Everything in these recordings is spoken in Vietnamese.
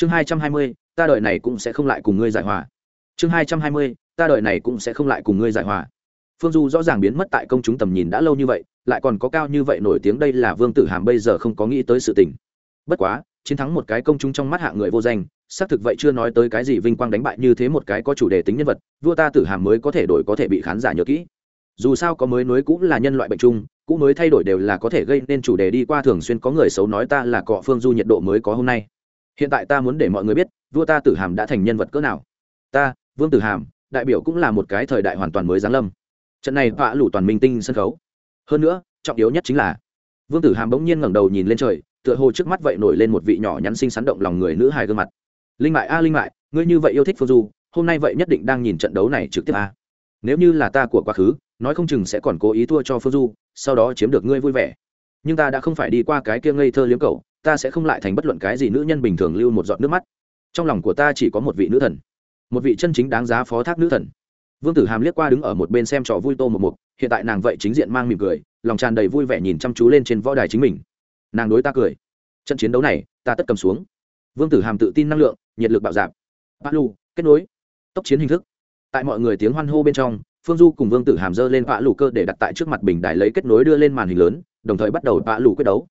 chương hai trăm hai mươi, ta đợi này cũng sẽ không lại cùng ngươi giải hòa. Chương hai trăm hai mươi, ta đợi này cũng sẽ không lại cùng ngươi giải hòa. Phương du rõ ràng biến mất tại công chúng tầm nhìn đã lâu như vậy, lại còn có cao như vậy nổi tiếng đây là vương tử hàm bây giờ không có nghĩ tới sự tình. Bất quá, chiến thắng một cái công chúng trong mắt hạ người vô danh, xác thực vậy chưa nói tới cái gì vinh quang đánh bại như thế một cái có chủ đề tính nhân vật, vua ta tử hàm mới có thể đổi có thể bị khán giả nhớ kỹ. Dù sao có mới nối cũng là nhân loại bệnh chung, cũ mới thay đổi đều là có thể gây nên chủ đề đi qua thường xuyên có người xấu nói ta là cọ phương du nhiệt độ mới có hôm nay hiện tại ta muốn để mọi người biết, vua ta tử hàm đã thành nhân vật cỡ nào. Ta, vương tử hàm, đại biểu cũng là một cái thời đại hoàn toàn mới giáng lâm. Trận này vạ lủ toàn minh tinh sân khấu. Hơn nữa, trọng yếu nhất chính là, vương tử hàm bỗng nhiên ngẩng đầu nhìn lên trời, tựa hồ trước mắt vậy nổi lên một vị nhỏ nhắn xinh sắn động lòng người nữ hài gương mặt. Linh mại, a à, linh mại, ngươi như vậy yêu thích phương du, hôm nay vậy nhất định đang nhìn trận đấu này trực tiếp a. Nếu như là ta của quá khứ, nói không chừng sẽ còn cố ý thua cho phương du, sau đó chiếm được ngươi vui vẻ. Nhưng ta đã không phải đi qua cái kia ngây thơ liếm cầu ta sẽ không lại thành bất luận cái gì nữ nhân bình thường lưu một giọt nước mắt. Trong lòng của ta chỉ có một vị nữ thần, một vị chân chính đáng giá phó thác nữ thần. Vương tử hàm liếc qua đứng ở một bên xem trò vui tô một mục hiện tại nàng vậy chính diện mang mỉm cười, lòng tràn đầy vui vẻ nhìn chăm chú lên trên võ đài chính mình. Nàng đối ta cười. Trận chiến đấu này, ta tất cầm xuống. Vương tử hàm tự tin năng lượng, nhiệt lực bạo dạp. Bát lu, kết nối. Tốc chiến hình thức. Tại mọi người tiếng hoan hô bên trong, phương du cùng vương tử hàm dơ lên vạ lù cơ để đặt tại trước mặt bình đài lấy kết nối đưa lên màn hình lớn, đồng thời bắt đầu vạ lù quyết đấu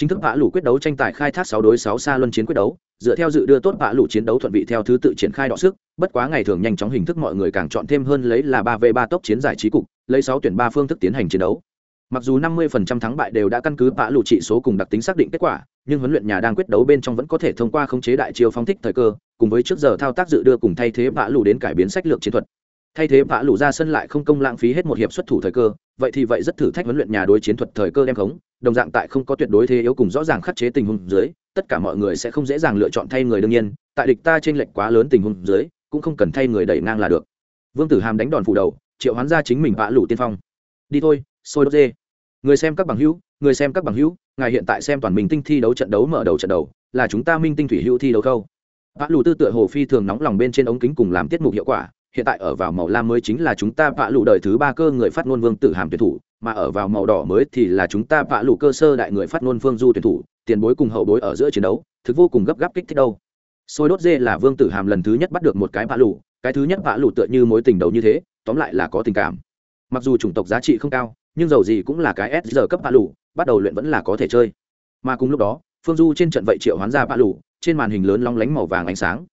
chính thức vã lũ quyết đấu tranh tài khai thác sáu đối sáu xa luân chiến quyết đấu, dựa theo dự đưa tốt vã lũ chiến đấu thuận vị theo thứ tự triển khai đọ sức, bất quá ngày thường nhanh chóng hình thức mọi người càng chọn thêm hơn lấy là ba v ba tốc chiến giải trí cục, lấy sáu tuyển ba phương thức tiến hành chiến đấu. Mặc dù 50% thắng bại đều đã căn cứ vã lũ trị số cùng đặc tính xác định kết quả, nhưng huấn luyện nhà đang quyết đấu bên trong vẫn có thể thông qua khống chế đại chiêu phóng thích thời cơ, cùng với trước giờ thao tác dự đưa cùng thay thế vã lũ đến cải biến sách lược chiến thuật thay thế vã lù ra sân lại không công lãng phí hết một hiệp xuất thủ thời cơ, vậy thì vậy rất thử thách huấn luyện nhà đối chiến thuật thời cơ đem khống, đồng dạng tại không có tuyệt đối thế yếu cùng rõ ràng khắc chế tình huống dưới, tất cả mọi người sẽ không dễ dàng lựa chọn thay người đương nhiên, tại địch ta trên lệch quá lớn tình huống dưới, cũng không cần thay người đẩy ngang là được. Vương tử hàm đánh đòn phủ đầu, triệu hoán ra chính mình vã lù tiên phong. Đi thôi sôi đốt dê. Người xem các bằng hữu, người xem các bằng hữu, ngài hiện tại xem toàn minh tinh thi đấu trận đấu mở đầu trận đấu là chúng ta minh tinh thủy hữu thi đấu khâu. Vã lù tư tựa hồ phi thường nóng lòng bên trên ống kính cùng làm tiết mục hiệu quả hiện tại ở vào màu lam mới chính là chúng ta vạ lụ đời thứ ba cơ người phát ngôn vương tử hàm tuyển thủ, mà ở vào màu đỏ mới thì là chúng ta vạ lụ cơ sơ đại người phát ngôn vương du tuyển thủ, tiền bối cùng hậu bối ở giữa chiến đấu, thực vô cùng gấp gáp kích thích đâu. Sôi đốt dê là vương tử hàm lần thứ nhất bắt được một cái vạ lụ, cái thứ nhất vạ lụ tựa như mối tình đầu như thế, tóm lại là có tình cảm. Mặc dù chủng tộc giá trị không cao, nhưng dầu gì cũng là cái s giờ cấp vạ lụ, bắt đầu luyện vẫn là có thể chơi. Mà cùng lúc đó, phương du trên trận vậy triệu hoán ra vạ lụ, trên màn hình lớn long lánh màu vàng ánh sáng.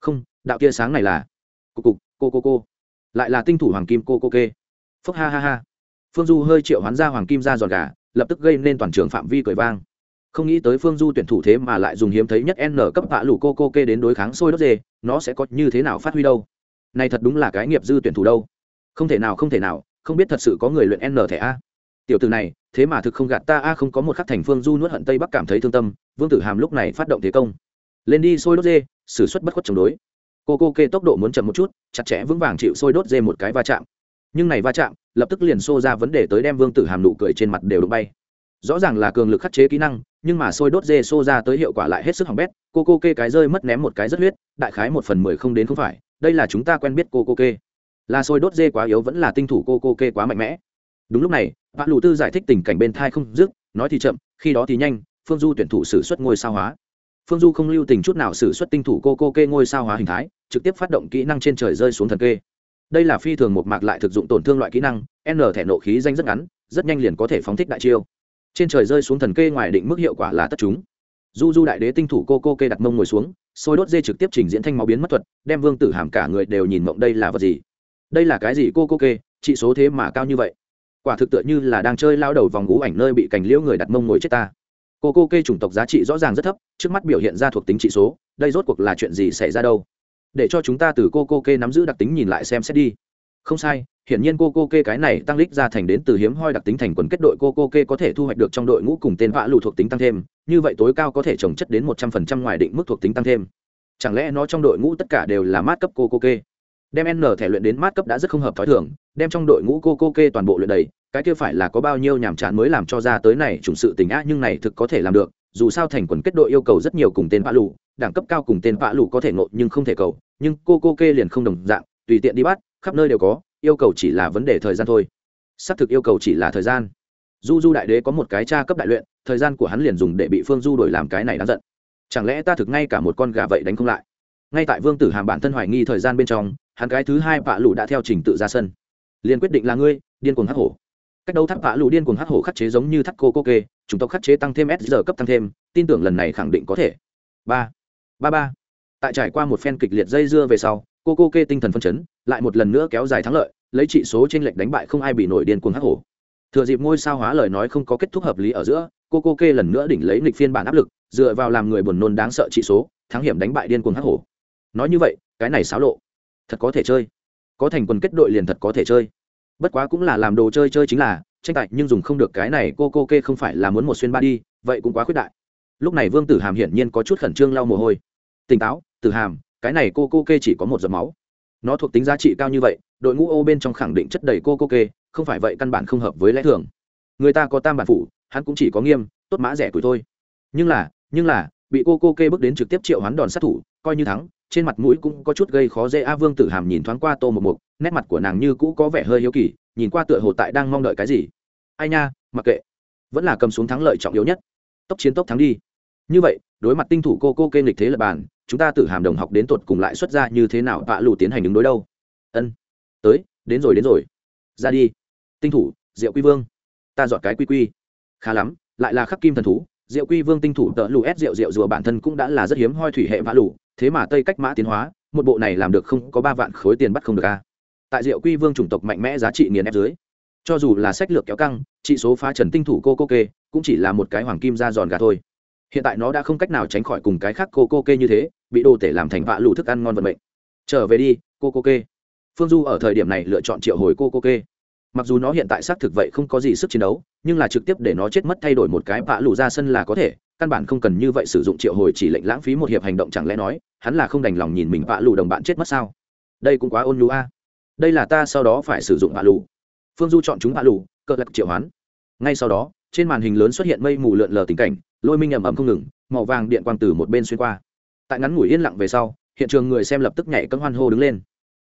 Không, đạo kia sáng này là. Cục cục cô cô cô. Lại là tinh thủ hoàng kim cô cô kê. Phúc ha ha ha. Phương du hơi triệu hoán ra hoàng kim ra giọt gà, lập tức gây nên toàn trường phạm vi cười vang. Không nghĩ tới phương du tuyển thủ thế mà lại dùng hiếm thấy nhất n cấp hạ lũ cô cô kê đến đối kháng sôi đất dê, nó sẽ có như thế nào phát huy đâu? Này thật đúng là cái nghiệp dư tuyển thủ đâu. Không thể nào, không thể nào, không biết thật sự có người luyện n thẻ a. Tiểu từ này, thế mà thực không gạt ta a, không có một khắc thành phương du nuốt hận tây bắc cảm thấy thương tâm, vương tử hàm lúc này phát động thế công. Lên đi sôi đốt dê s ử suất bất khuất chống đối cô cô kê tốc độ muốn chậm một chút, chặt chẽ vững vàng chịu sôi đốt dê một cái va chạm. Nhưng này va chạm, lập tức liền xô ra vấn đề tới đem vương tử hàm nụ cười trên mặt đều đụng bay. Rõ ràng là cường lực khắc chế kỹ năng, nhưng mà sôi đốt dê xô ra tới hiệu quả lại hết sức hỏng bét, cô cô kê cái rơi mất ném một cái rất huyết, đại khái một phần mười không đến không phải, đây là chúng ta quen biết cô cô kê. Là sôi đốt dê quá yếu vẫn là tinh thủ cô cô kê quá mạnh mẽ. Đúng lúc này bạn lù tư giải thích tình cảnh bên thai không dứt, nói thì chậm, khi đó thì nhanh, phương du tuyển thủ xử suất ngôi sao hóa phương du không lưu tình chút nào xử xuất tinh thủ cô cô kê ngôi sao hóa hình thái, trực tiếp phát động kỹ năng trên trời rơi xuống thần kê. Đây là phi thường một mạc lại thực dụng tổn thương loại kỹ năng, n thẻ nộ khí danh rất ngắn, rất nhanh liền có thể phóng thích đại chiêu. Trên trời rơi xuống thần kê ngoài định mức hiệu quả là tất chúng. Du du đại đế tinh thủ cô cô kê đặt mông ngồi xuống, sôi đốt dê trực tiếp trình diễn thanh máu biến mất thuật, đem vương tử hàm cả người đều nhìn mộng đây là vật gì? Đây là cái gì cô cô kê, trị số thế mà cao như vậy? Quả thực tựa như là đang chơi lao đầu vòng ngũ ảnh nơi bị cành liễu người đặt mông ngồi chết ta cô cô kê chủng tộc giá trị rõ ràng rất thấp, trước mắt biểu hiện ra thuộc tính trị số, đây rốt cuộc là chuyện gì xảy ra đâu? Để cho chúng ta từ cô cô kê nắm giữ đặc tính nhìn lại xem xét đi. Không sai, hiển nhiên cô cô kê cái này tăng lích ra thành đến từ hiếm hoi đặc tính thành quần kết đội cô cô kê có thể thu hoạch được trong đội ngũ cùng tên vạ lụ thuộc tính tăng thêm, như vậy tối cao có thể trồng chất đến một trăm phần trăm ngoài định mức thuộc tính tăng thêm. Chẳng lẽ nó trong đội ngũ tất cả đều là mát cấp cô cô kê? Đem n thẻ luyện đến mát cấp đã rất không hợp t h ó i thường, đem trong đội ngũ cô cô kê toàn bộ luyện đầy, cái kia phải là có bao nhiêu nhàm chán mới làm cho ra tới này trùng sự tình á, nhưng này thực có thể làm được, dù sao thành quần kết đội yêu cầu rất nhiều cùng tên vã lụ đẳng cấp cao cùng tên vã lụ có thể nộ nhưng không thể cầu, nhưng cô cô kê liền không đồng dạng, tùy tiện đi bắt, khắp nơi đều có, yêu cầu chỉ là vấn đề thời gian thôi. Xác thực yêu cầu chỉ là thời gian. Du du đại đế có một cái cha cấp đại luyện, thời gian của hắn liền dùng để bị phương du đổi làm cái này đáng giận. Chẳng lẽ ta thực ngay cả một con gà vậy đánh không lại? Ngay tại vương tử hàm bản thân hoài nghi thời gian bên trong, hắn cái thứ hai vạ Lụ đã theo trình tự ra sân. Liền quyết định là ngươi, điên cuồng hắc hổ. Cách đấu tháp vạ Lụ điên cuồng hắc hổ khắc chế giống như thắt cô cô kê chúng tộc khắc chế tăng thêm s giờ cấp tăng thêm, tin tưởng lần này khẳng định có thể. Ba. Ba ba. Tại trải qua một phen kịch liệt dây dưa về sau, cô cô kê tinh thần phân chấn, lại một lần nữa kéo dài thắng lợi, lấy trị số trên lệch đánh bại không ai bị nổi điên cuồng hắc hổ. Thừa dịp ngôi sao hóa lời nói không có kết thúc hợp lý ở giữa, cô cô kê lần nữa đỉnh lấy lịch phiên bản áp lực, dựa vào làm người buồn nôn đáng sợ trị số, thắng hiểm đánh bại điên cuồng hắc hổ nói như vậy, cái này xáo lộ, thật có thể chơi. Có thành quần kết đội liền thật có thể chơi. Bất quá cũng là làm đồ chơi chơi chính là, tranh tài nhưng dùng không được cái này cô cô kê không phải là muốn một xuyên ba đi, vậy cũng quá khuyết đại. Lúc này vương tử hàm hiển nhiên có chút khẩn trương lau mồ hôi. Tỉnh táo, tử hàm, cái này cô cô kê chỉ có một giọt máu. Nó thuộc tính giá trị cao như vậy, đội ngũ ô bên trong khẳng định chất đầy cô cô kê, không phải vậy căn bản không hợp với lẽ thường. Người ta có tam bản phủ, hắn cũng chỉ có nghiêm, tốt mã rẻ tuổi thôi. Nhưng là nhưng là, bị cô cô kê bước đến trực tiếp triệu hoán đòn sát thủ, coi như thắng trên mặt mũi cũng có chút gây khó dễ. A vương tử hàm nhìn thoáng qua tô một mục nét mặt của nàng như cũ có vẻ hơi hiếu kỳ, nhìn qua tựa hồ tại đang mong đợi cái gì. Ai nha, mặc kệ. Vẫn là cầm xuống thắng lợi trọng yếu nhất. Tốc chiến tốc thắng đi. Như vậy, đối mặt tinh thủ cô cô kê lịch thế lập bàn, chúng ta tử hàm đồng học đến tột cùng lại xuất ra như thế nào vạ lù tiến hành đứng đối đâu? Ân, tới, đến rồi đến rồi. Ra đi. Tinh thủ, diệu quy vương. Ta dọn cái quy quy. Khá lắm, lại là khắc kim thần thú. Diệu quy vương tinh thủ tợ lù ép rượu rượu rùa bản thân cũng đã là rất hiếm hoi thủy hệ vạ lù thế mà tây cách mã tiến hóa, một bộ này làm được không có ba vạn khối tiền bắt không được a. Tại diệu quy vương chủng tộc mạnh mẽ giá trị nghiền ép dưới, cho dù là sách lược kéo căng, trị số phá trần tinh thủ cô cô kê, cũng chỉ là một cái hoàng kim ra giòn gà thôi. Hiện tại nó đã không cách nào tránh khỏi cùng cái khác cô cô kê như thế, bị đồ tể làm thành vạ lụ thức ăn ngon vận mệnh. Trở về đi, cô cô kê. Phương du ở thời điểm này lựa chọn triệu hồi cô cô kê. Mặc dù nó hiện tại xác thực vậy không có gì sức chiến đấu, nhưng là trực tiếp để nó chết mất thay đổi một cái vạ lụ ra sân là có thể căn bản không cần như vậy sử dụng triệu hồi chỉ lệnh lãng phí một hiệp hành động chẳng lẽ nói, hắn là không đành lòng nhìn mình vạ lù đồng bạn chết mất sao? Đây cũng quá ôn lũ a. Đây là ta sau đó phải sử dụng vạ lù. Phương du chọn chúng vạ lù cỡ lạc triệu hoán. Ngay sau đó, trên màn hình lớn xuất hiện mây mù lượn lờ tình cảnh, lôi minh ầm ầm không ngừng, màu vàng điện quang từ một bên xuyên qua. Tại ngắn ngủi yên lặng về sau, hiện trường người xem lập tức nhảy cấm hoan hô đứng lên.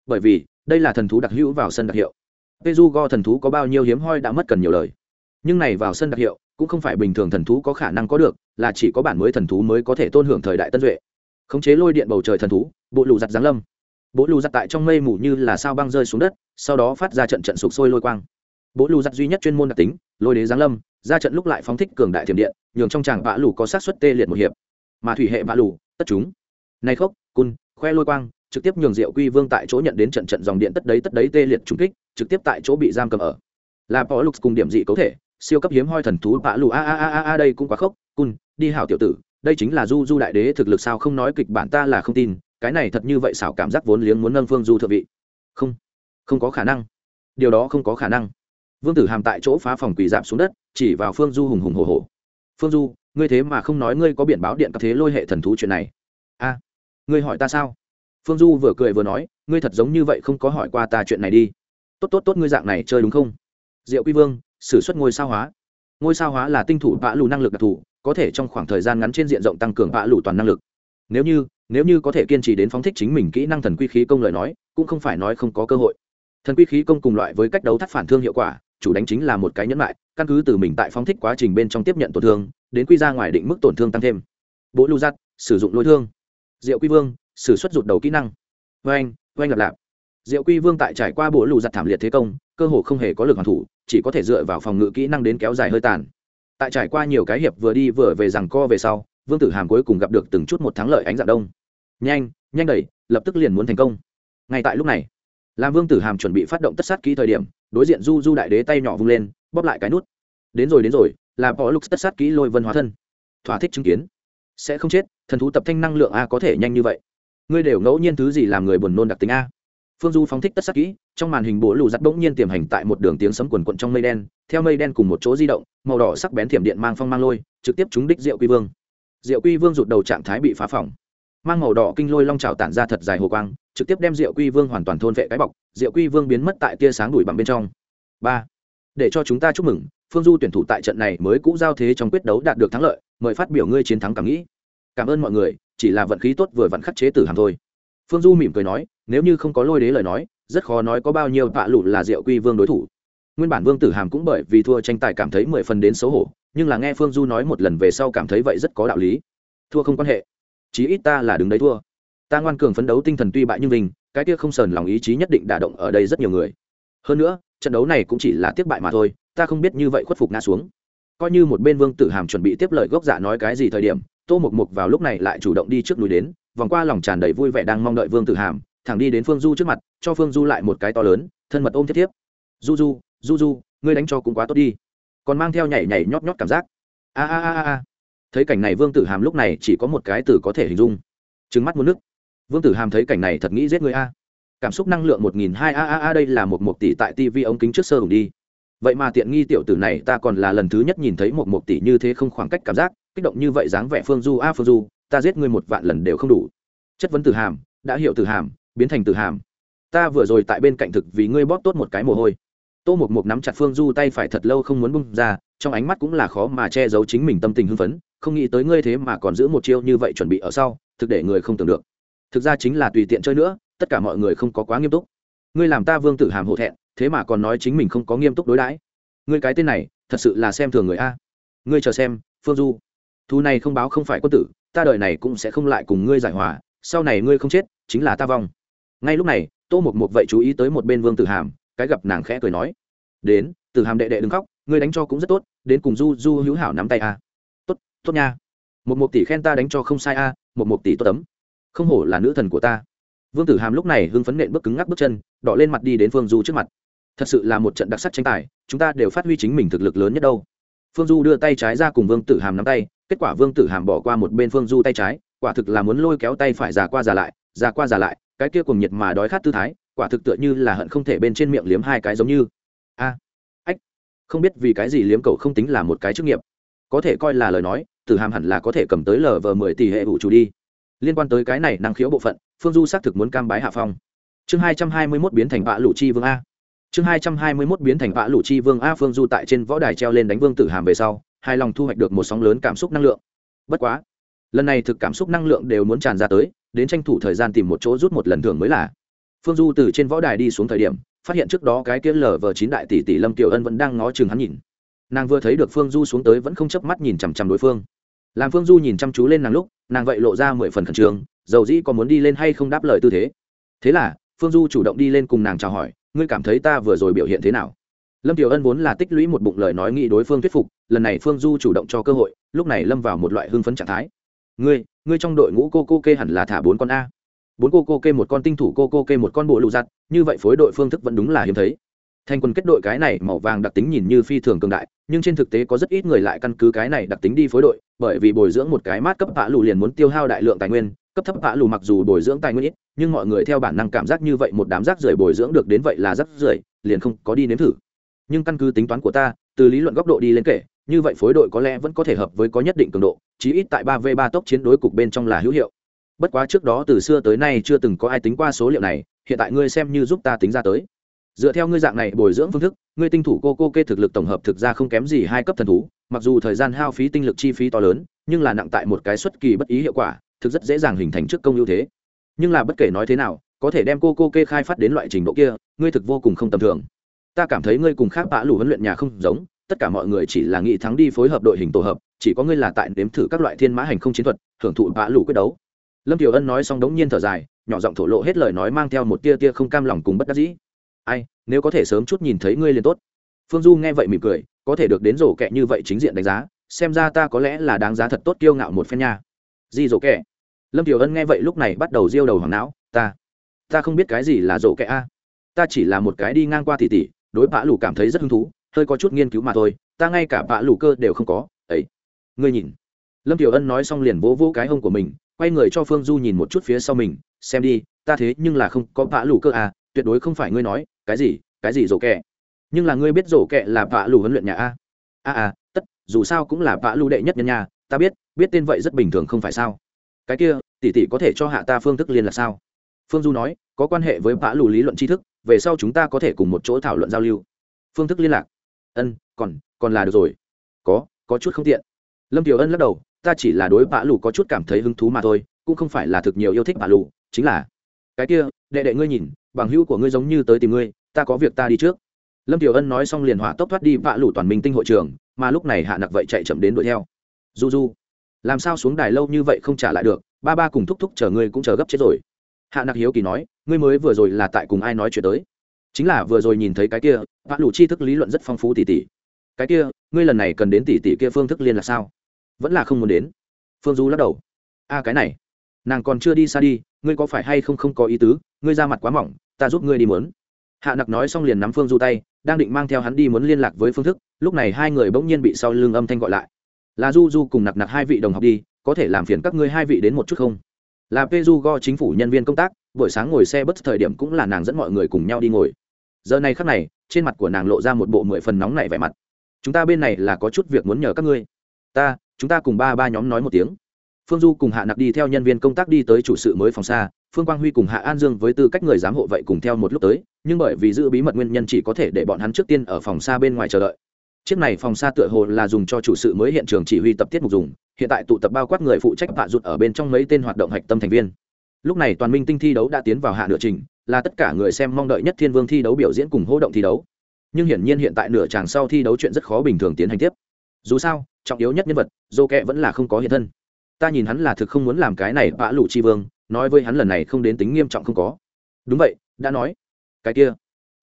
Bởi vì, đây là thần thú đặc hữu vào sân đặc hiệu. Peju go thần thú có bao nhiêu hiếm hoi đã mất cần nhiều lời. Nhưng này vào sân đặc hiệu cũng không phải bình thường thần thú có khả năng có được, là chỉ có bản mới thần thú mới có thể tôn hưởng thời đại tân duệ. Khống chế lôi điện bầu trời thần thú, bộ lù giặt giáng lâm. Bộ lù giặt tại trong mây mù như là sao băng rơi xuống đất, sau đó phát ra trận trận sụp sôi lôi quang. Bộ lù giặt duy nhất chuyên môn đặc tính, lôi đế giáng lâm, ra trận lúc lại phóng thích cường đại thiểm điện, nhường trong tràng vã lù có sát xuất tê liệt một hiệp. Mà thủy hệ vã lù, tất chúng. Nay khốc, cun, khoe lôi quang, trực tiếp nhường diệu quy vương tại chỗ nhận đến trận trận dòng điện tất đấy tất đấy tê liệt trúng kích, trực tiếp tại chỗ bị giam cầm ở. Là bỏ lục cùng điểm dị cấu thể siêu cấp hiếm hoi thần thú bạ lù a a a a đây cũng quá khốc. Cun, đi hảo tiểu tử, đây chính là du du đại đế thực lực sao không nói kịch bản ta là không tin, cái này thật như vậy xảo cảm giác vốn liếng muốn nâng phương du thượng vị. Không không có khả năng. Điều đó không có khả năng. Vương tử hàm tại chỗ phá phòng quỳ dạp xuống đất, chỉ vào phương du hùng hùng hồ hồ phương du ngươi thế mà không nói ngươi có biển báo điện các thế lôi hệ thần thú chuyện này. A, ngươi hỏi ta sao? Phương du vừa cười vừa nói, ngươi thật giống như vậy không có hỏi qua ta chuyện này đi. Tốt tốt tốt, ngươi dạng này chơi đúng không? Diệu quy vương s ử suất ngôi sao hóa. Ngôi sao hóa là tinh thủ vã lù năng lực đặc thù, có thể trong khoảng thời gian ngắn trên diện rộng tăng cường vã lù toàn năng lực. Nếu như nếu như có thể kiên trì đến phóng thích chính mình kỹ năng thần quy khí công lời nói, cũng không phải nói không có cơ hội. Thần quy khí công cùng loại với cách đấu thắt phản thương hiệu quả, chủ đánh chính là một cái nhẫn lại căn cứ từ mình tại phóng thích quá trình bên trong tiếp nhận tổn thương, đến quy ra ngoài định mức tổn thương tăng thêm. Bố lưu giắt sử dụng lôi thương. Diệu quy vương, sử xuất rụt đầu kỹ năng. Oanh oanh lạp lạp. Diệu quy vương tại trải qua bộ lù giặt thảm liệt thế công cơ hồ không hề có lực hoàn thủ, chỉ có thể dựa vào phòng ngự kỹ năng đến kéo dài hơi tàn. Tại trải qua nhiều cái hiệp vừa đi vừa về rằng co về sau, vương tử hàm cuối cùng gặp được từng chút một thắng lợi ánh dạng đông. Nhanh nhanh đẩy, lập tức liền muốn thành công. Ngay tại lúc này, làm vương tử hàm chuẩn bị phát động tất sát kỹ thời điểm, đối diện du du đại đế tay nhỏ vung lên, bóp lại cái nút. Đến rồi đến rồi, là bỏ lúc tất sát kỹ lôi vân hóa thân. Thỏa thích chứng kiến. Sẽ không chết, thần thú tập thanh năng lượng a có thể nhanh như vậy. Ngươi đều ngẫu nhiên thứ gì làm người buồn nôn đặc tính a? Phương du phóng thích tất sát kỹ, trong màn hình bố lù giặt bỗng nhiên tiềm hành tại một đường tiếng sấm quần quận trong mây đen, theo mây đen cùng một chỗ di động, màu đỏ sắc bén thiểm điện mang phong mang lôi, trực tiếp trúng đích diệu quy vương. Diệu quy vương rụt đầu trạng thái bị phá phỏng. Mang màu đỏ kinh lôi long trào tản ra thật dài hồ quang, trực tiếp đem diệu quy vương hoàn toàn thôn vệ cái bọc, diệu quy vương biến mất tại tia sáng đùi bằng bên trong. Ba. Để cho chúng ta chúc mừng, phương du tuyển thủ tại trận này mới cũ giao thế trong quyết đấu đạt được thắng lợi, mời phát biểu ngươi chiến thắng cảm nghĩ. Cảm ơn mọi người, chỉ là vận khí tốt vừa vặn khắc chế tử hàng thôi phương du mỉm cười nói, nếu như không có lôi đế lời nói, rất khó nói có bao nhiêu tạ lụt là diệu quy vương đối thủ. Nguyên bản vương tử hàm cũng bởi vì thua tranh tài cảm thấy mười phần đến xấu hổ, nhưng là nghe phương du nói một lần về sau cảm thấy vậy rất có đạo lý. Thua không quan hệ. Chí ít ta là đứng đấy thua. Ta ngoan cường phấn đấu tinh thần tuy bại nhưng mình, cái kia không sờn lòng ý chí nhất định đả động ở đây rất nhiều người. Hơn nữa, trận đấu này cũng chỉ là tiếp bại mà thôi, ta không biết như vậy khuất phục ngã xuống. Coi như một bên vương tử hàm chuẩn bị tiếp lời gốc giả nói cái gì thời điểm, tô mục mục vào lúc này lại chủ động đi trước núi đến vòng qua lòng tràn đầy vui vẻ đang mong đợi vương tử hàm, thẳng đi đến phương du trước mặt, cho phương du lại một cái to lớn, thân mật ôm thiết thiếp. Du du du du, ngươi đánh cho cũng quá tốt đi. Còn mang theo nhảy nhảy nhót nhót cảm giác. A a a a thấy cảnh này vương tử hàm lúc này chỉ có một cái từ có thể hình dung. Trứng mắt muốn nước. Vương tử hàm thấy cảnh này thật nghĩ giết người a. Cảm xúc năng lượng một nghìn hai a a a, đây là một một tỷ tại tv ống kính trước sơ hùng đi. Vậy mà tiện nghi tiểu tử này, ta còn là lần thứ nhất nhìn thấy một một tỷ như thế không khoảng cách cảm giác, kích động như vậy dáng vẻ phương du a, phương du ta giết ngươi một vạn lần đều không đủ. Chất vấn tử hàm, đã hiểu tử hàm, biến thành tử hàm. Ta vừa rồi tại bên cạnh thực vì ngươi bóp tốt một cái mồ hôi. Tô một một nắm chặt phương du tay phải thật lâu không muốn bung ra, trong ánh mắt cũng là khó mà che giấu chính mình tâm tình hưng phấn, không nghĩ tới ngươi thế mà còn giữ một chiêu như vậy chuẩn bị ở sau, thực để người không tưởng được. Thực ra chính là tùy tiện chơi nữa, tất cả mọi người không có quá nghiêm túc. Ngươi làm ta vương tử hàm hổ thẹn, thế mà còn nói chính mình không có nghiêm túc đối đãi. Ngươi cái tên này, thật sự là xem thường người a. Ngươi chờ xem, phương du. Thu này không báo không phải quân tử ta đời này cũng sẽ không lại cùng ngươi giải hòa, sau này ngươi không chết, chính là ta vong. Ngay lúc này, tô một một vậy chú ý tới một bên vương tử hàm, cái gặp nàng khẽ cười nói, đến, tử hàm đệ đệ đừng khóc, ngươi đánh cho cũng rất tốt, đến cùng du du hữu hảo nắm tay a. Tốt tốt nha. Một một tỷ khen ta đánh cho không sai a một một tỷ tốt tấm không hổ là nữ thần của ta. Vương tử hàm lúc này hưng phấn nện bước cứng ngắc bước chân, đỏ lên mặt đi đến phương du trước mặt. Thật sự là một trận đặc sắc tranh tài, chúng ta đều phát huy chính mình thực lực lớn nhất đâu phương du đưa tay trái ra cùng vương tử hàm nắm tay, kết quả vương tử hàm bỏ qua một bên phương du tay trái, quả thực là muốn lôi kéo tay phải già qua già lại, già qua già lại, cái kia cùng nhiệt mà đói khát tư thái, quả thực tựa như là hận không thể bên trên miệng liếm hai cái giống như. A, ách, không biết vì cái gì liếm cầu không tính là một cái chức nghiệp. Có thể coi là lời nói, tử hàm hẳn là có thể cầm tới lờ vờ mười tỷ hệ vụ chủ đi. Liên quan tới cái này năng khiếu bộ phận, phương du xác thực muốn cam bái hạ phong. Chương hai trăm hai mươi mốt biến thành vạ lụ chi vương a chương hai trăm hai mươi mốt biến thành vạ lụ chi vương a phương du tại trên võ đài treo lên đánh vương tử hàm về sau, hài lòng thu hoạch được một sóng lớn cảm xúc năng lượng. Bất quá, lần này thực cảm xúc năng lượng đều muốn tràn ra tới, đến tranh thủ thời gian tìm một chỗ rút một lần thường mới là. Phương du từ trên võ đài đi xuống thời điểm, phát hiện trước đó cái kia lở vờ chín đại tỷ tỷ lâm tiểu ân vẫn đang ngó chừng hắn nhìn. Nàng vừa thấy được phương du xuống tới vẫn không chớp mắt nhìn chằm chằm đối phương. Làm phương du nhìn chăm chú lên nàng lúc, nàng vậy lộ ra mười phần khẩn trương, dầu dĩ có muốn đi lên hay không đáp lời tư thế. Thế là, phương du chủ động đi lên cùng nàng chào hỏi ngươi cảm thấy ta vừa rồi biểu hiện thế nào? Lâm tiểu ân vốn là tích lũy một bụng lời nói nghĩ đối phương thuyết phục, lần này phương du chủ động cho cơ hội, lúc này lâm vào một loại hưng phấn trạng thái. Ngươi ngươi trong đội ngũ cô cô kê hẳn là thả bốn con a. Bốn cô cô kê một con tinh thủ, cô cô kê một con bộ lụ giặt, như vậy phối đội phương thức vẫn đúng là hiếm thấy. Thành quân kết đội cái này màu vàng đặc tính nhìn như phi thường cường đại, nhưng trên thực tế có rất ít người lại căn cứ cái này đặc tính đi phối đội, bởi vì bồi dưỡng một cái mát cấp hạ lụ liền muốn tiêu hao đại lượng tài nguyên cấp thấp vạ lù mặc dù bồi dưỡng tài nguyên ít, nhưng mọi người theo bản năng cảm giác như vậy một đám rác rưởi bồi dưỡng được đến vậy là rác rưởi, liền không có đi nếm thử. Nhưng căn cứ tính toán của ta, từ lý luận góc độ đi lên kể, như vậy phối đội có lẽ vẫn có thể hợp với có nhất định cường độ, chí ít tại ba v ba tốc chiến đối cục bên trong là hữu hiệu. Bất quá trước đó từ xưa tới nay chưa từng có ai tính qua số liệu này, hiện tại ngươi xem như giúp ta tính ra tới. Dựa theo ngươi dạng này bồi dưỡng phương thức, ngươi tinh thủ cô cô kê thực lực tổng hợp thực ra không kém gì hai cấp thần thú, mặc dù thời gian hao phí tinh lực chi phí to lớn, nhưng là nặng tại một cái xuất kỳ bất ý hiệu quả thực rất dễ dàng hình thành trước công ưu thế. Nhưng là bất kể nói thế nào, có thể đem cô cô kê khai phát đến loại trình độ kia, ngươi thực vô cùng không tầm thường. Ta cảm thấy ngươi cùng khác bã lù huấn luyện nhà không giống, tất cả mọi người chỉ là nghị thắng đi phối hợp đội hình tổ hợp, chỉ có ngươi là tại nếm thử các loại thiên mã hành không chiến thuật, hưởng thụ bã lù quyết đấu. Lâm tiểu ân nói xong đống nhiên thở dài, nhỏ giọng thổ lộ hết lời nói mang theo một tia tia không cam lòng cùng bất đắc dĩ. Ai, nếu có thể sớm chút nhìn thấy ngươi liền tốt. Phương du nghe vậy mỉm cười, có thể được đến rổ kẹ như vậy chính diện đánh giá, xem ra ta có lẽ là đáng giá thật tốt kiêu ngạo một phen nha. Di rổ kẹ lâm tiểu ân nghe vậy lúc này bắt đầu diêu đầu hoàng não, ta ta không biết cái gì là rộ kẻ a. Ta chỉ là một cái đi ngang qua tỉ tỉ, đối bạ lù cảm thấy rất hứng thú, hơi có chút nghiên cứu mà thôi, ta ngay cả bạ lù cơ đều không có. Ấy, ngươi nhìn. Lâm tiểu ân nói xong liền vỗ vỗ cái hông của mình, quay người cho phương du nhìn một chút phía sau mình, xem đi, ta thế nhưng là không có bạ lù cơ à tuyệt đối không phải ngươi nói, cái gì cái gì rổ kẹ nhưng là ngươi biết rổ kẹ là bạ lù huấn luyện nhà a? A a, tất, dù sao cũng là bạ lù đệ nhất nhân nhà, ta biết biết tên vậy rất bình thường không phải sao? Cái kia tỷ tỷ có thể cho hạ ta phương thức liên là sao? Phương du nói, có quan hệ với bạ lù lý luận tri thức, về sau chúng ta có thể cùng một chỗ thảo luận giao lưu. Phương thức liên lạc. Ân, còn còn là được rồi. Có có chút không tiện. Lâm tiểu ân lắc đầu, ta chỉ là đối bạ lù có chút cảm thấy hứng thú mà thôi, cũng không phải là thực nhiều yêu thích bạ lù, chính là, cái kia, đệ đệ ngươi nhìn, bằng hữu của ngươi giống như tới tìm ngươi, ta có việc ta đi trước. Lâm tiểu ân nói xong liền hỏa tốc thoát đi Bạ lủ toàn minh tinh hội trường, mà lúc này hạ nặc vậy chạy chậm đến đuổi theo. Du du làm sao xuống đài lâu như vậy không trả lại được ba ba cùng thúc thúc chờ ngươi cũng chờ gấp chết rồi. Hạ nặc hiếu kỳ nói, ngươi mới vừa rồi là tại cùng ai nói chuyện tới? Chính là vừa rồi nhìn thấy cái kia, vạn lũ tri thức lý luận rất phong phú tỉ tỉ. Cái kia, ngươi lần này cần đến tỉ tỉ kia phương thức liên là sao? Vẫn là không muốn đến. Phương du lắc đầu. A, cái này, nàng còn chưa đi xa đi, ngươi có phải hay không không có ý tứ? Ngươi ra mặt quá mỏng, ta giúp ngươi đi muốn hạ nặc nói xong liền nắm phương du tay, đang định mang theo hắn đi muốn liên lạc với phương thức, lúc này hai người bỗng nhiên bị sau lưng âm thanh gọi lại. Là du du cùng nặc nặc hai vị đồng học đi có thể làm phiền các ngươi hai vị đến một chút không? Là peju go chính phủ nhân viên công tác, buổi sáng ngồi xe bất thời điểm cũng là nàng dẫn mọi người cùng nhau đi ngồi. Giờ này khắc này, trên mặt của nàng lộ ra một bộ mười phần nóng này vẻ mặt. Chúng ta bên này là có chút việc muốn nhờ các ngươi. Ta, chúng ta cùng ba ba nhóm nói một tiếng. Phương du cùng hạ nặc đi theo nhân viên công tác đi tới chủ sự mới phòng xa, phương quang huy cùng hạ an dương với tư cách người giám hộ vậy cùng theo một lúc tới, nhưng bởi vì giữ bí mật nguyên nhân chỉ có thể để bọn hắn trước tiên ở phòng xa bên ngoài chờ đợi chiếc này phòng xa tựa hồ là dùng cho chủ sự mới hiện trường chỉ huy tập tiết mục dùng, hiện tại tụ tập bao quát người phụ trách bạ rụt ở bên trong mấy tên hoạt động hạch tâm thành viên. Lúc này toàn minh tinh thi đấu đã tiến vào hạ nửa trình, là tất cả người xem mong đợi nhất thiên vương thi đấu biểu diễn cùng hỗ động thi đấu. Nhưng hiển nhiên hiện tại nửa chàng sau thi đấu chuyện rất khó bình thường tiến hành tiếp. Dù sao, trọng yếu nhất nhân vật, dô kẹ vẫn là không có hiện thân. Ta nhìn hắn là thực không muốn làm cái này vã lụ chi vương, nói với hắn lần này không đến tính nghiêm trọng không có. Đúng vậy, đã nói. Cái kia.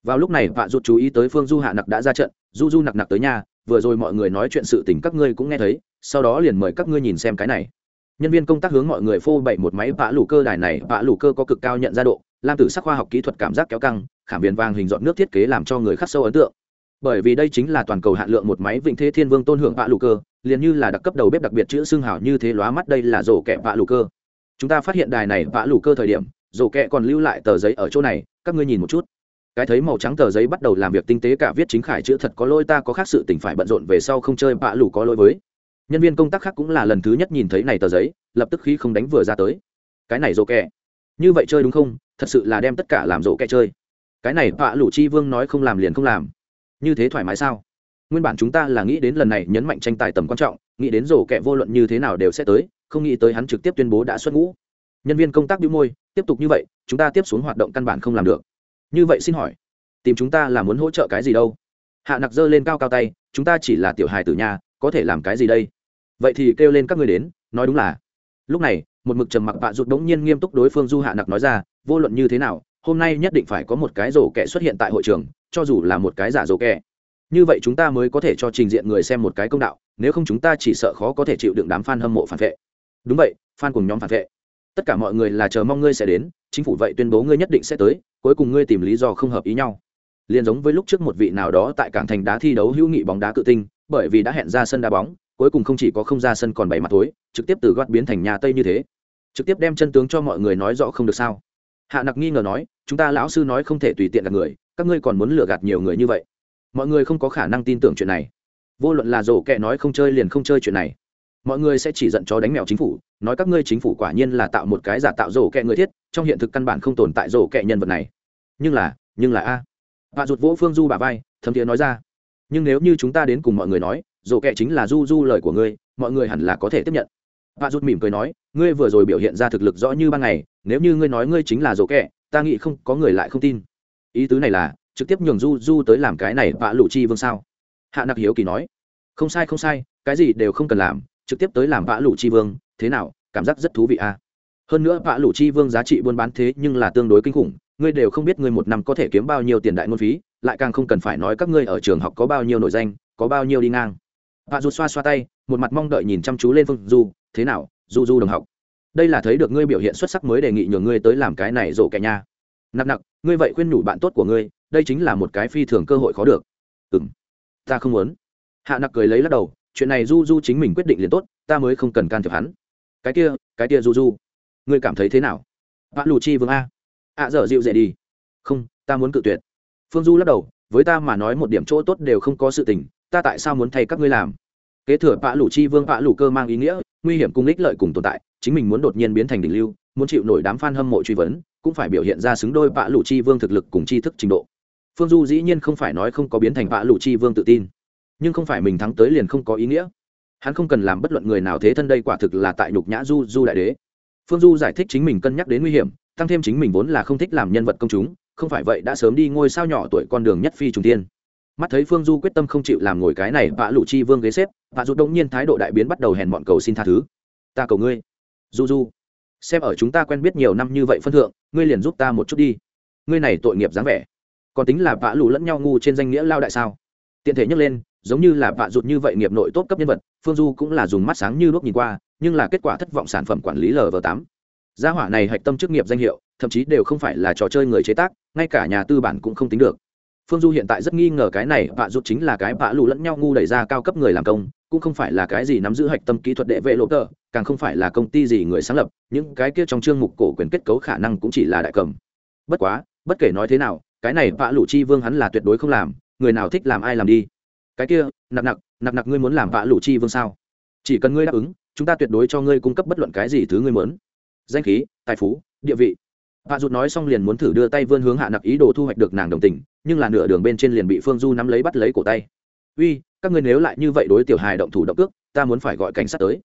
Vào lúc này vạ rụt chú ý tới phương du hạ nặc đã ra trận du du nặc nặc tới nhà, vừa rồi mọi người nói chuyện sự tình các ngươi cũng nghe thấy, sau đó liền mời các ngươi nhìn xem cái này. Nhân viên công tác hướng mọi người phô bày một máy vã lù cơ đài này vã lù cơ có cực cao nhận ra độ, lam tử sắc khoa học kỹ thuật cảm giác kéo căng, khảm viền vàng hình dọn nước thiết kế làm cho người khắc sâu ấn tượng. Bởi vì đây chính là toàn cầu hạn lượng một máy vịnh thế thiên vương tôn hưởng vạ lù cơ, liền như là đặc cấp đầu bếp đặc biệt chữ xương hảo như thế lóa mắt đây là rổ kẹ vạ lù cơ. Chúng ta phát hiện đài này vạ lù cơ thời điểm, rổ kẹ còn lưu lại tờ giấy ở chỗ này, các ngươi nhìn một chút cái thấy màu trắng tờ giấy bắt đầu làm việc tinh tế cả viết chính khải chữ thật có lỗi ta có khác sự tỉnh phải bận rộn về sau không chơi bạ lù có lỗi với. Nhân viên công tác khác cũng là lần thứ nhất nhìn thấy này tờ giấy, lập tức khi không đánh vừa ra tới. Cái này rổ kẹ. Như vậy chơi đúng không? Thật sự là đem tất cả làm rổ kẹ chơi. Cái này bạ lù chi vương nói không làm liền không làm. Như thế thoải mái sao? Nguyên bản chúng ta là nghĩ đến lần này nhấn mạnh tranh tài tầm quan trọng, nghĩ đến rổ kẹ vô luận như thế nào đều sẽ tới, không nghĩ tới hắn trực tiếp tuyên bố đã xuất ngũ. Nhân viên công tác đĩu môi, tiếp tục như vậy, chúng ta tiếp xuống hoạt động căn bản không làm được như vậy xin hỏi, tìm chúng ta là muốn hỗ trợ cái gì đâu? Hạ nặc giơ lên cao cao tay, chúng ta chỉ là tiểu hài tử nhà, có thể làm cái gì đây? Vậy thì kêu lên các người đến, nói đúng là. Lúc này, một mực trầm mặc bạ rụt đống nhiên nghiêm túc đối phương du hạ nặc nói ra, vô luận như thế nào, hôm nay nhất định phải có một cái rổ kẻ xuất hiện tại hội trường, cho dù là một cái giả rổ kẻ. Như vậy chúng ta mới có thể cho trình diện người xem một cái công đạo, nếu không chúng ta chỉ sợ khó có thể chịu đựng đám f a n hâm mộ phản vệ. Đúng vậy f a n cùng nhóm phản vệ. Tất cả mọi người là chờ mong ngươi sẽ đến, chính phủ vậy tuyên bố ngươi nhất định sẽ tới cuối cùng ngươi tìm lý do không hợp ý nhau. Liền giống với lúc trước một vị nào đó tại cảng thành đá thi đấu hữu nghị bóng đá cự tinh, bởi vì đã hẹn ra sân đá bóng, cuối cùng không chỉ có không ra sân còn bảy mặt tối trực tiếp từ gót biến thành nhà tây như thế. Trực tiếp đem chân tướng cho mọi người nói rõ không được sao? Hạ nặc nghi ngờ nói, chúng ta lão sư nói không thể tùy tiện gạt người, các ngươi còn muốn lừa gạt nhiều người như vậy? Mọi người không có khả năng tin tưởng chuyện này. Vô luận là rổ kẹ nói không chơi liền không chơi chuyện này mọi người sẽ chỉ giận chó đánh mèo chính phủ, nói các ngươi chính phủ quả nhiên là tạo một cái giả tạo rổ kẹ người thiết, trong hiện thực căn bản không tồn tại rổ kẹ nhân vật này. Nhưng là nhưng là a. Bà rụt vỗ phương du bà vai, thấm thiế nói ra. Nhưng nếu như chúng ta đến cùng mọi người nói, rổ kẹ chính là du du lời của ngươi, mọi người hẳn là có thể tiếp nhận. Bà rụt mỉm cười nói, ngươi vừa rồi biểu hiện ra thực lực rõ như ban ngày, nếu như ngươi nói ngươi chính là rổ kẹ, ta nghĩ không, có người lại không tin. Ý tứ này là, trực tiếp nhường du du tới làm cái này vạ lụ chi vương sao? Hạ nặc hiếu kỳ nói, không sai không sai, cái gì đều không cần làm trực tiếp tới làm vạ lụ chi vương, thế nào, cảm giác rất thú vị à? Hơn nữa vạ lụ chi vương giá trị buôn bán thế nhưng là tương đối kinh khủng, ngươi đều không biết ngươi một năm có thể kiếm bao nhiêu tiền đại ngôn phí, lại càng không cần phải nói các ngươi ở trường học có bao nhiêu nội danh, có bao nhiêu đi ngang. Vạ dù xoa xoa tay, một mặt mong đợi nhìn chăm chú lên phương du, thế nào, du du đồng học, đây là thấy được ngươi biểu hiện xuất sắc mới đề nghị nhường ngươi tới làm cái này rổ kẻ nha. Nặc nặc, ngươi vậy khuyên nhủ bạn tốt của ngươi, đây chính là một cái phi thường cơ hội khó được. Ừ m ta không muốn. Hạ nặc cười lấy lắc đầu chuyện này du du chính mình quyết định liền tốt, ta mới không cần can thiệp hắn. Cái kia cái kia du du, ngươi cảm thấy thế nào? Bạn lù chi vương a. Ạ dở dịu dễ đi. Không, ta muốn cự tuyệt. Phương du lắc đầu, với ta mà nói một điểm chỗ tốt đều không có sự tình, ta tại sao muốn thay các ngươi làm? Kế thừa vạ lũ chi vương vạ lũ cơ mang ý nghĩa, nguy hiểm cùng ích lợi cùng tồn tại, chính mình muốn đột nhiên biến thành đỉnh lưu, muốn chịu nổi đám f a n hâm mộ truy vấn, cũng phải biểu hiện ra xứng đôi vạ lũ chi vương thực lực cùng tri thức trình độ. Phương du dĩ nhiên không phải nói không có biến thành vạ lũ chi vương tự tin nhưng không phải mình thắng tới liền không có ý nghĩa. Hắn không cần làm bất luận người nào thế thân đây quả thực là tại nhục nhã du du đại đế. Phương du giải thích chính mình cân nhắc đến nguy hiểm, tăng thêm chính mình vốn là không thích làm nhân vật công chúng, không phải vậy đã sớm đi ngôi sao nhỏ tuổi con đường nhất phi trùng tiên. Mắt thấy phương du quyết tâm không chịu làm ngồi cái này, vạ lụ chi vương ghế xếp, vạ dù đông nhiên thái độ đại biến bắt đầu hèn mọn cầu xin tha thứ. Ta cầu ngươi, du du, xem ở chúng ta quen biết nhiều năm như vậy phân thượng, ngươi liền giúp ta một chút đi. Ngươi này tội nghiệp dáng vẻ, còn tính là vạ lụ lẫn nhau ngu trên danh nghĩa lao đại sao? Tiện thể nhắc lên giống như là vạ rụt như vậy nghiệp nội tốt cấp nhân vật, phương du cũng là dùng mắt sáng như lúc nhìn qua, nhưng là kết quả thất vọng sản phẩm quản lý lv tám. Gia hỏa này hạch tâm chức nghiệp danh hiệu, thậm chí đều không phải là trò chơi người chế tác, ngay cả nhà tư bản cũng không tính được. Phương du hiện tại rất nghi ngờ cái này vạ rụt chính là cái vạ lụ lẫn nhau ngu đẩy ra cao cấp người làm công, cũng không phải là cái gì nắm giữ hạch tâm kỹ thuật đệ vệ lộ tờ, càng không phải là công ty gì người sáng lập, những cái kia trong chương mục cổ quyền kết cấu khả năng cũng chỉ là đại cầm. Bất quá, bất kể nói thế nào, cái này vạ lụ chi vương hắn là tuyệt đối không làm, người nào thích làm ai làm đi cái kia nặc nặc nặc nặc ngươi muốn làm vạ lụ chi vương sao? Chỉ cần ngươi đáp ứng, chúng ta tuyệt đối cho ngươi cung cấp bất luận cái gì thứ ngươi muốn. Danh khí, tài phú, địa vị. Vạ rụt nói xong liền muốn thử đưa tay vươn hướng hạ nặc ý đồ thu hoạch được nàng đồng tình, nhưng là nửa đường bên trên liền bị phương du nắm lấy bắt lấy cổ tay. Uy, các ngươi nếu lại như vậy đối tiểu hài động thủ động cước, ta muốn phải gọi cảnh sát tới.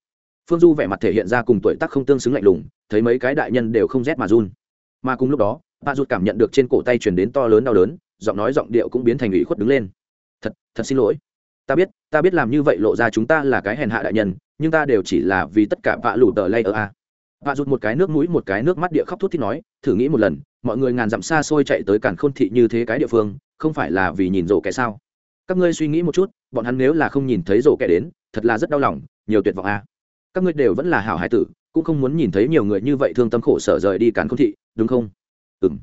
Phương du vẻ mặt thể hiện ra cùng tuổi tác không tương xứng lạnh lùng, thấy mấy cái đại nhân đều không rét mà run. Mà cùng lúc đó, vạ rụt cảm nhận được trên cổ tay chuyển đến to lớn đau đớn, giọng nói giọng điệu cũng biến thành ủy khuất đứng lên thật xin lỗi. Ta biết ta biết làm như vậy lộ ra chúng ta là cái hèn hạ đại nhân, nhưng ta đều chỉ là vì tất cả vạ lủ tờ lay ở a. Vạ rụt một cái nước mũi, một cái nước mắt địa khóc thút thít nói, thử nghĩ một lần, mọi người ngàn dặm xa xôi chạy tới cản khôn thị như thế cái địa phương, không phải là vì nhìn rổ kẻ sao? Các ngươi suy nghĩ một chút, bọn hắn nếu là không nhìn thấy rổ kẻ đến, thật là rất đau lòng, nhiều tuyệt vọng a. Các ngươi đều vẫn là hảo hải tử, cũng không muốn nhìn thấy nhiều người như vậy thương tâm khổ sở rời đi cản khôn thị, đúng không? Ừ m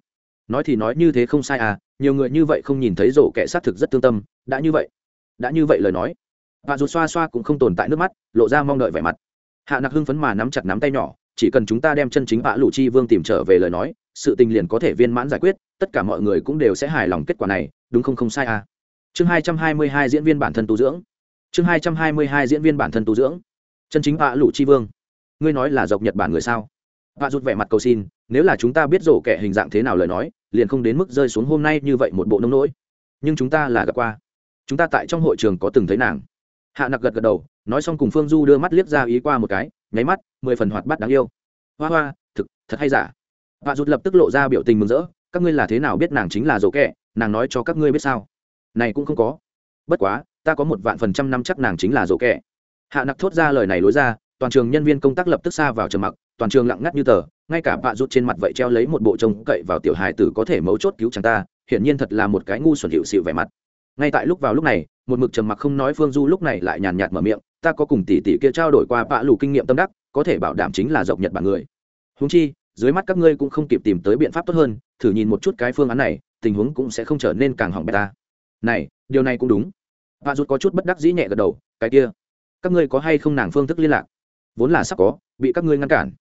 nói thì nói như thế không sai à nhiều người như vậy không nhìn thấy rổ kẻ sát thực rất tương tâm, đã như vậy, đã như vậy lời nói. Và dù xoa xoa cũng không tồn tại nước mắt, lộ ra mong đợi vẻ mặt. Hạ nặc hưng phấn mà nắm chặt nắm tay nhỏ, chỉ cần chúng ta đem chân chính vạ lụ chi vương tìm trở về lời nói, sự tình liền có thể viên mãn giải quyết, tất cả mọi người cũng đều sẽ hài lòng kết quả này, đúng không không sai à? Chương hai trăm hai mươi hai diễn viên bản thân tu dưỡng. Chương hai trăm hai mươi hai diễn viên bản thân tu dưỡng. Chân chính vạ lụ chi vương. Ngươi nói là dọc nhật bản người sao? Vạ rút vẻ mặt cầu xin nếu là chúng ta biết rổ kẻ hình dạng thế nào lời nói, liền không đến mức rơi xuống hôm nay như vậy một bộ nông nỗi. Nhưng chúng ta là gặp qua. Chúng ta tại trong hội trường có từng thấy nàng. Hạ nặc gật gật đầu, nói xong cùng phương du đưa mắt liếc ra ý qua một cái, nháy mắt, mười phần hoạt bắt đáng yêu. Hoa hoa, thực, thật hay giả? Vạ rút lập tức lộ ra biểu tình mừng rỡ, các ngươi là thế nào biết nàng chính là rổ kẻ, nàng nói cho các ngươi biết sao? Này cũng không có. Bất quá, ta có một vạn phần trăm năm chắc nàng chính là rổ kẻ. Hạ nặc thốt ra lời này lối ra, toàn trường nhân viên công tác lập tức xa vào trầm mặc, toàn trường lặng ngắt như tờ ngay cả bạ rút trên mặt vậy treo lấy một bộ trông cậy vào tiểu hài tử có thể mấu chốt cứu chàng ta, hiển nhiên thật là một cái ngu xuẩn hiệu xịu vẻ mặt. Ngay tại lúc vào lúc này, một mực trầm mặc không nói phương du lúc này lại nhàn nhạt mở miệng, ta có cùng tỷ tỷ kia trao đổi qua bạ lù kinh nghiệm tâm đắc, có thể bảo đảm chính là dọc nhật bản người. Húng chi, dưới mắt các ngươi cũng không kịp tìm tới biện pháp tốt hơn, thử nhìn một chút cái phương án này, tình huống cũng sẽ không trở nên càng hỏng beta này, điều này cũng đúng. Bạ rút có chút bất đắc dĩ nhẹ gật đầu, cái kia, các ngươi có hay không nàng phương thức liên lạc? Vốn là sắp có, bị các ngươi ngăn cản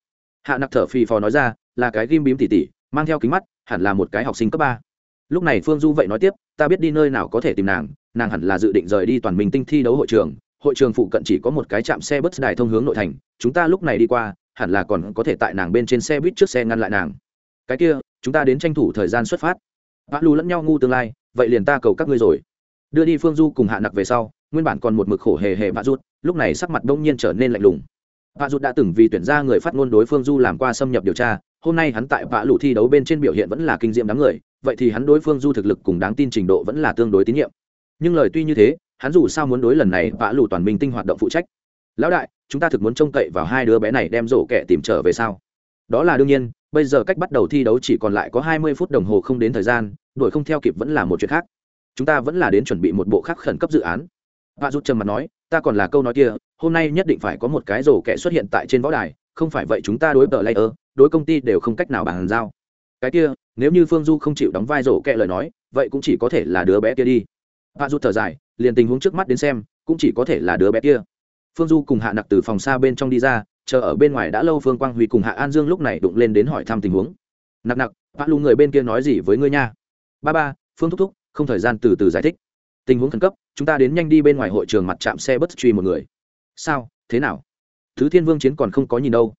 hạ nặc thở phì phò nói ra, là cái ghim bím tỉ tỉ, mang theo kính mắt, hẳn là một cái học sinh cấp ba. Lúc này phương du vậy nói tiếp, ta biết đi nơi nào có thể tìm nàng nàng hẳn là dự định rời đi toàn minh tinh thi đấu hội trường hội trường phụ cận chỉ có một cái trạm xe bus đài thông hướng nội thành, chúng ta lúc này đi qua, hẳn là còn có thể tại nàng bên trên xe buýt trước xe ngăn lại nàng. Cái kia, chúng ta đến tranh thủ thời gian xuất phát. Vã lù lẫn nhau ngu tương lai, vậy liền ta cầu các ngươi rồi. Đưa đi phương du cùng hạ nặc về sau, nguyên bản còn một mực khổ hề hề vã rút, lúc này sắc mặt đông nhiên trở nên lạnh lùng vạ rụt đã từng vì tuyển ra người phát ngôn đối phương du làm qua xâm nhập điều tra, hôm nay hắn tại vạ lụ thi đấu bên trên biểu hiện vẫn là kinh diệm đám người, vậy thì hắn đối phương du thực lực cùng đáng tin trình độ vẫn là tương đối tín nhiệm. Nhưng lời tuy như thế, hắn dù sao muốn đối lần này vạ lụ toàn minh tinh hoạt động phụ trách. Lão đại, chúng ta thực muốn trông cậy vào hai đứa bé này đem rổ kẻ tìm trở về sau đó là đương nhiên, bây giờ cách bắt đầu thi đấu chỉ còn lại có hai mươi phút đồng hồ không đến thời gian, đuổi không theo kịp vẫn là một chuyện khác. Chúng ta vẫn là đến chuẩn bị một bộ khác khẩn cấp dự án. Vạ rút trầm mặt nói ta còn là câu nói kia, hôm nay nhất định phải có một cái rổ kẻ xuất hiện tại trên võ đài, không phải vậy chúng ta đối tờ layer, đối công ty đều không cách nào bàn giao. Cái kia, nếu như phương du không chịu đóng vai rổ kẻ lời nói, vậy cũng chỉ có thể là đứa bé kia đi. Hạ du thở dài, liền tình huống trước mắt đến xem, cũng chỉ có thể là đứa bé kia. Phương du cùng hạ nặc từ phòng xa bên trong đi ra, chờ ở bên ngoài đã lâu phương quang huy cùng hạ an dương lúc này đụng lên đến hỏi thăm tình huống. Nặc nặc hạ lù người bên kia nói gì với ngươi nha? Ba ba, phương thúc thúc, không thời gian từ từ giải thích. Tình huống khẩn cấp chúng ta đến nhanh đi bên ngoài hội trường mặt trạm xe bất truy một người. Sao? Thế nào? Thứ thiên vương chiến còn không có nhìn đâu.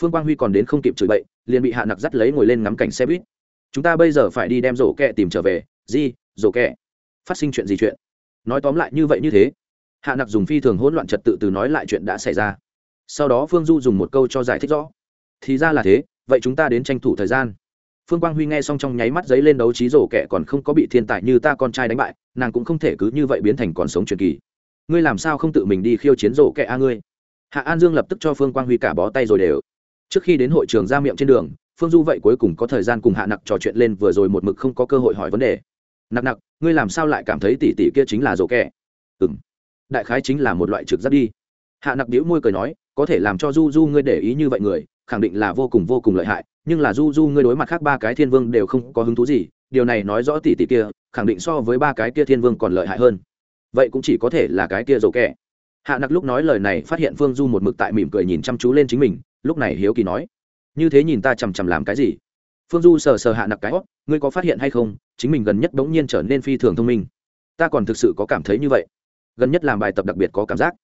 Phương quang huy còn đến không kịp chửi bậy, liền bị hạ nặc dắt lấy ngồi lên ngắm cảnh xe buýt. Chúng ta bây giờ phải đi đem rổ kẹ tìm trở về. Di, rổ kẹ. Phát sinh chuyện gì chuyện? Nói tóm lại như vậy như thế, hạ nặc dùng phi thường hỗn loạn trật tự từ nói lại chuyện đã xảy ra. Sau đó phương du dùng một câu cho giải thích rõ. Thì ra là thế, vậy chúng ta đến tranh thủ thời gian phương quang huy nghe xong trong nháy mắt giấy lên đấu trí rổ kẻ còn không có bị thiên tài như ta con trai đánh bại, nàng cũng không thể cứ như vậy biến thành còn sống truyền kỳ. Ngươi làm sao không tự mình đi khiêu chiến rổ kẻ a ngươi? Hạ an dương lập tức cho phương quang huy cả bó tay rồi đều. Trước khi đến hội trường ra miệng trên đường, phương du vậy cuối cùng có thời gian cùng hạ nặc trò chuyện lên vừa rồi một mực không có cơ hội hỏi vấn đề. Nặc nặc, ngươi làm sao lại cảm thấy tỷ tỷ kia chính là rổ kẻ? Ừ m đại khái chính là một loại trực giác đi. Hạ nặc đĩu môi cười nói, có thể làm cho du du ngươi để ý như vậy người, khẳng định là vô cùng vô cùng lợi hại nhưng là du du ngươi đối mặt khác ba cái thiên vương đều không có hứng thú gì, điều này nói rõ tỷ tỷ kia, khẳng định so với ba cái kia thiên vương còn lợi hại hơn. Vậy cũng chỉ có thể là cái kia dỗ kẹ. Hạ nặc lúc nói lời này phát hiện phương du một mực tại mỉm cười nhìn chăm chú lên chính mình, lúc này hiếu kỳ nói, như thế nhìn ta chằm chằm làm cái gì? Phương du sờ sờ hạ nặc cái ngươi có phát hiện hay không, chính mình gần nhất bỗng nhiên trở nên phi thường thông minh. Ta còn thực sự có cảm thấy như vậy. Gần nhất làm bài tập đặc biệt có cảm giác.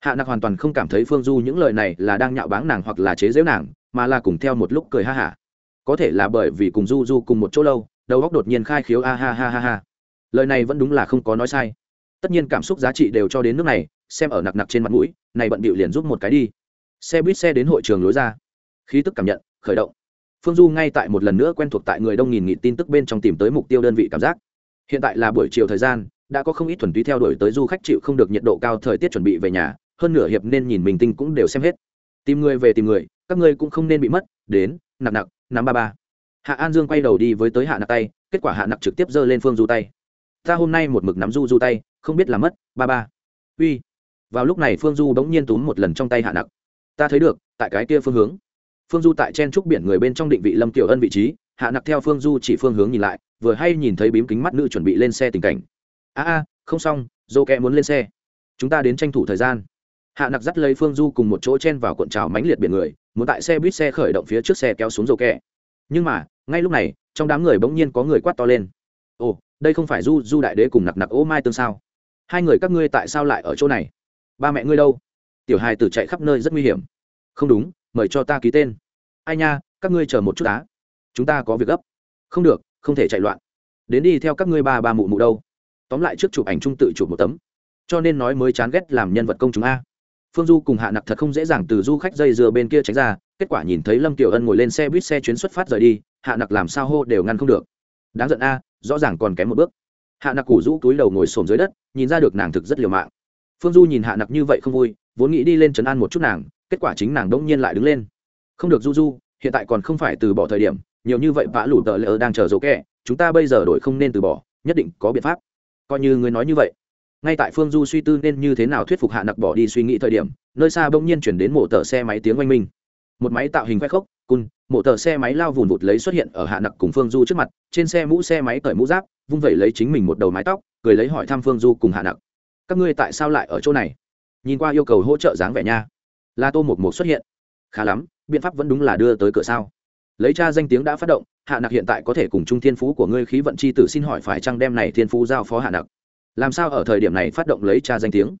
Hạ nặc hoàn toàn không cảm thấy phương du những lời này là đang nhạo báng nàng hoặc là chế giễu nàng mà là cùng theo một lúc cười ha hả có thể là bởi vì cùng du du cùng một chỗ lâu, đầu óc đột nhiên khai khiếu a ha ha ha ha. Lời này vẫn đúng là không có nói sai. Tất nhiên cảm xúc giá trị đều cho đến nước này, xem ở nặc nặc trên mặt mũi, này bận bịu liền giúp một cái đi. Xe buýt xe đến hội trường lối ra. Khí tức cảm nhận, khởi động. Phương du ngay tại một lần nữa quen thuộc tại người đông nghìn nghị tin tức bên trong tìm tới mục tiêu đơn vị cảm giác. Hiện tại là buổi chiều thời gian, đã có không ít thuần túy theo đuổi tới du khách chịu không được nhiệt độ cao thời tiết chuẩn bị về nhà, hơn nửa hiệp nên nhìn mình tinh cũng đều xem hết. Tìm người về tìm người các ngươi cũng không nên bị mất, đến, nặc nặc năm ba ba. Hạ an dương quay đầu đi với tới hạ nặc tay, kết quả hạ nặc trực tiếp giơ lên phương du tay. Ta hôm nay một mực nắm du du tay, không biết là mất, ba ba. Uy. Vào lúc này phương du bỗng nhiên túm một lần trong tay hạ nặc. Ta thấy được, tại cái kia phương hướng. Phương du tại chen trúc biển người bên trong định vị lâm tiểu ân vị trí, hạ nặc theo phương du chỉ phương hướng nhìn lại, vừa hay nhìn thấy bím kính mắt nữ chuẩn bị lên xe tình cảnh. A a, không xong, dô kẹ muốn lên xe. Chúng ta đến tranh thủ thời gian hạ nặc dắt lấy phương du cùng một chỗ chen vào cuộn trào mánh liệt biển người, muốn tại xe buýt xe khởi động phía trước xe kéo xuống dầu kẹ. Nhưng mà, ngay lúc này, trong đám người bỗng nhiên có người quát to lên. Ồ, đây không phải du du đại đế cùng nặc nặc ô mai tương sao? Hai người các ngươi tại sao lại ở chỗ này? Ba mẹ ngươi đâu? Tiểu hài tử chạy khắp nơi rất nguy hiểm. Không đúng, mời cho ta ký tên. Ai nha, các ngươi chờ một chút á chúng ta có việc gấp. Không được, không thể chạy loạn. Đến đi theo các ngươi ba ba mụ mụ đâu. Tóm lại trước chụp ảnh chung tự chụp một tấm. Cho nên nói mới chán ghét làm nhân vật công chúng a phương du cùng hạ nặc thật không dễ dàng từ du khách dây dừa bên kia tránh ra, kết quả nhìn thấy lâm tiểu ân ngồi lên xe buýt xe chuyến xuất phát rời đi, hạ nặc làm sao hô đều ngăn không được. Đáng giận a, rõ ràng còn kém một bước. Hạ nặc củ rũ túi đầu ngồi xổm dưới đất, nhìn ra được nàng thực rất liều mạng. Phương du nhìn hạ nặc như vậy không vui, vốn nghĩ đi lên trấn an một chút nàng, kết quả chính nàng đông nhiên lại đứng lên. Không được du du, hiện tại còn không phải từ bỏ thời điểm, nhiều như vậy vã lủ tợ lỡ đang chờ dỗ kẹ, chúng ta bây giờ đổi không nên từ bỏ, nhất định có biện pháp. Coi như người nói như vậy ngay tại phương du suy tư nên như thế nào thuyết phục hạ nặc bỏ đi suy nghĩ thời điểm, nơi xa bỗng nhiên chuyển đến mộ tờ xe máy tiếng oanh minh. Một máy tạo hình khoe khốc cun mộ tờ xe máy lao vùn vụt lấy xuất hiện ở hạ nặc cùng phương du trước mặt, trên xe mũ xe máy cởi mũ giáp, vung vẩy lấy chính mình một đầu mái tóc, cười lấy hỏi thăm phương du cùng hạ nặc. Các ngươi tại sao lại ở chỗ này? Nhìn qua yêu cầu hỗ trợ dáng vẻ nha. La tô một một xuất hiện. Khá lắm, biện pháp vẫn đúng là đưa tới cửa sao? Lấy cha danh tiếng đã phát động, hạ nặc hiện tại có thể cùng chung thiên phú của ngươi khí vận c h i tử xin hỏi phải chăng đem này thiên phú giao phó hạ nặc làm sao ở thời điểm này phát động lấy cha danh tiếng?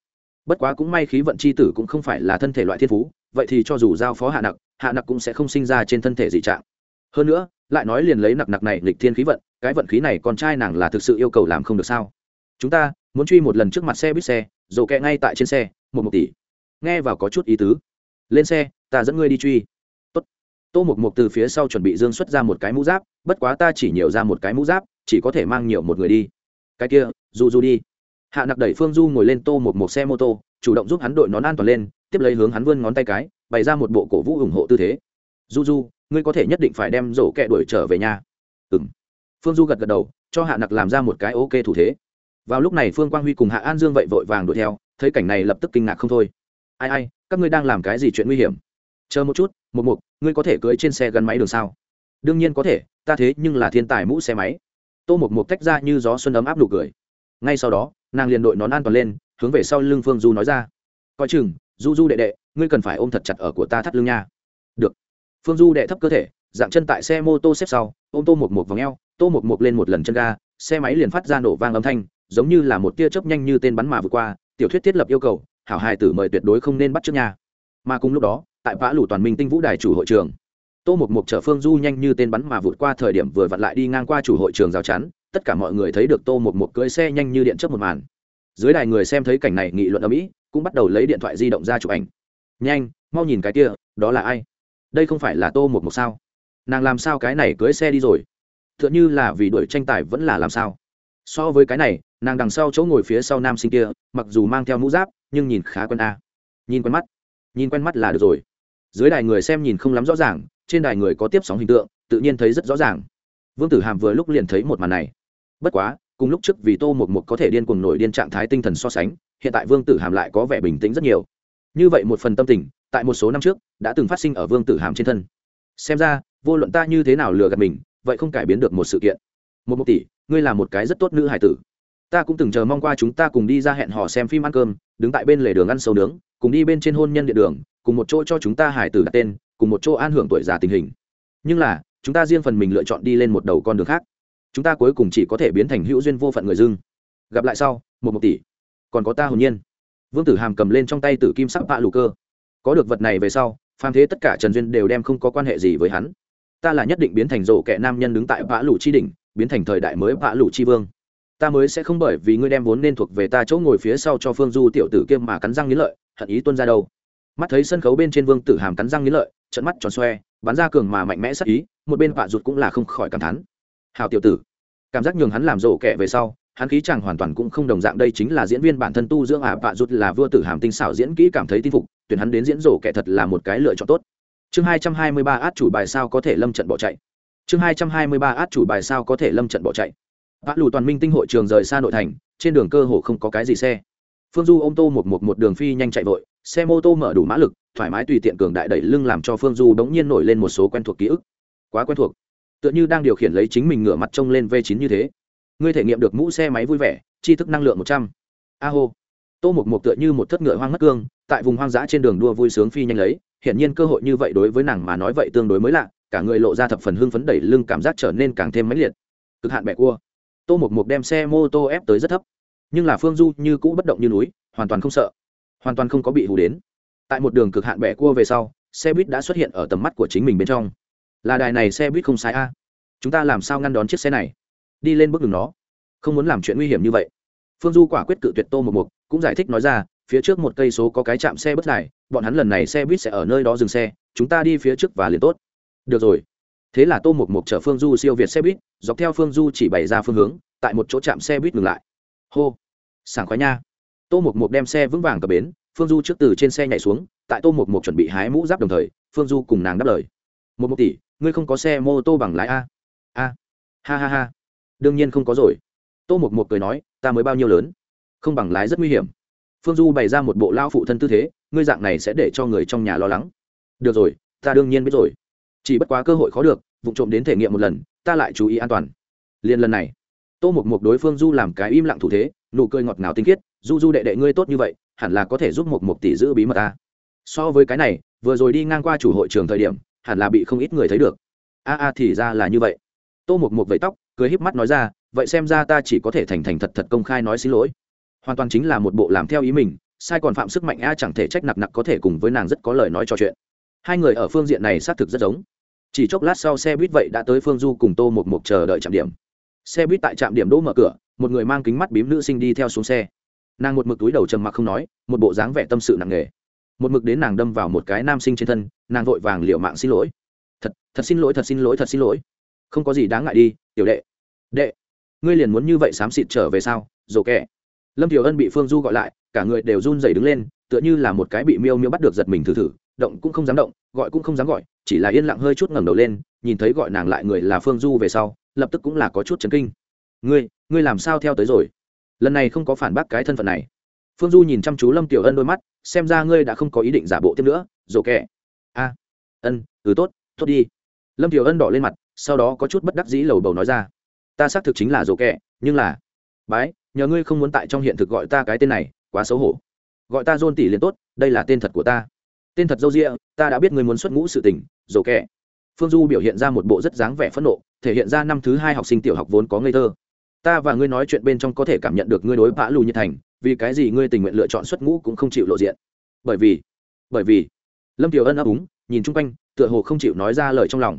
Bất quá cũng may khí vận c h i tử cũng không phải là thân thể loại thiên phú, vậy thì cho dù giao phó hạ nặc hạ nặc cũng sẽ không sinh ra trên thân thể dị trạng. Hơn nữa, lại nói liền lấy nặc nặc này lịch thiên khí vận, cái vận khí này con trai nàng là thực sự yêu cầu làm không được sao? Chúng ta muốn truy một lần trước mặt xe buýt xe rổ kẹ ngay tại trên xe, một một tỷ. Nghe vào có chút ý tứ. Lên xe, ta dẫn ngươi đi truy. Tốt. tô một mục từ phía sau chuẩn bị dương xuất ra một cái mũ giáp, bất quá ta chỉ nhiều ra một cái mũ giáp, chỉ có thể mang nhiều một người đi. Cái kia du du đi. Hạ nặc đẩy phương du ngồi lên tô một một xe mô tô, chủ động giúp hắn đội nón an toàn lên, tiếp lấy hướng hắn vươn ngón tay cái, bày ra một bộ cổ vũ ủng hộ tư thế. Du du ngươi có thể nhất định phải đem rổ kẹ đuổi trở về nhà. Ừ m phương du gật gật đầu, cho hạ nặc làm ra một cái ok thủ thế. Vào lúc này phương quang huy cùng hạ an dương vậy vội vàng đuổi theo, thấy cảnh này lập tức kinh ngạc không thôi. Ai ai, các ngươi đang làm cái gì chuyện nguy hiểm? Chờ một chút một mục ngươi có thể cưỡi trên xe gắn máy đường sao? Đương nhiên có thể, ta thế nhưng là thiên tài mũ xe máy. Tô một mục tách ra như gió xuân ấm áp nụ cười ngay sau đó, nàng liền đội nón an toàn lên, hướng về sau lưng phương du nói ra. Coi chừng, du du đệ đệ, ngươi cần phải ôm thật chặt ở của ta thắt lưng nha. Được. Phương du đệ thấp cơ thể, dạng chân tại xe mô tô xếp sau, ôm tô một một vòng eo tô một một lên một lần chân ga, xe máy liền phát ra nổ vang âm thanh, giống như là một tia chớp nhanh như tên bắn mà vượt qua. Tiểu thuyết thiết lập yêu cầu, hảo hài tử mời tuyệt đối không nên bắt trước nhà mà cùng lúc đó, tại vã lủ toàn minh tinh vũ đài chủ hội trường, tô một mục chở phương du nhanh như tên bắn mà vụt qua thời điểm vừa vặn lại đi ngang qua chủ hội trường rào chắn tất cả mọi người thấy được tô một một cưỡi xe nhanh như điện chớp một màn. Dưới đài người xem thấy cảnh này, nghị luận ở mỹ, cũng bắt đầu lấy điện thoại di động ra chụp ảnh. Nhanh, mau nhìn cái kia, đó là ai? Đây không phải là tô một một sao? Nàng làm sao cái này cưỡi xe đi rồi? T h ư ợ n h ư là vì đuổi tranh tài vẫn là làm sao? So với cái này, nàng đằng sau chỗ ngồi phía sau nam sinh kia, mặc dù mang theo mũ giáp, nhưng nhìn khá quen a. Nhìn quen mắt. Nhìn quen mắt là được rồi. Dưới đài người xem nhìn không lắm rõ ràng, trên đài người có tiếp sóng hình tượng, tự nhiên thấy rất rõ ràng. Vương tử hàm vừa lúc liền thấy một màn này bất quá, cùng lúc trước vì tô một một có thể điên cuồng nổi điên trạng thái tinh thần so sánh, hiện tại vương tử hàm lại có vẻ bình tĩnh rất nhiều. Như vậy một phần tâm tình, tại một số năm trước, đã từng phát sinh ở vương tử hàm trên thân. Xem ra, vô luận ta như thế nào lừa gạt mình, vậy không cải biến được một sự kiện. Một một tỷ, ngươi là một cái rất tốt nữ hải tử. Ta cũng từng chờ mong qua chúng ta cùng đi ra hẹn hò xem phim ăn cơm, đứng tại bên lề đường ăn sâu nướng, cùng đi bên trên hôn nhân địa đường, cùng một chỗ cho chúng ta hải tử đặt tên, cùng một chỗ an hưởng tuổi già tình hình. Nhưng là, chúng ta riêng phần mình lựa chọn đi lên một đầu con đường khác chúng ta cuối cùng chỉ có thể biến thành hữu duyên vô phận người dưng. Gặp lại sau, một một tỷ. Còn có ta hồn nhiên. Vương tử hàm cầm lên trong tay tử kim sắc bạ lù cơ. Có được vật này về sau, phàm thế tất cả trần duyên đều đem không có quan hệ gì với hắn. Ta là nhất định biến thành rổ kẻ nam nhân đứng tại bạ lù chi đỉnh, biến thành thời đại mới bạ lù chi vương. Ta mới sẽ không bởi vì ngươi đem vốn nên thuộc về ta chỗ ngồi phía sau cho phương du tiểu tử kiêm mà cắn răng nghĩ lợi, hận ý tuân ra đâu. Mắt thấy sân khấu bên trên vương tử hàm cắn răng nghĩ lợi trận mắt tròn xoe, bắn ra cường mà mạnh mẽ sắc ý, một bên vạ rụt cũng là không khỏi cảm thán hào tiểu tử, cảm giác nhường hắn làm rổ kẹ về sau, hắn khí chẳng hoàn toàn cũng không đồng dạng. Đây chính là diễn viên bản thân tu dưỡng ả vạ rút là vua tử hàm tinh xảo diễn kỹ cảm thấy tin phục, tuyển hắn đến diễn rổ kẹ thật là một cái lựa chọn tốt. Chương hai trăm hai mươi ba át chủ bài sao có thể lâm trận bỏ chạy. Chương hai trăm hai mươi ba át chủ bài sao có thể lâm trận bỏ chạy. Vã lù toàn minh tinh hội trường rời xa nội thành, trên đường cơ hồ không có cái gì xe. Phương du ô tô một một một đường phi nhanh chạy vội, xe mô tô mở đủ mã lực, thoải mái tùy tiện cường đại đẩy lưng làm cho phương du bỗng nhiên nổi lên một số quen thuộc ký ức. Quá quen thuộc tựa như đang điều khiển lấy chính mình ngửa mặt trông lên v 9 như thế. Ngươi thể nghiệm được mũ xe máy vui vẻ chi thức năng lượng một trăm. A hô. Tô một một tựa như một thất ngựa hoang mất cương, tại vùng hoang dã trên đường đua vui sướng phi nhanh lấy, hiển nhiên cơ hội như vậy đối với nàng mà nói vậy tương đối mới lạ, cả người lộ ra thập phần hưng phấn đẩy lưng cảm giác trở nên càng thêm mãnh liệt. Cực hạn bẻ cua. Tô một một đem xe mô tô ép tới rất thấp. Nhưng là phương du như cũ bất động như núi, hoàn toàn không sợ. Hoàn toàn không có bị hù đến. Tại một đường cực hạn bẻ cua về sau, xe buýt đã xuất hiện ở tầm mắt của chính mình bên trong là đài này xe buýt không sai a. Chúng ta làm sao ngăn đón chiếc xe này? Đi lên bước đường nó. Không muốn làm chuyện nguy hiểm như vậy. Phương du quả quyết cự tuyệt tô một mục cũng giải thích nói ra, phía trước một cây số có cái chạm xe bất dài bọn hắn lần này xe buýt sẽ ở nơi đó dừng xe, chúng ta đi phía trước và liền tốt. Được rồi. Thế là tô một mục chở phương du siêu việt xe buýt, dọc theo phương du chỉ bày ra phương hướng, tại một chỗ chạm xe buýt ngừng lại. Hô. Sảng khoái nha. Tô một mục đem xe vững vàng cập bến, phương du trước từ trên xe nhảy xuống, tại tô một mục chuẩn bị hái mũ giáp đồng thời, phương du cùng nàng đáp lời. Một một tỷ ngươi không có xe mô tô bằng lái a? A. Ha ha ha. Đương nhiên không có rồi. Tô một một cười nói, ta mới bao nhiêu lớn? Không bằng lái rất nguy hiểm. Phương du bày ra một bộ lao phụ thân tư thế, ngươi dạng này sẽ để cho người trong nhà lo lắng. Được rồi, ta đương nhiên biết rồi. Chỉ bất quá cơ hội khó được, vụ trộm đến thể nghiệm một lần, ta lại chú ý an toàn. Liền lần này, tô một một đối phương du làm cái im lặng thủ thế, nụ cười ngọt ngào tinh khiết, du du đệ đệ ngươi tốt như vậy, hẳn là có thể giúp một một tỷ giữ bí mật ta. So với cái này, vừa rồi đi ngang qua chủ hội trường thời điểm hẳn là bị không ít người thấy được. A a thì ra là như vậy. Tô một một vẫy tóc, cười híp mắt nói ra, vậy xem ra ta chỉ có thể thành thành thật thật công khai nói xin lỗi. Hoàn toàn chính là một bộ làm theo ý mình, sai còn phạm sức mạnh a chẳng thể trách nặc nặc có thể cùng với nàng rất có lời nói trò chuyện. Hai người ở phương diện này xác thực rất giống. Chỉ chốc lát sau xe buýt vậy đã tới phương du cùng tô một một chờ đợi trạm điểm. Xe buýt tại trạm điểm đỗ mở cửa, một người mang kính mắt bím nữ sinh đi theo xuống xe. Nàng một mực túi đầu trầm mặc không nói, một bộ dáng vẻ tâm sự nặng nề một mực đến nàng đâm vào một cái nam sinh trên thân, nàng vội vàng liệu mạng xin lỗi. Thật thật xin lỗi, thật xin lỗi, thật xin lỗi. Không có gì đáng ngại đi, tiểu đệ. Đệ, ngươi liền muốn như vậy xám xịt trở về sao? Dồ kẻ. Lâm tiểu ân bị phương du gọi lại, cả người đều run rẩy đứng lên, tựa như là một cái bị miêu miêu bắt được giật mình thử thử, động cũng không dám động, gọi cũng không dám gọi, chỉ là yên lặng hơi chút ngẩng đầu lên, nhìn thấy gọi nàng lại người là phương du về sau, lập tức cũng là có chút chấn kinh. Ngươi ngươi làm sao theo tới rồi? Lần này không có phản bác cái thân phận này phương du nhìn chăm chú lâm tiểu ân đôi mắt, xem ra ngươi đã không có ý định giả bộ tiếp nữa dồ kẻ a, ân ừ tốt tốt đi. Lâm tiểu ân đỏ lên mặt, sau đó có chút bất đắc dĩ lầu bầu nói ra. Ta xác thực chính là dồ kẻ nhưng là, bái, nhờ ngươi không muốn tại trong hiện thực gọi ta cái tên này, quá xấu hổ. Gọi ta dôn tỷ liền tốt, đây là tên thật của ta. Tên thật dâu rịa ta đã biết ngươi muốn xuất ngũ sự tình dồ kẻ phương du biểu hiện ra một bộ rất dáng vẻ phẫn nộ, thể hiện ra năm thứ hai học sinh tiểu học vốn có ngây thơ. Ta và ngươi nói chuyện bên trong có thể cảm nhận được ngươi đối vã lù nhiệt thành vì cái gì ngươi tình nguyện lựa chọn xuất ngũ cũng không chịu lộ diện? Bởi vì bởi vì lâm tiểu ân ấp úng nhìn chung quanh tựa hồ không chịu nói ra lời trong lòng.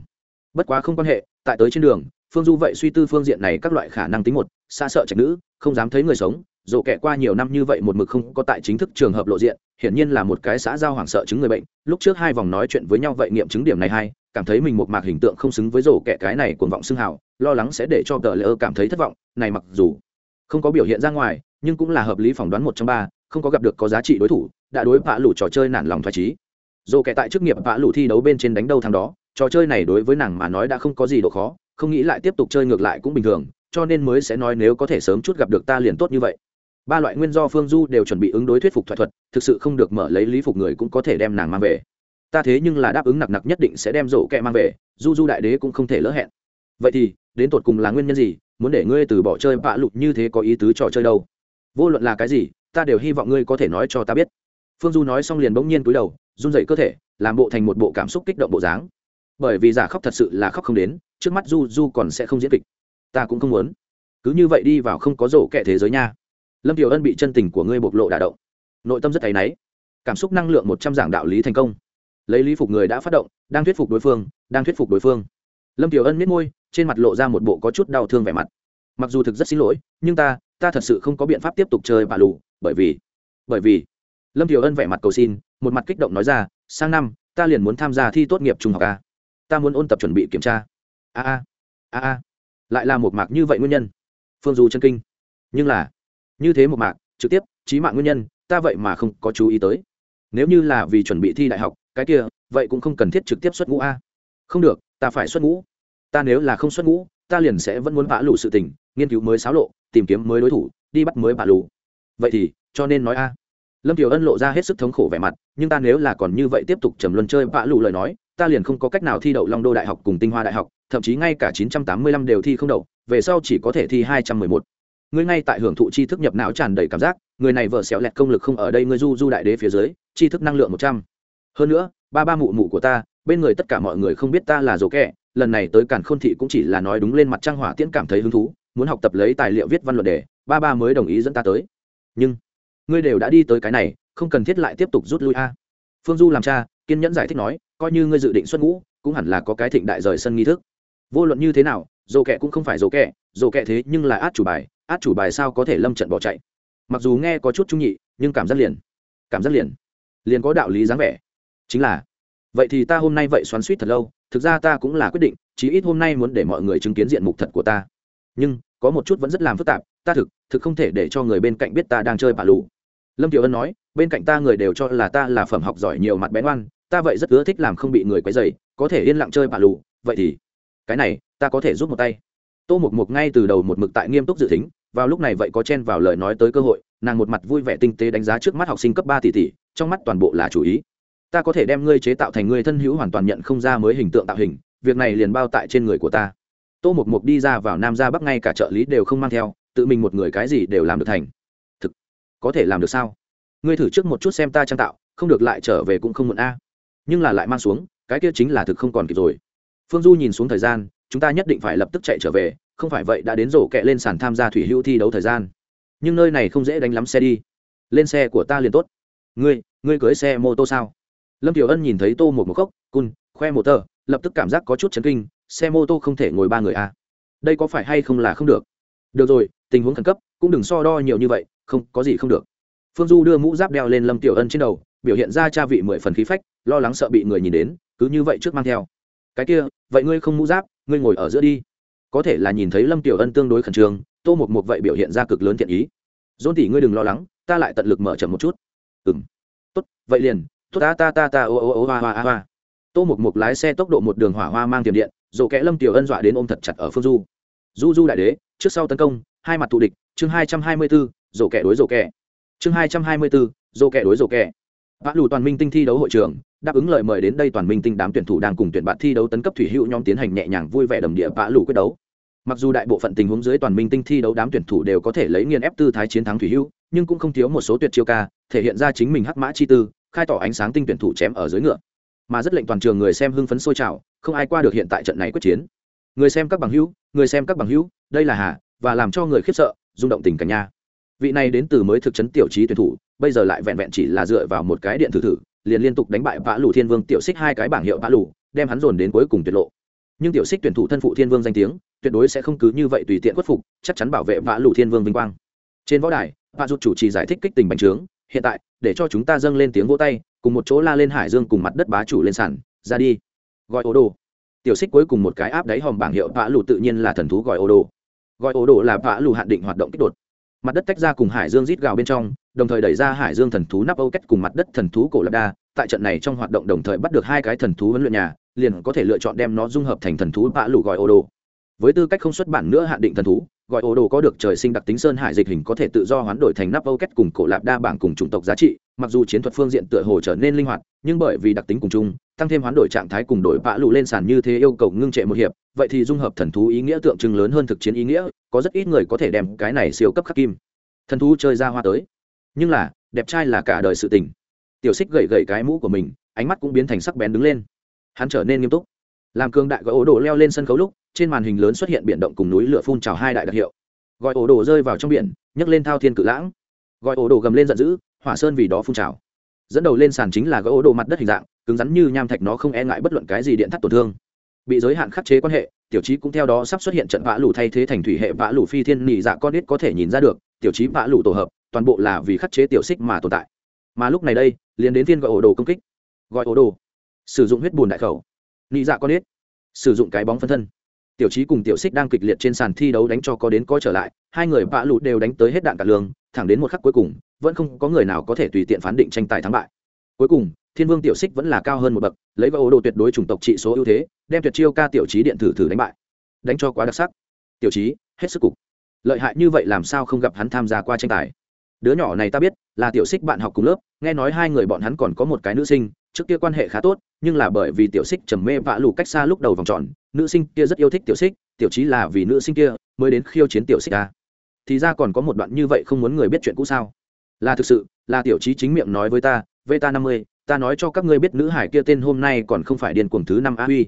Bất quá không quan hệ tại tới trên đường phương du vậy suy tư phương diện này các loại khả năng tính một xa sợ trạch nữ không dám thấy người sống dồ kẻ qua nhiều năm như vậy một mực không có tại chính thức trường hợp lộ diện hiển nhiên là một cái xã giao hoảng sợ chứng người bệnh. Lúc trước hai vòng nói chuyện với nhau vậy nghiệm chứng điểm này hay, cảm thấy mình một mạc hình tượng không xứng với rổ kẻ cái này cuồng vọng xưng hào lo lắng sẽ để cho tờ lỡ cảm thấy thất vọng này mặc dù không có biểu hiện ra ngoài, nhưng cũng là hợp lý phỏng đoán một trong ba, không có gặp được có giá trị đối thủ, đã đối vạ lủ trò chơi nản lòng thoải trí. Dù kẻ tại chức nghiệp vạ lụ thi đấu bên trên đánh đâu thằng đó, trò chơi này đối với nàng mà nói đã không có gì độ khó, không nghĩ lại tiếp tục chơi ngược lại cũng bình thường, cho nên mới sẽ nói nếu có thể sớm chút gặp được ta liền tốt như vậy. Ba loại nguyên do phương du đều chuẩn bị ứng đối thuyết phục thoại thuật, thực sự không được mở lấy lý phục người cũng có thể đem nàng mang về. Ta thế nhưng là đáp ứng nặc nặc nhất định sẽ đem rổ kẹ mang về, du du đại đế cũng không thể lỡ hẹn. Vậy thì, đến tột cùng là nguyên nhân gì? Muốn để ngươi từ bỏ chơi bạ lụt như thế có ý tứ trò chơi đâu. Vô luận là cái gì, ta đều hy vọng ngươi có thể nói cho ta biết. Phương du nói xong liền bỗng nhiên cúi đầu, run dậy cơ thể, làm bộ thành một bộ cảm xúc kích động bộ dáng. Bởi vì giả khóc thật sự là khóc không đến, trước mắt du du còn sẽ không diễn kịch. Ta cũng không muốn. Cứ như vậy đi vào không có rổ kẻ thế giới nha. Lâm tiểu ân bị chân tình của ngươi bộc lộ đả động. Nội tâm rất áy náy. Cảm xúc năng lượng một trăm giảng đạo lý thành công. Lấy lý phục người đã phát động, đang thuyết phục đối phương, đang thuyết phục đối phương. Lâm tiểu ân miết môi trên mặt lộ ra một bộ có chút đau thương vẻ mặt. Mặc dù thực rất xin lỗi, nhưng ta ta thật sự không có biện pháp tiếp tục chơi bà lù, bởi vì bởi vì, lâm thiều ân vẻ mặt cầu xin, một mặt kích động nói ra, sang năm, ta liền muốn tham gia thi tốt nghiệp trung học a. Ta muốn ôn tập chuẩn bị kiểm tra. A a a a. Lại là một mạc như vậy nguyên nhân. Phương du chân kinh. Nhưng là, như thế một mạc, trực tiếp trí mạng nguyên nhân, ta vậy mà không có chú ý tới. Nếu như là vì chuẩn bị thi đại học, cái kia, vậy cũng không cần thiết trực tiếp xuất ngũ a. Không được, ta phải xuất ngũ ta nếu là không xuất ngũ, ta liền sẽ vẫn muốn vã lù sự tình, nghiên cứu mới xáo lộ, tìm kiếm mới đối thủ, đi bắt mới vã lù vậy thì, cho nên nói a lâm tiểu ân lộ ra hết sức thống khổ vẻ mặt, nhưng ta nếu là còn như vậy tiếp tục trầm luân chơi vã lù lời nói, ta liền không có cách nào thi đậu long đô đại học cùng tinh hoa đại học, thậm chí ngay cả 985 đều thi không đậu, về sau chỉ có thể thi 211. ngươi ngay tại hưởng thụ tri thức nhập não tràn đầy cảm giác, người này vợ xéo lẹt công lực không ở đây, ngươi du du đại đế phía dưới, tri thức năng lượng 100. hơn nữa, ba ba mụ mụ của ta, bên người tất cả mọi người không biết ta là dồ kẻ lần này tới cản khôn thị cũng chỉ là nói đúng lên mặt trang hỏa tiễn cảm thấy hứng thú, muốn học tập lấy tài liệu viết văn luận đề, ba ba mới đồng ý dẫn ta tới. Nhưng, ngươi đều đã đi tới cái này, không cần thiết lại tiếp tục rút lui a. Phương du làm cha, kiên nhẫn giải thích nói, coi như ngươi dự định xuất ngũ, cũng hẳn là có cái thịnh đại rời sân nghi thức. Vô luận như thế nào dồ kẹ cũng không phải dồ kẹ dồ kẹ thế nhưng là át chủ bài, át chủ bài sao có thể lâm trận bỏ chạy. Mặc dù nghe có chút trung nhị, nhưng cảm giác liền, cảm giác liền liền có đạo lý dáng vẻ. Chính là, vậy thì ta hôm nay vậy xoắn suýt thật lâu thực ra ta cũng là quyết định, chí ít hôm nay muốn để mọi người chứng kiến diện mục thật của ta. Nhưng, có một chút vẫn rất làm phức tạp, ta thực thực không thể để cho người bên cạnh biết ta đang chơi bà lù. Lâm tiểu ân nói, bên cạnh ta người đều cho là ta là phẩm học giỏi nhiều mặt bén oan, ta vậy rất ưa thích làm không bị người quấy dày có thể yên lặng chơi bà lù, vậy thì, cái này, ta có thể giúp một tay. Tô mục mục ngay từ đầu một mực tại nghiêm túc dự tính, vào lúc này vậy có chen vào lời nói tới cơ hội, nàng một mặt vui vẻ tinh tế đánh giá trước mắt học sinh cấp ba tỷ tỷ, trong mắt toàn bộ là chủ ý ta có thể đem ngươi chế tạo thành ngươi thân hữu hoàn toàn nhận không ra mới hình tượng tạo hình, việc này liền bao tại trên người của ta. Tô mục mục đi ra vào nam ra bắc ngay cả trợ lý đều không mang theo, tự mình một người cái gì đều làm được thành. Thực, có thể làm được sao? Ngươi thử trước một chút xem ta trang tạo, không được lại trở về cũng không muộn a. Nhưng là lại mang xuống, cái kia chính là thực không còn kịp rồi. Phương du nhìn xuống thời gian, chúng ta nhất định phải lập tức chạy trở về, không phải vậy đã đến rổ kẹ lên sàn tham gia thủy hữu thi đấu thời gian. Nhưng nơi này không dễ đánh lắm xe đi. Lên xe của ta liền tốt. Ngươi ngươi cưới xe mô tô sao? Lâm tiểu ân nhìn thấy tô một một khốc cun, khoe một tờ, lập tức cảm giác có chút chấn kinh, xe mô tô không thể ngồi ba người à. đây có phải hay không là không được? Được rồi, tình huống khẩn cấp, cũng đừng so đo nhiều như vậy, không, có gì không được. Phương du đưa mũ giáp đeo lên lâm tiểu ân trên đầu, biểu hiện ra cha vị mười phần khí phách, lo lắng sợ bị người nhìn đến, cứ như vậy trước mang theo. Cái kia, vậy ngươi không mũ giáp, ngươi ngồi ở giữa đi. Có thể là nhìn thấy lâm tiểu ân tương đối khẩn trương, tô một một vậy biểu hiện ra cực lớn thiện ý. Dôn tỷ ngươi đừng lo lắng, ta lại tận lực mở chậm một chút. Ừng tốt, vậy liền tốt ta ta ta ta, ô ô ô, hoa hoa hoa tô một một lái xe tốc độ một đường hỏa hoa mang tiềm điện, dồ kẽ lâm tiểu ân dọa đến ôm thật chặt ở phương du. Du du đại đế, trước sau tấn công, hai mặt thù địch, chương hai trăm hai mươi bốn dồ kẻ đối dồ kẻ. Chương hai trăm hai mươi bốn dồ kẻ đối dồ kẻ. Vã lù toàn minh tinh thi đấu hội trường, đáp ứng lời mời đến đây toàn minh tinh đám tuyển thủ đang cùng tuyển bạn thi đấu tấn cấp thủy hữu nhóm tiến hành nhẹ nhàng vui vẻ đầm địa vã lù quyết đấu. Mặc dù đại bộ phận tình huống dưới toàn minh tinh thi đấu đám tuyển thủ đều có thể lấy nghiền ép tư thái chiến thắng thủy hữu, nhưng cũng không thiếu một số tuyệt chiêu ca, thể hiện ra chính mình hắc mã chi tư khai tỏ ánh sáng tinh tuyển thủ chém ở dưới ngựa. Mà rất lệnh toàn trường người xem hưng phấn sôi trào, không ai qua được hiện tại trận này quyết chiến. Người xem các bằng hữu, người xem các bằng hữu, đây là hà, và làm cho người khiếp sợ, rung động tình cảnh nha. Vị này đến từ mới thực chấn tiểu trí tuyển thủ, bây giờ lại vẹn vẹn chỉ là dựa vào một cái điện thử thử, liền liên tục đánh bại vã lù thiên vương tiểu xích hai cái bảng hiệu vã lù, đem hắn dồn đến cuối cùng tuyệt lộ. Nhưng tiểu xích tuyển thủ thân phụ thiên vương danh tiếng, tuyệt đối sẽ không cứ như vậy tùy tiện khuất phục, chắc chắn bảo vệ vã lù thiên vương vinh quang. Trên võ đài, vã rụt chủ trì giải thích kích tình bành trướng hiện tại, để cho chúng ta dâng lên tiếng vỗ tay, cùng một chỗ la lên hải dương cùng mặt đất bá chủ lên sàn, ra đi. Gọi ô đồ. Tiểu xích cuối cùng một cái áp đáy hòm bảng hiệu vã lù tự nhiên là thần thú gọi ô đồ. Gọi ô đồ là vã lù hạn định hoạt động kích đột. Mặt đất tách ra cùng hải dương rít gào bên trong, đồng thời đẩy ra hải dương thần thú nắp âu cách cùng mặt đất thần thú cổ lạc đa. Tại trận này trong hoạt động đồng thời bắt được hai cái thần thú huấn luyện nhà, liền có thể lựa chọn đem nó dung hợp thành thần thú vạ lụ gọi ô đồ. Với tư cách không xuất bản nữa hạn định thần thú gọi ổ đồ có được trời sinh đặc tính sơn hải dịch hình có thể tự do hoán đổi thành nắp âu kết cùng cổ lạp đa bảng cùng chủng tộc giá trị, mặc dù chiến thuật phương diện tựa hồ trở nên linh hoạt, nhưng bởi vì đặc tính cùng chung, tăng thêm hoán đổi trạng thái cùng đổi bạ lụ lên sàn như thế yêu cầu ngưng trệ một hiệp, vậy thì dung hợp thần thú ý nghĩa tượng trưng lớn hơn thực chiến ý nghĩa, có rất ít người có thể đem cái này siêu cấp khắc kim. Thần thú chơi ra hoa tới. Nhưng là, đẹp trai là cả đời sự tình. Tiểu xích gậy gậy cái mũ của mình, ánh mắt cũng biến thành sắc bén đứng lên. Hắn trở nên nghiêm túc. Làm cường đại gọi ổ đồ leo lên sân khấu lúc trên màn hình lớn xuất hiện biển động cùng núi lửa phun trào hai đại đặc hiệu. Gọi ổ đồ rơi vào trong biển, nhấc lên thao thiên cự lãng. Gọi ổ đồ gầm lên giận dữ, hỏa sơn vì đó phun trào. Dẫn đầu lên sàn chính là gọi ổ đồ mặt đất hình dạng, cứng rắn như nham thạch nó không e ngại bất luận cái gì điện thắt tổn thương. Bị giới hạn khắc chế quan hệ, tiểu trí cũng theo đó sắp xuất hiện trận vã lù thay thế thành thủy hệ vã lù phi thiên nỉ dạ con ít có thể nhìn ra được, tiểu trí vã lù tổ hợp, toàn bộ là vì khắc chế tiểu xích mà tồn tại. Mà lúc này đây, liền đến phiên gọi ổ đồ công kích. Gọi ổ đồ. Sử dụng huyết bùn đại khẩu. Nị dạ con ít. Sử dụng cái bóng phân thân tiểu trí cùng tiểu xích đang kịch liệt trên sàn thi đấu đánh cho có đến có trở lại, hai người vạ lụt đều đánh tới hết đạn cả lương, thẳng đến một khắc cuối cùng, vẫn không có người nào có thể tùy tiện phán định tranh tài thắng bại. Cuối cùng, thiên vương tiểu xích vẫn là cao hơn một bậc, lấy vào ô đồ tuyệt đối chủng tộc trị số ưu thế, đem tuyệt chiêu ca tiểu trí điện thử thử đánh bại. Đánh cho quá đặc sắc. Tiểu trí hết sức cục. Lợi hại như vậy làm sao không gặp hắn tham gia qua tranh tài? Đứa nhỏ này ta biết, là tiểu xích bạn học cùng lớp, nghe nói hai người bọn hắn còn có một cái nữ sinh, trước kia quan hệ khá tốt, nhưng là bởi vì tiểu xích trầm mê vạ lù cách xa lúc đầu vòng tròn nữ sinh kia rất yêu thích tiểu xích, tiểu trí là vì nữ sinh kia mới đến khiêu chiến tiểu xích ta thì ra còn có một đoạn như vậy không muốn người biết chuyện cũ sao? Là thực sự, là tiểu trí chính miệng nói với ta, vê ta năm mươi, ta nói cho các ngươi biết nữ hải kia tên hôm nay còn không phải điên cuồng thứ năm a huy.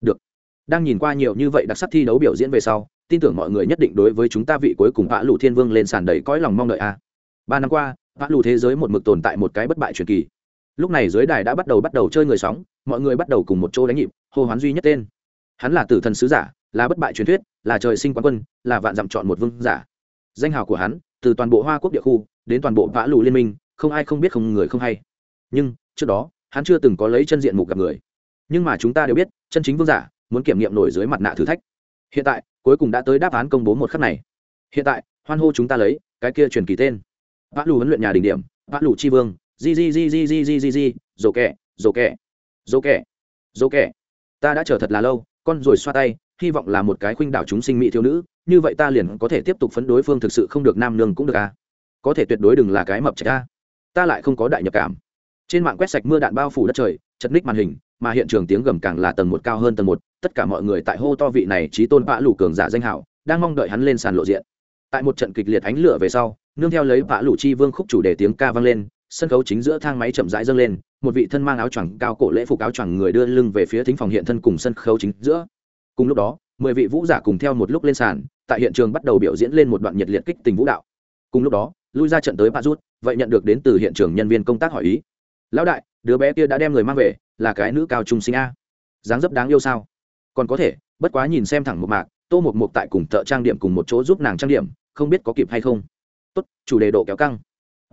Được. Đang nhìn qua nhiều như vậy đặc sắc thi đấu biểu diễn về sau, tin tưởng mọi người nhất định đối với chúng ta vị cuối cùng vã lù thiên vương lên sàn đầy cõi lòng mong đợi a ba năm qua, vã lù thế giới một mực tồn tại một cái bất bại truyền kỳ. Lúc này dưới đài đã bắt đầu bắt đầu chơi người sóng, mọi người bắt đầu cùng một chỗ đánh nhịp, hô hoán duy nhất tên hắn là tử thần sứ giả, là bất bại truyền thuyết, là trời sinh quán quân, là vạn dặm chọn một vương giả. Danh hào của hắn, từ toàn bộ hoa quốc địa khu, đến toàn bộ vã lù liên minh, không ai không biết không người không hay. Nhưng, trước đó, hắn chưa từng có lấy chân diện mục gặp người. Nhưng mà chúng ta đều biết, chân chính vương giả, muốn kiểm nghiệm nổi dưới mặt nạ thử thách. Hiện tại, cuối cùng đã tới đáp án công bố một khắc này. Hiện tại, hoan hô chúng ta lấy, cái kia truyền kỳ tên. Vã lù huấn luyện nhà đỉnh điểm, vã lù tri vương, di di di di di di di di dồ kẹ dồ kẹ dồ kẹ dồ kẹ ta đã chờ thật là lâu con rồi xoa tay, hy vọng là một cái khuynh đảo chúng sinh mỹ thiếu nữ, như vậy ta liền có thể tiếp tục phấn đối phương thực sự không được nam nương cũng được à. Có thể tuyệt đối đừng là cái mập chạy ta ta lại không có đại nhập cảm. Trên mạng quét sạch mưa đạn bao phủ đất trời, chật ních màn hình, mà hiện trường tiếng gầm càng là tầng một cao hơn tầng một, tất cả mọi người tại hô to vị này trí tôn vã lù cường giả danh hảo, đang mong đợi hắn lên sàn lộ diện. Tại một trận kịch liệt ánh lửa về sau, nương theo lấy vã lù chi vương khúc chủ đề tiếng ca vang lên, sân khấu chính giữa thang máy chậm rãi dâng lên một vị thân mang áo choàng cao cổ lễ phục áo choàng người đưa lưng về phía thính phòng hiện thân cùng sân khấu chính giữa. Cùng lúc đó, mười vị vũ giả cùng theo một lúc lên sàn, tại hiện trường bắt đầu biểu diễn lên một đoạn nhiệt liệt kích tình vũ đạo. Cùng lúc đó, lui ra trận tới pa rút, vậy nhận được đến từ hiện trường nhân viên công tác hỏi ý. Lão đại, đứa bé kia đã đem người mang về, là cái nữ cao trung sinh a. Dáng dấp đáng yêu sao? Còn có thể, bất quá nhìn xem thẳng một mạc, tô một mục tại cùng thợ trang điểm cùng một chỗ giúp nàng trang điểm, không biết có kịp hay không? Tốt, chủ đề độ kéo căng.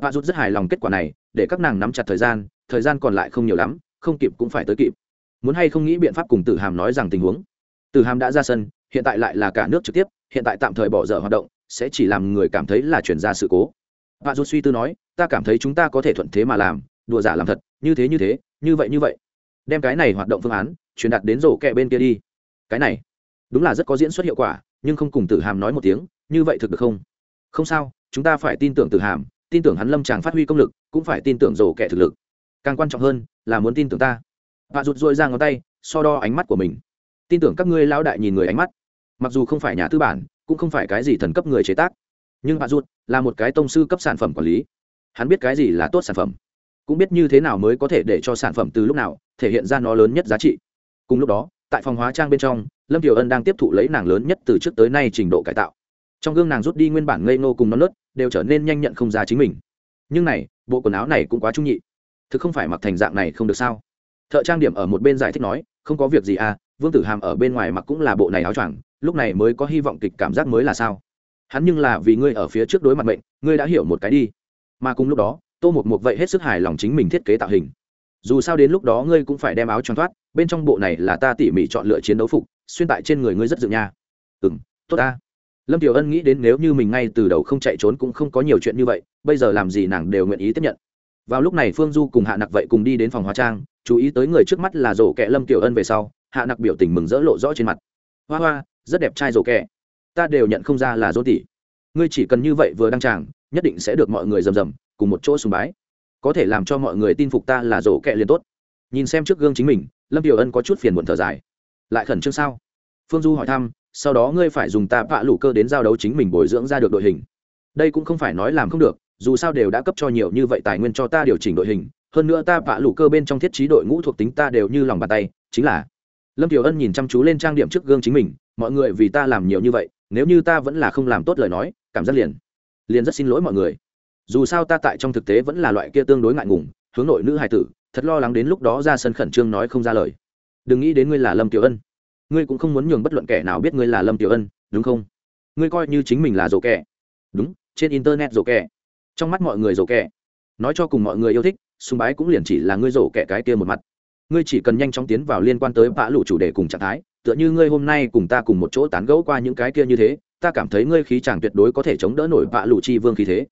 Và rút rất hài lòng kết quả này, để các nàng nắm chặt thời gian thời gian còn lại không nhiều lắm, không kịp cũng phải tới kịp. Muốn hay không nghĩ biện pháp cùng tử hàm nói rằng tình huống. Tử hàm đã ra sân, hiện tại lại là cả nước trực tiếp, hiện tại tạm thời bỏ dở hoạt động, sẽ chỉ làm người cảm thấy là chuyển ra sự cố. Và dù suy tư nói, ta cảm thấy chúng ta có thể thuận thế mà làm, đùa giả làm thật, như thế như thế, như vậy như vậy. Đem cái này hoạt động phương án, truyền đạt đến rổ kẹ bên kia đi. Cái này, đúng là rất có diễn xuất hiệu quả, nhưng không cùng tử hàm nói một tiếng, như vậy thực được không? Không sao, chúng ta phải tin tưởng tử hàm, tin tưởng hắn lâm chàng phát huy công lực, cũng phải tin tưởng rổ kẹ thực lực càng quan trọng hơn là muốn tin tưởng ta. Vạ rụt rôi ra ngón tay, so đo ánh mắt của mình. Tin tưởng các ngươi lão đại nhìn người ánh mắt. Mặc dù không phải nhà tư bản, cũng không phải cái gì thần cấp người chế tác. Nhưng vạ rụt là một cái tông sư cấp sản phẩm quản lý. Hắn biết cái gì là tốt sản phẩm. Cũng biết như thế nào mới có thể để cho sản phẩm từ lúc nào thể hiện ra nó lớn nhất giá trị. Cùng lúc đó, tại phòng hóa trang bên trong, lâm tiểu ân đang tiếp thụ lấy nàng lớn nhất từ trước tới nay trình độ cải tạo. Trong gương nàng rút đi nguyên bản ngây ngô cùng non nớt, đều trở nên nhanh nhận không ra chính mình. Nhưng này, bộ quần áo này cũng quá trung nhị thực không phải mặc thành dạng này không được sao? Thợ trang điểm ở một bên giải thích nói, không có việc gì à vương tử hàm ở bên ngoài mặc cũng là bộ này áo choàng, lúc này mới có hy vọng kịch cảm giác mới là sao? Hắn nhưng là vì ngươi ở phía trước đối mặt mệnh, ngươi đã hiểu một cái đi. Mà cùng lúc đó, tô một một vậy hết sức hài lòng chính mình thiết kế tạo hình. Dù sao đến lúc đó ngươi cũng phải đem áo choàng thoát, bên trong bộ này là ta tỉ mỉ chọn lựa chiến đấu phục, xuyên tại trên người ngươi rất dựng nha. Ừ m tốt ta. Lâm tiểu ân nghĩ đến nếu như mình ngay từ đầu không chạy trốn cũng không có nhiều chuyện như vậy, bây giờ làm gì nàng đều nguyện ý tiếp nhận vào lúc này phương du cùng hạ nặc vậy cùng đi đến phòng hóa trang, chú ý tới người trước mắt là rổ kẹ lâm tiểu ân về sau, hạ nặc biểu tình mừng rỡ lộ rõ trên mặt. Hoa hoa, rất đẹp trai rổ kẹ. Ta đều nhận không ra là dỗ tỷ. Ngươi chỉ cần như vậy vừa đăng tràng, nhất định sẽ được mọi người rầm rầm, cùng một chỗ sùng bái. Có thể làm cho mọi người tin phục ta là rổ kẹ liền tốt. Nhìn xem trước gương chính mình, lâm tiểu ân có chút phiền muộn thở dài. Lại khẩn trương sao? Phương du hỏi thăm, sau đó ngươi phải dùng ta vạ lũ cơ đến giao đấu chính mình bồi dưỡng ra được đội hình. Đây cũng không phải nói làm không được dù sao đều đã cấp cho nhiều như vậy tài nguyên cho ta điều chỉnh đội hình, hơn nữa ta vạ lũ cơ bên trong thiết trí đội ngũ thuộc tính ta đều như lòng bàn tay, chính là lâm tiểu ân nhìn chăm chú lên trang điểm trước gương chính mình, mọi người vì ta làm nhiều như vậy, nếu như ta vẫn là không làm tốt lời nói, cảm giác liền liền rất xin lỗi mọi người. Dù sao ta tại trong thực tế vẫn là loại kia tương đối ngại ngùng, hướng nội nữ hài tử, thật lo lắng đến lúc đó ra sân khẩn trương nói không ra lời. Đừng nghĩ đến ngươi là lâm tiểu ân. Ngươi cũng không muốn nhường bất luận kẻ nào biết ngươi là lâm tiểu ân, đúng không? Ngươi coi như chính mình là rổ kẻ. Đúng, trên internet rổ kẻ trong mắt mọi người rổ kẻ nói cho cùng mọi người yêu thích, sùng bái cũng liền chỉ là ngươi rổ kẻ cái kia một mặt. Ngươi chỉ cần nhanh chóng tiến vào liên quan tới vã lụ chủ đề cùng trạng thái, tựa như ngươi hôm nay cùng ta cùng một chỗ tán gẫu qua những cái kia như thế, ta cảm thấy ngươi khí chàng tuyệt đối có thể chống đỡ nổi bạ lụ chi vương khí thế.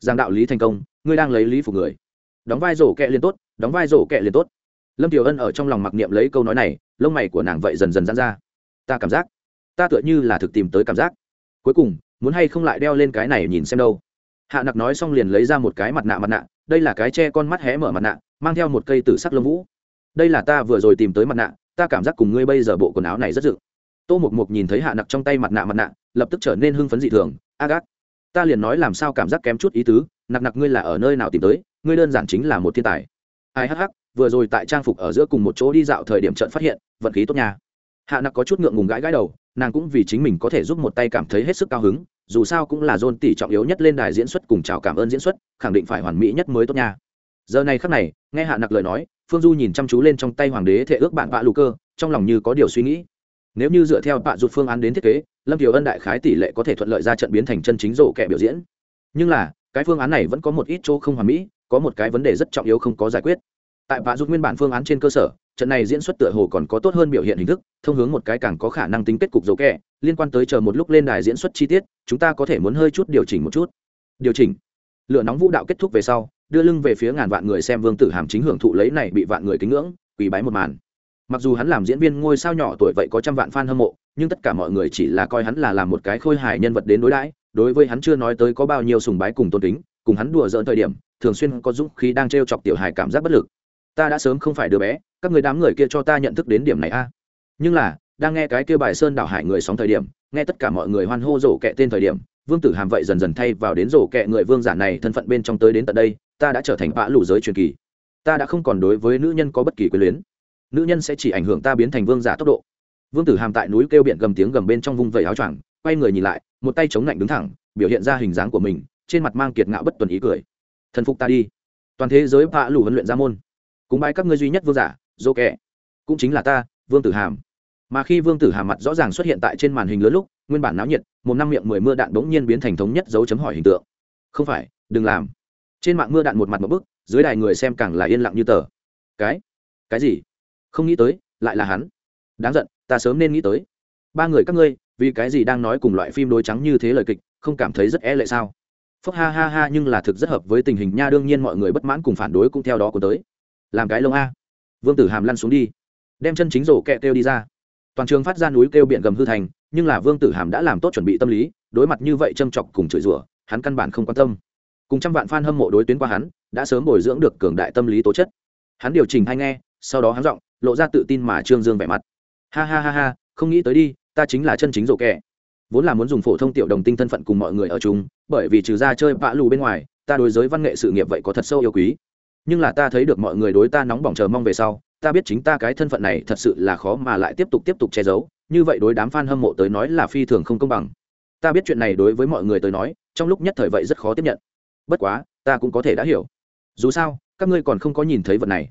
Giang đạo lý thành công, ngươi đang lấy lý phục người. Đóng vai rổ kẹ liền tốt, đóng vai rổ kẹ liền tốt. Lâm tiểu ân ở trong lòng mặc niệm lấy câu nói này, lông mày của nàng vậy dần dần dán ra. Ta cảm giác, ta tựa như là thực tìm tới cảm giác. Cuối cùng, muốn hay không lại đeo lên cái này nhìn xem đâu hạ nặc nói xong liền lấy ra một cái mặt nạ mặt nạ, đây là cái che con mắt hé mở mặt nạ, mang theo một cây tử sắc lông vũ. Đây là ta vừa rồi tìm tới mặt nạ, ta cảm giác cùng ngươi bây giờ bộ quần áo này rất dự. Tô mục mục nhìn thấy hạ nặc trong tay mặt nạ mặt nạ, lập tức trở nên hưng phấn dị thường agat ta liền nói làm sao cảm giác kém chút ý tứ, nặc nặc ngươi là ở nơi nào tìm tới, ngươi đơn giản chính là một thiên tài. Ai hắc hắc, vừa rồi tại trang phục ở giữa cùng một chỗ đi dạo thời điểm trận phát hiện, vận khí tốt nha. Hạ nặc có chút ngượng ngùng gãi gãi đầu nàng cũng vì chính mình có thể giúp một tay cảm thấy hết sức cao hứng, dù sao cũng là dôn tỷ trọng yếu nhất lên đài diễn xuất cùng chào cảm ơn diễn xuất, khẳng định phải hoàn mỹ nhất mới tốt nha. Giờ này khắc này, nghe hạ nặc lời nói, phương du nhìn chăm chú lên trong tay hoàng đế thệ ước bạn vạ lù cơ, trong lòng như có điều suy nghĩ. Nếu như dựa theo bạ rụt phương án đến thiết kế, lâm kiều ân đại khái tỷ lệ có thể thuận lợi ra trận biến thành chân chính rổ kẻ biểu diễn. Nhưng là, cái phương án này vẫn có một ít chỗ không hoàn mỹ, có một cái vấn đề rất trọng yếu không có giải quyết. Tại bạ rụt nguyên bản phương án trên cơ sở trận này diễn xuất tựa hồ còn có tốt hơn biểu hiện hình thức, thông hướng một cái càng có khả năng tính kết cục dấu kẹ, liên quan tới chờ một lúc lên đài diễn xuất chi tiết, chúng ta có thể muốn hơi chút điều chỉnh một chút. Điều chỉnh. Lửa nóng vũ đạo kết thúc về sau, đưa lưng về phía ngàn vạn người xem vương tử hàm chính hưởng thụ lấy này bị vạn người kính ngưỡng, quỳ bái một màn. Mặc dù hắn làm diễn viên ngôi sao nhỏ tuổi vậy có trăm vạn fan hâm mộ, nhưng tất cả mọi người chỉ là coi hắn là làm một cái khôi hài nhân vật đến đối đãi, đối với hắn chưa nói tới có bao nhiêu sùng bái cùng tôn kính, cùng hắn đùa dỡn thời điểm, thường xuyên có dũng khí đang t chọc tiểu hài cảm giác bất lực ta đã sớm không phải đứa bé, các người đám người kia cho ta nhận thức đến điểm này a. Nhưng là, đang nghe cái kia bài sơn đảo hải người sóng thời điểm, nghe tất cả mọi người hoan hô rổ kẹ tên thời điểm, vương tử hàm vậy dần dần thay vào đến rổ kẹ người vương giả này thân phận bên trong tới đến tận đây, ta đã trở thành bã lũ giới truyền kỳ. Ta đã không còn đối với nữ nhân có bất kỳ quyền luyến. Nữ nhân sẽ chỉ ảnh hưởng ta biến thành vương giả tốc độ. Vương tử hàm tại núi kêu biển gầm tiếng gầm bên trong vung vẩy áo choàng, quay người nhìn lại, một tay chống lạnh đứng thẳng, biểu hiện ra hình dáng của mình, trên mặt mang kiệt ngạo bất tuần ý cười. Thần phục ta đi. Toàn thế giới bạ lũ huấn luyện ra môn cúng bái các ngươi duy nhất vương giả, dô kẻ cũng chính là ta, vương tử hàm. Mà khi vương tử hàm mặt rõ ràng xuất hiện tại trên màn hình lớn lúc, nguyên bản náo nhiệt, một năm miệng mười mưa đạn bỗng nhiên biến thành thống nhất dấu chấm hỏi hình tượng. Không phải, đừng làm. Trên mạng mưa đạn một mặt một bức, dưới đài người xem càng là yên lặng như tờ. Cái? Cái gì? Không nghĩ tới, lại là hắn. Đáng giận, ta sớm nên nghĩ tới. Ba người các ngươi, vì cái gì đang nói cùng loại phim đối trắng như thế lời kịch, không cảm thấy rất e lệ sao? Phúc ha ha ha, nhưng là thực rất hợp với tình hình nha, đương nhiên mọi người bất mãn cùng phản đối cũng theo đó có tới làm cái lông a. Vương tử hàm lăn xuống đi, đem chân chính rổ kẹ kêu đi ra. Toàn trường phát ra núi kêu biện gầm hư thành, nhưng là vương tử hàm đã làm tốt chuẩn bị tâm lý, đối mặt như vậy châm chọc cùng chửi rủa, hắn căn bản không quan tâm. Cùng trăm vạn f a n hâm mộ đối tuyến qua hắn, đã sớm bồi dưỡng được cường đại tâm lý tố chất. Hắn điều chỉnh hay nghe, sau đó hắn giọng, lộ ra tự tin mà trương dương vẻ mặt. Ha ha ha ha, không nghĩ tới đi, ta chính là chân chính rổ kẹ. Vốn là muốn dùng phổ thông tiểu đồng tinh thân phận cùng mọi người ở chung, bởi vì trừ ra chơi vã lù bên ngoài, ta đối giới văn nghệ sự nghiệp vậy có thật sâu yêu quý nhưng là ta thấy được mọi người đối ta nóng bỏng chờ mong về sau, ta biết chính ta cái thân phận này thật sự là khó mà lại tiếp tục tiếp tục che giấu, như vậy đối đám f a n hâm mộ tới nói là phi thường không công bằng. Ta biết chuyện này đối với mọi người tới nói, trong lúc nhất thời vậy rất khó tiếp nhận. Bất quá, ta cũng có thể đã hiểu. Dù sao, các ngươi còn không có nhìn thấy vật này.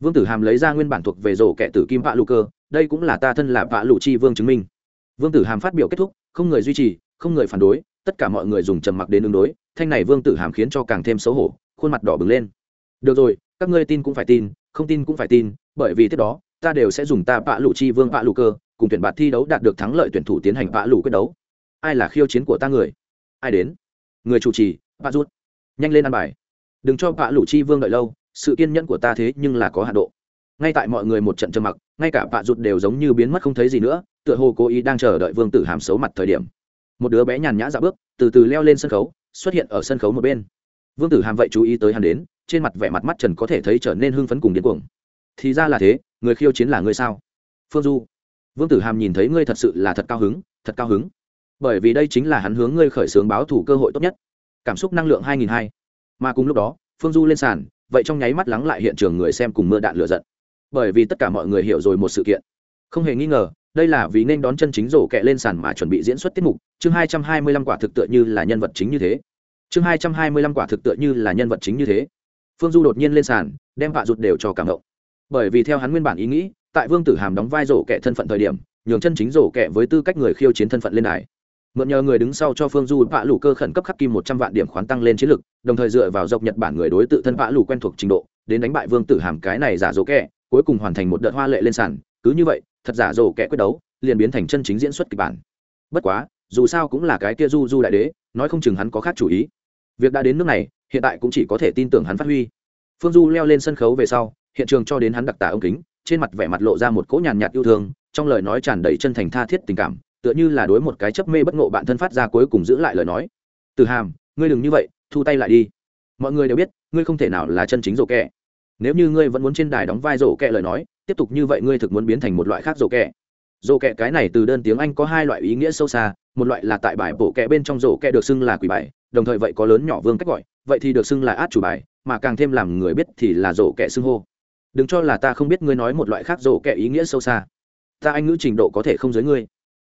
Vương tử hàm lấy ra nguyên bản thuộc về rổ kẻ tử kim vạ lụ cơ đây cũng là ta thân là vạ lụ chi vương chứng minh. Vương tử hàm phát biểu kết thúc, không người duy trì, không người phản đối, tất cả mọi người dùng trầm mặc đến ứng đối, thanh này vương tử hàm khiến cho càng thêm xấu hổ, khuôn mặt đỏ bừng lên được rồi, các ngươi tin cũng phải tin, không tin cũng phải tin, bởi vì tiếp đó, ta đều sẽ dùng ta vạ lụ chi vương vạ lụ cơ, cùng tuyển bạt thi đấu đạt được thắng lợi tuyển thủ tiến hành vạ lụ quyết đấu. Ai là khiêu chiến của ta người? Ai đến? Người chủ trì, bạ rút. Nhanh lên ăn bài. Đừng cho bạ lụ chi vương đợi lâu, sự kiên nhẫn của ta thế nhưng là có hạ độ. Ngay tại mọi người một trận trầm mặc, ngay cả bạ rụt đều giống như biến mất không thấy gì nữa, tựa hồ cố ý đang chờ đợi vương tử hàm xấu mặt thời điểm. Một đứa bé nhàn nhã dạo bước, từ từ leo lên sân khấu, xuất hiện ở sân khấu một bên. Vương tử hàm vậy chú ý tới hắn đến trên mặt vẻ mặt mắt trần có thể thấy trở nên hưng phấn cùng điên cuồng. Thì ra là thế, người khiêu chiến là ngươi sao? Phương du, vương tử hàm nhìn thấy ngươi thật sự là thật cao hứng, thật cao hứng. Bởi vì đây chính là hắn hướng ngươi khởi xướng báo thủ cơ hội tốt nhất. Cảm xúc năng lượng 2002. mà cùng lúc đó, phương du lên sàn, vậy trong nháy mắt lắng lại hiện trường người xem cùng mưa đạn lửa giận. Bởi vì tất cả mọi người hiểu rồi một sự kiện. Không hề nghi ngờ, đây là vì nên đón chân chính rổ kẹ lên sàn mà chuẩn bị diễn xuất tiết mục, chương 225 quả thực tựa như là nhân vật chính như thế. Chương 225 quả thực tựa như là nhân vật chính như thế phương du đột nhiên lên sàn đem vạ rụt đều cho cảm động. Bởi vì theo hắn nguyên bản ý nghĩ tại vương tử hàm đóng vai rổ kẻ thân phận thời điểm nhường chân chính rổ kẻ với tư cách người khiêu chiến thân phận lên đài. Mượn nhờ người đứng sau cho phương du vạ lù cơ khẩn cấp khắc kim một trăm vạn điểm khoán tăng lên chiến lực đồng thời dựa vào dọc nhật bản người đối tự thân vạ lù quen thuộc trình độ đến đánh bại vương tử hàm cái này giả rổ kẻ, cuối cùng hoàn thành một đợt hoa lệ lên sàn. Cứ như vậy thật giả rổ kẻ quyết đấu liền biến thành chân chính diễn xuất kịch bản. Bất quá dù sao cũng là cái kia du du đại đế nói không chừng hắn có khác chủ ý. Việc đã đến nước này hiện tại cũng chỉ có thể tin tưởng hắn phát huy. Phương du leo lên sân khấu về sau, hiện trường cho đến hắn đặc tả ông kính, trên mặt vẻ mặt lộ ra một cỗ nhàn nhạt yêu thương, trong lời nói tràn đầy chân thành tha thiết tình cảm, tựa như là đối một cái chấp mê bất ngộ bạn thân phát ra cuối cùng giữ lại lời nói. Từ hàm, ngươi đừng như vậy, thu tay lại đi. Mọi người đều biết, ngươi không thể nào là chân chính rổ kẹ. Nếu như ngươi vẫn muốn trên đài đóng vai rổ kẹ lời nói, tiếp tục như vậy ngươi thực muốn biến thành một loại khác rổ kẹ. Rổ kẹ cái này từ đơn tiếng anh có hai loại ý nghĩa sâu xa, một loại là tại bài bộ kẹ bên trong rổ kẹ được xưng là quỷ bài, đồng thời vậy có lớn nhỏ vương cách gọi vậy thì được xưng là át chủ bài mà càng thêm làm người biết thì là rổ kẻ xưng hô. Đừng cho là ta không biết ngươi nói một loại khác rổ kẻ ý nghĩa sâu xa. Ta anh ngữ trình độ có thể không giới ngươi.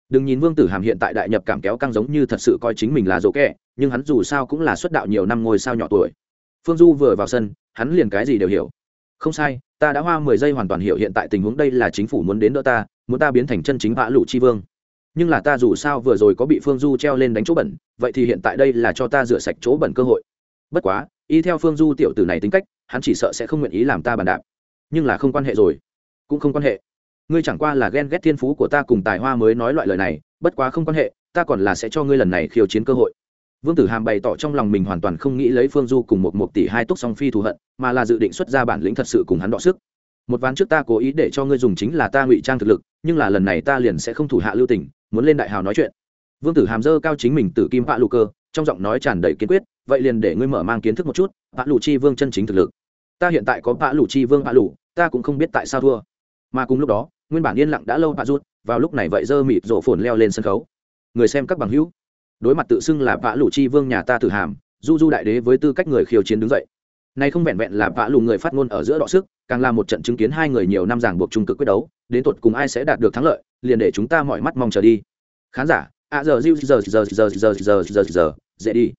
Đừng nhìn vương tử hàm hiện tại đại nhập cảm kéo căng giống như thật sự coi chính mình là rổ kẻ, nhưng hắn dù sao cũng là xuất đạo nhiều năm ngôi sao nhỏ tuổi. Phương du vừa vào sân hắn liền cái gì đều hiểu. Không sai ta đã hoa mười giây hoàn toàn hiểu hiện tại tình huống đây là chính phủ muốn đến đỡ ta muốn ta biến thành chân chính vã lụ chi vương. Nhưng là ta dù sao vừa rồi có bị phương du treo lên đánh chỗ bẩn vậy thì hiện tại đây là cho ta rửa sạch chỗ bẩn cơ hội bất quá, y theo phương du tiểu tử này tính cách, hắn chỉ sợ sẽ không nguyện ý làm ta bàn đạp. Nhưng là không quan hệ rồi. Cũng không quan hệ. Ngươi chẳng qua là ghen ghét thiên phú của ta cùng tài hoa mới nói loại lời này, bất quá không quan hệ, ta còn là sẽ cho ngươi lần này khiêu chiến cơ hội. Vương tử hàm bày tỏ trong lòng mình hoàn toàn không nghĩ lấy phương du cùng một một tỷ hai túc song phi thù hận, mà là dự định xuất ra bản lĩnh thật sự cùng hắn đọ sức. Một ván trước ta cố ý để cho ngươi dùng chính là ta ngụy trang thực lực, nhưng là lần này ta liền sẽ không thủ hạ lưu tình, muốn lên đại hào nói chuyện. Vương tử hàm dơ cao chính mình từ kim vạ lù cơ trong giọng nói tràn đầy kiên quyết, vậy liền để ngươi mở mang kiến thức một chút vạ lụ chi vương chân chính thực lực. Ta hiện tại có vạ lụ chi vương vạ lụ ta cũng không biết tại sao thua. Mà cùng lúc đó, nguyên bản yên lặng đã lâu vạ rút vào lúc này vậy dơ mịt rổ phồn leo lên sân khấu. Người xem các bằng hữu, đối mặt tự xưng là vạ lụ chi vương nhà ta tử hàm, du du đại đế với tư cách người khiêu chiến đứng dậy. Nay không vẹn vẹn là vạ lụ người phát ngôn ở giữa đọ sức, càng là một trận chứng kiến hai người nhiều năm ràng buộc trung cực quyết đấu, đến tột cùng ai sẽ đạt được thắng lợi, liền để chúng ta mọi mắt mong chờ đi. Khán giả à giờ giờ giờ giờ giờ giờ giờ giờ giờ, dễ đi.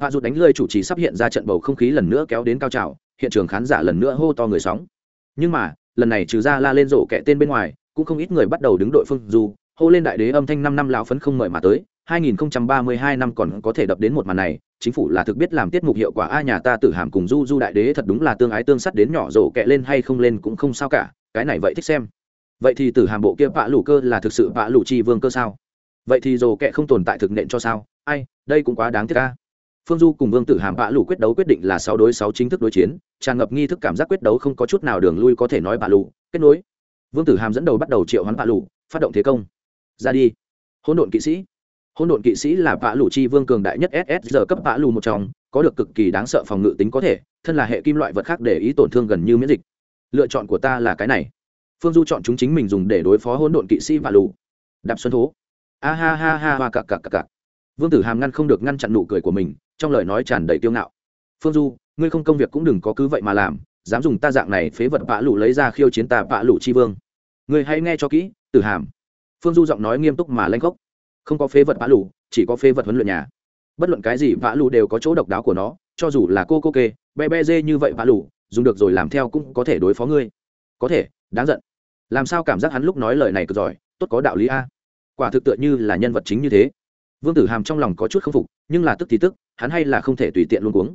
Vạ rụt đánh lơi chủ trì sắp hiện ra trận bầu không khí lần nữa kéo đến cao trào, hiện trường khán giả lần nữa hô to người sóng. Nhưng mà, lần này trừ ra la lên rổ kẻ tên bên ngoài, cũng không ít người bắt đầu đứng đội phương du hô lên đại đế âm thanh năm năm lão phấn không mời mà tới 2032 năm còn có thể đập đến một màn này, chính phủ là thực biết làm tiết mục hiệu quả, a, nhà ta tự hàm cùng du du đại đế thật đúng là tương ái tương sắt đến nhỏ rổ kẹ lên hay không lên cũng không sao cả, cái này vậy thích xem. Vậy thì tử hàm bộ kia vạ lũ cơ là thực sự vạ lũ chi vương cơ sao? Vậy thì dồ kẹ không tồn tại thực nện cho sao? Ai, đây cũng quá đáng tiếc ca phương du cùng vương tử hàm bạ lù quyết đấu quyết định là sáu đối sáu chính thức đối chiến, tràn ngập nghi thức cảm giác quyết đấu không có chút nào đường lui có thể nói bạ lù. Kết nối. Vương tử hàm dẫn đầu bắt đầu triệu hoán bạ lù, phát động thế công. Ra đi. Hỗn độn kỵ sĩ. Hỗn độn kỵ sĩ là bạ lù chi vương cường đại nhất ss giờ cấp bạ lù một trong, có được cực kỳ đáng sợ phòng ngự tính có thể, thân là hệ kim loại vật khác để ý tổn thương gần như miễn dịch. Lựa chọn của ta là cái này. Phương du chọn chúng chính mình dùng để đối phó hỗn độn kỵ sĩ bạ lù. Đạp xuân thố a ha ha ha hoa cặc cặc cặc cặc. Vương tử hàm ngăn không được ngăn chặn nụ cười của mình, trong lời nói tràn đầy tiêu ngạo. Phương du, ngươi không công việc cũng đừng có cứ vậy mà làm, dám dùng ta dạng này phế vật vạ lụ lấy ra khiêu chiến ta vạ lù chi vương. Ngươi hãy nghe cho kỹ, tử hàm. Phương du giọng nói nghiêm túc mà lanh gốc không có phế vật vạ lụ chỉ có phế vật huấn luyện nhà. Bất luận cái gì vạ lụ đều có chỗ độc đáo của nó, cho dù là cô cô kê be be dê như vậy vạ lụ dùng được rồi làm theo cũng có thể đối phó ngươi. Có thể, đáng giận. Làm sao cảm giác hắn lúc nói lời này cực giỏi, tốt có đạo lý a quả thực tựa như là nhân vật chính như thế. Vương tử hàm trong lòng có chút k phục, nhưng là tức thì tức, hắn hay là không thể tùy tiện luôn cuống.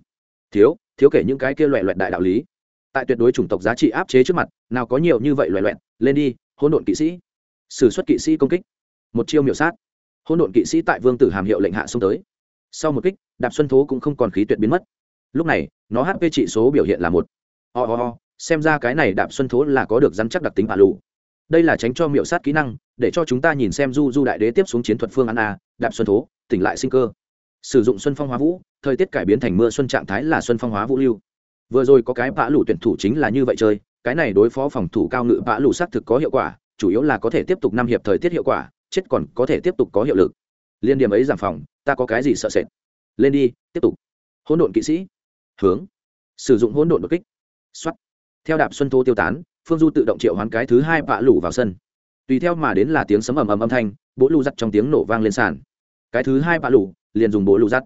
Thiếu thiếu kể những cái kia loẹ loẹt đại đạo lý. Tại tuyệt đối chủng tộc giá trị áp chế trước mặt, nào có nhiều như vậy loẹ loẹt, lên đi, hỗn độn kỵ sĩ. S ử suất kỵ sĩ công kích. Một chiêu miểu sát. Hôn độn kỵ sĩ tại vương tử hàm hiệu lệnh hạ xông tới. Sau một kích, đạp xuân thố cũng không còn khí tuyệt biến mất. Lúc này, nó hp trị số biểu hiện là một. Ho、oh、ho、oh. xem ra cái này đạp xuân thố là có được rắn chắc đặc tính hạ lụ đây là tránh cho miệu sát kỹ năng, để cho chúng ta nhìn xem du du đại đế tiếp xuống chiến thuật phương an a, đạp xuân thố, tỉnh lại sinh cơ. Sử dụng xuân phong hóa vũ, thời tiết cải biến thành mưa xuân trạng thái là xuân phong hóa vũ lưu. Vừa rồi có cái bã lụ tuyển thủ chính là như vậy chơi, cái này đối phó phòng thủ cao ngự bã lụ xác thực có hiệu quả, chủ yếu là có thể tiếp tục năm hiệp thời tiết hiệu quả, chết còn có thể tiếp tục có hiệu lực. Liên điểm ấy giảm phòng, ta có cái gì sợ sệt? Lên đi, tiếp tục. Hỗn độn kỵ sĩ. Hướng. Sử dụng hỗn độn đột kích. Xuất theo đạp xuân thô tiêu tán phương du tự động triệu hoán cái thứ hai bạ lủ vào sân. Tùy theo mà đến là tiếng sấm ầm ầm âm thanh, bố lù giặt trong tiếng nổ vang lên sàn. Cái thứ hai bạ lủ liền dùng bố lù giặt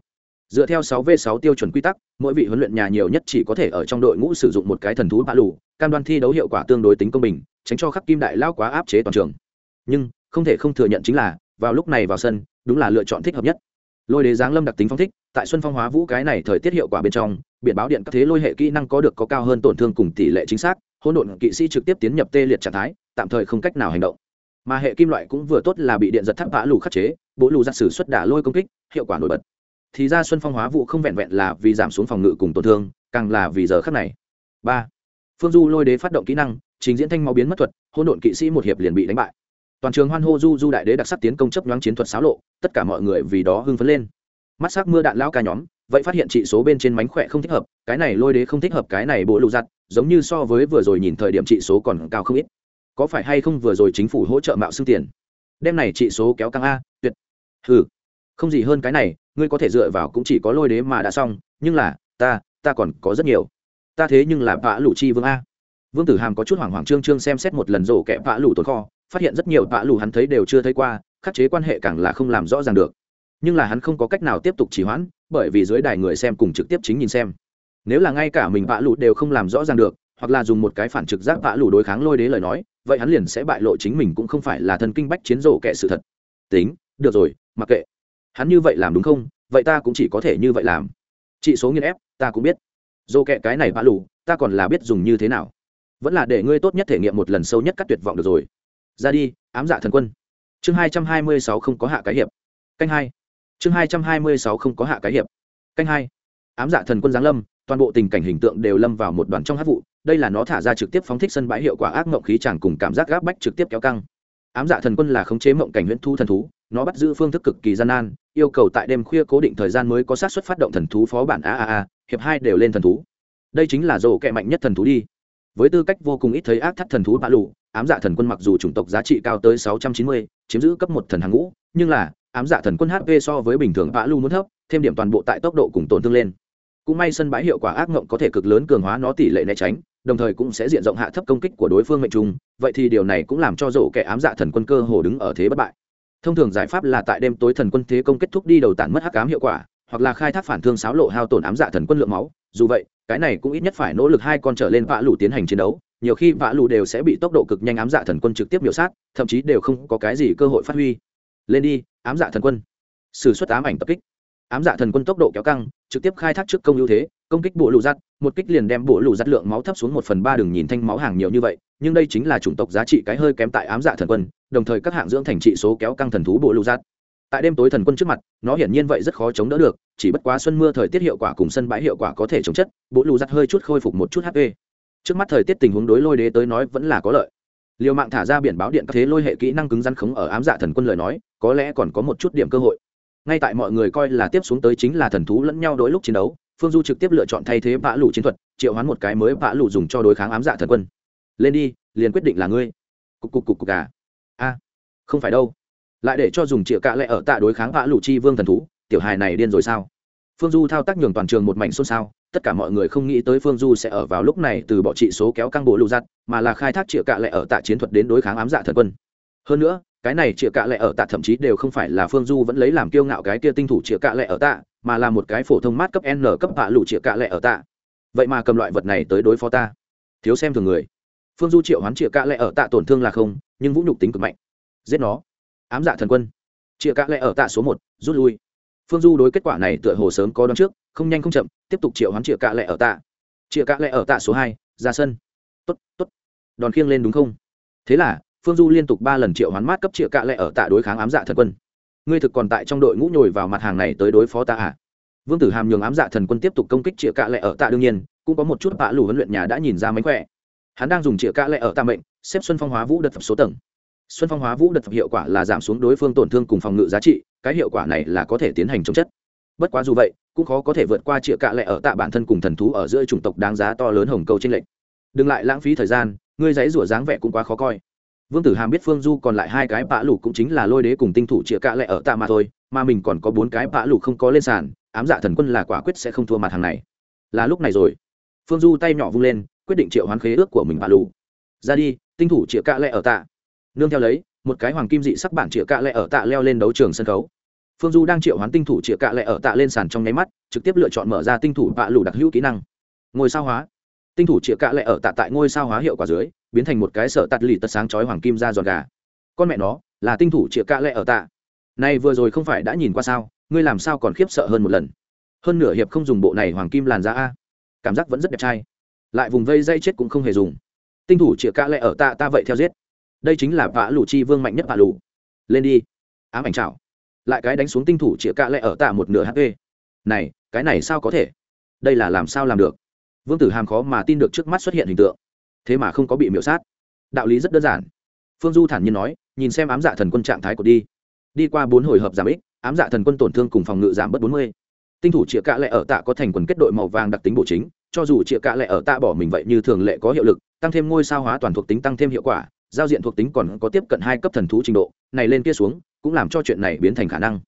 dựa theo 6 v 6 tiêu chuẩn quy tắc, mỗi vị huấn luyện nhà nhiều nhất chỉ có thể ở trong đội ngũ sử dụng một cái thần thú bạ lủ cam đoan thi đấu hiệu quả tương đối tính công bình, tránh cho khắc kim đại lao quá áp chế toàn trường. Nhưng, không thể không thừa nhận chính là, vào lúc này vào sân, đúng là lựa chọn thích hợp nhất. Lôi đế giáng lâm đặc tính phong thích, tại xuân phong hóa vũ cái này thời tiết hiệu quả bên trong, biển báo điện các thế lôi hệ kỹ năng có được có cao hơn tổn thương cùng tỷ lệ chính xác hỗn độn kỵ sĩ trực tiếp tiến nhập tê liệt trạng thái, tạm thời không cách nào hành động. Mà hệ kim loại cũng vừa tốt là bị điện giật tháp vã lù khắc chế, bố lù giặt sử xuất đả lôi công kích, hiệu quả nổi bật. Thì ra xuân phong hóa vụ không vẹn vẹn là vì giảm xuống phòng ngự cùng tổn thương, càng là vì giờ khắc này. Ba, phương du lôi đế phát động kỹ năng, trình diễn thanh máu biến mất thuật, hỗn độn kỵ sĩ một hiệp liền bị đánh bại. Toàn trường hoan hô du du đại đế đặc sắc tiến công chấp nhoáng chiến thuật xáo lộ, tất cả mọi người vì đó hưng phấn lên. Mắt sắc mưa đạn lao ca nhóm vậy phát hiện trị số bên trên mánh khỏe không thích hợp, cái này lôi đế không thích hợp, cái này bộ lụ giặt, giống như so với vừa rồi nhìn thời điểm trị số còn cao không ít. Có phải hay không vừa rồi chính phủ hỗ trợ mạo xương tiền? Đem này trị số kéo căng a, tuyệt. Hừ, không gì hơn cái này, ngươi có thể dựa vào cũng chỉ có lôi đế mà đã xong, nhưng là, ta ta còn có rất nhiều. Ta thế nhưng là vã lụ chi vương a. Vương tử hàm có chút hoảng hoảng trương trương xem xét một lần rổ kẻ vã lụ tồn kho, phát hiện rất nhiều vã lụ hắn thấy đều chưa thấy qua, khắc chế quan hệ càng là không làm rõ ràng được. Nhưng là hắn không có cách nào tiếp tục trì hoãn bởi vì dưới đài người xem cùng trực tiếp chính nhìn xem. Nếu là ngay cả mình vạ lụ đều không làm rõ ràng được, hoặc là dùng một cái phản trực giác vạ lụ đối kháng lôi đế lời nói, vậy hắn liền sẽ bại lộ chính mình cũng không phải là thần kinh bách chiến rổ kẻ sự thật. Tính, được rồi, mặc kệ. Hắn như vậy làm đúng không? Vậy ta cũng chỉ có thể như vậy làm. Trị số nghiên ép, ta cũng biết. Dô kệ cái này vạ lụ ta còn là biết dùng như thế nào. Vẫn là để ngươi tốt nhất thể nghiệm một lần sâu nhất các tuyệt vọng được rồi. Ra đi, ám dạ thần quân. Chương hai trăm hai mươi sáu không có hạ cái hiệp. Canh hai chương hai trăm hai mươi sáu không có hạ cái hiệp. Canh hai. Ám dạ thần quân giáng lâm, toàn bộ tình cảnh hình tượng đều lâm vào một đoàn trong hát vụ, đây là nó thả ra trực tiếp phóng thích sân bãi hiệu quả ác mộng khí chẳng cùng cảm giác gáp bách trực tiếp kéo căng. Ám dạ thần quân là khống chế mộng cảnh huyễn thu thần thú, nó bắt giữ phương thức cực kỳ gian nan, yêu cầu tại đêm khuya cố định thời gian mới có sát xuất phát động thần thú phó bản a a a, hiệp hai đều lên thần thú. Đây chính là rổ kẹ mạnh nhất thần thú đi. Với tư cách vô cùng ít thấy ác thắt thần thú bạ lụ ám dạ thần quân mặc dù chủng tộc giá trị cao tới sáu trăm chín mươi, chiếm giữ cấp một thần hàng ngũ, nhưng là ám dạ thần quân hp so với bình thường vã lu muốn thấp, thêm điểm toàn bộ tại tốc độ cùng tổn thương lên. Cũng may sân bãi hiệu quả ác mộng có thể cực lớn cường hóa nó tỷ lệ né tránh, đồng thời cũng sẽ diện rộng hạ thấp công kích của đối phương mệnh trung. vậy thì điều này cũng làm cho rổ kẻ ám dạ thần quân cơ hồ đứng ở thế bất bại. Thông thường giải pháp là tại đêm tối thần quân thế công kết thúc đi đầu tản mất hắc ám hiệu quả, hoặc là khai thác phản thương sáo lộ hao tổn ám dạ thần quân lượng máu. Dù vậy, cái này cũng ít nhất phải nỗ lực hai con trở lên vã lù tiến hành chiến đấu, nhiều khi vã lù đều sẽ bị tốc độ cực nhanh ám dạ thần quân trực tiếp biểu sát, thậm chí đều không có cái gì cơ hội phát huy lên đi, ám dạ thần quân. Sử xuất ám ảnh tập kích. Ám dạ thần quân tốc độ kéo căng, trực tiếp khai thác trước công ưu thế, công kích bộ lù giắt một kích liền đem bộ lù giắt lượng máu thấp xuống một phần ba đừng nhìn thanh máu hàng nhiều như vậy, nhưng đây chính là chủng tộc giá trị cái hơi kém tại ám dạ thần quân, đồng thời các hạng dưỡng thành trị số kéo căng thần thú bộ lù giắt tại đêm tối thần quân trước mặt, nó hiển nhiên vậy rất khó chống đỡ được, chỉ bất quá xuân mưa thời tiết hiệu quả cùng sân bãi hiệu quả có thể chống chất, bộ lù giắt hơi chút khôi phục một chút hp trước mắt thời tiết tình huống đối lôi đế tới nói vẫn là có lợi liều mạng thả ra biển báo điện các thế lôi hệ kỹ năng cứng rắn khống ở ám dạ thần quân lời nói, có lẽ còn có một chút điểm cơ hội. Ngay tại mọi người coi là tiếp xuống tới chính là thần thú lẫn nhau đối lúc chiến đấu, phương du trực tiếp lựa chọn thay thế vã lụ chiến thuật, triệu hoán một cái mới vã lụ dùng cho đối kháng ám dạ thần quân. Lên đi, liền quyết định là ngươi. Cục cục cục cục gà a, không phải đâu. Lại để cho dùng triệu cạ lại ở tạ đối kháng vã lụ chi vương thần thú, tiểu hài này điên rồi sao? Phương du thao tác nhường toàn trường một mảnh xôn xao tất cả mọi người không nghĩ tới phương du sẽ ở vào lúc này từ bỏ trị số kéo căng bộ lụ giặt, mà là khai thác triệu cạ lệ ở tạ chiến thuật đến đối kháng ám dạ thần quân. Hơn nữa, cái này chĩa cạ lệ ở tạ thậm chí đều không phải là phương du vẫn lấy làm kiêu ngạo cái kia tinh thủ chĩa cạ lệ ở tạ, mà là một cái phổ thông mát cấp n cấp hạ lụ chĩa cạ lệ ở tạ. Vậy mà cầm loại vật này tới đối phó ta. Thiếu xem thường người. Phương du triệu hoán chĩa cạ lệ ở tạ tổn thương là không, nhưng vũ nhục tính cực mạnh. Giết nó. Ám dạ thần quân. Chĩa cạ lệ ở tạ số một, rút lui. Phương du đối kết quả này tựa hồ sớm có đón trước không nhanh không chậm, tiếp tục triệu hoán triệu cạ lệ ở tạ. Triệu cạ lệ ở tạ số hai, ra sân. Tốt tốt. Đòn khiêng lên đúng không? Thế là, phương du liên tục ba lần triệu hoán mát cấp triệu cạ lệ ở tạ đối kháng ám dạ thần quân. Ngươi thực còn tại trong đội ngũ nhồi vào mặt hàng này tới đối phó ta à? Vương tử hàm nhường ám dạ thần quân tiếp tục công kích triệu cạ lệ ở tạ đương nhiên, cũng có một chút bạ lù huấn luyện nhà đã nhìn ra mánh khỏe. Hắn đang dùng triệu cạ lệ ở tạ mệnh, xếp xuân phong hóa vũ đợt tập số tầng. Xuân phong hóa vũ đợt tập hiệu quả là giảm xuống đối phương tổn thương cùng phòng ngự giá trị, cái hiệu quả này là có thể tiến hành chống chất bất quá dù vậy, cũng khó có thể vượt qua chĩa cạ lệ ở tạ bản thân cùng thần thú ở giữa chủng tộc đáng giá to lớn hồng cầu tranh lệch. Đừng lại lãng phí thời gian, ngươi giấy rủa dáng vẻ cũng quá khó coi. Vương tử hàm biết phương du còn lại hai cái bạ lụ cũng chính là lôi đế cùng tinh thủ chĩa cạ lệ ở tạ mà thôi, mà mình còn có bốn cái bạ lụ không có lên sàn, ám dạ thần quân là quả quyết sẽ không thua mặt hàng này. Là lúc này rồi. Phương du tay nhỏ vung lên, quyết định triệu hoán khế ước của mình bạ lù ra đi, tinh thủ chĩa cạ lệ ở tạ. Nương theo lấy, một cái hoàng kim dị sắc bản chĩa cạ lệ ở tạ leo lên đấu trường sân khấu phương du đang triệu hoán tinh thủ chĩa cạ lệ ở tạ lên sàn trong nháy mắt, trực tiếp lựa chọn mở ra tinh thủ vạ lù đặc hữu kỹ năng. Ngôi sao hóa. Tinh thủ chĩa cạ lệ ở tạ tại ngôi sao hóa hiệu quả dưới, biến thành một cái sợ tạt lì tật sáng chói hoàng kim ra giòn gà. Con mẹ nó, là tinh thủ chĩa cạ lệ ở tạ. Này vừa rồi không phải đã nhìn qua sao, ngươi làm sao còn khiếp sợ hơn một lần? Hơn nửa hiệp không dùng bộ này hoàng kim làn da a. Cảm giác vẫn rất đẹp trai. Lại vùng vây dây chết cũng không hề dùng. Tinh thủ chĩa cạ lệ ở tạ ta vậy theo giết. Đây chính là vạ lù chi vương mạnh nhất vạ lù. Lên đi. Ám ảnh chảo lại cái đánh xuống tinh thủ chĩa cạ lệ ở tạ một nửa hp này, cái này sao có thể? Đây là làm sao làm được? Vương tử hàm khó mà tin được trước mắt xuất hiện hình tượng. Thế mà không có bị miễu sát. Đạo lý rất đơn giản. Phương du thản nhiên nói, nhìn xem ám dạ thần quân trạng thái của đi. Đi qua bốn hồi hợp giảm ích, ám dạ thần quân tổn thương cùng phòng ngự giảm bớt bốn mươi. Tinh thủ chĩa cạ lệ ở tạ có thành quần kết đội màu vàng đặc tính bổ chính, cho dù chĩa cạ lệ ở tạ bỏ mình vậy như thường lệ có hiệu lực, tăng thêm ngôi sao hóa toàn thuộc tính tăng thêm hiệu quả, giao diện thuộc tính còn có tiếp cận hai cấp thần thú trình độ, này lên kia xuống cũng làm cho chuyện này biến thành khả năng.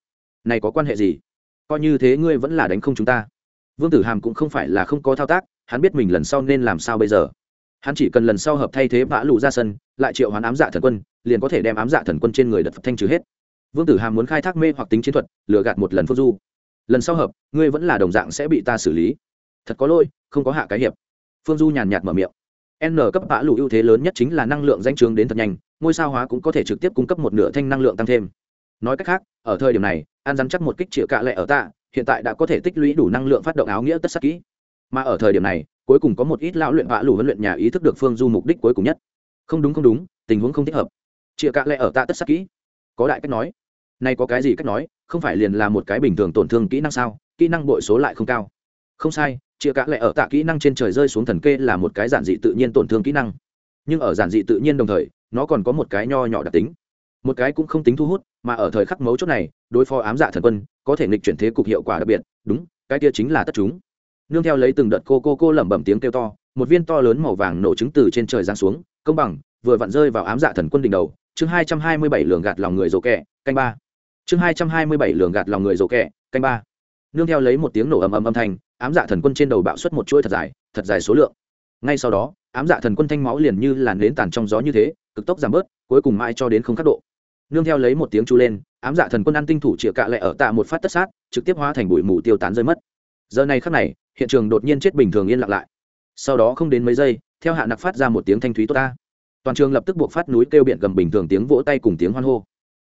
Này có quan hệ gì? Coi như thế ngươi vẫn là đánh không chúng ta. Vương tử hàm cũng không phải là không có thao tác, hắn biết mình lần sau nên làm sao bây giờ. Hắn chỉ cần lần sau hợp thay thế vã lụ ra sân, lại triệu hoán ám dạ thần quân, liền có thể đem ám dạ thần quân trên người đợt thanh trừ hết. Vương tử hàm muốn khai thác mê hoặc tính chiến thuật, lừa gạt một lần phương du. Lần sau hợp, ngươi vẫn là đồng dạng sẽ bị ta xử lý. Thật có lỗi, không có hạ cái hiệp. Phương du nhàn nhạt mở miệng. N cấp vã lụ ưu thế lớn nhất chính là năng lượng danh trường đến thật nhanh, ngôi sao hóa cũng có thể trực tiếp cung cấp một nửa thanh năng lượng tăng thêm nói cách khác ở thời điểm này an dám chắc một kích chĩa cạ lệ ở tạ, hiện tại đã có thể tích lũy đủ năng lượng phát động áo nghĩa tất sắc kỹ. Mà ở thời điểm này cuối cùng có một ít lão luyện vạ lù huấn luyện nhà ý thức được phương du mục đích cuối cùng nhất. Không đúng không đúng tình huống không thích hợp. Chĩa cạ lệ ở tạ tất sắc kỹ. Có đại cách nói. Nay có cái gì cách nói không phải liền là một cái bình thường tổn thương kỹ năng sao kỹ năng bội số lại không cao. Không sai chĩa cạ lệ ở tạ kỹ năng trên trời rơi xuống thần kê là một cái giản dị tự nhiên tổn thương kỹ năng. Nhưng ở giản dị tự nhiên đồng thời nó còn có một cái nho nhỏ đặc tính một cái cũng không tính thu hút, mà ở thời khắc mấu chốt này, đối phó ám dạ thần quân, có thể nghịch chuyển thế cục hiệu quả đặc biệt, đúng, cái kia chính là tất chúng. Nương theo lấy từng đợt cô cô cô lẩm bẩm tiếng kêu to, một viên to lớn màu vàng nổ trứng từ trên trời giáng xuống, công bằng, vừa vặn rơi vào ám dạ thần quân đỉnh đầu. Chương hai trăm hai mươi bảy lường gạt lòng người rồ kẹ, canh ba. Chương hai trăm hai mươi bảy lường gạt lòng người rồ kẹ, canh ba. Nương theo lấy một tiếng nổ ầm ầm âm thanh, ám dạ thần quân trên đầu bạo xuất một chuỗi thật dài thật dài số lượng. Ngay sau đó, ám dạ thần quân thanh máu liền như làn nến tàn trong gió như thế, cực tốc giảm bớt, cuối cùng mãi cho đến không khắc độ nương theo lấy một tiếng chu lên, ám dạ thần quân ăn tinh thủ chĩa cạ lại ở tạ một phát tất sát, trực tiếp hóa thành bụi mù tiêu tán rơi mất. Giờ này khắc này, hiện trường đột nhiên chết bình thường yên lặng lại. Sau đó không đến mấy giây, theo hạ nặc phát ra một tiếng thanh thúy tốt ta. Toàn trường lập tức buộc phát núi kêu biển gầm bình thường tiếng vỗ tay cùng tiếng hoan hô.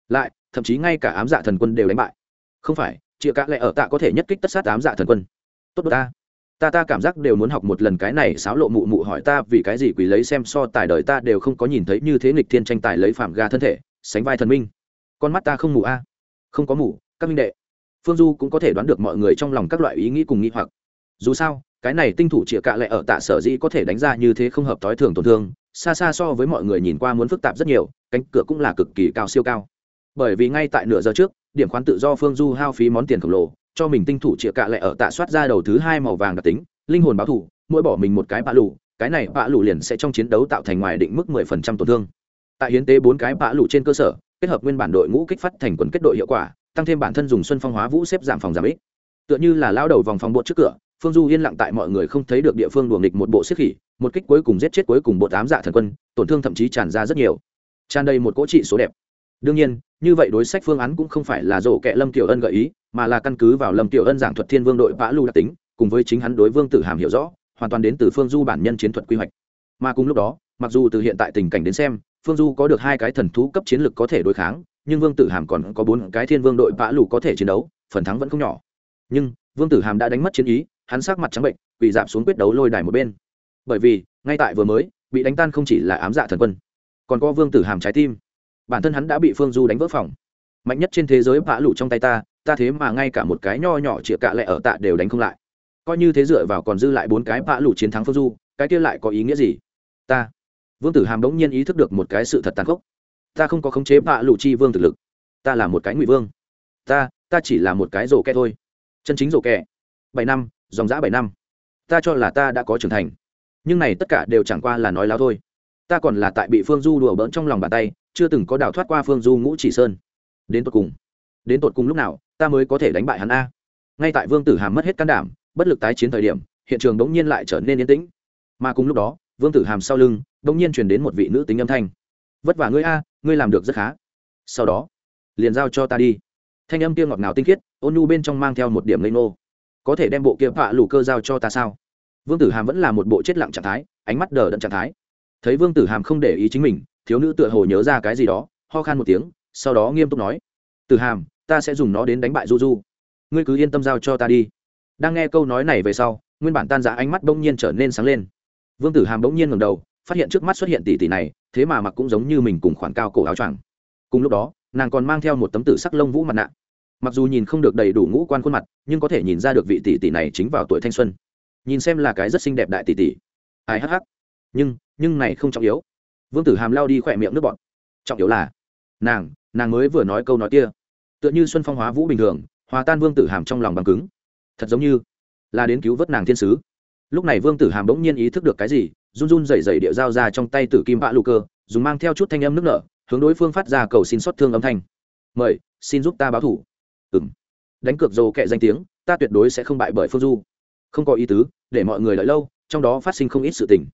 Lại, thậm chí ngay cả ám dạ thần quân đều đánh bại. Không phải chĩa cạ lại ở tạ có thể nhất kích tất sát ám dạ thần quân. Tốt ta. Ta ta cảm giác đều muốn học một lần cái này sáo lộ mụ mụ hỏi ta vì cái gì quỷ lấy xem so tài đời ta đều không có nhìn thấy như thế nghịch thiên tranh tài lấy phạm ga thân thể sánh vai thần minh. Con mắt ta không mù a. Không có mù, các minh đệ. Phương du cũng có thể đoán được mọi người trong lòng các loại ý nghĩ cùng nghĩ hoặc. Dù sao, cái này tinh thủ chĩa cạ lệ ở tạ sở dĩ có thể đánh ra như thế không hợp thói thường tổn thương, xa xa so với mọi người nhìn qua muốn phức tạp rất nhiều, cánh cửa cũng là cực kỳ cao siêu cao. Bởi vì ngay tại nửa giờ trước, điểm khoán tự do phương du hao phí món tiền khổng lồ, cho mình tinh thủ chĩa cạ lệ ở tạ soát ra đầu thứ hai màu vàng đặc tính, linh hồn báo thủ mỗi bỏ mình một cái bạ lù, cái này bạ lù liền sẽ trong chiến đấu tạo thành ngoài định mức mười phần trăm tổn thương tại hiến tế bốn cái bạ lù trên cơ sở, kết hợp nguyên bản đội ngũ kích phát thành quần kết đội hiệu quả, tăng thêm bản thân dùng xuân phong hóa vũ xếp giảm phòng giảm ích tựa như là lao đầu vòng phòng bộ trước cửa, phương du yên lặng tại mọi người không thấy được địa phương đuồng nghịch một bộ xếp khỉ, một kích cuối cùng giết chết cuối cùng bộ tám dạ thần quân, tổn thương thậm chí tràn ra rất nhiều. Tràn đầy một cỗ trị số đẹp. Đương nhiên, như vậy đối sách phương án cũng không phải là rổ kẹ lâm tiểu ân gợi ý, mà là căn cứ vào lâm tiểu ân giảng thuật thiên vương đội vã lưu đặc tính, cùng với chính hắn đối vương tử hàm hiểu rõ, hoàn toàn đến từ phương du bản nhân chiến thuật quy hoạch. Mà cùng lúc đó, mặc dù từ hiện tại tình cảnh đến xem phương du có được hai cái thần thú cấp chiến lực có thể đối kháng, nhưng vương tử hàm còn có bốn cái thiên vương đội vã lù có thể chiến đấu, phần thắng vẫn không nhỏ. Nhưng, vương tử hàm đã đánh mất chiến ý, hắn sát mặt trắng bệnh bị giảm xuống quyết đấu lôi đài một bên. Bởi vì, ngay tại vừa mới, bị đánh tan không chỉ là ám dạ thần quân, còn có vương tử hàm trái tim. Bản thân hắn đã bị phương du đánh vỡ phòng. Mạnh nhất trên thế giới vã lù trong tay ta ta thế mà ngay cả một cái nho nhỏ chĩa cạ lẹ ở tạ đều đánh không lại. Coi như thế dựa vào còn dư lại bốn cái vã lù chiến thắng phương du, cái kia lại có ý nghĩa gì? Ta vương tử hàm đống nhiên ý thức được một cái sự thật tàn khốc. Ta không có khống chế bạ lụ chi vương thực lực. Ta là một cái ngụy vương. Ta ta chỉ là một cái rổ kẹ thôi. Chân chính rổ kẹ bảy năm, dòng dã bảy năm. Ta cho là ta đã có trưởng thành. Nhưng này tất cả đều chẳng qua là nói láo thôi. Ta còn là tại bị phương du đùa bỡn trong lòng bàn tay, chưa từng có đào thoát qua phương du ngũ chỉ sơn. Đến tột cùng, đến tột cùng lúc nào, ta mới có thể đánh bại hắn a? Ngay tại vương tử hàm mất hết can đảm, bất lực tái chiến thời điểm, hiện trường đống nhiên lại trở nên yên tĩnh. Mà cùng lúc đó, vương tử hàm sau lưng đông nhiên truyền đến một vị nữ tính âm thanh. Vất vả ngươi a, ngươi làm được rất khá. Sau đó, liền giao cho ta đi. Thanh âm kia ngọt ngào tinh khiết, ôn nhu bên trong mang theo một điểm lây nô có thể đem bộ kia vạ lù cơ giao cho ta sao? Vương tử hàm vẫn là một bộ chết lặng trạng thái, ánh mắt đờ đẫn trạng thái. Thấy vương tử hàm không để ý chính mình, thiếu nữ tựa hồ nhớ ra cái gì đó, ho khan một tiếng, sau đó nghiêm túc nói, tử hàm, ta sẽ dùng nó đến đánh bại du du. Ngươi cứ yên tâm giao cho ta đi. Đang nghe câu nói này về sau, nguyên bản tan giá ánh mắt bỗng nhiên trở nên sáng lên. Vương tử hàm bỗng nhiên ngầm đầu phát hiện trước mắt xuất hiện tỷ tỷ này, thế mà mặc cũng giống như mình cùng khoản cao cổ áo choàng. Cùng lúc đó, nàng còn mang theo một tấm tử sắc lông vũ mặt nạ. Mặc dù nhìn không được đầy đủ ngũ quan khuôn mặt, nhưng có thể nhìn ra được vị tỷ tỷ này chính vào tuổi thanh xuân. Nhìn xem là cái rất xinh đẹp đại tỷ tỷ. Ai hắc hắc. Nhưng nhưng này không trọng yếu. Vương tử hàm lao đi khỏe miệng nước bọn trọng yếu là, nàng nàng mới vừa nói câu nói kia. Tựa như xuân phong hóa vũ bình thường, hòa tan vương tử hàm trong lòng bằng cứng. Thật giống như là đến cứu vớt nàng thiên sứ. Lúc này vương tử hàm bỗng nhiên ý thức được cái gì run run rẩy rẩy địa dao ra trong tay tử kim bạ lù cơ, dùng mang theo chút thanh âm nước nở, hướng đối phương phát ra cầu xin xót thương âm thanh. Mời, xin giúp ta báo thủ. Ừ m đánh cược dồ kệ danh tiếng, ta tuyệt đối sẽ không bại bởi phương du. Không có ý tứ, để mọi người đợi lâu, trong đó phát sinh không ít sự tình.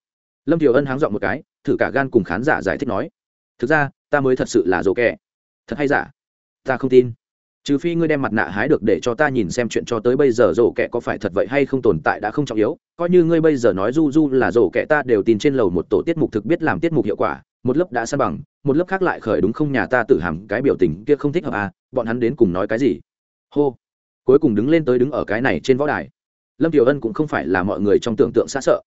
Lâm thiều ân háng dọn một cái, thử cả gan cùng khán giả giải thích nói, thực ra, ta mới thật sự là dồ kệ thật hay giả? Ta không tin trừ phi ngươi đem mặt nạ hái được để cho ta nhìn xem chuyện cho tới bây giờ rổ kẹ có phải thật vậy hay không tồn tại đã không trọng yếu, coi như ngươi bây giờ nói du du là rổ kẹ ta đều tin trên lầu một tổ tiết mục thực biết làm tiết mục hiệu quả, một lớp đã san bằng, một lớp khác lại khởi đúng không nhà ta tự hàm cái biểu tình kia không thích hợp à bọn hắn đến cùng nói cái gì? Hô. Cuối cùng đứng lên tới đứng ở cái này trên võ đài. Lâm tiểu ân cũng không phải là mọi người trong tưởng tượng xa sợ.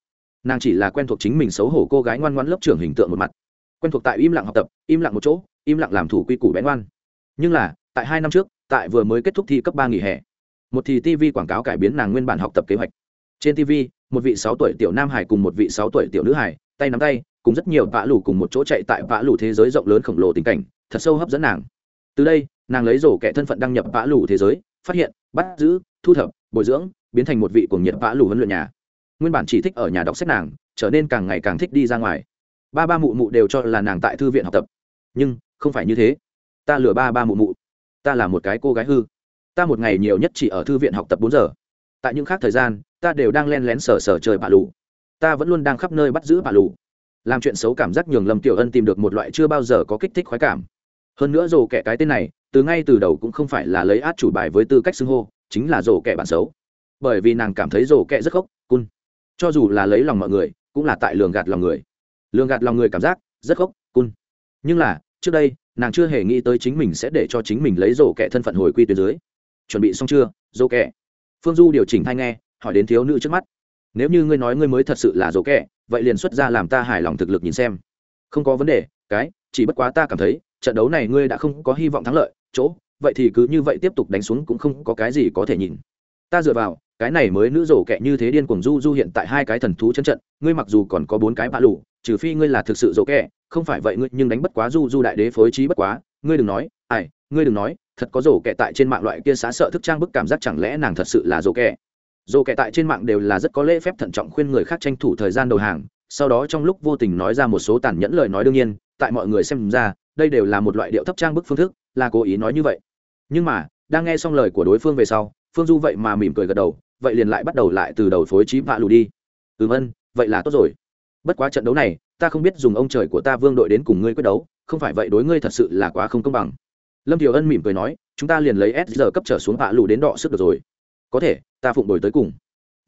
Nàng chỉ là quen thuộc chính mình xấu hổ cô gái ngoan ngoan lớp trưởng hình tượng một mặt. Quen thuộc tại im lặng học tập, im lặng một chỗ, im lặng làm thủ quy củ bén ngoan. Nhưng là, tại hai năm trước tại vừa mới kết thúc thi cấp ba nghỉ hè. Một thì tv quảng cáo cải biến nàng nguyên bản học tập kế hoạch. Trên tv một vị sáu tuổi tiểu nam hải cùng một vị sáu tuổi tiểu nữ hải, tay nắm tay, cùng rất nhiều vã lù cùng một chỗ chạy tại vã lù thế giới rộng lớn khổng lồ tình cảnh, thật sâu hấp dẫn nàng. Từ đây, nàng lấy rổ kẻ thân phận đăng nhập vã lù thế giới, phát hiện, bắt giữ, thu thập, bồi dưỡng, biến thành một vị cuồng nhiệt vã lù huấn luyện nhà. Nguyên bản chỉ thích ở nhà đọc sách nàng, trở nên càng ngày càng thích đi ra ngoài. Ba ba mụ mụ đều cho là nàng tại thư viện học tập. Nhưng, không phải như thế. Ta lừa ba ba mụ mụ ta là một cái cô gái hư. Ta một ngày nhiều nhất chỉ ở thư viện học tập bốn giờ. Tại những khác thời gian, ta đều đang len lén sờ sờ trời bạ lù. Ta vẫn luôn đang khắp nơi bắt giữ bạ lù. Làm chuyện xấu cảm giác nhường lâm tiểu ân tìm được một loại chưa bao giờ có kích thích khoái cảm. Hơn nữa rổ kẻ cái tên này, từ ngay từ đầu cũng không phải là lấy át chủ bài với tư cách xưng hô, chính là rổ kẻ bản xấu. Bởi vì nàng cảm thấy rổ kẻ rất khóc, cun. Cho dù là lấy lòng mọi người, cũng là tại lường gạt lòng người. Lường gạt lòng người cảm giác, rất khóc, cun. Nhưng là, trước đây nàng chưa hề nghĩ tới chính mình sẽ để cho chính mình lấy rổ kẻ thân phận hồi quy tuyến dưới. Chuẩn bị xong chưa, rổ kẻ? Phương du điều chỉnh thai nghe, hỏi đến thiếu nữ trước mắt. Nếu như ngươi nói ngươi mới thật sự là rổ kẻ, vậy liền xuất ra làm ta hài lòng thực lực nhìn xem. Không có vấn đề, cái, chỉ bất quá ta cảm thấy, trận đấu này ngươi đã không có hy vọng thắng lợi, chỗ, vậy thì cứ như vậy tiếp tục đánh xuống cũng không có cái gì có thể nhìn. Ta dựa vào, cái này mới nữ rổ kẹ như thế điên cuồng du du hiện tại hai cái thần thú chân trận, ngươi mặc dù còn có bốn cái bạ lụ trừ phi ngươi là thực sự dỗ kẹ, không phải vậy ngươi nhưng đánh bất quá du du đại đế phối trí bất quá. Ngươi đừng nói, ai, ngươi đừng nói, thật có rổ kẹ tại trên mạng loại kia xá sợ thức trang bức cảm giác chẳng lẽ nàng thật sự là rổ kẹ? Rổ kẹ tại trên mạng đều là rất có lễ phép thận trọng khuyên người khác tranh thủ thời gian đầu hàng, sau đó trong lúc vô tình nói ra một số tàn nhẫn lời nói đương nhiên, tại mọi người xem ra, đây đều là một loại điệu thấp trang bức phương thức, là cố ý nói như vậy. Nhưng mà, đang nghe xong lời của đối phương về sau, phương du vậy mà mỉm cười gật đầu, vậy liền lại bắt đầu lại từ đầu phối trí vạ lù đi. Ừ vân, vậy là tốt rồi bất quá trận đấu này, ta không biết dùng ông trời của ta vương đội đến cùng ngươi quyết đấu, không phải vậy đối ngươi thật sự là quá không công bằng. Lâm thiều ân mỉm cười nói, chúng ta liền lấy s giờ cấp trở xuống vạ lù đến đọ sức được rồi. Có thể, ta phụng đổi tới cùng.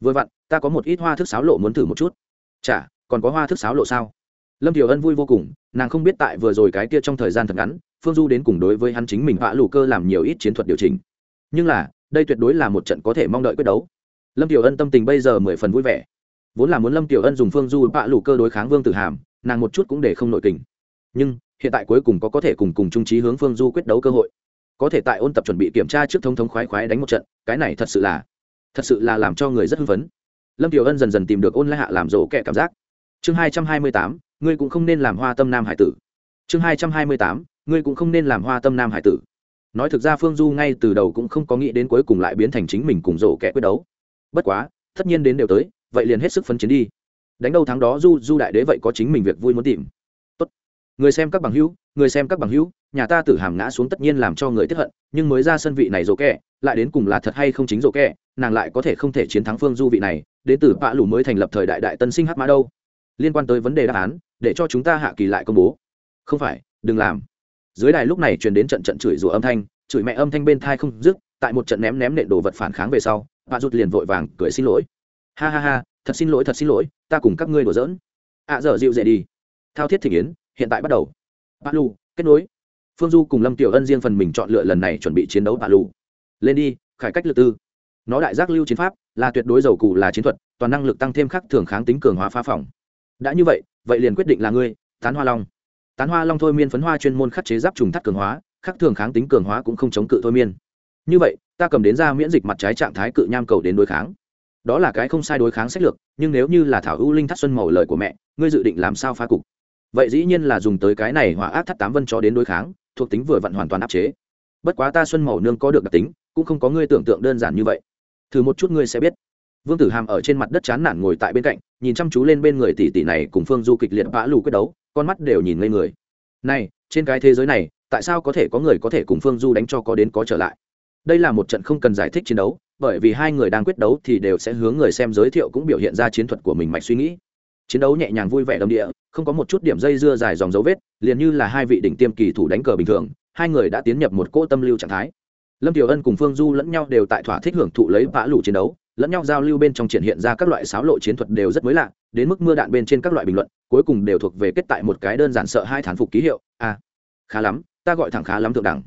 Vừa vặn, ta có một ít hoa thức sáo lộ muốn thử một chút. Chả còn có hoa thức sáo lộ sao? Lâm thiều ân vui vô cùng, nàng không biết tại vừa rồi cái kia trong thời gian thật ngắn, phương du đến cùng đối với hắn chính mình vạ lù cơ làm nhiều ít chiến thuật điều chỉnh. Nhưng là, đây tuyệt đối là một trận có thể mong đợi quyết đấu. Lâm tiểu ân tâm tình bây giờ mười phần vui vẻ vốn là muốn lâm tiểu ân dùng phương du bạ lù cơ đối kháng vương tử hàm, nàng một chút cũng để không nội kình. Nhưng, hiện tại cuối cùng có có thể cùng cùng trung trí hướng phương du quyết đấu cơ hội. Có thể tại ôn tập chuẩn bị kiểm tra trước thống thống khoái khoái đánh một trận, cái này thật sự là, thật sự là làm cho người rất hưng phấn. Lâm tiểu ân dần dần tìm được ôn Lai hạ làm rổ kẻ cảm giác. Chương hai trăm hai mươi tám, ngươi cũng không nên làm hoa tâm nam hải tử. Chương hai trăm hai mươi tám, ngươi cũng không nên làm hoa tâm nam hải tử. Nói thực ra phương du ngay từ đầu cũng không có nghĩ đến cuối cùng lại biến thành chính mình cùng rổ kẻ quyết đấu. Bất quá, tất nhiên đến đều tới vậy liền hết sức phấn chiến đi. Đánh đâu thắng đó, du du đại đế vậy có chính mình việc vui muốn tìm. Tốt. Người xem các bằng hữu, người xem các bằng hữu, nhà ta tử hàm ngã xuống tất nhiên làm cho người tiếp hận, nhưng mới ra sân vị này rổ kẹ, lại đến cùng là thật hay không chính rổ kẹ, nàng lại có thể không thể chiến thắng phương du vị này, đến từ bạ lù mới thành lập thời đại đại tân sinh hát mã đâu. Liên quan tới vấn đề đáp án, để cho chúng ta hạ kỳ lại công bố. Không phải, đừng làm. Dưới đài lúc này truyền đến trận trận chửi rủa âm thanh, chửi mẹ âm thanh bên thai không dứt, tại một trận ném ném nện đồ vật phản kháng về sau bà rút liền vội vàng cười xin lỗi ha ha ha thật xin lỗi thật xin lỗi ta cùng các ngươi đùa giỡn. Ạ à, giờ dịu dễ đi. Thao thiết thị yến hiện tại bắt đầu. Bà lù kết nối. Phương du cùng lâm tiểu ân riêng phần mình chọn lựa lần này chuẩn bị chiến đấu bà lù. Lên đi khải cách lượt tư. Nó đại giác lưu chiến pháp là tuyệt đối dầu cụ là chiến thuật toàn năng lực tăng thêm khắc thường kháng tính cường hóa phá phòng. Đã như vậy vậy liền quyết định là ngươi tán hoa long. Tán hoa long thôi miên phấn hoa chuyên môn khắc chế giáp trùng thắt cường hóa khắc thường kháng tính cường hóa cũng không chống cự thôi miên. Như vậy ta cầm đến ra miễn dịch mặt trái trạng thái cự nham cầu đến đối kháng đó là cái không sai đối kháng sách lược, nhưng nếu như là thảo ưu linh thắt xuân màu lời của mẹ, ngươi dự định làm sao phá cục? Vậy dĩ nhiên là dùng tới cái này hỏa ác thắt tám vân cho đến đối kháng, thuộc tính vừa vặn hoàn toàn áp chế. Bất quá ta xuân màu nương có được đặc tính, cũng không có ngươi tưởng tượng đơn giản như vậy. Thử một chút ngươi sẽ biết. Vương tử hàm ở trên mặt đất chán nản ngồi tại bên cạnh, nhìn chăm chú lên bên người tỷ tỷ này cùng phương du kịch liệt vã lù quyết đấu, con mắt đều nhìn lên người. Này, trên cái thế giới này, tại sao có thể có người có thể cùng phương du đánh cho có đến có trở lại? Đây là một trận không cần giải thích chiến đấu bởi vì hai người đang quyết đấu thì đều sẽ hướng người xem giới thiệu cũng biểu hiện ra chiến thuật của mình mạch suy nghĩ. Chiến đấu nhẹ nhàng vui vẻ đầm địa không có một chút điểm dây dưa dài dòng dấu vết liền như là hai vị đỉnh tiêm kỳ thủ đánh cờ bình thường hai người đã tiến nhập một cỗ tâm lưu trạng thái. Lâm tiểu ân cùng phương du lẫn nhau đều tại thỏa thích hưởng thụ lấy vã lũ chiến đấu lẫn nhau giao lưu bên trong triển hiện ra các loại sáo lộ chiến thuật đều rất mới lạ đến mức mưa đạn bên trên các loại bình luận cuối cùng đều thuộc về kết tại một cái đơn giản sợ hai thán phục ký hiệu a à, khá lắm ta gọi thẳng khá lắm thượng đẳng.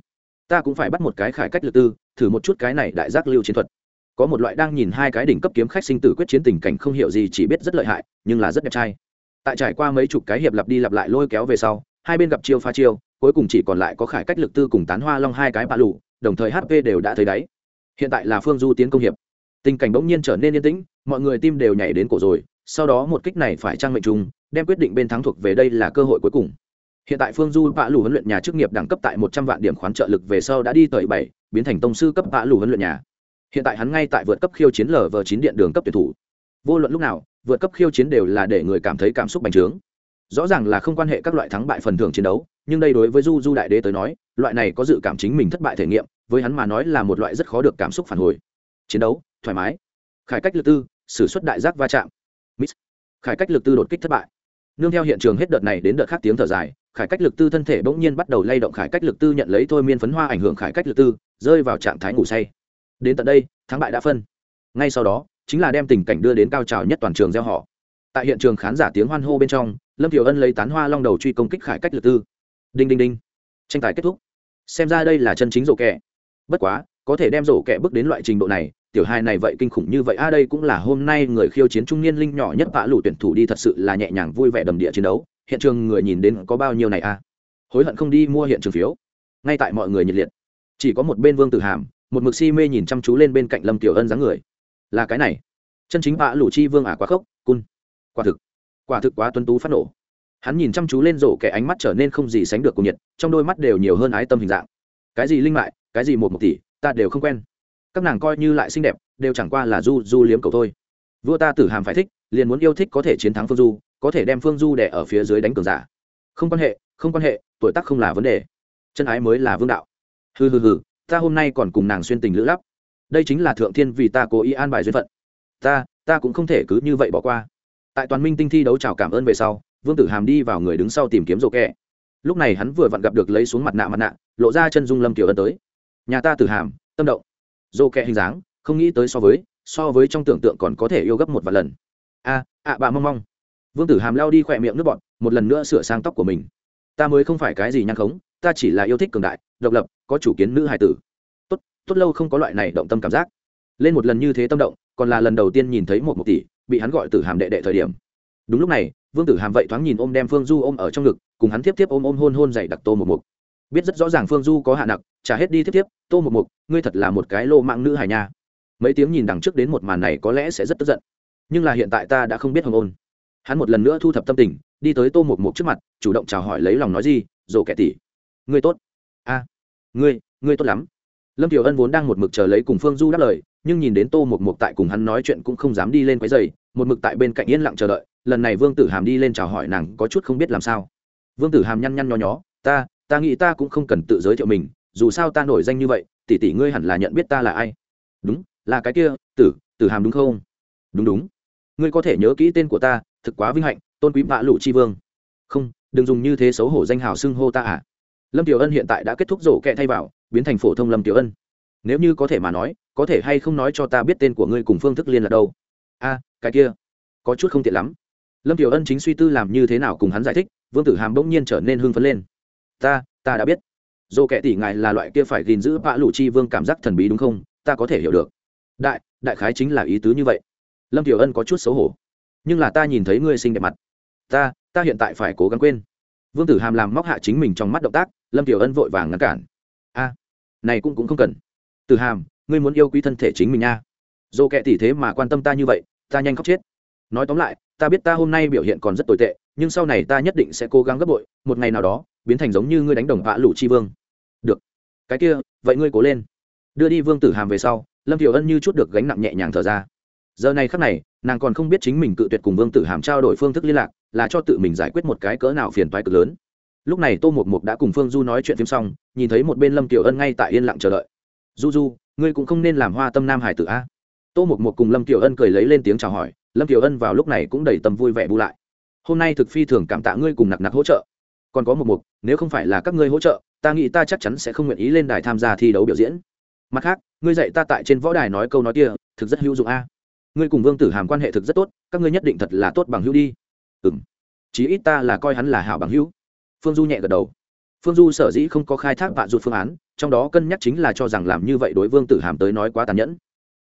Ta cũng phải bắt một cái khải cách lực tư thử một chút cái này đại giác lưu chiến thuật có một loại đang nhìn hai cái đỉnh cấp kiếm khách sinh tử quyết chiến tình cảnh không hiểu gì chỉ biết rất lợi hại, nhưng là rất đẹp trai. Tại trải qua mấy chục cái hiệp lặp đi lặp lại lôi kéo về sau, hai bên gặp chiêu pha chiêu, cuối cùng chỉ còn lại có khải cách lực tư cùng tán hoa long hai cái bạ lụ đồng thời hp đều đã thấy đáy. Hiện tại là phương du tiến công hiệp. Tình cảnh bỗng nhiên trở nên yên tĩnh, mọi người tim đều nhảy đến cổ rồi, sau đó một kích này phải trang mệnh trùng, đem quyết định bên thắng thuộc về đây là cơ hội cuối cùng. Hiện tại phương du bạ lù huấn luyện nhà chức nghiệp đẳng cấp tại một trăm vạn điểm khoán trợ lực về sau đã đi tới bảy, biến thành tông sư cấp bạ lù huấn luyện nhà hiện tại hắn ngay tại vượt cấp khiêu chiến lở vờ chín điện đường cấp tuyển thủ. Vô luận lúc nào, vượt cấp khiêu chiến đều là để người cảm thấy cảm xúc bành trướng. Rõ ràng là không quan hệ các loại thắng bại phần thưởng chiến đấu, nhưng đây đối với du du đại đế tới nói, loại này có dự cảm chính mình thất bại thể nghiệm, với hắn mà nói là một loại rất khó được cảm xúc phản hồi. Chiến đấu, thoải mái. Khải cách lực tư s ử suất đại giác va chạm. Miss. khải cách lực tư đột kích thất bại. Nương theo hiện trường hết đợt này đến đợt khác tiếng thở dài, khải cách lực tư thân thể bỗng nhiên bắt đầu lay động, khải cách lực tư nhận lấy thôi miên phấn hoa ảnh hưởng khải cách lực tư, rơi vào trạng thái ngủ say đến tận đây, thắng bại đã phân. Ngay sau đó, chính là đem tình cảnh đưa đến cao trào nhất toàn trường gieo họ. Tại hiện trường khán giả tiếng hoan hô bên trong, lâm thiểu ân lấy tán hoa long đầu truy công kích khải cách lượt tư. Đinh đinh đinh. Tranh tài kết thúc. Xem ra đây là chân chính rổ kẹ bất quá, có thể đem rổ kẹ bước đến loại trình độ này, tiểu hai này vậy kinh khủng như vậy, a, đây cũng là hôm nay người khiêu chiến trung niên linh nhỏ nhất vạ lũ tuyển thủ đi thật sự là nhẹ nhàng vui vẻ đầm địa chiến đấu. Hiện trường người nhìn đến có bao nhiêu này, a? Hối hận không đi mua hiện trường phiếu. Ngay tại mọi người nhiệt liệt. Chỉ có một bên vương tử hàm một mực si mê nhìn chăm chú lên bên cạnh lâm tiểu ân dáng người. Là cái này. Chân chính vã lũ chi vương ả quá khốc, cun. Quả thực. Quả thực quá tuân tú phát nổ. Hắn nhìn chăm chú lên rổ kẻ ánh mắt trở nên không gì sánh được cùng nhiệt, trong đôi mắt đều nhiều hơn ái tâm hình dạng. Cái gì linh mại, cái gì một một tỷ, ta đều không quen. Các nàng coi như lại xinh đẹp, đều chẳng qua là du du liếm cầu thôi. Vua ta tử hàm phải thích, liền muốn yêu thích có thể chiến thắng phương du, có thể đem phương du đẻ ở phía dưới đánh cường giả. Không quan hệ, không quan hệ, tuổi tác không là vấn đề. Chân ái mới là vương đạo. Hừ hừ hừ ta hôm nay còn cùng nàng xuyên tình lữ lắp. Đây chính là thượng thiên vì ta cố ý an bài duyên phận. Ta ta cũng không thể cứ như vậy bỏ qua. Tại toàn minh tinh thi đấu chào cảm ơn về sau, vương tử hàm đi vào người đứng sau tìm kiếm rổ kẹ. Lúc này hắn vừa vặn gặp được lấy xuống mặt nạ mặt nạ, lộ ra chân dung lâm tiểu ân tới. Nhà ta tử hàm, tâm động. Rổ kẹ hình dáng, không nghĩ tới so với so với trong tưởng tượng còn có thể yêu gấp một vài lần. A ạ bà mong mong. Vương tử hàm lao đi khỏe miệng nước bọn một lần nữa sửa sang tóc của mình. Ta mới không phải cái gì nhăn khống ta chỉ là yêu thích cường đại, độc lập, có chủ kiến nữ hài tử. Tốt tốt lâu không có loại này động tâm cảm giác. Lên một lần như thế tâm động, còn là lần đầu tiên nhìn thấy một một tỷ bị hắn gọi từ hàm đệ đệ thời điểm. Đúng lúc này, vương tử hàm vậy thoáng nhìn ôm đem phương du ôm ở trong ngực, cùng hắn tiếp tiếp ôm ôm hôn hôn dày đặc tô một mục. Biết rất rõ ràng phương du có hạ nặc trả hết đi tiếp tiếp tô một mục, ngươi thật là một cái lô mạng nữ hài nha. Mấy tiếng nhìn đằng trước đến một màn này có lẽ sẽ rất tức giận. Nhưng là hiện tại ta đã không biết hồng ôn. Hắn một lần nữa thu thập tâm tình, đi tới tô một mục trước mặt, chủ động chào hỏi lấy lòng nói gì rồ kẻ tỉ ngươi tốt. A, ngươi ngươi tốt lắm. Lâm tiểu ân vốn đang một mực chờ lấy cùng phương du đáp lời, nhưng nhìn đến tô một mục tại cùng hắn nói chuyện cũng không dám đi lên quấy giày một mực tại bên cạnh yên lặng chờ đợi, lần này vương tử hàm đi lên chào hỏi nàng có chút không biết làm sao. Vương tử hàm nhăn nhăn nho nhó, ta ta nghĩ ta cũng không cần tự giới thiệu mình, dù sao ta nổi danh như vậy, tỷ tỷ ngươi hẳn là nhận biết ta là ai? Đúng, là cái kia, tử tử hàm đúng không? Đúng đúng. Ngươi có thể nhớ kỹ tên của ta, thực quá vinh hạnh, tôn quý bạ lụ chi vương. Không, đừng dùng như thế xấu hổ danh hào xưng hô ta à lâm tiểu ân hiện tại đã kết thúc rổ kẹ thay vào, biến thành phổ thông lâm tiểu ân. Nếu như có thể mà nói, có thể hay không nói cho ta biết tên của ngươi cùng phương thức liên lạc đâu? A, cái kia, có chút không tiện lắm. Lâm tiểu ân chính suy tư làm như thế nào cùng hắn giải thích, vương tử hàm bỗng nhiên trở nên hưng phấn lên. Ta ta đã biết. Dồ kẻ tỷ ngài là loại kia phải gìn giữ bạ lụ chi vương cảm giác thần bí đúng không? Ta có thể hiểu được. Đại đại khái chính là ý tứ như vậy. Lâm tiểu ân có chút xấu hổ. Nhưng là ta nhìn thấy ngươi xinh đẹp mặt. Ta ta hiện tại phải cố gắng quên vương tử hàm làm móc hạ chính mình trong mắt động tác, lâm tiểu ân vội vàng ngăn cản. A, này cũng cũng không cần. Tử hàm, ngươi muốn yêu quý thân thể chính mình nha dồ kệ tỷ thế mà quan tâm ta như vậy, ta nhanh khóc chết. Nói tóm lại, ta biết ta hôm nay biểu hiện còn rất tồi tệ, nhưng sau này ta nhất định sẽ cố gắng gấp bội, một ngày nào đó, biến thành giống như ngươi đánh đồng vạ lũ chi vương. Được. Cái kia, vậy ngươi cố lên. Đưa đi vương tử hàm về sau, lâm tiểu ân như chút được gánh nặng nhẹ nhàng thở ra giờ này khắc này, nàng còn không biết chính mình cự tuyệt cùng vương tử hàm trao đổi phương thức liên lạc, là cho tự mình giải quyết một cái cỡ nào phiền toái cực lớn. Lúc này tô một mục đã cùng phương du nói chuyện phim xong, nhìn thấy một bên lâm tiểu ân ngay tại yên lặng chờ đợi. Du du, ngươi cũng không nên làm hoa tâm nam hải tử a. Tô một mục cùng lâm tiểu ân cười lấy lên tiếng chào hỏi, lâm tiểu ân vào lúc này cũng đầy tâm vui vẻ bu lại. Hôm nay thực phi thường cảm tạ ngươi cùng nặc nặc hỗ trợ. Còn có một mục, nếu không phải là các ngươi hỗ trợ, ta nghĩ ta chắc chắn sẽ không nguyện ý lên đài tham gia thi đấu biểu diễn. Mặt khác, ngươi dạy ta tại trên võ đài nói câu nói kia, thực rất hữu dụng a ngươi cùng vương tử hàm quan hệ thực rất tốt, các ngươi nhất định thật là tốt bằng hữu đi. Ừ m chí ít ta là coi hắn là hảo bằng hữu. Phương du nhẹ gật đầu. Phương du sở dĩ không có khai thác vạn dụt phương án, trong đó cân nhắc chính là cho rằng làm như vậy đối vương tử hàm tới nói quá tàn nhẫn.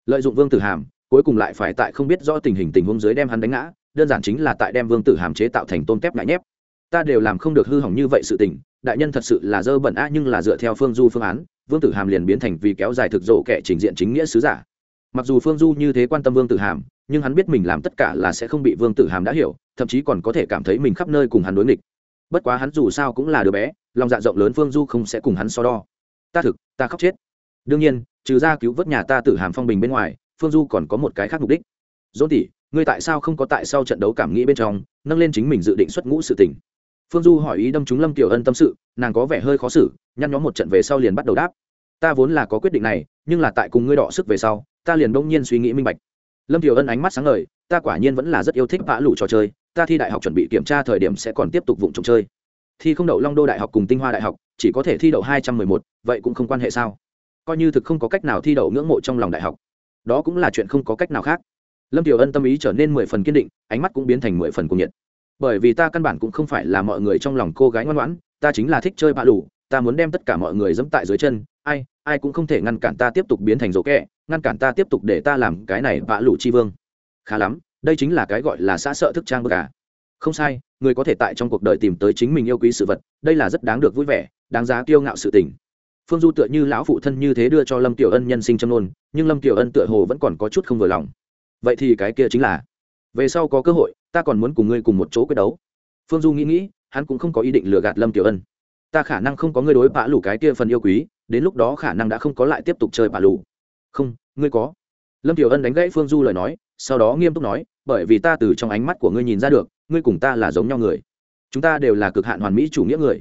Lợi dụng vương tử hàm, cuối cùng lại phải tại không biết rõ tình hình tình huống dưới đem hắn đánh ngã, đơn giản chính là tại đem vương tử hàm chế tạo thành tôn kép ngại nhép. Ta đều làm không được hư hỏng như vậy sự tình, đại nhân thật sự là dơ bẩn a nhưng là dựa theo phương du phương án, vương tử hàm liền biến thành vì kéo dài thực rộ kẻ trình diện chính nghĩa sứ giả mặc dù phương du như thế quan tâm vương tử hàm nhưng hắn biết mình làm tất cả là sẽ không bị vương tử hàm đã hiểu thậm chí còn có thể cảm thấy mình khắp nơi cùng hắn đối nghịch. Bất quá hắn dù sao cũng là đứa bé lòng dạ rộng lớn phương du không sẽ cùng hắn so đo. Ta thực ta khóc chết. Đương nhiên trừ ra cứu vớt nhà ta tử hàm phong bình bên ngoài phương du còn có một cái khác mục đích. Dỗ tỉ, ngươi tại sao không có tại sau trận đấu cảm nghĩ bên trong nâng lên chính mình dự định xuất ngũ sự tình? Phương du hỏi ý đâm chúng lâm tiểu ân tâm sự nàng có vẻ hơi khó xử nhăn nhó một trận về sau liền bắt đầu đáp. Ta vốn là có quyết định này nhưng là tại cùng ngươi đọ sức về sau, ta liền bỗng nhiên suy nghĩ minh bạch. Lâm tiểu ân ánh mắt sáng ngời, ta quả nhiên vẫn là rất yêu thích vã lũ trò chơi, ta thi đại học chuẩn bị kiểm tra thời điểm sẽ còn tiếp tục vụng trồng chơi. Thi không đậu long đô đại học cùng tinh hoa đại học, chỉ có thể thi đậu hai trăm mười một, vậy cũng không quan hệ sao? Coi như thực không có cách nào thi đậu ngưỡng mộ trong lòng đại học. Đó cũng là chuyện không có cách nào khác. Lâm tiểu ân tâm ý trở nên mười phần kiên định, ánh mắt cũng biến thành mười phần cuồng nhiệt. Bởi vì ta căn bản cũng không phải là mọi người trong lòng cô gái ngoan ngoãn, ta chính là thích chơi bạ lù ta muốn đem tất cả mọi người dẫm tại dưới chân, ai ai cũng không thể ngăn cản ta tiếp tục biến thành rổ kẹ, ngăn cản ta tiếp tục để ta làm cái này bạ lụ chi vương. Khá lắm, đây chính là cái gọi là xã sợ thức trang bức cả không sai, người có thể tại trong cuộc đời tìm tới chính mình yêu quý sự vật, đây là rất đáng được vui vẻ, đáng giá kiêu ngạo sự tình. Phương du tựa như lão phụ thân như thế đưa cho lâm tiểu ân nhân sinh châm nôn nhưng lâm tiểu ân tựa hồ vẫn còn có chút không vừa lòng. Vậy thì cái kia chính là, về sau có cơ hội, ta còn muốn cùng ngươi cùng một chỗ quyết đấu. Phương du nghĩ nghĩ, hắn cũng không có ý định lừa gạt lâm tiểu ân. Ta khả năng không có ngươi đối bạ lủ cái kia phần yêu quý đến lúc đó khả năng đã không có lại tiếp tục chơi bà lù. Không, ngươi có. Lâm tiểu ân đánh gãy phương du lời nói, sau đó nghiêm túc nói, bởi vì ta từ trong ánh mắt của ngươi nhìn ra được, ngươi cùng ta là giống nhau người. Chúng ta đều là cực hạn hoàn mỹ chủ nghĩa người.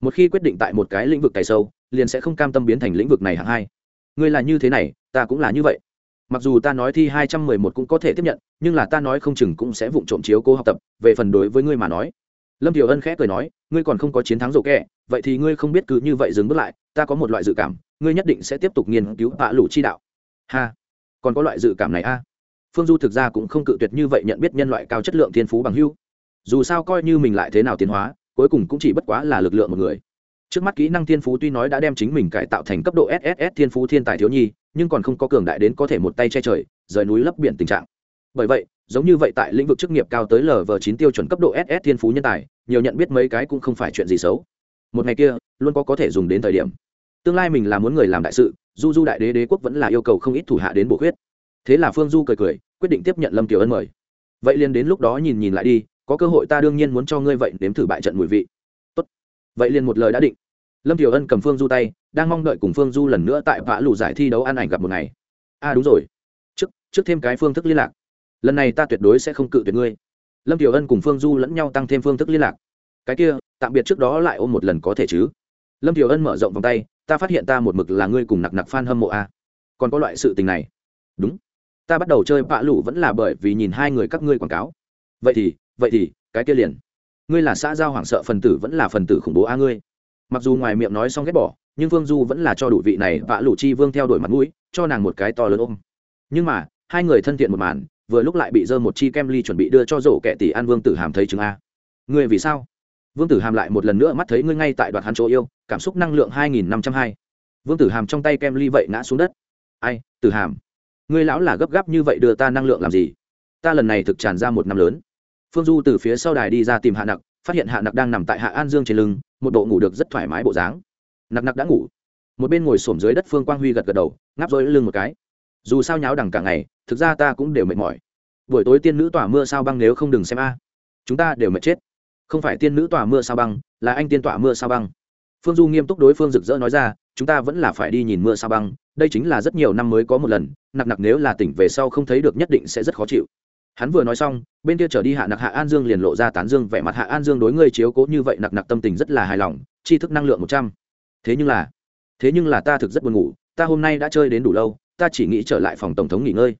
Một khi quyết định tại một cái lĩnh vực cày sâu, liền sẽ không cam tâm biến thành lĩnh vực này hạng hai. Ngươi là như thế này, ta cũng là như vậy. Mặc dù ta nói thi hai trăm mười một cũng có thể tiếp nhận, nhưng là ta nói không chừng cũng sẽ vụng trộm chiếu cố học tập, về phần đối với ngươi mà nói lâm thiểu ân khẽ cười nói, ngươi còn không có chiến thắng rổ kẹ, vậy thì ngươi không biết cứ như vậy dừng bước lại, ta có một loại dự cảm, ngươi nhất định sẽ tiếp tục nghiên cứu tạ lũ chi đạo. Ha, còn có loại dự cảm này a? À? phương du thực ra cũng không cự tuyệt như vậy nhận biết nhân loại cao chất lượng thiên phú bằng hưu dù sao coi như mình lại thế nào tiến hóa, cuối cùng cũng chỉ bất quá là lực lượng một người. Trước mắt kỹ năng thiên phú tuy nói đã đem chính mình cải tạo thành cấp độ sss thiên phú thiên tài thiếu nhi, nhưng còn không có cường đại đến có thể một tay che trời, rời núi lấp biển tình trạng. Bởi vậy giống như vậy tại lĩnh vực chức nghiệp cao tới lv chín tiêu chuẩn cấp độ ss thiên phú nhân tài nhiều nhận biết mấy cái cũng không phải chuyện gì xấu. Một ngày kia luôn có có thể dùng đến thời điểm. Tương lai mình là muốn người làm đại sự du du đại đế đế quốc vẫn là yêu cầu không ít thủ hạ đến bổ khuyết. Thế là phương du cười cười quyết định tiếp nhận lâm tiểu ân mời. Vậy liền đến lúc đó nhìn nhìn lại đi có cơ hội ta đương nhiên muốn cho ngươi vậy nếm thử bại trận mùi vị. Tốt. vậy liền một lời đã định. Lâm tiểu ân cầm phương du tay đang mong đợi cùng phương du lần nữa tại vã lù giải thi đấu ăn ảnh gặp một ngày. A à, đúng rồi. Trước trước thêm cái phương thức liên lạc lần này ta tuyệt đối sẽ không cự tuyệt ngươi. Lâm tiểu ân cùng phương du lẫn nhau tăng thêm phương thức liên lạc. Cái kia, tạm biệt trước đó lại ôm một lần có thể chứ? Lâm tiểu ân mở rộng vòng tay, ta phát hiện ta một mực là ngươi cùng nặc nặc f a n hâm mộ a. Còn có loại sự tình này. Đúng. Ta bắt đầu chơi vạ lụ vẫn là bởi vì nhìn hai người các ngươi quảng cáo. Vậy thì vậy thì, cái kia liền. Ngươi là xã giao hoảng sợ phần tử vẫn là phần tử khủng bố a ngươi. Mặc dù ngoài miệng nói xong ghét bỏ, nhưng phương du vẫn là cho đủ vị này vạ lụ chi vương theo đuổi mặt mũi, cho nàng một cái to lớn ôm. Nhưng mà, hai người thân thiện một màn vừa lúc lại bị dơ một chi kem ly chuẩn bị đưa cho rổ kẹ tỷ an vương tử hàm thấy chứng a. Ngươi vì sao? Vương tử hàm lại một lần nữa mắt thấy ngươi ngay tại đoạn hắn chỗ yêu, cảm xúc năng lượng hai nghìn năm trăm hai. Vương tử hàm trong tay kem ly vậy ngã xuống đất. Ai, tử hàm? Ngươi lão là gấp gáp như vậy đưa ta năng lượng làm gì? Ta lần này thực tràn ra một năm lớn. Phương du từ phía sau đài đi ra tìm hạ nặc, phát hiện hạ nặc đang nằm tại hạ an dương trên lưng, một bộ ngủ được rất thoải mái bộ dáng. Nặc nặc đã ngủ. Một bên ngồi xổm dưới đất phương quang huy gật gật đầu, ngáp dối lưng một cái. Dù sao nháo đằng cả ngày thực ra ta cũng đều mệt mỏi. Buổi tối tiên nữ tỏa mưa sao băng nếu không đừng xem a. Chúng ta đều mệt chết. Không phải tiên nữ tỏa mưa sao băng, là anh tiên tỏa mưa sao băng. Phương du nghiêm túc đối phương rực rỡ nói ra, chúng ta vẫn là phải đi nhìn mưa sao băng, đây chính là rất nhiều năm mới có một lần, nặc nặc nếu là tỉnh về sau không thấy được nhất định sẽ rất khó chịu. Hắn vừa nói xong, bên kia trở đi hạ nặc hạ an dương liền lộ ra tán dương vẻ mặt hạ an dương đối ngươi chiếu cố như vậy nặc nặc tâm tình rất là hài lòng, tri thức năng lượng một trăm. Thế nhưng là, thế nhưng là ta thực rất buồn ngủ, ta hôm nay đã chơi đến đủ lâu, ta chỉ nghĩ trở lại phòng tổng thống nghỉ ngơi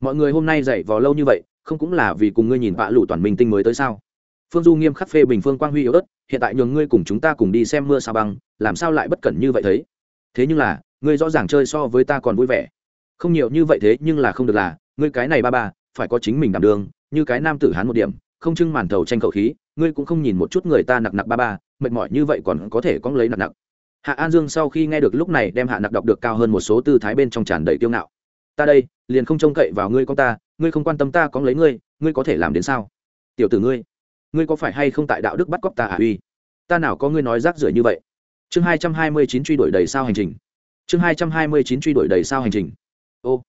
mọi người hôm nay dậy vào lâu như vậy, không cũng là vì cùng ngươi nhìn vạ lụ toàn minh tinh mới tới sao? Phương du nghiêm khắc phê bình phương quang huy yếu ớt, hiện tại nhường ngươi cùng chúng ta cùng đi xem mưa sao băng, làm sao lại bất cẩn như vậy thấy thế nhưng là, ngươi rõ ràng chơi so với ta còn vui vẻ. Không nhiều như vậy thế, nhưng là không được là, ngươi cái này ba ba, phải có chính mình đảm đường như cái nam tử hán một điểm, không trưng màn thầu tranh khẩu khí, ngươi cũng không nhìn một chút người ta nặc nặc ba ba, mệt mỏi như vậy còn có thể có lấy nặc nặc. Hạ an dương sau khi nghe được lúc này đem hạ nặc đọc được cao hơn một số tư thái bên trong tràn đầy tiêu ngạo ta đây, liền không trông cậy vào ngươi con ta, ngươi không quan tâm ta có lấy ngươi ngươi có thể làm đến sao? Tiểu tử ngươi ngươi có phải hay không tại đạo đức bắt cóc ta à? Uy, ta nào có ngươi nói rác rưởi như vậy? Chương hai trăm hai mươi chín truy đuổi đầy sao hành trình. Chương hai trăm hai mươi chín truy đuổi đầy sao hành trình. Ô,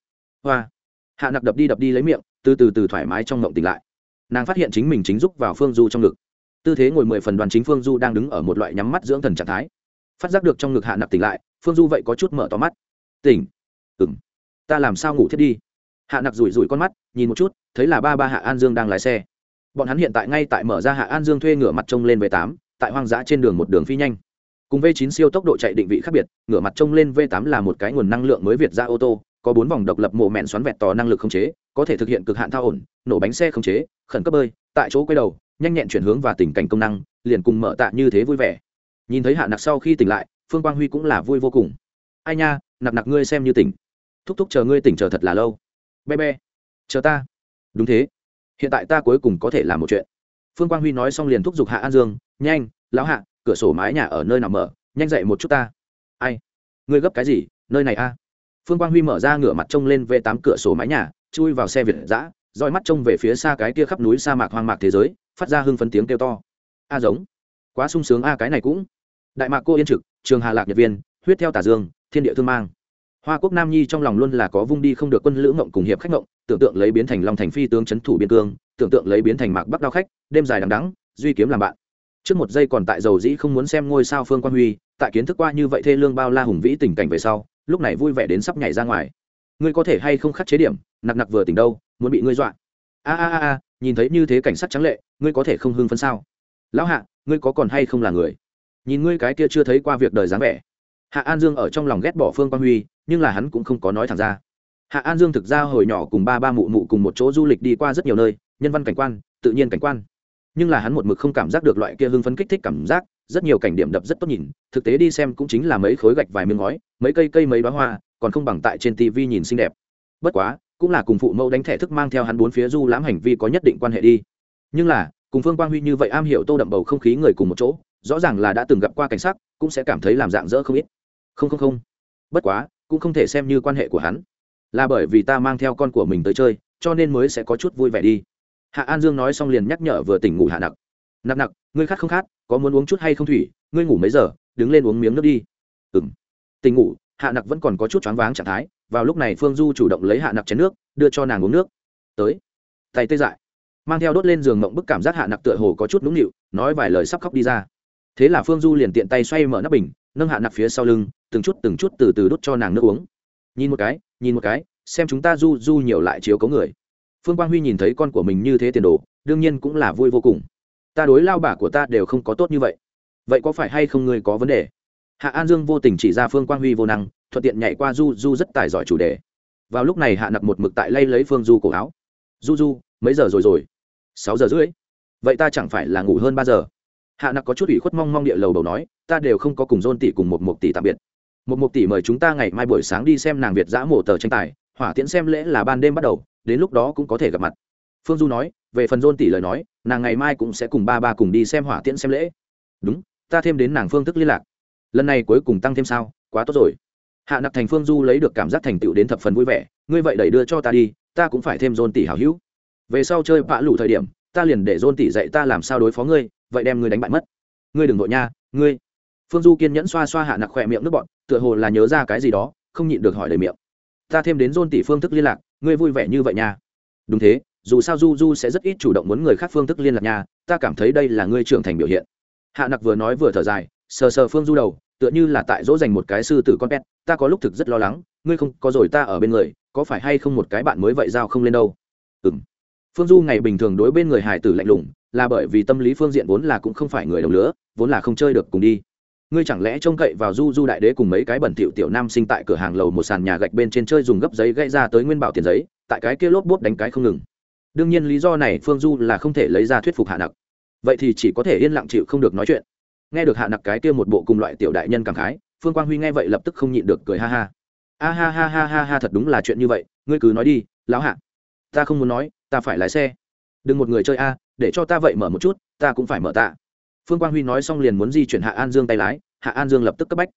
hoa. Hạ nặc đập đi đập đi lấy miệng, từ từ từ thoải mái trong ngộng tỉnh lại. Nàng phát hiện chính mình chính giúp vào phương du trong ngực. Tư thế ngồi mười phần đoàn chính phương du đang đứng ở một loại nhắm mắt dưỡng thần trạng thái. Phát giác được trong ngực hạ nặc tỉnh lại, phương du vậy có chút mở to mắt. Tỉnh. Ừng ta làm sao ngủ thiết đi? Hạ nặc rủi rủi con mắt, nhìn một chút, thấy là ba ba hạ an dương đang lái xe. Bọn hắn hiện tại ngay tại mở ra hạ an dương thuê ngửa mặt trông lên v tám, tại hoang dã trên đường một đường phi nhanh. Cùng v 9 siêu tốc độ chạy định vị khác biệt ngửa mặt trông lên v 8 là một cái nguồn năng lượng mới việt ra ô tô, có bốn vòng độc lập mộ mẹn xoắn vẹt tò năng lực không chế, có thể thực hiện cực hạn thao ổn, nổ bánh xe không chế, khẩn cấp bơi, tại chỗ quay đầu, nhanh nhẹn chuyển hướng và tình cảnh công năng, liền cùng mở tạ như thế vui vẻ. Nhìn thấy hạ nặc sau khi tỉnh lại, phương quang huy cũng là vui vô cùng. Ai nha, nặc nặc ngươi xem như tỉnh thúc thúc chờ ngươi tỉnh chờ thật là lâu. Be be chờ ta. Đúng thế. Hiện tại ta cuối cùng có thể làm một chuyện. Phương quang huy nói xong liền thúc giục hạ an dương, nhanh, lão hạ, cửa sổ mái nhà ở nơi nào mở? Nhanh dậy một chút ta. Ai? Ngươi gấp cái gì? Nơi này a? Phương quang huy mở ra ngửa mặt trông lên v tám cửa sổ mái nhà, chui vào xe việt giã roi mắt trông về phía xa cái kia khắp núi sa mạc hoang mạc thế giới, phát ra hưng phấn tiếng kêu to. A giống, quá sung sướng a, cái này cũng. Đại mạc cô yên trực, trường hà lạc nhật viên, huyết theo tả dương, thiên địa thương mang hoa quốc nam nhi trong lòng luôn là có vung đi không được quân lữ ngộng cùng hiệp khách ngộng, tưởng tượng lấy biến thành long thành phi tướng c h ấ n thủ biên cương, tưởng tượng lấy biến thành mạc bắc đao khách, đêm dài đằng đắng duy kiếm làm bạn. Trước một giây còn tại dầu dĩ không muốn xem ngôi sao phương quan huy, tại kiến thức qua như vậy thê lương bao la hùng vĩ tình cảnh về sau, lúc này vui vẻ đến sắp nhảy ra ngoài. Ngươi có thể hay không khắc chế điểm, nặc nặc vừa tỉnh đâu, muốn bị ngươi dọa. A a a a, nhìn thấy như thế cảnh sát trắng lệ, ngươi có thể không hưng phấn sao? Lão hạ, ngươi có còn hay không là người? Nhìn ngươi cái kia chưa thấy qua việc đời dáng vẻ hạ an dương ở trong lòng ghét bỏ phương quang huy, nhưng là hắn cũng không có nói thẳng ra. Hạ an dương thực ra hồi nhỏ cùng ba ba mụ mụ cùng một chỗ du lịch đi qua rất nhiều nơi, nhân văn cảnh quan, tự nhiên cảnh quan. Nhưng là hắn một mực không cảm giác được loại kia hưng phấn kích thích cảm giác, rất nhiều cảnh điểm đập rất tốt nhìn, thực tế đi xem cũng chính là mấy khối gạch vài miếng ngói, mấy cây cây mấy bá hoa, còn không bằng tại trên tv nhìn xinh đẹp. Bất quá, cũng là cùng phụ mẫu đánh thẻ thức mang theo hắn bốn phía du lãm hành vi có nhất định quan hệ đi. Nhưng là, cùng phương quang huy như vậy am hiểu tô đậm bầu không khí người cùng một chỗ, rõ ràng là đã từng gặp qua cảnh sắc, cũng sẽ cảm thấy làm dạng dỡ không ít không không không. Bất quá, cũng không thể xem như quan hệ của hắn. Là bởi vì ta mang theo con của mình tới chơi, cho nên mới sẽ có chút vui vẻ đi. Hạ an dương nói xong liền nhắc nhở vừa tỉnh ngủ hạ nặc. Nặc nặc, ngươi khát không khát, có muốn uống chút hay không thủy, ngươi ngủ mấy giờ, đứng lên uống miếng nước đi. Ừ m tình ngủ, hạ nặc vẫn còn có chút choáng váng trạng thái, vào lúc này phương du chủ động lấy hạ nặc chén nước, đưa cho nàng uống nước. Tới. Tay tê dại. Mang theo đốt lên giường mộng bức cảm giác hạ nặc tựa hồ có chút nũng nịu, nói vài lời sắp khóc đi ra. Thế là phương du liền tiện tay xoay mở nắp bình nâng hạ nặc phía sau lưng, từng chút từng chút từ từ đốt cho nàng nước uống. Nhìn một cái, nhìn một cái, xem chúng ta du du nhiều lại chiếu cấu người. Phương quang huy nhìn thấy con của mình như thế tiền đồ, đương nhiên cũng là vui vô cùng. Ta đối lao bà của ta đều không có tốt như vậy. Vậy có phải hay không ngươi có vấn đề? Hạ an dương vô tình chỉ ra phương quang huy vô năng, thuận tiện nhảy qua du du rất tài giỏi chủ đề. Vào lúc này hạ nặc một mực tại lay lấy phương du cổ áo. Du du, mấy giờ rồi rồi? Sáu giờ rưỡi. Vậy ta chẳng phải là ngủ hơn ba giờ? Hạ nặc có chút ủy khuất mong mong địa lầu đầu nói, ta đều không có cùng dôn tỷ cùng một một tỷ tạm biệt. Một một tỷ mời chúng ta ngày mai buổi sáng đi xem nàng việt giã mổ tờ tranh tài, hỏa tiễn xem lễ là ban đêm bắt đầu, đến lúc đó cũng có thể gặp mặt. Phương du nói, về phần dôn tỷ lời nói, nàng ngày mai cũng sẽ cùng ba ba cùng đi xem hỏa tiễn xem lễ. Đúng, ta thêm đến nàng phương thức liên lạc. Lần này cuối cùng tăng thêm sao, quá tốt rồi. Hạ nặc thành phương du lấy được cảm giác thành tựu đến thập phần vui vẻ, ngươi vậy đẩy đưa cho ta đi, ta cũng phải thêm dôn tỷ hảo hữu. Về sau chơi vạ lủ thời điểm, ta liền để dôn tỷ dạy ta làm sao đối phó ngươi vậy đem ngươi đánh bại mất. Ngươi đừng nội nha, ngươi. Phương du kiên nhẫn xoa xoa hạ nặc khỏe miệng nước bọn tựa hồ là nhớ ra cái gì đó, không nhịn được hỏi đầy miệng. Ta thêm đến dôn tỷ phương thức liên lạc, ngươi vui vẻ như vậy nha. Đúng thế, dù sao du du sẽ rất ít chủ động muốn người khác phương thức liên lạc nha, ta cảm thấy đây là ngươi trưởng thành biểu hiện. Hạ nặc vừa nói vừa thở dài, sờ sờ phương du đầu, tựa như là tại dỗ dành một cái sư tử con pet, ta có lúc thực rất lo lắng, ngươi không có rồi ta ở bên người, có phải hay không một cái bạn mới vậy giao không lên đâu? Ừ m phương du ngày bình thường đối bên người hải tử lạnh lùng, là bởi vì tâm lý phương diện vốn là cũng không phải người đồng lứa, vốn là không chơi được cùng đi. Ngươi chẳng lẽ trông cậy vào du du đại đế cùng mấy cái bẩn thỉu tiểu nam sinh tại cửa hàng lầu một sàn nhà gạch bên trên chơi dùng gấp giấy gãy ra tới nguyên bảo tiền giấy, tại cái kia lốp bốp đánh cái không ngừng. Đương nhiên lý do này phương du là không thể lấy ra thuyết phục hạ nặc. Vậy thì chỉ có thể yên lặng chịu không được nói chuyện. Nghe được hạ nặc cái kia một bộ cùng loại tiểu đại nhân cảm khái, phương quang huy nghe vậy lập tức không nhịn được cười ha ha. A ha ha ha ha ha, thật đúng là chuyện như vậy, ngươi cứ nói đi, lão hạ. Ta không muốn nói ta phải lái xe. Đừng một người chơi a, để cho ta vậy mở một chút, ta cũng phải mở tạ. Phương quang huy nói xong liền muốn di chuyển hạ an dương tay lái, hạ an dương lập tức cấp bách.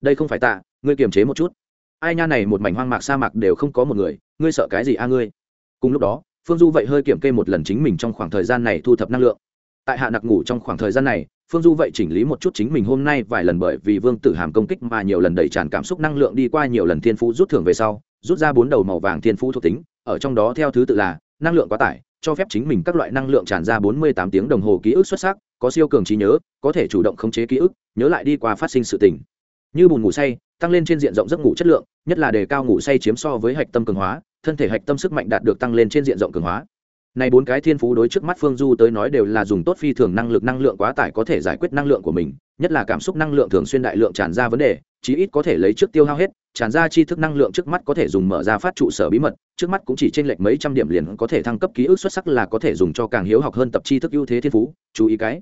Đây không phải tạ, ngươi kiềm chế một chút. Ai nha này một mảnh hoang mạc sa mạc đều không có một người, ngươi sợ cái gì a ngươi? Cùng lúc đó, phương du vậy hơi kiểm kê một lần chính mình trong khoảng thời gian này thu thập năng lượng. Tại hạ nặc ngủ trong khoảng thời gian này, phương du vậy chỉnh lý một chút chính mình hôm nay vài lần bởi vì vương tử hàm công kích mà nhiều lần đẩy tràn cảm xúc năng lượng đi qua nhiều lần thiên phú rút thưởng về sau, rút ra bốn đầu màu vàng thiên phú thuộc tính, ở trong đó theo thứ tự là năng lượng quá tải, cho phép chính mình các loại năng lượng tràn ra 48 tiếng đồng hồ ký ức xuất sắc, có siêu cường trí nhớ, có thể chủ động khống chế ký ức, nhớ lại đi qua phát sinh sự tình. Như buồn ngủ say, tăng lên trên diện rộng giấc ngủ chất lượng, nhất là đề cao ngủ say chiếm so với hạch tâm cường hóa, thân thể hạch tâm sức mạnh đạt được tăng lên trên diện rộng cường hóa này bốn cái thiên phú đối trước mắt phương du tới nói đều là dùng tốt phi thường năng lực, năng lượng quá tải có thể giải quyết năng lượng của mình, nhất là cảm xúc năng lượng thường xuyên đại lượng tràn ra vấn đề, chí ít có thể lấy trước tiêu hao hết, tràn ra chi thức năng lượng trước mắt có thể dùng mở ra phát trụ sở bí mật, trước mắt cũng chỉ trên lệch mấy trăm điểm liền có thể thăng cấp ký ức xuất sắc là có thể dùng cho càng hiếu học hơn tập chi thức ưu thế thiên phú, chú ý cái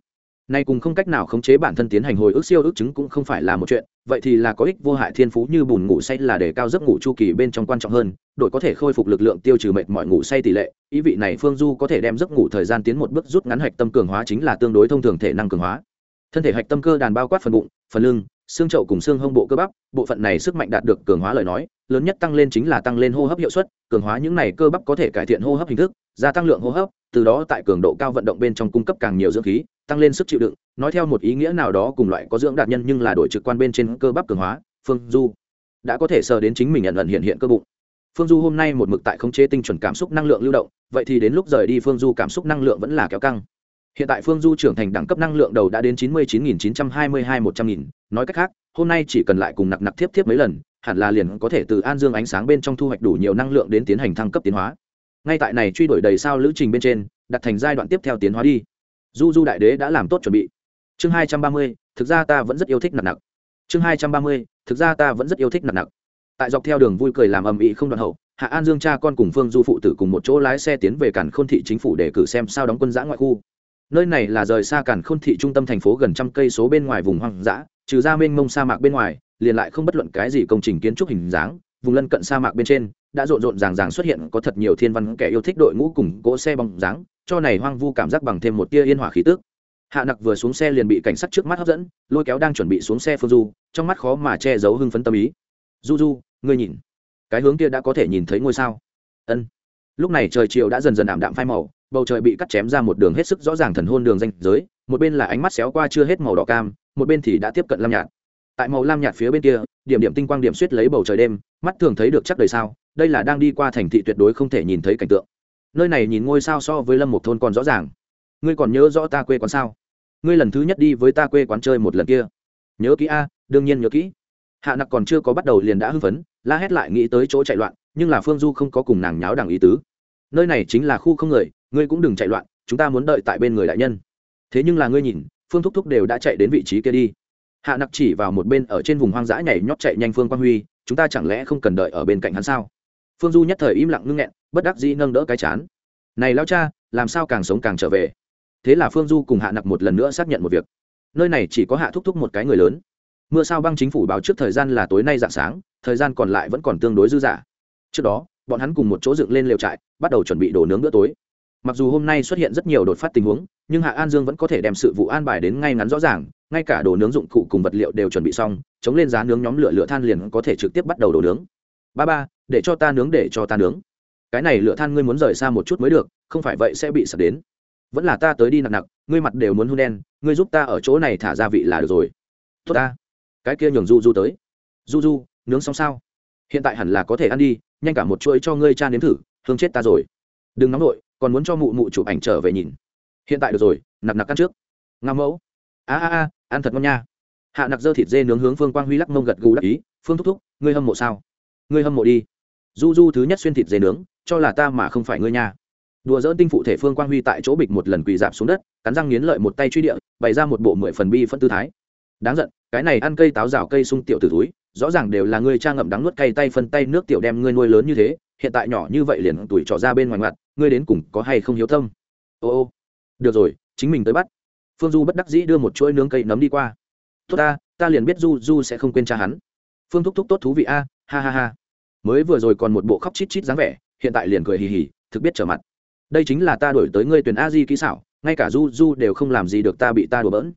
nay cùng không cách nào khống chế bản thân tiến hành hồi ức siêu ức chứng cũng không phải là một chuyện, vậy thì là có ích vô hại thiên phú như bùn ngủ say là để cao giấc ngủ chu kỳ bên trong quan trọng hơn đội có thể khôi phục lực lượng tiêu trừ mệt mỏi ngủ say tỷ lệ. Ý vị này phương du có thể đem giấc ngủ thời gian tiến một bước rút ngắn hạch tâm cường hóa chính là tương đối thông thường thể năng cường hóa. Thân thể hạch tâm cơ đàn bao quát phần bụng, phần lưng, xương chậu cùng xương hông bộ cơ bắp, bộ phận này sức mạnh đạt được cường hóa lời nói, lớn nhất tăng lên chính là tăng lên hô hấp hiệu suất, cường hóa những này cơ bắp có thể cải thiện hô hấp hình thức, gia tăng lượng hô hấp, từ đó tại cường độ cao vận động bên trong cung cấp càng nhiều dưỡng khí tăng lên sức chịu đựng, nói theo một ý nghĩa nào đó cùng loại có dưỡng đạt nhân nhưng là đổi trực quan bên trên cơ bắp cường hóa, phương du đã có thể sờ đến chính mình nhận ẩn hiện hiện cơ bụng. Phương du hôm nay một mực tại khống chế tinh chuẩn cảm xúc năng lượng lưu động, vậy thì đến lúc rời đi phương du cảm xúc năng lượng vẫn là kéo căng. Hiện tại phương du trưởng thành đẳng cấp năng lượng đầu đã đến chín mươi chín nghìn chín trăm hai mươi hai một trăm nghìn, nói cách khác, hôm nay chỉ cần lại cùng nặc nặc tiếp tiếp mấy lần, hẳn là liền có thể từ an dương ánh sáng bên trong thu hoạch đủ nhiều năng lượng đến tiến hành thăng cấp tiến hóa. Ngay tại này truy đuổi đầy sao lữ trình bên trên, đặt thành giai đoạn tiếp theo tiến hóa đi du du đại đế đã làm tốt chuẩn bị. Chương hai trăm ba mươi, thực ra ta vẫn rất yêu thích nặng nặng chương hai trăm ba mươi, thực ra ta vẫn rất yêu thích nặng nặng tại dọc theo đường vui cười làm ầm ĩ không đoạn hậu, hạ an dương cha con cùng phương du phụ tử cùng một chỗ lái xe tiến về cản khôn thị chính phủ để cử xem sao đóng quân giã ngoại khu. Nơi này là rời xa cản khôn thị trung tâm thành phố gần trăm cây số bên ngoài vùng hoang dã, trừ ra mênh mông sa mạc bên ngoài, liền lại không bất luận cái gì công trình kiến trúc hình dáng, vùng lân cận sa mạc bên trên, đã rộn rộn ràng ràng xuất hiện có thật nhiều thiên văn kẻ yêu thích đội ngũ cùng cỗ xe bóng dáng cho này hoang vu cảm giác bằng thêm một tia yên hỏa khí tước hạ nặc vừa xuống xe liền bị cảnh sát trước mắt hấp dẫn, lôi kéo đang chuẩn bị xuống xe phương du, trong mắt khó mà che giấu hưng phấn tâm ý. Du du, ngươi nhìn, cái hướng kia đã có thể nhìn thấy ngôi sao? Ân. Lúc này trời chiều đã dần dần ảm đạm phai màu, bầu trời bị cắt chém ra một đường hết sức rõ ràng thần hôn đường danh giới, một bên là ánh mắt xéo qua chưa hết màu đỏ cam, một bên thì đã tiếp cận lam nhạt. Tại màu lam nhạt phía bên kia, điểm điểm tinh quang điểm suýt lấy bầu trời đêm, mắt thường thấy được chắc đời sao, đây là đang đi qua thành thị tuyệt đối không thể nhìn thấy cảnh tượng nơi này nhìn ngôi sao so với lâm một thôn còn rõ ràng. Ngươi còn nhớ rõ ta quê quán sao? Ngươi lần thứ nhất đi với ta quê quán chơi một lần kia. Nhớ kỹ a, đương nhiên nhớ kỹ. Hạ nặc còn chưa có bắt đầu liền đã hưng phấn, la hét lại nghĩ tới chỗ chạy loạn, nhưng là phương du không có cùng nàng nháo đằng ý tứ. Nơi này chính là khu không người, ngươi cũng đừng chạy loạn, chúng ta muốn đợi tại bên người đại nhân. Thế nhưng là ngươi nhìn, phương thúc thúc đều đã chạy đến vị trí kia đi. Hạ nặc chỉ vào một bên ở trên vùng hoang dã nhảy nhót chạy nhanh phương quang huy, chúng ta chẳng lẽ không cần đợi ở bên cạnh hắn sao? Phương du nhất thời im lặng ngưng nghẹn, bất đắc dĩ nâng đỡ cái chán. Này lao cha, làm sao càng sống càng trở về? Thế là phương du cùng hạ nặc một lần nữa xác nhận một việc. Nơi này chỉ có hạ thúc thúc một cái người lớn. Mưa sao băng chính phủ báo trước thời gian là tối nay dạng sáng, thời gian còn lại vẫn còn tương đối dư dả. Trước đó, bọn hắn cùng một chỗ dựng lên lều trại, bắt đầu chuẩn bị đồ nướng bữa tối. Mặc dù hôm nay xuất hiện rất nhiều đột phát tình huống, nhưng hạ an dương vẫn có thể đem sự vụ an bài đến ngay ngắn rõ ràng, ngay cả đồ nướng dụng cụ cùng vật liệu đều chuẩn bị xong, chống lên giá nướng nhóm lửa lửa than liền có thể trực tiếp bắt đầu đồ nướng. Ba ba để cho ta nướng để cho ta nướng. Cái này lửa than ngươi muốn rời xa một chút mới được, không phải vậy sẽ bị sập đến. Vẫn là ta tới đi nặng nặng, ngươi mặt đều muốn hôn đen, ngươi giúp ta ở chỗ này thả gia vị là được rồi. Tốt ta. Cái kia nhường du du tới. Du du nướng xong sao? Hiện tại hẳn là có thể ăn đi, nhanh cả một chuỗi cho ngươi cha nếm thử, hương chết ta rồi. Đừng nóng nổi còn muốn cho mụ mụ chụp ảnh trở về nhìn. Hiện tại được rồi nặc nặc ăn trước. Nga mẫu. A a a, ăn thật ngon nha. Hạ nặc dơ thịt dê nướng hướng phương quang huy lắc mông gật gù đắc ý, phương thúc thúc, ngươi hâm mộ sao? Ngươi hâm mộ đi du du thứ nhất xuyên thịt dê nướng, cho là ta mà không phải ngươi nha. Đùa dỡn tinh phụ thể phương quang huy tại chỗ bịch một lần quỳ dạp xuống đất, cắn răng nghiến lợi một tay truy địa, bày ra một bộ mười phần bi phân tư thái. Đáng giận, cái này ăn cây táo rào cây sung tiểu từ túi rõ ràng đều là ngươi cha ngậm đắng nuốt cay tay phân tay nước tiểu đem ngươi nuôi lớn như thế, hiện tại nhỏ như vậy liền tuổi trọ ra bên ngoài mặt, ngươi đến cùng có hay không hiếu tâm ô ô, được rồi, chính mình tới bắt. Phương du bất đắc dĩ đưa một chuỗi nướng cây nấm đi qua. Tốt ta ta liền biết du du sẽ không quên cha hắn. Phương thúc thúc tốt thú vị a, ha ha ha mới vừa rồi còn một bộ khóc chít chít dáng vẻ, hiện tại liền cười hì hì, thực biết trở mặt. Đây chính là ta đổi tới ngươi tuyển a di kỹ xảo, ngay cả du du đều không làm gì được ta bị ta đùa bỡn.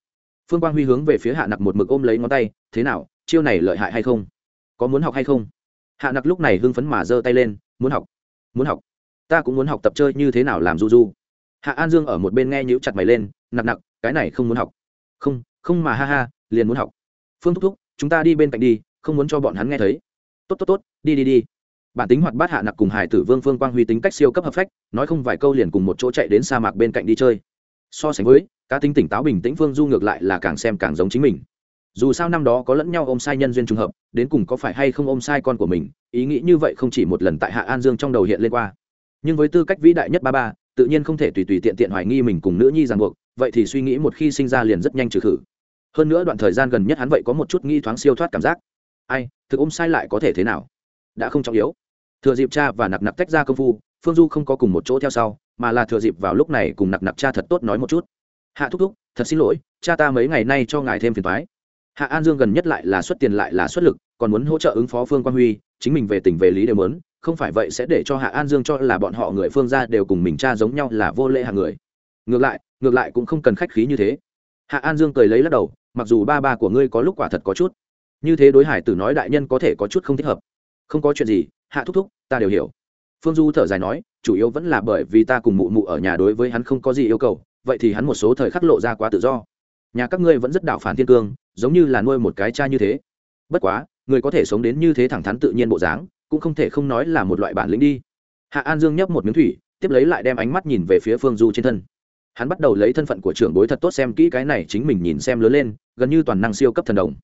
Phương quang huy hướng về phía hạ nặc một mực ôm lấy ngón tay, thế nào, chiêu này lợi hại hay không? Có muốn học hay không? Hạ nặc lúc này hưng phấn mà giơ tay lên, muốn học muốn học. Ta cũng muốn học tập chơi như thế nào làm du du. Hạ an dương ở một bên nghe nhíu chặt mày lên, nặc nặc, cái này không muốn học. Không không mà ha ha, liền muốn học. Phương thúc thúc, chúng ta đi bên cạnh đi, không muốn cho bọn hắn nghe thấy tốt tốt tốt, đi đi đi. Bản tính hoạt bát hạ nặc cùng hải tử vương phương quang huy tính cách siêu cấp hợp phách, nói không vài câu liền cùng một chỗ chạy đến sa mạc bên cạnh đi chơi. So sánh với, cá tính tỉnh táo bình tĩnh phương du ngược lại là càng xem càng giống chính mình. Dù sao năm đó có lẫn nhau ôm sai nhân duyên trùng hợp, đến cùng có phải hay không ôm sai con của mình, ý nghĩ như vậy không chỉ một lần tại hạ an dương trong đầu hiện lên qua. Nhưng với tư cách vĩ đại nhất ba ba, tự nhiên không thể tùy tùy tiện tiện hoài nghi mình cùng nữ nhi ràng buộc, vậy thì suy nghĩ một khi sinh ra liền rất nhanh trừ khử. Hơn nữa đoạn thời gian gần nhất hắn vậy có một chút nghi thoáng siêu thoát cảm giác ai, thực ôm sai lại có thể thế nào? Đã không trọng yếu. Thừa dịp cha và nặc nặc tách ra công phu, phương du không có cùng một chỗ theo sau, mà là thừa dịp vào lúc này cùng nặc nặc cha thật tốt nói một chút. Hạ thúc thúc, thật xin lỗi, cha ta mấy ngày nay cho ngài thêm phiền thoái hạ an dương gần nhất lại là xuất tiền lại là xuất lực, còn muốn hỗ trợ ứng phó phương quang huy, chính mình về tỉnh về lý đều muốn, không phải vậy sẽ để cho hạ an dương cho là bọn họ người phương ra đều cùng mình cha giống nhau là vô lễ hàng người. Ngược lại ngược lại cũng không cần khách khí như thế. Hạ an dương cười lấy lắc đầu, mặc dù ba ba của ngươi có lúc quả thật có chút như thế đối hải tử nói đại nhân có thể có chút không thích hợp. Không có chuyện gì, hạ thúc thúc, ta đều hiểu. Phương du thở dài nói, chủ yếu vẫn là bởi vì ta cùng mụ mụ ở nhà đối với hắn không có gì yêu cầu, vậy thì hắn một số thời khắc lộ ra quá tự do. Nhà các ngươi vẫn rất đảo phản thiên cương, giống như là nuôi một cái cha như thế. Bất quá, người có thể sống đến như thế thẳng thắn tự nhiên bộ dáng, cũng không thể không nói là một loại bản lĩnh đi. Hạ an dương nhấp một miếng thủy, tiếp lấy lại đem ánh mắt nhìn về phía phương du trên thân. Hắn bắt đầu lấy thân phận của trưởng bối thật tốt xem kỹ cái này chính mình nhìn xem lớn lên, gần như toàn năng siêu cấp thần đồng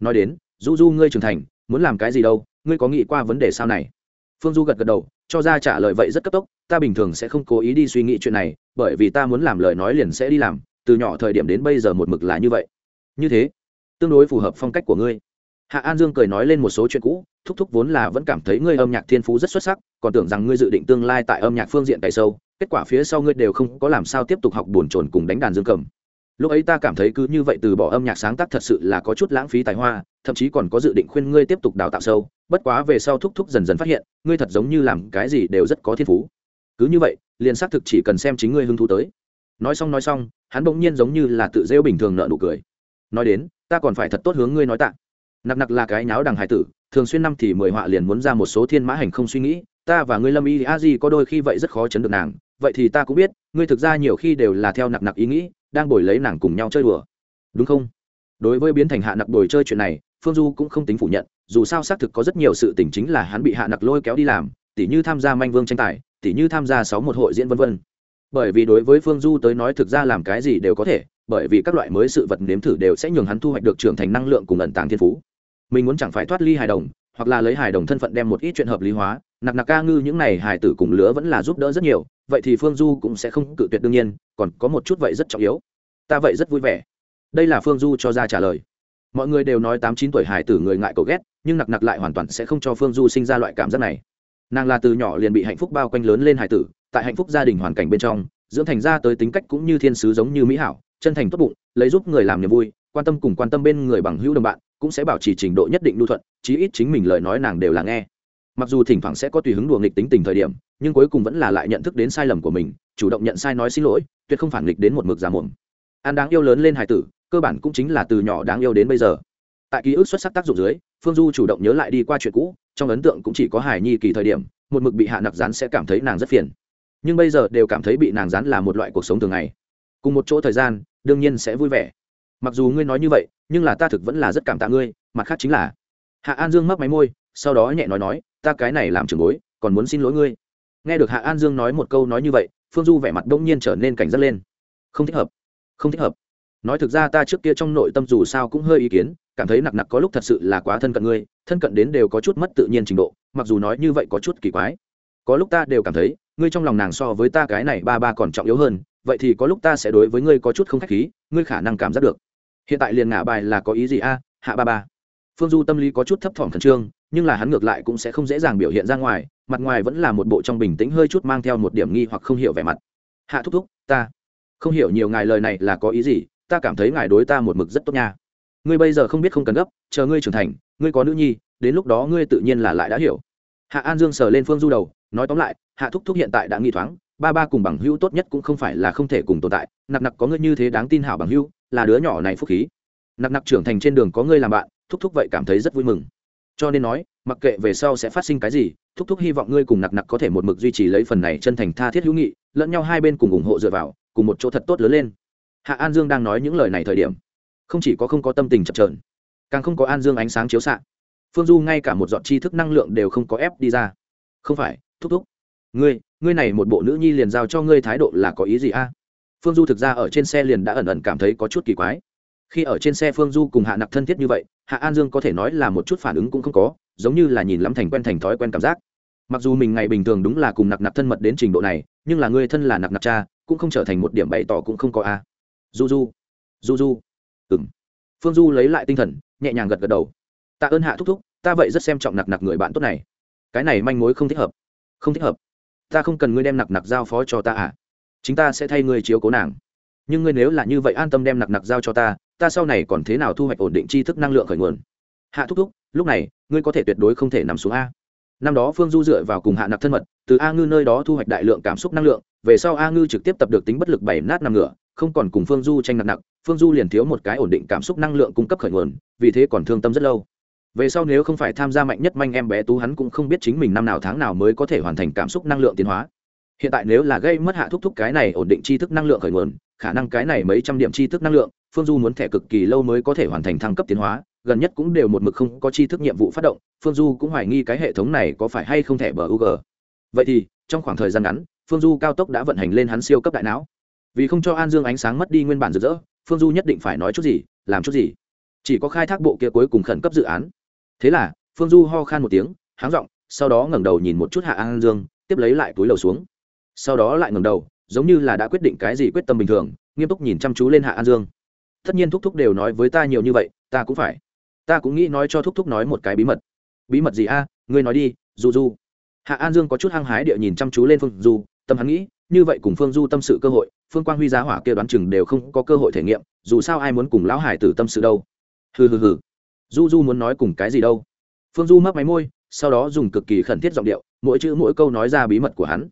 nói đến du du ngươi trưởng thành, muốn làm cái gì đâu, ngươi có nghĩ qua vấn đề sao này? Phương du gật gật đầu, cho ra trả lời vậy rất cấp tốc, ta bình thường sẽ không cố ý đi suy nghĩ chuyện này, bởi vì ta muốn làm lời nói liền sẽ đi làm, từ nhỏ thời điểm đến bây giờ một mực là như vậy. Như thế, tương đối phù hợp phong cách của ngươi. Hạ an dương cười nói lên một số chuyện cũ, thúc thúc vốn là vẫn cảm thấy ngươi âm nhạc thiên phú rất xuất sắc, còn tưởng rằng ngươi dự định tương lai tại âm nhạc phương diện cày sâu, kết quả phía sau ngươi đều không có làm sao tiếp tục học buồn chồn cùng đánh đàn dương cầm lúc ấy ta cảm thấy cứ như vậy từ bỏ âm nhạc sáng tác thật sự là có chút lãng phí tài hoa, thậm chí còn có dự định khuyên ngươi tiếp tục đào tạo sâu, bất quá về sau thúc thúc dần dần phát hiện, ngươi thật giống như làm cái gì đều rất có thiên phú. Cứ như vậy, liền xác thực chỉ cần xem chính ngươi hứng thú tới. Nói xong nói xong, hắn bỗng nhiên giống như là tự rêu bình thường nợ nụ cười. Nói đến, ta còn phải thật tốt hướng ngươi nói tạ. Nặc nặc là cái nháo đằng hải tử, thường xuyên năm thì mười họa liền muốn ra một số thiên mã hành không suy nghĩ, ta và ngươi lâm y a di có đôi khi vậy rất khó chấn được nàng, vậy thì ta cũng biết, ngươi thực ra nhiều khi đều là theo nặc nặc ý nghĩ đang bồi lấy nàng cùng nhau chơi đùa. Đúng không? Đối với biến thành hạ nặc bồi chơi chuyện này, phương du cũng không tính phủ nhận, dù sao xác thực có rất nhiều sự tình chính là hắn bị hạ nặc lôi kéo đi làm, tỉ như tham gia manh vương tranh tài, tỉ như tham gia sáu một hội diễn vân vân. Bởi vì đối với phương du tới nói thực ra làm cái gì đều có thể, bởi vì các loại mới sự vật nếm thử đều sẽ nhường hắn thu hoạch được trưởng thành năng lượng cùng ẩn tàng thiên phú. Mình muốn chẳng phải thoát ly hài đồng, hoặc là lấy hài đồng thân phận đem một ít chuyện hợp lý hóa nặc nặc ca ngư những ngày Hải tử cùng lứa vẫn là giúp đỡ rất nhiều, vậy thì phương du cũng sẽ không cự tuyệt đương nhiên, còn có một chút vậy rất trọng yếu. Ta vậy rất vui vẻ. Đây là phương du cho ra trả lời. Mọi người đều nói tám chín tuổi Hải tử người ngại cậu ghét, nhưng nặc nặc lại hoàn toàn sẽ không cho phương du sinh ra loại cảm giác này. Nàng là từ nhỏ liền bị hạnh phúc bao quanh lớn lên Hải tử, tại hạnh phúc gia đình hoàn cảnh bên trong, dưỡng thành ra tới tính cách cũng như thiên sứ giống như mỹ hảo, chân thành tốt bụng, lấy giúp người làm niềm vui, quan tâm cùng quan tâm bên người bằng hữu đồng bạn, cũng sẽ bảo trì trình độ nhất định lưu thuận, chí ít chính mình lời nói nàng đều là nghe mặc dù thỉnh thoảng sẽ có tùy hứng đùa nghịch tính tình thời điểm, nhưng cuối cùng vẫn là lại nhận thức đến sai lầm của mình, chủ động nhận sai nói xin lỗi, tuyệt không phản nghịch đến một mực già muộn an đáng yêu lớn lên hải tử, cơ bản cũng chính là từ nhỏ đáng yêu đến bây giờ. Tại ký ức xuất sắc tác dụng dưới, phương du chủ động nhớ lại đi qua chuyện cũ, trong ấn tượng cũng chỉ có hải nhi kỳ thời điểm, một mực bị hạ nặc rán sẽ cảm thấy nàng rất phiền. Nhưng bây giờ đều cảm thấy bị nàng rán là một loại cuộc sống thường ngày. Cùng một chỗ thời gian, đương nhiên sẽ vui vẻ. Mặc dù ngươi nói như vậy, nhưng là ta thực vẫn là rất cảm tạ ngươi, mặt khác chính là hạ an dương mắc máy môi, sau đó nhẹ nói nói ta cái này làm trưởng bối, còn muốn xin lỗi ngươi. Nghe được hạ an dương nói một câu nói như vậy, phương du vẻ mặt đông nhiên trở nên cảnh giác lên. Không thích hợp. Không thích hợp. Nói thực ra ta trước kia trong nội tâm dù sao cũng hơi ý kiến, cảm thấy nặc nặc có lúc thật sự là quá thân cận ngươi, thân cận đến đều có chút mất tự nhiên trình độ, mặc dù nói như vậy có chút kỳ quái. Có lúc ta đều cảm thấy, ngươi trong lòng nàng so với ta cái này ba ba còn trọng yếu hơn, vậy thì có lúc ta sẽ đối với ngươi có chút không k h á c h khí, ngươi khả năng cảm giác được. Hiện tại liền ngả bài là có ý gì a? Hạ ba ba. Phương du tâm lý có chút thấp thỏm khẩn trương nhưng là hắn ngược lại cũng sẽ không dễ dàng biểu hiện ra ngoài, mặt ngoài vẫn là một bộ trong bình tĩnh hơi chút mang theo một điểm nghi hoặc không hiểu vẻ mặt. Hạ thúc thúc, ta không hiểu nhiều ngài lời này là có ý gì, ta cảm thấy ngài đối ta một mực rất tốt nha. Ngươi bây giờ không biết không cần gấp, chờ ngươi trưởng thành, ngươi có nữ nhi, đến lúc đó ngươi tự nhiên là lại đã hiểu. Hạ an dương sờ lên phương du đầu, nói tóm lại, hạ thúc thúc hiện tại đã nghi thoáng, ba ba cùng bằng hữu tốt nhất cũng không phải là không thể cùng tồn tại, nặc nặc có ngươi như thế đáng tin hảo bằng hữu, là đứa nhỏ này phúc khí. Nặc nặc trưởng thành trên đường có ngươi làm bạn, thúc thúc vậy cảm thấy rất vui mừng cho nên nói, mặc kệ về sau sẽ phát sinh cái gì, thúc thúc hy vọng ngươi cùng nặc nặc có thể một mực duy trì lấy phần này chân thành tha thiết hữu nghị, lẫn nhau hai bên cùng ủng hộ dựa vào, cùng một chỗ thật tốt lớn lên. Hạ an dương đang nói những lời này thời điểm, không chỉ có không có tâm tình chập trờn càng không có an dương ánh sáng chiếu xạ. Phương du ngay cả một dọn tri thức năng lượng đều không có ép đi ra. Không phải, thúc thúc, ngươi ngươi này một bộ nữ nhi liền giao cho ngươi thái độ là có ý gì a? Phương du thực ra ở trên xe liền đã ẩn ẩn cảm thấy có chút kỳ quái khi ở trên xe phương du cùng hạ nặc thân thiết như vậy, hạ an dương có thể nói là một chút phản ứng cũng không có, giống như là nhìn lắm thành quen thành thói quen cảm giác. Mặc dù mình ngày bình thường đúng là cùng nặc nặc thân mật đến trình độ này, nhưng là người thân là nặc nặc cha, cũng không trở thành một điểm bày tỏ cũng không có a. Du du du du ừng phương du lấy lại tinh thần, nhẹ nhàng gật gật đầu. Tạ ơn hạ thúc thúc, ta vậy rất xem trọng nặc nặc người bạn tốt này. Cái này manh mối không thích hợp. Không thích hợp. Ta không cần ngươi đem nặc nặc giao phó cho ta à. Chính ta sẽ thay ngươi chiếu cố nàng. Nhưng ngươi nếu là như vậy an tâm đem nặc nặc giao cho ta ta sau này còn thế nào thu hoạch ổn định tri thức năng lượng khởi nguồn? Hạ thúc thúc, lúc này, ngươi có thể tuyệt đối không thể nằm xuống a. Năm đó phương du dựa vào cùng hạ nặc thân mật, từ a ngư nơi đó thu hoạch đại lượng cảm xúc năng lượng, về sau a ngư trực tiếp tập được tính bất lực bảy nát nằm ngửa không còn cùng phương du tranh nặng nặng phương du liền thiếu một cái ổn định cảm xúc năng lượng cung cấp khởi nguồn, vì thế còn thương tâm rất lâu. Về sau nếu không phải tham gia mạnh nhất manh em bé tú hắn cũng không biết chính mình năm nào tháng nào mới có thể hoàn thành cảm xúc năng lượng tiến hóa. Hiện tại nếu là gây mất hạ thúc thúc cái này ổn định tri thức năng lượng khởi nguồn, khả năng cái này mấy trăm điểm tri thức năng lượng phương du muốn thẻ cực kỳ lâu mới có thể hoàn thành thăng cấp tiến hóa, gần nhất cũng đều một mực không có chi thức nhiệm vụ phát động, phương du cũng hoài nghi cái hệ thống này có phải hay không thẻ bờ ug vậy thì, trong khoảng thời gian ngắn, phương du cao tốc đã vận hành lên hắn siêu cấp đại não. Vì không cho an dương ánh sáng mất đi nguyên bản rực rỡ, phương du nhất định phải nói chút gì, làm chút gì. Chỉ có khai thác bộ kia cuối cùng khẩn cấp dự án. Thế là, phương du ho khan một tiếng, háng r ộ n g sau đó ngẩng đầu nhìn một chút hạ an dương, tiếp lấy lại túi lầu xuống. Sau đó lại ngẩng đầu, giống như là đã quyết định cái gì quyết tâm bình thường, nghiêm túc nhìn chăm chú lên hạ an dương tất nhiên thúc thúc đều nói với ta nhiều như vậy, ta cũng phải. Ta cũng nghĩ nói cho thúc thúc nói một cái bí mật. Bí mật gì a? Ngươi nói đi du du hạ an dương có chút hăng hái địa nhìn chăm chú lên phương du tâm hắn nghĩ, như vậy cùng phương du tâm sự cơ hội, phương quang huy giá hỏa kia đoán chừng đều không có cơ hội thể nghiệm, dù sao ai muốn cùng lão hải tử tâm sự đâu. Hừ hừ hừ. Du du muốn nói cùng cái gì đâu. Phương du mắc máy môi, sau đó dùng cực kỳ khẩn thiết giọng điệu, mỗi chữ mỗi câu nói ra bí mật của hắn.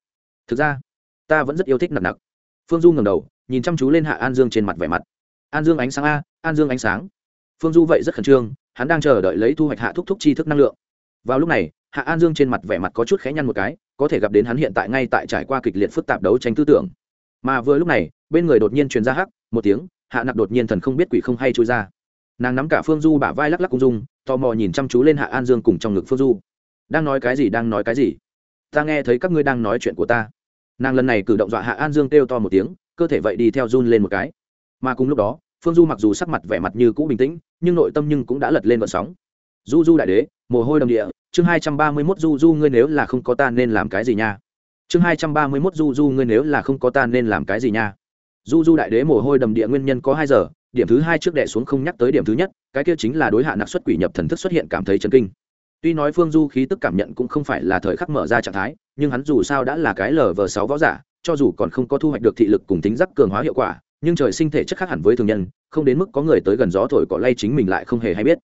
Thực ra, ta vẫn rất yêu thích nặc nặc phương du ngầm đầu, nhìn chăm chú lên hạ an dương trên mặt vẻ mặt an dương ánh sáng a, an dương ánh sáng. Phương du vậy rất khẩn trương, hắn đang chờ đợi lấy thu hoạch hạ thúc thúc chi thức năng lượng. Vào lúc này, hạ an dương trên mặt vẻ mặt có chút khẽ nhăn một cái, có thể gặp đến hắn hiện tại ngay tại trải qua kịch liệt phức tạp đấu tranh tư tưởng. Mà vừa lúc này, bên người đột nhiên truyền ra hắc, một tiếng, hạ nặc đột nhiên thần không biết quỷ không hay trôi ra. Nàng nắm cả phương du bả vai lắc lắc cung dung tò mò nhìn chăm chú lên hạ an dương cùng trong ngực phương du. Đang nói cái gì, đang nói cái gì? Ta nghe thấy các ngươi đang nói chuyện của ta. Nàng lần này cử động dọa hạ an dương kêu to một tiếng, cơ thể vậy đi theo run lên một cái mà cùng lúc đó, phương du mặc dù sắc mặt vẻ mặt như cũ bình tĩnh, nhưng nội tâm nhưng cũng đã lật lên vận sóng. Du du đại đế, mồ hôi đầm địa, chương hai trăm ba mươi mốt du du ngươi nếu là không có ta nên làm cái gì nha? Chương hai trăm ba mươi mốt du du ngươi nếu là không có ta nên làm cái gì nha? Du du đại đế mồ hôi đầm địa nguyên nhân có hai giờ, điểm thứ hai trước đệ xuống không nhắc tới điểm thứ nhất, cái kia chính là đối hạ nặc xuất quỷ nhập thần thức xuất hiện cảm thấy chấn kinh. Tuy nói phương du khí tức cảm nhận cũng không phải là thời khắc mở ra trạng thái, nhưng hắn dù sao đã là cái lv sáu võ giả, cho dù còn không có thu hoạch được thị lực cùng tính giác cường hóa hiệu quả nhưng trời sinh thể chất khác hẳn với thường nhân, không đến mức có người tới gần gió thổi cỏ lay chính mình lại không hề hay biết.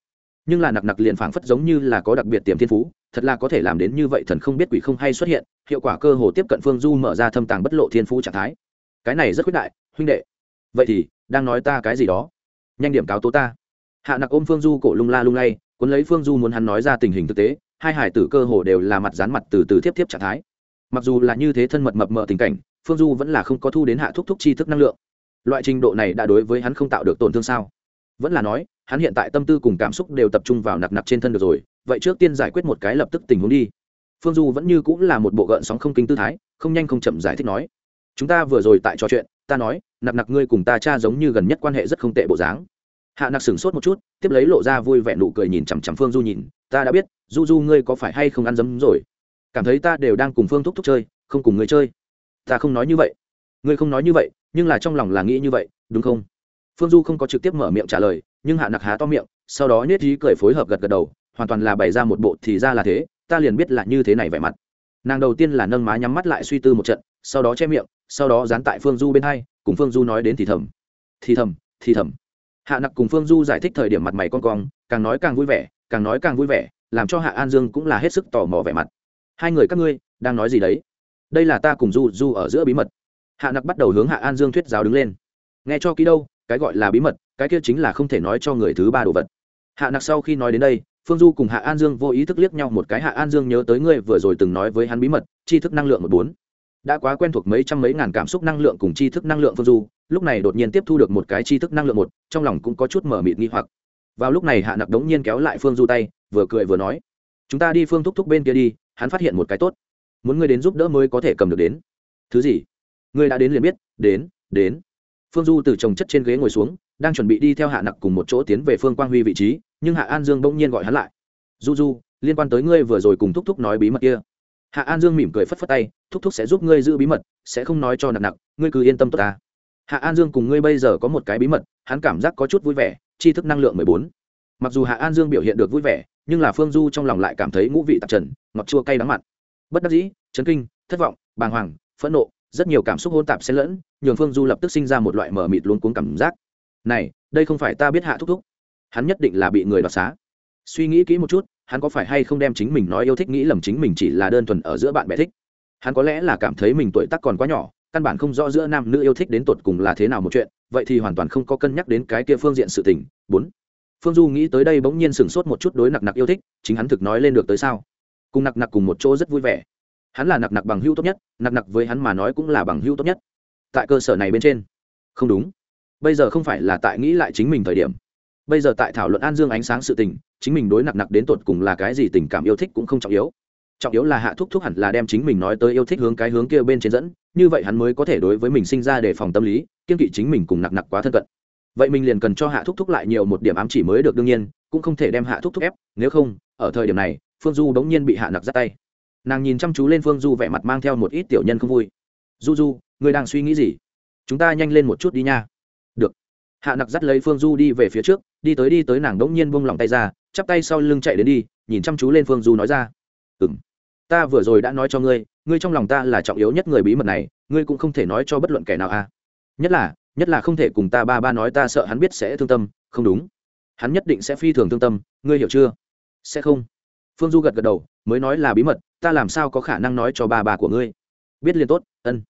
Nhưng là nặc nặc liền phảng phất giống như là có đặc biệt tiềm thiên phú, thật là có thể làm đến như vậy thần không biết quỷ không hay xuất hiện, hiệu quả cơ hồ tiếp cận phương du mở ra thâm tàng bất lộ thiên phú trạng thái. Cái này rất quyết đại, huynh đệ. Vậy thì, đang nói ta cái gì đó? Nhanh điểm cáo tố ta. Hạ nặc ôm phương du cổ lung la lung lay, cuốn lấy phương du muốn hắn nói ra tình hình thực tế, hai hải tử cơ hồ đều là mặt dán mặt từ từ tiếp tiếp trạng thái. Mặc dù là như thế thân mật mập mờ tình cảnh, phương du vẫn là không có thu đến hạ thúc thúc chi thức năng lượng loại trình độ này đã đối với hắn không tạo được tổn thương sao? Vẫn là nói, hắn hiện tại tâm tư cùng cảm xúc đều tập trung vào nặc nặc trên thân được rồi, vậy trước tiên giải quyết một cái lập tức tình huống đi. Phương du vẫn như cũng là một bộ gợn sóng không kinh tư thái, không nhanh không chậm giải thích nói, chúng ta vừa rồi tại trò chuyện, ta nói, nặc nặc ngươi cùng ta cha giống như gần nhất quan hệ rất không tệ bộ dáng. Hạ nặc sửng sốt một chút, tiếp lấy lộ ra vui vẻ nụ cười nhìn chằm chằm phương du nhìn, ta đã biết, du du ngươi có phải hay không ăn dấm rồi? Cảm thấy ta đều đang cùng phương thúc thúc chơi, không cùng ngươi chơi. Ta không nói như vậy. Ngươi không nói như vậy nhưng là trong lòng là nghĩ như vậy, đúng không? Phương du không có trực tiếp mở miệng trả lời, nhưng hạ nặc há to miệng, sau đó nhét trí cười phối hợp gật gật đầu, hoàn toàn là bày ra một bộ thì ra là thế, ta liền biết là như thế này vẻ mặt. Nàng đầu tiên là nâng má nhắm mắt lại suy tư một trận, sau đó che miệng, sau đó dán tại phương du bên hai, cùng phương du nói đến thì thầm. Thì thầm thì thầm. Hạ nặc cùng phương du giải thích thời điểm mặt mày con cong, càng nói càng vui vẻ, càng nói càng vui vẻ, làm cho hạ an dương cũng là hết sức tò mò vẻ mặt. Hai người các ngươi, đang nói gì đấy? Đây là ta cùng du du ở giữa bí mật hạ nặc bắt đầu hướng hạ an dương thuyết giáo đứng lên. Nghe cho kỹ đâu, cái gọi là bí mật, cái kia chính là không thể nói cho người thứ ba đồ vật. Hạ nặc sau khi nói đến đây, phương du cùng hạ an dương vô ý thức liếc nhau một cái, hạ an dương nhớ tới ngươi vừa rồi từng nói với hắn bí mật, tri thức năng lượng một bốn. Đã quá quen thuộc mấy trăm mấy ngàn cảm xúc năng lượng cùng tri thức năng lượng phương du, lúc này đột nhiên tiếp thu được một cái tri thức năng lượng một, trong lòng cũng có chút mở mịt nghi hoặc. Vào lúc này hạ nặc đống nhiên kéo lại phương du tay, vừa cười vừa nói, chúng ta đi phương thúc thúc bên kia đi, hắn phát hiện một cái tốt. Muốn ngươi đến giúp đỡ mới có thể cầm được đến. Thứ gì? Ngươi đã đến liền biết, đến đến. Phương du từ trồng chất trên ghế ngồi xuống, đang chuẩn bị đi theo hạ nặc cùng một chỗ tiến về phương quang huy vị trí, nhưng hạ an dương bỗng nhiên gọi hắn lại. Du du, liên quan tới ngươi vừa rồi cùng thúc thúc nói bí mật kia. Hạ an dương mỉm cười phất phất tay, thúc thúc sẽ giúp ngươi giữ bí mật, sẽ không nói cho nặc nặc, ngươi cứ yên tâm tốt ta. Hạ an dương cùng ngươi bây giờ có một cái bí mật, hắn cảm giác có chút vui vẻ, tri thức năng lượng mười bốn. Mặc dù hạ an dương biểu hiện được vui vẻ, nhưng là phương du trong lòng lại cảm thấy ngũ vị tạp trần ngọt chua cay đắng mặn bất đắc dĩ, chấn kinh, thất vọng, bàng hoàng, phẫn nộ rất nhiều cảm xúc hôn tạp xen lẫn, nhường phương du lập tức sinh ra một loại mở mịt luống cuống cảm giác. Này, đây không phải ta biết hạ thúc thúc. Hắn nhất định là bị người đoạt xá. Suy nghĩ kỹ một chút, hắn có phải hay không đem chính mình nói yêu thích nghĩ lầm chính mình chỉ là đơn thuần ở giữa bạn bè thích? Hắn có lẽ là cảm thấy mình tuổi tác còn quá nhỏ, căn bản không rõ giữa nam nữ yêu thích đến tột cùng là thế nào một chuyện, vậy thì hoàn toàn không có cân nhắc đến cái kia phương diện sự tình. Bốn, phương du nghĩ tới đây bỗng nhiên sửng sốt một chút đối nặc nặc yêu thích, chính hắn thực nói lên được tới sao? Cùng nặc nặc cùng một chỗ rất vui vẻ hắn là nặc nặc bằng hữu tốt nhất, nặc nặc với hắn mà nói cũng là bằng hữu tốt nhất. Tại cơ sở này bên trên. Không đúng. Bây giờ không phải là tại nghĩ lại chính mình thời điểm. Bây giờ tại thảo luận an dương ánh sáng sự tình, chính mình đối nặc nặc đến tột cùng là cái gì tình cảm yêu thích cũng không trọng yếu. Trọng yếu là hạ thúc thúc hẳn là đem chính mình nói tới yêu thích hướng cái hướng kia bên trên dẫn, như vậy hắn mới có thể đối với mình sinh ra đề phòng tâm lý kiên kỵ chính mình cùng nặc nặc quá thân cận. Vậy mình liền cần cho hạ thúc thúc lại nhiều một điểm ám chỉ mới được đương nhiên, cũng không thể đem hạ thúc thúc ép, nếu không, ở thời điểm này, phương du đống nhiên bị hạ nặc ra tay nàng nhìn chăm chú lên phương du vẻ mặt mang theo một ít tiểu nhân không vui. Du du người đang suy nghĩ gì? Chúng ta nhanh lên một chút đi nha. Được. Hạ nặc dắt lấy phương du đi về phía trước, đi tới đi tới nàng đỗng nhiên buông lỏng tay ra, chắp tay sau lưng chạy đến đi, nhìn chăm chú lên phương du nói ra. Ừ m ta vừa rồi đã nói cho ngươi ngươi trong lòng ta là trọng yếu nhất người bí mật này, ngươi cũng không thể nói cho bất luận kẻ nào à. Nhất là nhất là không thể cùng ta ba ba nói ta sợ hắn biết sẽ thương tâm. Không đúng. Hắn nhất định sẽ phi thường thương tâm, ngươi hiểu chưa? Sẽ không phương du gật gật đầu, mới nói là bí mật, ta làm sao có khả năng nói cho bà bà của ngươi? Biết liền tốt, ân.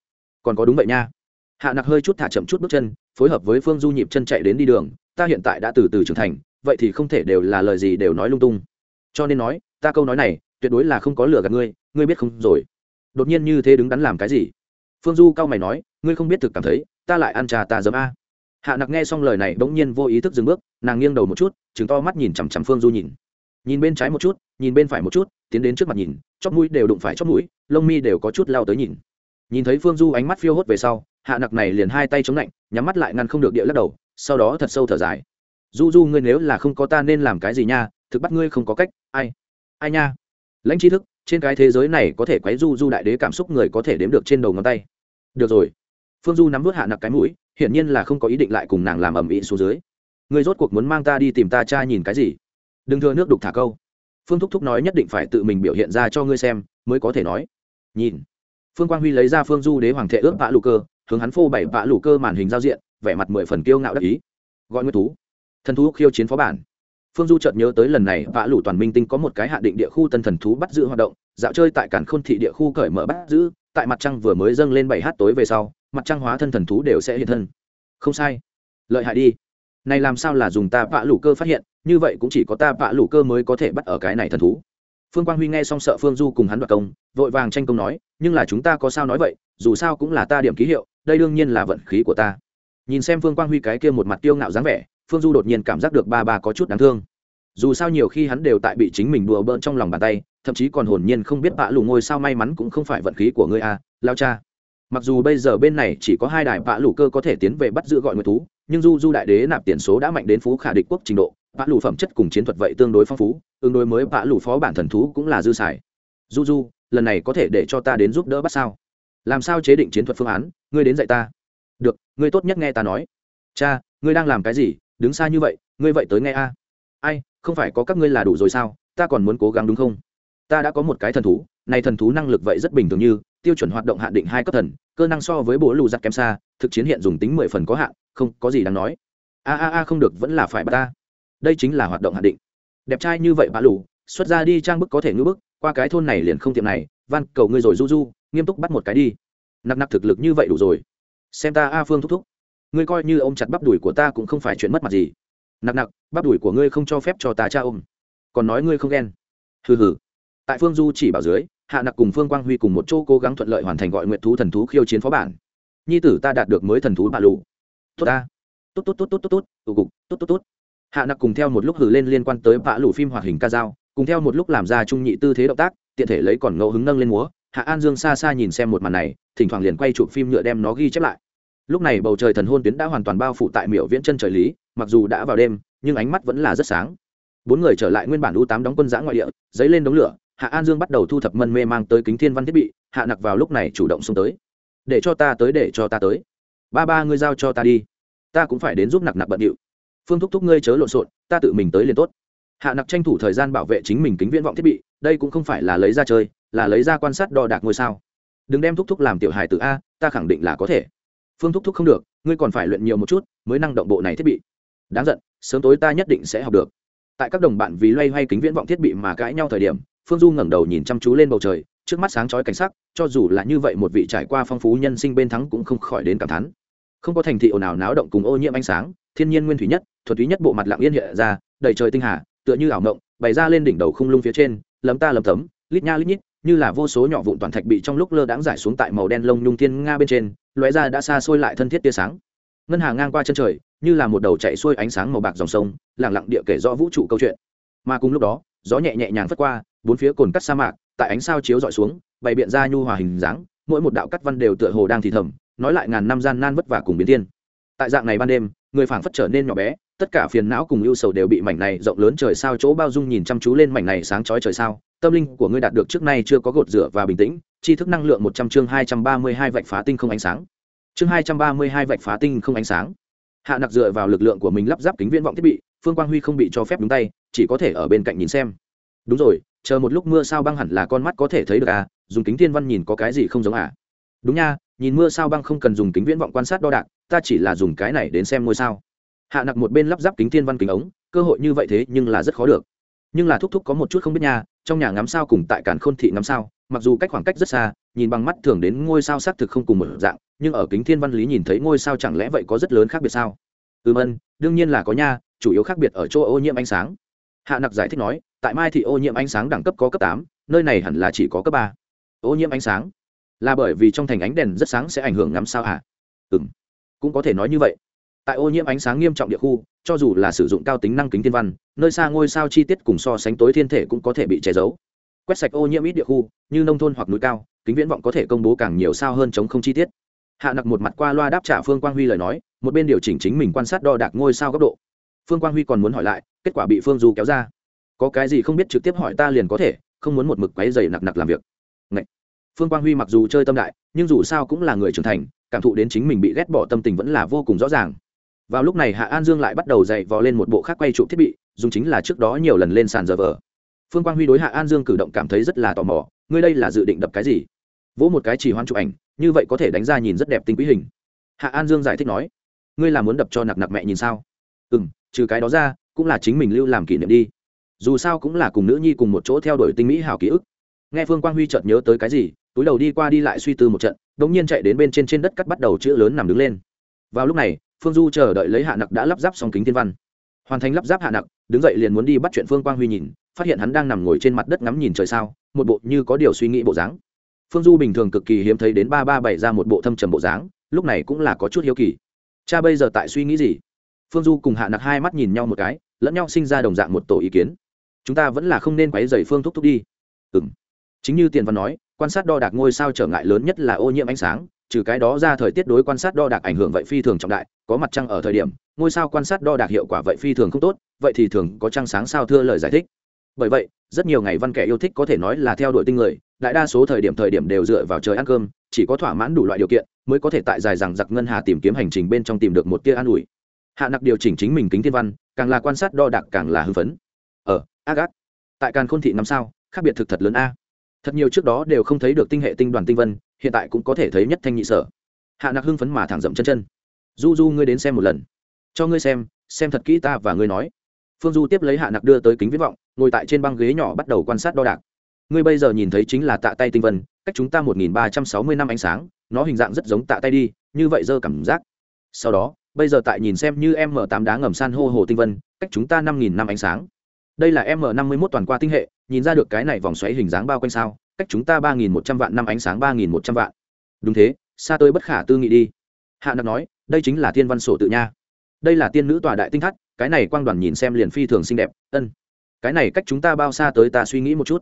Còn có đúng vậy nha. Hạ nặc hơi chút thả chậm chút bước chân, phối hợp với phương du nhịp chân chạy đến đi đường, ta hiện tại đã từ từ trưởng thành, vậy thì không thể đều là lời gì đều nói lung tung. Cho nên nói, ta câu nói này, tuyệt đối là không có lừa gạt ngươi ngươi biết không rồi. Đột nhiên như thế đứng đắn làm cái gì? Phương du cao mày nói, ngươi không biết thực cảm thấy, ta lại ăn trà ta dấm a. Hạ nặc nghe xong lời này bỗng nhiên vô ý thức dừng bước, nàng nghiêng đầu một chút chứng to mắt nhìn chằm chằm phương du nhìn nhìn bên trái một chút, nhìn bên phải một chút, tiến đến trước mặt nhìn, chóp mũi đều đụng phải chóp mũi, lông mi đều có chút lao tới nhìn. Nhìn thấy phương du ánh mắt phiêu hốt về sau, hạ nặc này liền hai tay chống lạnh, nhắm mắt lại ngăn không được địa lắc đầu, sau đó thật sâu thở dài. Du du, ngươi nếu là không có ta nên làm cái gì nha? Thực bắt ngươi không có cách, ai? Ai nha? Lãnh tri thức, trên cái thế giới này có thể quấy du du đại đế cảm xúc người có thể đếm được trên đầu ngón tay. Được rồi. Phương du nắm vớt hạ nặc cái mũi, hiển nhiên là không có ý định lại cùng nàng làm ầm ĩ xuống dưới. Người rốt cuộc muốn mang ta đi tìm ta cha nhìn cái gì? Đừng thừa nước đục thả câu. Phương thúc thúc nói nhất định phải tự mình biểu hiện ra cho ngươi xem, mới có thể nói. Nhìn. Phương quang huy lấy ra phương du đế hoàng thể ước vạ lụ cơ, hướng hắn phô bảy vạ lụ cơ màn hình giao diện, vẻ mặt mười phần kiêu ngạo đắc ý. Gọi nguyên thú. Thần thú khiêu chiến phó bản. Phương du chợt nhớ tới lần này vạ lụ toàn minh tinh có một cái hạ định địa khu tân thần thú bắt giữ hoạt động, dạo chơi tại cản khôn thị địa khu cởi mở bắt giữ, tại mặt trăng vừa mới dâng lên bảy h tối về sau, mặt trăng hóa thân thần thú đều sẽ hiện thân. Không sai. Lợi hại đi. Này làm sao là dùng ta vạ lũ cơ phát hiện như vậy cũng chỉ có ta vạ lũ cơ mới có thể bắt ở cái này thần thú. Phương quang huy nghe xong sợ phương du cùng hắn đoạt công vội vàng tranh công nói nhưng là chúng ta có sao nói vậy dù sao cũng là ta điểm ký hiệu đây đương nhiên là vận khí của ta. Nhìn xem phương quang huy cái kia một mặt tiêu ngạo dáng vẻ phương du đột nhiên cảm giác được ba ba có chút đáng thương. Dù sao nhiều khi hắn đều tại bị chính mình đùa bỡn trong lòng bàn tay thậm chí còn hồn nhiên không biết bạ lù ngôi sao may mắn cũng không phải vận khí của ngươi a à, lao cha. Mặc dù bây giờ bên này chỉ có hai đài bạ lù cơ có thể tiến về bắt giữ gọi người thú nhưng du du đại đế nạp tiền số đã mạnh đến phú khả địch quốc trình độ bạ lù phẩm chất cùng chiến thuật vậy tương đối phong phú, tương đối mới bạ lù phó bản thần thú cũng là dư xài. Du du lần này có thể để cho ta đến giúp đỡ bắt sao? Làm sao chế định chiến thuật phương án? Ngươi đến dạy ta. Được, ngươi tốt nhất nghe ta nói. Cha, ngươi đang làm cái gì? Đứng xa như vậy, ngươi vậy tới nghe a. Ai, không phải có các ngươi là đủ rồi sao? Ta còn muốn cố gắng đúng không? Ta đã có một cái thần thú, này thần thú năng lực vậy rất bình thường như, tiêu chuẩn hoạt động hạn định hai cấp thần, cơ năng so với bố lù giặc kém xa, thực chiến hiện dùng tính mười phần có hạn, không có gì đáng nói. A a a, không được, vẫn là phải bắt ta đây chính là hoạt động hạn định. Đẹp trai như vậy bá lù, xuất ra đi trang bức có thể ngưỡng bức, qua cái thôn này liền không tiệm này, van cầu ngươi rồi du du, nghiêm túc bắt một cái đi. Nặc nặc thực lực như vậy đủ rồi. Xem ta a phương thúc thúc. Ngươi coi như ôm chặt bắp đùi của ta cũng không phải chuyện mất mặt gì. Nặc nặc, bắp đùi của ngươi không cho phép cho ta cha ôm. Còn nói ngươi không ghen. Hừ hừ. Tại phương du chỉ bảo dưới, hạ nặc cùng phương quang huy cùng một chỗ cố gắng thuận lợi hoàn thành gọi nguyện thú thần thú khiêu chiến phó bản. Nhi tử ta đạt được mới thần thú bạ lù. Tốt ta. Tốt tốt tốt tốt tốt tốt tụ cục tốt tốt tốt hạ nặc cùng theo một lúc hử lên liên quan tới vạ lủ phim hoạt hình ca dao, cùng theo một lúc làm ra trung nhị tư thế động tác, tiện thể lấy còn ngẫu hứng nâng lên múa. Hạ an dương xa xa nhìn xem một màn này, thỉnh thoảng liền quay chụp phim nhựa đem nó ghi chép lại. Lúc này bầu trời thần hôn tuyến đã hoàn toàn bao phủ tại miểu viễn chân trời lý, mặc dù đã vào đêm, nhưng ánh mắt vẫn là rất sáng. Bốn người trở lại nguyên bản u tám đóng quân giã ngoại địa dấy lên đống lửa, hạ an dương bắt đầu thu thập mân mê mang tới kính thiên văn thiết bị, hạ nặc vào lúc này chủ động xông tới. Để cho ta tới, để cho ta tới. Ba ba ngươi giao cho ta đi. Ta cũng phải đến giúp nặc nặc bận điệu phương thúc thúc ngươi chớ lộn xộn, ta tự mình tới liền tốt. Hạ nặc tranh thủ thời gian bảo vệ chính mình kính viễn vọng thiết bị, đây cũng không phải là lấy ra chơi, là lấy ra quan sát đo đạc ngôi sao. Đừng đem thúc thúc làm tiểu hài từ a, ta khẳng định là có thể. Phương thúc thúc không được, ngươi còn phải luyện nhiều một chút, mới năng động bộ này thiết bị. Đáng giận, sớm tối ta nhất định sẽ học được. Tại các đồng bạn vì loay hoay kính viễn vọng thiết bị mà cãi nhau thời điểm, phương du ngẩng đầu nhìn chăm chú lên bầu trời, trước mắt sáng chói cảnh sắc, cho dù là như vậy một vị trải qua phong phú nhân sinh bên thắng cũng không khỏi đến cảm thán. Không có thành thị ồn ào náo động cùng ô nhiễm ánh sáng thiên nhiên nguyên thủy nhất thuật túy nhất bộ mặt lặng yên hiện ra, đầy trời tinh hà, tựa như ảo mộng, bày ra lên đỉnh đầu khung lung phía trên, lấm ta lấm tấm, lít nha lít nhít, như là vô số nhỏ vụn toàn thạch bị trong lúc lơ đãng giải xuống tại màu đen lông nhung thiên nga bên trên, lóe ra đã xa xôi lại thân thiết tia sáng ngân hà ngang qua chân trời, như là một đầu chạy xuôi ánh sáng màu bạc dòng sông lẳng lặng địa kể rõ vũ trụ câu chuyện mà cùng lúc đó, gió nhẹ nhẹ nhàng phất qua, bốn phía cồn cắt sa mạc, tại ánh sao chiếu dọi xuống, bày biện ra nhu hòa hình dáng, mỗi một đạo cắt văn đều tựa hồ đang thì thầm, nói lại ngàn năm gian nan vất vả cùng biến thiên tại dạng này ban đêm, người phảng phất trở nên nhỏ bé, tất cả phiền não cùng ưu sầu đều bị mảnh này rộng lớn trời sao chỗ bao dung nhìn chăm chú lên mảnh này sáng chói trời sao. Tâm linh của ngươi đạt được trước nay chưa có gột rửa và bình tĩnh chi thức năng lượng một trăm chương hai trăm ba mươi hai vạch phá tinh không ánh sáng. Chương hai trăm ba mươi hai vạch phá tinh không ánh sáng. Hạ nặc dựa vào lực lượng của mình lắp ráp kính viễn vọng thiết bị, phương quang huy không bị cho phép đúng tay, chỉ có thể ở bên cạnh nhìn xem. Đúng rồi, chờ một lúc mưa sao băng hẳn là con mắt có thể thấy được à dùng kính thiên văn nhìn có cái gì không giống à. Đúng nha, nhìn mưa sao băng không cần dùng kính viễn vọng quan sát đo đạc ta chỉ là dùng cái này đến xem ngôi sao. Hạ nặc một bên lắp ráp kính thiên văn kính ống, cơ hội như vậy thế nhưng là rất khó được. Nhưng là thúc thúc có một chút không biết nha, trong nhà ngắm sao cùng tại cản khôn thị ngắm sao, mặc dù cách khoảng cách rất xa, nhìn bằng mắt thường đến ngôi sao xác thực không cùng một dạng, nhưng ở kính thiên văn lý nhìn thấy ngôi sao chẳng lẽ vậy có rất lớn khác biệt sao? Ừm ân đương nhiên là có nha, chủ yếu khác biệt ở chỗ ô nhiễm ánh sáng. Hạ nặc giải thích nói, tại mai thị ô nhiễm ánh sáng đẳng cấp có cấp tám, nơi này hẳn là chỉ có cấp ba. Ô nhiễm ánh sáng? Là bởi vì trong thành ánh đèn rất sáng sẽ ảnh hưởng ngắm sao hả? Ừ m cũng có thể nói như vậy. Tại ô nhiễm ánh sáng nghiêm trọng địa khu, cho dù là sử dụng cao tính năng kính thiên văn, nơi xa ngôi sao chi tiết cùng so sánh tối thiên thể cũng có thể bị che giấu. Quét sạch ô nhiễm ít địa khu, như nông thôn hoặc núi cao, kính viễn vọng có thể công bố càng nhiều sao hơn chống không chi tiết. Hạ nặc một mặt qua loa đáp trả phương quang huy lời nói, một bên điều chỉnh chính mình quan sát đo đạc ngôi sao góc độ. Phương quang huy còn muốn hỏi lại, kết quả bị phương du kéo ra. Có cái gì không biết trực tiếp hỏi ta liền có thể, không muốn một mực quáy dày nặc nặc làm việc phương quang huy mặc dù chơi tâm đại, nhưng dù sao cũng là người trưởng thành, cảm thụ đến chính mình bị ghét bỏ tâm tình vẫn là vô cùng rõ ràng. Vào lúc này hạ an dương lại bắt đầu dậy vò lên một bộ khác quay trụ thiết bị, dùng chính là trước đó nhiều lần lên sàn giờ vờ. Phương quang huy đối hạ an dương cử động cảm thấy rất là tò mò, ngươi đây là dự định đập cái gì? Vỗ một cái chỉ hoan chụp ảnh, như vậy có thể đánh ra nhìn rất đẹp tinh quý hình. Hạ an dương giải thích nói, ngươi là muốn đập cho nặc nặc mẹ nhìn sao? Ừ m trừ cái đó ra, cũng là chính mình lưu làm kỷ niệm đi. Dù sao cũng là cùng nữ nhi cùng một chỗ theo đuổi tinh mỹ hào ký ức. Nghe phương quang huy chợt nhớ tới cái gì túi đầu đi qua đi lại suy tư một trận đ ỗ n g nhiên chạy đến bên trên trên đất cắt bắt đầu chữ lớn nằm đứng lên. Vào lúc này, phương du chờ đợi lấy hạ nặc đã lắp ráp xong kính thiên văn. Hoàn thành lắp ráp hạ nặc, đứng dậy liền muốn đi bắt chuyện phương quang huy nhìn, phát hiện hắn đang nằm ngồi trên mặt đất ngắm nhìn trời sao, một bộ như có điều suy nghĩ bộ dáng. Phương du bình thường cực kỳ hiếm thấy đến ba ba bảy ra một bộ thâm trầm bộ dáng, lúc này cũng là có chút hiếu kỳ. Cha bây giờ tại suy nghĩ gì? Phương du cùng hạ nặc hai mắt nhìn nhau một cái, lẫn nhau sinh ra đồng dạng một tổ ý kiến. Chúng ta vẫn là không nên quấy dày phương thúc thúc đi. Ừ m chính như tiền văn nói quan sát đo đạc ngôi sao trở ngại lớn nhất là ô nhiễm ánh sáng trừ cái đó ra thời tiết đối quan sát đo đạc ảnh hưởng vậy phi thường trọng đại có mặt trăng ở thời điểm ngôi sao quan sát đo đạc hiệu quả vậy phi thường không tốt vậy thì thường có trăng sáng sao thưa lời giải thích. Bởi vậy rất nhiều ngày văn kẻ yêu thích có thể nói là theo đuổi tinh người đại đa số thời điểm thời điểm đều dựa vào trời ăn cơm chỉ có thỏa mãn đủ loại điều kiện mới có thể tại dài rằng giặc ngân hà tìm kiếm hành trình bên trong tìm được một tia an ủi. Hạ nặc điều chỉnh chính mình kính thiên văn càng là quan sát đo đạc càng là hưng phấn. Ở Agat, ác ác. Tại càng khôn thị năm sao khác biệt thực thật lớn a thật nhiều trước đó đều không thấy được tinh hệ tinh đoàn tinh vân, hiện tại cũng có thể thấy nhất thanh nhị sở. Hạ nặc hưng phấn mà thẳng dậm chân chân. Du du ngươi đến xem một lần. Cho ngươi xem xem thật kỹ ta và ngươi nói. Phương du tiếp lấy hạ nặc đưa tới kính viết vọng, ngồi tại trên băng ghế nhỏ bắt đầu quan sát đo đạc. Ngươi bây giờ nhìn thấy chính là tạ tay tinh vân, cách chúng ta một nghìn ba trăm sáu mươi năm ánh sáng, nó hình dạng rất giống tạ tay đi, như vậy dơ cảm giác. Sau đó, bây giờ tại nhìn xem như m tám đá ngầm san hô hồ tinh vân, cách chúng ta năm nghìn năm ánh sáng. Đây là m năm mươi mốt toàn qua tinh hệ nhìn ra được cái này vòng xoáy hình dáng bao quanh sao, cách chúng ta ba nghìn một trăm vạn năm ánh sáng ba nghìn một trăm vạn. Đúng thế, xa tôi bất khả tư nghị đi. Hạ nặc nói, đây chính là thiên văn sổ tự nha. Đây là tiên nữ tòa đại tinh thắt cái này quang đoàn nhìn xem liền phi thường xinh đẹp, ân. Cái này cách chúng ta bao xa tới ta suy nghĩ một chút.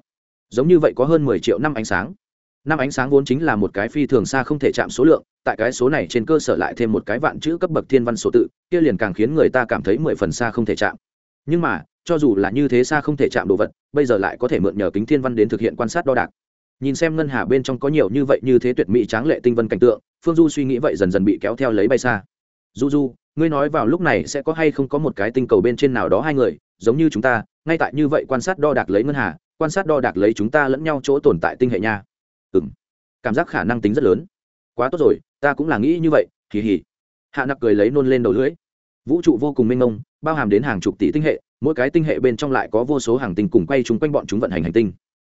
Giống như vậy có hơn mười triệu năm ánh sáng. Năm ánh sáng vốn chính là một cái phi thường xa không thể chạm số lượng, tại cái số này trên cơ sở lại thêm một cái vạn chữ cấp bậc thiên văn số tự, kia liền càng khiến người ta cảm thấy mười phần xa không thể chạm. Nhưng mà cho dù là như thế xa không thể chạm đồ vật, bây giờ lại có thể mượn nhờ kính thiên văn đến thực hiện quan sát đo đạc. Nhìn xem ngân hà bên trong có nhiều như vậy như thế tuyệt mỹ tráng lệ tinh vân cảnh tượng, phương du suy nghĩ vậy dần dần bị kéo theo lấy bay xa. Du du, ngươi nói vào lúc này sẽ có hay không có một cái tinh cầu bên trên nào đó hai người, giống như chúng ta, ngay tại như vậy quan sát đo đạc lấy ngân hà, quan sát đo đạc lấy chúng ta lẫn nhau chỗ tồn tại tinh hệ nha. Ừ m cảm giác khả năng tính rất lớn. Quá tốt rồi, ta cũng là nghĩ như vậy kỳ hỉ hạ nặc cười lấy nôn lên đầu lưỡi. Vũ trụ vô cùng mênh mông bao hàm đến hàng chục tỷ tinh hệ, mỗi cái tinh hệ bên trong lại có vô số hàng tinh cùng quay chung quanh bọn chúng vận hành hành tinh.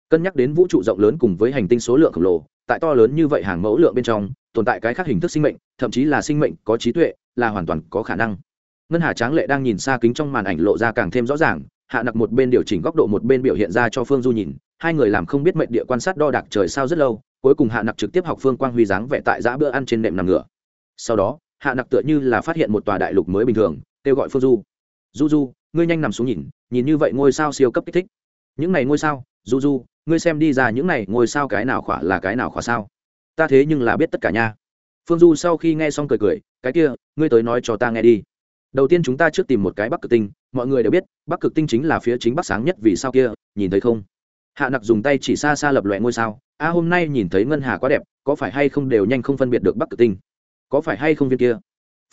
Cân nhắc đến vũ trụ rộng lớn cùng với hành tinh số lượng khổng lồ, tại to lớn như vậy hàng mẫu lượng bên trong, tồn tại cái khác hình thức sinh mệnh, thậm chí là sinh mệnh có trí tuệ, là hoàn toàn có khả năng. Ngân hà tráng lệ đang nhìn xa kính trong màn ảnh lộ ra càng thêm rõ ràng, hạ nặc một bên điều chỉnh góc độ một bên biểu hiện ra cho phương du nhìn, hai người làm không biết mệnh địa quan sát đo đạc trời sao rất lâu, cuối cùng hạ nặc trực tiếp học phương quang huy dáng vẽ tại giã bữa ăn trên nệm nằm ngửa. Sau đó, hạ nặc tựa như là phát hiện một tòa đại lục mới bình thường, kêu gọi phương du du du, ngươi nhanh nằm xuống nhìn nhìn như vậy ngôi sao siêu cấp kích thích. Những này ngôi sao, du du, ngươi xem đi ra những này ngôi sao cái nào khỏa là cái nào khỏa sao? Ta thế nhưng là biết tất cả nha. Phương du sau khi nghe xong cười cười, cái kia, ngươi tới nói cho ta nghe đi. Đầu tiên chúng ta trước tìm một cái bắc cực tinh, mọi người đều biết, bắc cực tinh chính là phía chính bắc sáng nhất vì sao kia, nhìn thấy không? Hạ nặc dùng tay chỉ xa xa lập loại ngôi sao, a, hôm nay nhìn thấy ngân hà quá đẹp, có phải hay không đều nhanh không phân biệt được bắc cực tinh? Có phải hay không viên kia?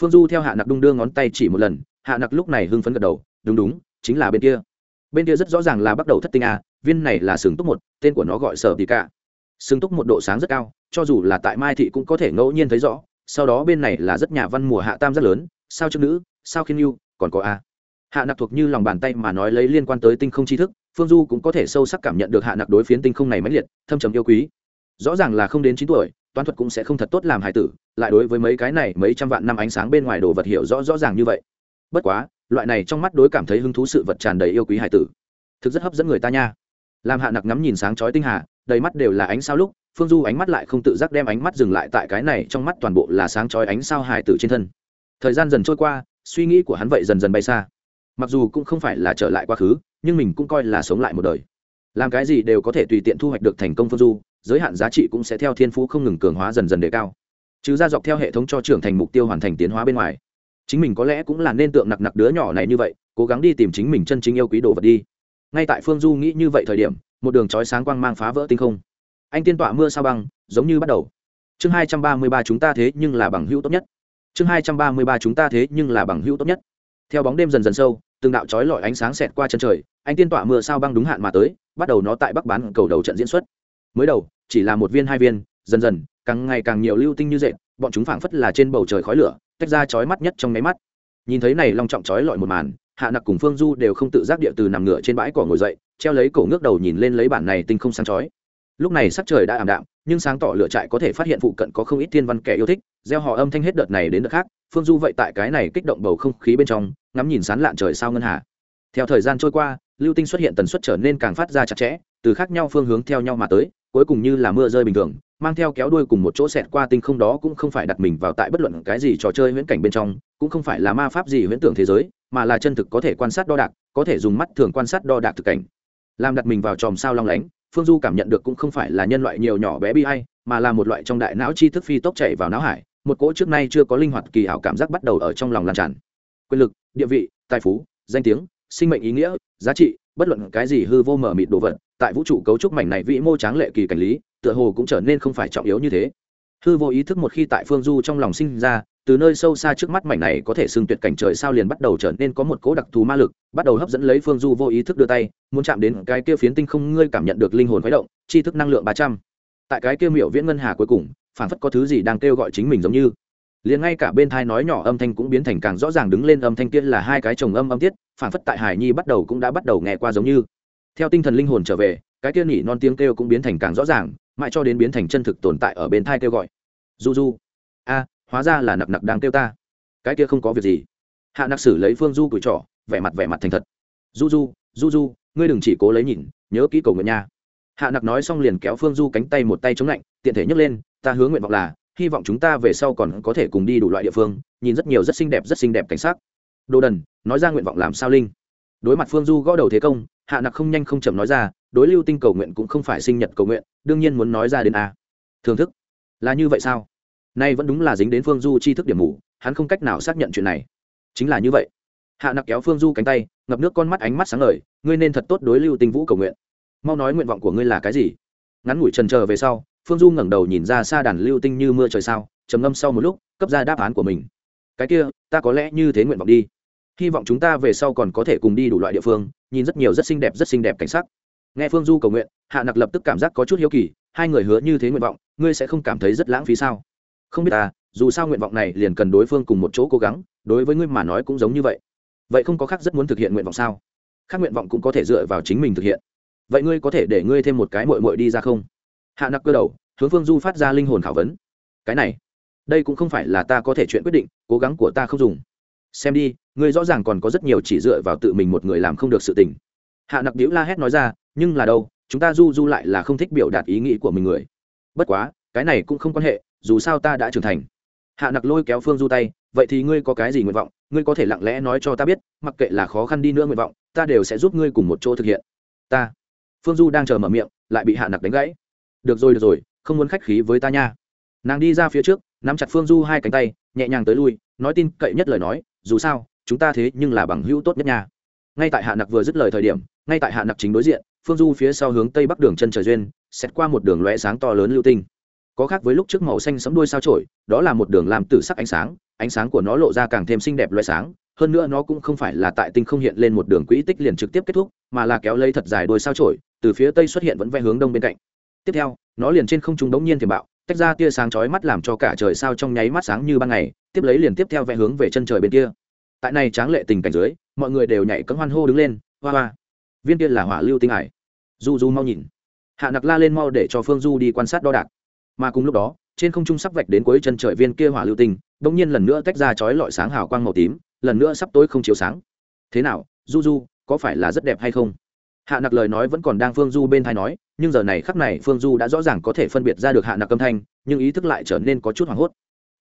Phương du theo hạ nặc đung đưa ngón tay chỉ một lần hạ nặc lúc này hưng phấn gật đầu, đúng đúng, chính là bên kia. Bên kia rất rõ ràng là bắt đầu thất tinh a, viên này là sừng túc một, tên của nó gọi sở tì cả sừng túc một độ sáng rất cao, cho dù là tại mai thị cũng có thể ngẫu nhiên thấy rõ, sau đó bên này là rất nhà văn mùa hạ tam rất lớn, sao trước nữ, sao khiên yêu còn có a. Hạ nặc thuộc như lòng bàn tay mà nói lấy liên quan tới tinh không tri thức, phương du cũng có thể sâu sắc cảm nhận được hạ nặc đối phiến tinh không này mãnh liệt, thâm trầm yêu quý. Rõ ràng là không đến chín tuổi, toán thuật cũng sẽ không thật tốt làm hài tử, lại đối với mấy cái này mấy trăm vạn năm ánh sáng bên ngoài đồ vật hiểu rõ rõ ràng như vậy bất quá, loại này trong mắt đối cảm thấy hứng thú sự vật tràn đầy yêu quý hải tử. Thực rất hấp dẫn người ta nha. Làm hạ nặc ngắm nhìn sáng chói tinh hà, đầy mắt đều là ánh sao lúc, phương du ánh mắt lại không tự giác đem ánh mắt dừng lại tại cái này trong mắt toàn bộ là sáng chói ánh sao hải tử trên thân. Thời gian dần trôi qua, suy nghĩ của hắn vậy dần dần bay xa. Mặc dù cũng không phải là trở lại quá khứ, nhưng mình cũng coi là sống lại một đời. Làm cái gì đều có thể tùy tiện thu hoạch được thành công phương du, giới hạn giá trị cũng sẽ theo thiên phú không ngừng cường hóa dần dần đề cao. Chứ ra dọc theo hệ thống cho trưởng thành mục tiêu hoàn thành tiến hóa bên ngoài chính mình có lẽ cũng là nên tượng nặc nặc đứa nhỏ này như vậy, cố gắng đi tìm chính mình chân chính yêu quý đồ vật đi. Ngay tại phương du nghĩ như vậy thời điểm, một đường trói sáng quang mang phá vỡ tinh không. Anh tiên tọa mưa sao băng, giống như bắt đầu. Chương hai trăm ba mươi ba chúng ta thế nhưng là bằng hữu tốt nhất. Chương hai trăm ba mươi ba chúng ta thế nhưng là bằng hữu tốt nhất. Theo bóng đêm dần dần sâu, từng đạo trói lọi ánh sáng xẹt qua chân trời, anh tiên tọa mưa sao băng đúng hạn mà tới, bắt đầu nó tại bắc bán cầu đầu trận diễn xuất. Mới đầu, chỉ là một viên hai viên, dần dần, càng ngày càng nhiều lưu tinh như dệt, bọn chúng phảng phất là trên bầu trời khói lửa tách ra chói mắt nhất trong máy mắt. Nhìn thấy này long trọng chói lọi một màn, hạ nặc cùng phương du đều không tự giác địa từ nằm ngửa trên bãi cỏ ngồi dậy, treo lấy cổ ngước đầu nhìn lên lấy bản này tinh không sáng chói. Lúc này sắc trời đã ảm đạm, nhưng sáng tỏ lửa trại có thể phát hiện phụ cận có không ít thiên văn kẻ yêu thích, gieo họ âm thanh hết đợt này đến đợt khác, phương du vậy tại cái này kích động bầu không khí bên trong, ngắm nhìn sán lạn trời sao ngân hà. Theo thời gian trôi qua, lưu tinh xuất hiện tần suất trở nên càng phát ra chặt chẽ, từ khác nhau phương hướng theo nhau mà tới, cuối cùng như là mưa rơi bình thường mang theo kéo đuôi cùng một chỗ xẹt qua tinh không đó cũng không phải đặt mình vào tại bất luận cái gì trò chơi huyễn cảnh bên trong, cũng không phải là ma pháp gì huyễn tưởng thế giới, mà là chân thực có thể quan sát đo đạc, có thể dùng mắt thường quan sát đo đạc thực cảnh. Làm đặt mình vào tròm sao long lánh, phương du cảm nhận được cũng không phải là nhân loại nhiều nhỏ bé bi hay mà là một loại trong đại não tri thức phi tốc chạy vào não hải, một cỗ trước nay chưa có linh hoạt kỳ ảo cảm giác bắt đầu ở trong lòng lan tràn. Quyền lực, địa vị, tài phú, danh tiếng, sinh mệnh ý nghĩa, giá trị, bất luận cái gì hư vô mở mịt đồ vật, tại vũ trụ cấu trúc mảnh này vĩ mô tráng lệ kỳ cảnh lý tựa hồ cũng trở nên không phải trọng yếu như thế. Hư vô ý thức một khi tại phương du trong lòng sinh ra, từ nơi sâu xa trước mắt mảnh này có thể xưng tuyệt cảnh trời sao liền bắt đầu trở nên có một cố đặc thù ma lực, bắt đầu hấp dẫn lấy phương du vô ý thức đưa tay, muốn chạm đến cái kia phiến tinh không, ngươi cảm nhận được linh hồn khuấy động chi thức năng lượng ba trăm. Tại cái kia miệu viễn ngân hà cuối cùng, phản phất có thứ gì đang kêu gọi chính mình giống như. Liền ngay cả bên thai nói nhỏ âm thanh cũng biến thành càng rõ ràng đứng lên âm thanh kia là hai cái chồng âm âm tiết, phản phất tại hải nhi bắt đầu cũng đã bắt đầu nghe qua giống như. Theo tinh thần linh hồn trở về, cái kia nhỉ non tiếng kêu cũng biến thành càng rõ ràng mãi cho đến biến thành chân thực tồn tại ở bên thai kêu gọi. Du du a, hóa ra là nặc nặc đang kêu ta. Cái kia không có việc gì. Hạ nặc sử lấy phương du cùi trỏ, vẻ mặt vẻ mặt thành thật. Du du du du ngươi đừng chỉ cố lấy nhìn, nhớ kỹ cầu nguyện nha. Hạ nặc nói xong liền kéo phương du cánh tay một tay chống lạnh, tiện thể nhấc lên, ta hướng nguyện vọng là, hy vọng chúng ta về sau còn có thể cùng đi đủ loại địa phương, nhìn rất nhiều rất xinh đẹp rất xinh đẹp cảnh sát đồ đần, nói ra nguyện vọng làm sao linh? Đối mặt phương du gõ đầu thế công, hạ nặc không nhanh không chậm nói ra đối lưu tinh cầu nguyện cũng không phải sinh nhật cầu nguyện, đương nhiên muốn nói ra đến a. Thưởng thức. Là như vậy sao? Nay vẫn đúng là dính đến phương du chi thức điểm mù, hắn không cách nào xác nhận chuyện này. Chính là như vậy. Hạ nặc kéo phương du cánh tay, ngập nước con mắt ánh mắt sáng ngời, ngươi nên thật tốt đối lưu tinh vũ cầu nguyện. Mau nói nguyện vọng của ngươi là cái gì? Ngắn ngủi trần chờ về sau, phương du ngẩng đầu nhìn ra xa đàn lưu tinh như mưa trời sao, trầm ngâm sau một lúc, cấp ra đáp án của mình. Cái kia, ta có lẽ như thế nguyện vọng đi. Hy vọng chúng ta về sau còn có thể cùng đi đủ loại địa phương, nhìn rất nhiều rất xinh đẹp rất xinh đẹp cảnh sắc nghe phương du cầu nguyện, hạ nặc lập tức cảm giác có chút hiếu kỳ, hai người hứa như thế nguyện vọng, ngươi sẽ không cảm thấy rất lãng phí sao? Không biết ta dù sao nguyện vọng này liền cần đối phương cùng một chỗ cố gắng, đối với ngươi mà nói cũng giống như vậy. Vậy không có khác rất muốn thực hiện nguyện vọng sao? Khác nguyện vọng cũng có thể dựa vào chính mình thực hiện. Vậy ngươi có thể để ngươi thêm một cái mội mội đi ra không? Hạ nặc cơ đầu, hướng phương du phát ra linh hồn khảo vấn. Cái này, đây cũng không phải là ta có thể chuyện quyết định, cố gắng của ta không dùng. Xem đi, ngươi rõ ràng còn có rất nhiều chỉ dựa vào tự mình một người làm không được sự tình. Hạ nặc đĩu la hét nói ra nhưng là đâu, chúng ta du du lại là không thích biểu đạt ý nghĩ của mình người. Bất quá, cái này cũng không quan hệ, dù sao ta đã trưởng thành. Hạ nặc lôi kéo phương du tay, vậy thì ngươi có cái gì nguyện vọng? Ngươi có thể lặng lẽ nói cho ta biết, mặc kệ là khó khăn đi nữa nguyện vọng, ta đều sẽ giúp ngươi cùng một chỗ thực hiện. Ta. Phương du đang chờ mở miệng, lại bị hạ nặc đánh gãy. Được rồi được rồi, không muốn khách khí với ta nha. Nàng đi ra phía trước, nắm chặt phương du hai cánh tay, nhẹ nhàng tới lui, nói tin cậy nhất lời nói, dù sao, chúng ta thế nhưng là bằng hữu tốt nhất nha. Ngay tại hạ nặc vừa dứt lời thời điểm, ngay tại hạ nặc chính đối diện phương du phía sau hướng tây bắc đường chân trời duyên xét qua một đường lõe sáng to lớn lưu tinh. Có khác với lúc trước màu xanh sẫm đuôi sao trổi, đó là một đường làm tử sắc ánh sáng ánh sáng của nó lộ ra càng thêm xinh đẹp lóe sáng, hơn nữa nó cũng không phải là tại tinh không hiện lên một đường quỹ tích liền trực tiếp kết thúc, mà là kéo lấy thật dài đuôi sao trổi, từ phía tây xuất hiện vẫn vẽ hướng đông bên cạnh. Tiếp theo, nó liền trên không trung đống nhiên thiềm bạo, tách ra tia sáng chói mắt làm cho cả trời sao trong nháy mắt sáng như ban ngày, tiếp lấy liền tiếp theo vẽ hướng về chân trời bên kia. Tại này tráng lệ tình cảnh dưới, mọi người đều nhảy cấm hoan hô đứng lên, hoa hoa viên kia là hỏa lưu tinh ải du du mau nhìn. Hạ nặc la lên mau để cho phương du đi quan sát đo đạc. Mà cùng lúc đó, trên không trung sắp vạch đến cuối chân trời viên kia hỏa lưu tinh đ ỗ n g nhiên lần nữa tách ra chói lọi sáng hào quang màu tím, lần nữa sắp tối không chiếu sáng. Thế nào du du có phải là rất đẹp hay không? Hạ nặc lời nói vẫn còn đang phương du bên thai nói, nhưng giờ này khắc này phương du đã rõ ràng có thể phân biệt ra được hạ nặc âm thanh, nhưng ý thức lại trở nên có chút hoảng hốt.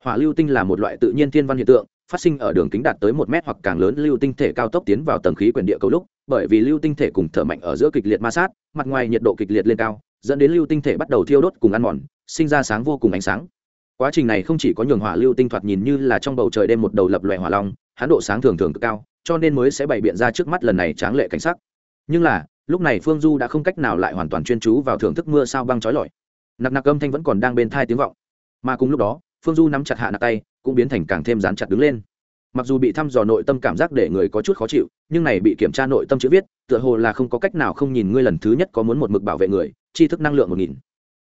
Hỏa lưu tinh là một loại tự nhiên thiên văn hiện tượng phát sinh ở đường kính đạt tới một mét hoặc càng lớn, lưu tinh thể cao tốc tiến vào tầng khí quyển địa cầu lúc, bởi vì lưu tinh thể cùng thở mạnh ở giữa kịch liệt ma sát, mặt ngoài nhiệt độ kịch liệt lên cao, dẫn đến lưu tinh thể bắt đầu thiêu đốt cùng ăn mòn, sinh ra sáng vô cùng ánh sáng. Quá trình này không chỉ có nhường hỏa lưu tinh thoạt nhìn như là trong bầu trời đêm một đầu lập loè hỏa long hán độ sáng thường thường cực cao, cho nên mới sẽ bày biện ra trước mắt lần này tráng lệ cảnh sắc. Nhưng là, lúc này phương du đã không cách nào lại hoàn toàn chuyên chú vào thưởng thức mưa sao băng trói lọi. Nặc nặc âm thanh vẫn còn đang bên thai tiếng vọng. Mà cùng lúc đó, phương du nắm chặt hạ nặc tay cũng biến thành càng thêm dán chặt đứng lên. Mặc dù bị thăm dò nội tâm cảm giác để người có chút khó chịu, nhưng này bị kiểm tra nội tâm chữ viết, tựa hồ là không có cách nào không nhìn ngươi lần thứ nhất có muốn một mực bảo vệ người, tri thức năng lượng một nghìn.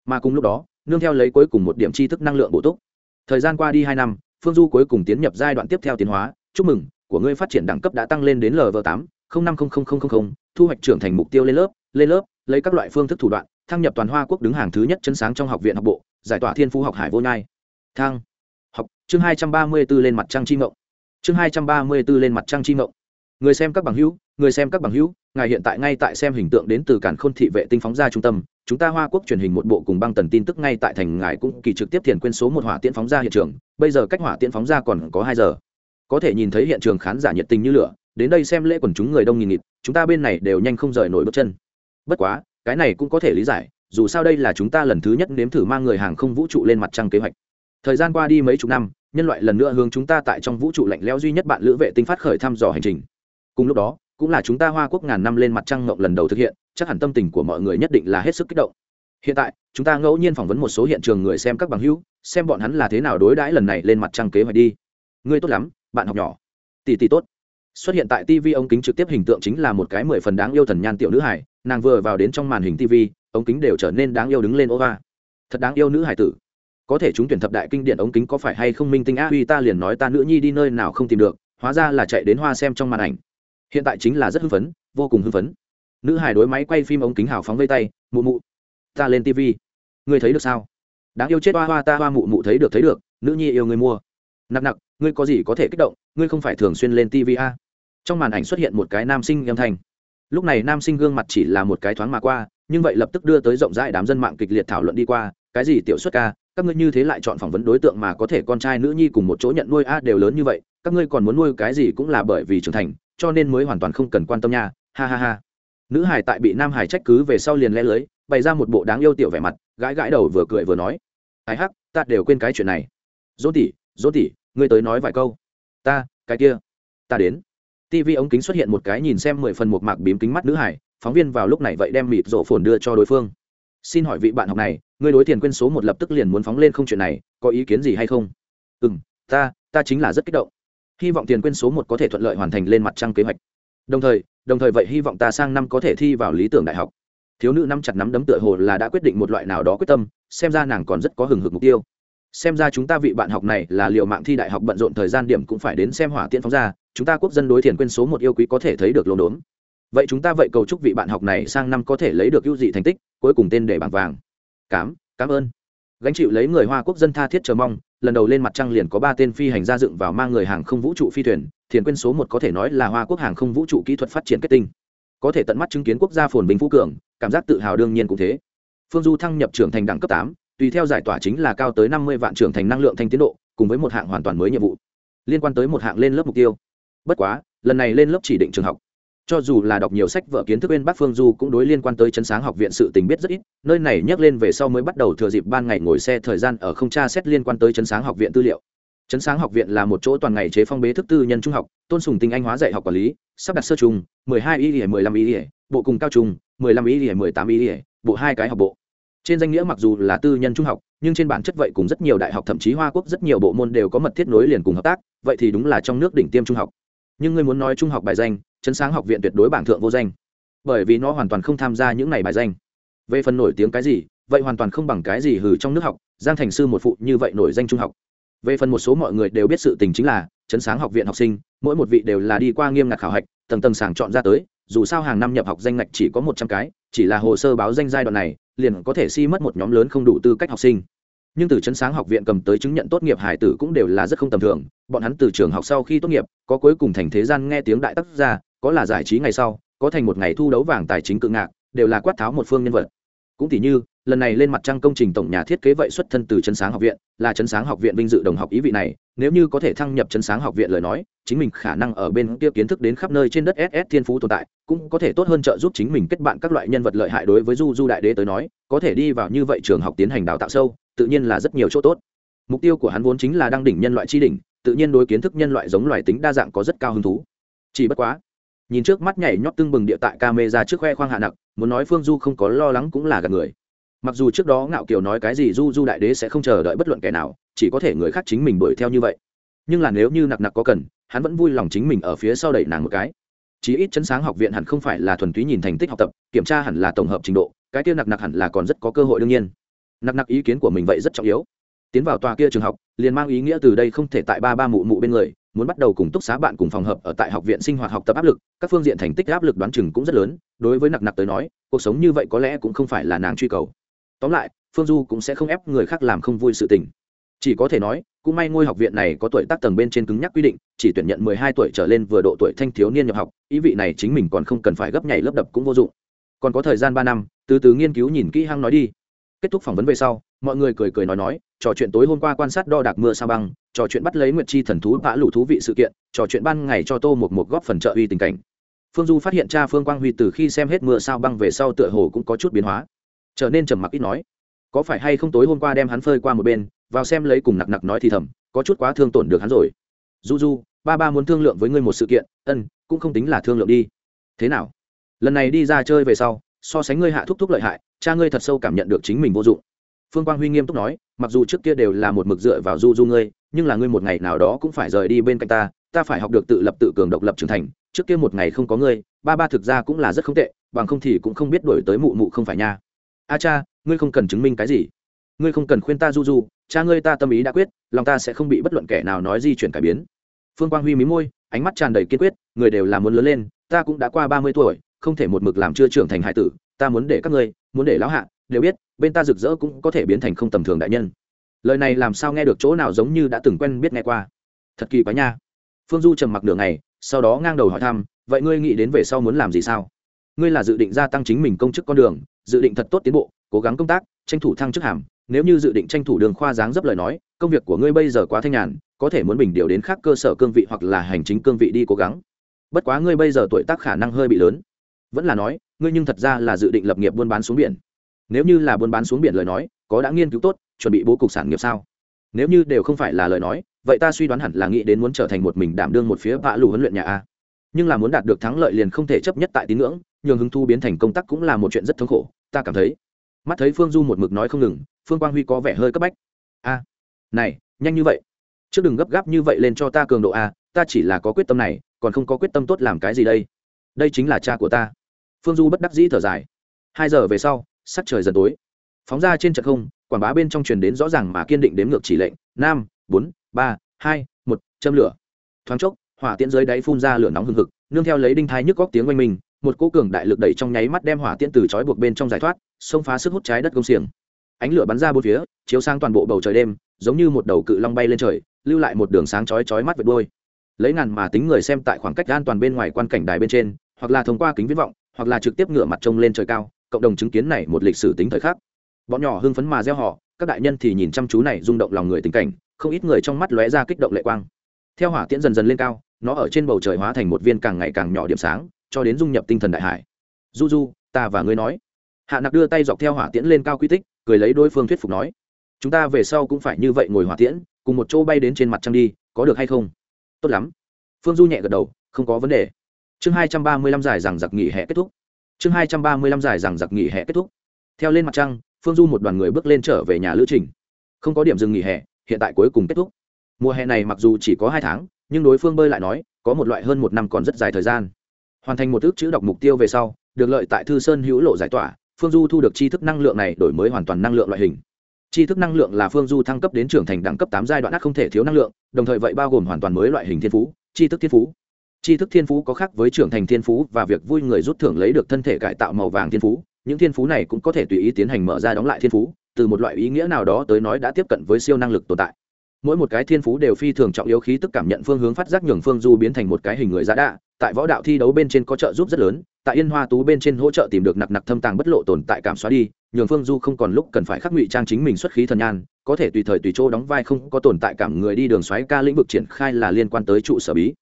Mà cùng lúc đó, nương theo lấy cuối cùng một điểm tri thức năng lượng bổ túc. Thời gian qua đi hai năm, phương du cuối cùng tiến nhập giai đoạn tiếp theo tiến hóa, chúc mừng, của ngươi phát triển đẳng cấp đã tăng lên đến lv tám năm thu hoạch trưởng thành mục tiêu lên lớp lên lớp, lấy các loại phương thức thủ đoạn, thăng nhập toàn hoa quốc đứng hàng thứ nhất chân sáng trong học viện học bộ, giải tỏa thiên phú học hải vô nhai. Thăng học, chương hai trăm ba mươi b ố lên mặt trăng chi mộng chương hai trăm ba mươi b ố lên mặt trăng chi mộng người xem các bằng hữu, người xem các bằng hữu, ngài hiện tại ngay tại xem hình tượng đến từ cản khôn thị vệ tinh phóng ra trung tâm. Chúng ta hoa quốc truyền hình một bộ cùng băng tần tin tức ngay tại thành ngài cũng kỳ trực tiếp thiền quên số một hỏa tiễn phóng ra hiện trường. Bây giờ cách hỏa tiễn phóng ra còn có hai giờ. Có thể nhìn thấy hiện trường khán giả nhiệt tình như lửa. Đến đây xem lễ quần chúng người đông nghìn nghịt, chúng ta bên này đều nhanh không rời nổi bước chân. Bất quá, cái này cũng có thể lý giải, dù sao đây là chúng ta lần thứ nhất nếm thử mang người hàng không vũ trụ lên mặt trăng kế hoạch thời gian qua đi mấy chục năm, nhân loại lần nữa hướng chúng ta tại trong vũ trụ lạnh lẽo duy nhất bạn lữ vệ tinh phát khởi thăm dò hành trình. Cùng lúc đó, cũng là chúng ta hoa quốc ngàn năm lên mặt trăng ngộng lần đầu thực hiện, chắc hẳn tâm tình của mọi người nhất định là hết sức kích động. Hiện tại, chúng ta ngẫu nhiên phỏng vấn một số hiện trường người xem các bằng hữu, xem bọn hắn là thế nào đối đãi lần này lên mặt trăng kế hoạch đi. Ngươi tốt lắm, bạn học nhỏ. Tỷ tỷ tốt. Xuất hiện tại tv ống kính trực tiếp hình tượng chính là một cái mười phần đáng yêu thần nhan tiểu nữ hải nàng vừa vào đến trong màn hình tv ống kính đều trở nên đáng yêu đứng lên ô va. Thật đáng yêu nữ hải tử có thể chúng tuyển thập đại kinh điển ống kính có phải hay không minh tinh a uy ta liền nói ta nữ nhi đi nơi nào không tìm được, hóa ra là chạy đến hoa xem trong màn ảnh. Hiện tại chính là rất hưng phấn, vô cùng hưng phấn. Nữ hải đối máy quay phim ống kính hào phóng vây tay, mụ mụ, ta lên tv ngươi thấy được sao? Đáng yêu chết hoa hoa ta hoa mụ mụ thấy được thấy được, nữ nhi yêu người mua. Nặc nặc, ngươi có gì có thể kích động, ngươi không phải thường xuyên lên tv a? Trong màn ảnh xuất hiện một cái nam sinh âm thanh. Lúc này nam sinh gương mặt chỉ là một cái thoáng mà qua, nhưng vậy lập tức đưa tới rộng rãi đám dân mạng kịch liệt thảo luận đi qua, cái gì tiểu xuất ca các ngươi như thế lại chọn phỏng vấn đối tượng mà có thể con trai nữ nhi cùng một chỗ nhận nuôi a, đều lớn như vậy, các ngươi còn muốn nuôi cái gì cũng là bởi vì trưởng thành, cho nên mới hoàn toàn không cần quan tâm nha, ha ha ha. Nữ hải tại bị nam hải trách cứ về sau liền le lưới, bày ra một bộ đáng yêu tiểu vẻ mặt, gãi gãi đầu vừa cười vừa nói. Ai hắc, ta đều quên cái chuyện này. Dỗ tỷ dỗ tỷ, ngươi tới nói vài câu. Ta, cái kia. Ta đến. Tv ống kính xuất hiện một cái nhìn xem mười phần một mạc bím kính mắt nữ hải phóng viên vào lúc này vậy đem mịt rổ phồn đưa cho đối phương. Xin hỏi vị bạn học này ngươi đối tiền quên số một lập tức liền muốn phóng lên không chuyện này, có ý kiến gì hay không? Ừ m ta ta chính là rất kích động. Hy vọng tiền quên số một có thể thuận lợi hoàn thành lên mặt trăng kế hoạch. Đồng thời đồng thời vậy hy vọng ta sang năm có thể thi vào lý tưởng đại học. Thiếu nữ năm chặt nắm đấm tựa hồ là đã quyết định một loại nào đó quyết tâm, xem ra nàng còn rất có hừng hực mục tiêu. Xem ra chúng ta vị bạn học này là liệu mạng thi đại học bận rộn thời gian điểm cũng phải đến xem hỏa tiễn phóng ra, chúng ta quốc dân đối thiền quên số một yêu quý có thể thấy được lồn đốn. Vậy chúng ta vậy cầu chúc vị bạn học này sang năm có thể lấy được ưu dị thành tích, cuối cùng tên để bảng vàng cám cảm ơn. Gánh chịu lấy người hoa quốc dân tha thiết chờ mong, lần đầu lên mặt trăng liền có ba tên phi hành gia dựng vào mang người hàng không vũ trụ phi thuyền, thiền quyên số một có thể nói là hoa quốc hàng không vũ trụ kỹ thuật phát triển kết tinh. Có thể tận mắt chứng kiến quốc gia phồn bình phú cường, cảm giác tự hào đương nhiên cũng thế. Phương du thăng nhập trưởng thành đẳng cấp tám, tùy theo giải tỏa chính là cao tới năm mươi vạn trưởng thành năng lượng thanh tiến độ, cùng với một hạng hoàn toàn mới nhiệm vụ, liên quan tới một hạng lên lớp mục tiêu. Bất quá, lần này lên lớp chỉ định trường học cho dù là đọc nhiều sách vở kiến thức bên bắc phương du cũng đối liên quan tới chấn sáng học viện sự tình biết rất ít nơi này nhắc lên về sau mới bắt đầu thừa dịp ban ngày ngồi xe thời gian ở không tra xét liên quan tới chấn sáng học viện tư liệu. Chấn sáng học viện là một chỗ toàn ngày chế phong bế thức tư nhân trung học tôn sùng tinh anh hóa dạy học quản lý sắp đặt sơ trùng, mười hai y lìa mười lăm y lìa bộ cùng cao trùng, mười lăm y lìa mười tám y lìa bộ hai cái học bộ. Trên danh nghĩa mặc dù là tư nhân trung học nhưng trên bản chất vậy cùng rất nhiều đại học thậm chí hoa quốc rất nhiều bộ môn đều có mật thiết nối liền cùng hợp tác vậy thì đúng là trong nước đỉnh tiêm trung học. Nhưng ngươi muốn nói trung học bài danh chấn sáng học viện tuyệt đối bảng thượng vô danh. Bởi vì nó hoàn toàn không tham gia những này bài danh. Về phần nổi tiếng cái gì, vậy hoàn toàn không bằng cái gì hừ trong nước học, giang thành sư một phụ như vậy nổi danh trung học. Về phần một số mọi người đều biết sự tình chính là, chấn sáng học viện học sinh, mỗi một vị đều là đi qua nghiêm ngặt khảo hạch, tầng tầng sàng chọn ra tới, dù sao hàng năm nhập học danh ngạch chỉ có một trăm cái, chỉ là hồ sơ báo danh giai đoạn này, liền có thể si mất một nhóm lớn không đủ tư cách học sinh. Nhưng từ chấn sáng học viện cầm tới chứng nhận tốt nghiệp hải tử cũng đều là rất không tầm thường, bọn hắn từ trường học sau khi tốt nghiệp, có cuối cùng thành thế gian nghe tiếng đại tác gia có là giải trí ngày sau, có thành một ngày thu đấu vàng tài chính cự ngạc, đều là quát tháo một phương nhân vật. Cũng tỷ như, lần này lên mặt trăng công trình tổng nhà thiết kế vậy xuất thân từ chấn sáng học viện, là chấn sáng học viện vinh dự đồng học ý vị này, nếu như có thể thăng nhập chấn sáng học viện lời nói, chính mình khả năng ở bên kia kiến thức đến khắp nơi trên đất ss thiên phú tồn tại, cũng có thể tốt hơn trợ giúp chính mình kết bạn các loại nhân vật lợi hại đối với du du đại đế tới nói, có thể đi vào như vậy trường học tiến hành đào tạo sâu, tự nhiên là rất nhiều chỗ tốt. Mục tiêu của hắn vốn chính là đăng đỉnh nhân loại tri đỉnh, tự nhiên đối kiến thức nhân loại giống loài tính đa dạng có rất cao hứng thú. Chỉ bất quá nhìn trước mắt nhảy nhót tưng bừng địa tại ca mê ra trước khoe khoang hạ nặc muốn nói phương du không có lo lắng cũng là gạt người. Mặc dù trước đó ngạo kiều nói cái gì du du đại đế sẽ không chờ đợi bất luận kẻ nào, chỉ có thể người khác chính mình đuổi theo như vậy. Nhưng là nếu như nặc nặc có cần, hắn vẫn vui lòng chính mình ở phía sau đẩy nàng một cái. Chí ít chấn sáng học viện hẳn không phải là thuần túy nhìn thành tích học tập, kiểm tra hẳn là tổng hợp trình độ, cái kia nặc nặc hẳn là còn rất có cơ hội đương nhiên. Nặc nặc ý kiến của mình vậy rất trọng yếu. Tiến vào tòa kia trường học, liền mang ý nghĩa từ đây không thể tại ba ba mụ mụ bên người muốn bắt đầu cùng túc xá bạn cùng phòng hợp ở tại học viện sinh hoạt học tập áp lực, các phương diện thành tích áp lực đoán chừng cũng rất lớn, đối với nặc nặc tới nói, cuộc sống như vậy có lẽ cũng không phải là nàng truy cầu. Tóm lại, phương du cũng sẽ không ép người khác làm không vui sự tình. Chỉ có thể nói, cũng may ngôi học viện này có tuổi tác tầng bên trên cứng nhắc quy định, chỉ tuyển nhận mười hai tuổi trở lên vừa độ tuổi thanh thiếu niên nhập học, ý vị này chính mình còn không cần phải gấp nhảy lớp đập cũng vô dụng. Còn có thời gian ba năm, từ từ nghiên cứu nhìn kỹ hăng nói đi kết thúc phỏng vấn về sau, mọi người cười cười nói nói, trò chuyện tối hôm qua quan sát đo đạc mưa sa băng, trò chuyện bắt lấy nguyệt chi thần thú vã lủ thú vị sự kiện, trò chuyện ban ngày cho tô một một góp phần trợ uy tình cảnh. Phương du phát hiện cha phương quang huy từ khi xem hết mưa sao băng về sau tựa hồ cũng có chút biến hóa, trở nên trầm mặc ít nói. Có phải hay không tối hôm qua đem hắn phơi qua một bên, vào xem lấy cùng nặc nặc nói thì thầm, có chút quá thương tổn được hắn rồi. Du du, ba ba muốn thương lượng với ngươi một sự kiện, ân, cũng không tính là thương lượng đi. Thế nào? Lần này đi ra chơi về sau, so sánh ngươi hạ thúc thúc lợi hại cha ngươi thật sâu cảm nhận được chính mình vô dụng. Phương quang huy nghiêm túc nói, mặc dù trước kia đều là một mực dựa vào du du ngươi, nhưng là ngươi một ngày nào đó cũng phải rời đi bên cạnh ta ta phải học được tự lập tự cường độc lập trưởng thành, trước kia một ngày không có ngươi, ba ba thực ra cũng là rất không tệ, bằng không thì cũng không biết đổi tới mụ mụ không phải nha. A cha, ngươi không cần chứng minh cái gì. Ngươi không cần khuyên ta du du, cha ngươi ta tâm ý đã quyết, lòng ta sẽ không bị bất luận kẻ nào nói di chuyển cải biến. Phương quang huy mí môi, ánh mắt tràn đầy kiên quyết, người đều là muốn lớn lên, ta cũng đã qua ba mươi tuổi, không thể một mực làm chưa trưởng thành hải tử ta muốn để các ngươi, muốn để lão hạ, đều biết, bên ta rực rỡ cũng có thể biến thành không tầm thường đại nhân. Lời này làm sao nghe được chỗ nào giống như đã từng quen biết nghe qua? Thật kỳ quá nha. Phương du trầm mặc nửa ngày, sau đó ngang đầu hỏi thăm, vậy ngươi nghĩ đến về sau muốn làm gì sao? Ngươi là dự định gia tăng chính mình công chức con đường, dự định thật tốt tiến bộ, cố gắng công tác, tranh thủ thăng chức hàm. Nếu như dự định tranh thủ đường khoa dáng dấp lời nói, công việc của ngươi bây giờ quá thanh nhàn, có thể muốn bình điều đến khác cơ sở cương vị hoặc là hành chính cương vị đi cố gắng. Bất quá ngươi bây giờ tuổi tác khả năng hơi bị lớn. Vẫn là nói ngươi nhưng thật ra là dự định lập nghiệp buôn bán xuống biển. Nếu như là buôn bán xuống biển lời nói, có đã nghiên cứu tốt, chuẩn bị bố cục sản nghiệp sao? Nếu như đều không phải là lời nói, vậy ta suy đoán hẳn là nghĩ đến muốn trở thành một mình đảm đương một phía vạ lù huấn luyện nhà a. Nhưng là muốn đạt được thắng lợi liền không thể chấp nhất tại tín ngưỡng, nhường hứng thu biến thành công tác cũng là một chuyện rất thống khổ, ta cảm thấy. Mắt thấy phương du một mực nói không ngừng, phương quang huy có vẻ hơi cấp bách. A, này, nhanh như vậy. Chứ đừng gấp gáp như vậy lên cho ta cường độ a, ta chỉ là có quyết tâm này, còn không có quyết tâm tốt làm cái gì đây. Đây chính là cha của ta phương du bất đắc dĩ thở dài. Hai giờ về sau, sắc trời dần tối. Phóng ra trên trận không, quảng bá bên trong truyền đến rõ ràng mà kiên định đếm ngược chỉ lệnh. Năm bốn, ba, hai, một, châm lửa. Thoáng chốc, hỏa tiễn dưới đáy phun ra lửa nóng hừng hực, nương theo lấy đinh thai nhức góc tiếng oanh mình một cỗ cường đại lực đẩy trong nháy mắt đem hỏa tiễn từ chói buộc bên trong giải thoát, xông phá sức hút trái đất công xiềng. Ánh lửa bắn ra bốn phía, chiếu sang toàn bộ bầu trời đêm, giống như một đầu cự long bay lên trời, lưu lại một đường sáng chói chói mắt vượt đôi lấy ngàn mà tính người xem tại khoảng cách an toàn bên ngoài quan cảnh đài bên trên, hoặc là thông qua kính viễn vọng hoặc là trực tiếp ngửa mặt trông lên trời cao, cộng đồng chứng kiến này một lịch sử tính thời khắc. Bọn nhỏ hưng phấn mà gieo họ các đại nhân thì nhìn chăm chú này rung động lòng người tình cảnh, không ít người trong mắt lóe ra kích động lệ quang. Theo hỏa tiễn dần dần lên cao, nó ở trên bầu trời hóa thành một viên càng ngày càng nhỏ điểm sáng, cho đến dung nhập tinh thần đại hải. Du du ta và ngươi nói. Hạ nặc đưa tay dọc theo hỏa tiễn lên cao quy tích, cười lấy đối phương thuyết phục nói. Chúng ta về sau cũng phải như vậy ngồi hỏa tiễn, cùng một chỗ bay đến trên mặt trăng đi, có được hay không? Tốt lắm. Phương du nhẹ gật đầu, không có vấn đề chương hai trăm ba mươi lăm giải rằng giặc nghỉ hè kết thúc. Chương hai trăm ba mươi lăm giải rằng giặc nghỉ hè kết thúc. Theo lên mặt trăng, phương du một đoàn người bước lên trở về nhà lữ trình. Không có điểm dừng nghỉ hè, hiện tại cuối cùng kết thúc. Mùa hè này mặc dù chỉ có hai tháng, nhưng đối phương bơi lại nói, có một loại hơn một năm còn rất dài thời gian. Hoàn thành một ước chữ đọc mục tiêu về sau, được lợi tại thư sơn hữu lộ giải tỏa, phương du thu được tri thức năng lượng này đổi mới hoàn toàn năng lượng loại hình. Tri thức năng lượng là phương du thăng cấp đến trưởng thành đẳng cấp tám giai đoạn ác không thể thiếu năng lượng, đồng thời vậy bao gồm hoàn toàn mới loại hình thiên phú, tri thức thiên phú tri thức thiên phú có khác với trưởng thành thiên phú và việc vui người rút thưởng lấy được thân thể cải tạo màu vàng thiên phú. Những thiên phú này cũng có thể tùy ý tiến hành mở ra đóng lại thiên phú, từ một loại ý nghĩa nào đó tới nói đã tiếp cận với siêu năng lực tồn tại. Mỗi một cái thiên phú đều phi thường trọng yếu khí tức cảm nhận phương hướng phát giác nhường phương du biến thành một cái hình người giá đạ. Tại võ đạo thi đấu bên trên có trợ giúp rất lớn, tại yên hoa tú bên trên hỗ trợ tìm được nặc nặc thâm tàng bất lộ tồn tại cảm xóa đi, nhường phương du không còn lúc cần phải khắc ngụy trang chính mình xuất khí thần nhan, có thể tùy thời tùy chỗ đóng vai không có tồn tại cảm người đi đường xoáy ca lĩnh vực triển khai là liên quan tới trụ sở bí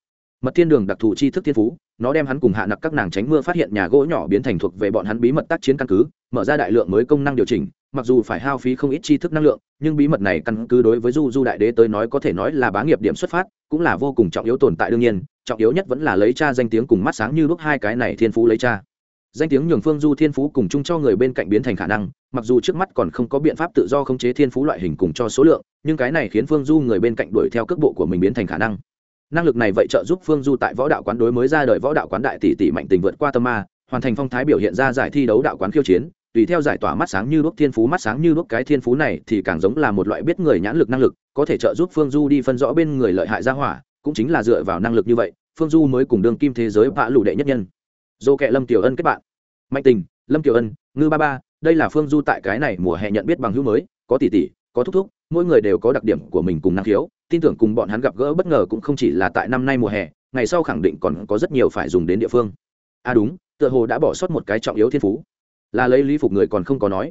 mật thiên đường đặc thù chi thức thiên phú, nó đem hắn cùng hạ nặc các nàng tránh mưa phát hiện nhà gỗ nhỏ biến thành thuộc về bọn hắn bí mật tác chiến căn cứ, mở ra đại lượng mới công năng điều chỉnh, mặc dù phải hao phí không ít chi thức năng lượng, nhưng bí mật này căn cứ đối với du du đại đế tới nói có thể nói là bá nghiệp điểm xuất phát, cũng là vô cùng trọng yếu tồn tại đương nhiên, trọng yếu nhất vẫn là lấy cha danh tiếng cùng mắt sáng như lúc hai cái này thiên phú lấy cha. Danh tiếng nhường phương du thiên phú cùng chung cho người bên cạnh biến thành khả năng, mặc dù trước mắt còn không có biện pháp tự do khống chế thiên phú loại hình cùng cho số lượng, nhưng cái này khiến phương du người bên cạnh đuổi theo cước bộ của mình biến thành khả năng năng lực này vậy trợ giúp phương du tại võ đạo quán đối mới ra đời võ đạo quán đại tỷ tỷ mạnh tình vượt qua tâm ma, hoàn thành phong thái biểu hiện ra giải thi đấu đạo quán khiêu chiến, tùy theo giải tỏa mắt sáng như đuốc thiên phú, mắt sáng như đuốc cái thiên phú này thì càng giống là một loại biết người nhãn lực năng lực, có thể trợ giúp phương du đi phân rõ bên người lợi hại ra hỏa, cũng chính là dựa vào năng lực như vậy, phương du mới cùng Đường kim thế giới vạ lụ đệ nhất nhân. Dô kệ lâm tiểu ân kết bạn. Mạnh tình, lâm tiểu ân, ngư ba ba, đây là phương du tại cái này mùa hè nhận biết bằng hữu mới, có tỷ tỷ, có thúc thúc, mỗi người đều có đặc điểm của mình cùng năng khiếu tin tưởng cùng bọn hắn gặp gỡ bất ngờ cũng không chỉ là tại năm nay mùa hè, ngày sau khẳng định còn có rất nhiều phải dùng đến địa phương. À đúng, tựa hồ đã bỏ sót một cái trọng yếu thiên phú. Là lấy lý phục người còn không có nói.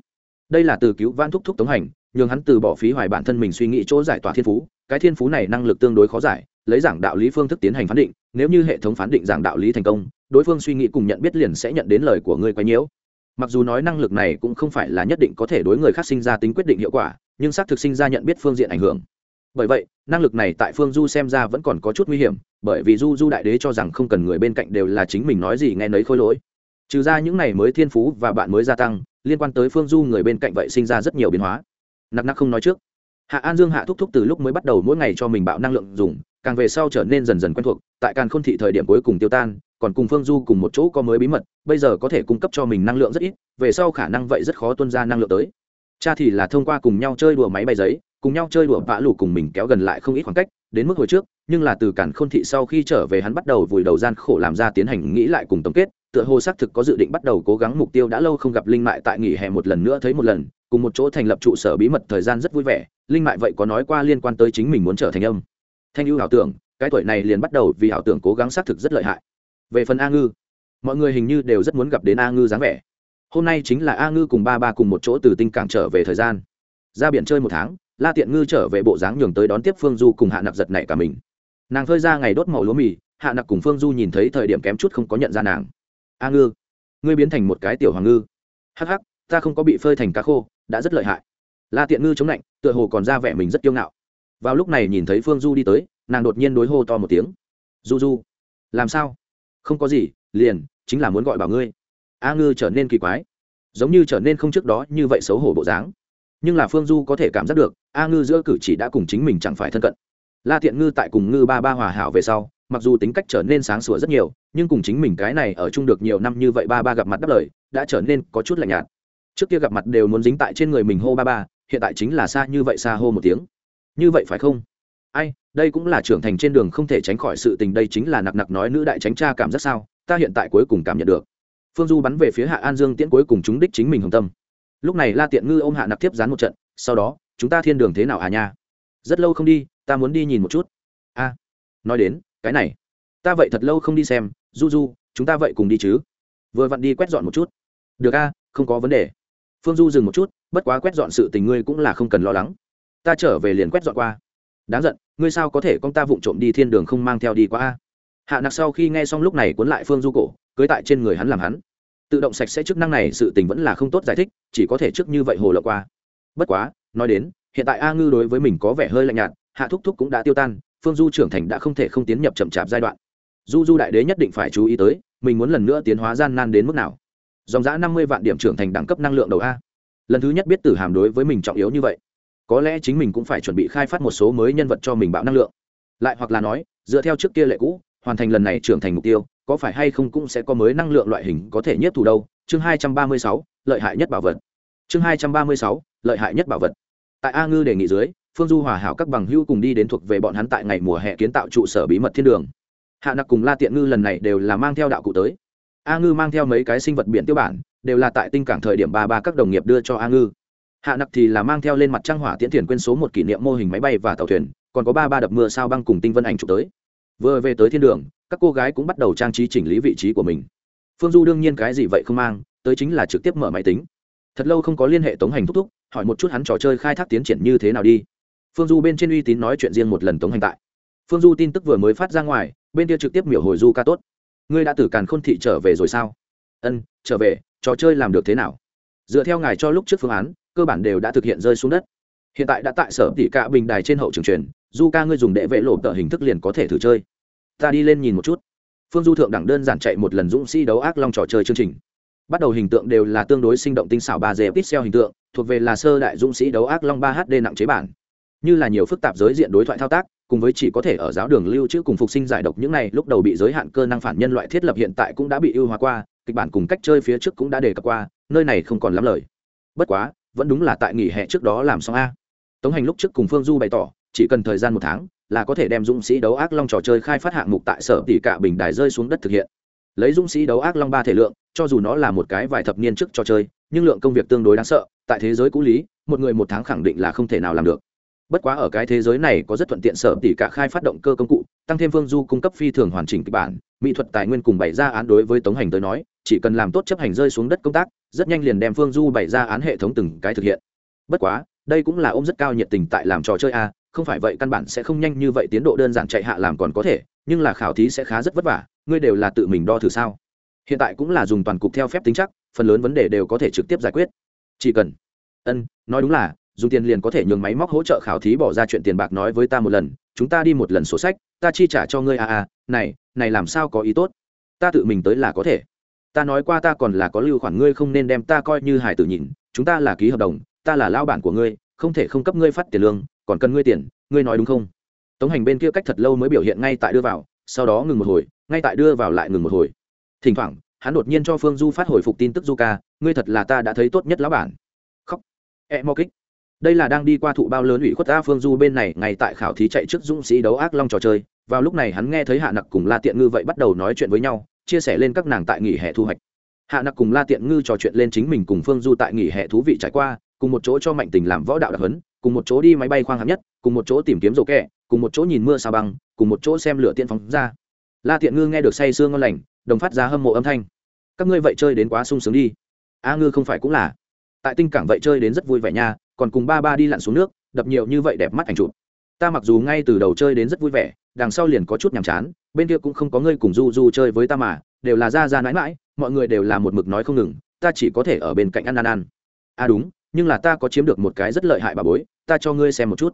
Đây là từ cứu van thúc thúc tống hành, nhường hắn từ bỏ phí hoài bản thân mình suy nghĩ chỗ giải tỏa thiên phú. Cái thiên phú này năng lực tương đối khó giải, lấy giảng đạo lý phương thức tiến hành phán định, nếu như hệ thống phán định giảng đạo lý thành công, đối phương suy nghĩ cùng nhận biết liền sẽ nhận đến lời của người quấy nhiễu mặc dù nói năng lực này cũng không phải là nhất định có thể đối người khác sinh ra tính quyết định hiệu quả, nhưng xác thực sinh ra nhận biết phương diện ảnh hưởng bởi vậy, năng lực này tại phương du xem ra vẫn còn có chút nguy hiểm, bởi vì du du đại đế cho rằng không cần người bên cạnh đều là chính mình nói gì nghe nấy khôi lỗi. Trừ ra những này mới thiên phú và bạn mới gia tăng, liên quan tới phương du người bên cạnh vậy sinh ra rất nhiều biến hóa. Nặc nặc không nói trước. Hạ an dương hạ thúc thúc từ lúc mới bắt đầu mỗi ngày cho mình bạo năng lượng dùng, càng về sau trở nên dần dần quen thuộc, tại càng khôn thị thời điểm cuối cùng tiêu tan, còn cùng phương du cùng một chỗ có mới bí mật, bây giờ có thể cung cấp cho mình năng lượng rất ít, về sau khả năng vậy rất khó tuân ra năng lượng tới. Cha thì là thông qua cùng nhau chơi đùa máy bay giấy cùng nhau chơi đùa vã lù cùng mình kéo gần lại không ít khoảng cách, đến mức hồi trước, nhưng là từ cản khôn thị sau khi trở về hắn bắt đầu vùi đầu gian khổ làm ra tiến hành nghĩ lại cùng tổng kết, tựa hồ xác thực có dự định bắt đầu cố gắng mục tiêu đã lâu không gặp linh mại tại nghỉ hè một lần nữa thấy một lần, cùng một chỗ thành lập trụ sở bí mật thời gian rất vui vẻ, linh mại vậy có nói qua liên quan tới chính mình muốn trở thành âm. Thanh ưu ảo tưởng, cái tuổi này liền bắt đầu vì ảo tưởng cố gắng xác thực rất lợi hại. Về phần a ngư, mọi người hình như đều rất muốn gặp đến a ngư dáng vẻ. Hôm nay chính là a ngư cùng ba ba cùng một chỗ từ tinh cảng trở về thời gian. Ra biển chơi một tháng la tiện ngư trở về bộ dáng nhường tới đón tiếp phương du cùng hạ nặc giật nảy cả mình. Nàng phơi ra ngày đốt màu lúa mì, hạ nặc cùng phương du nhìn thấy thời điểm kém chút không có nhận ra nàng. A ngư, ngươi biến thành một cái tiểu hoàng ngư. Hắc hắc, ta không có bị phơi thành cá khô, đã rất lợi hại. La tiện ngư chống lạnh, tựa hồ còn ra vẻ mình rất kiêu ngạo. Vào lúc này nhìn thấy phương du đi tới, nàng đột nhiên đối hô to một tiếng. Du du, làm sao? Không có gì, liền, chính là muốn gọi bảo ngươi. A ngư trở nên kỳ quái. Giống như trở nên không trước đó như vậy xấu hổ bộ dáng nhưng là phương du có thể cảm giác được, a ngư giữa cử chỉ đã cùng chính mình chẳng phải thân cận. La thiện ngư tại cùng ngư ba ba hòa hảo về sau, mặc dù tính cách trở nên sáng sủa rất nhiều, nhưng cùng chính mình cái này ở chung được nhiều năm như vậy ba ba gặp mặt đáp lời, đã trở nên có chút lạnh nhạt. Trước kia gặp mặt đều muốn dính tại trên người mình hô ba ba, hiện tại chính là xa như vậy xa hô một tiếng. Như vậy phải không? Ai, đây cũng là trưởng thành trên đường không thể tránh khỏi sự tình, đây chính là nặc nặc nói nữ đại tránh cha cảm giác sao? Ta hiện tại cuối cùng cảm nhận được. Phương du bắn về phía hạ an dương tiễn cuối cùng chúng đích chính mình hồng tâm lúc này la tiện ngư ôm hạ nặc tiếp dán một trận, sau đó, chúng ta thiên đường thế nào à nha? Rất lâu không đi, ta muốn đi nhìn một chút. A, nói đến, cái này, ta vậy thật lâu không đi xem, du du, chúng ta vậy cùng đi chứ? Vừa vặn đi quét dọn một chút. Được a, không có vấn đề. Phương du dừng một chút, bất quá quét dọn sự tình ngươi cũng là không cần lo lắng. Ta trở về liền quét dọn qua. Đáng giận, ngươi sao có thể con ta vụng trộm đi thiên đường không mang theo đi qua a? Hạ nặc sau khi nghe xong lúc này cuốn lại phương du cổ, cưới tại trên người hắn làm hắn tự động sạch sẽ chức năng này sự tình vẫn là không tốt giải thích, chỉ có thể trước như vậy hồ lộ qua. Bất quá, nói đến, hiện tại a ngư đối với mình có vẻ hơi lạnh nhạt, hạ thúc thúc cũng đã tiêu tan, phương du trưởng thành đã không thể không tiến nhập chậm chạp giai đoạn. Du du đại đế nhất định phải chú ý tới, mình muốn lần nữa tiến hóa gian nan đến mức nào. Dòng giã năm mươi vạn điểm trưởng thành đẳng cấp năng lượng đầu a. Lần thứ nhất biết tử hàm đối với mình trọng yếu như vậy. Có lẽ chính mình cũng phải chuẩn bị khai phát một số mới nhân vật cho mình bạo năng lượng. Lại hoặc là nói, dựa theo trước kia lệ cũ, hoàn thành lần này trưởng thành mục tiêu có phải hay không cũng sẽ có mới năng lượng loại hình có thể nhất thủ đâu? Chương hai trăm ba mươi sáu, lợi hại nhất bảo vật. Chương hai trăm ba mươi sáu, lợi hại nhất bảo vật. Tại a ngư đề nghị dưới, phương du hòa hảo các bằng hữu cùng đi đến thuộc về bọn hắn tại ngày mùa hè kiến tạo trụ sở bí mật thiên đường. Hạ nặc cùng la tiện ngư lần này đều là mang theo đạo cụ tới. A ngư mang theo mấy cái sinh vật biển tiêu bản, đều là tại tinh cảng thời điểm ba ba các đồng nghiệp đưa cho a ngư. Hạ nặc thì là mang theo lên mặt trăng hỏa tiễn thiền quên số một kỷ niệm mô hình máy bay và tàu thuyền, còn có ba ba đập mưa sao băng cùng tinh vân ảnh chụp tới. Vừa về tới thiên đường các cô gái cũng bắt đầu trang trí chỉnh lý vị trí của mình. Phương du đương nhiên cái gì vậy không mang, tới chính là trực tiếp mở máy tính. Thật lâu không có liên hệ tống hành thúc thúc, hỏi một chút hắn trò chơi khai thác tiến triển như thế nào đi. Phương du bên trên uy tín nói chuyện riêng một lần tống hành tại. Phương du tin tức vừa mới phát ra ngoài, bên kia trực tiếp miểu hồi du ca tốt. Ngươi đã từ càn khôn thị trở về rồi sao? Ân, trở về, trò chơi làm được thế nào? Dựa theo ngài cho lúc trước phương án, cơ bản đều đã thực hiện rơi xuống đất. Hiện tại đã tại sở tỷ cạ bình đài trên hậu trường truyền, du ca ngươi dùng đệ vệ lộ tờ hình thức liền có thể thử chơi ta đi lên nhìn một chút. Phương du thượng đẳng đơn giản chạy một lần dũng sĩ đấu ác long trò chơi chương trình. Bắt đầu hình tượng đều là tương đối sinh động tinh xảo ba d pixel hình tượng, thuộc về là sơ đại dũng sĩ đấu ác long ba hd nặng chế bản. Như là nhiều phức tạp giới diện đối thoại thao tác, cùng với chỉ có thể ở giáo đường lưu trữ cùng phục sinh giải độc những này lúc đầu bị giới hạn cơ năng phản nhân loại thiết lập hiện tại cũng đã bị ưu hóa qua, kịch bản cùng cách chơi phía trước cũng đã đề cập qua, nơi này không còn lắm lời. Bất quá, vẫn đúng là tại nghỉ hè trước đó làm xong a. Tống hành lúc trước cùng phương du bày tỏ, chỉ cần thời gian một tháng là có thể đem dũng sĩ đấu ác long trò chơi khai phát hạng mục tại sở tỷ cả bình đài rơi xuống đất thực hiện. Lấy dũng sĩ đấu ác long ba thể lượng, cho dù nó là một cái vài thập niên trước trò chơi, nhưng lượng công việc tương đối đáng sợ, tại thế giới cũ lý, một người một tháng khẳng định là không thể nào làm được. Bất quá ở cái thế giới này có rất thuận tiện sở tỷ cả khai phát động cơ công cụ, tăng thêm phương du cung cấp phi thường hoàn chỉnh kịch bản, mỹ thuật tài nguyên cùng bày ra án đối với tống hành tới nói, chỉ cần làm tốt chấp hành rơi xuống đất công tác, rất nhanh liền đem phương du bày ra án hệ thống từng cái thực hiện. Bất quá, đây cũng là ôm rất cao nhiệt tình tại làm trò chơi a không phải vậy căn bản sẽ không nhanh như vậy tiến độ đơn giản chạy hạ làm còn có thể, nhưng là khảo thí sẽ khá rất vất vả, ngươi đều là tự mình đo thử sao? Hiện tại cũng là dùng toàn cục theo phép tính chắc, phần lớn vấn đề đều có thể trực tiếp giải quyết. Chỉ cần, ân, nói đúng là, dùng tiền liền có thể nhường máy móc hỗ trợ khảo thí bỏ ra chuyện tiền bạc nói với ta một lần, chúng ta đi một lần sổ sách, ta chi trả cho ngươi à à này này làm sao có ý tốt? Ta tự mình tới là có thể. Ta nói qua ta còn là có lưu khoản ngươi không nên đem ta coi như hải tử nhìn, chúng ta là ký hợp đồng, ta là lao bản của ngươi, không thể không cấp ngươi phát tiền lương còn cần ngươi tiền, ngươi nói đúng không? Tống hành bên kia cách thật lâu mới biểu hiện ngay tại đưa vào, sau đó ngừng một hồi, ngay tại đưa vào lại ngừng một hồi. Thỉnh thoảng, hắn đột nhiên cho phương du phát hồi phục tin tức du ca ngươi thật là ta đã thấy tốt nhất lão bản. Khóc. E mo kích. Đây là đang đi qua thụ bao lớn ủy khuất ta phương du bên này, ngay tại khảo thí chạy trước dũng sĩ đấu ác long trò chơi. Vào lúc này hắn nghe thấy hạ nặc cùng la tiện ngư vậy bắt đầu nói chuyện với nhau, chia sẻ lên các nàng tại nghỉ hè thu hoạch. Hạ nặc cùng la tiện ngư trò chuyện lên chính mình cùng phương du tại nghỉ hè thú vị trải qua, cùng một chỗ cho mạnh tình làm võ đạo đặc hấn cùng một chỗ đi máy bay khoang hạng nhất, cùng một chỗ tìm kiếm rổ kẹ, cùng một chỗ nhìn mưa sao băng, cùng một chỗ xem lửa tiên phóng ra. La tiện ngư nghe được say sương ngon lành, đồng phát ra hâm mộ âm thanh. Các ngươi vậy chơi đến quá sung sướng đi. A ngư không phải cũng là. Tại tinh cảng vậy chơi đến rất vui vẻ nha, còn cùng ba ba đi lặn xuống nước, đập nhiều như vậy đẹp mắt ảnh chụp. Ta mặc dù ngay từ đầu chơi đến rất vui vẻ, đằng sau liền có chút nhàm chán, bên kia cũng không có ngươi cùng du du chơi với ta mà, đều là ra ra mãi mãi, mọi người đều là một mực nói không ngừng, ta chỉ có thể ở bên cạnh ăn ăn ăn. À đúng nhưng là ta có chiếm được một cái rất lợi hại bà bối, ta cho ngươi xem một chút.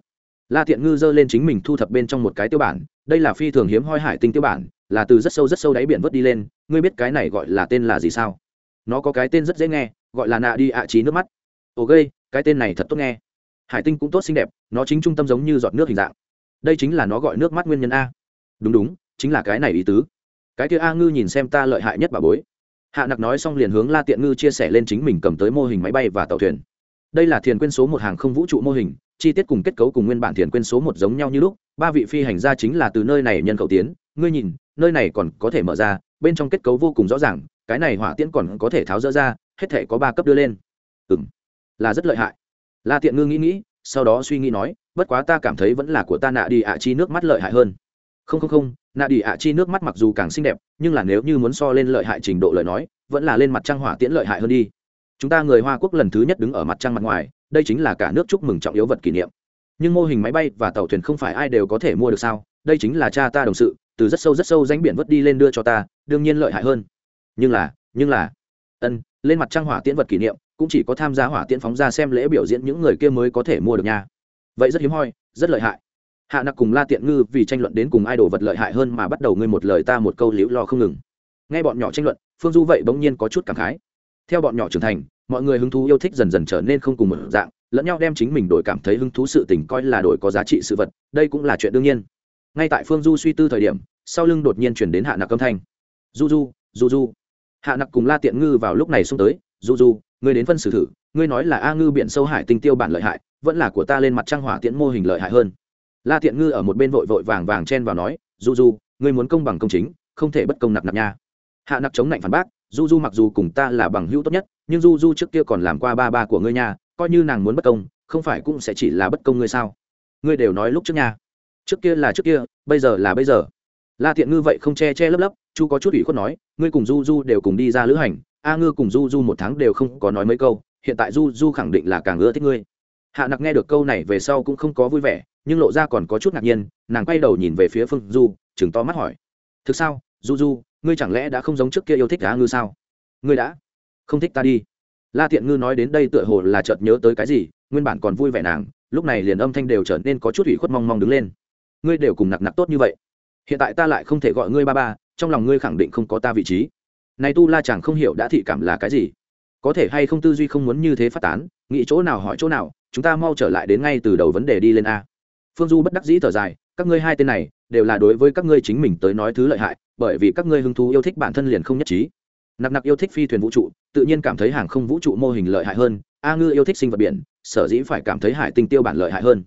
La tiện ngư giơ lên chính mình thu thập bên trong một cái tiêu bản, đây là phi thường hiếm hoi hải tinh tiêu bản, là từ rất sâu rất sâu đáy biển vớt đi lên, ngươi biết cái này gọi là tên là gì sao? Nó có cái tên rất dễ nghe, gọi là nạ đi ạ trí nước mắt. Ồ gây cái tên này thật tốt nghe. Hải tinh cũng tốt xinh đẹp, nó chính trung tâm giống như giọt nước hình dạng. Đây chính là nó gọi nước mắt nguyên nhân a. Đúng đúng, chính là cái này ý tứ. Cái kia a ngư nhìn xem ta lợi hại nhất bà bối. Hạ nặc nói xong liền hướng la tiện ngư chia sẻ lên chính mình cầm tới mô hình máy bay và tàu thuyền đây là thiền quyên số một hàng không vũ trụ mô hình, chi tiết cùng kết cấu cùng nguyên bản thiền quyên số một giống nhau như lúc, ba vị phi hành gia chính là từ nơi này nhân khẩu tiến, ngươi nhìn, nơi này còn có thể mở ra, bên trong kết cấu vô cùng rõ ràng, cái này hỏa tiễn còn có thể tháo rỡ ra, hết thể có ba cấp đưa lên. Ừ m là rất lợi hại. La tiện ngư nghĩ nghĩ, sau đó suy nghĩ nói, bất quá ta cảm thấy vẫn là của ta nạ đi ạ chi nước mắt lợi hại hơn. Không không không, nạ đi ạ chi nước mắt mặc dù càng xinh đẹp, nhưng là nếu như muốn so lên lợi hại trình độ lời nói, vẫn là lên mặt trăng hỏa tiễn lợi hại hơn đi chúng ta người hoa quốc lần thứ nhất đứng ở mặt trăng mặt ngoài, đây chính là cả nước chúc mừng trọng yếu vật kỷ niệm. Nhưng mô hình máy bay và tàu thuyền không phải ai đều có thể mua được sao? Đây chính là cha ta đồng sự, từ rất sâu rất sâu danh biển vớt đi lên đưa cho ta, đương nhiên lợi hại hơn. Nhưng là nhưng là, ân, lên mặt trăng hỏa tiễn vật kỷ niệm, cũng chỉ có tham gia hỏa tiễn phóng ra xem lễ biểu diễn những người kia mới có thể mua được nha. Vậy rất hiếm hoi, rất lợi hại. Hạ nặc cùng la tiện ngư vì tranh luận đến cùng ai đồ vật lợi hại hơn mà bắt đầu ngươi một lời ta một câu liễu lo không ngừng. Nghe bọn nhỏ tranh luận, phương du vậy bỗng nhiên có chút cảm khái. Theo bọn nhỏ trưởng thành mọi người hứng thú yêu thích dần dần trở nên không cùng một dạng, lẫn nhau đem chính mình đổi cảm thấy hứng thú sự tình coi là đổi có giá trị sự vật, đây cũng là chuyện đương nhiên. Ngay tại phương du suy tư thời điểm, sau lưng đột nhiên chuyển đến hạ nặc âm thanh. Du du du du hạ nặc cùng la tiện ngư vào lúc này xông tới du du ngươi đến phân xử thử, ngươi nói là a ngư biển sâu hải tinh tiêu bản lợi hại, vẫn là của ta lên mặt trăng hỏa tiễn mô hình lợi hại hơn. La tiện ngư ở một bên vội vội vàng vàng chen vào nói du du ngươi muốn công bằng công chính, không thể bất công nặc nặc nha. Hạ nặc chống lạnh phản bác du du mặc dù cùng ta là bằng hữu tốt nhất, nhưng du du trước kia còn làm qua ba ba của ngươi nha, coi như nàng muốn bất công, không phải cũng sẽ chỉ là bất công ngươi sao? Ngươi đều nói lúc trước nha. Trước kia là trước kia, bây giờ là bây giờ. La thiện ngư vậy không che che lấp lấp, chu có chút ủy khuất nói, ngươi cùng du du đều cùng đi ra lữ hành, a ngư cùng du du một tháng đều không có nói mấy câu, hiện tại du du khẳng định là càng ưa thích ngươi. Hạ nặc nghe được câu này về sau cũng không có vui vẻ, nhưng lộ ra còn có chút ngạc nhiên, nàng quay đầu nhìn về phía phương du chừng to mắt hỏi. Thực sao? Du du, ngươi chẳng lẽ đã không giống trước kia yêu thích á ngư sao? Ngươi đã không thích ta đi. La tiện ngư nói đến đây tựa hồ là chợt nhớ tới cái gì, nguyên bản còn vui vẻ nàng, lúc này liền âm thanh đều trở nên có chút ủy khuất mong mong đứng lên. Ngươi đều cùng nặc nặc tốt như vậy. Hiện tại ta lại không thể gọi ngươi ba ba, trong lòng ngươi khẳng định không có ta vị trí. Này tu la chẳng không hiểu đã thị cảm là cái gì. Có thể hay không tư duy không muốn như thế phát tán, nghĩ chỗ nào hỏi chỗ nào, chúng ta mau trở lại đến ngay từ đầu vấn đề đi lên a. Phương du bất đắc dĩ thở dài, các ngươi hai tên này đều là đối với các ngươi chính mình tới nói thứ lợi hại, bởi vì các ngươi hứng thú yêu thích bản thân liền không nhất trí. Nặc nặc yêu thích phi thuyền vũ trụ, tự nhiên cảm thấy hàng không vũ trụ mô hình lợi hại hơn, a ngư yêu thích sinh vật biển, sở dĩ phải cảm thấy hải tinh tiêu bản lợi hại hơn.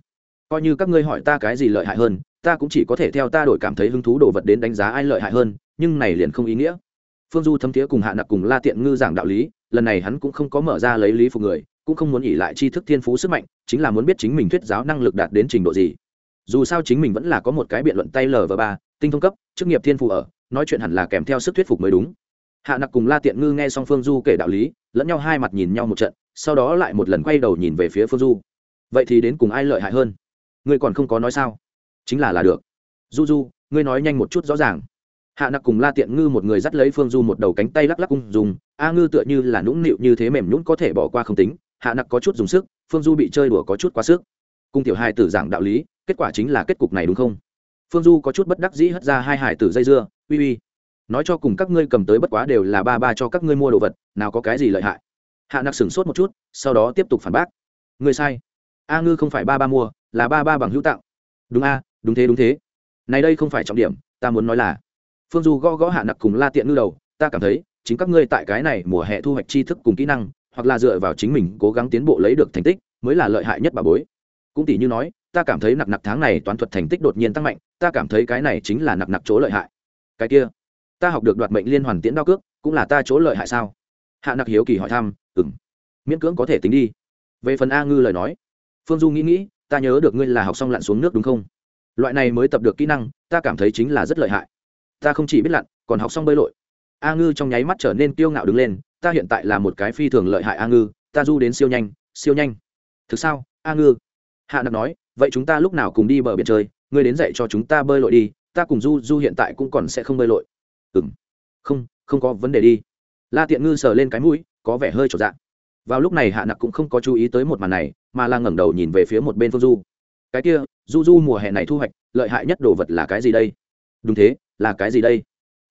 Coi như các ngươi hỏi ta cái gì lợi hại hơn, ta cũng chỉ có thể theo ta đổi cảm thấy hứng thú đồ vật đến đánh giá ai lợi hại hơn, nhưng này liền không ý nghĩa. Phương du thấm thiế cùng hạ nặc cùng la tiện ngư giảng đạo lý, lần này hắn cũng không có mở ra lấy lý phục người, cũng không muốn ỉ lại tri thức thiên phú sức mạnh, chính là muốn biết chính mình thuyết giáo năng lực đạt đến trình độ gì dù sao chính mình vẫn là có một cái biện luận tay lv ba, tinh thông cấp, chức nghiệp thiên phụ ở, nói chuyện hẳn là kèm theo sức thuyết phục mới đúng. Hạ nặc cùng la tiện ngư nghe xong phương du kể đạo lý, lẫn nhau hai mặt nhìn nhau một trận, sau đó lại một lần quay đầu nhìn về phía phương du. Vậy thì đến cùng ai lợi hại hơn? Ngươi còn không có nói sao? Chính là là được. Du du, ngươi nói nhanh một chút rõ ràng. Hạ nặc cùng la tiện ngư một người dắt lấy phương du một đầu cánh tay lắc lắc cung dùng a ngư tựa như là nũng nịu như thế mềm nhũng có thể bỏ qua không tính. Hạ nặc có chút dùng sức, phương du bị chơi đùa có chút quá sức. Cung tiểu hai tử giảng đạo lý kết quả chính là kết cục này đúng không? Phương du có chút bất đắc dĩ hất ra hai hải tử dây dưa, uy uy, nói cho cùng các ngươi cầm tới bất quá đều là ba ba cho các ngươi mua đồ vật, nào có cái gì lợi hại. Hạ nặc sửng sốt một chút, sau đó tiếp tục phản bác, ngươi sai, a ngư không phải ba ba mua, là ba ba bằng hữu tặng. Đúng a, đúng thế đúng thế. Này đây không phải trọng điểm, ta muốn nói là phương du gõ gõ hạ nặc cùng la tiện ngư đầu, ta cảm thấy, chính các ngươi tại cái này mùa hè thu hoạch tri thức cùng kỹ năng, hoặc là dựa vào chính mình cố gắng tiến bộ lấy được thành tích, mới là lợi hại nhất bà bối. Cũng tỷ như nói ta cảm thấy nặc nặc tháng này toán thuật thành tích đột nhiên tăng mạnh, ta cảm thấy cái này chính là nặc nặc chỗ lợi hại. Cái kia, ta học được đoạt mệnh liên hoàn tiễn đao cước, cũng là ta chỗ lợi hại sao? Hạ nặc hiếu kỳ hỏi thăm ừng miễn cưỡng có thể tính đi. Về phần a ngư lời nói, phương du nghĩ nghĩ, ta nhớ được ngươi là học xong lặn xuống nước đúng không? Loại này mới tập được kỹ năng, ta cảm thấy chính là rất lợi hại. Ta không chỉ biết lặn, còn học xong bơi lội. A ngư trong nháy mắt trở nên kiêu ngạo đứng lên, ta hiện tại là một cái phi thường lợi hại a ngư, ta du đến siêu nhanh siêu nhanh. Thực sao, a ngư? Hạ nặc nói vậy chúng ta lúc nào cùng đi bờ biển chơi, ngươi đến dạy cho chúng ta bơi lội đi, ta cùng du du hiện tại cũng còn sẽ không bơi lội. Ừ m không không có vấn đề đi. La tiện ngư sờ lên cái mũi, có vẻ hơi trọn dạng vào lúc này hạ nặc cũng không có chú ý tới một màn này, mà là ngẩng đầu nhìn về phía một bên phương du. Cái kia, du du mùa hè này thu hoạch, lợi hại nhất đồ vật là cái gì đây? Đúng thế, là cái gì đây?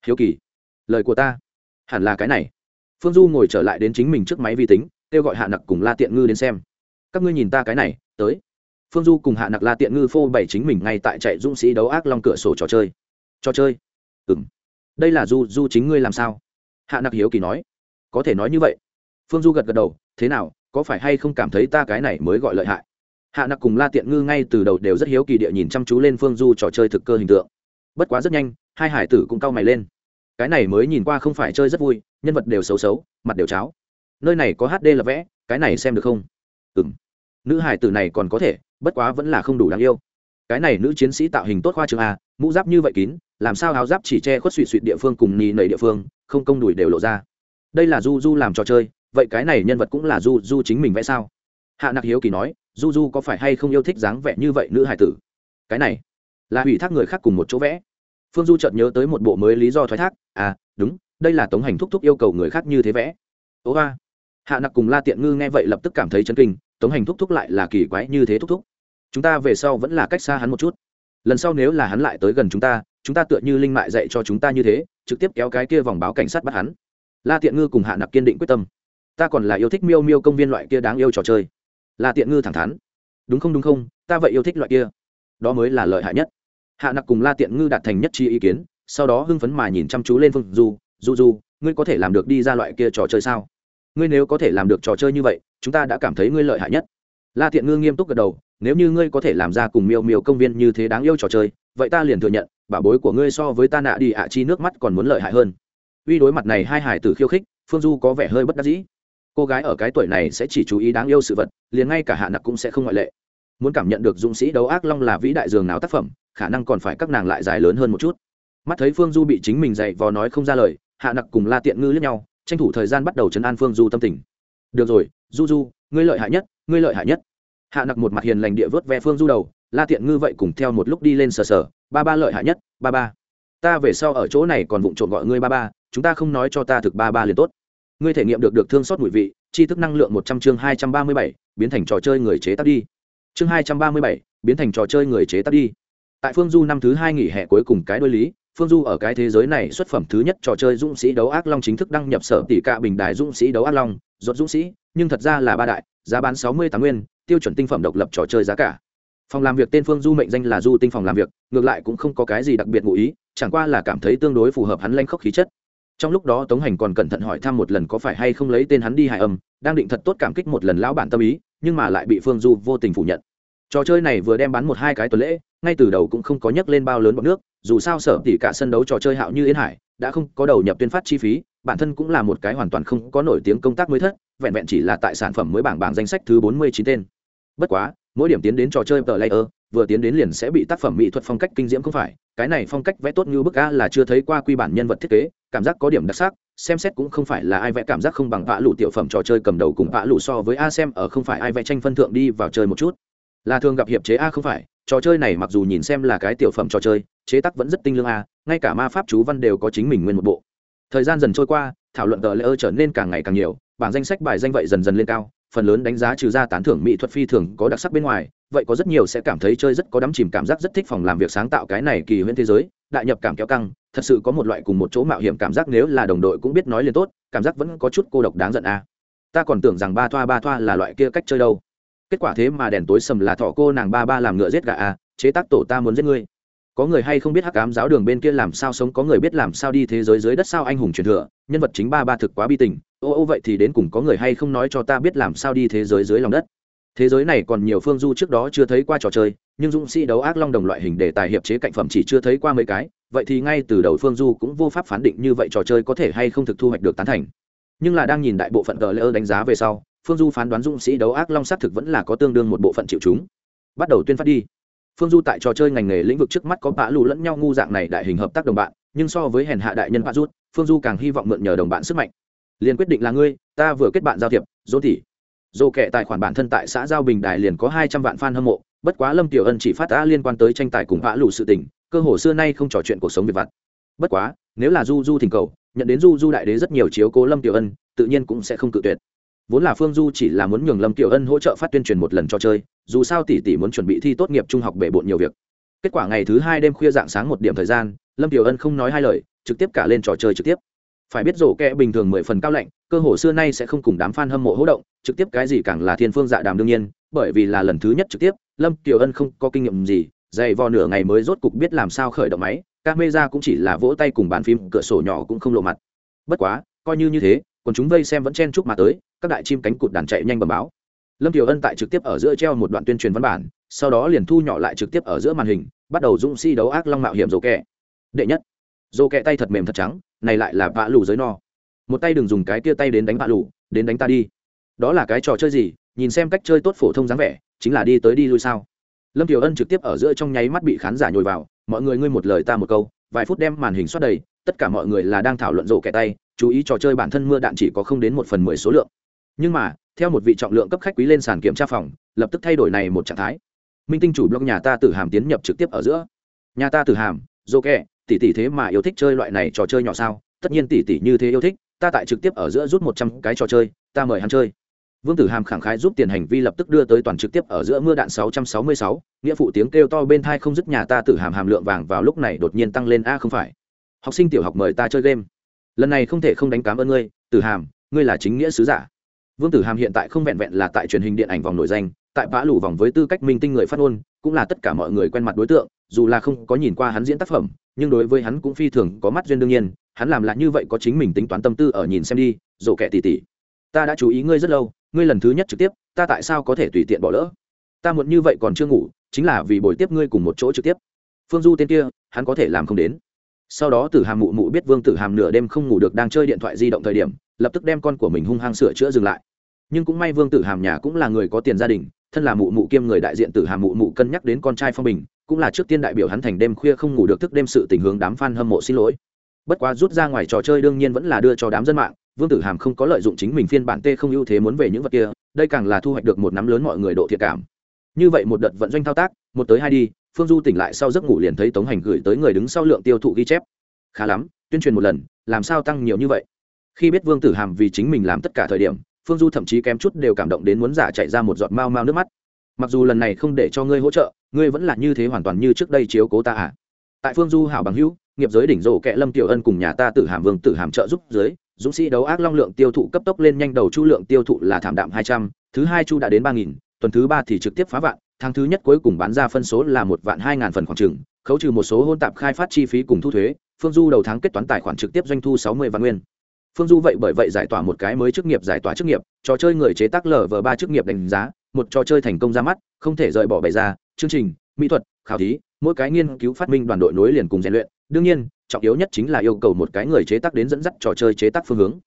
Hiếu kỳ. Lời của ta. Hẳn là cái này. Phương du ngồi trở lại đến chính mình trước máy vi tính, kêu gọi hạ nặc cùng la tiện ngư đến xem. Các ngươi nhìn ta cái này, tới phương du cùng hạ nặc la tiện ngư phô bày chính mình ngay tại chạy dũng sĩ đấu ác long cửa sổ trò chơi. Trò chơi? Ừ m đây là du du chính ngươi làm sao? Hạ nặc hiếu kỳ nói. Có thể nói như vậy. Phương du gật gật đầu, thế nào, có phải hay không cảm thấy ta cái này mới gọi lợi hại? Hạ nặc cùng la tiện ngư ngay từ đầu đều rất hiếu kỳ địa nhìn chăm chú lên phương du trò chơi thực cơ hình tượng. Bất quá rất nhanh, hai hải tử cũng cau mày lên. Cái này mới nhìn qua không phải chơi rất vui, nhân vật đều xấu xấu, mặt đều cháo. Nơi này có hd là vẽ, cái này xem được không? Ừ m nữ hải tử này còn có thể bất quá vẫn là không đủ đáng yêu. Cái này nữ chiến sĩ tạo hình tốt khoa trường a mũ giáp như vậy kín làm sao áo giáp chỉ che khuất suỵ suỵ địa phương cùng nì nầy địa phương không công đùi đều lộ ra. Đây là du du làm trò chơi vậy cái này nhân vật cũng là du du chính mình vẽ sao? Hạ nặc hiếu kỳ nói du du có phải hay không yêu thích dáng vẻ như vậy nữ hải tử? Cái này là ủy thác người khác cùng một chỗ vẽ. Phương du chợt nhớ tới một bộ mới lý do thoái thác à đúng đây là tống hành thúc thúc yêu cầu người khác như thế vẽ. Ố a, hạ nặc cùng la tiện ngư nghe vậy lập tức cảm thấy chấn kinh tống hành thúc thúc lại là kỳ quái như thế thúc thúc. Chúng ta về sau vẫn là cách xa hắn một chút. Lần sau nếu là hắn lại tới gần chúng ta chúng ta tựa như linh mại dạy cho chúng ta như thế, trực tiếp kéo cái kia vòng báo cảnh sát bắt hắn. La tiện ngư cùng hạ nặc kiên định quyết tâm. Ta còn là yêu thích miêu miêu công viên loại kia đáng yêu trò chơi. La tiện ngư thẳng thắn. Đúng không đúng không, ta vậy yêu thích loại kia. Đó mới là lợi hại nhất. Hạ nặc cùng la tiện ngư đạt thành nhất chi ý kiến, sau đó hưng phấn mà nhìn chăm chú lên phương du. Du du, ngươi có thể làm được đi ra loại kia trò chơi sao? Ngươi nếu có thể làm được trò chơi như vậy, chúng ta đã cảm thấy ngươi lợi hại nhất. La tiện ngư nghiêm túc gật đầu, nếu như ngươi có thể làm ra cùng miêu miêu công viên như thế đáng yêu trò chơi, vậy ta liền thừa nhận, bảo bối của ngươi so với ta nạ đi ạ chi nước mắt còn muốn lợi hại hơn. Uy đối mặt này hai hải tử khiêu khích, phương du có vẻ hơi bất đắc dĩ. Cô gái ở cái tuổi này sẽ chỉ chú ý đáng yêu sự vật, liền ngay cả hạ nặc cũng sẽ không ngoại lệ. Muốn cảm nhận được dũng sĩ đấu ác long là vĩ đại dường nào tác phẩm, khả năng còn phải các nàng lại dài lớn hơn một chút. Mắt thấy phương du bị chính mình dạy vò nói không ra lời, hạ nặc cùng la tiện ngư lướt nhau tranh thủ thời gian bắt đầu chấn an phương du tâm tình. Được rồi, du du, ngươi lợi hại nhất, ngươi lợi hại nhất. Hạ nặc một mặt hiền lành địa vớt ve phương du đầu, la tiện ngư vậy cùng theo một lúc đi lên sờ sờ, ba ba lợi hại nhất, ba ba. Ta về sau ở chỗ này còn vụng trộm gọi ngươi ba ba, chúng ta không nói cho ta thực ba ba liền tốt. Ngươi thể nghiệm được được thương xót mùi vị chi thức năng lượng một trăm chương hai trăm ba mươi bảy, biến thành trò chơi người chế tác đi. Chương hai trăm ba mươi bảy, biến thành trò chơi người chế tác đi. Tại phương du năm thứ hai nghỉ hè cuối cùng cái đôi lý phương du ở cái thế giới này xuất phẩm thứ nhất trò chơi dũng sĩ đấu ác long chính thức đăng nhập sở tỷ cạ bình đài dũng sĩ đấu ác long ruột dũng sĩ, nhưng thật ra là ba đại, giá bán sáu mươi tám nguyên, tiêu chuẩn tinh phẩm độc lập trò chơi giá cả. Phòng làm việc tên phương du mệnh danh là du tinh phòng làm việc, ngược lại cũng không có cái gì đặc biệt ngụ ý, chẳng qua là cảm thấy tương đối phù hợp hắn lanh khốc khí chất. Trong lúc đó tống hành còn cẩn thận hỏi thăm một lần có phải hay không lấy tên hắn đi hài âm, đang định thật tốt cảm kích một lần lão bản tâm ý, nhưng mà lại bị phương du vô tình phủ nhận. Trò chơi này vừa đem bán một hai cái tuần lễ, ngay từ đầu cũng không có nhắc lên bao lớn bọn nước dù sao sở tỷ cả sân đấu trò chơi hạo như yên hải, đã không có đầu nhập tuyên phát chi phí, bản thân cũng là một cái hoàn toàn không có nổi tiếng công tác mới thất, vẹn vẹn chỉ là tại sản phẩm mới bảng bảng danh sách thứ bốn mươi chín tên. Bất quá, mỗi điểm tiến đến trò chơi tờ layer, vừa tiến đến liền sẽ bị tác phẩm mỹ thuật phong cách kinh diễm không phải, cái này phong cách vẽ tốt như bức a là chưa thấy qua quy bản nhân vật thiết kế, cảm giác có điểm đặc sắc, xem xét cũng không phải là ai vẽ cảm giác không bằng vã lụ tiểu phẩm trò chơi cầm đầu cùng vã lụ so với a xem ở không phải ai vẽ tranh phân thượng đi vào chơi một chút là thường gặp hiệp chế a không phải, trò chơi này mặc dù nhìn xem là cái tiểu phẩm trò chơi, chế tác vẫn rất tinh lương a, ngay cả ma pháp chú văn đều có chính mình nguyên một bộ. Thời gian dần trôi qua, thảo luận tờ lễ ơ trở nên càng ngày càng nhiều, bảng danh sách bài danh vậy dần dần lên cao, phần lớn đánh giá trừ ra tán thưởng mỹ thuật phi thường có đặc sắc bên ngoài, vậy có rất nhiều sẽ cảm thấy chơi rất có đắm chìm cảm giác rất thích phòng làm việc sáng tạo cái này kỳ huyễn thế giới, đại nhập cảm kéo căng, thật sự có một loại cùng một chỗ mạo hiểm cảm giác nếu là đồng đội cũng biết nói liền tốt, cảm giác vẫn có chút cô độc đáng giận a. Ta còn tưởng rằng ba thoa ba thoa là loại kia cách chơi đâu kết quả thế mà đèn tối sầm là thọ cô nàng ba ba làm ngựa giết gà à? chế tác tổ ta muốn giết ngươi. Có người hay không biết hắc ám giáo đường bên kia làm sao sống, có người biết làm sao đi thế giới dưới đất sao anh hùng truyền thừa, nhân vật chính ba ba thực quá bi tình. Ô ô, vậy thì đến cùng có người hay không nói cho ta biết làm sao đi thế giới dưới lòng đất? Thế giới này còn nhiều phương du trước đó chưa thấy qua trò chơi, nhưng dũng sĩ đấu ác long đồng loại hình để tài hiệp chế cạnh phẩm chỉ chưa thấy qua mấy cái, vậy thì ngay từ đầu phương du cũng vô pháp phán định như vậy trò chơi có thể hay không thực thu hoạch được tán thành. Nhưng là đang nhìn đại bộ phận tờ lỡ đánh giá về sau phương du phán đoán dũng sĩ đấu ác long xác thực vẫn là có tương đương một bộ phận chịu chúng. Bắt đầu tuyên phát đi. Phương du tại trò chơi ngành nghề lĩnh vực trước mắt có bã lù lẫn nhau ngu dạng này đại hình hợp tác đồng bạn, nhưng so với hèn hạ đại nhân bạ rút, phương du càng hy vọng mượn nhờ đồng bạn sức mạnh. Liền quyết định là ngươi, ta vừa kết bạn giao thiệp, dỗ tỷ. Dỗ kệ tài khoản bản thân tại xã giao bình đài liền có hai trăm vạn f a n hâm mộ, bất quá lâm tiểu ân chỉ phát đã liên quan tới tranh tài cùng bã lù sự tình, cơ hồ xưa nay không trò chuyện cuộc sống về vặt. Bất quá, nếu là du du thỉnh cầu, nhận đến du du đại đế rất nhiều chiếu cố lâm tiểu ân, tự nhiên cũng sẽ không cự tuyệt vốn là phương du chỉ là muốn nhường lâm tiểu ân hỗ trợ phát tuyên truyền một lần cho chơi, dù sao tỷ tỷ muốn chuẩn bị thi tốt nghiệp trung học bể bộn nhiều việc. Kết quả ngày thứ hai đêm khuya dạng sáng một điểm thời gian, lâm tiểu ân không nói hai lời, trực tiếp cả lên trò chơi trực tiếp. Phải biết rổ kẹ bình thường mười phần cao lạnh, cơ hồ xưa nay sẽ không cùng đám f a n hâm mộ hỗ động, trực tiếp cái gì càng là thiên phương dạ đàm đương nhiên, bởi vì là lần thứ nhất trực tiếp, lâm tiểu ân không có kinh nghiệm gì, dày vò nửa ngày mới rốt cục biết làm sao khởi động máy các mê ra cũng chỉ là vỗ tay cùng bàn phim cửa sổ nhỏ cũng không lộ mặt. Bất quá, coi như như thế, còn chúng vây xem vẫn chen chúc mà tới các đại chim cánh cụt đàn chạy nhanh bầm báo. Lâm tiểu ân tại trực tiếp ở giữa treo một đoạn tuyên truyền văn bản, sau đó liền thu nhỏ lại trực tiếp ở giữa màn hình, bắt đầu dũng si đấu ác long mạo hiểm rồ kẹ. Đệ nhất, rồ kẹ tay thật mềm thật trắng, này lại là vạ lù giới no. Một tay đừng dùng cái tia tay đến đánh vạ lù, đến đánh ta đi. Đó là cái trò chơi gì, nhìn xem cách chơi tốt phổ thông dáng vẻ, chính là đi tới đi lui sao? Lâm tiểu ân trực tiếp ở giữa trong nháy mắt bị khán giả nhồi vào, mọi người ngươi một lời ta một câu. Vài phút đem màn hình xoát đầy, tất cả mọi người là đang thảo luận rổ kẻ tay, chú ý trò chơi bản thân mưa đạn chỉ có không đến một phần mười số lượng nhưng mà theo một vị trọng lượng cấp khách quý lên sàn kiểm tra phòng lập tức thay đổi này một trạng thái. Minh tinh chủ blog nhà ta tử hàm tiến nhập trực tiếp ở giữa. Nhà ta tử hàm dô kẹ tỷ tỷ thế mà yêu thích chơi loại này trò chơi nhỏ sao? Tất nhiên tỷ tỷ như thế yêu thích ta tại trực tiếp ở giữa rút một trăm cái trò chơi ta mời hắn chơi. Vương tử hàm khẳng khái giúp tiền hành vi lập tức đưa tới toàn trực tiếp ở giữa mưa đạn 666, nghĩa phụ tiếng kêu to bên thai không dứt nhà ta tử hàm hàm lượng vàng vào lúc này đột nhiên tăng lên a không phải. Học sinh tiểu học mời ta chơi game. Lần này không thể không đánh cám ơn ngươi tử hàm ngươi là chính nghĩa sứ giả vương tử hàm hiện tại không vẹn vẹn là tại truyền hình điện ảnh vòng nổi danh, tại vã lủ vòng với tư cách minh tinh người phát ngôn, cũng là tất cả mọi người quen mặt đối tượng, dù là không có nhìn qua hắn diễn tác phẩm, nhưng đối với hắn cũng phi thường có mắt duyên đương nhiên, hắn làm lại như vậy có chính mình tính toán tâm tư ở nhìn xem đi rổ kẻ tỉ tỉ. Ta đã chú ý ngươi rất lâu, ngươi lần thứ nhất trực tiếp, ta tại sao có thể tùy tiện bỏ lỡ? Ta muộn như vậy còn chưa ngủ, chính là vì buổi tiếp ngươi cùng một chỗ trực tiếp. Phương du tên kia, hắn có thể làm không đến. Sau đó tử hàm mụ mụ biết vương tử hàm nửa đêm không ngủ được đang chơi điện thoại di động thời điểm lập tức đem con của mình hung hăng sửa chữa dừng lại. Nhưng cũng may vương tử hàm nhà cũng là người có tiền gia đình, thân là mụ mụ kiêm người đại diện tử hàm mụ mụ cân nhắc đến con trai phong bình, cũng là trước tiên đại biểu hắn thành đêm khuya không ngủ được thức đêm sự tình hướng đám f a n hâm mộ xin lỗi. Bất quá rút ra ngoài trò chơi đương nhiên vẫn là đưa cho đám dân mạng, vương tử hàm không có lợi dụng chính mình phiên bản t không ưu thế muốn về những vật kia, đây càng là thu hoạch được một nắm lớn mọi người độ thiệt cảm. Như vậy một đợt vận doanh thao tác, một tới hai đi, phương du tỉnh lại sau giấc ngủ liền thấy tống hành gửi tới người đứng sau lượng tiêu thụ ghi chép. Khá lắm, tuyên truyền một lần, làm sao tăng nhiều như vậy? Khi biết vương tử hàm vì chính mình làm tất cả thời điểm, phương du thậm chí kém chút đều cảm động đến muốn giả chạy ra một giọt mau mau nước mắt. Mặc dù lần này không để cho ngươi hỗ trợ, ngươi vẫn là như thế hoàn toàn như trước đây chiếu cố ta à? Tại phương du hảo bằng hữu, nghiệp giới đỉnh rổ kẹ lâm tiểu ân cùng nhà ta tử hàm, vương tử hàm trợ giúp dưới, dũng sĩ đấu ác long lượng tiêu thụ cấp tốc lên nhanh đầu chu lượng tiêu thụ là thảm đạm hai trăm, thứ hai chu đã đến ba nghìn, tuần thứ ba thì trực tiếp phá vạn, tháng thứ nhất cuối cùng bán ra phân số là một vạn hai ngàn phần khoảng trừng khấu trừ một số hôn tạp khai phát chi phí cùng thu thuế, phương du đầu tháng kết toán tài khoản trực tiếp doanh thu sáu mươi vạn nguyên phương du vậy bởi vậy giải tỏa một cái mới chức nghiệp, giải tỏa chức nghiệp, trò chơi người chế tác lờ vờ ba chức nghiệp đánh giá, một trò chơi thành công ra mắt, không thể rời bỏ bày ra, chương trình, mỹ thuật, khảo thí, mỗi cái nghiên cứu phát minh đoàn đội nối liền cùng rèn luyện. Đương nhiên, trọng yếu nhất chính là yêu cầu một cái người chế tác đến dẫn dắt trò chơi chế tác phương hướng.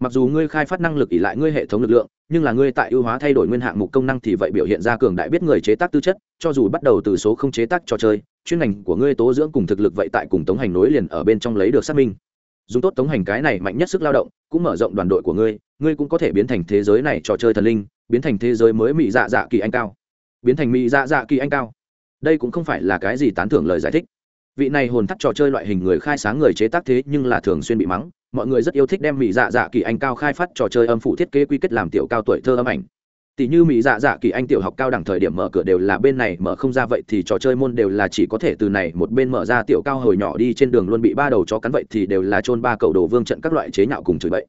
Mặc dù ngươi khai phát năng lực ỉ lại ngươi hệ thống lực lượng, nhưng là ngươi tại ưu hóa thay đổi nguyên hạng mục công năng thì vậy biểu hiện ra cường đại biết người chế tác tư chất, cho dù bắt đầu từ số không chế tác trò chơi, chuyên ngành của ngươi tố dưỡng cùng thực lực vậy tại cùng tống hành nối liền ở bên trong lấy được xác minh dùng tốt tống hành cái này mạnh nhất sức lao động, cũng mở rộng đoàn đội của ngươi ngươi cũng có thể biến thành thế giới này trò chơi thần linh, biến thành thế giới mới mỹ dạ dạ kỳ anh cao. Biến thành mỹ dạ dạ kỳ anh cao. Đây cũng không phải là cái gì tán thưởng lời giải thích. Vị này hồn thắt trò chơi loại hình người khai sáng người chế tác thế nhưng là thường xuyên bị mắng, mọi người rất yêu thích đem mỹ dạ dạ kỳ anh cao khai phát trò chơi âm phụ thiết kế quy kết làm tiểu cao tuổi thơ âm ảnh tỷ như mỹ dạ dạ kỳ anh tiểu học cao đẳng thời điểm mở cửa đều là bên này, mở không ra vậy thì trò chơi môn đều là chỉ có thể từ này một bên mở ra tiểu cao hồi nhỏ đi trên đường luôn bị ba đầu chó cắn vậy thì đều là chôn ba cầu đồ vương trận các loại chế nhạo cùng chửi bậy.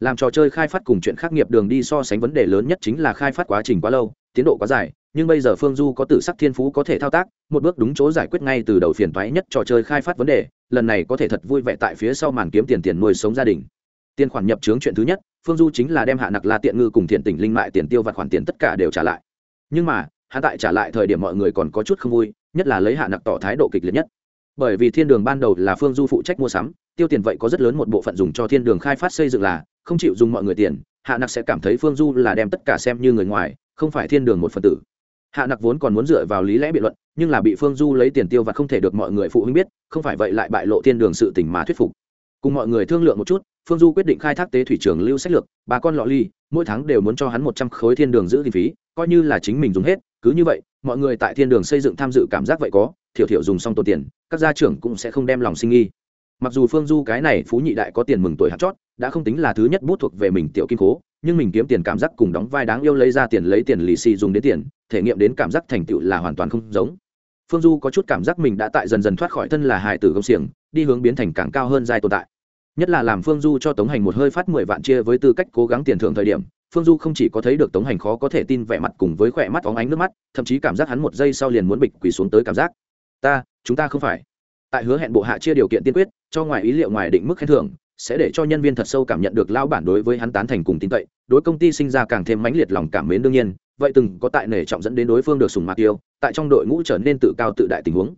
Làm trò chơi khai phát cùng chuyện khác nghiệp đường đi so sánh vấn đề lớn nhất chính là khai phát quá trình quá lâu, tiến độ quá dài, nhưng bây giờ phương du có tử sắc thiên phú có thể thao tác, một bước đúng chỗ giải quyết ngay từ đầu phiền toái nhất trò chơi khai phát vấn đề, lần này có thể thật vui vẻ tại phía sau màn kiếm tiền tiền nuôi sống gia đình tiền khoản nhập trướng chuyện thứ nhất, phương du chính là đem hạ nặc la tiện ngư cùng thiện tỉnh linh mại tiền tiêu và khoản tiền tất cả đều trả lại. Nhưng mà hạ tại trả lại thời điểm mọi người còn có chút không vui, nhất là lấy hạ nặc tỏ thái độ kịch liệt nhất. Bởi vì thiên đường ban đầu là phương du phụ trách mua sắm, tiêu tiền vậy có rất lớn một bộ phận dùng cho thiên đường khai phát xây dựng là không chịu dùng mọi người tiền, hạ nặc sẽ cảm thấy phương du là đem tất cả xem như người ngoài, không phải thiên đường một phần tử. Hạ nặc vốn còn muốn dựa vào lý lẽ biện luận, nhưng là bị phương du lấy tiền tiêu và không thể được mọi người phụ huynh biết, không phải vậy lại bại lộ thiên đường sự tỉnh mà thuyết phục. Cùng mọi người thương lượng một chút phương du quyết định khai thác tế thủy trường lưu sách lược, bà con lọ ly, mỗi tháng đều muốn cho hắn một trăm khối thiên đường giữ kinh phí, coi như là chính mình dùng hết, cứ như vậy, mọi người tại thiên đường xây dựng tham dự cảm giác vậy có, thiểu thiểu dùng xong tổ tiền, các gia trưởng cũng sẽ không đem lòng sinh nghi. Mặc dù phương du cái này phú nhị đại có tiền mừng tuổi hạt chót, đã không tính là thứ nhất bút thuộc về mình tiểu kim cố nhưng mình kiếm tiền cảm giác cùng đóng vai đáng yêu lấy ra tiền lấy tiền lì xì dùng đến tiền, thể nghiệm đến cảm giác thành tựu là hoàn toàn không giống. Phương du có chút cảm giác mình đã tại dần dần thoát khỏi thân là hài tử công xiềng, đi hướng biến thành càng cao hơn giai tồn tại nhất là làm phương du cho tống hành một hơi phát mười vạn chia với tư cách cố gắng tiền thưởng thời điểm, phương du không chỉ có thấy được tống hành khó có thể tin vẻ mặt cùng với khỏe mắt óng ánh nước mắt, thậm chí cảm giác hắn một giây sau liền muốn bịch quỳ xuống tới cảm giác. Ta, chúng ta không phải. Tại hứa hẹn bộ hạ chia điều kiện tiên quyết, cho ngoài ý liệu ngoài định mức khen thưởng, sẽ để cho nhân viên thật sâu cảm nhận được lao bản đối với hắn tán thành cùng tin cậy, đối công ty sinh ra càng thêm mãnh liệt lòng cảm mến đương nhiên, vậy từng có tại nể trọng dẫn đến đối phương được sùng mạc yêu, tại trong đội ngũ trở nên tự cao tự đại tình huống.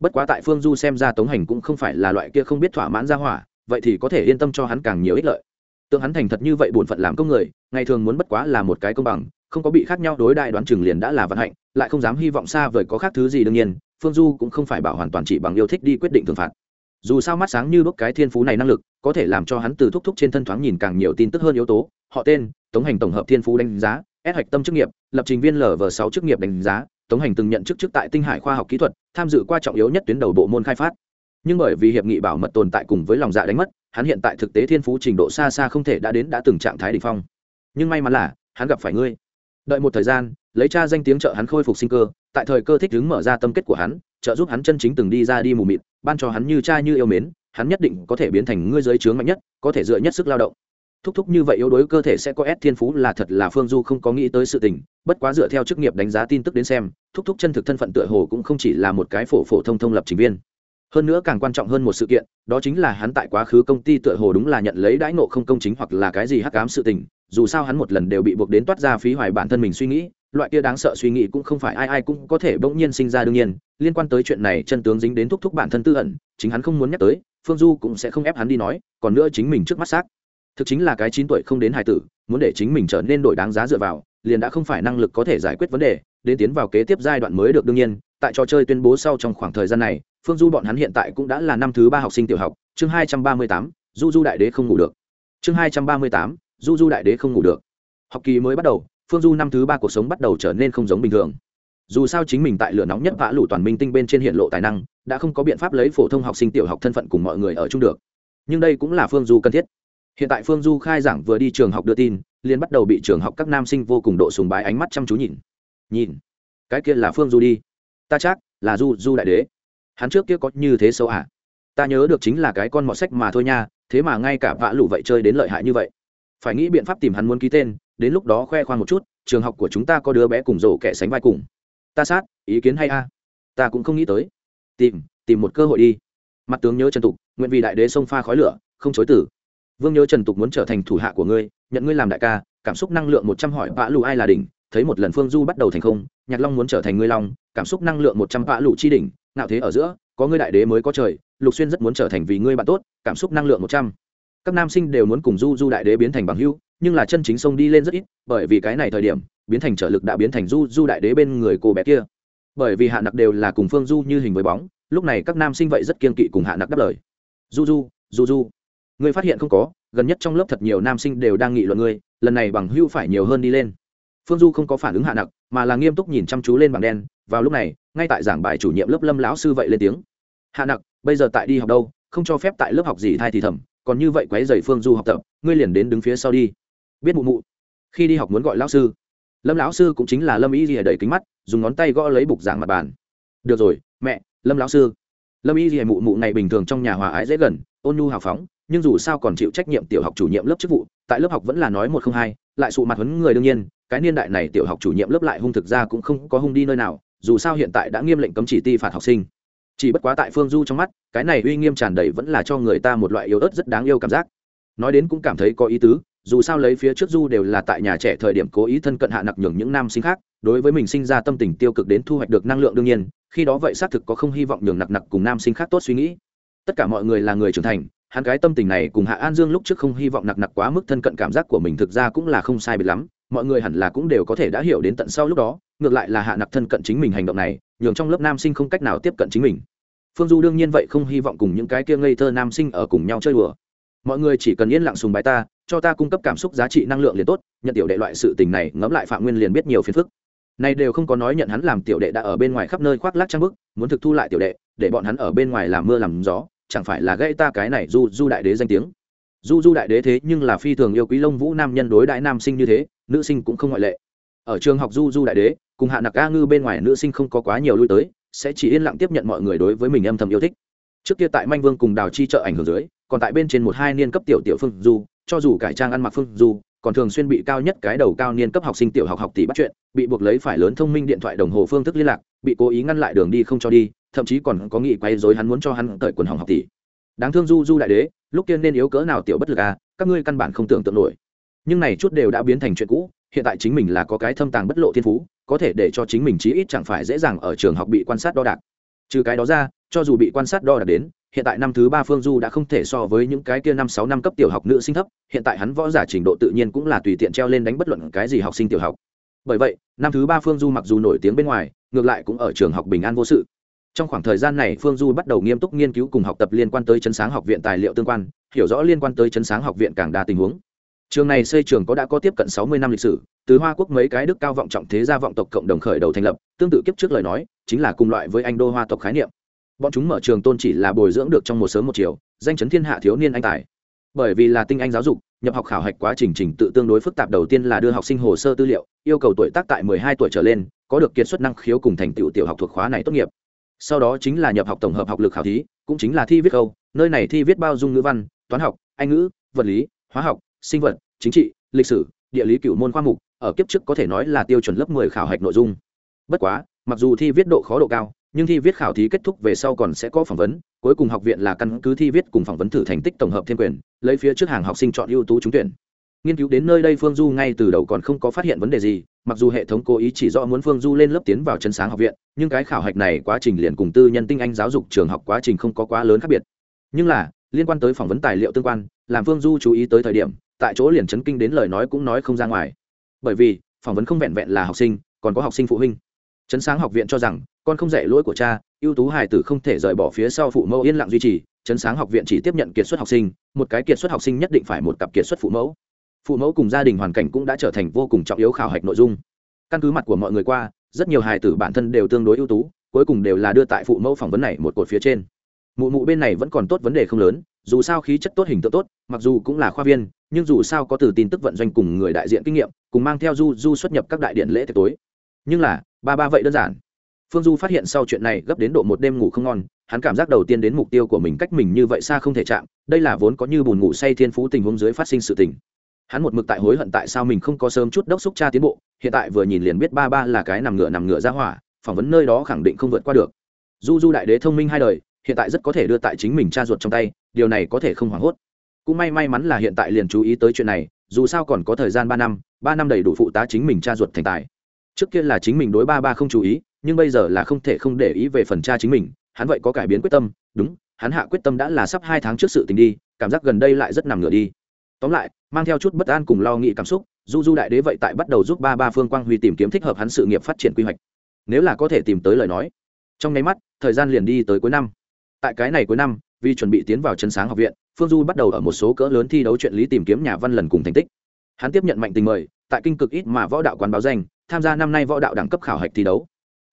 Bất quá tại phương du xem ra tống hành cũng không phải là loại kia không biết thỏa mãn ra hỏa vậy thì có thể yên tâm cho hắn càng nhiều ích lợi. Tượng hắn thành thật như vậy bổn phận làm công người, ngày thường muốn bất quá là một cái công bằng, không có bị khác nhau đối đại đoán chừng liền đã là vận hạnh, lại không dám hy vọng xa vời có khác thứ gì đương nhiên, phương du cũng không phải bảo hoàn toàn chỉ bằng yêu thích đi quyết định thường phạt. Dù sao mắt sáng như bức cái thiên phú này năng lực, có thể làm cho hắn từ thúc thúc trên thân thoáng nhìn càng nhiều tin tức hơn yếu tố, họ tên, tống hành tổng hợp thiên phú đánh giá ép hạch tâm chức nghiệp, lập trình viên lv sáu chức nghiệp đánh giá, tống hành từng nhận chức chức tại tinh hải khoa học kỹ thuật, tham dự qua trọng yếu nhất tuyến đầu bộ môn khai phát nhưng bởi vì hiệp nghị bảo mật tồn tại cùng với lòng dạ đánh mất, hắn hiện tại thực tế thiên phú trình độ xa xa không thể đã đến đã từng trạng thái đ ỉ n h phong. Nhưng may mắn là, hắn gặp phải ngươi. Đợi một thời gian, lấy cha danh tiếng trợ hắn khôi phục sinh cơ, tại thời cơ thích đứng mở ra tâm kết của hắn, trợ giúp hắn chân chính từng đi ra đi mù mịt, ban cho hắn như cha như yêu mến, hắn nhất định có thể biến thành ngươi giới chướng mạnh nhất, có thể dựa nhất sức lao động. Thúc thúc như vậy yếu đuối cơ thể sẽ có ép thiên phú là thật là phương du không có nghĩ tới sự tình, bất quá dựa theo chức nghiệp đánh giá tin tức đến xem, thúc thúc chân thực thân phận tựa hồ cũng không chỉ là một cái phổ phổ thông thông lập trình viên hơn nữa càng quan trọng hơn một sự kiện, đó chính là hắn tại quá khứ công ty tựa hồ đúng là nhận lấy đãi nộ không công chính hoặc là cái gì hắc cám sự tình, dù sao hắn một lần đều bị buộc đến toát ra phí hoài bản thân mình suy nghĩ, loại kia đáng sợ suy nghĩ cũng không phải ai ai cũng có thể bỗng nhiên sinh ra đương nhiên, liên quan tới chuyện này chân tướng dính đến thúc thúc bản thân tư ẩn, chính hắn không muốn nhắc tới, phương du cũng sẽ không ép hắn đi nói, còn nữa chính mình trước mắt xác. Thực chính là cái chín tuổi không đến hài tử, muốn để chính mình trở nên đổi đáng giá dựa vào, liền đã không phải năng lực có thể giải quyết vấn đề, đến tiến vào kế tiếp giai đoạn mới được đương nhiên, tại trò chơi tuyên bố sau trong khoảng thời gian này phương du bọn hắn hiện tại cũng đã là năm thứ ba học sinh tiểu học, chương hai trăm ba mươi tám, du du đại đế không ngủ được. Chương hai trăm ba mươi tám, du du đại đế không ngủ được. Học kỳ mới bắt đầu, phương du năm thứ ba cuộc sống bắt đầu trở nên không giống bình thường. Dù sao chính mình tại lửa nóng nhất vã lũ toàn minh tinh bên trên hiện lộ tài năng, đã không có biện pháp lấy phổ thông học sinh tiểu học thân phận cùng mọi người ở chung được. Nhưng đây cũng là phương du cần thiết. Hiện tại phương du khai giảng vừa đi trường học đưa tin, liền bắt đầu bị trường học các nam sinh vô cùng độ sùng bái ánh mắt chăm chú nhìn. Nhìn, cái kia là phương du đi. Ta chắc là du du đại đế hắn trước kia có như thế sâu à ta nhớ được chính là cái con mọt sách mà thôi nha, thế mà ngay cả vạ lũ vậy chơi đến lợi hại như vậy. Phải nghĩ biện pháp tìm hắn muốn ký tên, đến lúc đó khoe khoang một chút, trường học của chúng ta có đứa bé cùng rổ kẻ sánh vai cùng. Ta sát, ý kiến hay a? Ta cũng không nghĩ tới. Tìm tìm một cơ hội đi. Mặt tướng nhớ trần tục, nguyện vì đại đế sông pha khói lửa, không chối tử. Vương nhớ trần tục muốn trở thành thủ hạ của ngươi, nhận ngươi làm đại ca, cảm xúc năng lượng một trăm hỏi vạ lụ ai là đỉnh, thấy một lần phương du bắt đầu thành không, nhạc long muốn trở thành ngươi long, cảm xúc năng lượng một trăm vạ lụ chi đỉnh nạo thế ở giữa có ngươi đại đế mới có trời lục xuyên rất muốn trở thành vì ngươi bạn tốt cảm xúc năng lượng một trăm. Các nam sinh đều muốn cùng du du đại đế biến thành bằng hưu, nhưng là chân chính sông đi lên rất ít bởi vì cái này thời điểm biến thành trợ lực đã biến thành du du đại đế bên người cô bé kia. Bởi vì hạ nặc đều là cùng phương du như hình với bóng lúc này các nam sinh vậy rất kiên kỵ cùng hạ nặc đáp lời. Du du du du ngươi phát hiện không có gần nhất trong lớp thật nhiều nam sinh đều đang nghị luận ngươi lần này bằng hưu phải nhiều hơn đi lên. Phương du không có phản ứng hạ nặc mà là nghiêm túc nhìn chăm chú lên bảng đen vào lúc này ngay tại giảng bài chủ nhiệm lớp lâm lão sư vậy lên tiếng. Hạ nặc, bây giờ tại đi học đâu? Không cho phép tại lớp học gì thai thì thầm, còn như vậy quấy dày phương du học tập, ngươi liền đến đứng phía sau đi. Biết mụ mụ. Khi đi học muốn gọi lão sư. Lâm lão sư cũng chính là lâm y rìa đầy kính mắt, dùng ngón tay gõ lấy bục giảng mặt bàn. Được rồi, mẹ, lâm lão sư. Lâm y rìa mụ mụ này bình thường trong nhà hòa ái dễ gần, ôn nhu hào phóng, nhưng dù sao còn chịu trách nhiệm tiểu học chủ nhiệm lớp chức vụ, tại lớp học vẫn là nói một không hai, lại sụ mặt huấn người đương nhiên, cái niên đại này tiểu học chủ nhiệm lớp lại hung thực ra cũng không có hung đi nơi nào dù sao hiện tại đã nghiêm lệnh cấm chỉ ti phạt học sinh. Chỉ bất quá tại phương du trong mắt, cái này uy nghiêm tràn đầy vẫn là cho người ta một loại yếu ớt rất đáng yêu cảm giác. Nói đến cũng cảm thấy có ý tứ, dù sao lấy phía trước du đều là tại nhà trẻ thời điểm cố ý thân cận hạ nặc nhường những nam sinh khác, đối với mình sinh ra tâm tình tiêu cực đến thu hoạch được năng lượng đương nhiên, khi đó vậy xác thực có không hy vọng nhường nặc nặc cùng nam sinh khác tốt suy nghĩ. Tất cả mọi người là người trưởng thành, hắn cái tâm tình này cùng hạ an dương lúc trước không hy vọng nặc nặc quá mức thân cận cảm giác của mình thực ra cũng là không sai biệt lắm mọi người hẳn là cũng đều có thể đã hiểu đến tận sau lúc đó, ngược lại là hạ nặc thân cận chính mình hành động này, nhường trong lớp nam sinh không cách nào tiếp cận chính mình. Phương du đương nhiên vậy không hy vọng cùng những cái kia ngây thơ nam sinh ở cùng nhau chơi đùa. Mọi người chỉ cần yên lặng sùng bái ta, cho ta cung cấp cảm xúc giá trị năng lượng liền tốt, nhận tiểu đệ loại sự tình này ngẫm lại phạm nguyên liền biết nhiều phiền phức. Này đều không có nói nhận hắn làm tiểu đệ đã ở bên ngoài khắp nơi khoác lác trang bức, muốn thực thu lại tiểu đệ, để bọn hắn ở bên ngoài làm mưa làm gió, chẳng phải là gây ta cái này du du đại đế danh tiếng. Du du đại đế thế nhưng là phi thường yêu quý lông vũ nam nhân đối đại nam sinh như thế nữ sinh cũng không ngoại lệ. Ở trường học du du đại đế, cùng hạ nặc a ngư bên ngoài nữ sinh không có quá nhiều lui tới, sẽ chỉ yên lặng tiếp nhận mọi người đối với mình âm thầm yêu thích. Trước kia tại manh vương cùng đào chi trợ ảnh hưởng dưới, còn tại bên trên một hai niên cấp tiểu tiểu phương du, cho dù cải trang ăn mặc phương du, còn thường xuyên bị cao nhất cái đầu cao niên cấp học sinh tiểu học học tỷ bắt chuyện, bị buộc lấy phải lớn thông minh điện thoại đồng hồ phương thức liên lạc, bị cố ý ngăn lại đường đi không cho đi, thậm chí còn có nghị quay dối hắn muốn cho hắn cởi quần hỏng học tỷ. Đáng thương du du đại đế, lúc tiên nên yếu cỡ nào tiểu bất lực à các ngươi căn bản không tưởng tượng nổi nhưng này chút đều đã biến thành chuyện cũ, hiện tại chính mình là có cái thâm tàng bất lộ thiên phú, có thể để cho chính mình chí ít chẳng phải dễ dàng ở trường học bị quan sát đo đạc. Trừ cái đó ra, cho dù bị quan sát đo đạc đến, hiện tại năm thứ ba phương du đã không thể so với những cái kia năm sáu năm cấp tiểu học nữ sinh thấp, hiện tại hắn võ giả trình độ tự nhiên cũng là tùy tiện treo lên đánh bất luận cái gì học sinh tiểu học. Bởi vậy, năm thứ ba phương du mặc dù nổi tiếng bên ngoài, ngược lại cũng ở trường học bình an vô sự. Trong khoảng thời gian này, phương du bắt đầu nghiêm túc nghiên cứu cùng học tập liên quan tới chấn sáng học viện tài liệu tương quan, hiểu rõ liên quan tới chấn sáng học viện càng đa tình huống trường này xây trường có đã có tiếp cận sáu mươi năm lịch sử, từ hoa quốc mấy cái đức cao vọng trọng thế gia vọng tộc cộng đồng khởi đầu thành lập, tương tự kiếp trước lời nói, chính là cùng loại với anh đô hoa tộc khái niệm. Bọn chúng mở trường tôn chỉ là bồi dưỡng được trong một sớm một chiều, danh chấn thiên hạ thiếu niên anh tài. Bởi vì là tinh anh giáo dục, nhập học khảo hạch quá trình trình tự tương đối phức tạp đầu tiên là đưa học sinh hồ sơ tư liệu, yêu cầu tuổi tác tại 12 tuổi trở lên, có được kiệt xuất năng khiếu cùng thành tựu tiểu học thuộc khóa này tốt nghiệp. Sau đó chính là nhập học tổng hợp học lực khảo thí, cũng chính là thi viết câu nơi này thi viết bao dung ngữ văn, toán học, anh ngữ, vật lý, hóa học sinh vật, chính trị, lịch sử, địa lý cựu môn khoa mục, ở kiếp trước có thể nói là tiêu chuẩn lớp 10 khảo hạch nội dung. Bất quá, mặc dù thi viết độ khó độ cao, nhưng thi viết khảo thí kết thúc về sau còn sẽ có phỏng vấn, cuối cùng học viện là căn cứ thi viết cùng phỏng vấn thử thành tích tổng hợp thêm quyền, lấy phía trước hàng học sinh chọn ưu tú trúng tuyển. Nghiên cứu đến nơi đây phương du ngay từ đầu còn không có phát hiện vấn đề gì, mặc dù hệ thống cố ý chỉ rõ muốn phương du lên lớp tiến vào chân sáng học viện, nhưng cái khảo hạch này quá trình liền cùng tư nhân tinh anh giáo dục trường học quá trình không có quá lớn khác biệt. Nhưng là, liên quan tới phỏng vấn tài liệu tương quan, làm phương du chú ý tới thời điểm tại chỗ liền chấn kinh đến lời nói cũng nói không ra ngoài. Bởi vì, phỏng vấn không vẹn vẹn là học sinh, còn có học sinh phụ huynh. Chấn sáng học viện cho rằng, con không dạy lỗi của cha, ưu tú hài tử không thể rời bỏ phía sau phụ mẫu yên lặng duy trì. Chấn sáng học viện chỉ tiếp nhận kiệt xuất học sinh, một cái kiệt xuất học sinh nhất định phải một cặp kiệt xuất phụ mẫu. Phụ mẫu cùng gia đình hoàn cảnh cũng đã trở thành vô cùng trọng yếu khảo hạch nội dung. Căn cứ mặt của mọi người qua, rất nhiều hài tử bản thân đều tương đối ưu tú, cuối cùng đều là đưa tại phụ mẫu phỏng vấn này một cột phía trên. Mụ mụ bên này vẫn còn tốt vấn đề không lớn, dù sao khí chất tốt, hình tượng tốt, mặc dù cũng là khoa viên nhưng dù sao có từ tin tức vận doanh cùng người đại diện kinh nghiệm, cùng mang theo du du xuất nhập các đại điện lễ tiệc tối. Nhưng là, ba ba vậy đơn giản. Phương du phát hiện sau chuyện này gấp đến độ một đêm ngủ không ngon, hắn cảm giác đầu tiên đến mục tiêu của mình cách mình như vậy xa không thể chạm, đây là vốn có như bùn ngủ say thiên phú tình huống dưới phát sinh sự tình. Hắn một mực tại hối hận tại sao mình không có sớm chút đốc xúc cha tiến bộ, hiện tại vừa nhìn liền biết ba ba là cái nằm ngựa nằm ngựa ra hỏa, phỏng vấn nơi đó khẳng định không vượt qua được. Du du đại đế thông minh hai đời, hiện tại rất có thể đưa tại chính mình cha ruột trong tay, điều này có thể không hoảng hốt cũng may may mắn là hiện tại liền chú ý tới chuyện này, dù sao còn có thời gian ba năm ba năm đầy đủ phụ tá chính mình cha ruột thành tài. Trước kia là chính mình đối ba ba không chú ý, nhưng bây giờ là không thể không để ý về phần cha chính mình, hắn vậy có cải biến quyết tâm, đúng, hắn hạ quyết tâm đã là sắp hai tháng trước sự tình đi, cảm giác gần đây lại rất nằm ngửa đi. Tóm lại, mang theo chút bất an cùng lo nghĩ cảm xúc, du du đại đế vậy tại bắt đầu giúp ba ba phương quang huy tìm kiếm thích hợp hắn sự nghiệp phát triển quy hoạch. Nếu là có thể tìm tới lời nói, trong nháy mắt, thời gian liền đi tới cuối năm. Tại cái này cuối năm, vì chuẩn bị tiến vào chân sáng học viện phương du bắt đầu ở một số cỡ lớn thi đấu chuyện lý tìm kiếm nhà văn lần cùng thành tích. Hắn tiếp nhận mạnh tình mời, tại kinh cực ít mà võ đạo quán báo danh, tham gia năm nay võ đạo đẳng cấp khảo hạch thi đấu.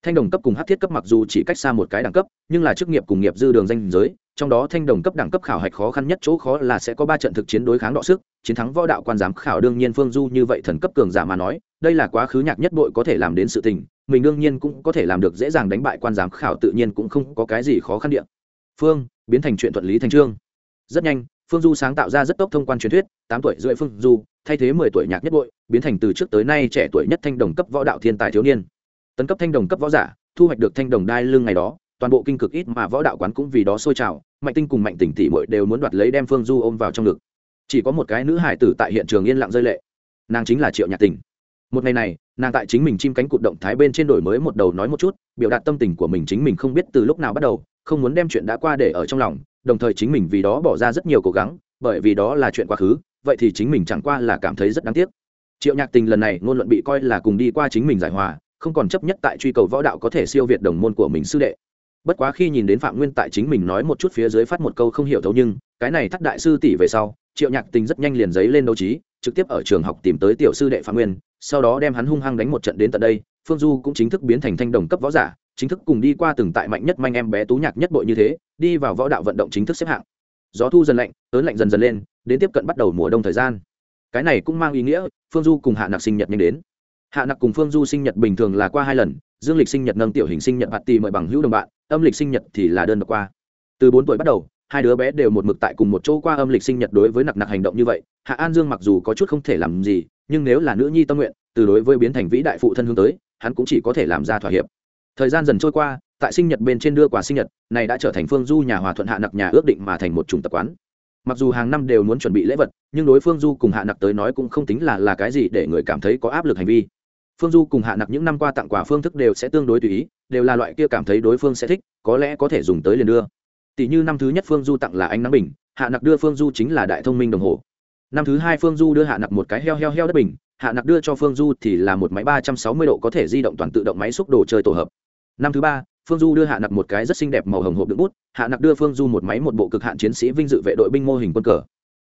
Thanh đồng cấp cùng hát thiết cấp mặc dù chỉ cách xa một cái đẳng cấp, nhưng là chức nghiệp cùng nghiệp dư đường danh giới, trong đó thanh đồng cấp đẳng cấp khảo hạch khó khăn nhất chỗ khó là sẽ có ba trận thực chiến đối kháng đọ sức, chiến thắng võ đạo quan giám khảo đương nhiên phương du như vậy thần cấp cường giả mà nói, đây là quá khứ nhạc nhất bội có thể làm đến sự tình, mình đương nhiên cũng có thể làm được dễ dàng đánh bại quan giám khảo tự nhiên cũng không có cái gì khó khăn điện phương, biến thành chuyện thuận lý thành trương rất nhanh, phương du sáng tạo ra rất tốc thông quan truyền thuyết, tám tuổi rưỡi phương du, thay thế mười tuổi nhạc nhất bội, biến thành từ trước tới nay trẻ tuổi nhất thanh đồng cấp võ đạo thiên tài thiếu niên. Tấn cấp thanh đồng cấp võ giả, thu hoạch được thanh đồng đai lưng ngày đó, toàn bộ kinh cực ít mà võ đạo quán cũng vì đó sôi trào, mạnh tinh cùng mạnh tỉnh tỉ mội đều muốn đoạt lấy đem phương du ôm vào trong ngực. Chỉ có một cái nữ hải tử tại hiện trường yên lặng rơi lệ. Nàng chính là triệu nhạc tình. Một ngày này, nàng tại chính mình chim cánh cụt động thái bên trên đổi mới một đầu nói một chút, biểu đạt tâm tình của mình chính mình không biết từ lúc nào bắt đầu, không muốn đem chuyện đã qua để ở trong lòng đồng thời chính mình vì đó bỏ ra rất nhiều cố gắng, bởi vì đó là chuyện quá khứ, vậy thì chính mình chẳng qua là cảm thấy rất đáng tiếc. Triệu nhạc tình lần này ngôn luận bị coi là cùng đi qua chính mình giải hòa, không còn chấp nhất tại truy cầu võ đạo có thể siêu việt đồng môn của mình sư đệ. Bất quá khi nhìn đến phạm nguyên tại chính mình nói một chút phía dưới phát một câu không hiểu thấu nhưng, cái này thắt đại sư tỷ về sau, triệu nhạc tình rất nhanh liền giấy lên đấu trí, trực tiếp ở trường học tìm tới tiểu sư đệ phạm nguyên, sau đó đem hắn hung hăng đánh một trận đến tận đây, phương du cũng chính thức biến thành thanh đồng cấp võ giả chính thức cùng đi qua từng tại mạnh nhất manh em bé tú nhạc nhất bội như thế, đi vào võ đạo vận động chính thức xếp hạng. Gió thu dần lạnh, ớn lạnh dần dần lên, đến tiếp cận bắt đầu mùa đông thời gian. Cái này cũng mang ý nghĩa, phương du cùng hạ nặc sinh nhật nhanh đến. Hạ nặc cùng phương du sinh nhật bình thường là qua hai lần, dương lịch sinh nhật nâng tiểu hình sinh nhật bạt tì mời bằng hữu đồng bạn, âm lịch sinh nhật thì là đơn độc qua. Từ bốn tuổi bắt đầu, hai đứa bé đều một mực tại cùng một chỗ qua âm lịch sinh nhật đối với nặc nặc hành động như vậy, hạ an dương mặc dù có chút không thể làm gì, nhưng nếu là nữ nhi tâm nguyện, từ đối với biến thành vĩ đại phụ thân hướng tới, hắn cũng chỉ có thể làm ra thỏa hiệp thời gian dần trôi qua, tại sinh nhật bên trên đưa quà sinh nhật, này đã trở thành phương du nhà hòa thuận hạ nặc nhà ước định mà thành một chủng tập quán. Mặc dù hàng năm đều muốn chuẩn bị lễ vật, nhưng đối phương du cùng hạ nặc tới nói cũng không tính là là cái gì để người cảm thấy có áp lực hành vi. Phương du cùng hạ nặc những năm qua tặng quà phương thức đều sẽ tương đối tùy ý, đều là loại kia cảm thấy đối phương sẽ thích, có lẽ có thể dùng tới liền đưa. Tỷ như năm thứ nhất phương du tặng là ánh nắng bình, hạ nặc đưa phương du chính là đại thông minh đồng hồ. Năm thứ hai phương du đưa hạ nặc một cái heo heo heo đất bình, hạ nặc đưa cho phương du thì là một máy ba trăm sáu mươi độ có thể di động toàn tự động máy xúc đồ chơi tổ hợp năm thứ ba, phương du đưa hạ nặc một cái rất xinh đẹp màu hồng hộp đựng bút. Hạ nặc đưa phương du một máy một bộ cực hạn chiến sĩ vinh dự vệ đội binh mô hình quân cờ.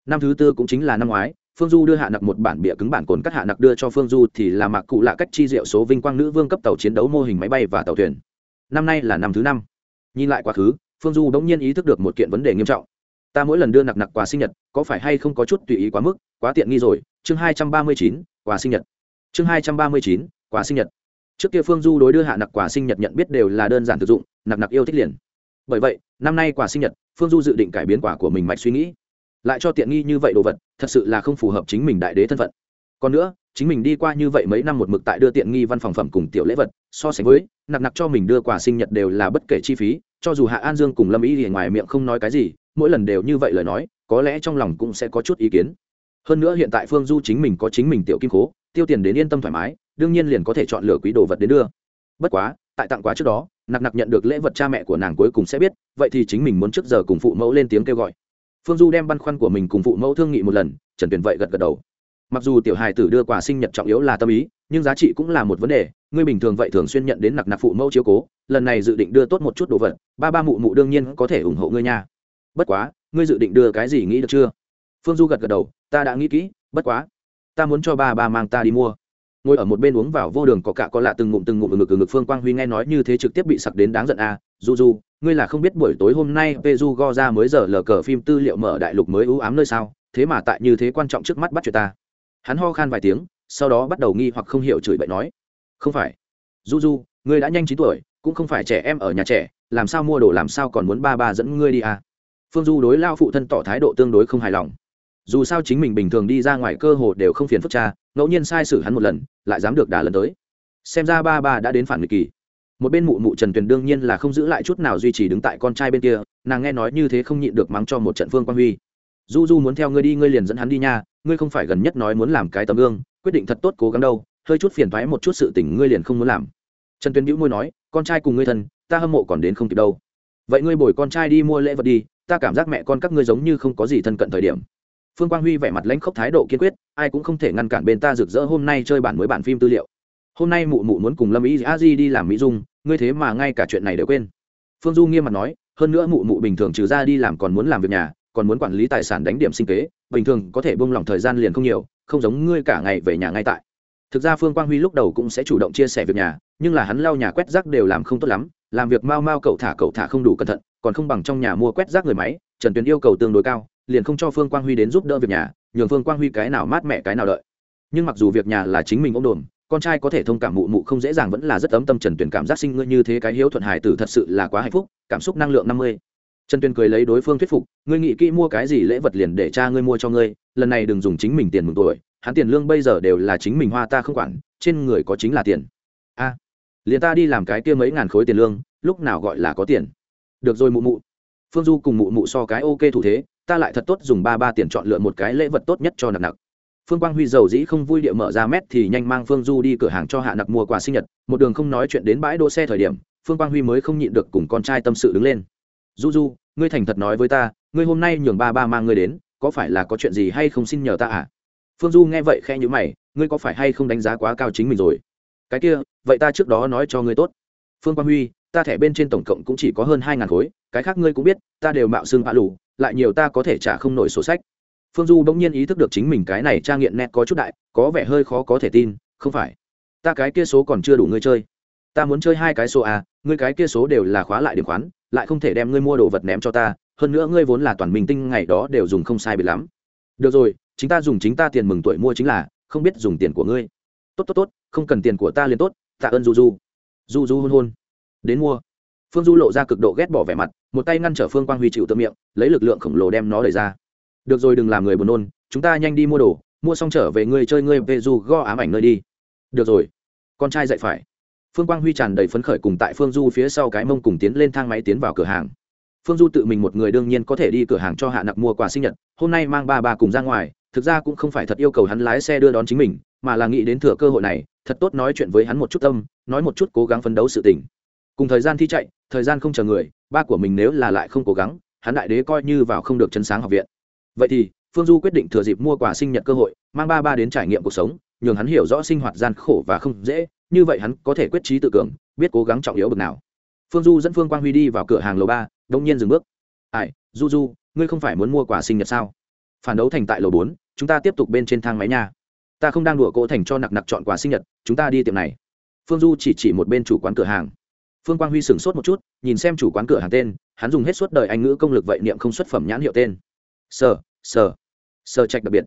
Năm thứ tư cũng chính là năm ngoái, phương du đưa hạ nặc một bản bịa cứng bản cồn cắt hạ nặc đưa cho phương du thì là mạc cụ lạ cách chi diệu số vinh quang nữ vương cấp tàu chiến đấu mô hình máy bay và tàu thuyền. Năm nay là năm thứ năm. Nhìn lại quá khứ, phương du bỗng nhiên ý thức được một kiện vấn đề nghiêm trọng. Ta mỗi lần đưa nặc nặc quà sinh nhật, có phải hay không có chút tùy ý quá mức? Quá tiện nghi rồi. Chương hai trăm ba mươi chín, quà sinh nhật. Chương hai trăm ba mươi chín, quà sinh nhật trước kia phương du đối đưa hạ nặc quà sinh nhật nhận biết đều là đơn giản thực dụng, nặc nặc yêu thích liền. Bởi vậy, năm nay quà sinh nhật, phương du dự định cải biến quả của mình mạch suy nghĩ. Lại cho tiện nghi như vậy đồ vật, thật sự là không phù hợp chính mình đại đế thân phận. Còn nữa, chính mình đi qua như vậy mấy năm một mực tại đưa tiện nghi văn phòng phẩm cùng tiểu lễ vật, so sánh với, nặc nặc cho mình đưa quà sinh nhật đều là bất kể chi phí, cho dù hạ an dương cùng lâm ý thì ngoài miệng không nói cái gì, mỗi lần đều như vậy lời nói, có lẽ trong lòng cũng sẽ có chút ý kiến. Hơn nữa hiện tại phương du chính mình có chính mình tiểu kim cố tiêu tiền đến yên tâm thoải mái đương nhiên liền có thể chọn lựa quý đồ vật đến đưa. Bất quá, tại tặng quà trước đó, nặc nặc nhận được lễ vật cha mẹ của nàng cuối cùng sẽ biết, vậy thì chính mình muốn trước giờ cùng phụ mẫu lên tiếng kêu gọi. Phương du đem băn khoăn của mình cùng phụ mẫu thương nghị một lần, trần Tuyền vậy gật gật đầu. Mặc dù tiểu hài tử đưa quà sinh nhật trọng yếu là tâm ý, nhưng giá trị cũng là một vấn đề ngươi bình thường vậy thường xuyên nhận đến nặc nặc phụ mẫu chiếu cố, lần này dự định đưa tốt một chút đồ vật, ba ba mụ mụ đương nhiên có thể ủng hộ ngươi nha. Bất quá, ngươi dự định đưa cái gì nghĩ được chưa? Phương du gật gật đầu, ta đã nghĩ kỹ, bất quá, ta muốn cho ba ba mang ta đi mua ngồi ở một bên uống vào vô đường có cả có lạ từng ngụm từng ngụm ngực ngực phương quang huy nghe nói như thế trực tiếp bị sặc đến đáng giận à du du ngươi là không biết buổi tối hôm nay peju go ra mới giờ lờ cờ phim tư liệu mở đại lục mới ưu ám nơi sao, thế mà tại như thế quan trọng trước mắt bắt chuyện ta. Hắn ho khan vài tiếng, sau đó bắt đầu nghi hoặc không hiểu chửi bậy nói, không phải du du ngươi đã nhanh chín tuổi, cũng không phải trẻ em ở nhà trẻ, làm sao mua đồ làm sao còn muốn ba ba dẫn ngươi đi à? Phương du đối lao phụ thân tỏ thái độ tương đối không hài lòng dù sao chính mình bình thường đi ra ngoài cơ hồ đều không phiền phức cha, ngẫu nhiên sai sử hắn một lần, lại dám được đà lần tới. Xem ra ba ba đã đến phản nghịch kỳ. Một bên mụ mụ trần tuyền đương nhiên là không giữ lại chút nào duy trì đứng tại con trai bên kia, nàng nghe nói như thế không nhịn được mắng cho một trận phương quan huy. Du du muốn theo ngươi đi, ngươi liền dẫn hắn đi nha, ngươi không phải gần nhất nói muốn làm cái tấm gương, quyết định thật tốt cố gắng đâu, hơi chút phiền thoái một chút sự tình ngươi liền không muốn làm. Trần tuyền bĩu môi nói, con trai cùng ngươi thân, ta hâm mộ còn đến không kịp đâu. Vậy ngươi bồi con trai đi mua lễ vật đi, ta cảm giác mẹ con các ngươi giống như không có gì thân cận thời điểm phương quang huy vẻ mặt lãnh khốc thái độ kiên quyết, ai cũng không thể ngăn cản bên ta rực rỡ hôm nay chơi bản mới bản phim tư liệu. Hôm nay mụ mụ muốn cùng lâm ý a di đi làm mỹ dung, ngươi thế mà ngay cả chuyện này đều quên. Phương du nghiêm mặt nói, hơn nữa mụ mụ bình thường trừ ra đi làm còn muốn làm việc nhà, còn muốn quản lý tài sản đánh điểm sinh kế, bình thường có thể bông lỏng thời gian liền không nhiều, không giống ngươi cả ngày về nhà ngay tại. Thực ra phương quang huy lúc đầu cũng sẽ chủ động chia sẻ việc nhà, nhưng là hắn lau nhà quét rác đều làm không tốt lắm, làm việc mau mau cậu thả cậu thả không đủ cẩn thận, còn không bằng trong nhà mua quét rác người máy, trần tuyền yêu cầu tương đối cao liền không cho phương quang huy đến giúp đỡ việc nhà, nhường phương quang huy cái nào mát mẹ cái nào đợi. Nhưng mặc dù việc nhà là chính mình ông đồn con trai có thể thông cảm mụ mụ không dễ dàng vẫn là rất ấm tâm trần tuyền cảm giác sinh ngươi như thế cái hiếu thuận Hải tử thật sự là quá hạnh phúc, cảm xúc năng lượng năm mươi. Trần tuyền cười lấy đối phương thuyết phục, ngươi nghĩ kỹ mua cái gì lễ vật liền để cha ngươi mua cho ngươi, lần này đừng dùng chính mình tiền mừng tuổi, hắn tiền lương bây giờ đều là chính mình hoa ta không quản, trên người có chính là tiền. A, liền ta đi làm cái kia mấy ngàn khối tiền lương, lúc nào gọi là có tiền. Được rồi mụ mụ. Phương du cùng mụ mụ so cái ok thủ thế ta lại thật tốt dùng ba ba tiền chọn lựa một cái lễ vật tốt nhất cho nặc nặc. Phương quang huy giàu dĩ không vui địa mở ra mét thì nhanh mang phương du đi cửa hàng cho hạ nặc mua quà sinh nhật, một đường không nói chuyện đến bãi đỗ xe thời điểm, phương quang huy mới không nhịn được cùng con trai tâm sự đứng lên. Du du, ngươi thành thật nói với ta, ngươi hôm nay nhường ba ba mang ngươi đến, có phải là có chuyện gì hay không xin nhờ ta à? Phương du nghe vậy khe nhữ mày, ngươi có phải hay không đánh giá quá cao chính mình rồi? Cái kia, vậy ta trước đó nói cho ngươi tốt. Phương quang huy, ta thẻ bên trên tổng cộng cũng chỉ có hơn hai ngàn khối, cái khác ngươi cũng biết, ta đều mạo xương hạ lù lại nhiều ta có thể trả không nổi sổ sách. Phương du bỗng nhiên ý thức được chính mình cái này tra nghiện nét có chút đại, có vẻ hơi khó có thể tin, không phải. Ta cái kia số còn chưa đủ ngươi chơi. Ta muốn chơi hai cái số à ngươi cái kia số đều là khóa lại điểm khoán, lại không thể đem ngươi mua đồ vật ném cho ta, hơn nữa ngươi vốn là toàn minh tinh, ngày đó đều dùng không sai biệt lắm. Được rồi, chính ta dùng chính ta tiền mừng tuổi mua chính là, không biết dùng tiền của ngươi. Tốt tốt tốt, không cần tiền của ta liền tốt, tạ ơn du du du du hôn hôn. Đến mua phương du lộ ra cực độ ghét bỏ vẻ mặt, một tay ngăn trở phương quang huy chịu tự miệng, lấy lực lượng khổng lồ đem nó đẩy ra. Được rồi, đừng làm người buồn nôn, chúng ta nhanh đi mua đồ, mua xong trở về ngươi chơi ngươi về du go ám ảnh nơi đi. Được rồi, con trai dạy phải. Phương quang huy tràn đầy phấn khởi cùng tại phương du phía sau cái mông cùng tiến lên thang máy tiến vào cửa hàng. Phương du tự mình một người đương nhiên có thể đi cửa hàng cho hạ nặc mua quà sinh nhật, hôm nay mang ba bà cùng ra ngoài, thực ra cũng không phải thật yêu cầu hắn lái xe đưa đón chính mình, mà là nghĩ đến thừa cơ hội này, thật tốt nói chuyện với hắn một chút tâm, nói một chút cố gắng phấn đấu sự tình. Cùng thời gian thi chạy thời gian không chờ người, ba của mình nếu là lại không cố gắng, hắn đại đế coi như vào không được chân sáng học viện. Vậy thì, phương du quyết định thừa dịp mua quà sinh nhật cơ hội, mang ba ba đến trải nghiệm cuộc sống, nhường hắn hiểu rõ sinh hoạt gian khổ và không dễ, như vậy hắn có thể quyết trí tự cường, biết cố gắng trọng yếu bực nào. Phương du dẫn phương quang huy đi vào cửa hàng lầu ba đông nhiên dừng bước. Ai, du du, ngươi không phải muốn mua quà sinh nhật sao? Phản đấu thành tại lầu bốn, chúng ta tiếp tục bên trên thang máy nha. Ta không đang đùa cỗ thành cho nặc nặc chọn quà sinh nhật, chúng ta đi tiệm này. Phương du chỉ chỉ một bên chủ quán cửa hàng phương quang huy sửng sốt một chút, nhìn xem chủ quán cửa hàng tên, hắn dùng hết suốt đời anh ngữ công lực vậy niệm không xuất phẩm nhãn hiệu tên. Sờ sờ sờ trạch đặc biệt.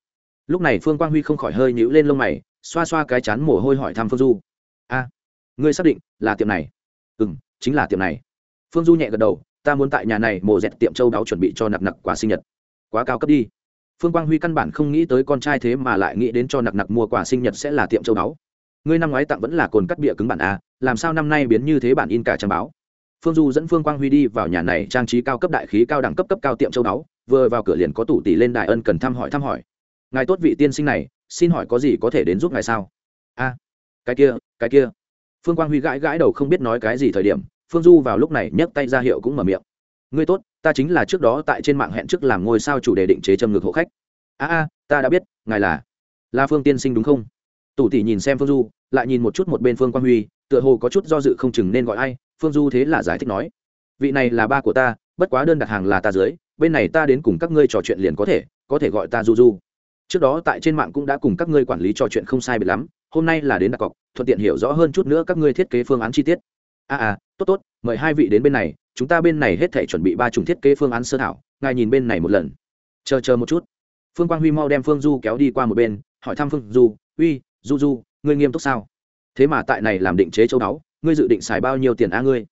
Lúc này phương quang huy không khỏi hơi nhũ lên lông mày, xoa xoa cái chán mồ hôi hỏi thăm phương du. A, ngươi xác định là tiệm này? Ừ m chính là tiệm này. Phương du nhẹ gật đầu, ta muốn tại nhà này mổ dẹt tiệm châu đáo chuẩn bị cho nặc nặc quà sinh nhật. Quá cao cấp đi. Phương quang huy căn bản không nghĩ tới con trai thế mà lại nghĩ đến cho nặc nặc mua quà sinh nhật sẽ là tiệm châu đáo. Ngươi năm ngoái tặng vẫn là cồn cắt bịa cứng bản a làm sao năm nay biến như thế bản in cả trang báo? Phương du dẫn phương quang huy đi vào nhà này, trang trí cao cấp đại khí cao đẳng cấp cấp cao tiệm châu đáo vừa vào cửa liền có tủ tỷ lên đại ân cần thăm hỏi thăm hỏi. Ngài tốt vị tiên sinh này, xin hỏi có gì có thể đến giúp ngài sao? A, cái kia cái kia. Phương quang huy gãi gãi đầu không biết nói cái gì thời điểm, phương du vào lúc này nhấc tay ra hiệu cũng mở miệng. Ngươi tốt, ta chính là trước đó tại trên mạng hẹn trước làm ngôi sao chủ đề định chế châm ngược hộ khách. A a, ta đã biết, ngài là là phương tiên sinh đúng không? Tủ tỷ nhìn xem phương du lại nhìn một chút một bên phương quang huy tựa hồ có chút do dự không chừng nên gọi ai phương du thế là giải thích nói vị này là ba của ta bất quá đơn đặt hàng là ta dưới bên này ta đến cùng các ngươi trò chuyện liền có thể có thể gọi ta du du. Trước đó tại trên mạng cũng đã cùng các ngươi quản lý trò chuyện không sai biệt lắm hôm nay là đến đặt cọc thuận tiện hiểu rõ hơn chút nữa các ngươi thiết kế phương án chi tiết. A à, à tốt tốt mời hai vị đến bên này chúng ta bên này hết thể chuẩn bị ba chủng thiết kế phương án sơ thảo ngài nhìn bên này một lần. Chờ chờ một chút. Phương quang huy mau đem phương du kéo đi qua một bên hỏi thăm phương du uy du du ngươi nghiêm túc sao? Thế mà tại này làm định chế châu đáo ngươi dự định xài bao nhiêu tiền a ngươi?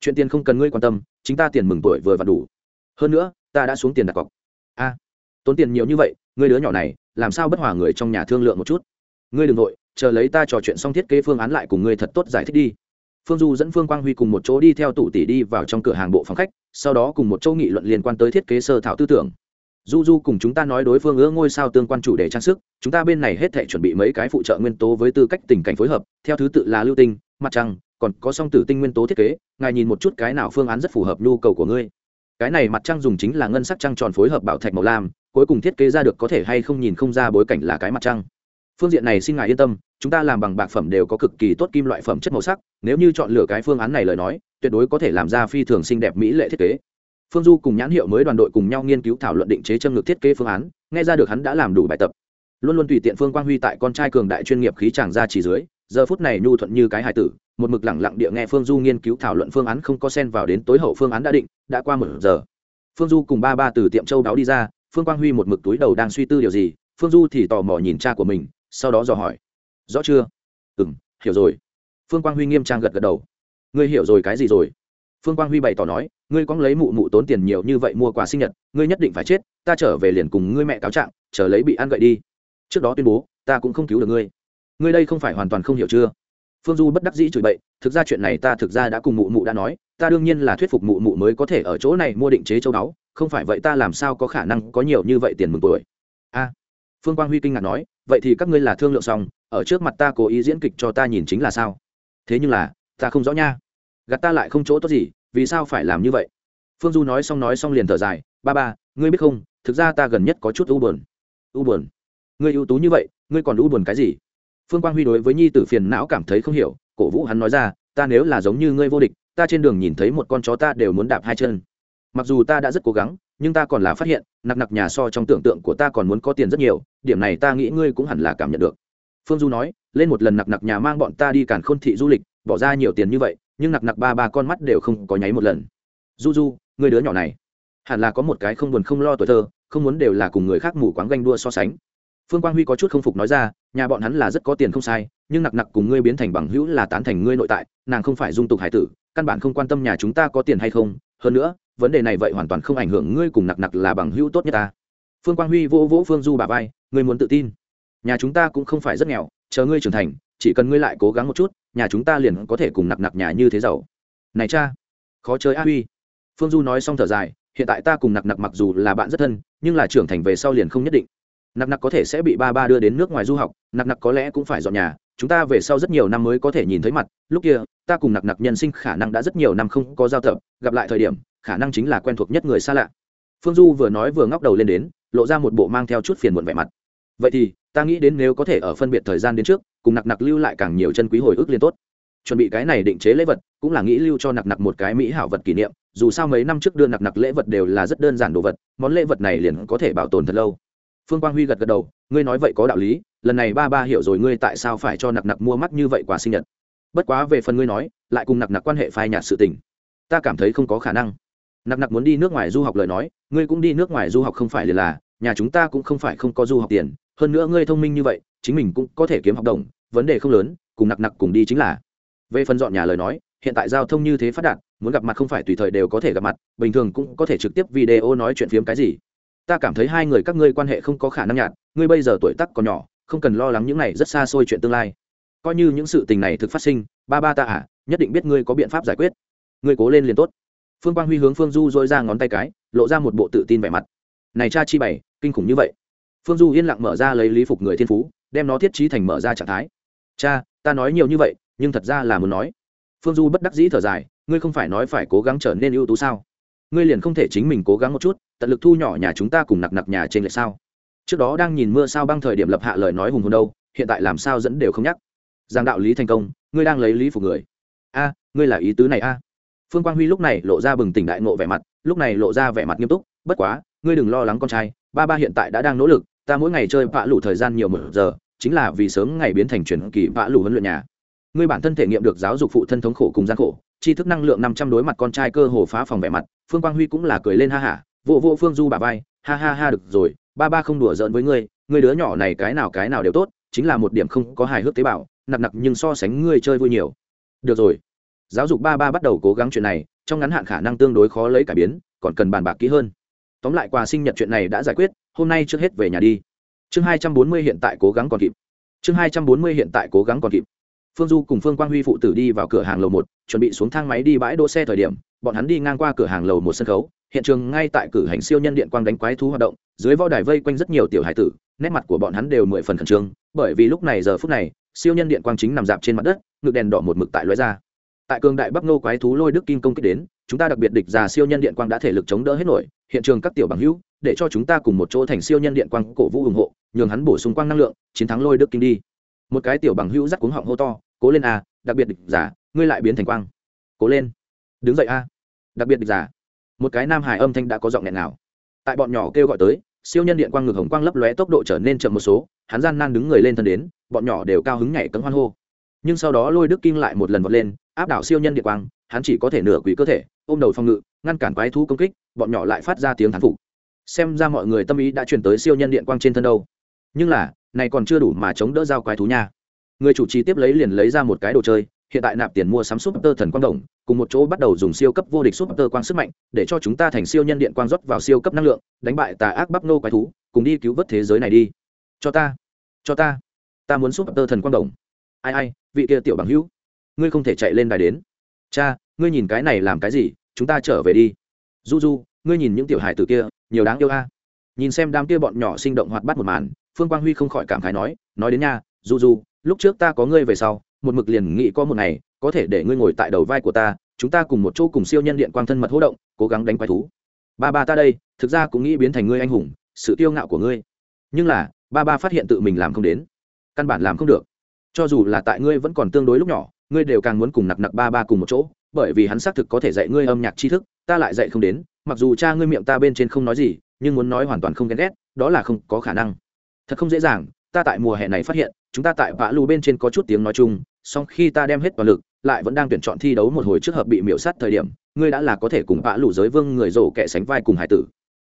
Chuyện tiền không cần ngươi quan tâm, chính ta tiền mừng tuổi vừa và đủ. Hơn nữa, ta đã xuống tiền đặt cọc. A, tốn tiền nhiều như vậy, ngươi đứa nhỏ này, làm sao bất hòa người trong nhà thương lượng một chút? Ngươi đ ừ n g nội chờ lấy ta trò chuyện xong thiết kế phương án lại cùng ngươi thật tốt giải thích đi. Phương du dẫn phương quang huy cùng một chỗ đi theo tủ tỷ đi vào trong cửa hàng bộ phòng khách, sau đó cùng một chỗ nghị luận liên quan tới thiết kế sơ thảo tư tưởng du du cùng chúng ta nói đối phương ứa ngôi sao tương quan chủ đề trang sức, chúng ta bên này hết thể chuẩn bị mấy cái phụ trợ nguyên tố với tư cách tình cảnh phối hợp, theo thứ tự là lưu tinh, mặt trăng, còn có song tử tinh nguyên tố thiết kế, ngài nhìn một chút cái nào phương án rất phù hợp nhu cầu của ngươi. Cái này mặt trăng dùng chính là ngân sắc trăng tròn phối hợp bảo thạch màu lam, cuối cùng thiết kế ra được có thể hay không nhìn không ra bối cảnh là cái mặt trăng. Phương diện này xin ngài yên tâm, chúng ta làm bằng bạc phẩm đều có cực kỳ tốt kim loại phẩm chất màu sắc, nếu như chọn lựa cái phương án này lời nói, tuyệt đối có thể làm ra phi thường xinh đẹp mỹ lệ thiết kế phương du cùng nhãn hiệu mới đoàn đội cùng nhau nghiên cứu thảo luận định chế châm ngược thiết kế phương án, nghe ra được hắn đã làm đủ bài tập. Luôn luôn tùy tiện phương quang huy tại con trai cường đại chuyên nghiệp khí chàng ra chỉ dưới, giờ phút này nhu thuận như cái hài tử, một mực lẳng lặng địa nghe phương du nghiên cứu thảo luận phương án không có sen vào đến tối hậu phương án đã định, đã qua một giờ. Phương du cùng ba ba từ tiệm châu đáo đi ra, phương quang huy một mực túi đầu đang suy tư điều gì, phương du thì tò mò nhìn cha của mình, sau đó dò hỏi. Rõ chưa? Ừ m hiểu rồi. Phương quang huy nghiêm trang gật gật đầu. Ngươi hiểu rồi cái gì rồi? Phương quang huy bày tỏ nói, ngươi có lấy mụ mụ tốn tiền nhiều như vậy mua quà sinh nhật, ngươi nhất định phải chết, ta trở về liền cùng ngươi mẹ cáo trạng, chờ lấy bị ăn gậy đi. Trước đó tuyên bố, ta cũng không cứu được ngươi. Ngươi đây không phải hoàn toàn không hiểu chưa? Phương du bất đắc dĩ chửi bậy, thực ra chuyện này ta thực ra đã cùng mụ mụ đã nói, ta đương nhiên là thuyết phục mụ mụ mới có thể ở chỗ này mua định chế châu báu, không phải vậy ta làm sao có khả năng có nhiều như vậy tiền mừng tuổi? A. Phương quang huy kinh ngạc nói, vậy thì các ngươi là thương lượng xong, ở trước mặt ta cố ý diễn kịch cho ta nhìn chính là sao? Thế nhưng là, ta không rõ nha gạt ta lại không chỗ tốt gì, vì sao phải làm như vậy? Phương du nói xong nói xong liền thở dài, ba ba, ngươi biết không, thực ra ta gần nhất có chút u buồn. U buồn? Ngươi ưu tú như vậy, ngươi còn u buồn cái gì? Phương quang huy đối với nhi tử phiền não cảm thấy không hiểu, cổ vũ hắn nói ra, ta nếu là giống như ngươi vô địch, ta trên đường nhìn thấy một con chó ta đều muốn đạp hai chân. Mặc dù ta đã rất cố gắng, nhưng ta còn là phát hiện, nặc nặc nhà so trong tưởng tượng của ta còn muốn có tiền rất nhiều, điểm này ta nghĩ ngươi cũng hẳn là cảm nhận được. Phương du nói, lên một lần nặc nặc nhà mang bọn ta đi càn khôn thị du lịch, bỏ ra nhiều tiền như vậy nhưng nặc nặc ba ba con mắt đều không có nháy một lần. Du du người đứa nhỏ này, hẳn là có một cái không buồn không lo tuổi thơ, không muốn đều là cùng người khác mù quáng ganh đua so sánh. Phương quang huy có chút không phục nói ra, nhà bọn hắn là rất có tiền không sai, nhưng nặc nặc cùng ngươi biến thành bằng hữu là tán thành ngươi nội tại, nàng không phải dung tục hải tử, căn bản không quan tâm nhà chúng ta có tiền hay không. Hơn nữa, vấn đề này vậy hoàn toàn không ảnh hưởng ngươi cùng nặc nặc là bằng hữu tốt nhất ta. Phương quang huy vỗ vỗ phương du bà vai, ngươi muốn tự tin. Nhà chúng ta cũng không phải rất nghèo, chờ ngươi trưởng thành, chỉ cần ngươi lại cố gắng một chút nhà chúng ta liền có thể cùng nặc nặc nhà như thế giàu. Này cha, khó chơi a huy. Phương du nói xong thở dài, hiện tại ta cùng nặc nặc mặc dù là bạn rất thân, nhưng là trưởng thành về sau liền không nhất định. Nặc nặc có thể sẽ bị ba ba đưa đến nước ngoài du học, nặc nặc có lẽ cũng phải dọn nhà, chúng ta về sau rất nhiều năm mới có thể nhìn thấy mặt. Lúc kia, ta cùng nặc nặc nhân sinh khả năng đã rất nhiều năm không có giao tập, gặp lại thời điểm, khả năng chính là quen thuộc nhất người xa lạ. Phương du vừa nói vừa ngóc đầu lên đến, lộ ra một bộ mang theo chút phiền muộn vẻ mặt. Vậy thì, ta nghĩ đến nếu có thể ở phân biệt thời gian đến trước cùng nặc nặc lưu lại càng nhiều chân quý hồi ức liên tốt. Chuẩn bị cái này định chế lễ vật, cũng là nghĩ lưu cho nặc nặc một cái mỹ hảo vật kỷ niệm, dù sao mấy năm trước đưa nặc nặc lễ vật đều là rất đơn giản đồ vật, món lễ vật này liền có thể bảo tồn thật lâu. Phương quang huy gật gật đầu, ngươi nói vậy có đạo lý, lần này ba ba hiểu rồi ngươi tại sao phải cho nặc nặc mua mắt như vậy quà sinh nhật. Bất quá về phần ngươi nói, lại cùng nặc nặc quan hệ phai nhạt sự tình, ta cảm thấy không có khả năng. Nặc nặc muốn đi nước ngoài du học lời nói, ngươi cũng đi nước ngoài du học không phải liền là, nhà chúng ta cũng không phải không có du học tiền, hơn nữa ngươi thông minh như vậy chính mình cũng có thể kiếm học đồng, vấn đề không lớn, cùng nặc nặc cùng đi chính là. Về phần dọn nhà lời nói, hiện tại giao thông như thế phát đạt, muốn gặp mặt không phải tùy thời đều có thể gặp mặt, bình thường cũng có thể trực tiếp video nói chuyện phiếm cái gì. Ta cảm thấy hai người các ngươi quan hệ không có khả năng nhạt, ngươi bây giờ tuổi tác còn nhỏ, không cần lo lắng những này rất xa xôi chuyện tương lai. Coi như những sự tình này thực phát sinh, ba ba ta à nhất định biết ngươi có biện pháp giải quyết. Ngươi cố lên liền tốt. Phương quang huy hướng phương du dôi ra ngón tay cái, lộ ra một bộ tự tin vẻ mặt. Này cha chi bày, kinh khủng như vậy. Phương du yên lặng mở ra lấy lý phục người thiên phú đem nó thiết trí thành mở ra trạng thái. Cha, ta nói nhiều như vậy, nhưng thật ra là muốn nói. Phương du bất đắc dĩ thở dài, ngươi không phải nói phải cố gắng trở nên ưu tú sao? Ngươi liền không thể chính mình cố gắng một chút, tận lực thu nhỏ nhà chúng ta cùng nặc nặc nhà trên lệ sao? Trước đó đang nhìn mưa sao băng thời điểm lập hạ lời nói hùng hồn đâu, hiện tại làm sao dẫn đều không nhắc. Giang đạo lý thành công, ngươi đang lấy lý phục người. A, ngươi là ý tứ này a. Phương quang huy lúc này lộ ra bừng tỉnh đại nộ vẻ mặt, lúc này lộ ra vẻ mặt nghiêm túc, bất quá, ngươi đừng lo lắng con trai, ba ba hiện tại đã đang nỗ lực ta mỗi ngày chơi vạ lụ thời gian nhiều một giờ, chính là vì sớm ngày biến thành truyền kỳ vạ lụ huấn luyện nhà. Ngươi bản thân thể nghiệm được giáo dục phụ thân thống khổ cùng gian khổ, tri thức năng lượng năm trăm đối mặt con trai cơ hồ phá phòng vẻ mặt, phương quang huy cũng là cười lên ha hả vụ vụ phương du bà vai, ha ha ha được rồi, ba ba không đùa giỡn với ngươi ngươi đứa nhỏ này cái nào cái nào đều tốt, chính là một điểm không có hài hước tế bào nặc nặc nhưng so sánh ngươi chơi vui nhiều. Được rồi. Giáo dục ba ba bắt đầu cố gắng chuyện này, trong ngắn hạn khả năng tương đối khó lấy cải biến, còn cần bàn bạc kỹ hơn tóm lại quà sinh nhật chuyện này đã giải quyết, hôm nay trước hết về nhà đi. Chương hai trăm bốn mươi hiện tại cố gắng còn kịp. Chương hai trăm bốn mươi hiện tại cố gắng còn kịp. Phương du cùng phương quang huy phụ tử đi vào cửa hàng lầu một, chuẩn bị xuống thang máy đi bãi đỗ xe thời điểm, bọn hắn đi ngang qua cửa hàng lầu một sân khấu. Hiện trường ngay tại cử hành siêu nhân điện quang đánh quái thú hoạt động, dưới võ đài vây quanh rất nhiều tiểu hải tử, nét mặt của bọn hắn đều mười phần khẩn trương, bởi vì lúc này giờ phút này, siêu nhân điện quang chính nằm dạp trên mặt đất, ngực đèn đỏ một mực tại lóe ra. Tại cường đại bắc nô quái thú lôi đức kim công kích đến chúng ta đặc biệt địch già siêu nhân điện quang đã thể lực chống đỡ hết nổi, hiện trường các tiểu bằng hữu, để cho chúng ta cùng một chỗ thành siêu nhân điện quang cổ vũ ủng hộ, nhường hắn bổ sung quang năng lượng, chiến thắng lôi đức kinh đi. Một cái tiểu bằng hữu rắc cuống họng hô to, cố lên a, đặc biệt địch giả ngươi lại biến thành quang. Cố lên. Đứng dậy a. Đặc biệt địch giả một cái nam hải âm thanh đã có giọng nghẹn nào tại bọn nhỏ kêu gọi tới, siêu nhân điện quang ngược hồng quang lấp lóe tốc độ trở nên chậm một số, hắn gian nan đứng người lên thân đến, bọn nhỏ đều cao hứng nhảy cấm hoan hô. Nhưng sau đó lôi đức kinh lại một lần vọt lên áp đảo siêu nhân điện quang, hắn chỉ có thể nửa quỷ cơ thể, ôm đầu phòng ngự, ngăn cản quái thú công kích, bọn nhỏ lại phát ra tiếng thán phục. Xem ra mọi người tâm ý đã chuyển tới siêu nhân điện quang trên thân đâu. Nhưng là, này còn chưa đủ mà chống đỡ giao quái thú nha. Người chủ trì tiếp lấy liền lấy ra một cái đồ chơi, hiện tại nạp tiền mua sắm súp tơ thần quang đồng, cùng một chỗ bắt đầu dùng siêu cấp vô địch súp tơ quang sức mạnh, để cho chúng ta thành siêu nhân điện quang rót vào siêu cấp năng lượng, đánh bại tà ác bắp nô quái thú, cùng đi cứu vớt thế giới này đi. Cho ta cho ta ta muốn súp tơ thần quang đồng. Ai ai, vị kia tiểu bằng hữu ngươi không thể chạy lên đài đến. Cha, ngươi nhìn cái này làm cái gì, chúng ta trở về đi. Du du ngươi nhìn những tiểu hài tử kia, nhiều đáng yêu a. Nhìn xem đám kia bọn nhỏ sinh động hoạt bát một màn, phương quang huy không khỏi cảm khái nói nói đến nha du du lúc trước ta có ngươi về sau, một mực liền nghĩ có một ngày, có thể để ngươi ngồi tại đầu vai của ta, chúng ta cùng một chỗ cùng siêu nhân điện quang thân mật hỗ động, cố gắng đánh quái thú. Ba ba ta đây, thực ra cũng nghĩ biến thành ngươi anh hùng, sự tiêu ngạo của ngươi. Nhưng là, ba ba phát hiện tự mình làm không đến, căn bản làm không được. Cho dù là tại ngươi vẫn còn tương đối lúc nhỏ ngươi đều càng muốn cùng nặc nặc ba ba cùng một chỗ, bởi vì hắn xác thực có thể dạy ngươi âm nhạc tri thức, ta lại dạy không đến, mặc dù cha ngươi miệng ta bên trên không nói gì, nhưng muốn nói hoàn toàn không ghen ghét, đó là không có khả năng. Thật không dễ dàng, ta tại mùa hè này phát hiện, chúng ta tại vã lù bên trên có chút tiếng nói chung, song khi ta đem hết toàn lực, lại vẫn đang tuyển chọn thi đấu một hồi trước hợp bị miễu sát thời điểm, ngươi đã là có thể cùng vã lù giới vương người rổ kẻ sánh vai cùng hải tử.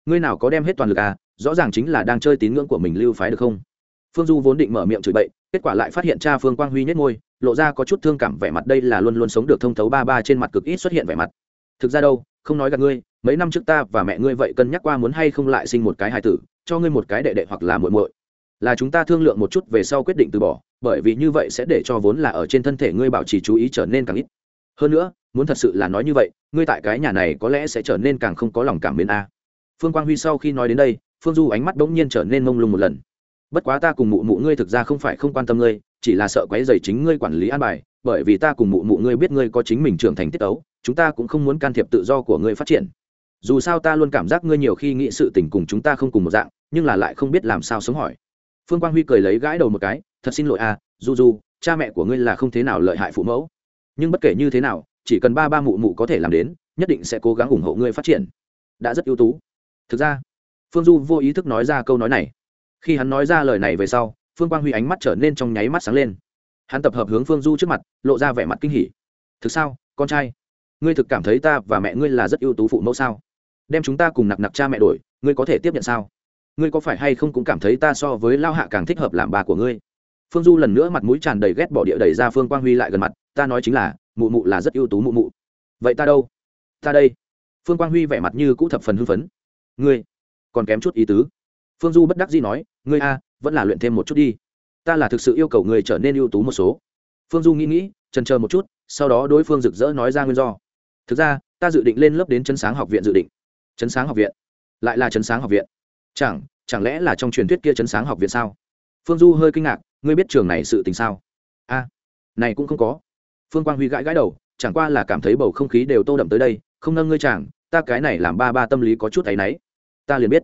Ngươi nào có đem hết toàn lực à rõ ràng chính là đang chơi tín ngưỡng của mình lưu phái được không? Phương du vốn định mở miệng chửi bậy, kết quả lại phát hiện cha phương quang huy nhất ngôi lộ ra có chút thương cảm vẻ mặt đây là luôn luôn sống được thông thấu ba ba trên mặt cực ít xuất hiện vẻ mặt. Thực ra đâu, không nói gặp ngươi, mấy năm trước ta và mẹ ngươi vậy cân nhắc qua muốn hay không lại sinh một cái hài tử, cho ngươi một cái đệ đệ hoặc là muội muội. Là chúng ta thương lượng một chút về sau quyết định từ bỏ, bởi vì như vậy sẽ để cho vốn là ở trên thân thể ngươi bảo trì chú ý trở nên càng ít. Hơn nữa, muốn thật sự là nói như vậy, ngươi tại cái nhà này có lẽ sẽ trở nên càng không có lòng cảm mến a. Phương quang huy sau khi nói đến đây, phương du ánh mắt bỗng nhiên trở nên mông lung một lần. Bất quá ta cùng mụ mụ ngươi thực ra không phải không quan tâm ngươi chỉ là sợ quấy rầy chính ngươi quản lý an bài bởi vì ta cùng mụ mụ ngươi biết ngươi có chính mình trưởng thành tiết tấu, chúng ta cũng không muốn can thiệp tự do của ngươi phát triển. Dù sao ta luôn cảm giác ngươi nhiều khi nghĩ sự tình cùng chúng ta không cùng một dạng nhưng là lại không biết làm sao sống hỏi. Phương quang huy cười lấy gãi đầu một cái thật xin lỗi à du du cha mẹ của ngươi là không thế nào lợi hại phụ mẫu. Nhưng bất kể như thế nào chỉ cần ba ba mụ mụ có thể làm đến nhất định sẽ cố gắng ủng hộ ngươi phát triển. Đã rất ưu tú. Thực ra phương du vô ý thức nói ra câu nói này. Khi hắn nói ra lời này về sau phương quang huy ánh mắt trở nên trong nháy mắt sáng lên. Hắn tập hợp hướng phương du trước mặt, lộ ra vẻ mặt kinh hỉ. Thực sao, con trai? Ngươi thực cảm thấy ta và mẹ ngươi là rất ưu tú phụ mẫu sao? Đem chúng ta cùng nặc nặc cha mẹ đổi, ngươi có thể tiếp nhận sao? Ngươi có phải hay không cũng cảm thấy ta so với lao hạ càng thích hợp làm bà của ngươi? Phương du lần nữa mặt mũi tràn đầy ghét bỏ địa đẩy ra phương quang huy lại gần mặt, ta nói chính là, mụ mụ là rất ưu tú mụ mụ. Vậy ta đâu? Ta đây. Phương quang huy vẻ mặt như cũ thập phần hưng phấn. Ngươi còn kém chút ý tứ. Phương du bất đắc dĩ nói, ngươi a vẫn là luyện thêm một chút đi. Ta là thực sự yêu cầu người trở nên ưu tú một số. Phương du nghĩ nghĩ, trần chờ một chút, sau đó đối phương rực rỡ nói ra nguyên do. Thực ra, ta dự định lên lớp đến chân sáng học viện dự định. Chấn sáng học viện? Lại là chấn sáng học viện? Chẳng chẳng lẽ là trong truyền thuyết kia chấn sáng học viện sao? Phương du hơi kinh ngạc, ngươi biết trường này sự tình sao? A, này cũng không có. Phương quang huy gãi gãi đầu, chẳng qua là cảm thấy bầu không khí đều tô đậm tới đây, không nâng ngươi chàng, ta cái này làm ba ba tâm lý có chút áy náy. Ta liền biết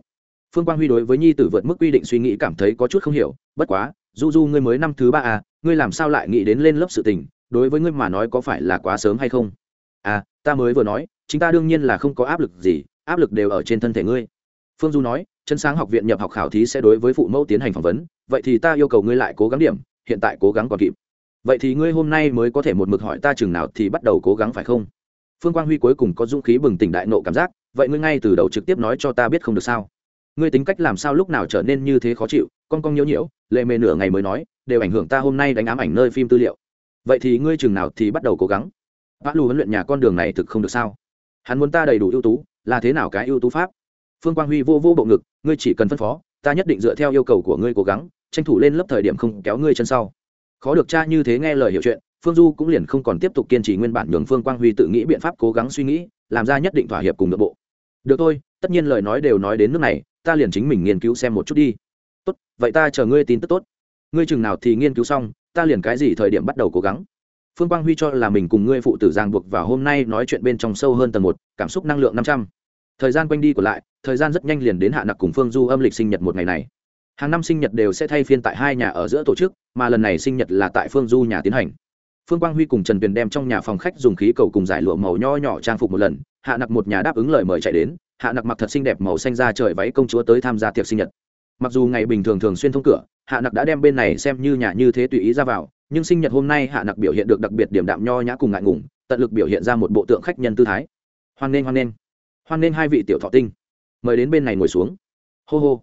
phương quang huy đối với nhi tử vượt mức quy định suy nghĩ cảm thấy có chút không hiểu, bất quá, du du ngươi mới năm thứ ba à ngươi làm sao lại nghĩ đến lên lớp sự tình, đối với ngươi mà nói có phải là quá sớm hay không? À ta mới vừa nói chúng ta đương nhiên là không có áp lực gì, áp lực đều ở trên thân thể ngươi. Phương du nói, chân sáng học viện nhập học khảo thí sẽ đối với phụ mẫu tiến hành phỏng vấn, vậy thì ta yêu cầu ngươi lại cố gắng điểm, hiện tại cố gắng còn kịp. Vậy thì ngươi hôm nay mới có thể một mực hỏi ta chừng nào thì bắt đầu cố gắng phải không? Phương quang huy cuối cùng có dũng khí bừng tỉnh đại nộ cảm giác, vậy ngươi ngay từ đầu trực tiếp nói cho ta biết không được sao? Ngươi tính cách làm sao lúc nào trở nên như thế khó chịu, con con nhiễu nhiễu, lệ mề nửa ngày mới nói, đều ảnh hưởng ta hôm nay đánh ám ảnh nơi phim tư liệu. Vậy thì ngươi chừng nào thì bắt đầu cố gắng? Vã lù huấn luyện nhà con đường này thực không được sao? Hắn muốn ta đầy đủ ưu tú, là thế nào cái ưu tú pháp? Phương quang huy vô vô bộ ngực, ngươi chỉ cần phân phó, ta nhất định dựa theo yêu cầu của ngươi cố gắng, tranh thủ lên lớp thời điểm không kéo ngươi chân sau. Khó được cha như thế nghe lời hiểu chuyện, phương du cũng liền không còn tiếp tục kiên trì nguyên bản nhường phương quang huy tự nghĩ biện pháp cố gắng suy nghĩ, làm ra nhất định thỏa hiệp cùng nội bộ. Được thôi, tất nhiên lời nói đều nói đến nước này ta liền chính mình nghiên cứu xem một chút đi. Tốt, vậy ta chờ ngươi tin tức tốt. Ngươi chừng nào thì nghiên cứu xong, ta liền cái gì thời điểm bắt đầu cố gắng. Phương quang huy cho là mình cùng ngươi phụ tử giang buộc vào hôm nay nói chuyện bên trong sâu hơn tầng một, cảm xúc năng lượng năm trăm. Thời gian quanh đi của lại, thời gian rất nhanh liền đến hạ nặc cùng phương du âm lịch sinh nhật một ngày này. Hàng năm sinh nhật đều sẽ thay phiên tại hai nhà ở giữa tổ chức, mà lần này sinh nhật là tại phương du nhà tiến hành. Phương quang huy cùng trần tuyền đem trong nhà phòng khách dùng khí cầu cùng giải lụa màu nho nhỏ trang phục một lần, hạ nặc một nhà đáp ứng lời mời chạy đến hạ nặc mặc thật xinh đẹp màu xanh ra trời váy công chúa tới tham gia tiệc sinh nhật. Mặc dù ngày bình thường thường xuyên thông cửa, hạ nặc đã đem bên này xem như nhà như thế tùy ý ra vào, nhưng sinh nhật hôm nay hạ nặc biểu hiện được đặc biệt điểm đạm nho nhã cùng ngại ngùng, tận lực biểu hiện ra một bộ tượng khách nhân tư thái. Hoan nghênh hoan nghênh. Hoan nghênh hai vị tiểu thọ tinh. Mời đến bên này ngồi xuống. Hô hô.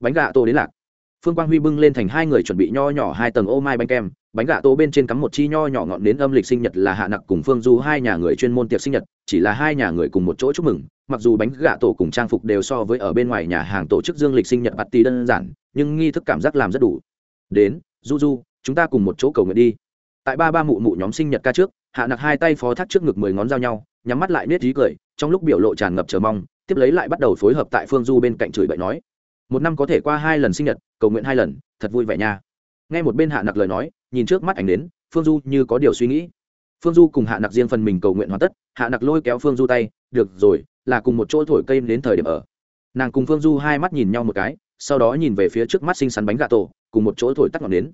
Bánh gà tô đến lạc. Phương quang huy bưng lên thành hai người chuẩn bị nho nhỏ hai tầng ô mai bánh kem bánh gà tô bên trên cắm một chi nho nhỏ ngọn đến âm lịch sinh nhật là hạ nặc cùng phương du hai nhà người chuyên môn tiệc sinh nhật, chỉ là hai nhà người cùng một chỗ chúc mừng, mặc dù bánh gà tổ cùng trang phục đều so với ở bên ngoài nhà hàng tổ chức dương lịch sinh nhật bạt tì đơn giản, nhưng nghi thức cảm giác làm rất đủ. Đến, du du, chúng ta cùng một chỗ cầu nguyện đi. Tại ba ba mụ mụ nhóm sinh nhật ca trước, hạ nặc hai tay phó thắt trước ngực mười ngón dao nhau, nhắm mắt lại nết trí cười, trong lúc biểu lộ tràn ngập chờ mong, tiếp lấy lại bắt đầu phối hợp tại phương du bên cạnh chửi bậy nói, một năm có thể qua hai lần sinh nhật, cầu nguyện hai lần, thật vui vẻ nha nghe một bên hạ nặc lời nói, nhìn trước mắt ảnh đến, phương du như có điều suy nghĩ. Phương du cùng hạ nặc riêng phần mình cầu nguyện hoàn tất, hạ nặc lôi kéo phương du tay, được rồi, là cùng một chỗ thổi cây đến thời điểm ở. Nàng cùng phương du hai mắt nhìn nhau một cái, sau đó nhìn về phía trước mắt xinh xắn bánh gà tổ, cùng một chỗ thổi tắt ngọn đến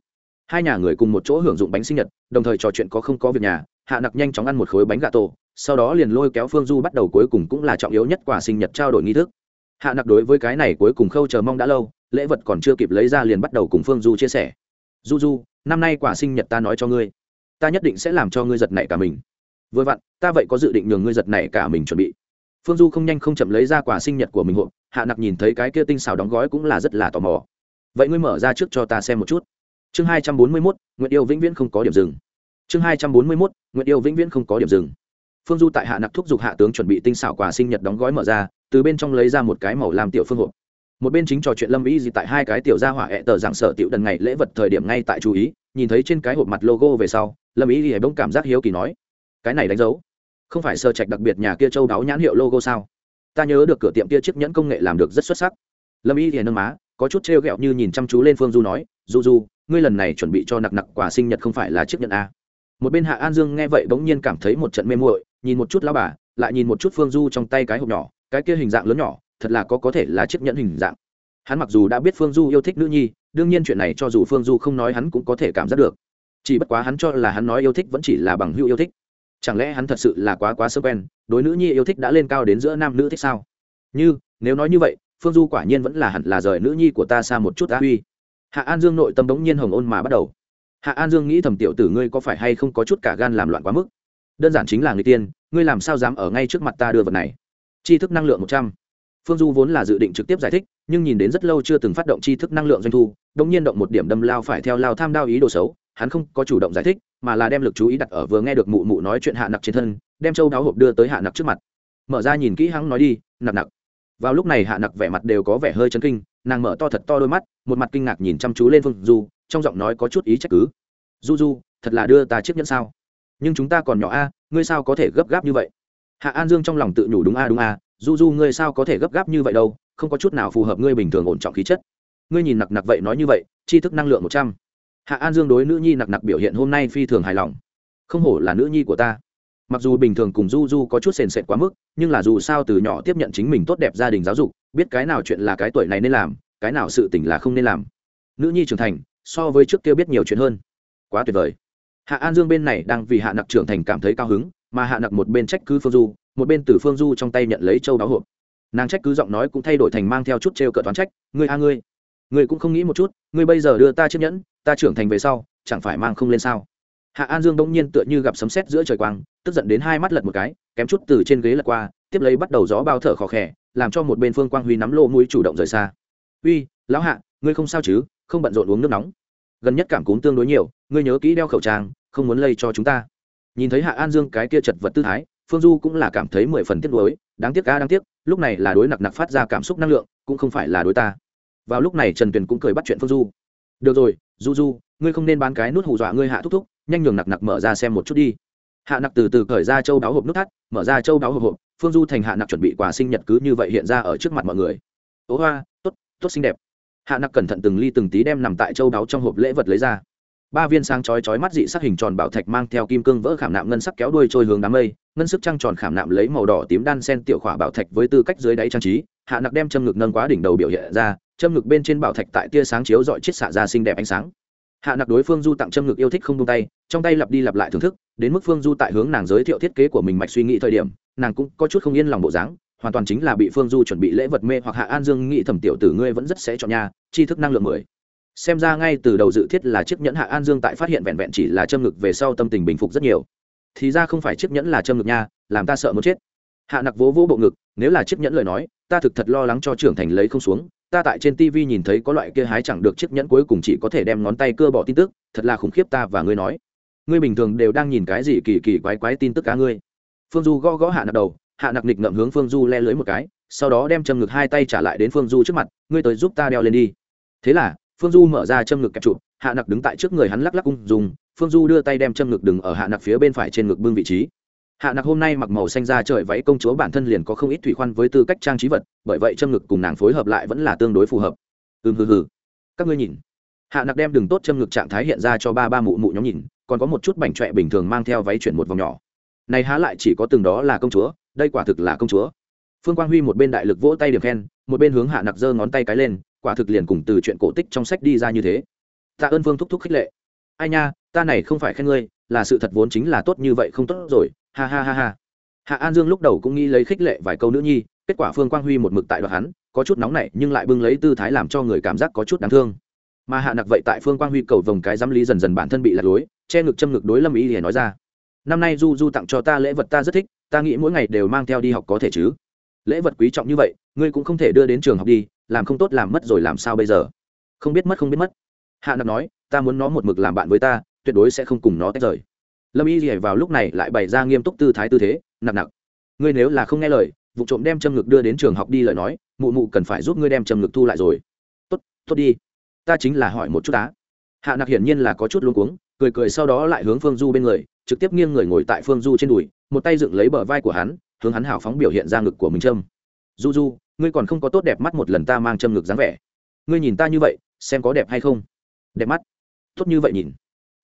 hai nhà người cùng một chỗ hưởng dụng bánh sinh nhật, đồng thời trò chuyện có không có việc nhà, hạ nặc nhanh chóng ăn một khối bánh gà tổ, sau đó liền lôi kéo phương du bắt đầu cuối cùng cũng là trọng yếu nhất quả sinh nhật trao đổi nghi thức. Hạ nặc đối với cái này cuối cùng khâu chờ mong đã lâu, lễ vật còn chưa kịp lấy ra liền bắt đầu cùng phương du chia sẻ du du, năm nay quả sinh nhật ta nói cho ngươi. Ta nhất định sẽ làm cho ngươi giật nảy cả mình. Vừa vặn, ta vậy có dự định nhường ngươi giật nảy cả mình chuẩn bị. Phương du không nhanh không chậm lấy ra quả sinh nhật của mình hộp, hạ nặc nhìn thấy cái kia tinh xào đóng gói cũng là rất là tò mò. Vậy ngươi mở ra trước cho ta xem một chút. Chương hai trăm bốn mươi mốt nguyện yêu vĩnh viễn không có điểm dừng. Chương hai trăm bốn mươi mốt nguyện yêu vĩnh viễn không có điểm dừng. Phương du tại hạ nặc thúc giục hạ tướng chuẩn bị tinh xảo quà sinh nhật đóng gói mở ra, từ bên trong lấy ra một cái màu làm tiểu phương hộp một bên chính trò chuyện lâm ý gì tại hai cái tiểu gia hỏa hẹ tờ dạng sở tiểu đần ngày lễ vật thời điểm ngay tại chú ý, nhìn thấy trên cái hộp mặt logo về sau, lâm ý thì bỗng cảm giác hiếu kỳ nói, cái này đánh dấu, không phải sơ trạch đặc biệt nhà kia châu đáo nhãn hiệu logo sao? Ta nhớ được cửa tiệm kia chiếc nhẫn công nghệ làm được rất xuất sắc. Lâm ý thì nâng má, có chút trêu ghẹo như nhìn chăm chú lên phương du nói, du du, ngươi lần này chuẩn bị cho nặc nặc quà sinh nhật không phải là chiếc nhẫn a một bên hạ an dương nghe vậy bỗng nhiên cảm thấy một trận mê muội, nhìn một chút lao bà, lại nhìn một chút phương du trong tay cái hộp nhỏ, cái kia hình dạng lớn nhỏ thật là có có thể là chiếc nhẫn hình dạng. Hắn mặc dù đã biết phương du yêu thích nữ nhi, đương nhiên chuyện này cho dù phương du không nói hắn cũng có thể cảm giác được. Chỉ bất quá hắn cho là hắn nói yêu thích vẫn chỉ là bằng hữu yêu thích. Chẳng lẽ hắn thật sự là quá quá sơ quen, đối nữ nhi yêu thích đã lên cao đến giữa nam nữ thích sao? Như, nếu nói như vậy, phương du quả nhiên vẫn là hẳn là rời nữ nhi của ta xa một chút á huy. Hạ an dương nội tâm đống nhiên hồng ôn mà bắt đầu. Hạ an dương nghĩ thầm tiểu tử ngươi có phải hay không có chút cả gan làm loạn quá mức? Đơn giản chính là người tiên, ngươi làm sao dám ở ngay trước mặt ta đưa vật này? Chi thức năng lượng một trăm phương du vốn là dự định trực tiếp giải thích, nhưng nhìn đến rất lâu chưa từng phát động tri thức năng lượng doanh thu đông nhiên động một điểm đâm lao phải theo lao tham đao ý đồ xấu, hắn không có chủ động giải thích, mà là đem lực chú ý đặt ở vừa nghe được mụ mụ nói chuyện hạ nặc trên thân, đem châu đáo hộp đưa tới hạ nặc trước mặt. Mở ra nhìn kỹ hắn nói đi, nặc nặc. Vào lúc này hạ nặc vẻ mặt đều có vẻ hơi chấn kinh, nàng mở to thật to đôi mắt, một mặt kinh ngạc nhìn chăm chú lên phương du, trong giọng nói có chút ý trách cứ. Du du, thật là đưa ta chiếc nhẫn sao? Nhưng chúng ta còn nhỏ a, ngươi sao có thể gấp gáp như vậy? Hạ an dương trong lòng tự nhủ đúng a đúng a du du ngươi sao có thể gấp gáp như vậy đâu, không có chút nào phù hợp ngươi bình thường ổn trọng khí chất. Ngươi nhìn nặc nặc vậy nói như vậy, tri thức năng lượng một trăm. Hạ an dương đối nữ nhi nặc nặc biểu hiện hôm nay phi thường hài lòng. Không hổ là nữ nhi của ta. Mặc dù bình thường cùng du du có chút sền sệt quá mức, nhưng là dù sao từ nhỏ tiếp nhận chính mình tốt đẹp gia đình giáo dục, biết cái nào chuyện là cái tuổi này nên làm, cái nào sự tỉnh là không nên làm. Nữ nhi trưởng thành, so với trước kia biết nhiều chuyện hơn. Quá tuyệt vời. Hạ an dương bên này đang vì hạ nặc trưởng thành cảm thấy cao hứng, mà hạ nặc một bên trách cứ phương du một bên từ phương du trong tay nhận lấy châu đáo hộp. Nàng trách cứ giọng nói cũng thay đổi thành mang theo chút t r e o cợt toán trách, ngươi a ngươi ngươi cũng không nghĩ một chút, ngươi bây giờ đưa ta chiếc nhẫn, ta trưởng thành về sau, chẳng phải mang không lên sao? Hạ an dương đông nhiên tựa như gặp sấm sét giữa trời quang, tức giận đến hai mắt lật một cái, kém chút từ trên ghế lật qua, tiếp lấy bắt đầu gió bao thở khó khẽ làm cho một bên phương quang huy nắm lô mũi chủ động rời xa. Uy, lão hạ, ngươi không sao chứ, không bận rộn uống nước nóng. Gần nhất cảm cúm tương đối nhiều, ngươi nhớ kỹ đeo khẩu trang, không muốn lây cho chúng ta. Nhìn thấy hạ an dương cái kia chật vật tư thái phương du cũng là cảm thấy mười phần tiếc nuối, đáng tiếc ca đáng tiếc, lúc này là đối nặc nặc phát ra cảm xúc năng lượng, cũng không phải là đối ta. Vào lúc này trần tuyền cũng cười bắt chuyện phương du. Được rồi, du du, ngươi không nên bán cái nút hù dọa ngươi hạ thúc thúc, nhanh nhường nặc nặc mở ra xem một chút đi. Hạ nặc từ từ cởi ra châu báo hộp nút thắt, mở ra châu báo hộp hộp, phương du thành hạ nặc chuẩn bị quà sinh nhật cứ như vậy hiện ra ở trước mặt mọi người. Ố hoa, tốt tốt xinh đẹp. Hạ nặc cẩn thận từng ly từng tí đem nằm tại châu báo trong hộp lễ vật lấy ra. Ba viên sáng chói chói mắt dị sắc hình tròn bảo thạch mang theo kim cương vỡ khảm nạm ngân sắc kéo đuôi trôi hướng đám mây ngân sức trăng tròn khảm nạm lấy màu đỏ tím đan sen tiểu khỏa bảo thạch với tư cách dưới đáy trang trí, hạ nặc đem châm ngực nâng quá đỉnh đầu biểu hiện ra, châm ngực bên trên bảo thạch tại tia sáng chiếu dọi chiết xạ ra xinh đẹp ánh sáng. Hạ nặc đối phương du tặng châm ngực yêu thích không tung tay, trong tay lặp đi lặp lại thưởng thức, đến mức phương du tại hướng nàng giới thiệu thiết kế của mình mạch suy nghĩ thời điểm, nàng cũng có chút không yên lòng bộ dáng, hoàn toàn chính là bị phương du chuẩn bị lễ vật mê hoặc hạ an dương nghĩ thẩm tiểu tử ngươi vẫn rất sẽ chọn nhà tri thức năng lượng mười. Xem ra ngay từ đầu dự thiết là chiếc nhẫn hạ an dương tại phát hiện vẹn vẹn chỉ là châm ngực về sau tâm tình bình phục rất nhiều thì ra không phải chiếc nhẫn là châm ngực nha, làm ta sợ muốn chết. Hạ nặc vỗ vỗ bộ ngực, nếu là chiếc nhẫn lời nói, ta thực thật lo lắng cho trưởng thành lấy không xuống, ta tại trên tv nhìn thấy có loại kia hái chẳng được chiếc nhẫn cuối cùng chỉ có thể đem ngón tay cưa bỏ tin tức, thật là khủng khiếp ta và ngươi nói. Ngươi bình thường đều đang nhìn cái gì kỳ kỳ quái quái tin tức cá ngươi? Phương du gõ gõ hạ nặc đầu, hạ nặc nịch ngậm hướng phương du le lưới một cái, sau đó đem châm ngực hai tay trả lại đến phương du trước mặt, ngươi tới giúp ta đeo lên đi. Thế là, phương du mở ra châm ngực kẹp trụ, hạ nặc đứng tại trước người hắn lắc lắc ung dùng phương du đưa tay đem châm ngực đừng ở hạ nặc phía bên phải trên ngực bưng vị trí. Hạ nặc hôm nay mặc màu xanh ra trời váy công chúa bản thân liền có không ít thủy khoan với tư cách trang trí vật, bởi vậy châm ngực cùng nàng phối hợp lại vẫn là tương đối phù hợp. Ừm, hừ hừ. Các ngươi nhìn. Hạ nặc đem đường tốt châm ngực trạng thái hiện ra cho ba ba mụ mụ nhóm nhìn, còn có một chút bảnh trọe bình thường mang theo váy chuyển một vòng nhỏ. Này há lại chỉ có từng đó là công chúa, đây quả thực là công chúa. Phương quang huy một bên đại lực vỗ tay điểm khen, một bên hướng hạ nặc giơ ngón tay cái lên, quả thực liền cùng từ chuyện cổ tích trong sách đi ra như thế. Tạ ơn phương thúc thúc khích lệ. Ai nha ta này không phải khen ngươi, là sự thật vốn chính là tốt như vậy không tốt rồi, ha ha ha ha. Hạ an dương lúc đầu cũng nghĩ lấy khích lệ vài câu nữ nhi, kết quả phương quang huy một mực tại đoạn hắn, có chút nóng nảy nhưng lại bưng lấy tư thái làm cho người cảm giác có chút đáng thương. Mà hạ nặc vậy tại phương quang huy cầu vòng cái giám lý dần dần bản thân bị lạc lối, che ngực châm ngực đối lâm ý để nói ra. Năm nay du du tặng cho ta lễ vật ta rất thích, ta nghĩ mỗi ngày đều mang theo đi học có thể chứ. Lễ vật quý trọng như vậy, ngươi cũng không thể đưa đến trường học đi, làm không tốt làm mất rồi làm sao bây giờ? Không biết mất không biết mất. Hạ nặc nói, ta muốn nó một mực làm bạn với ta tuyệt đối sẽ không cùng nó tách rời. Lâm y rỉa vào lúc này lại bày ra nghiêm túc tư thái tư thế, nặng nặng. Ngươi nếu là không nghe lời, vụ trộm đem châm ngực đưa đến trường học đi lời nói, mụ mụ cần phải giúp ngươi đem châm ngực thu lại rồi. Tốt tốt đi. Ta chính là hỏi một chút á hạ nặc hiển nhiên là có chút luống cuống, cười cười sau đó lại hướng phương du bên người, trực tiếp nghiêng người ngồi tại phương du trên đùi, một tay dựng lấy bờ vai của hắn, hướng hắn hào phóng biểu hiện ra ngực của mình trâm du du, ngươi còn không có tốt đẹp mắt một lần ta mang châm ngực dáng vẻ. Ngươi nhìn ta như vậy, xem có đẹp hay không? Đẹp mắt. Tốt như vậy nhìn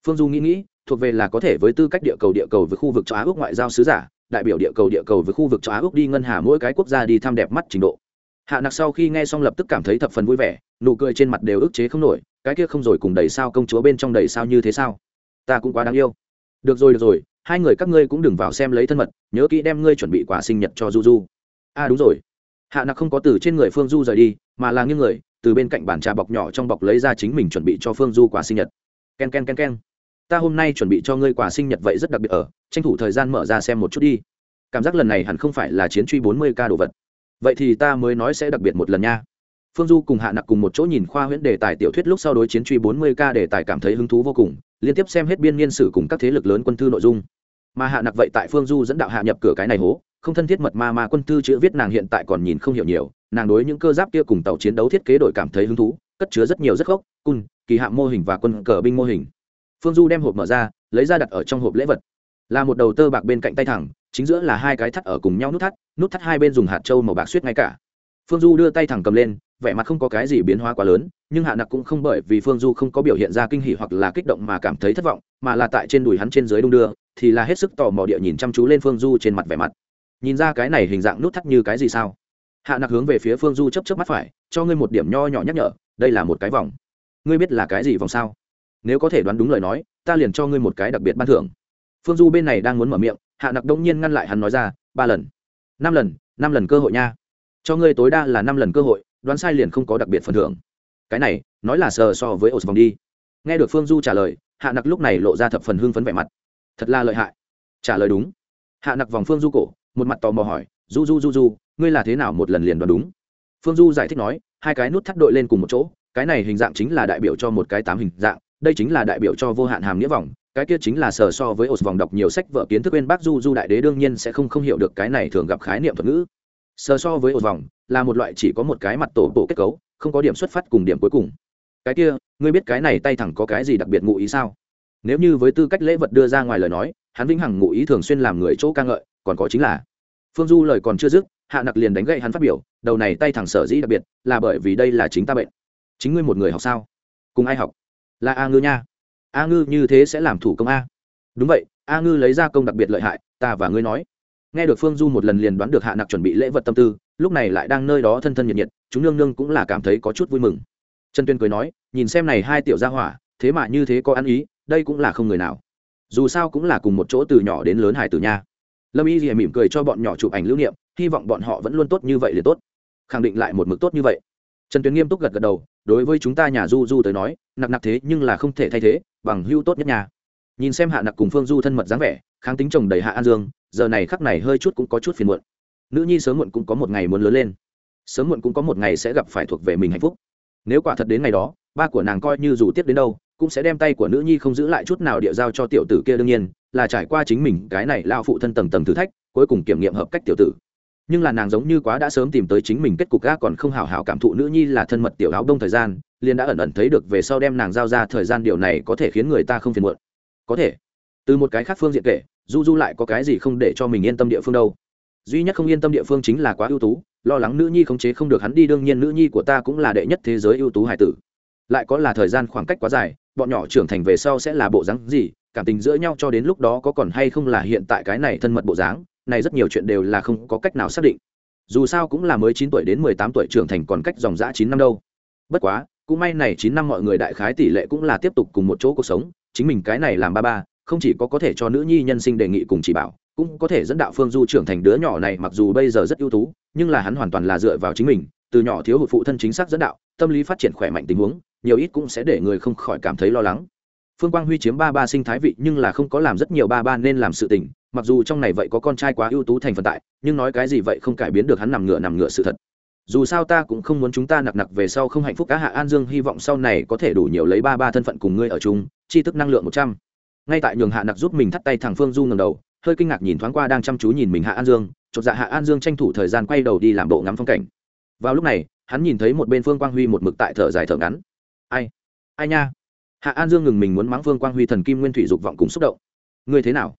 phương du nghĩ nghĩ, thuộc về là có thể với tư cách địa cầu địa cầu với khu vực châu á úc ngoại giao sứ giả, đại biểu địa cầu địa cầu với khu vực châu á úc đi ngân hà mỗi cái quốc gia đi thăm đẹp mắt trình độ. Hạ nặc sau khi nghe xong lập tức cảm thấy thập phần vui vẻ, nụ cười trên mặt đều ức chế không nổi, cái kia không rồi cùng đầy sao công chúa bên trong đầy sao như thế sao? Ta cũng quá đáng yêu. Được rồi được rồi, hai người các ngươi cũng đừng vào xem lấy thân mật, nhớ kỹ đem ngươi chuẩn bị quà sinh nhật cho du du. A à đúng rồi. Hạ nặc không có từ trên người phương du rời đi, mà là nghiêng người, từ bên cạnh bàn trà bọc nhỏ trong bọc lấy ra chính mình chuẩn bị cho phương du quà sinh nhật. K e n k e n k e n k e n ta hôm nay chuẩn bị cho ngươi quà sinh nhật vậy rất đặc biệt ở, tranh thủ thời gian mở ra xem một chút đi. Cảm giác lần này hẳn không phải là chiến truy bốn mươi k đồ vật. Vậy thì ta mới nói sẽ đặc biệt một lần nha. Phương du cùng hạ nặc cùng một chỗ nhìn khoa huyễn đề tài tiểu thuyết lúc sau đối chiến truy bốn mươi k đề tài cảm thấy hứng thú vô cùng, liên tiếp xem hết biên niên sử cùng các thế lực lớn quân thư nội dung. Mà hạ nặc vậy tại phương du dẫn đạo hạ nhập cửa cái này hố, không thân thiết mật ma ma quân thư chữ viết nàng hiện tại còn nhìn không hiểu nhiều, nàng đối những cơ giáp kia cùng tàu chiến đấu thiết kế đổi cảm thấy hứng thú, cất chứa rất nhiều rất gốc, cun, kỳ hạ mô hình và quân cờ binh mô hình phương du đem hộp mở ra, lấy ra đặt ở trong hộp lễ vật. Là một đầu tơ bạc bên cạnh tay thẳng, chính giữa là hai cái thắt ở cùng nhau nút thắt nút thắt hai bên dùng hạt trâu màu bạc suýt ngay cả. Phương du đưa tay thẳng cầm lên, vẻ mặt không có cái gì biến hóa quá lớn, nhưng hạ nặc cũng không bởi vì phương du không có biểu hiện ra kinh hỉ hoặc là kích động mà cảm thấy thất vọng, mà là tại trên đùi hắn trên dưới đung đưa, thì là hết sức tò mò địa nhìn chăm chú lên phương du trên mặt vẻ mặt. Nhìn ra cái này hình dạng nút thắt như cái gì sao? Hạ nặc hướng về phía phương du chấp chấp mắt phải, cho ngươi một điểm nho nhỏ nhắc nhở, đây là một cái vòng. Ngươi biết là cái gì vòng sao? Nếu có thể đoán đúng lời nói, ta liền cho ngươi một cái đặc biệt ban thưởng. Phương du bên này đang muốn mở miệng, hạ nặc đông nhiên ngăn lại hắn nói ra, ba lần. Năm lần năm lần cơ hội nha. Cho ngươi tối đa là năm lần cơ hội, đoán sai liền không có đặc biệt phần thưởng. Cái này, nói là sờ so với ổ vòng đi. Nghe được phương du trả lời, hạ nặc lúc này lộ ra thập phần hưng phấn vẻ mặt. Thật là lợi hại. Trả lời đúng. Hạ nặc vòng phương du cổ, một mặt tò mò hỏi, du du du du, ngươi là thế nào một lần liền đoán đúng? Phương du giải thích nói, hai cái nút thắt đội lên cùng một chỗ, cái này hình dạng chính là đại biểu cho một cái tám hình dạng đây chính là đại biểu cho vô hạn hàm nghĩa vòng cái kia chính là sở so với ổ vòng đọc nhiều sách vở kiến thức bên bác du du đại đế đương nhiên sẽ không không hiểu được cái này thường gặp khái niệm thuật ngữ. Sở so với ổ vòng là một loại chỉ có một cái mặt tổ bộ kết cấu, không có điểm xuất phát cùng điểm cuối cùng. Cái kia, ngươi biết cái này tay thẳng có cái gì đặc biệt ngụ ý sao? Nếu như với tư cách lễ vật đưa ra ngoài lời nói, hắn vĩnh hằng ngụ ý thường xuyên làm người chỗ ca ngợi, còn có chính là phương du lời còn chưa dứt, hạ nặc liền đánh gậy hắn phát biểu, đầu này tay thẳng sở dĩ đặc biệt là bởi vì đây là chính ta bệnh. Chính ngươi một người học sao? Cùng ai học? Là a ngư nha. A ngư như thế sẽ làm thủ công a. Đúng vậy, a ngư lấy ra công đặc biệt lợi hại, ta và ngươi nói. Nghe được phương du một lần liền đoán được hạ nặc chuẩn bị lễ vật tâm tư, lúc này lại đang nơi đó thân thân nhiệt nhiệt, chúng nương nương cũng là cảm thấy có chút vui mừng. Trần tuyên cười nói, nhìn xem này hai tiểu gia hỏa, thế mà như thế có ăn ý, đây cũng là không người nào. Dù sao cũng là cùng một chỗ từ nhỏ đến lớn hải tử nha. Lâm y thì mỉm cười cho bọn nhỏ chụp ảnh lưu niệm, hy vọng bọn họ vẫn luôn tốt như vậy liền tốt. Khẳng định lại một mực tốt như vậy. Trần tuyến nghiêm túc gật gật đầu đối với chúng ta nhà du du tới nói, nặc nặc thế nhưng là không thể thay thế, bằng hưu tốt nhất nhà. Nhìn xem hạ nặc cùng phương du thân mật dáng vẻ, kháng tính chồng đầy hạ an dương, giờ này khắc này hơi chút cũng có chút phiền muộn. Nữ nhi sớm muộn cũng có một ngày muốn lớn lên. Sớm muộn cũng có một ngày sẽ gặp phải thuộc về mình hạnh phúc. Nếu quả thật đến ngày đó, ba của nàng coi như dù tiếp đến đâu, cũng sẽ đem tay của nữ nhi không giữ lại chút nào địa giao cho tiểu tử kia đương nhiên, là trải qua chính mình cái này lao phụ thân tầng tầng thử thách, cuối cùng kiểm nghiệm hợp cách tiểu tử nhưng là nàng giống như quá đã sớm tìm tới chính mình, kết cục ga còn không hào hào cảm thụ nữ nhi là thân mật tiểu áo đông thời gian, liền đã ẩn ẩn thấy được về sau đem nàng giao ra thời gian điều này có thể khiến người ta không phiền muộn. Có thể. Từ một cái khác phương diện kể, du du lại có cái gì không để cho mình yên tâm địa phương đâu. Duy nhất không yên tâm địa phương chính là quá ưu tú, lo lắng nữ nhi khống chế không được hắn đi, đương nhiên nữ nhi của ta cũng là đệ nhất thế giới ưu tú hải tử. Lại có là thời gian khoảng cách quá dài, bọn nhỏ trưởng thành về sau sẽ là bộ dáng gì, cảm tình giữa nhau cho đến lúc đó có còn hay không là hiện tại cái này thân mật bộ dáng này rất nhiều chuyện đều là không có cách nào xác định. Dù sao cũng là mới chín tuổi đến mười tám tuổi trưởng thành còn cách dòng dã chín năm đâu. Bất quá, cũng may này chín năm mọi người đại khái tỷ lệ cũng là tiếp tục cùng một chỗ cuộc sống, chính mình cái này làm ba ba, không chỉ có có thể cho nữ nhi nhân sinh đề nghị cùng chỉ bảo, cũng có thể dẫn đạo phương du trưởng thành đứa nhỏ này mặc dù bây giờ rất ưu tú, nhưng là hắn hoàn toàn là dựa vào chính mình, từ nhỏ thiếu hụt phụ thân chính xác dẫn đạo, tâm lý phát triển khỏe mạnh tình huống, nhiều ít cũng sẽ để người không khỏi cảm thấy lo lắng. Phương quang huy chiếm ba ba sinh thái vị nhưng là không có làm rất nhiều ba ba nên làm sự tình mặc dù trong này vậy có con trai quá ưu tú thành phần tại, nhưng nói cái gì vậy không cải biến được hắn nằm ngựa nằm ngựa sự thật. Dù sao ta cũng không muốn chúng ta nặc nặc về sau không hạnh phúc cá hạ an dương hy vọng sau này có thể đủ nhiều lấy ba ba thân phận cùng ngươi ở chung chi thức năng lượng một trăm. Ngay tại nhường hạ nặc giúp mình thắt tay thằng phương du ngầm đầu, hơi kinh ngạc nhìn thoáng qua đang chăm chú nhìn mình hạ an dương, chột dạ hạ an dương tranh thủ thời gian quay đầu đi làm bộ ngắm phong cảnh. Vào lúc này, hắn nhìn thấy một bên phương quang huy một mực tại thở dài thở ngắn. Ai ai nha? Hạ an dương ngừng mình muốn mắng phương quang huy thần kim nguyên thủy dục vọng cùng xúc động. Ngươi thế nào?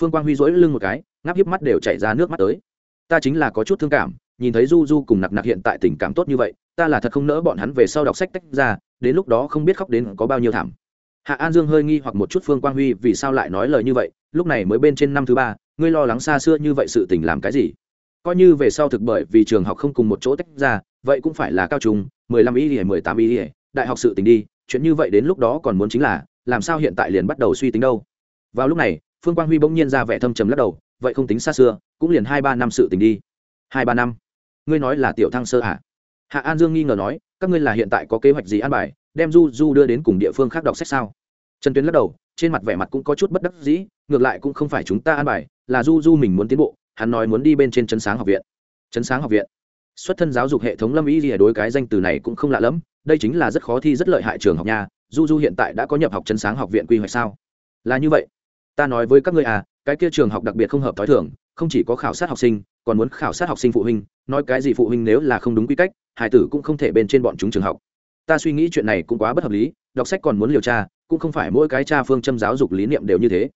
Phương quang huy dỗi lưng một cái, ngáp hiếp mắt đều chảy ra nước mắt tới. Ta chính là có chút thương cảm, nhìn thấy du du cùng nặc nặc hiện tại tình cảm tốt như vậy, ta là thật không nỡ bọn hắn về sau đọc sách tách ra, đến lúc đó không biết khóc đến có bao nhiêu thảm. Hạ an dương hơi nghi hoặc một chút phương quang huy vì sao lại nói lời như vậy, lúc này mới bên trên năm thứ ba, ngươi lo lắng xa xưa như vậy sự tình làm cái gì? Coi như về sau thực bởi vì trường học không cùng một chỗ tách ra, vậy cũng phải là cao trung, mười lăm ý ỉa mười tám ý ỉa đại học sự tình đi, chuyện như vậy đến lúc đó còn muốn chính là, làm sao hiện tại liền bắt đầu suy tính đâu? Vào lúc này phương quang huy bỗng nhiên ra vẻ thâm trầm lắc đầu, vậy không tính xa xưa, cũng liền hai ba năm sự tình đi. Hai ba năm? Ngươi nói là tiểu thăng sơ hả? Hạ an dương nghi ngờ nói, các ngươi là hiện tại có kế hoạch gì an bài, đem du du đưa đến cùng địa phương khác đọc sách sao? Trần tuyến lắc đầu, trên mặt vẻ mặt cũng có chút bất đắc dĩ, ngược lại cũng không phải chúng ta an bài, là du du mình muốn tiến bộ, hắn nói muốn đi bên trên chân sáng học viện. Chân sáng học viện. Xuất thân giáo dục hệ thống lâm ý gì đối cái danh từ này cũng không lạ lẫm đây chính là rất khó thi rất lợi hại trường học nhà du du hiện tại đã có nhập học chân sáng học viện quy hoạch sao? Là như vậy ta nói với các ngươi à cái kia trường học đặc biệt không hợp t h o i thưởng không chỉ có khảo sát học sinh, còn muốn khảo sát học sinh phụ huynh, nói cái gì phụ huynh nếu là không đúng quy cách hải tử cũng không thể bên trên bọn chúng trường học. Ta suy nghĩ chuyện này cũng quá bất hợp lý, đọc sách còn muốn liều tra, cũng không phải mỗi cái cha phương châm giáo dục lý niệm đều như thế.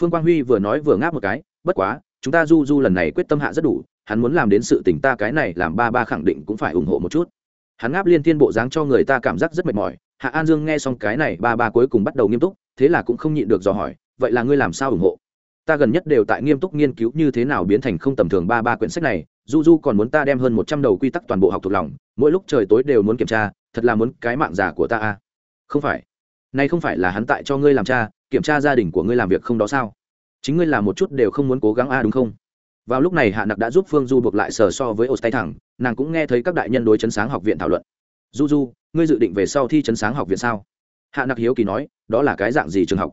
Phương quang huy vừa nói vừa ngáp một cái, bất quá, chúng ta du du lần này quyết tâm hạ rất đủ, hắn muốn làm đến sự tình ta cái này làm ba ba khẳng định cũng phải ủng hộ một chút. Hắn ngáp liên thiên bộ dáng cho người ta cảm giác rất mệt mỏi, hạ an dương nghe xong cái này ba ba cuối cùng bắt đầu nghiêm túc, thế là cũng không nhịn được dò hỏi vậy là ngươi làm sao ủng hộ? Ta gần nhất đều tại nghiêm túc nghiên cứu như thế nào biến thành không tầm thường ba ba quyển sách này, du du còn muốn ta đem hơn một trăm đầu quy tắc toàn bộ học thuộc lòng, mỗi lúc trời tối đều muốn kiểm tra, thật là muốn cái mạng giả của ta à? Không phải. Nay không phải là hắn tại cho ngươi làm cha, kiểm tra gia đình của ngươi làm việc không đó sao? Chính ngươi làm một chút đều không muốn cố gắng a đúng không? Vào lúc này hạ nặc đã giúp phương du buộc lại sờ so với ô tay thẳng, nàng cũng nghe thấy các đại nhân đối chấn sáng học viện thảo luận. Du du, ngươi dự định về sau thi chấn sáng học viện sao? Hạ nặc hiếu kỳ nói, đó là cái dạng gì trường học?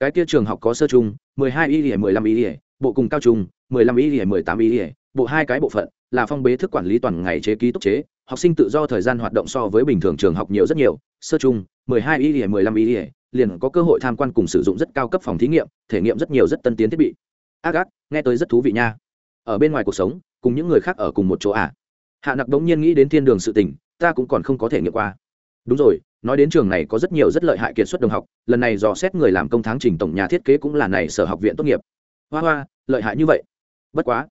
Cái kia trường học có sơ trung, mười hai y ỉa mười lăm y ỉa bộ cùng cao trung mười lăm y ỉa mười tám y ỉa bộ hai cái bộ phận là phong bế thức quản lý toàn ngày chế ký túc chế học sinh tự do thời gian hoạt động so với bình thường trường học nhiều rất nhiều sơ chung mười hai y ỉa mười lăm y ỉa liền có cơ hội tham quan cùng sử dụng rất cao cấp phòng thí nghiệm thể nghiệm rất nhiều rất tân tiến thiết bị. Ác ác nghe tới rất thú vị nha. Ở bên ngoài cuộc sống cùng những người khác ở cùng một chỗ à? Hạ nặc đống nhiên nghĩ đến thiên đường sự tình ta cũng còn không có thể nghiệm qua đúng rồi, nói đến trường này có rất nhiều rất lợi hại kiệt xuất đồng học, lần này dò xét người làm công tháng trình tổng nhà thiết kế cũng là này sở học viện tốt nghiệp. Hoa hoa, lợi hại như vậy. Bất quá.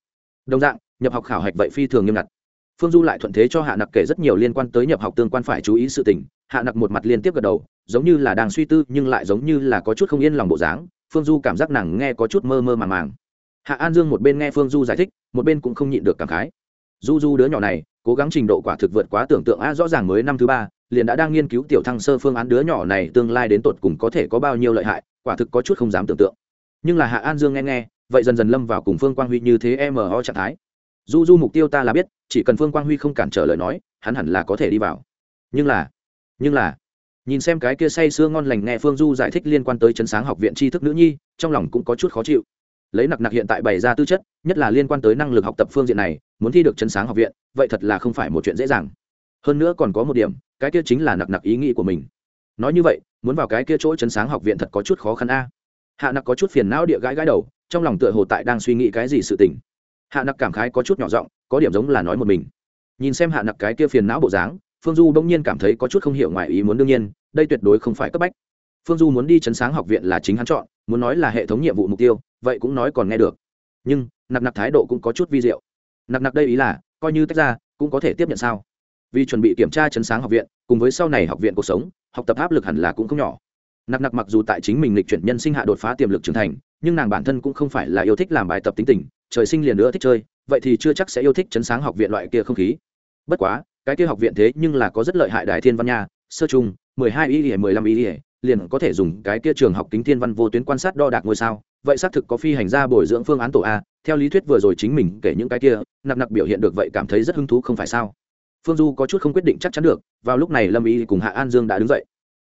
Đồng dạng, nhập học khảo hạch vậy phi thường nghiêm ngặt. Phương du lại thuận thế cho hạ nặc kể rất nhiều liên quan tới nhập học tương quan phải chú ý sự tình. Hạ nặc một mặt liên tiếp gật đầu, giống như là đang suy tư, nhưng lại giống như là có chút không yên lòng bộ dáng. Phương du cảm giác nàng nghe có chút mơ mơ màng màng. Hạ an dương một bên nghe phương du giải thích, một bên cũng không nhịn được cảm khái. Du du đứa nhỏ này, cố gắng trình độ quả thực vượt quá tưởng tượng a rõ ràng mới năm thứ ba liền đã đang nghiên cứu tiểu thăng sơ phương án đứa nhỏ này tương lai đến tột cùng có thể có bao nhiêu lợi hại, quả thực có chút không dám tưởng tượng. Nhưng là hạ an dương nghe nghe, vậy dần dần lâm vào cùng phương quang huy như thế mo trạng thái. Du du mục tiêu ta là biết, chỉ cần phương quang huy không cản trở lời nói, hắn hẳn là có thể đi vào. Nhưng là nhưng là, nhìn xem cái kia say sưa ngon lành nghe phương du giải thích liên quan tới chấn sáng học viện tri thức nữ nhi, trong lòng cũng có chút khó chịu. Lấy nặc nặc hiện tại bày ra tư chất, nhất là liên quan tới năng lực học tập phương diện này, muốn thi được chấn sáng học viện, vậy thật là không phải một chuyện dễ dàng hơn nữa còn có một điểm, cái kia chính là nặc nặc ý nghĩ của mình. Nói như vậy, muốn vào cái kia chỗ chấn sáng học viện thật có chút khó khăn a. Hạ nặc có chút phiền não địa gãi gãi đầu, trong lòng tựa hồ tại đang suy nghĩ cái gì sự tình. Hạ nặc cảm khái có chút nhỏ giọng, có điểm giống là nói một mình. Nhìn xem hạ nặc cái kia phiền não bộ dáng, phương du bỗng nhiên cảm thấy có chút không hiểu ngoài ý muốn đương nhiên, đây tuyệt đối không phải cấp bách. Phương du muốn đi chấn sáng học viện là chính hắn chọn, muốn nói là hệ thống nhiệm vụ mục tiêu, vậy cũng nói còn nghe được. Nhưng, nặc nặc thái độ cũng có chút vi diệu. Nặc nặc đây ý là, coi như tách ra, cũng có thể tiếp nhận sao? Vì chuẩn bị kiểm tra chấn sáng học viện, cùng với sau này học viện cuộc sống, học tập áp lực hẳn là cũng không nhỏ. Nặc nặc mặc dù tại chính mình lịch chuyển nhân sinh hạ đột phá tiềm lực trưởng thành, nhưng nàng bản thân cũng không phải là yêu thích làm bài tập tính tình, trời sinh liền nữa thích chơi, vậy thì chưa chắc sẽ yêu thích chấn sáng học viện loại kia không khí. Bất quá, cái kia học viện thế nhưng là có rất lợi hại đại thiên văn nha, sơ trung, mười hai y mười lăm y, liền có thể dùng cái kia trường học kính thiên văn vô tuyến quan sát đo đạc ngôi sao. Vậy xác thực có phi hành gia bồi dưỡng phương án tổ a, theo lý thuyết vừa rồi chính mình kể những cái kia, nặc nặc biểu hiện được vậy cảm thấy rất hứng thú không phải sao? Phương du có chút không quyết định chắc chắn được, vào lúc này lâm y cùng hạ an dương đã đứng dậy.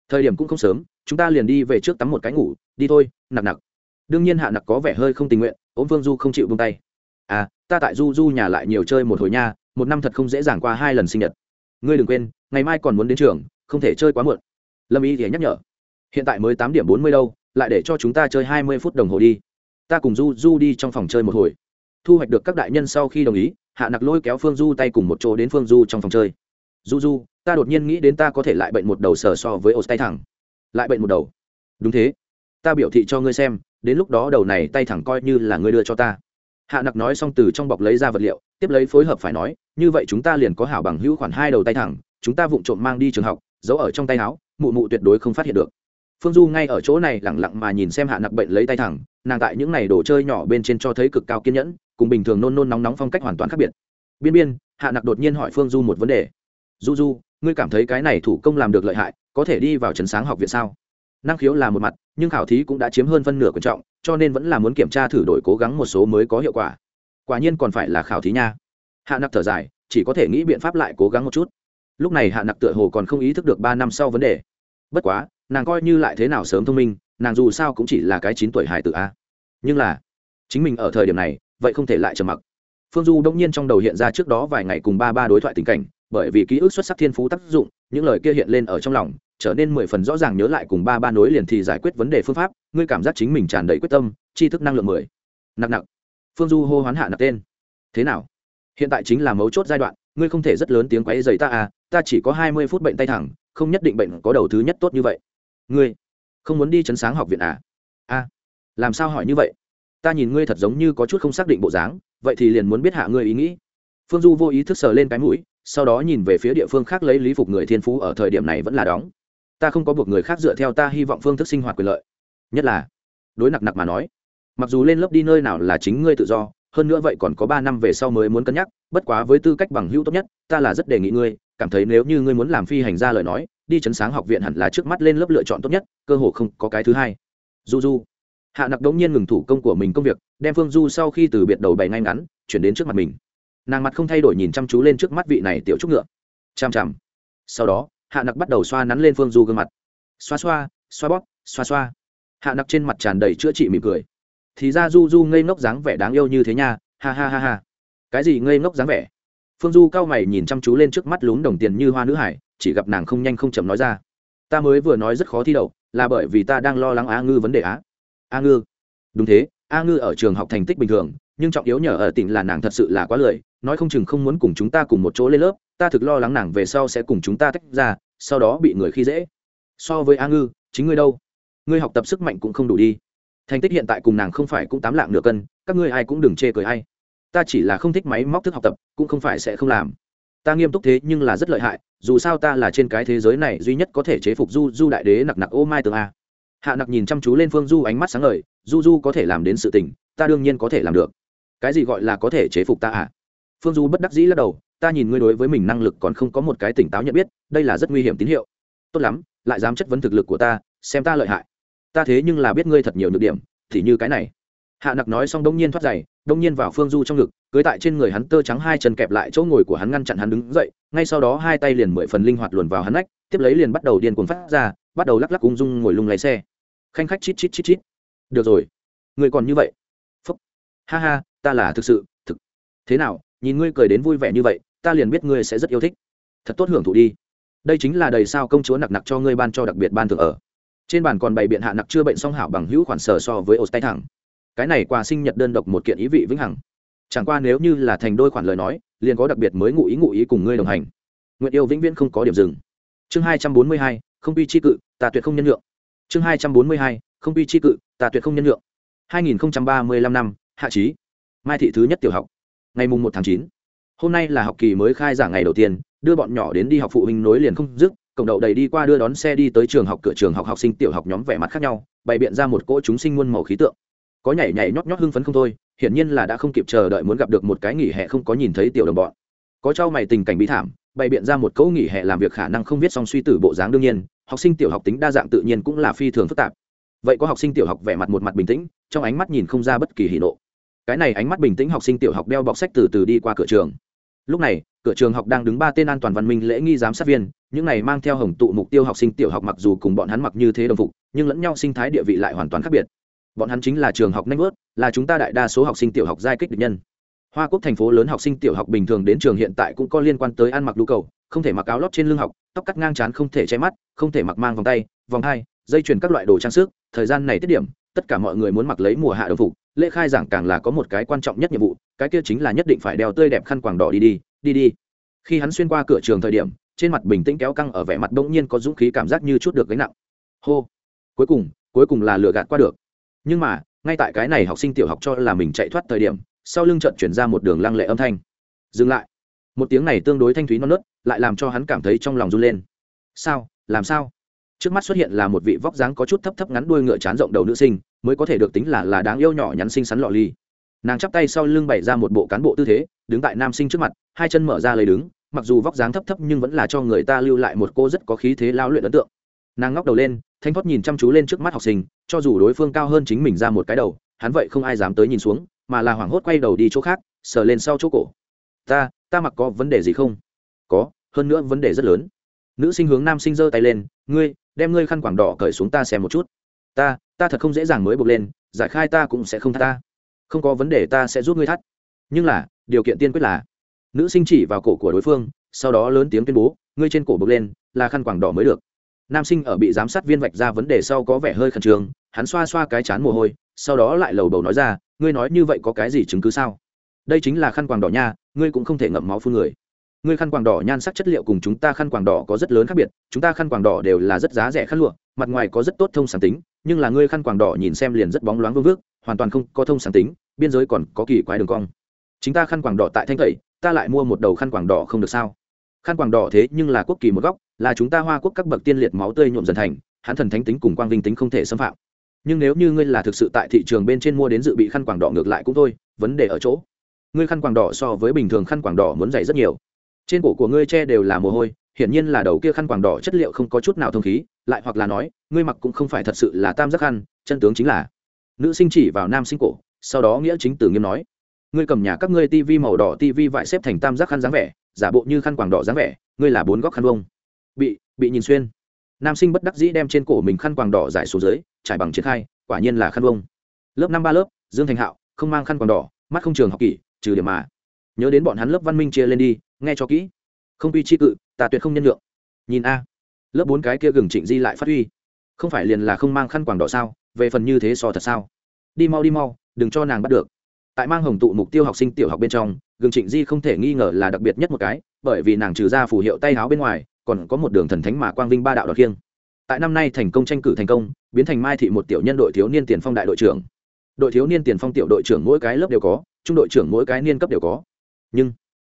Thời điểm cũng không sớm, chúng ta liền đi về trước tắm một cái ngủ, đi thôi, nặc nặc. Đương nhiên hạ nặc có vẻ hơi không tình nguyện, ôm phương du không chịu bông tay. À ta tại du du nhà lại nhiều chơi một hồi nha, một năm thật không dễ dàng qua hai lần sinh nhật. Ngươi đừng quên, ngày mai còn muốn đến trường, không thể chơi quá muộn. Lâm y thì nhắc nhở. Hiện tại mới tám điểm bốn mươi đâu, lại để cho chúng ta chơi hai mươi phút đồng hồ đi. Ta cùng du du đi trong phòng chơi một hồi. Thu hoạch được các đại nhân sau khi đồng ý hạ nặc lôi kéo phương du tay cùng một chỗ đến phương du trong phòng chơi. Du du, ta đột nhiên nghĩ đến ta có thể lại bệnh một đầu sờ so với ô tay thẳng. Lại bệnh một đầu? Đúng thế. Ta biểu thị cho ngươi xem, đến lúc đó đầu này tay thẳng coi như là ngươi đưa cho ta. Hạ nặc nói xong từ trong bọc lấy ra vật liệu, tiếp lấy phối hợp phải nói, như vậy chúng ta liền có hảo bằng hữu khoản hai đầu tay thẳng, chúng ta vụng trộm mang đi trường học, giấu ở trong tay áo, mụ mụ tuyệt đối không phát hiện được. Phương du ngay ở chỗ này lẳng lặng mà nhìn xem hạ nặc bệnh lấy tay thẳng, nàng tại những n à y đồ chơi nhỏ bên trên cho thấy cực cao kiên nhẫn cùng bình thường nôn nôn nóng nóng phong cách hoàn toàn khác biệt. Biên biên, hạ nặc đột nhiên hỏi phương du một vấn đề. Du du, ngươi cảm thấy cái này thủ công làm được lợi hại, có thể đi vào trấn sáng học viện sao? Năng khiếu là một mặt, nhưng khảo thí cũng đã chiếm hơn phân nửa quan trọng, cho nên vẫn là muốn kiểm tra thử đổi cố gắng một số mới có hiệu quả. Quả nhiên còn phải là khảo thí nha. Hạ nặc thở dài, chỉ có thể nghĩ biện pháp lại cố gắng một chút. Lúc này hạ nặc tựa hồ còn không ý thức được ba năm sau vấn đề. Bất quá, nàng coi như lại thế nào sớm thông minh, nàng dù sao cũng chỉ là cái chín tuổi hải tử a. Nhưng là, chính mình ở thời điểm này vậy không thể lại trầm mặc. Phương du đông nhiên trong đầu hiện ra trước đó vài ngày cùng ba ba đối thoại tình cảnh, bởi vì ký ức xuất sắc thiên phú tác dụng, những lời kia hiện lên ở trong lòng, trở nên mười phần rõ ràng nhớ lại cùng ba ba nối liền thì giải quyết vấn đề phương pháp, ngươi cảm giác chính mình tràn đầy quyết tâm, tri thức năng lượng mười. Nặng nặng. Phương du hô hoán hạ nặng tên. Thế nào? Hiện tại chính là mấu chốt giai đoạn, ngươi không thể rất lớn tiếng quấy dày ta à ta chỉ có hai mươi phút bệnh tay thẳng, không nhất định bệnh có đầu thứ nhất tốt như vậy. Ngươi không muốn đi chấn sáng học viện à? A làm sao hỏi như vậy? Ta nhìn ngươi thật giống như có chút không xác định bộ dáng, vậy thì liền muốn biết hạ ngươi ý nghĩ. Phương du vô ý thức sờ lên cái mũi, sau đó nhìn về phía địa phương khác lấy lý phục người thiên phú ở thời điểm này vẫn là đóng. Ta không có buộc người khác dựa theo ta hy vọng phương thức sinh hoạt quyền lợi. Nhất là, đối nặc nặc mà nói, mặc dù lên lớp đi nơi nào là chính ngươi tự do, hơn nữa vậy còn có ba năm về sau mới muốn cân nhắc, bất quá với tư cách bằng hữu tốt nhất, ta là rất đề nghị ngươi, cảm thấy nếu như ngươi muốn làm phi hành ra lời nói, đi chấn sáng học viện hẳn là trước mắt lên lớp lựa chọn tốt nhất, cơ hồ không có cái thứ hai. Du du hạ nặc đống nhiên ngừng thủ công của mình công việc, đem phương du sau khi từ biệt đầu bày ngay ngắn, chuyển đến trước mặt mình. Nàng mặt không thay đổi nhìn chăm chú lên trước mắt vị này tiểu trúc ngựa. Chằm chằm. Sau đó, hạ nặc bắt đầu xoa nắn lên phương du gương mặt. Xoa xoa xoa bóp, xoa xoa. Hạ nặc trên mặt tràn đầy chữa trị mỉm cười. Thì ra du du ngây ngốc dáng vẻ đáng yêu như thế nha, ha ha ha ha. Cái gì ngây ngốc dáng vẻ? Phương du cao mày nhìn chăm chú lên trước mắt lún đồng tiền như hoa nữ hải, chỉ gặp nàng không nhanh không chậm nói ra. Ta mới vừa nói rất khó thi đậu, là bởi vì ta đang lo lắng Á ngư vấn đề á a ngư. Đúng thế, a ngư ở trường học thành tích bình thường, nhưng trọng yếu nhờ ở tỉnh là nàng thật sự là quá lười, nói không chừng không muốn cùng chúng ta cùng một chỗ lên lớp, ta thực lo lắng nàng về sau sẽ cùng chúng ta tách ra, sau đó bị người khi dễ. So với a ngư, chính ngươi đâu? Ngươi học tập sức mạnh cũng không đủ đi. Thành tích hiện tại cùng nàng không phải cũng tám lạng nửa cân, các ngươi ai cũng đừng chê cười hay ta chỉ là không thích máy móc thức học tập, cũng không phải sẽ không làm. Ta nghiêm túc thế nhưng là rất lợi hại, dù sao ta là trên cái thế giới này duy nhất có thể chế phục du du đại đế nặc nặc ô mai tường a hạ nặc nhìn chăm chú lên phương du ánh mắt sáng ngời, du du có thể làm đến sự tình, ta đương nhiên có thể làm được. Cái gì gọi là có thể chế phục ta à? Phương du bất đắc dĩ lắc đầu, ta nhìn ngươi đối với mình năng lực còn không có một cái tỉnh táo nhận biết, đây là rất nguy hiểm tín hiệu. Tốt lắm, lại dám chất vấn thực lực của ta, xem ta lợi hại. Ta thế nhưng là biết ngươi thật nhiều nhược điểm, thì như cái này. Hạ nặc nói xong đông nhiên thoát giày, đông nhiên vào phương du trong ngực, cưới tại trên người hắn tơ trắng hai chân kẹp lại chỗ ngồi của hắn ngăn chặn hắn đứng dậy, ngay sau đó hai tay liền mười phần linh hoạt luồn vào hắn nách, tiếp lấy liền bắt đầu điên cuồng phát ra, bắt đầu lắc lắc ung dung ngồi lung lấy xe khanh khách chít chít chít chít. Được rồi. Người còn như vậy. Phúc. Ha ha, ta là thực sự, thực. Thế nào, nhìn ngươi cười đến vui vẻ như vậy, ta liền biết ngươi sẽ rất yêu thích. Thật tốt hưởng thụ đi. Đây chính là đầy sao công chúa nặc nặc cho ngươi ban cho đặc biệt ban thưởng ở. Trên bàn còn bày biện hạ nặc chưa bệnh song hảo bằng hữu khoản sở so với ô tay thẳng. Cái này quà sinh nhật đơn độc một kiện ý vị vĩnh hằng. Chẳng qua nếu như là thành đôi khoản lời nói, liền có đặc biệt mới ngụ ý ngụ ý cùng ngươi đồng hành. Nguyện yêu vĩnh viễn không có điểm dừng. Chương hai trăm bốn mươi hai, không quy chi cự, ta tuyệt không nhân lượng chương hai trăm bốn mươi hai, không bi chi cự, ta tuyệt không nhân lượng hai nghìn ba mươi lăm năm, hạ trí. Mai thị thứ nhất tiểu học. Ngày mùng một tháng chín. Hôm nay là học kỳ mới khai giảng ngày đầu tiên, đưa bọn nhỏ đến đi học phụ huynh nối liền không dứt cổng đậu đầy đi qua đưa đón xe đi tới trường học, cửa trường học học sinh tiểu học nhóm vẻ mặt khác nhau, bày biện ra một cỗ chúng sinh muôn màu khí tượng. Có nhảy nhảy nhót nhót hưng phấn không thôi, hiển nhiên là đã không kịp chờ đợi muốn gặp được một cái nghỉ hè không có nhìn thấy tiểu đồng bọn. Có trao mày tình cảnh bi thảm bày biện ra một cấu nghỉ hè làm việc khả năng không viết xong suy tử bộ dáng đương nhiên, học sinh tiểu học tính đa dạng tự nhiên cũng là phi thường phức tạp. Vậy có học sinh tiểu học vẻ mặt một mặt bình tĩnh, trong ánh mắt nhìn không ra bất kỳ hỉ nộ. Cái này ánh mắt bình tĩnh học sinh tiểu học đeo bọc sách từ từ đi qua cửa trường. Lúc này, cửa trường học đang đứng ba tên an toàn văn minh lễ nghi giám sát viên, những này mang theo hồng tụ mục tiêu học sinh tiểu học mặc dù cùng bọn hắn mặc như thế đồng phục, nhưng lẫn nhau sinh thái địa vị lại hoàn toàn khác biệt. Bọn hắn chính là trường học nanh vớt là chúng ta đại đa số học sinh tiểu học giai kích địch nhân hoa quốc thành phố lớn học sinh tiểu học bình thường đến trường hiện tại cũng có liên quan tới ăn mặc đu cầu, không thể mặc áo lót trên lưng học, tóc cắt ngang c không thể che mắt, không thể mặc mang vòng tay, vòng hai, dây chuyền các loại đồ trang sức, thời gian này tiết điểm, tất cả mọi người muốn mặc lấy mùa hạ đồng phục, lễ khai giảng càng là có một cái quan trọng nhất nhiệm vụ, cái kia chính là nhất định phải đeo tươi đẹp khăn quàng đỏ đi đi đi đi. Khi hắn xuyên qua cửa trường thời điểm, trên mặt bình tĩnh kéo căng ở vẻ mặt bỗng nhiên có dũng khí cảm giác như chút được gánh nặng. Hô. Cuối cùng cuối cùng là lừa gạt qua được. Nhưng mà, ngay tại cái này học sinh tiểu học cho là mình chạy thoát thời điểm sau lưng trận chuyển ra một đường lăng lệ âm thanh. Dừng lại. Một tiếng này tương đối thanh thúy non nớt, lại làm cho hắn cảm thấy trong lòng run lên. Sao? Làm sao? Trước mắt xuất hiện là một vị vóc dáng có chút thấp thấp ngắn đuôi ngựa chán rộng đầu nữ sinh, mới có thể được tính là là đáng yêu nhỏ nhắn xinh xắn lọ ly nàng chắp tay sau lưng bày ra một bộ cán bộ tư thế, đứng tại nam sinh trước mặt, hai chân mở ra lấy đứng, mặc dù vóc dáng thấp thấp nhưng vẫn là cho người ta lưu lại một cô rất có khí thế lao luyện ấn tượng. Nàng ngóc đầu lên, thanh thoát nhìn chăm chú lên trước mắt học sinh, cho dù đối phương cao hơn chính mình ra một cái đầu, hắn vậy không ai dám tới nhìn xuống mà là hoảng hốt quay đầu đi chỗ khác, sờ lên sau chỗ cổ. Ta ta mặc có vấn đề gì không? Có, hơn nữa vấn đề rất lớn. Nữ sinh hướng nam sinh giơ tay lên, ngươi, đem ngươi khăn quảng đỏ cởi xuống ta xem một chút. Ta ta thật không dễ dàng mới buộc lên, giải khai ta cũng sẽ không thắt ta. Không có vấn đề ta sẽ giúp ngươi thắt. Nhưng là, điều kiện tiên quyết là, nữ sinh chỉ vào cổ của đối phương, sau đó lớn tiếng tuyên bố, ngươi trên cổ buộc lên, là khăn quảng đỏ mới được. Nam sinh ở bị giám sát viên vạch ra vấn đề sau có vẻ hơi khẩn trương, hắn xoa xoa cái chán mồ hôi, sau đó lại lầu bầu nói ra ngươi nói như vậy có cái gì chứng cứ sao? Đây chính là khăn quàng đỏ nha, ngươi cũng không thể ngậm máu phun người. Ngươi khăn quàng đỏ nhan sắc chất liệu cùng chúng ta khăn quàng đỏ có rất lớn khác biệt, chúng ta khăn quàng đỏ đều là rất giá rẻ khăn lụa, mặt ngoài có rất tốt thông sáng tính, nhưng là ngươi khăn quàng đỏ nhìn xem liền rất bóng loáng vương vước, hoàn toàn không có thông sáng tính, biên giới còn có kỳ quái đường cong. Chính ta khăn quàng đỏ tại thanh tẩy, ta lại mua một đầu khăn quàng đỏ không được sao? Khăn quàng đỏ thế nhưng là quốc kỳ một góc, là chúng ta hoa quốc các bậc tiên liệt máu tươi nhuộm dần thành hãn thần thánh tính cùng quang vinh tính không thể xâm phạm nhưng nếu như ngươi là thực sự tại thị trường bên trên mua đến dự bị khăn quàng đỏ ngược lại cũng thôi, vấn đề ở chỗ, ngươi khăn quàng đỏ so với bình thường khăn quàng đỏ muốn dày rất nhiều. Trên cổ của ngươi che đều là mồ hôi, hiển nhiên là đầu kia khăn quàng đỏ chất liệu không có chút nào thông khí, lại hoặc là nói, ngươi mặc cũng không phải thật sự là tam giác khăn, chân tướng chính là, nữ sinh chỉ vào nam sinh cổ, sau đó nghĩa chính tử nghiêm nói, ngươi cầm nhà các ngươi tivi màu đỏ tivi vải xếp thành tam giác khăn dáng vẻ, giả bộ như khăn quàng đỏ dáng vẻ, ngươi là bốn góc khăn vông bị bị nhìn xuyên nam sinh bất đắc dĩ đem trên cổ mình khăn quàng đỏ giải xuống dưới, trải bằng triển khai, quả nhiên là khăn vông lớp năm ba lớp, dương thành hạo, không mang khăn quàng đỏ, mắt không trường học kỷ, trừ điểm mà. Nhớ đến bọn hắn lớp văn minh chia lên đi, nghe cho kỹ. Không quy chi cự, ta tuyệt không nhân lượng nhìn a. Lớp bốn cái kia gừng trịnh di lại phát huy. Không phải liền là không mang khăn quàng đỏ sao, về phần như thế so thật sao? Đi mau đi mau, đừng cho nàng bắt được. Tại mang hồng tụ mục tiêu học sinh tiểu học bên trong, gừng trịnh di không thể nghi ngờ là đặc biệt nhất một cái, bởi vì nàng trừ ra phù hiệu tay áo bên ngoài còn có một đường thần thánh mà quang vinh ba đạo đoạt kiêng tại năm nay thành công tranh cử thành công, biến thành mai thị một tiểu nhân đội thiếu niên tiền phong đại đội trưởng. Đội thiếu niên tiền phong tiểu đội trưởng mỗi cái lớp đều có, trung đội trưởng mỗi cái niên cấp đều có. Nhưng,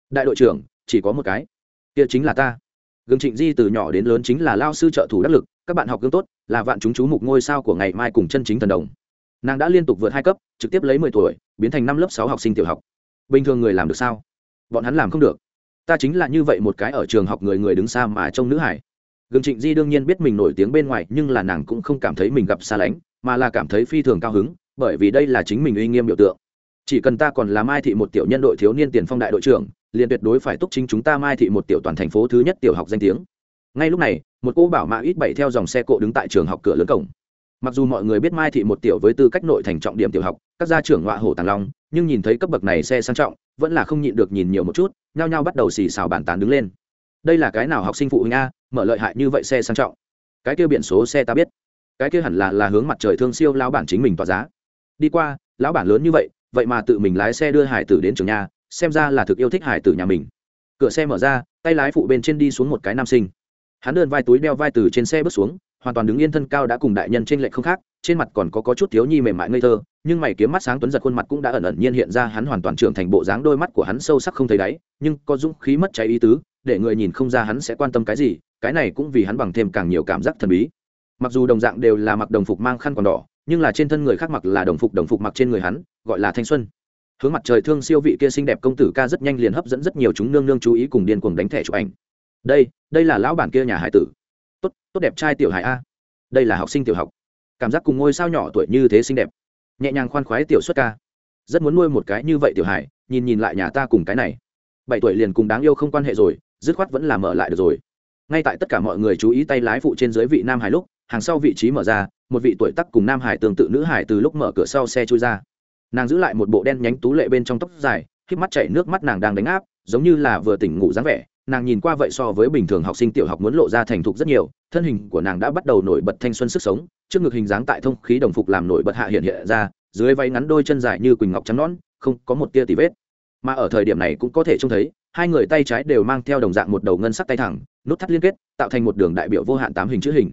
đại đội trưởng, chỉ có một cái. Kia chính là ta. Gương trịnh di từ nhỏ đến lớn chính là lao sư trợ thủ đắc lực, các bạn học gương tốt, là vạn chúng chú mục ngôi sao của ngày mai cùng chân chính thần đồng. Nàng đã liên tục vượt hai cấp, trực tiếp lấy mười tuổi, biến thành năm lớp sáu học sinh tiểu học. Bình thường người làm được sao? Bọn hắn làm không được ta chính là như vậy một cái ở trường học người người đứng xa mà trông nữ hải. Gương trịnh di đương nhiên biết mình nổi tiếng bên ngoài, nhưng là nàng cũng không cảm thấy mình gặp xa lánh, mà là cảm thấy phi thường cao hứng, bởi vì đây là chính mình uy nghiêm biểu tượng. Chỉ cần ta còn là mai thị một tiểu nhân đội thiếu niên tiền phong đại đội trưởng, liền tuyệt đối phải túc chính chúng ta mai thị một tiểu toàn thành phố thứ nhất tiểu học danh tiếng. Ngay lúc này, một cô bảo mã ít bảy theo dòng xe cộ đứng tại trường học cửa lớn cổng. Mặc dù mọi người biết mai thị một tiểu với tư cách nội thành trọng điểm tiểu học, các gia trưởng ngoại hổ tàng long, nhưng nhìn thấy cấp bậc này xe sang trọng vẫn là không nhịn được nhìn nhiều một chút, nhao nhao bắt đầu xì xào bàn tán đứng lên. Đây là cái nào học sinh phụ huynh a, mở lợi hại như vậy xe sang trọng. Cái kia biển số xe ta biết. Cái kia hẳn là là hướng mặt trời thương siêu lão bản chính mình tỏa giá. Đi qua, lão bản lớn như vậy vậy mà tự mình lái xe đưa hải tử đến trường nhà, xem ra là thực yêu thích hải tử nhà mình. Cửa xe mở ra, tay lái phụ bên trên đi xuống một cái nam sinh. Hắn đơn vai túi đeo vai từ trên xe bước xuống, hoàn toàn đứng yên thân cao đã cùng đại nhân trên lệnh không khác trên mặt còn có, có chút thiếu nhi mềm mại ngây thơ nhưng mày kiếm mắt sáng tuấn giật khuôn mặt cũng đã ẩn ẩn nhiên hiện ra hắn hoàn toàn trưởng thành bộ dáng đôi mắt của hắn sâu sắc không thấy đáy nhưng có dũng khí mất cháy ý tứ để người nhìn không ra hắn sẽ quan tâm cái gì cái này cũng vì hắn bằng thêm càng nhiều cảm giác thần bí. Mặc dù đồng dạng đều là mặc đồng phục mang khăn còn đỏ nhưng là trên thân người khác mặc là đồng phục đồng phục mặc trên người hắn gọi là thanh xuân. Hướng mặt trời thương siêu vị kia xinh đẹp công tử ca rất nhanh liền hấp dẫn rất nhiều chúng nương nương chú ý cùng điên cuồng đánh thẻ chụp ảnh. Đây đây là lão bản kia nhà hải tử. Tốt tốt đẹp trai tiểu hải a. Đây là học sinh tiểu học cảm giác cùng ngôi sao nhỏ tuổi như thế xinh đẹp. Nhẹ nhàng khoan khoái tiểu xuất ca. Rất muốn nuôi một cái như vậy tiểu hải nhìn nhìn lại nhà ta cùng cái này. Bảy tuổi liền cùng đáng yêu không quan hệ rồi, dứt khoát vẫn là mở lại được rồi. Ngay tại tất cả mọi người chú ý tay lái phụ trên dưới vị nam hải lúc, hàng sau vị trí mở ra, một vị tuổi tắc cùng nam hải tương tự nữ hải từ lúc mở cửa sau xe chui ra. Nàng giữ lại một bộ đen nhánh tú lệ bên trong tóc dài k mắt chảy nước mắt nàng đang đánh áp, giống như là vừa tỉnh ngủ dáng vẻ nàng nhìn qua vậy so với bình thường học sinh tiểu học muốn lộ ra thành thục rất nhiều, thân hình của nàng đã bắt đầu nổi bật thanh xuân sức sống, trước ngực hình dáng tại thông khí đồng phục làm nổi bật hạ hiện hiện ra, dưới váy ngắn đôi chân dài như quỳnh ngọc trắng nón không có một tia tì vết. Mà ở thời điểm này cũng có thể trông thấy, hai người tay trái đều mang theo đồng dạng một đầu ngân sắc tay thẳng, nút thắt liên kết, tạo thành một đường đại biểu vô hạn tám hình chữ hình.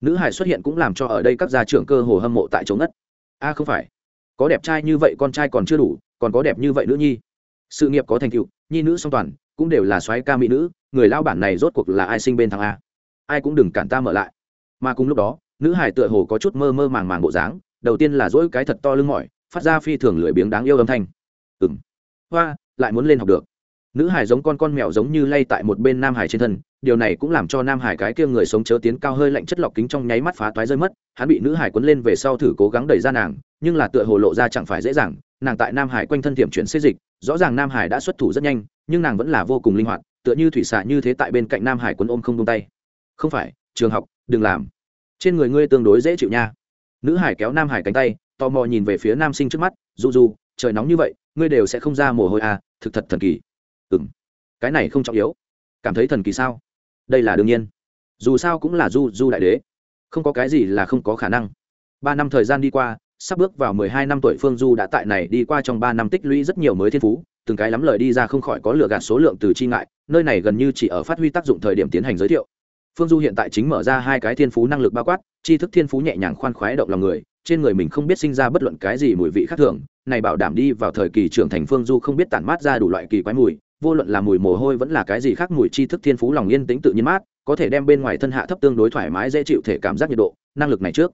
Nữ hải xuất hiện cũng làm cho ở đây các gia trưởng cơ hồ hâm mộ tại chỗ ngất. A, không phải. Có đẹp trai như vậy con trai còn chưa đủ, còn có đẹp như vậy nữ nhi. Sự nghiệp có thành tựu, nhi nữ song toàn cũng đều là soái ca mỹ nữ, người lao bản này rốt cuộc là ai sinh bên thằng a? Ai cũng đừng cản ta mở lại. Mà cùng lúc đó, nữ hải tựa hồ có chút mơ mơ màng màng bộ dáng, đầu tiên là dỗi cái thật to lưng mỏi, phát ra phi thường lười biếng đáng yêu âm thanh. Ừ m hoa, lại muốn lên học được. Nữ hải giống con con mèo giống như lay tại một bên nam hải trên thân, điều này cũng làm cho nam hải cái kia người sống chớ tiến cao hơi lạnh chất lọc kính trong nháy mắt phá toái rơi mất, hắn bị nữ hải quấn lên về sau thử cố gắng đẩy ra nàng, nhưng là tựa hồ lộ ra chẳng phải dễ dàng, nàng tại nam hải quanh thân tiệm chuyển xê dịch, rõ ràng nam hải đã xuất thủ rất nhanh nhưng nàng vẫn là vô cùng linh hoạt, tựa như thủy xạ như thế tại bên cạnh nam hải quân ôm không tung tay. Không phải, trường học, đừng làm. Trên người ngươi tương đối dễ chịu nha. Nữ hải kéo nam hải cánh tay, tò mò nhìn về phía nam sinh trước mắt du du trời nóng như vậy, ngươi đều sẽ không ra mồ hôi à thực thật thần kỳ. Ừ m cái này không trọng yếu. Cảm thấy thần kỳ sao? Đây là đương nhiên. Dù sao cũng là du du đại đế. Không có cái gì là không có khả năng. Ba năm thời gian đi qua, sắp bước vào mười hai năm tuổi phương du đã tại này đi qua trong ba năm tích lũy rất nhiều mới thiên phú từng cái lắm lời đi ra không khỏi có lựa gạt số lượng từ chi ngại, nơi này gần như chỉ ở phát huy tác dụng thời điểm tiến hành giới thiệu. Phương du hiện tại chính mở ra hai cái thiên phú năng lực bao quát, tri thức thiên phú nhẹ nhàng khoan khoái động lòng người, trên người mình không biết sinh ra bất luận cái gì mùi vị khác thường, này bảo đảm đi vào thời kỳ trưởng thành phương du không biết tản mát ra đủ loại kỳ quái mùi, vô luận là mùi mồ hôi vẫn là cái gì khác mùi tri thức thiên phú lòng yên tĩnh tự nhiên mát, có thể đem bên ngoài thân hạ thấp tương đối thoải mái dễ chịu thể cảm giác nhiệt độ, năng lực này trước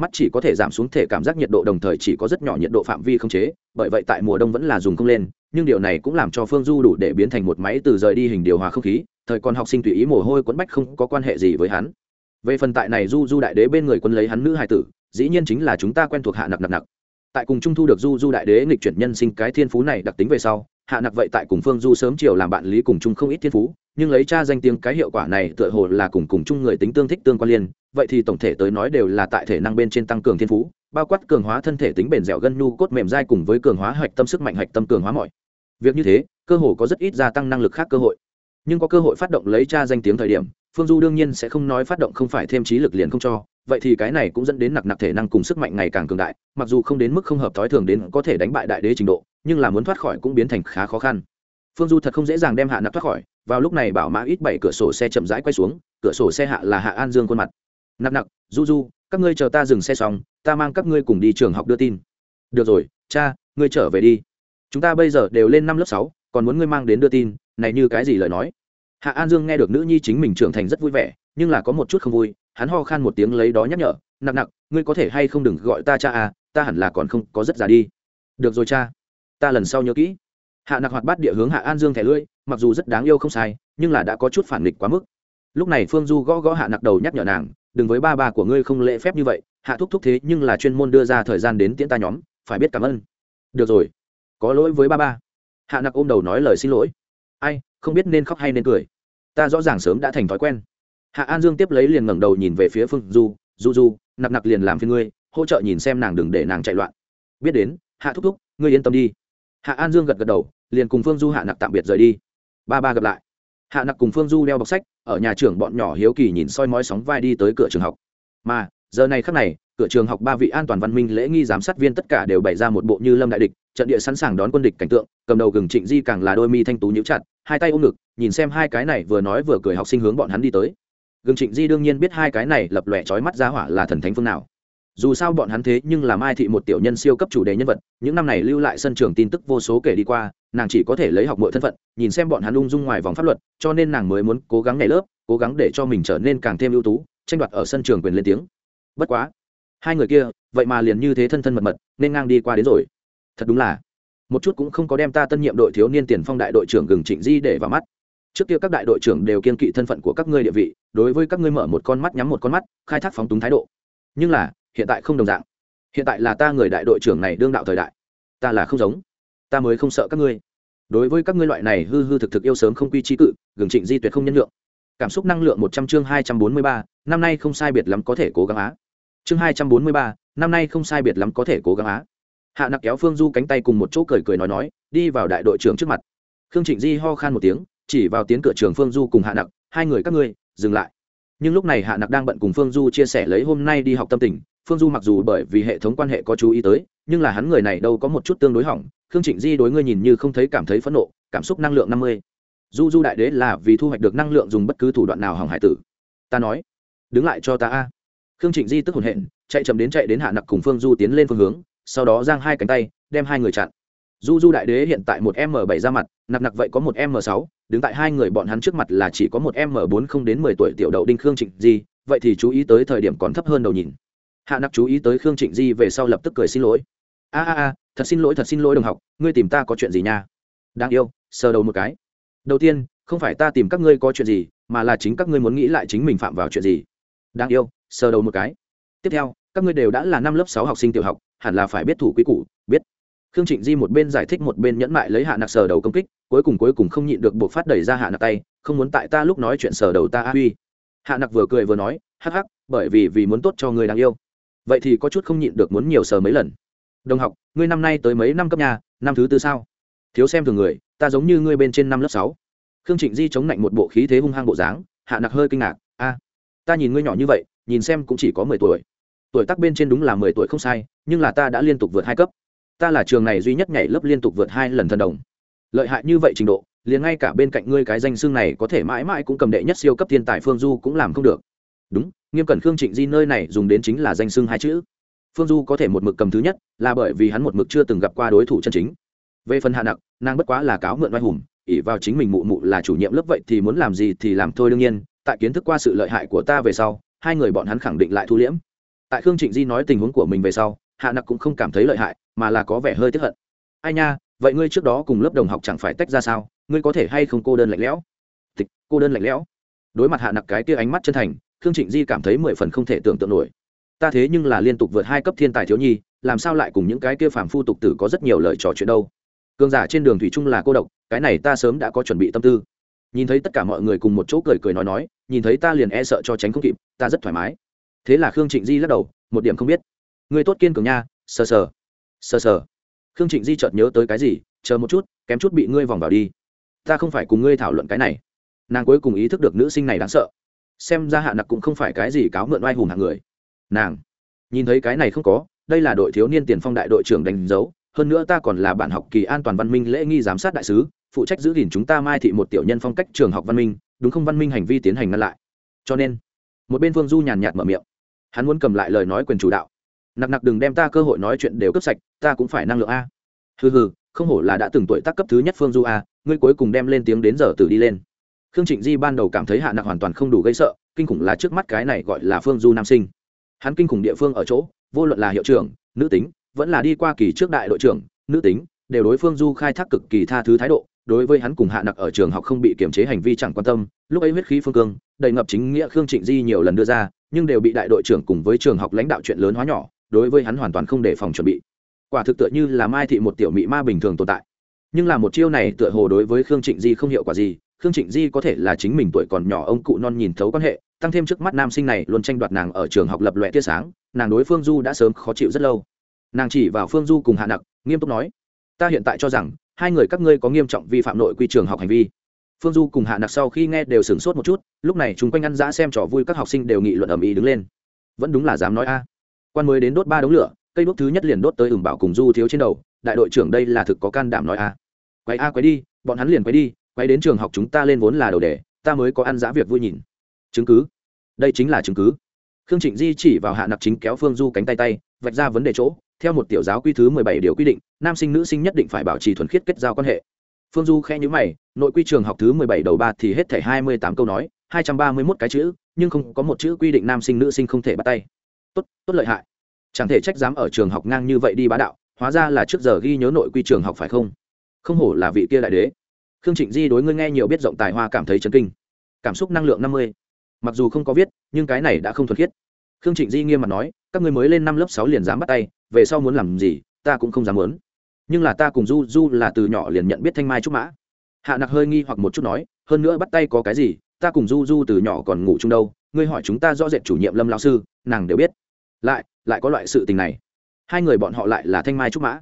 mắt chỉ có thể giảm xuống thể cảm giác nhiệt độ, đồng thời chỉ có rất nhỏ nhiệt độ phạm vi không chế. Bởi vậy tại mùa đông vẫn là dùng không lên, nhưng điều này cũng làm cho phương du đủ để biến thành một máy từ rời đi hình điều hòa không khí. Thời còn học sinh tùy ý mồ hôi quấn bách không có quan hệ gì với hắn. Về phần tại này du du đại đế bên người quân lấy hắn nữ hài tử, dĩ nhiên chính là chúng ta quen thuộc hạ nặc nặc nặc. Tại cùng trung thu được du du đại đế nghịch chuyển nhân sinh cái thiên phú này đặc tính về sau, hạ nặc vậy tại cùng phương du sớm chiều làm bạn lý cùng chung không ít thiên phú, nhưng lấy cha danh tiếng cái hiệu quả này tựa hồ là cùng cùng chung người tính tương thích tương quan liên vậy thì tổng thể tới nói đều là tại thể năng bên trên tăng cường thiên phú, bao quát cường hóa thân thể tính bền dẻo gân nhu cốt mềm dai cùng với cường hóa hạch tâm sức mạnh hạch tâm cường hóa mọi. Việc như thế, cơ hồ có rất ít gia tăng năng lực khác cơ hội. Nhưng có cơ hội phát động lấy cha danh tiếng thời điểm, phương du đương nhiên sẽ không nói phát động không phải thêm trí lực liền không cho, vậy thì cái này cũng dẫn đến nặc nặc thể năng cùng sức mạnh ngày càng cường đại, mặc dù không đến mức không hợp thói thường đến có thể đánh bại đại đế trình độ, nhưng là muốn thoát khỏi cũng biến thành khá khó khăn. Phương du thật không dễ dàng đem hạ nặc thoát khỏi, vào lúc này bảo mã ít bảy cửa sổ xe chậm rãi quay xuống, cửa sổ xe hạ là hạ an dương khuôn mặt nặc nặc, du du, các ngươi chờ ta dừng xe xong, ta mang các ngươi cùng đi trường học đưa tin. Được rồi, cha, ngươi trở về đi. Chúng ta bây giờ đều lên năm lớp sáu, còn muốn ngươi mang đến đưa tin, này như cái gì lời nói? Hạ an dương nghe được nữ nhi chính mình trưởng thành rất vui vẻ, nhưng là có một chút không vui, hắn ho khan một tiếng lấy đó nhắc nhở nặng nặng ngươi có thể hay không đừng gọi ta cha à ta hẳn là còn không có rất già đi. Được rồi cha, ta lần sau nhớ kỹ. Hạ nặc hoạt bát địa hướng hạ an dương thẻ lưỡi, mặc dù rất đáng yêu không sai, nhưng là đã có chút phản nghịch quá mức. Lúc này phương du gõ gõ hạ nặc đầu nhắc nhở nàng đừng với ba ba của ngươi không lễ phép như vậy, hạ thúc thúc thế nhưng là chuyên môn đưa ra thời gian đến tiễn ta nhóm, phải biết cảm ơn. Được rồi, có lỗi với ba ba. Hạ nặc ôm đầu nói lời xin lỗi. Ai, không biết nên khóc hay nên cười. Ta rõ ràng sớm đã thành thói quen. Hạ an dương tiếp lấy liền ngẩng đầu nhìn về phía phương du du du, nặc nặc liền làm phiên ngươi, hỗ trợ nhìn xem nàng đừng để nàng chạy loạn. Biết đến, hạ thúc thúc, ngươi yên tâm đi. Hạ an dương gật gật đầu, liền cùng phương du hạ nặc tạm biệt rời đi. Ba ba gặp lại hạ nặc cùng phương du đeo bọc sách, ở nhà trưởng bọn nhỏ hiếu kỳ nhìn soi mói sóng vai đi tới cửa trường học. Mà, giờ này khắc này, cửa trường học ba vị an toàn văn minh lễ nghi giám sát viên tất cả đều bày ra một bộ như lâm đại địch, trận địa sẵn sàng đón quân địch cảnh tượng, cầm đầu gừng trịnh di càng là đôi mi thanh tú nhíu chặt, hai tay ôm ngực, nhìn xem hai cái này vừa nói vừa cười học sinh hướng bọn hắn đi tới. Gừng trịnh di đương nhiên biết hai cái này lập lòe trói mắt ra hỏa là thần thánh phương nào dù sao bọn hắn thế nhưng là mai thị một tiểu nhân siêu cấp chủ đề nhân vật, những năm này lưu lại sân trường tin tức vô số kể đi qua, nàng chỉ có thể lấy học mọi thân phận, nhìn xem bọn hắn ung dung ngoài vòng pháp luật, cho nên nàng mới muốn cố gắng ngày lớp, cố gắng để cho mình trở nên càng thêm ưu tú, tranh đoạt ở sân trường quyền lên tiếng. Bất quá, hai người kia, vậy mà liền như thế thân thân mật mật, nên ngang đi qua đến rồi. Thật đúng là, một chút cũng không có đem ta tân nhiệm đội thiếu niên tiền phong đại đội trưởng gừng trịnh di để vào mắt. Trước kia các đại đội trưởng đều kiên kỵ thân phận của các ngươi địa vị, đối với các ngươi mở một con mắt, nhắm một con mắt, khai thác phóng túng thái độ. Nhưng là hiện tại không đồng dạng. Hiện tại là ta người đại đội trưởng này đương đạo thời đại. Ta là không giống. Ta mới không sợ các ngươi. Đối với các ngươi loại này hư hư thực thực yêu sớm không quy trí cự, gừng trịnh di tuyệt không nhân lượng cảm xúc năng lượng một trăm chương hai trăm bốn mươi ba, năm nay không sai biệt lắm có thể cố gắng á. Chương hai trăm bốn mươi ba, năm nay không sai biệt lắm có thể cố gắng á. Hạ nặc kéo phương du cánh tay cùng một chỗ cười cười nói nói, đi vào đại đội trưởng trước mặt. Khương trịnh di ho khan một tiếng, chỉ vào tiến cửa trường phương du cùng hạ nặc, hai người các ngươi, dừng lại. Nhưng lúc này hạ nặc đang bận cùng phương du chia sẻ lấy hôm nay đi học tâm tình phương du mặc dù bởi vì hệ thống quan hệ có chú ý tới, nhưng là hắn người này đâu có một chút tương đối hỏng. Khương trịnh di đối ngươi nhìn như không thấy cảm thấy phẫn nộ, cảm xúc năng lượng năm mươi. Du du đại đế là vì thu hoạch được năng lượng dùng bất cứ thủ đoạn nào hỏng hải tử. Ta nói, đứng lại cho ta a. Khương trịnh di tức hồn hện, chạy chậm đến chạy đến hạ nặc cùng phương du tiến lên phương hướng, sau đó giang hai cánh tay, đem hai người chặn. Du du đại đế hiện tại một m bảy ra mặt, nặc nặc vậy có một m sáu, đứng tại hai người bọn hắn trước mặt là chỉ có một m bốn không đến mười tuổi tiểu đậu đinh khương trịnh di, vậy thì chú ý tới thời điểm còn thấp hơn đầu nhìn hạ nặc chú ý tới khương trịnh di về sau lập tức cười xin lỗi. A a a, thật xin lỗi, thật xin lỗi đồng học, ngươi tìm ta có chuyện gì nha? Đáng yêu, sờ đầu một cái. Đầu tiên, không phải ta tìm các ngươi có chuyện gì, mà là chính các ngươi muốn nghĩ lại chính mình phạm vào chuyện gì. Đáng yêu, sờ đầu một cái. Tiếp theo, các ngươi đều đã là năm lớp sáu học sinh tiểu học, hẳn là phải biết thủ quy củ, biết. Khương trịnh di một bên giải thích một bên nhẫn mại lấy hạ nặc sờ đầu công kích, cuối cùng cuối cùng không nhịn được buộc phát đẩy ra hạ nặc tay, không muốn tại ta lúc nói chuyện sờ đầu ta a huy. Hạ nặc vừa cười vừa nói, hắc hắc, bởi vì vì muốn tốt cho người đáng yêu vậy thì có chút không nhịn được muốn nhiều sờ mấy lần. Đồng học, ngươi năm nay tới mấy năm cấp nhà năm thứ tư sao? Thiếu xem thường người, ta giống như ngươi bên trên năm lớp sáu. Khương trịnh di chống lạnh một bộ khí thế hung hăng bộ dáng, hạ nặc hơi kinh ngạc. A, ta nhìn ngươi nhỏ như vậy, nhìn xem cũng chỉ có mười tuổi. Tuổi tác bên trên đúng là mười tuổi không sai, nhưng là ta đã liên tục vượt hai cấp. Ta là trường này duy nhất nhảy lớp liên tục vượt hai lần thần đồng. Lợi hại như vậy trình độ, liền ngay cả bên cạnh ngươi cái danh xương này có thể mãi mãi cũng cầm đệ nhất siêu cấp thiên tài phương du cũng làm không được. Đúng nghiêm cẩn khương trịnh di nơi này dùng đến chính là danh xưng hai chữ. Phương du có thể một mực cầm thứ nhất, là bởi vì hắn một mực chưa từng gặp qua đối thủ chân chính. Về phần hạ nặc, nàng bất quá là cáo mượn oai hùng ỉ vào chính mình mụ mụ là chủ nhiệm lớp vậy thì muốn làm gì thì làm thôi đương nhiên, tại kiến thức qua sự lợi hại của ta về sau, hai người bọn hắn khẳng định lại thu liễm. Tại khương trịnh di nói tình huống của mình về sau, hạ nặc cũng không cảm thấy lợi hại, mà là có vẻ hơi tiếp hận. Ai nha, vậy ngươi trước đó cùng lớp đồng học chẳng phải tách ra sao? Ngươi có thể hay không cô đơn lạnh lẽo? Tịch, cô đơn lạnh lẽo. Đối mặt hạ nặc cái tia ánh mắt chân thành khương trịnh di cảm thấy mười phần không thể tưởng tượng nổi. Ta thế nhưng là liên tục vượt hai cấp thiên tài thiếu nhi, làm sao lại cùng những cái kia phàm phu tục tử có rất nhiều lời trò chuyện đâu? Cường giả trên đường thủy chung là cô độc, cái này ta sớm đã có chuẩn bị tâm tư. Nhìn thấy tất cả mọi người cùng một chỗ cười cười nói nói, nhìn thấy ta liền e sợ cho tránh không kịp, ta rất thoải mái. Thế là khương trịnh di lắc đầu, một điểm không biết. Người tốt kiên cường nha, sờ sờ sờ sờ. Khương trịnh di chợt nhớ tới cái gì, chờ một chút, kém chút bị ngươi vòng vào đi. Ta không phải cùng ngươi thảo luận cái này. Nàng cuối cùng ý thức được nữ sinh này đáng sợ xem ra hạ nặc cũng không phải cái gì cáo mượn oai hùng hạng người. Nàng, nhìn thấy cái này không có, đây là đội thiếu niên tiền phong đại đội trưởng đánh dấu, hơn nữa ta còn là bạn học kỳ an toàn văn minh lễ nghi giám sát đại sứ, phụ trách giữ gìn chúng ta mai thị một tiểu nhân phong cách trường học văn minh, đúng không? Văn minh hành vi tiến hành ngăn lại. Cho nên, một bên phương du nhàn nhạt mở miệng. Hắn muốn cầm lại lời nói quyền chủ đạo. Nặc nặc đừng đem ta cơ hội nói chuyện đều cấp sạch, ta cũng phải năng lượng a. Hừ hừ, không hổ là đã từng tuổi tác cấp thứ nhất phương du a, ngươi cuối cùng đem lên tiếng đến giờ từ đi lên khương trịnh di ban đầu cảm thấy hạ nặc hoàn toàn không đủ gây sợ, kinh khủng là trước mắt cái này gọi là phương du nam sinh. Hắn kinh khủng địa phương ở chỗ, vô luận là hiệu trưởng, nữ tính, vẫn là đi qua kỳ trước đại đội trưởng, nữ tính, đều đối phương du khai thác cực kỳ tha thứ thái độ, đối với hắn cùng hạ nặc ở trường học không bị kiểm chế hành vi chẳng quan tâm. Lúc ấy huyết khí phương cương, đầy ngập chính nghĩa khương trịnh di nhiều lần đưa ra, nhưng đều bị đại đội trưởng cùng với trường học lãnh đạo chuyện lớn hóa nhỏ, đối với hắn hoàn toàn không để phòng chuẩn bị. Quả thực tựa như là mai thị một tiểu mỹ ma bình thường tồn tại. Nhưng là một chiêu này tựa hồ đối với khương trịnh di không hiệu quả gì khương trịnh di có thể là chính mình tuổi còn nhỏ, ông cụ non nhìn thấu quan hệ, tăng thêm trước mắt nam sinh này luôn tranh đoạt nàng ở trường học lập lệ tia sáng, nàng đối phương du đã sớm khó chịu rất lâu. Nàng chỉ vào phương du cùng hạ nặc, nghiêm túc nói, ta hiện tại cho rằng, hai người các ngươi có nghiêm trọng vi phạm nội quy trường học hành vi. Phương du cùng hạ nặc sau khi nghe đều sửng sốt một chút, lúc này chúng quanh ăn dã xem trò vui các học sinh đều nghị luận ầm ĩ đứng lên. Vẫn đúng là dám nói a. Quan mới đến đốt ba đống lửa, cây đốt thứ nhất liền đốt tới ửng bảo cùng du thiếu trên đầu, đại đội trưởng đây là thực có can đảm nói a. Quay a, quay đi, bọn hắn liền quay đi quay đến trường học chúng ta lên vốn là đầu đề, ta mới có ăn dã việc vui nhìn. Chứng cứ? Đây chính là chứng cứ. Khương trịnh di chỉ vào hạ nặc chính kéo phương du cánh tay tay, vạch ra vấn đề chỗ, theo một tiểu giáo quy thứ mười bảy điều quy định, nam sinh nữ sinh nhất định phải bảo trì thuần khiết kết giao quan hệ. Phương du khẽ nhữ mày, nội quy trường học thứ mười bảy đầu ba thì hết thể hai mươi tám câu nói, hai trăm ba mươi mốt cái chữ, nhưng không có một chữ quy định nam sinh nữ sinh không thể bắt tay. Tốt tốt lợi hại. Chẳng thể trách dám ở trường học ngang như vậy đi bá đạo, hóa ra là trước giờ ghi nhớ nội quy trường học phải không? Không hổ là vị kia đại đế khương trịnh di đối ngươi nghe nhiều biết rộng tài hoa cảm thấy chấn kinh. Cảm xúc năng lượng năm mươi. Mặc dù không có viết, nhưng cái này đã không thuần khiết. Khương trịnh di nghiêm mặt nói, các ngươi mới lên năm lớp sáu liền dám bắt tay, về sau muốn làm gì, ta cũng không dám muốn. Nhưng là ta cùng du du là từ nhỏ liền nhận biết thanh mai trúc mã. Hạ nặc hơi nghi hoặc một chút nói, hơn nữa bắt tay có cái gì, ta cùng du du từ nhỏ còn ngủ chung đâu, ngươi hỏi chúng ta rõ rệt chủ nhiệm lâm lao sư, nàng đều biết. Lại lại có loại sự tình này. Hai người bọn họ lại là thanh mai trúc mã.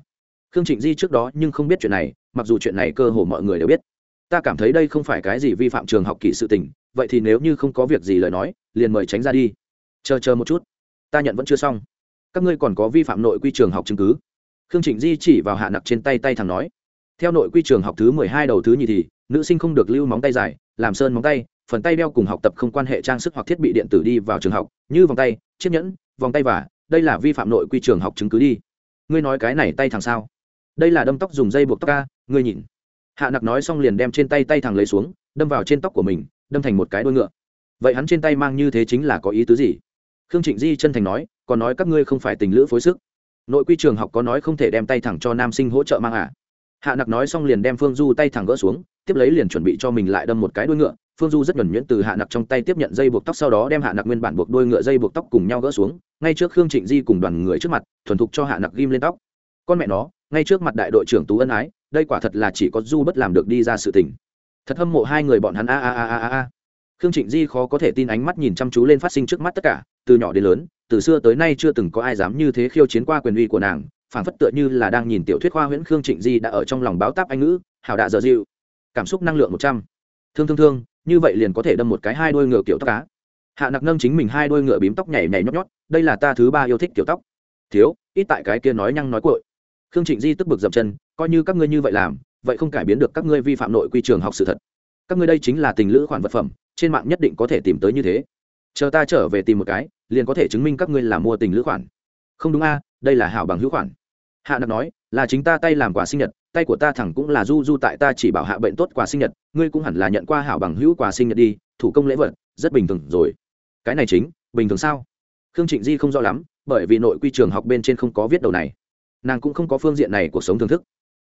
Khương trịnh di trước đó nhưng không biết chuyện này mặc dù chuyện này cơ hồ mọi người đều biết. Ta cảm thấy đây không phải cái gì vi phạm trường học kỳ sự tình, vậy thì nếu như không có việc gì lời nói, liền mời tránh ra đi. Chờ chờ một chút. Ta nhận vẫn chưa xong. Các ngươi còn có vi phạm nội quy trường học chứng cứ. Khương trịnh di chỉ vào hạ nặc trên tay tay thằng nói. Theo nội quy trường học thứ mười hai đầu thứ nhì thì, nữ sinh không được lưu móng tay dài, làm sơn móng tay, phần tay đeo cùng học tập không quan hệ trang sức hoặc thiết bị điện tử đi vào trường học, như vòng tay, chiếc nhẫn, vòng tay và đây là vi phạm nội quy trường học chứng cứ đi. Ngươi nói cái này tay thằng sao? Đây là đâm tóc dùng dây buộc tóc ca, ngươi nhìn. Hạ nặc nói xong liền đem trên tay tay thằng lấy xuống, đâm vào trên tóc của mình, đâm thành một cái đuôi ngựa. Vậy hắn trên tay mang như thế chính là có ý tứ gì? Khương trịnh di chân thành nói, còn nói các ngươi không phải tình lữ phối sức. Nội quy trường học có nói không thể đem tay thẳng cho nam sinh hỗ trợ mang à? Hạ nặc nói xong liền đem phương du tay thẳng gỡ xuống, tiếp lấy liền chuẩn bị cho mình lại đâm một cái đuôi ngựa. Phương du rất nhuẩn nhuyễn từ hạ nặc trong tay tiếp nhận dây buộc tóc sau đó đem hạ nặc nguyên bản buộc đuôi ngựa dây buộc tóc cùng nhau gỡ xuống. Ngay trước khương trịnh di cùng đoàn người trước mặt, thuần thục cho hạ nặc ghim lên tóc. Con mẹ nó ngay trước mặt đại đội trưởng tú ân ái, đây quả thật là chỉ có du bất làm được đi ra sự tình. Thật hâm mộ hai người bọn hắn, a a a a a khương trịnh di khó có thể tin ánh mắt nhìn chăm chú lên phát sinh trước mắt tất cả, từ nhỏ đến lớn, từ xưa tới nay chưa từng có ai dám như thế khiêu chiến qua quyền uy của nàng, phảng phất tựa như là đang nhìn tiểu thuyết khoa huyễn khương trịnh di đã ở trong lòng báo táp anh ngữ, hào đạ dở dịu. Cảm xúc năng lượng một trăm. Thương thương thương, như vậy liền có thể đâm một cái hai đôi ngựa kiểu tóc cá hạ nặc nâng chính mình hai đôi ngựa bím tóc nhảy nhảy nhót nhót, đây là ta thứ ba yêu thích kiểu tóc. Thiếu, ít tại cái kia nói nhăng nói cội khương trịnh di tức bực dậm chân, coi như các ngươi như vậy làm, vậy không cải biến được các ngươi vi phạm nội quy trường học sự thật. Các ngươi đây chính là tình lữ khoản vật phẩm, trên mạng nhất định có thể tìm tới như thế. Chờ ta trở về tìm một cái, liền có thể chứng minh các ngươi là mua tình lữ khoản. Không đúng a, đây là hảo bằng hữu khoản. Hạ nặc nói, là chính ta tay làm quà sinh nhật, tay của ta thẳng cũng là du du tại ta chỉ bảo hạ bệnh tốt quà sinh nhật, ngươi cũng hẳn là nhận qua hảo bằng hữu quà sinh nhật đi, thủ công lễ vật, rất bình thường rồi. Cái này chính, bình thường sao? Khương trịnh di không rõ lắm, bởi vì nội quy trường học bên trên không có viết đầu này nàng cũng không có phương diện này cuộc sống thưởng thức.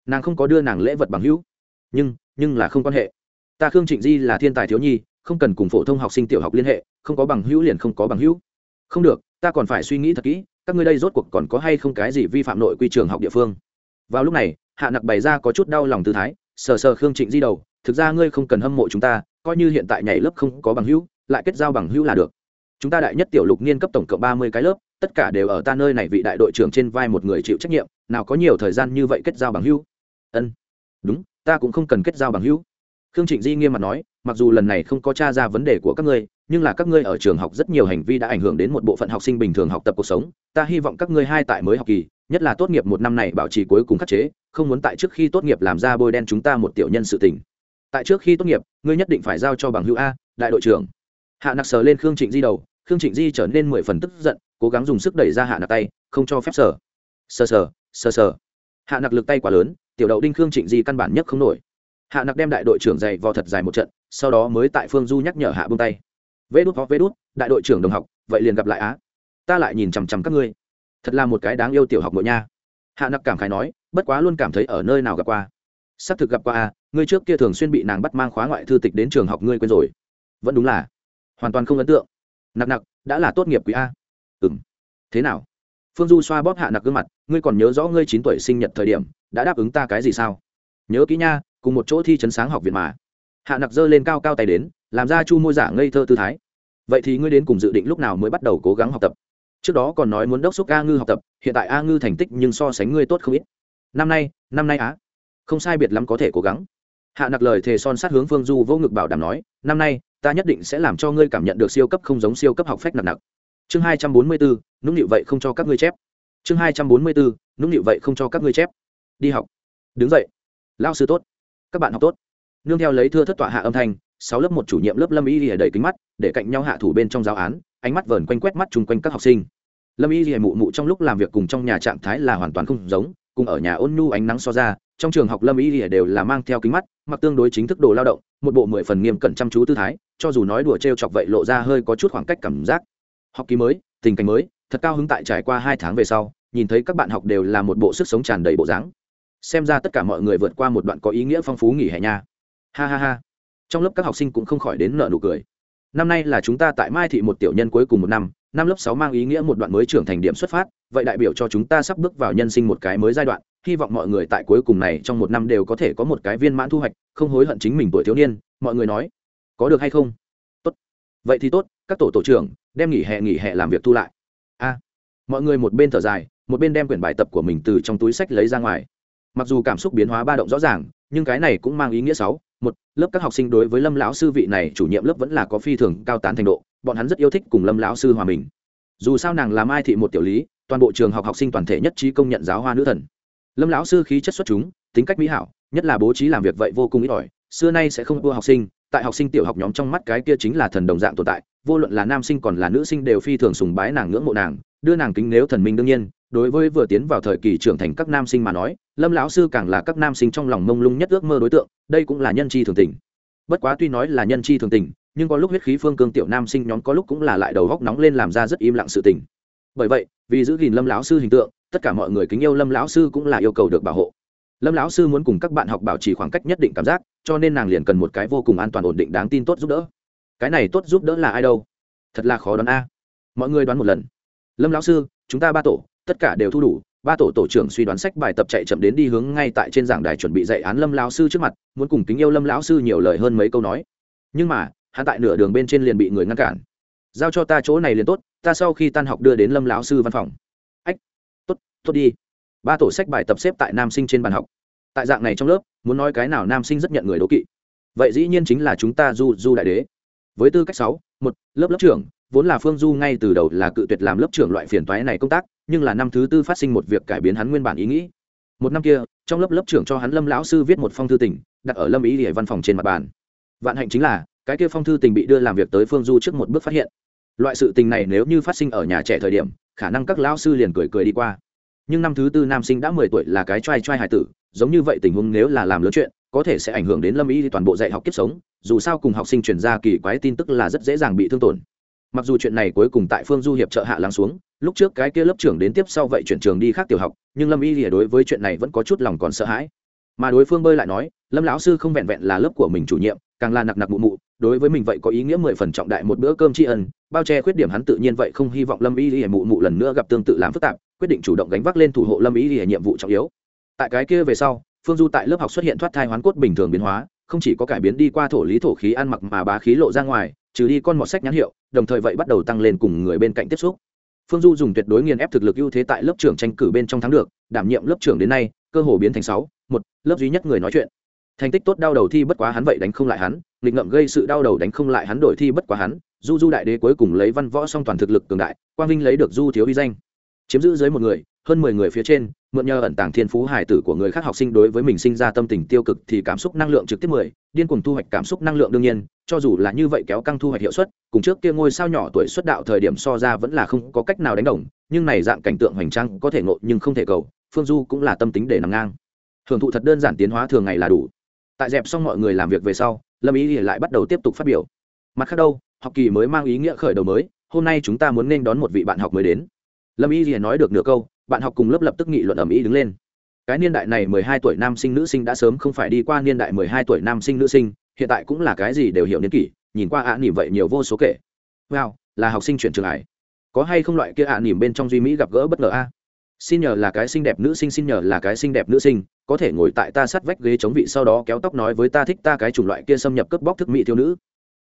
Nàng không có đưa nàng lễ vật bằng hữu. Nhưng nhưng là không quan hệ. Ta khương trịnh di là thiên tài thiếu nhi, không cần cùng phổ thông học sinh tiểu học liên hệ, không có bằng hữu liền không có bằng hữu. Không được, ta còn phải suy nghĩ thật kỹ, các ngươi đây rốt cuộc còn có hay không cái gì vi phạm nội quy trường học địa phương? Vào lúc này, hạ nặc bày ra có chút đau lòng tư thái, sờ sờ khương trịnh di đầu, thực ra ngươi không cần hâm mộ chúng ta, coi như hiện tại nhảy lớp không có bằng hữu, lại kết giao bằng hữu là được chúng ta đại nhất tiểu lục niên cấp tổng cộng ba mươi cái lớp, tất cả đều ở ta nơi này vị đại đội trưởng trên vai một người chịu trách nhiệm, nào có nhiều thời gian như vậy kết giao bằng hữu. Ân. Đúng, ta cũng không cần kết giao bằng hữu. Khương trịnh di nghiêm mặt nói, mặc dù lần này không có t r a ra vấn đề của các ngươi, nhưng là các ngươi ở trường học rất nhiều hành vi đã ảnh hưởng đến một bộ phận học sinh bình thường học tập cuộc sống. Ta hy vọng các ngươi hai tại mới học kỳ, nhất là tốt nghiệp một năm này bảo trì cuối cùng khắc chế, không muốn tại trước khi tốt nghiệp làm ra bôi đen chúng ta một tiểu nhân sự tình. Tại trước khi tốt nghiệp, ngươi nhất định phải giao cho bằng hữu a, đại đội trưởng. Hạ nặc sờ lên khương trịnh di đầu khương trịnh di trở nên mười phần tức giận, cố gắng dùng sức đẩy ra hạ nặc tay, không cho phép sờ. Sờ sờ sờ sờ. Hạ nặc lực tay quá lớn, tiểu đậu đinh khương trịnh di căn bản nhất không nổi. Hạ nặc đem đại đội trưởng dày vò thật dài một trận, sau đó mới tại phương du nhắc nhở hạ bông tay. Vê đút hoặc vê đút, đại đội trưởng đồng học, vậy liền gặp lại á. Ta lại nhìn chằm chằm các ngươi. Thật là một cái đáng yêu tiểu học nội nha. Hạ nặc cảm khái nói, bất quá luôn cảm thấy ở nơi nào gặp qua. Xác thực gặp qua a ngươi trước kia thường xuyên bị nàng bắt mang khóa ngoại thư tịch đến trường học ngươi quên rồi. Vẫn đúng là. Hoàn toàn không ấn tượng nặc nặc, đã là tốt nghiệp quý a. Ừ m thế nào? Phương du xoa bóp hạ nặc gương mặt, ngươi còn nhớ rõ ngươi chín tuổi sinh nhật thời điểm, đã đáp ứng ta cái gì sao? Nhớ kỹ nha, cùng một chỗ thi chấn sáng học viện mà. Hạ nặc giơ lên cao cao tay đến, làm ra chu môi giả ngây thơ tư thái. Vậy thì ngươi đến cùng dự định lúc nào mới bắt đầu cố gắng học tập? Trước đó còn nói muốn đốc xúc a ngư học tập, hiện tại a ngư thành tích nhưng so sánh ngươi tốt không ít. Năm nay năm nay á. Không sai biệt lắm có thể cố gắng hạ nặc lời thề son sát hướng phương du vô ngực bảo đảm nói, năm nay, ta nhất định sẽ làm cho ngươi cảm nhận được siêu cấp không giống siêu cấp học phép nặng nặc. Chương hai trăm bốn mươi bốn, nũng nịu vậy không cho các ngươi chép. Chương hai trăm bốn mươi bốn, nũng nịu vậy không cho các ngươi chép. Đi học. Đứng dậy. Lao sư tốt. Các bạn học tốt. Nương theo lấy thưa thất tọa hạ âm thanh, sáu lớp một chủ nhiệm lớp lâm y lìa đầy kính mắt, để cạnh nhau hạ thủ bên trong giáo án, ánh mắt vờn quanh quét mắt chung quanh các học sinh. Lâm y lìa mụ mụ trong lúc làm việc cùng trong nhà trạng thái là hoàn toàn không giống cùng ở nhà ôn nhu ánh nắng so ra, trong trường học lâm y lìa đều là mang theo kính mắt, mặc tương đối chính thức đồ lao động, một bộ mười phần nghiêm cẩn chăm chú tư thái, cho dù nói đùa t r e o chọc vậy lộ ra hơi có chút khoảng cách cảm giác. Học kỳ mới, tình cảnh mới, thật cao hứng tại trải qua hai tháng về sau, nhìn thấy các bạn học đều là một bộ sức sống tràn đầy bộ dáng. Xem ra tất cả mọi người vượt qua một đoạn có ý nghĩa phong phú nghỉ hè nha. Ha ha ha. Trong lớp các học sinh cũng không khỏi đến nợ nụ cười. Năm nay là chúng ta tại mai thị một tiểu nhân cuối cùng một năm năm lớp sáu mang ý nghĩa một đoạn mới trưởng thành điểm xuất phát, vậy đại biểu cho chúng ta sắp bước vào nhân sinh một cái mới giai đoạn, hy vọng mọi người tại cuối cùng này trong một năm đều có thể có một cái viên mãn thu hoạch, không hối hận chính mình tuổi thiếu niên, mọi người nói, có được hay không? Tốt. Vậy thì tốt, các tổ tổ trưởng, đem nghỉ hè nghỉ hè làm việc thu lại. A. Mọi người một bên thở dài, một bên đem quyển bài tập của mình từ trong túi sách lấy ra ngoài. Mặc dù cảm xúc biến hóa ba động rõ ràng, nhưng cái này cũng mang ý nghĩa sáu, một, lớp các học sinh đối với lâm lão sư vị này chủ nhiệm lớp vẫn là có phi thường cao tán thành độ bọn hắn rất yêu thích cùng lâm lão sư hòa mình. Dù sao nàng làm ai thị một tiểu lý, toàn bộ trường học học sinh toàn thể nhất trí công nhận giáo hoa nữ thần. Lâm lão sư khí chất xuất chúng, tính cách mỹ hảo, nhất là bố trí làm việc vậy vô cùng ít ỏi, xưa nay sẽ không ưa học sinh, tại học sinh tiểu học nhóm trong mắt cái kia chính là thần đồng dạng tồn tại, vô luận là nam sinh còn là nữ sinh đều phi thường sùng bái nàng ngưỡng mộ nàng, đưa nàng kính nếu thần minh đương nhiên. Đối với vừa tiến vào thời kỳ trưởng thành các nam sinh mà nói, lâm lão sư càng là các nam sinh trong lòng mông lung nhất ước mơ đối tượng, đây cũng là nhân chi thường tình. Bất quá tuy nói là nhân chi thường tình nhưng có lúc huyết khí phương cương tiểu nam sinh nhóm có lúc cũng là lại đầu góc nóng lên làm ra rất im lặng sự tình. Bởi vậy, vì giữ gìn lâm lão sư hình tượng, tất cả mọi người kính yêu lâm lão sư cũng là yêu cầu được bảo hộ. Lâm lão sư muốn cùng các bạn học bảo trì khoảng cách nhất định cảm giác, cho nên nàng liền cần một cái vô cùng an toàn ổn định đáng tin tốt giúp đỡ. Cái này tốt giúp đỡ là ai đâu? Thật là khó đoán a. Mọi người đoán một lần. Lâm lão sư, chúng ta ba tổ, tất cả đều thu đủ, ba tổ tổ trưởng suy đoán sách bài tập chạy chậm đến đi hướng ngay tại trên giảng đài chuẩn bị dạy án lâm lão sư trước mặt, muốn cùng kính yêu lâm lão sư nhiều lời hơn mấy câu nói. Nhưng mà hắn tại nửa đường bên trên liền bị người ngăn cản. Giao cho ta chỗ này liền tốt, ta sau khi tan học đưa đến lâm lão sư văn phòng. Ách, tốt tốt đi. Ba tổ sách bài tập xếp tại nam sinh trên bàn học. Tại dạng này trong lớp, muốn nói cái nào nam sinh rất nhận người đố kỵ. Vậy dĩ nhiên chính là chúng ta du du đại đế. Với tư cách sáu, một, lớp lớp trưởng, vốn là phương du ngay từ đầu là cự tuyệt làm lớp trưởng loại phiền toái này công tác, nhưng là năm thứ tư phát sinh một việc cải biến hắn nguyên bản ý nghĩ. Một năm kia, trong lớp lớp trưởng cho hắn lâm lão sư viết một phong thư tình, đặt ở lâm ý địa văn phòng trên mặt bàn. Vạn hạnh chính là cái kia phong thư tình bị đưa làm việc tới phương du trước một bước phát hiện. Loại sự tình này nếu như phát sinh ở nhà trẻ thời điểm, khả năng các lão sư liền cười cười đi qua. Nhưng năm thứ tư nam sinh đã mười tuổi là cái t r a i t r a i hải tử, giống như vậy tình huống nếu là làm lớn chuyện, có thể sẽ ảnh hưởng đến lâm ý toàn bộ dạy học kiếp sống, dù sao cùng học sinh chuyển ra kỳ quái tin tức là rất dễ dàng bị thương tổn. Mặc dù chuyện này cuối cùng tại phương du hiệp trợ hạ lắng xuống, lúc trước cái kia lớp trưởng đến tiếp sau vậy chuyển trường đi khác tiểu học, nhưng lâm y thì đối với chuyện này vẫn có chút lòng còn sợ hãi. Mà đối phương bơi lại nói, lâm lão sư không vẹn vẹn là lớp của mình chủ nhiệm, càng là nặc nặc mụ mụ đối với mình vậy có ý nghĩa mười phần trọng đại một bữa cơm tri ân. Bao che khuyết điểm hắn tự nhiên vậy không hy vọng lâm y y mụ mụ lần nữa gặp tương tự làm phức tạp, quyết định chủ động gánh vác lên thủ hộ lâm y y nhiệm vụ trọng yếu. Tại cái kia về sau, phương du tại lớp học xuất hiện thoát thai hoán cốt bình thường biến hóa, không chỉ có cải biến đi qua thổ lý thổ khí ăn mặc mà bá khí lộ ra ngoài, trừ đi con mọt sách nhãn hiệu, đồng thời vậy bắt đầu tăng lên cùng người bên cạnh tiếp xúc. Phương du dùng tuyệt đối nghiền ép thực lực ưu thế tại lớp trưởng tranh cử bên trong thắng được, đảm nhiệm lớp trưởng đến nay, cơ hồ biến thành sáu, một, lớp duy nhất người nói chuyện. Thành tích tốt đau đầu thi bất quá hắn vậy đánh không lại hắn nghịch ngậm gây sự đau đầu đánh không lại hắn đổi thi bất quá hắn, du du đại đế cuối cùng lấy văn võ song toàn thực lực cường đại, quang vinh lấy được du thiếu uy danh. Chiếm giữ dưới một người, hơn mười người phía trên, mượn nhờ ẩn tàng thiên phú hải tử của người khác học sinh đối với mình sinh ra tâm tình tiêu cực thì cảm xúc năng lượng trực tiếp mười, điên cuồng thu hoạch cảm xúc năng lượng đương nhiên, cho dù là như vậy kéo căng thu hoạch hiệu suất, cùng trước kia ngôi sao nhỏ tuổi xuất đạo thời điểm so ra vẫn là không có cách nào đánh đồng, nhưng này dạng cảnh tượng hoành trang có thể ngộ nhưng không thể cầu, phương du cũng là tâm tính để nằm ngang. Hưởng thụ thật đơn giản tiến hóa thường ngày là đủ tại dẹp xong mọi người làm việc về sau, lâm ý lại bắt đầu tiếp tục phát biểu. Mặt khác đâu, học kỳ mới mang ý nghĩa khởi đầu mới, hôm nay chúng ta muốn nên đón một vị bạn học mới đến. Lâm ý thì nói được nửa câu, bạn học cùng lớp lập tức nghị luận ẩm ý đứng lên. Cái niên đại này mười hai tuổi nam sinh nữ sinh đã sớm không phải đi qua niên đại mười hai tuổi nam sinh nữ sinh, hiện tại cũng là cái gì đều hiểu niên kỷ, nhìn qua ạ à nỉm vậy nhiều vô số kể. Wow, là học sinh chuyển trường ải. Có hay không loại kia ạ à nỉm bên trong duy mỹ gặp gỡ bất ngờ a? Xin nhờ là cái xinh đẹp nữ sinh, xin nhờ là cái xinh đẹp nữ sinh, có thể ngồi tại ta sát vách ghế chống vị sau đó kéo tóc nói với ta thích ta cái chủng loại kia xâm nhập cướp bóc thức mỹ thiếu nữ.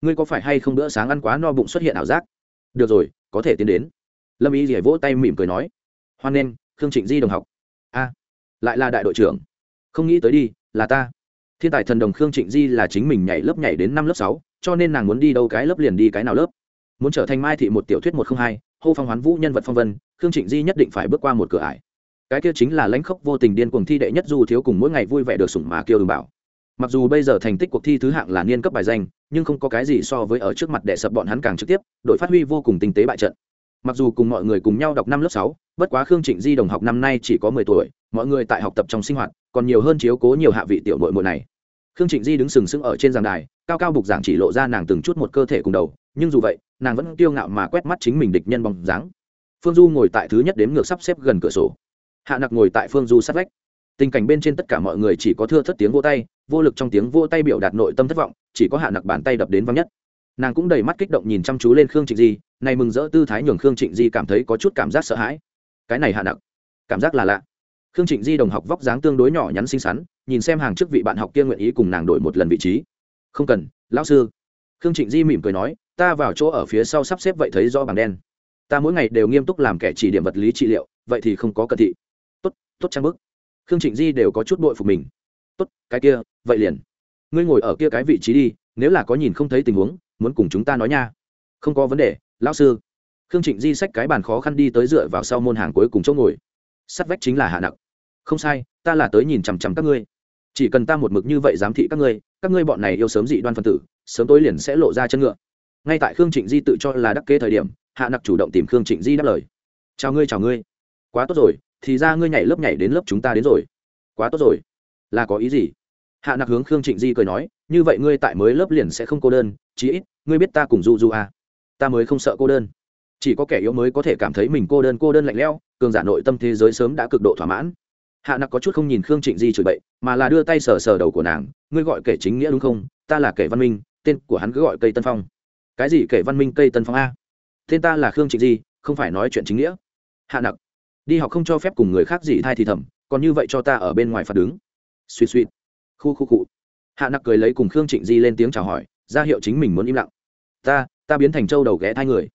Ngươi có phải hay không bữa sáng ăn quá no bụng xuất hiện ảo giác? Được rồi, có thể tiến đến. Lâm y rỉa vỗ tay mỉm cười nói. Hoan nghênh, khương trịnh di đồng học. A, lại là đại đội trưởng. Không nghĩ tới đi, là ta. Thiên tài thần đồng khương trịnh di là chính mình nhảy lớp nhảy đến năm lớp sáu, cho nên nàng muốn đi đâu cái lớp liền đi cái nào lớp. Muốn trở thành mai thị một tiểu thuyết một không hai, hô phong hoán vũ nhân vật phong vân khương trịnh di nhất định phải bước qua một cửa ải. Cái kia chính là lãnh khốc vô tình điên cuồng thi đệ nhất du thiếu cùng mỗi ngày vui vẻ được sủng mà kêu đừng bảo. Mặc dù bây giờ thành tích cuộc thi thứ hạng là niên cấp bài danh, nhưng không có cái gì so với ở trước mặt đệ sập bọn hắn càng trực tiếp, đội phát huy vô cùng tinh tế bại trận. Mặc dù cùng mọi người cùng nhau đọc năm lớp sáu, bất quá khương trịnh di đồng học năm nay chỉ có mười tuổi, mọi người tại học tập trong sinh hoạt, còn nhiều hơn chiếu cố nhiều hạ vị tiểu nội mội này. Khương trịnh di đứng sừng sững ở trên giảng đài, cao cao bục giảng chỉ lộ ra nàng từng chút một cơ thể cùng đầu, nhưng dù vậy, nàng vẫn kiêu ngạo mà quét mắt chính mình địch nhân bóng dáng phương du ngồi tại thứ nhất đếm ngược sắp xếp gần cửa sổ. Hạ nặc ngồi tại phương du sát vách. Tình cảnh bên trên tất cả mọi người chỉ có thưa thất tiếng vô tay, vô lực trong tiếng vô tay biểu đạt nội tâm thất vọng, chỉ có hạ nặc bàn tay đập đến văng nhất. Nàng cũng đầy mắt kích động nhìn chăm chú lên khương trịnh di, này mừng rỡ tư thái nhường khương trịnh di cảm thấy có chút cảm giác sợ hãi. Cái này hạ nặc, cảm giác là lạ. Khương trịnh di đồng học vóc dáng tương đối nhỏ nhắn xinh xắn, nhìn xem hàng trước vị bạn học kia nguyện ý cùng nàng đổi một lần vị trí. Không cần, lão sư. Khương trịnh di mỉm cười nói, ta vào chỗ ở phía sau sắp xếp vậy thấy do bảng đen ta mỗi ngày đều nghiêm túc làm kẻ chỉ điểm vật lý trị liệu, vậy thì không có cận thị. Tốt tốt trang bức. Khương trịnh di đều có chút bội phục mình. Tốt, cái kia, vậy liền. Ngươi ngồi ở kia cái vị trí đi, nếu là có nhìn không thấy tình huống, muốn cùng chúng ta nói nha. Không có vấn đề, lão sư. Khương trịnh di xách cái bàn khó khăn đi tới dựa vào sau môn hàng cuối cùng chỗ ngồi. Sắt vách chính là hạ nặng. không sai, ta là tới nhìn chằm chằm các ngươi. Chỉ cần ta một mực như vậy giám thị các ngươi các ngươi bọn này yêu sớm dị đoan phân tử, sớm tối liền sẽ lộ ra chân ngựa ngay tại khương trịnh di tự cho là đắc kế thời điểm, hạ nặc chủ động tìm khương trịnh di đáp lời. Chào ngươi chào ngươi. Quá tốt rồi, thì ra ngươi nhảy lớp nhảy đến lớp chúng ta đến rồi. Quá tốt rồi. Là có ý gì? Hạ nặc hướng khương trịnh di cười nói, như vậy ngươi tại mới lớp liền sẽ không cô đơn, chí ít, ngươi biết ta cùng du du à. ta mới không sợ cô đơn. Chỉ có kẻ yếu mới có thể cảm thấy mình cô đơn cô đơn lạnh lẽo, cường giả nội tâm thế giới sớm đã cực độ thỏa mãn. Hạ nặc có chút không nhìn khương trịnh di chửi bậy, mà là đưa tay sờ sờ đầu của nàng, ngươi gọi kể chính nghĩa đúng không? Ta là kể văn minh, tên của hắn cứ gọi cây tân phong cái gì kể văn minh cây tân phong a? Tên ta là khương trịnh di, không phải nói chuyện chính nghĩa. Hạ nặc, đi học không cho phép cùng người khác gì thai thì thầm, còn như vậy cho ta ở bên ngoài phạt đứng. Suy suy khu khu cụ hạ nặc cười lấy cùng khương trịnh di lên tiếng chào hỏi, ra hiệu chính mình muốn im lặng. Ta ta biến thành trâu đầu ghé thai người.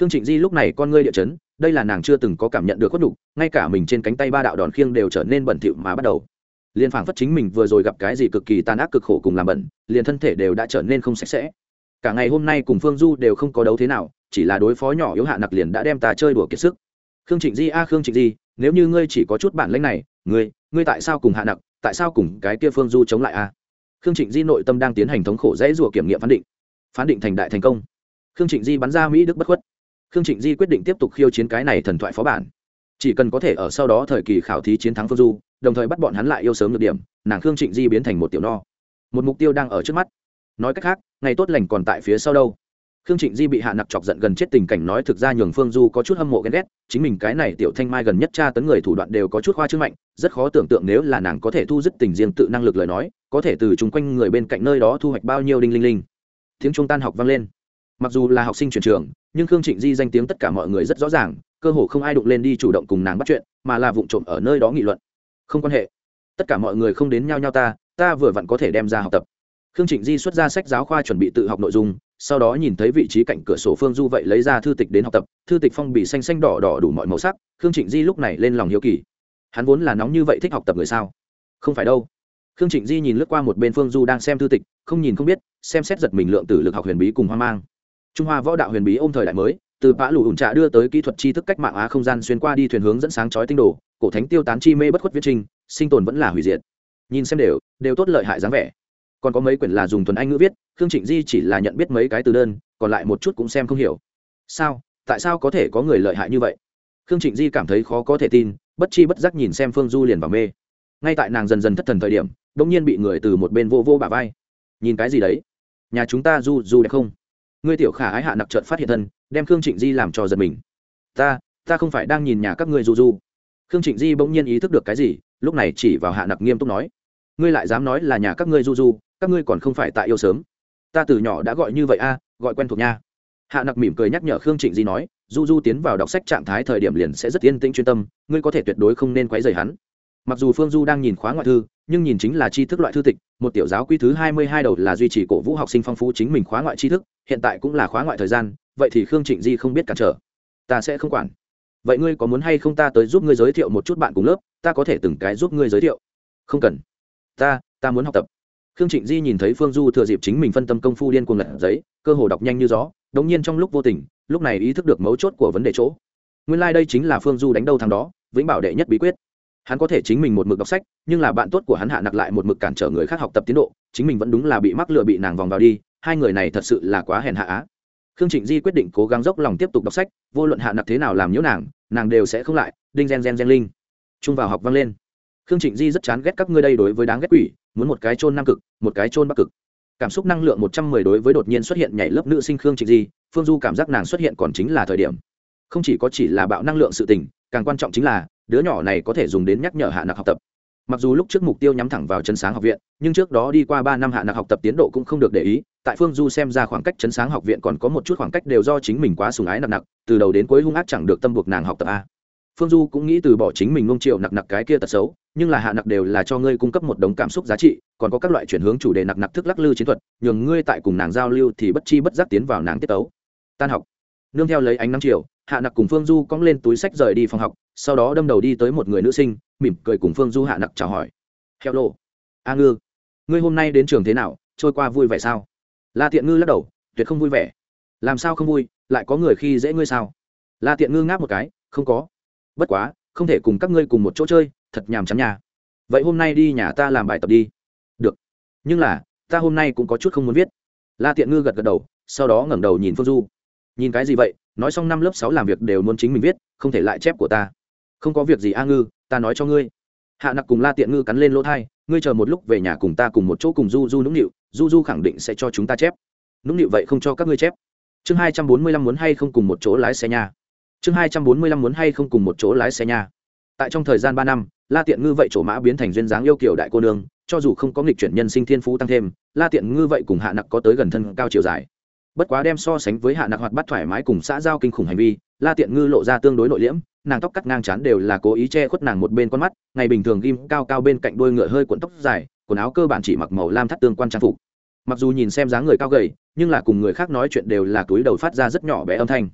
Khương trịnh di lúc này con ngươi địa chấn, đây là nàng chưa từng có cảm nhận được khuất đục ngay cả mình trên cánh tay ba đạo đòn khiêng đều trở nên bẩn thỉu mà bắt đầu. Liền phảng phất chính mình vừa rồi gặp cái gì cực kỳ tàn ác cực khổ cùng làm bẩn, liền thân thể đều đã trở nên không sạch sẽ cả ngày hôm nay cùng phương du đều không có đấu thế nào, chỉ là đối phó nhỏ yếu hạ nặc liền đã đem ta chơi đùa kiệt sức. Khương trịnh di a, khương trịnh di, nếu như ngươi chỉ có chút bản lãnh này, ngươi ngươi tại sao cùng hạ nặc, tại sao cùng cái kia phương du chống lại a? Khương trịnh di nội tâm đang tiến hành thống khổ dãy rủa kiểm nghiệm phán định. Phán định thành đại thành công. Khương trịnh di bắn ra mỹ đức bất khuất. Khương trịnh di quyết định tiếp tục khiêu chiến cái này thần thoại phó bản. Chỉ cần có thể ở sau đó thời kỳ khảo thí chiến thắng phương du, đồng thời bắt bọn hắn lại yêu sớm được điểm, nàng khương trịnh di biến thành một tiểu no. Một mục tiêu đang ở trước mắt nói cách khác, ngày tốt lành còn tại phía sau đâu. Khương trịnh di bị hạ nặc chọc giận gần chết tình cảnh nói thực ra nhường phương du có chút hâm mộ ghen ghét, chính mình cái này tiểu thanh mai gần nhất tra tấn người thủ đoạn đều có chút khoa trương mạnh, rất khó tưởng tượng nếu là nàng có thể thu dứt tình riêng tự năng lực lời nói, có thể từ chung quanh người bên cạnh nơi đó thu hoạch bao nhiêu đinh linh linh. Tiếng trung tan học vang lên. Mặc dù là học sinh chuyển trường, nhưng khương trịnh di danh tiếng tất cả mọi người rất rõ ràng, cơ hồ không ai đụng lên đi chủ động cùng nàng bắt chuyện, mà là vụ trộm ở nơi đó nghị luận. Không quan hệ. Tất cả mọi người không đến nhau nhau ta ta vừa vặn có thể đem ra học tập khương trịnh di xuất ra sách giáo khoa chuẩn bị tự học nội dung, sau đó nhìn thấy vị trí cạnh cửa sổ phương du vậy lấy ra thư tịch đến học tập, thư tịch phong bì xanh xanh đỏ đỏ đủ mọi màu sắc, khương trịnh di lúc này lên lòng hiếu kỳ. Hắn vốn là nóng như vậy thích học tập người sao? Không phải đâu. Khương trịnh di nhìn lướt qua một bên phương du đang xem thư tịch, không nhìn không biết, xem xét giật mình lượng tử lực học huyền bí cùng hoang mang. Trung hoa võ đạo huyền bí ôm thời đại mới, từ bã lù ủn trạ đưa tới kỹ thuật tri thức cách mạng á không gian xuyên qua đi thuyền hướng dẫn sáng chói tinh đồ, cổ thánh tiêu tán chi mê bất khuất viết trinh sinh tồn vẫn là hủy diệt. Nhìn xem đều đều tốt lợi hại dáng vẻ còn có mấy quyển là dùng thuần anh ngữ viết, khương trịnh di chỉ là nhận biết mấy cái từ đơn, còn lại một chút cũng xem không hiểu. Sao? Tại sao có thể có người lợi hại như vậy? Khương trịnh di cảm thấy khó có thể tin, bất chi bất giác nhìn xem phương du liền vào mê. Ngay tại nàng dần dần thất thần thời điểm đ ỗ n g nhiên bị người từ một bên vô vô bà vai. Nhìn cái gì đấy? Nhà chúng ta du du đẹp không? Ngươi tiểu khả ái hạ nặc trợn phát hiện thân, đem khương trịnh di làm cho giật mình. Ta ta không phải đang nhìn nhà các ngươi du du. Khương trịnh di bỗng nhiên ý thức được cái gì, lúc này chỉ vào hạ nặc nghiêm túc nói ngươi lại dám nói là nhà các ngươi du du, các ngươi còn không phải tại yêu sớm. Ta từ nhỏ đã gọi như vậy a, gọi quen thuộc nha. Hạ nặc mỉm cười nhắc nhở khương trịnh di nói, du du tiến vào đọc sách trạng thái thời điểm liền sẽ rất yên tĩnh chuyên tâm, ngươi có thể tuyệt đối không nên quấy rầy hắn. Mặc dù phương du đang nhìn khóa ngoại thư, nhưng nhìn chính là tri thức loại thư tịch, một tiểu giáo quy thứ hai mươi hai đầu là duy trì cổ vũ học sinh phong phú chính mình khóa ngoại tri thức, hiện tại cũng là khóa ngoại thời gian, vậy thì khương trịnh di không biết cản trở. Ta sẽ không quản. Vậy ngươi có muốn hay không ta tới giúp ngươi giới thiệu một chút bạn cùng lớp, ta có thể từng cái giúp ngươi giới thiệu. Không cần ta ta muốn học tập. Khương trịnh di nhìn thấy phương du thừa dịp chính mình phân tâm công phu điên cuồng lật giấy, cơ hồ đọc nhanh như gió, đống nhiên trong lúc vô tình, lúc này ý thức được mấu chốt của vấn đề chỗ. Nguyên lai、like、đây chính là phương du đánh đâu thằng đó, vĩnh bảo đệ nhất bí quyết. Hắn có thể chính mình một mực đọc sách, nhưng là bạn tốt của hắn hạ nặc lại một mực cản trở người khác học tập tiến độ, chính mình vẫn đúng là bị mắc lựa bị nàng vòng vào đi, hai người này thật sự là quá hèn hạ á. Khương trịnh di quyết định cố gắng dốc lòng tiếp tục đọc sách, vô luận hạ nặc thế nào làm nhiễu nàng nàng đều sẽ không lại, đinh gen gen gen linh. Trung vào học vang lên khương trịnh di rất chán ghét các ngươi đây đối với đáng ghét quỷ, muốn một cái chôn nam cực, một cái chôn bắc cực. Cảm xúc năng lượng một trăm mười đối với đột nhiên xuất hiện nhảy lớp nữ sinh khương trịnh di, phương du cảm giác nàng xuất hiện còn chính là thời điểm. Không chỉ có chỉ là bạo năng lượng sự tình, càng quan trọng chính là, đứa nhỏ này có thể dùng đến nhắc nhở hạ nặc học tập. Mặc dù lúc trước mục tiêu nhắm thẳng vào chân sáng học viện, nhưng trước đó đi qua ba năm hạ nặc học tập tiến độ cũng không được để ý, tại phương du xem ra khoảng cách chấn sáng học viện còn có một chút khoảng cách đều do chính mình quá sùng ái nặng nặc từ đầu đến cuối hung ác chẳng được tâm buộc nàng học tập a phương du cũng nghĩ từ bỏ chính mình ngông triệu nặc nặc cái kia tật xấu, nhưng là hạ nặc đều là cho ngươi cung cấp một đống cảm xúc giá trị, còn có các loại chuyển hướng chủ đề nặc nặc thức lắc lư chiến thuật, nhường ngươi tại cùng nàng giao lưu thì bất chi bất giác tiến vào nàng tiết tấu. Tan học. Nương theo lấy ánh nắng chiều, hạ nặc cùng phương du cong lên túi sách rời đi phòng học, sau đó đâm đầu đi tới một người nữ sinh, mỉm cười cùng phương du hạ nặc chào hỏi. Hello a ngư. Ngươi hôm nay đến trường thế nào, trôi qua vui vẻ sao? La tiện ngư lắc đầu, tuyệt không vui vẻ. Làm sao không vui, lại có người khi dễ ngươi sao? La tiện ngư ngáp một cái, không có bất quá, không thể cùng các ngươi cùng một chỗ chơi, thật nhàm chán nhà vậy hôm nay đi nhà ta làm bài tập đi. Được. Nhưng là, ta hôm nay cũng có chút không muốn viết. La tiện ngư gật gật đầu, sau đó ngẩng đầu nhìn phương du. Nhìn cái gì vậy? Nói xong năm lớp sáu làm việc đều muốn chính mình viết, không thể lại chép của ta. Không có việc gì a ngư, ta nói cho ngươi. Hạ nặc cùng la tiện ngư cắn lên lỗ thai, ngươi chờ một lúc về nhà cùng ta cùng một chỗ cùng du du nũng nịu, du du khẳng định sẽ cho chúng ta chép. Nũng nịu vậy không cho các ngươi chép. Chương hai trăm bốn mươi lăm muốn hay không cùng một chỗ lái xe nhà chương hai trăm bốn mươi lăm muốn hay không cùng một chỗ lái xe nhà tại trong thời gian ba năm, la tiện ngư vậy chỗ mã biến thành duyên dáng yêu kiểu đại cô nương, cho dù không có nghịch chuyển nhân sinh thiên phú tăng thêm, la tiện ngư vậy cùng hạ nặc có tới gần thân cao chiều dài. Bất quá đem so sánh với hạ nặc hoạt bắt thoải mái cùng xã giao kinh khủng hành vi, la tiện ngư lộ ra tương đối nội liễm, nàng tóc cắt ngang chán đều là cố ý che khuất nàng một bên con mắt, ngày bình thường ghim cao cao bên cạnh đuôi ngựa hơi cuộn tóc dài, quần áo cơ bản chỉ mặc màu lam thắt tương quan trang phục. Mặc dù nhìn xem dáng người cao gầy, nhưng là cùng người khác nói chuyện đều là túi đầu phát ra rất nhỏ bé âm thanh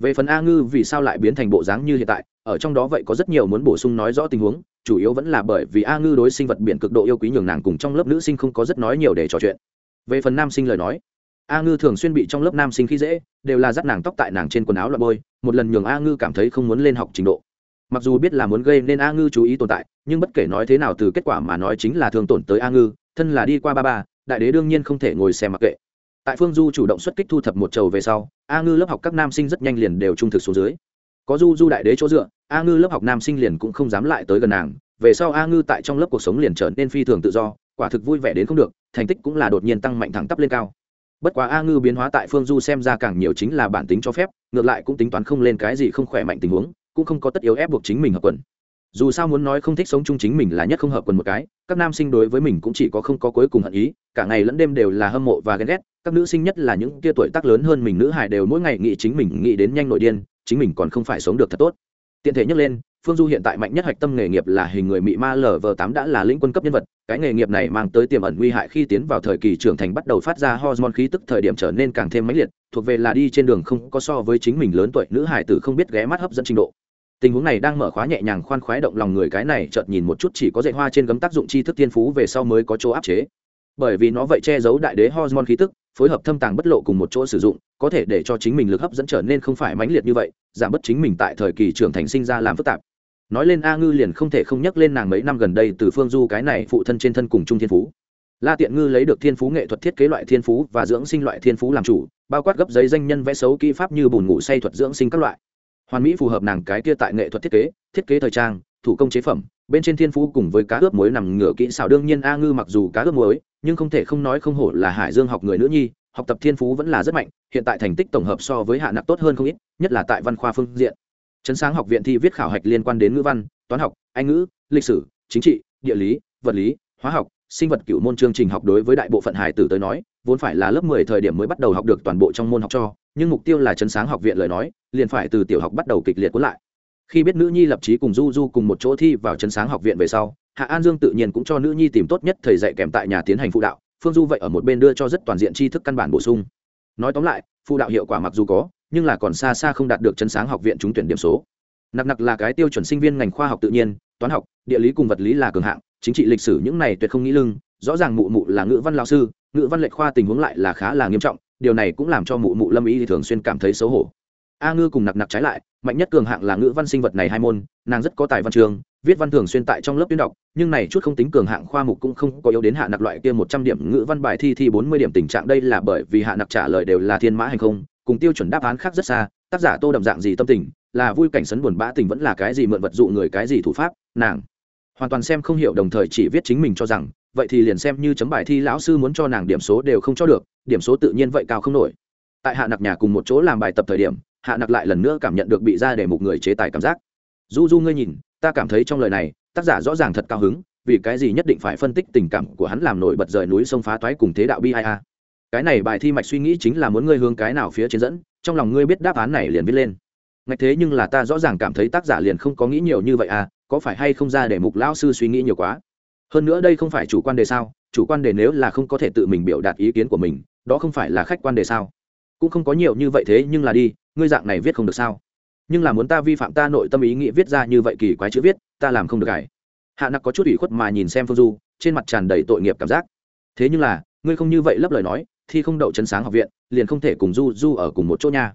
về phần a ngư vì sao lại biến thành bộ dáng như hiện tại, ở trong đó vậy có rất nhiều muốn bổ sung nói rõ tình huống, chủ yếu vẫn là bởi vì a ngư đối sinh vật biển cực độ yêu quý nhường nàng cùng trong lớp nữ sinh không có rất nói nhiều để trò chuyện. Về phần nam sinh lời nói, a ngư thường xuyên bị trong lớp nam sinh khi dễ, đều là dắt nàng tóc tại nàng trên quần áo loại bôi, một lần nhường a ngư cảm thấy không muốn lên học trình độ. Mặc dù biết là muốn gây nên a ngư chú ý tồn tại, nhưng bất kể nói thế nào từ kết quả mà nói chính là thường tổn tới a ngư, thân là đi qua ba ba, đại đế đương nhiên không thể ngồi xem mặc kệ tại phương du chủ động xuất kích thu thập một trầu về sau, a ngư lớp học các nam sinh rất nhanh liền đều trung thực xuống dưới. Có du du đại đế chỗ dựa, a ngư lớp học nam sinh liền cũng không dám lại tới gần nàng. Về sau a ngư tại trong lớp cuộc sống liền trở nên phi thường tự do, quả thực vui vẻ đến không được, thành tích cũng là đột nhiên tăng mạnh thẳng tắp lên cao. Bất quá a ngư biến hóa tại phương du xem ra càng nhiều chính là bản tính cho phép, ngược lại cũng tính toán không lên cái gì không khỏe mạnh tình huống, cũng không có tất yếu ép buộc chính mình hợp quần dù sao muốn nói không thích sống chung chính mình là nhất không hợp quần một cái, các nam sinh đối với mình cũng chỉ có không có cuối cùng hận ý, cả ngày lẫn đêm đều là hâm mộ và ghen ghét, các nữ sinh nhất là những kia tuổi tác lớn hơn mình nữ hải đều mỗi ngày nghĩ chính mình nghĩ đến nhanh nội điên, chính mình còn không phải sống được thật tốt. Tiện thể nhắc lên, phương du hiện tại mạnh nhất hạch tâm nghề nghiệp là hình người mị ma lv tám đã là lĩnh quân cấp nhân vật, cái nghề nghiệp này mang tới tiềm ẩn nguy hại khi tiến vào thời kỳ trưởng thành bắt đầu phát ra hormone khí tức thời điểm trở nên càng thêm mãnh liệt, thuộc về là đi trên đường không có so với chính mình lớn tuổi nữ hải tử không biết ghé mắt hấp dẫn trình độ tình huống này đang mở khóa nhẹ nhàng khoan khoái động lòng người cái này, chợt nhìn một chút chỉ có dạy hoa trên gấm tác dụng chi thức thiên phú về sau mới có chỗ áp chế. Bởi vì nó vậy che giấu đại đế hormone khí tức, phối hợp thâm tàng bất lộ cùng một chỗ sử dụng, có thể để cho chính mình lực hấp dẫn trở nên không phải mãnh liệt như vậy, giảm bớt chính mình tại thời kỳ trưởng thành sinh ra làm phức tạp. Nói lên a ngư liền không thể không nhắc lên nàng mấy năm gần đây từ phương du cái này phụ thân trên thân cùng trung thiên phú. La tiện ngư lấy được thiên phú nghệ thuật thiết kế loại thiên phú và dưỡng sinh loại thiên phú làm chủ, bao quát gấp giấy danh nhân vẽ xấu kỹ pháp như bùn ngủ say thuật dưỡng sinh các loại hoàn mỹ phù hợp nàng cái kia tại nghệ thuật thiết kế thiết kế thời trang, thủ công chế phẩm, bên trên thiên phú cùng với cá ướp muối nằm ngửa kỹ xảo. Đương nhiên a ngư mặc dù cá ướp muối, nhưng không thể không nói không hổ là hải dương học người nữ nhi, học tập thiên phú vẫn là rất mạnh, hiện tại thành tích tổng hợp so với hạ nặc tốt hơn không ít, nhất là tại văn khoa phương diện. Trấn sáng học viện thi viết khảo hạch liên quan đến ngữ văn, toán học, anh ngữ, lịch sử, chính trị, địa lý, vật lý, hóa học, sinh vật cựu môn chương trình học đối với đại bộ phận hải tử tới nói, vốn phải là lớp mười thời điểm mới bắt đầu học được toàn bộ trong môn học cho nhưng mục tiêu là chấn sáng học viện lời nói, liền phải từ tiểu học bắt đầu kịch liệt cuốn lại. Khi biết nữ nhi lập trí cùng du du cùng một chỗ thi vào chấn sáng học viện về sau, hạ an dương tự nhiên cũng cho nữ nhi tìm tốt nhất thầy dạy kèm tại nhà tiến hành phụ đạo, phương du vậy ở một bên đưa cho rất toàn diện tri thức căn bản bổ sung. Nói tóm lại, phụ đạo hiệu quả mặc dù có, nhưng là còn xa xa không đạt được chấn sáng học viện trúng tuyển điểm số. Nặc nặc là cái tiêu chuẩn sinh viên ngành khoa học tự nhiên, toán học, địa lý cùng vật lý là cường hạng, chính trị lịch sử những này tuyệt không nghĩ lưng, rõ ràng mụ mụ là ngữ văn lao sư, ngữ văn lệch khoa tình huống lại là khá là nghiêm trọng điều này cũng làm cho mụ mụ lâm ý thì thường xuyên cảm thấy xấu hổ. A ngư cùng nặc nặc trái lại, mạnh nhất cường hạng là ngữ văn sinh vật này hai môn, nàng rất có tài văn trường, viết văn thường xuyên tại trong lớp tuyên đọc, nhưng này chút không tính cường hạng khoa mục cũng không có yếu đến hạ nặc loại kia một trăm điểm ngữ văn bài thi thi bốn mươi điểm tình trạng, đây là bởi vì hạ nặc trả lời đều là thiên mã hành không, cùng tiêu chuẩn đáp án khác rất xa, tác giả tô đậm dạng gì tâm tình, là vui cảnh sấn buồn bã tình vẫn là cái gì mượn vật dụ người cái gì thủ pháp, nàng hoàn toàn xem không hiểu, đồng thời chỉ viết chính mình cho rằng, vậy thì liền xem như chấm bài thi lão sư muốn cho nàng điểm số đều không cho được điểm số tự nhiên vậy cao không nổi. Tại hạ nặc nhà cùng một chỗ làm bài tập thời điểm, hạ nặc lại lần nữa cảm nhận được bị ra để một người chế tài cảm giác. Du du ngươi nhìn, ta cảm thấy trong lời này, tác giả rõ ràng thật cao hứng, vì cái gì nhất định phải phân tích tình cảm của hắn làm nổi bật rời núi sông phá toái cùng thế đạo bi ai a? Cái này bài thi mạch suy nghĩ chính là muốn ngươi hướng cái nào phía trên dẫn, trong lòng ngươi biết đáp án này liền viết lên. Ngạch thế nhưng là ta rõ ràng cảm thấy tác giả liền không có nghĩ nhiều như vậy à có phải hay không ra để mục lão sư suy nghĩ nhiều quá? Hơn nữa đây không phải chủ quan đề sao? Chủ quan đề nếu là không có thể tự mình biểu đạt ý kiến của mình đó không phải là khách quan đề sao? Cũng không có nhiều như vậy thế nhưng là đi, ngươi dạng này viết không được sao? Nhưng là muốn ta vi phạm ta nội tâm ý nghĩ viết ra như vậy kỳ quái chữ viết, ta làm không được cải hạ nặc có chút ủy khuất mà nhìn xem phương du, trên mặt tràn đầy tội nghiệp cảm giác. Thế nhưng là, ngươi không như vậy lấp lời nói thì không đậu chân sáng học viện, liền không thể cùng du du ở cùng một chỗ nha.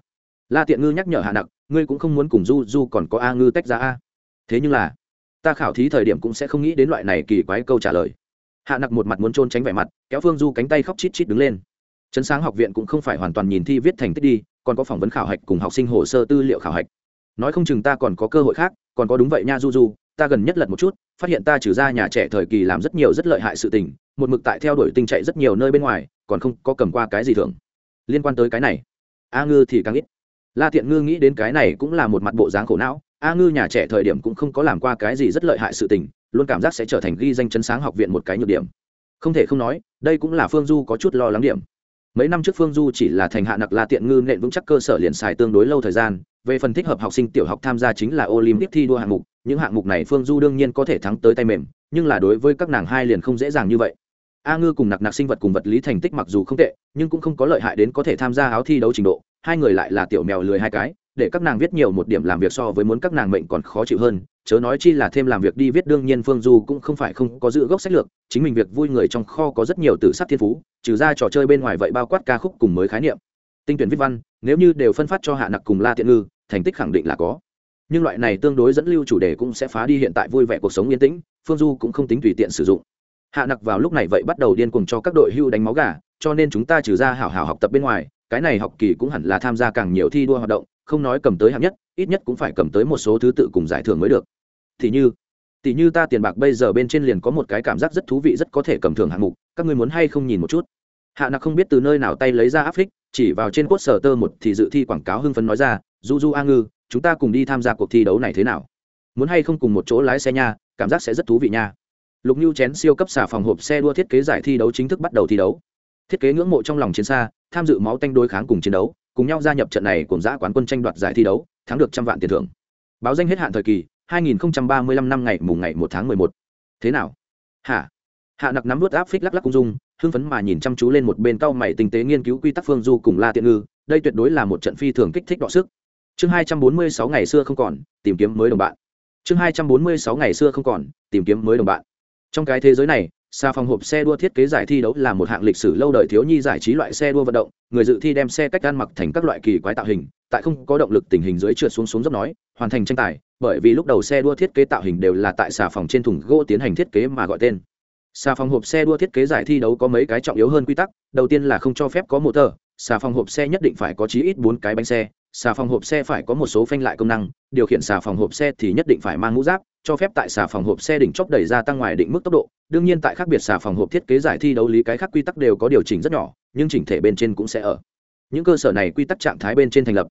La tiện ngư nhắc nhở hạ nặc, ngươi cũng không muốn cùng du du còn có a ngư tách ra a. Thế nhưng là, ta khảo thí thời điểm cũng sẽ không nghĩ đến loại này kỳ quái câu trả lời. Hạ nặc một mặt muốn trôn tránh vẻ mặt, kéo phương du cánh tay khóc chít chít đứng lên chấn sáng học viện cũng không phải hoàn toàn nhìn thi viết thành tích đi, còn có phỏng vấn khảo hạch cùng học sinh hồ sơ tư liệu khảo hạch. Nói không chừng ta còn có cơ hội khác, còn có đúng vậy nha du du, ta gần nhất lật một chút, phát hiện ta trừ ra nhà trẻ thời kỳ làm rất nhiều rất lợi hại sự tình, một mực tại theo đuổi tinh chạy rất nhiều nơi bên ngoài, còn không có cầm qua cái gì thường liên quan tới cái này, a ngư thì càng ít. La thiện ngư nghĩ đến cái này cũng là một mặt bộ dáng khổ não, a ngư nhà trẻ thời điểm cũng không có làm qua cái gì rất lợi hại sự tình, luôn cảm giác sẽ trở thành ghi danh chấn sáng học viện một cái nhược điểm. Không thể không nói, đây cũng là phương du có chút lo lắng điểm mấy năm trước phương du chỉ là thành hạ nặc la tiện ngư nện vững chắc cơ sở liền xài tương đối lâu thời gian. Về phần thích hợp học sinh tiểu học tham gia chính là olympic thi đua hạng mục. Những hạng mục này phương du đương nhiên có thể thắng tới tay mềm, nhưng là đối với các nàng hai liền không dễ dàng như vậy. A ngư cùng nặc nặc sinh vật cùng vật lý thành tích mặc dù không tệ, nhưng cũng không có lợi hại đến có thể tham gia áo thi đấu trình độ. Hai người lại là tiểu mèo lười hai cái để các nàng viết nhiều một điểm làm việc so với muốn các nàng mệnh còn khó chịu hơn, chớ nói chi là thêm làm việc đi viết đương nhiên phương du cũng không phải không có giữ gốc sách lược, chính mình việc vui người trong kho có rất nhiều tự sắc thiên phú, trừ ra trò chơi bên ngoài vậy bao quát ca khúc cùng mới khái niệm. Tinh tuyển viết văn, nếu như đều phân phát cho hạ nặc cùng la tiện ngư, thành tích khẳng định là có. Nhưng loại này tương đối dẫn lưu chủ đề cũng sẽ phá đi hiện tại vui vẻ cuộc sống yên tĩnh, phương du cũng không tính tùy tiện sử dụng. Hạ nặc vào lúc này vậy bắt đầu điên cùng cho các đội hưu đánh máu gà, cho nên chúng ta trừ ra hảo hảo học tập bên ngoài, cái này học kỳ cũng hẳn là tham gia càng nhiều thi đua hoạt động không nói cầm tới hạng nhất, ít nhất cũng phải cầm tới một số thứ tự cùng giải thưởng mới được. Thì như tỷ như ta tiền bạc bây giờ bên trên liền có một cái cảm giác rất thú vị rất có thể cầm thưởng hạng mục, các ngươi muốn hay không nhìn một chút? Hạ nặc không biết từ nơi nào tay lấy ra áp phích, chỉ vào trên cốt sở tơ một thì dự thi quảng cáo hưng phấn nói ra du du a ngư, chúng ta cùng đi tham gia cuộc thi đấu này thế nào? Muốn hay không cùng một chỗ lái xe nha, cảm giác sẽ rất thú vị nha. Lục nhu chén siêu cấp xả phòng hộp xe đua thiết kế giải thi đấu chính thức bắt đầu thi đấu. Thiết kế ngưỡng mộ trong lòng chiến xa, tham dự máu tanh đối kháng cùng chiến đấu cùng nhau gia nhập trận này cùng giã quán quân tranh đoạt giải thi đấu, thắng được trăm vạn tiền thưởng. Báo danh hết hạn thời kỳ 2035 năm ngày mùng ngày 1 tháng 11. thế nào? Hả hạ nặc nắm vớt áp phích lắc lắc cung dung, hưng phấn mà nhìn chăm chú lên một bên cau mày tinh tế nghiên cứu quy tắc phương du cùng la tiện ngư, đây tuyệt đối là một trận phi thường kích thích đọ sức. Chương 246 ngày xưa không còn, tìm kiếm mới đồng bạn. Chương 246 ngày xưa không còn, tìm kiếm mới đồng bạn. Trong cái thế giới này xa phòng hộp xe đua thiết kế giải thi đấu là một hạng lịch sử lâu đời thiếu nhi giải trí loại xe đua vận động, người dự thi đem xe cách ăn mặc thành các loại kỳ quái tạo hình, tại không có động lực tình hình dưới trượt xuống xuống dốc nói, hoàn thành tranh tài, bởi vì lúc đầu xe đua thiết kế tạo hình đều là tại xà phòng trên thùng gỗ tiến hành thiết kế mà gọi tên. Xà phòng hộp xe đua thiết kế giải thi đấu có mấy cái trọng yếu hơn quy tắc, đầu tiên là không cho phép có motor, xà phòng hộp xe nhất định phải có chí ít bốn cái bánh xe xà phòng hộp xe phải có một số phanh lại công năng, điều khiển xà phòng hộp xe thì nhất định phải mang mũ giáp, cho phép tại xà phòng hộp xe đỉnh chóp đẩy ra tăng ngoài định mức tốc độ. Đương nhiên tại khác biệt xà phòng hộp thiết kế giải thi đấu lý cái khác quy tắc đều có điều chỉnh rất nhỏ, nhưng chỉnh thể bên trên cũng sẽ ở. Những cơ sở này quy tắc trạng thái bên trên thành lập.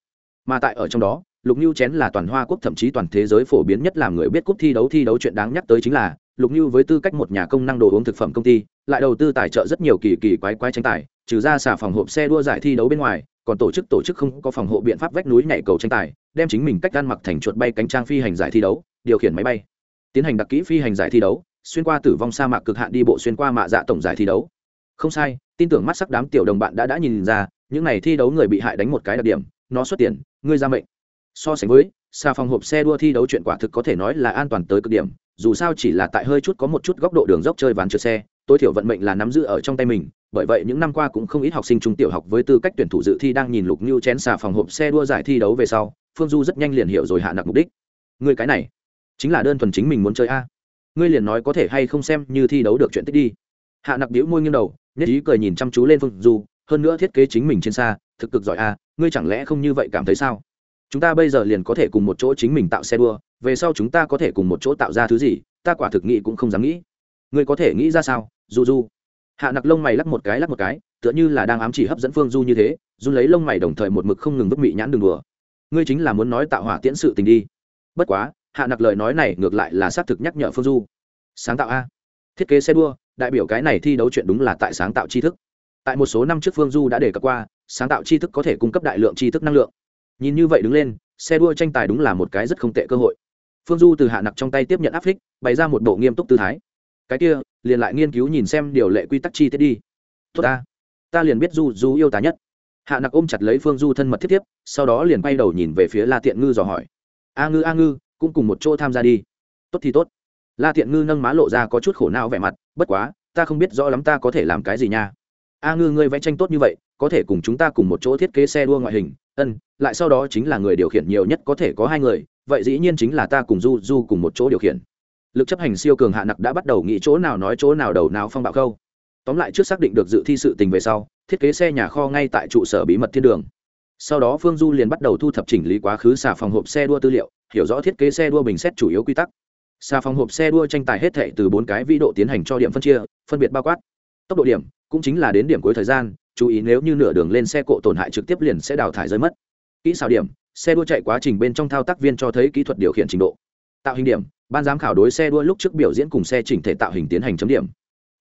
Mà tại ở trong đó, lục như chén là toàn hoa quốc thậm chí toàn thế giới phổ biến nhất làm người biết cúp thi đấu thi đấu chuyện đáng nhắc tới chính là, lục như với tư cách một nhà công năng đồ uống thực phẩm công ty, lại đầu tư tài trợ rất nhiều kỳ kỳ quái quái tranh tài, trừ ra xà phòng hộp xe đua giải thi đấu bên ngoài còn tổ chức tổ chức không có phòng hộ biện pháp vách núi nhảy cầu tranh tài, đem chính mình cách ăn mặc thành chuột bay cánh trang phi hành giải thi đấu, điều khiển máy bay. Tiến hành đặc kỹ phi hành giải thi đấu, xuyên qua tử vong sa mạc cực hạn đi bộ xuyên qua mạ dạ tổng giải thi đấu. Không sai, tin tưởng mắt sắc đám tiểu đồng bạn đã đã nhìn ra, những này thi đấu người bị hại đánh một cái đặc điểm, nó xuất tiền, ngươi ra mệnh. So sánh với, xa phòng hộp xe đua thi đấu chuyện quả thực có thể nói là an toàn tới cực điểm, dù sao chỉ là tại hơi chút có một chút góc độ đường dốc chơi ván trượt xe, tối thiểu vận mệnh là nắm giữ ở trong tay mình bởi vậy những năm qua cũng không ít học sinh trung tiểu học với tư cách tuyển thủ dự thi đang nhìn lục như chén xà phòng hộp xe đua giải thi đấu về sau, phương du rất nhanh liền hiểu rồi hạ nặc mục đích. Người cái này, chính là đơn thuần chính mình muốn chơi a. Ngươi liền nói có thể hay không xem như thi đấu được chuyện tích đi. Hạ nặc đĩu môi nghiêng đầu, nhất trí cười nhìn chăm chú lên phương du, hơn nữa thiết kế chính mình trên xa, thực cực giỏi a, ngươi chẳng lẽ không như vậy cảm thấy sao? Chúng ta bây giờ liền có thể cùng một chỗ chính mình tạo xe đua, về sau chúng ta có thể cùng một chỗ tạo ra thứ gì, ta quả thực nghĩ cũng không dám nghĩ. Ngươi có thể nghĩ ra sao, du du? Hạ nặc lông mày lắc một cái lắc một cái, tựa như là đang ám chỉ hấp dẫn phương du như thế du lấy lông mày đồng thời một mực không ngừng vứt mị nhãn đường đùa. Ngươi chính là muốn nói tạo hỏa tiễn sự tình đi. Bất quá, hạ nặc lời nói này ngược lại là xác thực nhắc nhở phương du. Sáng tạo a. Thiết kế xe đua, đại biểu cái này thi đấu chuyện đúng là tại sáng tạo tri thức. Tại một số năm trước phương du đã đề cập qua, sáng tạo tri thức có thể cung cấp đại lượng tri thức năng lượng. Nhìn như vậy đứng lên, xe đua tranh tài đúng là một cái rất không tệ cơ hội. Phương du từ hạ nặc trong tay tiếp nhận áp phích, bày ra một bộ nghiêm túc tư thái. Cái kia liền lại nghiên cứu nhìn xem điều lệ quy tắc chi tiết đi. Tốt ta. Ta liền biết du du yêu ta nhất. Hạ nặc ôm chặt lấy phương du thân mật thiết tiếp, sau đó liền quay đầu nhìn về phía la tiện ngư dò hỏi. A ngư a ngư, cũng cùng một chỗ tham gia đi. Tốt thì tốt. La tiện ngư nâng má lộ ra có chút khổ não vẻ mặt, bất quá, ta không biết rõ lắm ta có thể làm cái gì nha. A ngư, ngươi vẽ tranh tốt như vậy, có thể cùng chúng ta cùng một chỗ thiết kế xe đua ngoại hình. Ân, lại sau đó chính là người điều khiển nhiều nhất có thể có hai người, vậy dĩ nhiên chính là ta cùng du du cùng một chỗ điều khiển lực chấp hành siêu cường hạ nặc đã bắt đầu nghĩ chỗ nào nói chỗ nào đầu nào phong bạo khâu. Tóm lại trước xác định được dự thi sự tình về sau, thiết kế xe nhà kho ngay tại trụ sở bí mật thiên đường. Sau đó phương du liền bắt đầu thu thập chỉnh lý quá khứ xà phòng hộp xe đua tư liệu, hiểu rõ thiết kế xe đua bình xét chủ yếu quy tắc. Xà phòng hộp xe đua tranh tài hết thệ từ bốn cái vĩ độ tiến hành cho điểm phân chia, phân biệt bao quát. Tốc độ điểm, cũng chính là đến điểm cuối thời gian, chú ý nếu như nửa đường lên xe cộ tổn hại trực tiếp liền sẽ đào thải rơi mất. Kỹ xảo điểm, xe đua chạy quá trình bên trong thao tác viên cho thấy kỹ thuật điều khiển trình độ. Tạo hình điểm ban giám khảo đối xe đua lúc trước biểu diễn cùng xe chỉnh thể tạo hình tiến hành chấm điểm.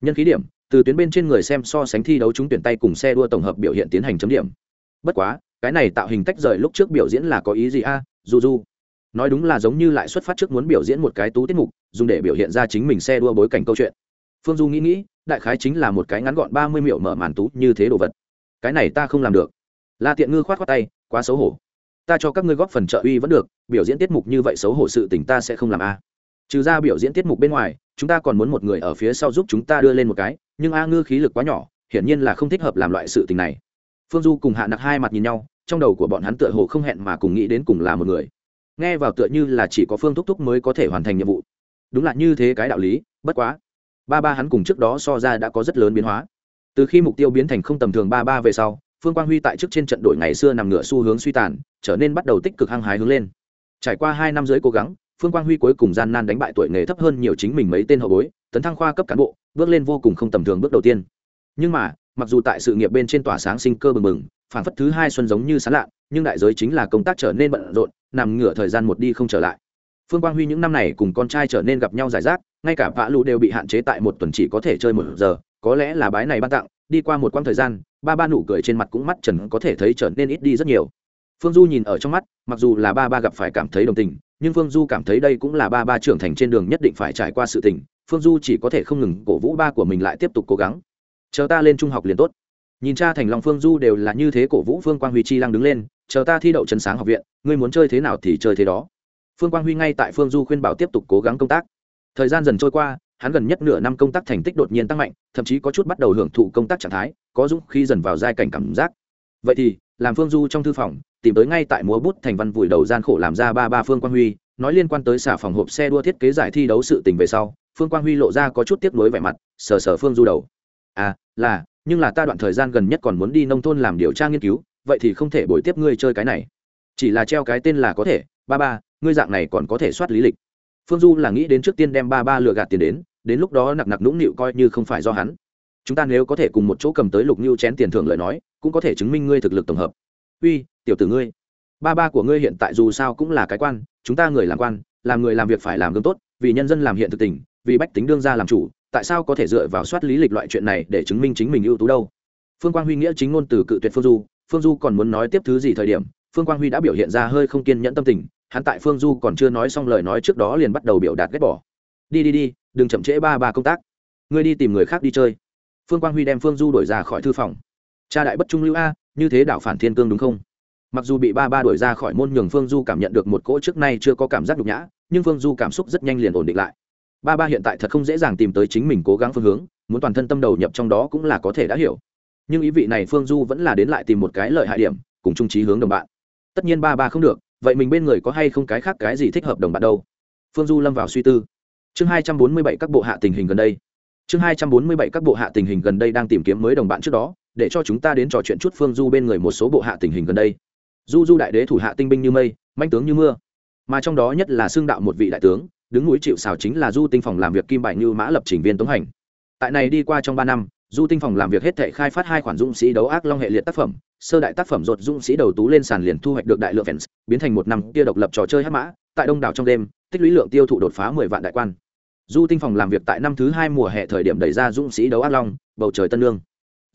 Nhân khí điểm, từ tuyến bên trên người xem so sánh thi đấu chúng tuyển tay cùng xe đua tổng hợp biểu hiện tiến hành chấm điểm. Bất quá, cái này tạo hình tách rời lúc trước biểu diễn là có ý gì a? À? du du nói đúng là giống như lại xuất phát trước muốn biểu diễn một cái tú tiết mục, dùng để biểu hiện ra chính mình xe đua bối cảnh câu chuyện. Phương du nghĩ nghĩ, đại khái chính là một cái ngắn gọn ba mươi miệu mở màn tú như thế đồ vật. Cái này ta không làm được. La tiện ngư khoát khoát tay, quá xấu hổ. Ta cho các ngươi góp phần trợ uy vẫn được, biểu diễn tiết mục như vậy xấu hổ sự tình ta sẽ không làm a trừ ra biểu diễn tiết mục bên ngoài, chúng ta còn muốn một người ở phía sau giúp chúng ta đưa lên một cái, nhưng a ngư khí lực quá nhỏ, hiển nhiên là không thích hợp làm loại sự tình này. Phương du cùng hạ nặc hai mặt nhìn nhau, trong đầu của bọn hắn tựa hồ không hẹn mà cùng nghĩ đến cùng là một người. Nghe vào tựa như là chỉ có phương thúc thúc mới có thể hoàn thành nhiệm vụ. Đúng là như thế cái đạo lý, bất quá. Ba ba hắn cùng trước đó so ra đã có rất lớn biến hóa. Từ khi mục tiêu biến thành không tầm thường ba ba về sau, phương quang huy tại trước trên trận đội ngày xưa nằm ngửa xu hướng suy tàn, trở nên bắt đầu tích cực hăng hái hướng lên. Trải qua hai năm dưới cố gắng phương quang huy cuối cùng gian nan đánh bại tuổi nghề thấp hơn nhiều chính mình mấy tên hậu bối, tấn thăng khoa cấp cán bộ, bước lên vô cùng không tầm thường bước đầu tiên. Nhưng mà, mặc dù tại sự nghiệp bên trên tỏa sáng sinh cơ bừng bừng phản phất thứ hai xuân giống như sán lạ, nhưng đại giới chính là công tác trở nên bận rộn, nằm ngửa thời gian một đi không trở lại. Phương quang huy những năm này cùng con trai trở nên gặp nhau giải rác, ngay cả vã lụ đều bị hạn chế tại một tuần chỉ có thể chơi một giờ, có lẽ là bái này ban tặng, đi qua một quãng thời gian, ba ba nụ cười trên mặt cũng mắt trần có thể thấy trở nên ít đi rất nhiều. Phương du nhìn ở trong mắt, mặc dù là ba ba gặp phải cảm thấy đồng tình nhưng phương du cảm thấy đây cũng là ba ba trưởng thành trên đường nhất định phải trải qua sự tình, phương du chỉ có thể không ngừng cổ vũ ba của mình lại tiếp tục cố gắng. Chờ ta lên trung học liền tốt. Nhìn cha thành lòng phương du đều là như thế cổ vũ phương quang huy chi lăng đứng lên, chờ ta thi đậu trần sáng học viện, ngươi muốn chơi thế nào thì chơi thế đó. Phương quang huy ngay tại phương du khuyên bảo tiếp tục cố gắng công tác. Thời gian dần trôi qua, hắn gần nhất nửa năm công tác thành tích đột nhiên tăng mạnh, thậm chí có chút bắt đầu hưởng thụ công tác trạng thái, có dũng khi dần vào giai cảnh cảm giác. Vậy thì làm phương du trong thư phòng, tìm tới ngay tại múa bút thành văn vùi đầu gian khổ làm ra ba ba phương quang huy, nói liên quan tới xả phòng hộp xe đua thiết kế giải thi đấu sự tình về sau, phương quang huy lộ ra có chút tiếc nuối vẻ mặt, sờ sờ phương du đầu. À là, nhưng là ta đoạn thời gian gần nhất còn muốn đi nông thôn làm điều tra nghiên cứu, vậy thì không thể bồi tiếp ngươi chơi cái này. Chỉ là treo cái tên là có thể, ba ba, ngươi dạng này còn có thể soát lý lịch. Phương du là nghĩ đến trước tiên đem ba ba lừa gạt tiền đến đến lúc đó nặc nặc nũng nịu coi như không phải do hắn. Chúng ta nếu có thể cùng một chỗ cầm tới lục nhu chén tiền thưởng lời nói cũng có thể chứng minh ngươi thực lực tổng hợp. Uy, tiểu tử ngươi, ba ba của ngươi hiện tại dù sao cũng là cái quan, chúng ta người làm quan, làm người làm việc phải làm gương tốt, vì nhân dân làm hiện thực tình, vì bách tính đương ra làm chủ, tại sao có thể dựa vào soát lý lịch loại chuyện này để chứng minh chính mình ưu tú đâu? Phương quang huy nghĩa chính ngôn từ cự tuyệt phương du phương du còn muốn nói tiếp thứ gì thời điểm, phương quang huy đã biểu hiện ra hơi không kiên nhẫn tâm tình, hắn tại phương du còn chưa nói xong lời nói trước đó liền bắt đầu biểu đạt ghét bỏ. Đi đi đi, đừng chậm trễ ba ba công tác. Ngươi đi tìm người khác đi chơi. Phương quang huy đem phương du đổi ra khỏi thư phòng cha đại bất trung lưu a, như thế đạo phản thiên cương đúng không? Mặc dù bị ba ba đuổi ra khỏi môn nhường phương du cảm nhận được một cỗ trước nay chưa có cảm giác nhục nhã, nhưng phương du cảm xúc rất nhanh liền ổn định lại. Ba ba hiện tại thật không dễ dàng tìm tới chính mình cố gắng phương hướng, muốn toàn thân tâm đầu nhập trong đó cũng là có thể đã hiểu. Nhưng ý vị này phương du vẫn là đến lại tìm một cái lợi hại điểm, cùng trung trí hướng đồng bạn. Tất nhiên ba ba không được, vậy mình bên người có hay không cái khác cái gì thích hợp đồng bạn đâu? Phương du lâm vào suy tư. Chương hai trăm bốn mươi bảy các bộ hạ tình hình gần đây. Chương hai trăm bốn mươi bảy các bộ hạ tình hình gần đây đang tìm kiếm mới đồng bạn trước đó để cho chúng ta đến trò chuyện chút phương du bên người một số bộ hạ tình hình gần đây. Du du đại đế thủ hạ tinh binh như mây, manh tướng như mưa. Mà trong đó nhất là xương đạo một vị đại tướng, đứng núi chịu xào chính là du tinh phòng làm việc kim bại như mã lập trình viên tống hành. Tại này đi qua trong ba năm, du tinh phòng làm việc hết thể khai phát hai khoản dũng sĩ đấu ác long hệ liệt tác phẩm, sơ đại tác phẩm rột dũng sĩ đầu tú lên sàn liền thu hoạch được đại lượng fans, biến thành một năm kia độc lập trò chơi hát mã, tại đông đảo trong đêm, tích lũy lượng tiêu thụ đột phá mười vạn đại quan. Du tinh phòng làm việc tại năm thứ hai mùa hè thời điểm đẩy ra dũng sĩ đấu ác long, bầu trời tân lương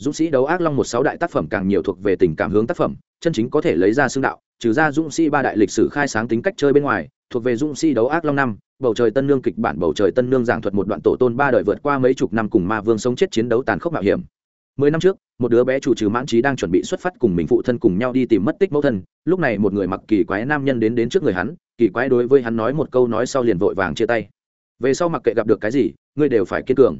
dũng sĩ đấu ác long một sáu đại tác phẩm càng nhiều thuộc về tình cảm hướng tác phẩm, chân chính có thể lấy ra xương đạo, trừ ra dũng sĩ ba đại lịch sử khai sáng tính cách chơi bên ngoài, thuộc về dũng sĩ đấu ác long năm, bầu trời tân nương kịch bản, bầu trời tân nương giảng thuật một đoạn tổ tôn ba đời vượt qua mấy chục năm cùng ma vương sống chết chiến đấu tàn khốc mạo hiểm. Mười năm trước, một đứa bé chủ trừ mãn trí đang chuẩn bị xuất phát cùng mình phụ thân cùng nhau đi tìm mất tích mẫu thân, lúc này một người mặc kỳ quái nam nhân đến đến trước người hắn, kỳ quái đối với hắn nói một câu nói sau liền vội vàng chia tay. Về sau mặc kệ gặp được cái gì, ngươi đều phải kiên cường.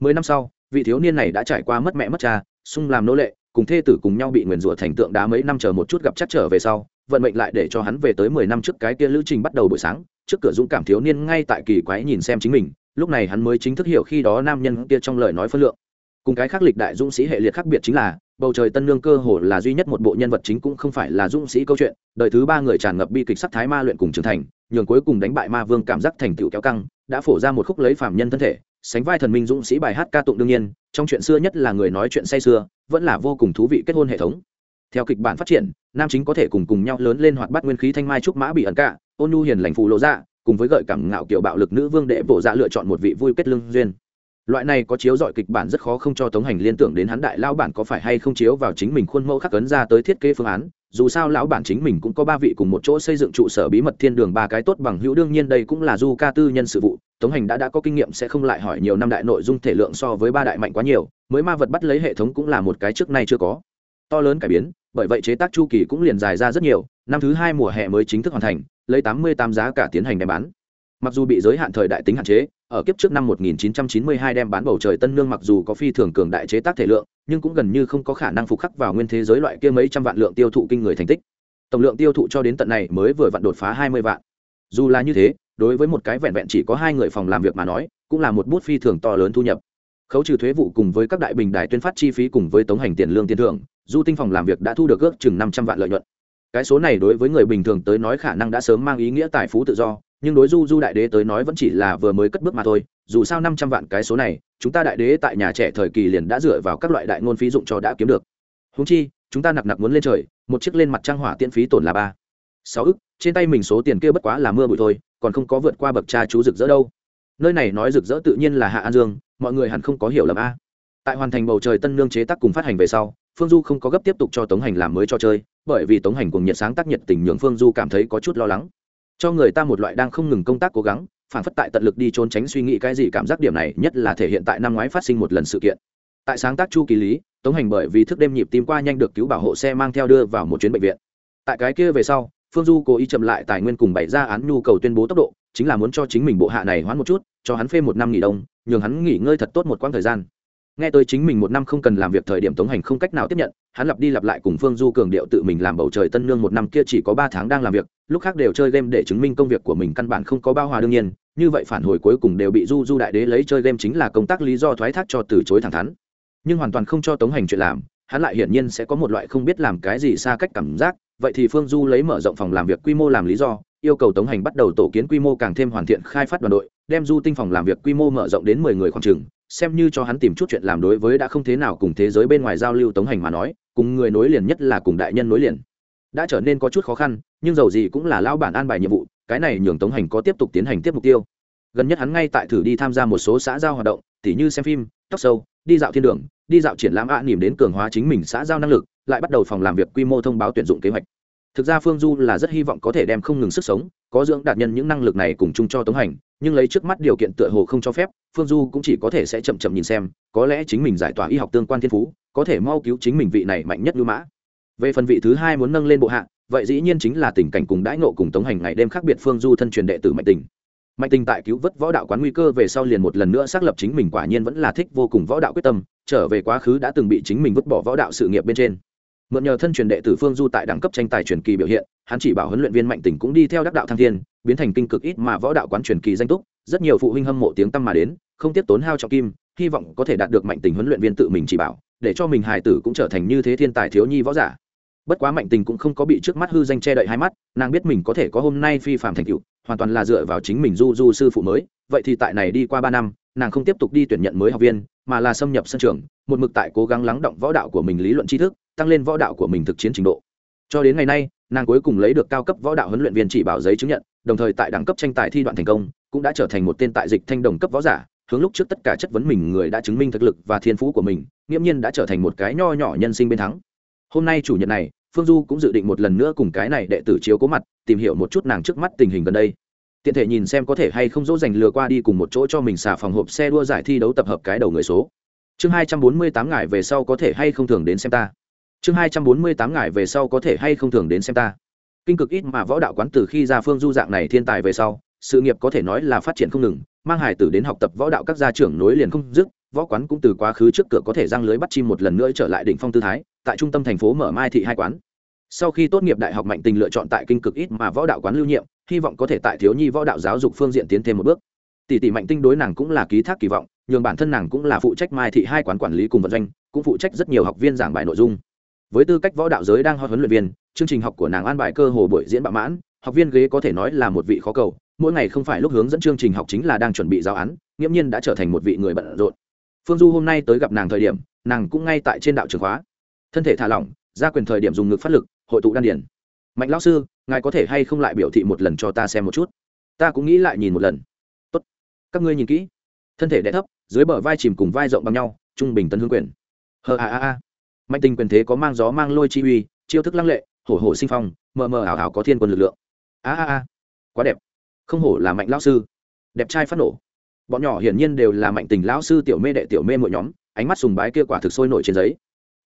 Mười năm sau vị thiếu niên này đã trải qua mất mẹ mất cha, sung làm nô lệ, cùng thê tử cùng nhau bị nguyền rủa thành tượng đá mấy năm chờ một chút gặp chắc trở về sau, vận mệnh lại để cho hắn về tới mười năm trước cái kia lữ trình bắt đầu buổi sáng, trước cửa dũng cảm thiếu niên ngay tại kỳ quái nhìn xem chính mình, lúc này hắn mới chính thức hiểu khi đó nam nhân kia trong lời nói phân lượng. Cùng cái khác lịch đại dũng sĩ hệ liệt khác biệt chính là, bầu trời tân lương cơ hồ là duy nhất một bộ nhân vật chính cũng không phải là dũng sĩ câu chuyện, đời thứ ba người tràn ngập bi kịch sắc thái ma luyện cùng trưởng thành, nhường cuối cùng đánh bại ma vương cảm giác thành tựu kéo căng, đã phổ ra một khúc lấy phạm nhân thân thể sánh vai thần minh dũng sĩ bài hát ca tụng đương nhiên, trong chuyện xưa nhất là người nói chuyện say xưa vẫn là vô cùng thú vị kết hôn hệ thống. Theo kịch bản phát triển, nam chính có thể cùng cùng nhau lớn lên hoạt bắt nguyên khí thanh mai trúc mã bị ẩn cả ôn nhu hiền lành phù lộ ra, cùng với gợi cảm ngạo kiểu bạo lực nữ vương đệ bộ dạ lựa chọn một vị vui kết lương duyên. Loại này có chiếu dọi kịch bản rất khó không cho tống hành liên tưởng đến hắn đại lao bản có phải hay không chiếu vào chính mình khuôn mẫu khắc ấn ra tới thiết kế phương án dù sao lão bản chính mình cũng có ba vị cùng một chỗ xây dựng trụ sở bí mật thiên đường ba cái tốt bằng hữu, đương nhiên đây cũng là du ca tư nhân sự vụ. Tống hành đã đã có kinh nghiệm sẽ không lại hỏi nhiều năm đại nội dung thể lượng so với ba đại mạnh quá nhiều, mới ma vật bắt lấy hệ thống cũng là một cái trước nay chưa có. To lớn cải biến, bởi vậy chế tác chu kỳ cũng liền dài ra rất nhiều, năm thứ hai mùa hè mới chính thức hoàn thành, lấy tám mươi tám giá cả tiến hành đem bán. Mặc dù bị giới hạn thời đại tính hạn chế ở kiếp trước năm 1992 đem bán bầu trời tân nương mặc dù có phi thường cường đại chế tác thể lượng, nhưng cũng gần như không có khả năng phục khắc vào nguyên thế giới loại kia mấy trăm vạn lượng tiêu thụ kinh người thành tích. Tổng lượng tiêu thụ cho đến tận này mới vừa vặn đột phá 20 vạn. Dù là như thế, đối với một cái vẹn vẹn chỉ có hai người phòng làm việc mà nói, cũng là một bút phi thường to lớn thu nhập. Khấu trừ thuế vụ cùng với các đại bình đài tuyên phát chi phí cùng với tống hành tiền lương tiền thưởng, du tinh phòng làm việc đã thu được ước chừng năm trăm vạn lợi nhuận. Cái số này đối với người bình thường tới nói khả năng đã sớm mang ý nghĩa tài phú tự do nhưng đối du du đại đế tới nói vẫn chỉ là vừa mới cất bước mà thôi, dù sao năm trăm vạn cái số này, chúng ta đại đế tại nhà trẻ thời kỳ liền đã dựa vào các loại đại ngôn phí dụng cho đã kiếm được. Húng chi, chúng ta nặc nặc muốn lên trời, một chiếc lên mặt trang hỏa tiễn phí tổn là ba, sáu ức, trên tay mình số tiền kia bất quá là mưa bụi thôi, còn không có vượt qua bậc cha chú rực rỡ đâu. Nơi này nói rực rỡ tự nhiên là hạ an dương, mọi người hẳn không có hiểu lầm a. Tại hoàn thành bầu trời tân nương chế tác cùng phát hành về sau, phương du không có gấp tiếp tục cho tống hành làm mới cho chơi, bởi vì tống hành cùng nhiệt sáng tác nhiệt tình nhường phương du cảm thấy có chút lo lắng cho người ta một loại đang không ngừng công tác cố gắng, phản phất tại tận lực đi trốn tránh suy nghĩ cái gì cảm giác điểm này, nhất là thể hiện tại năm ngoái phát sinh một lần sự kiện. Tại sáng tác chu kỳ lý, tống hành bởi vì thức đêm nhịp tim qua nhanh được cứu bảo hộ xe mang theo đưa vào một chuyến bệnh viện. Tại cái kia về sau, phương du cố ý chậm lại tài nguyên cùng bày ra án nhu cầu tuyên bố tốc độ, chính là muốn cho chính mình bộ hạ này hoãn một chút, cho hắn phê một năm nghỉ đông, nhường hắn nghỉ ngơi thật tốt một quãng thời gian nghe tới chính mình một năm không cần làm việc thời điểm tống hành không cách nào tiếp nhận, hắn lặp đi lặp lại cùng phương du cường điệu tự mình làm bầu trời tân nương một năm kia chỉ có ba tháng đang làm việc, lúc khác đều chơi game để chứng minh công việc của mình căn bản không có bao hòa đương nhiên, như vậy phản hồi cuối cùng đều bị du du đại đế lấy chơi game chính là công tác lý do thoái thác cho từ chối thẳng thắn. Nhưng hoàn toàn không cho tống hành chuyện làm, hắn lại hiển nhiên sẽ có một loại không biết làm cái gì xa cách cảm giác, vậy thì phương du lấy mở rộng phòng làm việc quy mô làm lý do yêu cầu tống hành bắt đầu tổ kiến quy mô càng thêm hoàn thiện khai phát đoàn đội đem du tinh phòng làm việc quy mô mở rộng đến mười người khoảng trường xem như cho hắn tìm chút chuyện làm đối với đã không thế nào cùng thế giới bên ngoài giao lưu tống hành mà nói cùng người nối liền nhất là cùng đại nhân nối liền. Đã trở nên có chút khó khăn nhưng dầu gì cũng là lao bản an bài nhiệm vụ cái này nhường tống hành có tiếp tục tiến hành tiếp mục tiêu. Gần nhất hắn ngay tại thử đi tham gia một số xã giao hoạt động tỉ như xem phim tóc sâu đi dạo thiên đường đi dạo triển lãm ạ à, đến cường hóa chính mình xã giao năng lực lại bắt đầu phòng làm việc quy mô thông báo tuyển dụng kế hoạch thực ra phương du là rất hy vọng có thể đem không ngừng sức sống, có dưỡng đạt nhân những năng lực này cùng chung cho tống hành, nhưng lấy trước mắt điều kiện tựa hồ không cho phép, phương du cũng chỉ có thể sẽ chậm chậm nhìn xem, có lẽ chính mình giải tỏa y học tương quan thiên phú, có thể mau cứu chính mình vị này mạnh nhất lưu mã. Về phần vị thứ hai muốn nâng lên bộ hạ, vậy dĩ nhiên chính là tình cảnh cùng đãi ngộ cùng tống hành ngày đêm khác biệt phương du thân truyền đệ tử mạnh tình. Mạnh tình tại cứu vớt võ đạo quán nguy cơ về sau liền một lần nữa xác lập chính mình quả nhiên vẫn là thích vô cùng võ đạo quyết tâm, trở về quá khứ đã từng bị chính mình vứt bỏ võ đạo sự nghiệp bên trên mượn nhờ thân truyền đệ tử phương du tại đẳng cấp tranh tài truyền kỳ biểu hiện, hắn chỉ bảo huấn luyện viên mạnh tỉnh cũng đi theo đắc đạo thăng thiên, biến thành kinh cực ít mà võ đạo quán truyền kỳ danh túc, rất nhiều phụ huynh hâm mộ tiếng tăm mà đến, không tiếp tốn hao trọng kim, hy vọng có thể đạt được mạnh tình huấn luyện viên tự mình chỉ bảo, để cho mình hài tử cũng trở thành như thế thiên tài thiếu nhi võ giả. Bất quá mạnh tình cũng không có bị trước mắt hư danh che đậy hai mắt, nàng biết mình có thể có hôm nay phi phạm thành tựu, hoàn toàn là dựa vào chính mình du du sư phụ mới, vậy thì tại này đi qua ba năm, nàng không tiếp tục đi tuyển nhận mới học viên mà là xâm nhập sân trường, một mực tại cố gắng lắng động võ đạo của mình lý luận tri thức, tăng lên võ đạo của mình thực chiến trình độ. Cho đến ngày nay, nàng cuối cùng lấy được cao cấp võ đạo huấn luyện viên chỉ bảo giấy chứng nhận, đồng thời tại đẳng cấp tranh tài thi đoạn thành công, cũng đã trở thành một tên tại dịch thanh đồng cấp võ giả, hướng lúc trước tất cả chất vấn mình người đã chứng minh thực lực và thiên phú của mình, nghiễm nhiên đã trở thành một cái nho nhỏ nhân sinh bên thắng. Hôm nay chủ nhật này, phương du cũng dự định một lần nữa cùng cái này đệ tử chiếu cố mặt, tìm hiểu một chút nàng trước mắt tình hình gần đây tiện thể nhìn xem có thể hay không dỗ dành lừa qua đi cùng một chỗ cho mình xả phòng hộp xe đua giải thi đấu tập hợp cái đầu người số. Chương hai trăm bốn mươi tám ngày về sau có thể hay không thường đến xem ta. Chương hai trăm bốn mươi tám ngày về sau có thể hay không thường đến xem ta. Kinh cực ít mà võ đạo quán từ khi ra phương du dạng này thiên tài về sau, sự nghiệp có thể nói là phát triển không ngừng, mang hải tử đến học tập võ đạo các gia trưởng nối liền không dứt, võ quán cũng từ quá khứ trước cửa có thể răng lưới bắt chim một lần nữa trở lại đỉnh phong tư thái, tại trung tâm thành phố mở mai thị hai quán sau khi tốt nghiệp đại học mạnh tình lựa chọn tại kinh cực ít mà võ đạo quán lưu nhiệm, hy vọng có thể tại thiếu nhi võ đạo giáo dục phương diện tiến thêm một bước. Tỷ tỷ mạnh tinh đối nàng cũng là ký thác kỳ vọng, nhường bản thân nàng cũng là phụ trách mai thị hai quán quản lý cùng vận doanh, cũng phụ trách rất nhiều học viên giảng bài nội dung. Với tư cách võ đạo giới đang huấn luyện viên, chương trình học của nàng an bài cơ hồ buổi diễn bạo mãn, học viên ghế có thể nói là một vị khó cầu, mỗi ngày không phải lúc hướng dẫn chương trình học chính là đang chuẩn bị giáo án, nghiễm nhiên đã trở thành một vị người bận rộn. Phương du hôm nay tới gặp nàng thời điểm, nàng cũng ngay tại trên đạo trường khóa. Thân thể thả lỏng, ra quyền thời điểm dùng ngực phát lực hội tụ đan điển mạnh lão sư, ngài có thể hay không lại biểu thị một lần cho ta xem một chút? Ta cũng nghĩ lại nhìn một lần. Tốt. Các ngươi nhìn kỹ. Thân thể đẻ thấp, dưới bờ vai chìm cùng vai rộng bằng nhau, trung bình tân hương quyền. Hờ a a a. Mạnh tình quyền thế có mang gió mang lôi chi uy, chiêu thức lăng lệ, hổ hổ sinh phong, mờ mờ ảo ảo có thiên quân lực lượng. A a a. Quá đẹp. Không hổ là mạnh lão sư. Đẹp trai phát nổ. Bọn nhỏ hiển nhiên đều là mạnh tình lão sư tiểu mê đệ tiểu mê mỗi nhóm, ánh mắt sùng bái kia quả thực sôi nổi trên giấy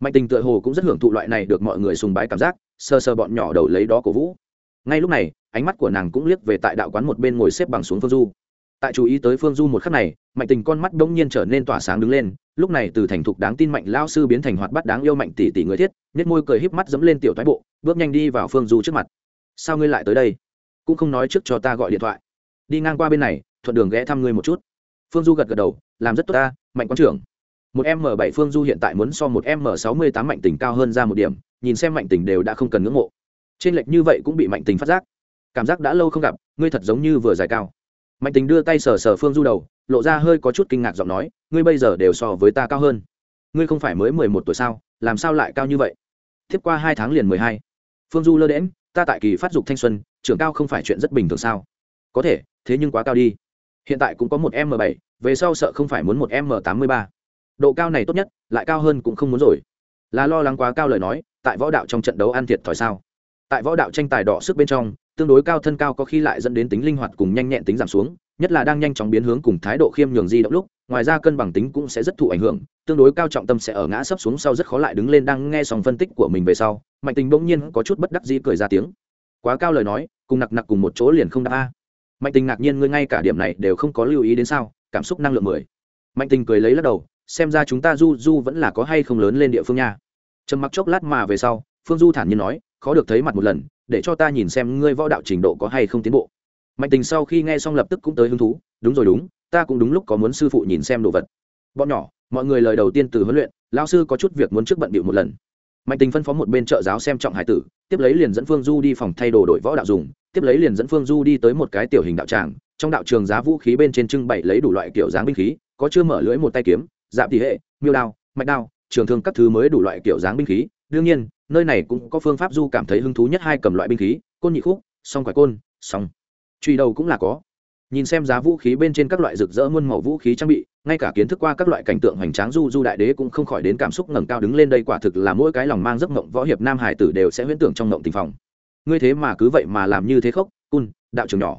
mạnh tình tựa hồ cũng rất hưởng thụ loại này được mọi người sùng bái cảm giác sơ sơ bọn nhỏ đầu lấy đó cổ vũ. Ngay lúc này, ánh mắt của nàng cũng liếc về tại đạo quán một bên ngồi xếp bằng xuống phương du. Tại chú ý tới phương du một khắc này, mạnh tình con mắt đông nhiên trở nên tỏa sáng đứng lên, lúc này từ thành thục đáng tin mạnh lao sư biến thành hoạt bắt đáng yêu mạnh tỷ tỷ người thiết nhất môi cười híp mắt dẫm lên tiểu thoái bộ, bước nhanh đi vào phương du trước mặt. Sao ngươi lại tới đây? Cũng không nói trước cho ta gọi điện thoại. Đi ngang qua bên này, thuận đường ghé thăm ngươi một chút. Phương du gật gật đầu, làm rất tốt ta, mạnh quán trưởng một m bảy phương du hiện tại muốn so một m sáu mươi tám mạnh tình cao hơn ra một điểm, nhìn xem mạnh tình đều đã không cần ngưỡng mộ. Trên lệch như vậy cũng bị mạnh tình phát giác. Cảm giác đã lâu không gặp, ngươi thật giống như vừa dài cao. Mạnh tình đưa tay sờ sờ phương du đầu, lộ ra hơi có chút kinh ngạc giọng nói, ngươi bây giờ đều so với ta cao hơn. Ngươi không phải mới mười một tuổi sao, làm sao lại cao như vậy? Tiếp qua hai tháng liền mười hai. Phương du lơ đễm ta tại kỳ phát dục thanh xuân, trưởng cao không phải chuyện rất bình thường sao? Có thể, thế nhưng quá cao đi. Hiện tại cũng có một m bảy, về sau sợ không phải muốn một m tám mươi ba độ cao này tốt nhất, lại cao hơn cũng không muốn rồi. Là lo lắng quá cao lời nói, tại võ đạo trong trận đấu ăn thiệt thòi sao? Tại võ đạo tranh tài đỏ sức bên trong, tương đối cao thân cao có khi lại dẫn đến tính linh hoạt cùng nhanh nhẹn tính giảm xuống, nhất là đang nhanh chóng biến hướng cùng thái độ khiêm nhường di động lúc, ngoài ra cân bằng tính cũng sẽ rất thụ ảnh hưởng, tương đối cao trọng tâm sẽ ở ngã sấp xuống sau rất khó lại đứng lên đang nghe xong phân tích của mình về sau, mạnh tình bỗng nhiên có chút bất đắc dĩ cười ra tiếng. Quá cao lời nói, cùng nặc nặc cùng một chỗ liền không đáp a. Mạnh tình ngạc nhiên ngươi ngay cả điểm này đều không có lưu ý đến sao, cảm xúc năng lượng mười. Mạnh tình cười lấy lắc đầu xem ra chúng ta du du vẫn là có hay không lớn lên địa phương nha. Trầm mặc chốc lát mà về sau, phương du thản nhiên nói, khó được thấy mặt một lần, để cho ta nhìn xem ngươi võ đạo trình độ có hay không tiến bộ. Mạnh tình sau khi nghe xong lập tức cũng tới hứng thú, đúng rồi đúng, ta cũng đúng lúc có muốn sư phụ nhìn xem đồ vật. Bọn nhỏ, mọi người lời đầu tiên từ huấn luyện lao sư có chút việc muốn trước bận bịu một lần. Mạnh tình phân phó một bên trợ giáo xem trọng hải tử, tiếp lấy liền dẫn phương du đi phòng thay đồ đổi võ đạo dùng, tiếp lấy liền dẫn phương du đi tới một cái tiểu hình đạo tràng, trong đạo trường giá vũ khí bên trên trưng bày lấy đủ loại kiểu dáng binh khí, có chưa mở lưỡi một tay kiếm dạp tỷ hệ, miêu đao, mạch đao, trường thương các thứ mới đủ loại kiểu dáng binh khí. Đương nhiên, nơi này cũng có phương pháp du cảm thấy hứng thú nhất hai cầm loại binh khí, côn nhị khúc, song quải côn, song. Truy đầu cũng là có. Nhìn xem giá vũ khí bên trên các loại rực rỡ muôn màu vũ khí trang bị, ngay cả kiến thức qua các loại cảnh tượng hoành tráng du du đại đế cũng không khỏi đến cảm xúc ngẩng cao đứng lên đây quả thực là mỗi cái lòng mang giấc mộng võ hiệp nam hải tử đều sẽ huyễn tưởng trong mộng tình phòng. Ngươi thế mà cứ vậy mà làm như thế khốc cun đạo trường nhỏ.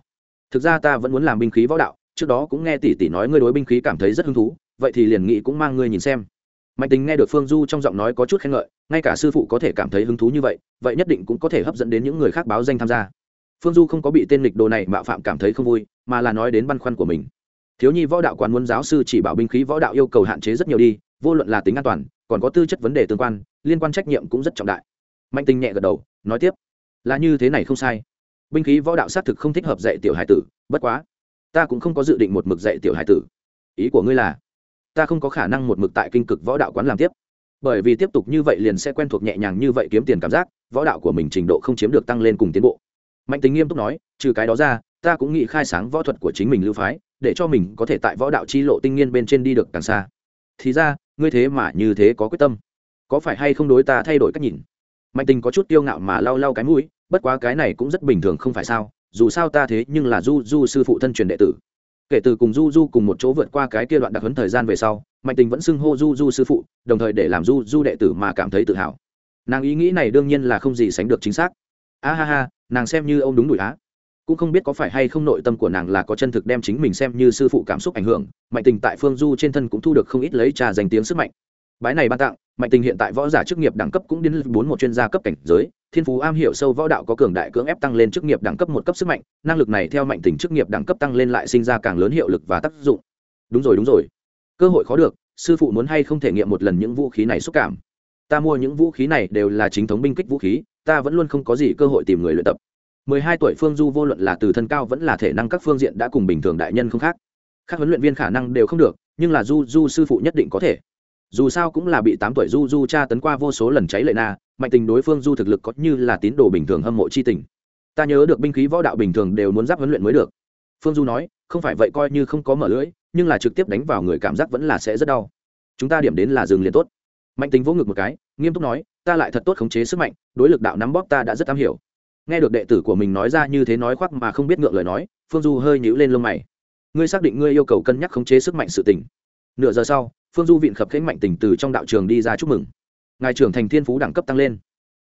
Thực ra ta vẫn muốn làm binh khí võ đạo, trước đó cũng nghe tỷ tỷ nói ngươi đối binh khí cảm thấy rất hứng thú vậy thì liền nghĩ cũng mang ngươi nhìn xem. Mạnh tính nghe được phương du trong giọng nói có chút khen ngợi, ngay cả sư phụ có thể cảm thấy hứng thú như vậy vậy nhất định cũng có thể hấp dẫn đến những người khác báo danh tham gia. Phương du không có bị tên lịch đồ này mạo phạm cảm thấy không vui, mà là nói đến băn khoăn của mình. Thiếu nhi võ đạo quán muốn giáo sư chỉ bảo binh khí võ đạo yêu cầu hạn chế rất nhiều đi, vô luận là tính an toàn, còn có tư chất vấn đề tương quan, liên quan trách nhiệm cũng rất trọng đại. Mạnh tinh nhẹ gật đầu, nói tiếp, là như thế này không sai. Binh khí võ đạo xác thực không thích hợp dạy tiểu hải tử, bất quá, ta cũng không có dự định một mực dạy tiểu hải tử. Ý của ngươi là ta không có khả năng một mực tại kinh cực võ đạo quán làm tiếp. Bởi vì tiếp tục như vậy liền sẽ quen thuộc nhẹ nhàng như vậy kiếm tiền cảm giác, võ đạo của mình trình độ không chiếm được tăng lên cùng tiến bộ. Mạnh tính nghiêm túc nói, trừ cái đó ra, ta cũng nghĩ khai sáng võ thuật của chính mình lưu phái, để cho mình có thể tại võ đạo chi lộ tinh nghiên bên trên đi được càng xa. Thì ra, ngươi thế mà như thế có quyết tâm. Có phải hay không đối ta thay đổi cách nhìn? Mạnh tình có chút tiêu ngạo mà lau lau cái mũi, bất quá cái này cũng rất bình thường không phải sao, dù sao ta thế nhưng là du du sư phụ thân truyền đệ tử kể từ cùng du du cùng một chỗ vượt qua cái kia đoạn đặc hấn thời gian về sau, mạnh tình vẫn xưng hô du du sư phụ, đồng thời để làm du du đệ tử mà cảm thấy tự hào. Nàng ý nghĩ này đương nhiên là không gì sánh được chính xác. A ha ha, nàng xem như ông đúng đùi á. Cũng không biết có phải hay không nội tâm của nàng là có chân thực đem chính mình xem như sư phụ cảm xúc ảnh hưởng, mạnh tình tại phương du trên thân cũng thu được không ít lấy trà dành tiếng sức mạnh. Bái này ban tặng, mạnh tình hiện tại võ giả chức nghiệp đẳng cấp cũng đến bốn một chuyên gia cấp cảnh giới thiên phú am hiểu sâu võ đạo có cường đại cưỡng ép tăng lên chức nghiệp đẳng cấp một cấp sức mạnh, năng lực này theo mạnh tình chức nghiệp đẳng cấp tăng lên lại sinh ra càng lớn hiệu lực và tác dụng. Đúng rồi đúng rồi. Cơ hội khó được, sư phụ muốn hay không thể nghiệm một lần những vũ khí này xúc cảm? Ta mua những vũ khí này đều là chính thống binh kích vũ khí, ta vẫn luôn không có gì cơ hội tìm người luyện tập. Mười hai tuổi phương du vô luận là từ thân cao vẫn là thể năng các phương diện đã cùng bình thường đại nhân không khác. Các huấn luyện viên khả năng đều không được, nhưng là du du sư phụ nhất định có thể dù sao cũng là bị tám tuổi du du tra tấn qua vô số lần cháy lệ na, mạnh tình đối phương du thực lực có như là tín đồ bình thường hâm mộ chi tình. Ta nhớ được binh khí võ đạo bình thường đều muốn giáp huấn luyện mới được. Phương du nói, không phải vậy coi như không có mở lưỡi, nhưng là trực tiếp đánh vào người cảm giác vẫn là sẽ rất đau. Chúng ta điểm đến là dừng liền tốt. Mạnh tình vỗ ngực một cái, nghiêm túc nói, ta lại thật tốt khống chế sức mạnh, đối lực đạo nắm bóp ta đã rất am hiểu. Nghe được đệ tử của mình nói ra như thế nói khoác mà không biết ngượng lời nói, phương du hơi nhíu lên lông mày. Ngươi xác định ngươi yêu cầu cân nhắc khống chế sức mạnh sự tình. Nửa giờ sau phương du viện khập khánh mạnh tình từ trong đạo trường đi ra chúc mừng. Ngài trưởng thành thiên phú đẳng cấp tăng lên.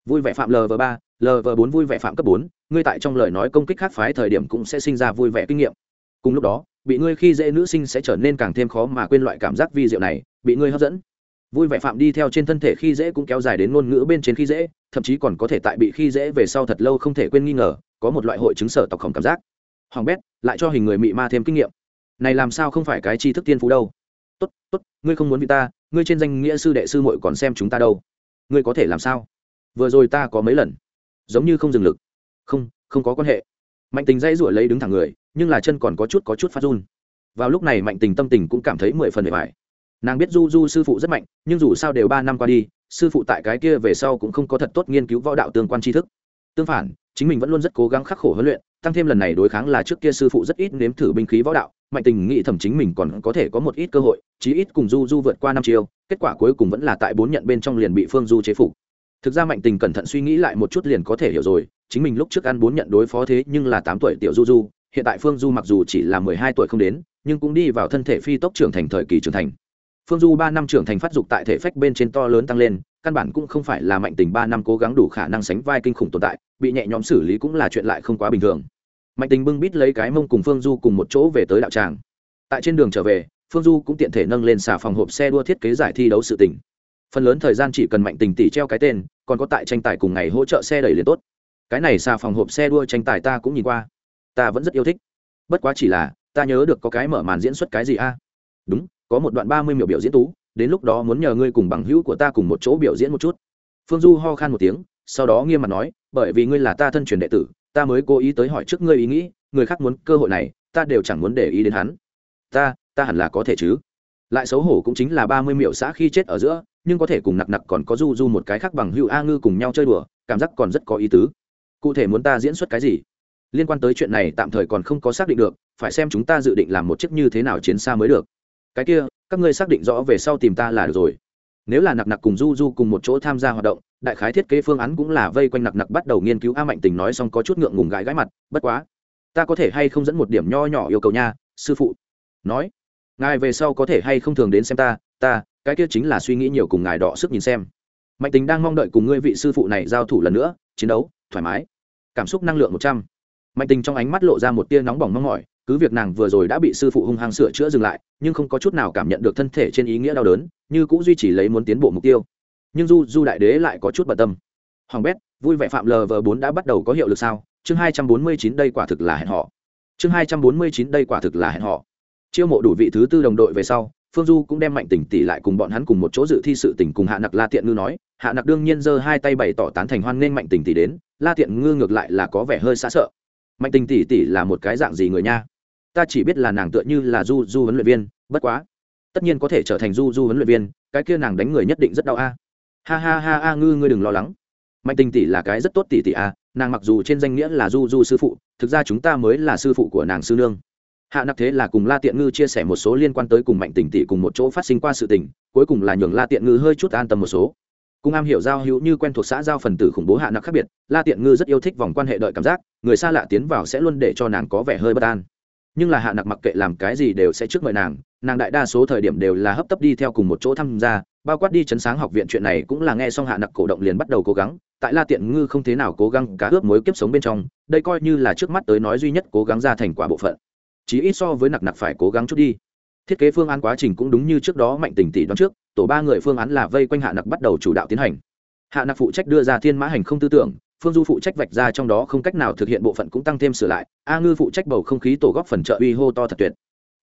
Vui vẻ phạm lv ba, lv bốn vui vẻ phạm cấp bốn, ngươi tại trong lời nói công kích khác phái thời điểm cũng sẽ sinh ra vui vẻ kinh nghiệm. Cùng lúc đó, bị ngươi khi dễ nữ sinh sẽ trở nên càng thêm khó mà quên loại cảm giác vi diệu này, bị ngươi hấp dẫn. Vui vẻ phạm đi theo trên thân thể khi dễ cũng kéo dài đến ngôn ngữ bên trên khi dễ, thậm chí còn có thể tại bị khi dễ về sau thật lâu không thể quên nghi ngờ, có một loại hội chứng sở tộc khổng cảm giác. Hoàng bét, lại cho hình người mị ma thêm kinh nghiệm. Này làm sao không phải cái tri thức tiên phú đâu? Tốt tốt, ngươi không muốn vì ta, ngươi trên danh nghĩa sư đệ sư muội còn xem chúng ta đâu. Ngươi có thể làm sao? Vừa rồi ta có mấy lần, giống như không dừng lực. Không không có quan hệ. Mạnh tình dây ruổi lấy đứng thẳng người, nhưng là chân còn có chút có chút phát run. Vào lúc này mạnh tình tâm tình cũng cảm thấy mười phần bề mại nàng biết du du sư phụ rất mạnh, nhưng dù sao đều ba năm qua đi, sư phụ tại cái kia về sau cũng không có thật tốt nghiên cứu võ đạo tương quan tri thức. Tương phản, chính mình vẫn luôn rất cố gắng khắc khổ huấn luyện, tăng thêm lần này đối kháng là trước kia sư phụ rất ít nếm thử binh khí võ đạo mạnh tình nghĩ thầm chính mình còn có thể có một ít cơ hội, chí ít cùng du du vượt qua năm chiều kết quả cuối cùng vẫn là tại bốn nhận bên trong liền bị phương du chế phục. Thực ra mạnh tình cẩn thận suy nghĩ lại một chút liền có thể hiểu rồi, chính mình lúc trước ăn bốn nhận đối phó thế nhưng là tám tuổi tiểu du du, hiện tại phương du mặc dù chỉ là mười hai tuổi không đến, nhưng cũng đi vào thân thể phi tốc trưởng thành thời kỳ trưởng thành. Phương du ba năm trưởng thành phát dục tại thể phách bên trên to lớn tăng lên, căn bản cũng không phải là mạnh tình ba năm cố gắng đủ khả năng sánh vai kinh khủng tồn tại, bị nhẹ nhõm xử lý cũng là chuyện lại không quá bình thường mạnh tình bưng bít lấy cái mông cùng phương du cùng một chỗ về tới đạo tràng. Tại trên đường trở về, phương du cũng tiện thể nâng lên xà phòng hộp xe đua thiết kế giải thi đấu sự tỉnh phần lớn thời gian chỉ cần mạnh tình tỷ treo cái tên, còn có tại tranh tài cùng ngày hỗ trợ xe đẩy liền tốt. Cái này xà phòng hộp xe đua tranh tài ta cũng nhìn qua. Ta vẫn rất yêu thích. Bất quá chỉ là, ta nhớ được có cái mở màn diễn xuất cái gì a? Đúng, có một đoạn ba mươi miểu biểu diễn tú, đến lúc đó muốn nhờ ngươi cùng bằng hữu của ta cùng một chỗ biểu diễn một chút. Phương du ho khan một tiếng, sau đó nghiêm mặt nói, bởi vì ngươi là ta thân truyền đệ tử ta mới cố ý tới hỏi trước ngươi ý nghĩ, người khác muốn cơ hội này, ta đều chẳng muốn để ý đến hắn. Ta ta hẳn là có thể chứ. Lại xấu hổ cũng chính là ba mươi miệu xã khi chết ở giữa, nhưng có thể cùng nặc nặc còn có du du một cái khác bằng hữu a ngư cùng nhau chơi đùa, cảm giác còn rất có ý tứ. Cụ thể muốn ta diễn xuất cái gì? Liên quan tới chuyện này tạm thời còn không có xác định được, phải xem chúng ta dự định làm một chiếc như thế nào chiến xa mới được. Cái kia, các ngươi xác định rõ về sau tìm ta là được rồi. Nếu là nặc nặc cùng du du cùng một chỗ tham gia hoạt động đại khái thiết kế phương án cũng là vây quanh nặc nặc bắt đầu nghiên cứu a mạnh tình nói xong có chút ngượng ngùng gãi gãi mặt, bất quá, ta có thể hay không dẫn một điểm nho nhỏ yêu cầu nha, sư phụ? Nói, ngài về sau có thể hay không thường đến xem ta ta, cái kia chính là suy nghĩ nhiều cùng ngài đọ sức nhìn xem. Mạnh tính đang mong đợi cùng ngươi vị sư phụ này giao thủ lần nữa, chiến đấu, thoải mái, cảm xúc năng lượng một trăm. Mạnh tình trong ánh mắt lộ ra một tia nóng bỏng mong mỏi, cứ việc nàng vừa rồi đã bị sư phụ hung hăng sửa chữa dừng lại, nhưng không có chút nào cảm nhận được thân thể trên ý nghĩa đau đớn, như cũng duy trì lấy muốn tiến bộ mục tiêu nhưng du du đại đế lại có chút bận tâm. Hoàng bét, vui vẻ phạm lv bốn đã bắt đầu có hiệu lực sao? Chương hai trăm bốn mươi chín đây quả thực là hẹn họ chương hai trăm bốn mươi chín đây quả thực là hẹn họ chiêu mộ đủ vị thứ tư đồng đội về sau, phương du cũng đem mạnh tỉnh tỷ lại cùng bọn hắn cùng một chỗ dự thi sự tỉnh cùng hạ nặc la tiện ngư nói. Hạ nặc đương nhiên giơ hai tay bày tỏ tán thành hoan nên mạnh tỉnh tỷ đến, la tiện ngư ngược lại là có vẻ hơi xa sợ. Mạnh tình tỷ tỷ là một cái dạng gì người nha? Ta chỉ biết là nàng tựa như là du du huấn luyện viên, bất quá, tất nhiên có thể trở thành du du huấn luyện viên, cái kia nàng đánh người nhất định rất đau a ha ha ha a ngư ngươi đừng lo lắng. Mạnh tình tỷ là cái rất tốt tỷ tỷ a, nàng mặc dù trên danh nghĩa là du du sư phụ, thực ra chúng ta mới là sư phụ của nàng sư nương. Hạ nặc thế là cùng la tiện ngư chia sẻ một số liên quan tới cùng mạnh tình tỷ cùng một chỗ phát sinh qua sự tình, cuối cùng là nhường la tiện ngư hơi chút an tâm một số. Cùng am hiểu giao hữu như quen thuộc xã giao phần tử khủng bố hạ nặc khác biệt, la tiện ngư rất yêu thích vòng quan hệ đợi cảm giác, người xa lạ tiến vào sẽ luôn để cho nàng có vẻ hơi bất an. Nhưng là hạ nặc mặc kệ làm cái gì đều sẽ trước mời nàng nàng đại đa số thời điểm đều là hấp tấp đi theo cùng một chỗ tham gia bao quát đi chấn sáng học viện chuyện này cũng là nghe xong hạ nặc cổ động liền bắt đầu cố gắng, tại la tiện ngư không thế nào cố gắng cá ướp mối kiếp sống bên trong, đây coi như là trước mắt tới nói duy nhất cố gắng ra thành quả bộ phận. Chí ít so với nặc nặc phải cố gắng chút đi. Thiết kế phương án quá trình cũng đúng như trước đó mạnh tình tỷ đoán trước, tổ ba người phương án là vây quanh hạ nặc bắt đầu chủ đạo tiến hành. Hạ nặc phụ trách đưa ra thiên mã hành không tư tưởng, phương du phụ trách vạch ra trong đó không cách nào thực hiện bộ phận cũng tăng thêm sửa lại, a ngư phụ trách bầu không khí tổ góp phần trợ uy hô to thật tuyệt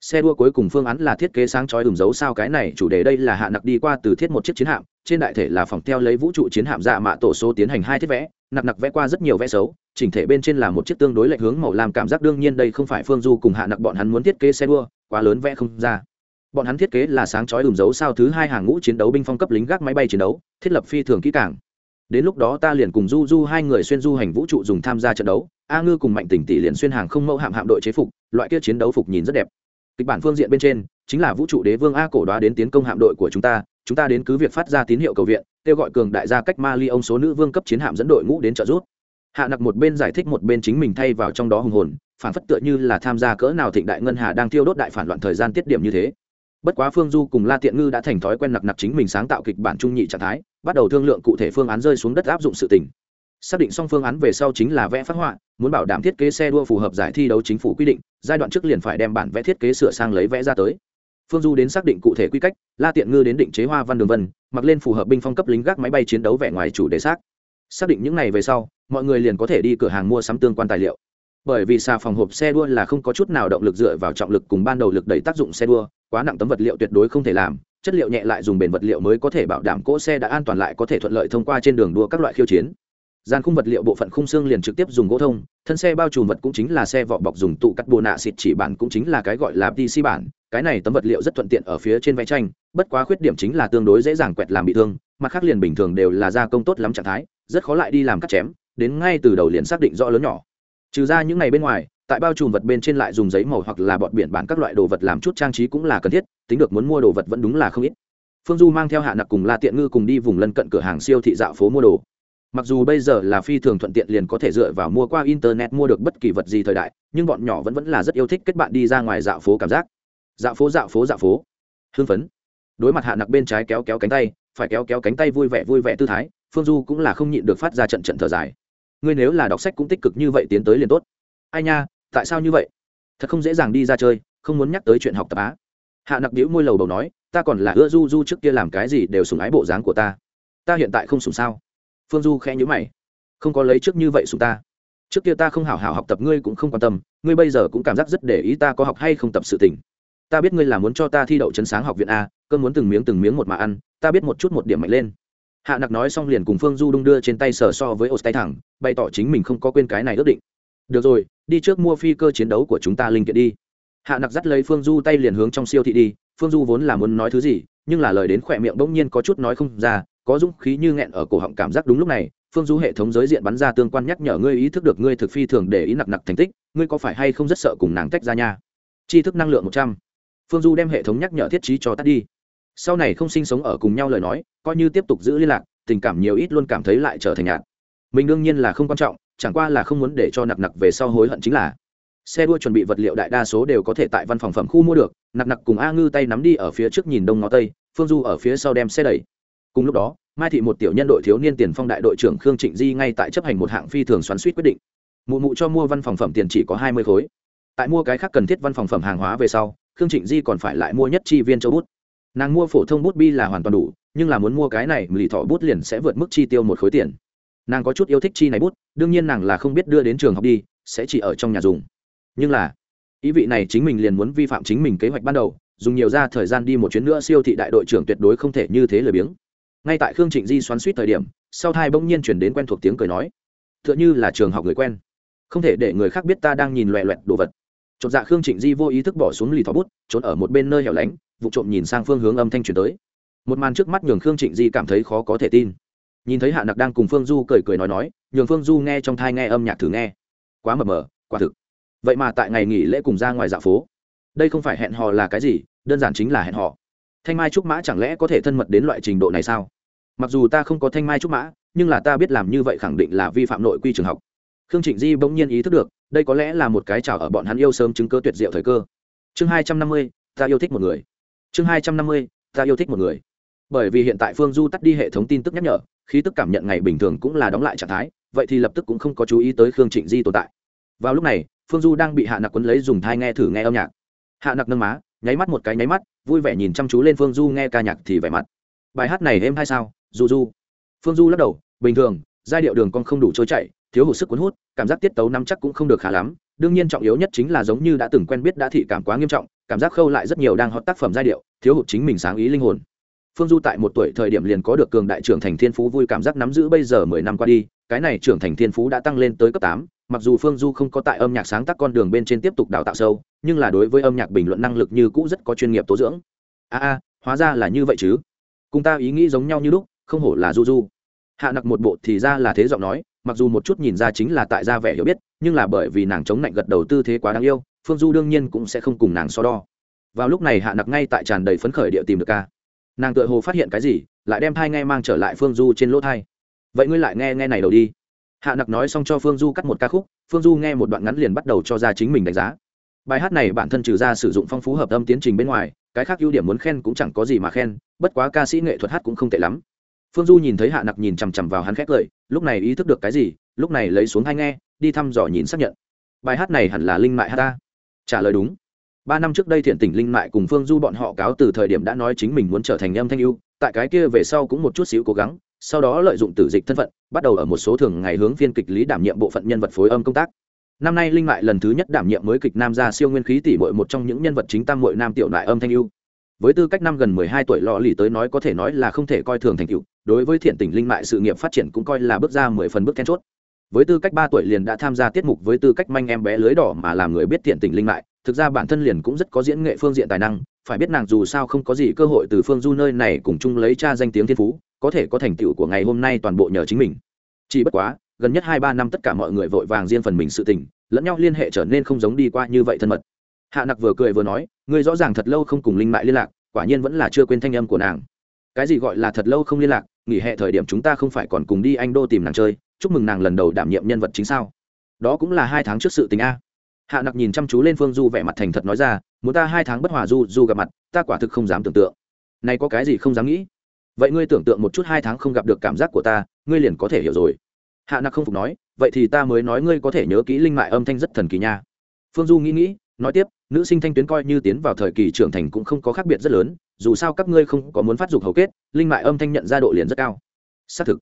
xe đua cuối cùng phương án là thiết kế sáng chói ửng dấu sao cái này, chủ đề đây là hạ nặc đi qua từ thiết một chiếc chiến hạm, trên đại thể là phòng theo lấy vũ trụ chiến hạm dạ mạ tổ số tiến hành hai thiết vẽ, nặc nặc vẽ qua rất nhiều vẽ xấu, chỉnh thể bên trên là một chiếc tương đối lệch hướng màu làm cảm giác đương nhiên đây không phải phương du cùng hạ nặc bọn hắn muốn thiết kế xe đua, quá lớn vẽ không ra. Bọn hắn thiết kế là sáng chói ửng dấu sao thứ hai hàng ngũ chiến đấu binh phong cấp lính gác máy bay chiến đấu, thiết lập phi thường kỹ càng. Đến lúc đó ta liền cùng du du hai người xuyên du hành vũ trụ dùng tham gia trận đấu, a ngư cùng mạnh tỉnh tỷ liền xuyên hàng không mẫu hạm hạm đội chế phục, loại kia chiến đấu phục nhìn rất đẹp kịch bản phương diện bên trên, chính là vũ trụ đế vương a cổ đoá đến tiến công hạm đội của chúng ta chúng ta đến cứ việc phát ra tín hiệu cầu viện, kêu gọi cường đại gia cách ma ly ông số nữ vương cấp chiến hạm dẫn đội ngũ đến trợ giúp. Hạ nặc một bên giải thích một bên chính mình thay vào trong đó hùng hồn, phản phất tựa như là tham gia cỡ nào thịnh đại ngân hà đang tiêu đốt đại phản loạn thời gian tiết điểm như thế. Bất quá phương du cùng la tiện ngư đã thành thói quen nặc nặc chính mình sáng tạo kịch bản trung nhị trạng thái, bắt đầu thương lượng cụ thể phương án rơi xuống đất áp dụng sự tỉnh xác định xong phương án về sau chính là vẽ phát họa, muốn bảo đảm thiết kế xe đua phù hợp giải thi đấu chính phủ quy định, giai đoạn trước liền phải đem bản vẽ thiết kế sửa sang lấy vẽ ra tới. Phương du đến xác định cụ thể quy cách, la tiện ngư đến định chế hoa văn đường vân, mặc lên phù hợp binh phong cấp lính gác máy bay chiến đấu vẽ ngoài chủ đề xác. Xác định những này về sau, mọi người liền có thể đi cửa hàng mua sắm tương quan tài liệu. Bởi vì xà phòng hộp xe đua là không có chút nào động lực dựa vào trọng lực cùng ban đầu lực đẩy tác dụng xe đua, quá nặng tấm vật liệu tuyệt đối không thể làm, chất liệu nhẹ lại dùng bền vật liệu mới có thể bảo đảm cỗ xe đã an toàn lại có thể thuận lợi thông qua trên đường đua các loại khiêu chiến gian khung vật liệu bộ phận khung xương liền trực tiếp dùng gỗ thông, thân xe bao trùm vật cũng chính là xe vỏ bọc dùng tụ cắt bồ nạ xịt chỉ bản cũng chính là cái gọi là pc bản, cái này tấm vật liệu rất thuận tiện ở phía trên vẽ tranh, bất quá khuyết điểm chính là tương đối dễ dàng quẹt làm bị thương, mặt khác liền bình thường đều là gia công tốt lắm trạng thái, rất khó lại đi làm cắt chém, đến ngay từ đầu liền xác định rõ lớn nhỏ. Trừ ra những ngày bên ngoài, tại bao trùm vật bên trên lại dùng giấy màu hoặc là bọt biển bản các loại đồ vật làm chút trang trí cũng là cần thiết, tính được muốn mua đồ vật vẫn đúng là không ít. Phương du mang theo hạ nặc cùng la tiện ngư cùng đi vùng lân cận cửa hàng siêu thị dạo phố mua đồ mặc dù bây giờ là phi thường thuận tiện liền có thể dựa vào mua qua internet mua được bất kỳ vật gì thời đại, nhưng bọn nhỏ vẫn vẫn là rất yêu thích kết bạn đi ra ngoài dạo phố cảm giác. Dạo phố dạo phố dạo phố. Hưng phấn. Đối mặt hạ nặc bên trái kéo kéo cánh tay, phải kéo kéo cánh tay vui vẻ vui vẻ tư thái, phương du cũng là không nhịn được phát ra trận trận thở dài. Ngươi nếu là đọc sách cũng tích cực như vậy tiến tới liền tốt. Ai nha, tại sao như vậy? Thật không dễ dàng đi ra chơi, không muốn nhắc tới chuyện học tập á. Hạ nặc đĩu môi lầu đầu nói, ta còn là ưa du du trước kia làm cái gì đều sùng ái bộ dáng của ta. Ta hiện tại không sùng sao? Phương du khẽ nhữ mày. Không có lấy trước như vậy xung ta. Trước kia ta không hảo hảo học tập ngươi cũng không quan tâm, ngươi bây giờ cũng cảm giác rất để ý ta có học hay không tập sự tình. Ta biết ngươi là muốn cho ta thi đậu chấn sáng học viện a cơn muốn từng miếng từng miếng một mà ăn, ta biết một chút một điểm mạnh lên. Hạ nặc nói xong liền cùng phương du đung đưa trên tay sờ so với ô tay thẳng, bày tỏ chính mình không có quên cái này ước định. Được rồi, đi trước mua phi cơ chiến đấu của chúng ta linh kiện đi. Hạ nặc dắt lấy phương du tay liền hướng trong siêu thị đi, phương du vốn là muốn nói thứ gì, nhưng là lời đến khỏe miệng bỗng nhiên có chút nói không ra có dũng khí như nghẹn ở cổ họng cảm giác đúng lúc này, phương du hệ thống giới diện bắn ra tương quan nhắc nhở ngươi ý thức được ngươi thực phi thường để ý nặc nặc thành tích, ngươi có phải hay không rất sợ cùng nàng tách ra nha? Chi thức năng lượng một trăm. Phương du đem hệ thống nhắc nhở thiết trí cho tắt đi. Sau này không sinh sống ở cùng nhau lời nói, coi như tiếp tục giữ liên lạc, tình cảm nhiều ít luôn cảm thấy lại trở thành nhạt. Mình đương nhiên là không quan trọng, chẳng qua là không muốn để cho nặc nặc về sau hối hận chính là. Xe đua chuẩn bị vật liệu đại đa số đều có thể tại văn phòng phẩm khu mua được, nặc nặc cùng a ngư tay nắm đi ở phía trước nhìn đông ngó tây, phương du ở phía sau đem xe đẩy cùng lúc đó, mai thị một tiểu nhân đội thiếu niên tiền phong đại đội trưởng khương trịnh di ngay tại chấp hành một hạng phi thường xoắn suýt quyết định. Mụ mụ cho mua văn phòng phẩm tiền chỉ có hai mươi khối. Tại mua cái khác cần thiết văn phòng phẩm hàng hóa về sau, khương trịnh di còn phải lại mua nhất chi viên châu bút. Nàng mua phổ thông bút bi là hoàn toàn đủ, nhưng là muốn mua cái này lì thọ bút liền sẽ vượt mức chi tiêu một khối tiền. Nàng có chút yêu thích chi này bút, đương nhiên nàng là không biết đưa đến trường học đi, sẽ chỉ ở trong nhà dùng. Nhưng là, ý vị này chính mình liền muốn vi phạm chính mình kế hoạch ban đầu, dùng nhiều ra thời gian đi một chuyến nữa siêu thị đại đội trưởng tuyệt đối không thể như thế lười biếng ngay tại khương trịnh di xoắn suýt thời điểm, sau thai bỗng nhiên chuyển đến quen thuộc tiếng cười nói t h ư ợ n h ư là trường học người quen. Không thể để người khác biết ta đang nhìn loẹ loẹt đồ vật. Chột dạ khương trịnh di vô ý thức bỏ xuống lì thó bút, trốn ở một bên nơi hẻo lánh, vụ trộm nhìn sang phương hướng âm thanh chuyển tới. Một màn trước mắt nhường khương trịnh di cảm thấy khó có thể tin. Nhìn thấy hạ nặc đang cùng phương du cười cười nói nói, nhường phương du nghe trong thai nghe âm nhạc thử nghe. Quá mờ mờ, quả thực. Vậy mà tại ngày nghỉ lễ cùng ra ngoài dạ phố. Đây không phải hẹn hò là cái gì, đơn giản chính là hẹn hò. Thanh mai trúc mã chẳng lẽ có thể thân mật đến loại trình độ này sao? Mặc dù ta không có thanh mai trúc mã, nhưng là ta biết làm như vậy khẳng định là vi phạm nội quy trường học. Khương trịnh di bỗng nhiên ý thức được, đây có lẽ là một cái chào ở bọn hắn yêu sớm chứng cơ tuyệt diệu thời cơ. Chương hai trăm năm mươi, ta yêu thích một người. Chương hai trăm năm mươi, ta yêu thích một người. Bởi vì hiện tại phương du tắt đi hệ thống tin tức nhắc nhở, khí tức cảm nhận ngày bình thường cũng là đóng lại trạng thái, vậy thì lập tức cũng không có chú ý tới khương trịnh di tồn tại. Vào lúc này, phương du đang bị hạ nặc quấn lấy dùng thai nghe thử nghe âm nhạc. Hạ nặc nâng má, nháy mắt một cái nháy mắt, vui vẻ nhìn chăm chú lên phương du nghe ca nhạc thì vẻ mặt. Bài hát này êm hay sao? Du du. Phương du lắc đầu, bình thường, giai điệu đường con không đủ trôi chạy thiếu hụt sức cuốn hút, cảm giác tiết tấu nắm chắc cũng không được khá lắm. Đương nhiên trọng yếu nhất chính là giống như đã từng quen biết đã thị cảm quá nghiêm trọng, cảm giác khâu lại rất nhiều đang hot tác phẩm giai điệu, thiếu hụt chính mình sáng ý linh hồn. Phương du tại một tuổi thời điểm liền có được cường đại trưởng thành thiên phú vui cảm giác nắm giữ bây giờ mười năm qua đi, cái này trưởng thành thiên phú đã tăng lên tới cấp tám. Mặc dù phương du không có tại âm nhạc sáng tác con đường bên trên tiếp tục đào tạo sâu, nhưng là đối với âm nhạc bình luận năng lực như cũ rất có chuyên nghiệp tố dưỡng. A a, hóa ra là như vậy chứ. Cùng ta ý nghĩ giống nhau như lúc không hổ là du du. Hạ nặc một bộ thì ra là thế giọng nói, mặc dù một chút nhìn ra chính là tại ra vẻ hiểu biết, nhưng là bởi vì nàng chống lạnh gật đầu tư thế quá đáng yêu, phương du đương nhiên cũng sẽ không cùng nàng so đo. Vào lúc này hạ nặc ngay tại tràn đầy phấn khởi địa tìm được ca. Nàng tựa hồ phát hiện cái gì, lại đem thai nghe mang trở lại phương du trên lỗ thai. Vậy ngươi lại nghe nghe này đầu đi. Hạ nặc nói xong cho phương du cắt một ca khúc, phương du nghe một đoạn ngắn liền bắt đầu cho ra chính mình đánh giá. Bài hát này bản thân trừ ra sử dụng phong phú hợp âm tiến trình bên ngoài, cái khác ưu điểm muốn khen cũng chẳng có gì mà khen, bất quá ca sĩ nghệ thuật hát cũng không tệ lắm phương du nhìn thấy hạ nặc nhìn chằm chằm vào hắn khét cười lúc này ý thức được cái gì lúc này lấy xuống hai nghe đi thăm dò nhìn xác nhận. Bài hát này hẳn là linh mại hát ta. Trả lời đúng. Ba năm trước đây thiện tỉnh linh mại cùng phương du bọn họ cáo từ thời điểm đã nói chính mình muốn trở thành âm thanh yêu, tại cái kia về sau cũng một chút xíu cố gắng sau đó lợi dụng tử dịch thân phận bắt đầu ở một số thường ngày hướng phiên kịch lý đảm nhiệm bộ phận nhân vật phối âm công tác. Năm nay linh mại lần thứ nhất đảm nhiệm mới kịch nam gia siêu nguyên khí tỷ bội một trong những nhân vật chính tam mội nam tiểu lại âm thanh yêu với tư cách năm gần mười hai tuổi, lọ lì tới nói có thể nói là không thể coi thường thành tựu. Đối với thiện tình linh mại sự nghiệp phát triển cũng coi là bước ra mười phần bước then chốt. Với tư cách ba tuổi liền đã tham gia tiết mục với tư cách manh em bé lưới đỏ mà làm người biết thiện tình linh mại, thực ra bản thân liền cũng rất có diễn nghệ phương diện tài năng. Phải biết nàng dù sao không có gì cơ hội từ phương du nơi này cùng chung lấy cha danh tiếng thiên phú, có thể có thành tựu của ngày hôm nay toàn bộ nhờ chính mình. Chỉ bất quá, gần nhất hai ba năm tất cả mọi người vội vàng riêng phần mình sự tình, lẫn nhau liên hệ trở nên không giống đi qua như vậy thân mật hạ nặc vừa cười vừa nói, ngươi rõ ràng thật lâu không cùng linh mại liên lạc, quả nhiên vẫn là chưa quên thanh âm của nàng. Cái gì gọi là thật lâu không liên lạc? Nghỉ hè thời điểm chúng ta không phải còn cùng đi anh đô tìm nàng chơi, chúc mừng nàng lần đầu đảm nhiệm nhân vật chính sao? Đó cũng là hai tháng trước sự tình a. Hạ nặc nhìn chăm chú lên phương du vẻ mặt thành thật nói ra, muốn ta hai tháng bất hòa du du gặp mặt, ta quả thực không dám tưởng tượng. Này có cái gì không dám nghĩ? Vậy ngươi tưởng tượng một chút hai tháng không gặp được cảm giác của ta, ngươi liền có thể hiểu rồi. Hạ nặc không phục nói, vậy thì ta mới nói ngươi có thể nhớ kỹ linh mại âm thanh rất thần kỳ nha. Phương du nghĩ nghĩ nói tiếp, nữ sinh thanh tuyến coi như tiến vào thời kỳ trưởng thành cũng không có khác biệt rất lớn, dù sao các ngươi không có muốn phát dục hầu kết, linh mại âm thanh nhận ra độ liền rất cao. Xác thực,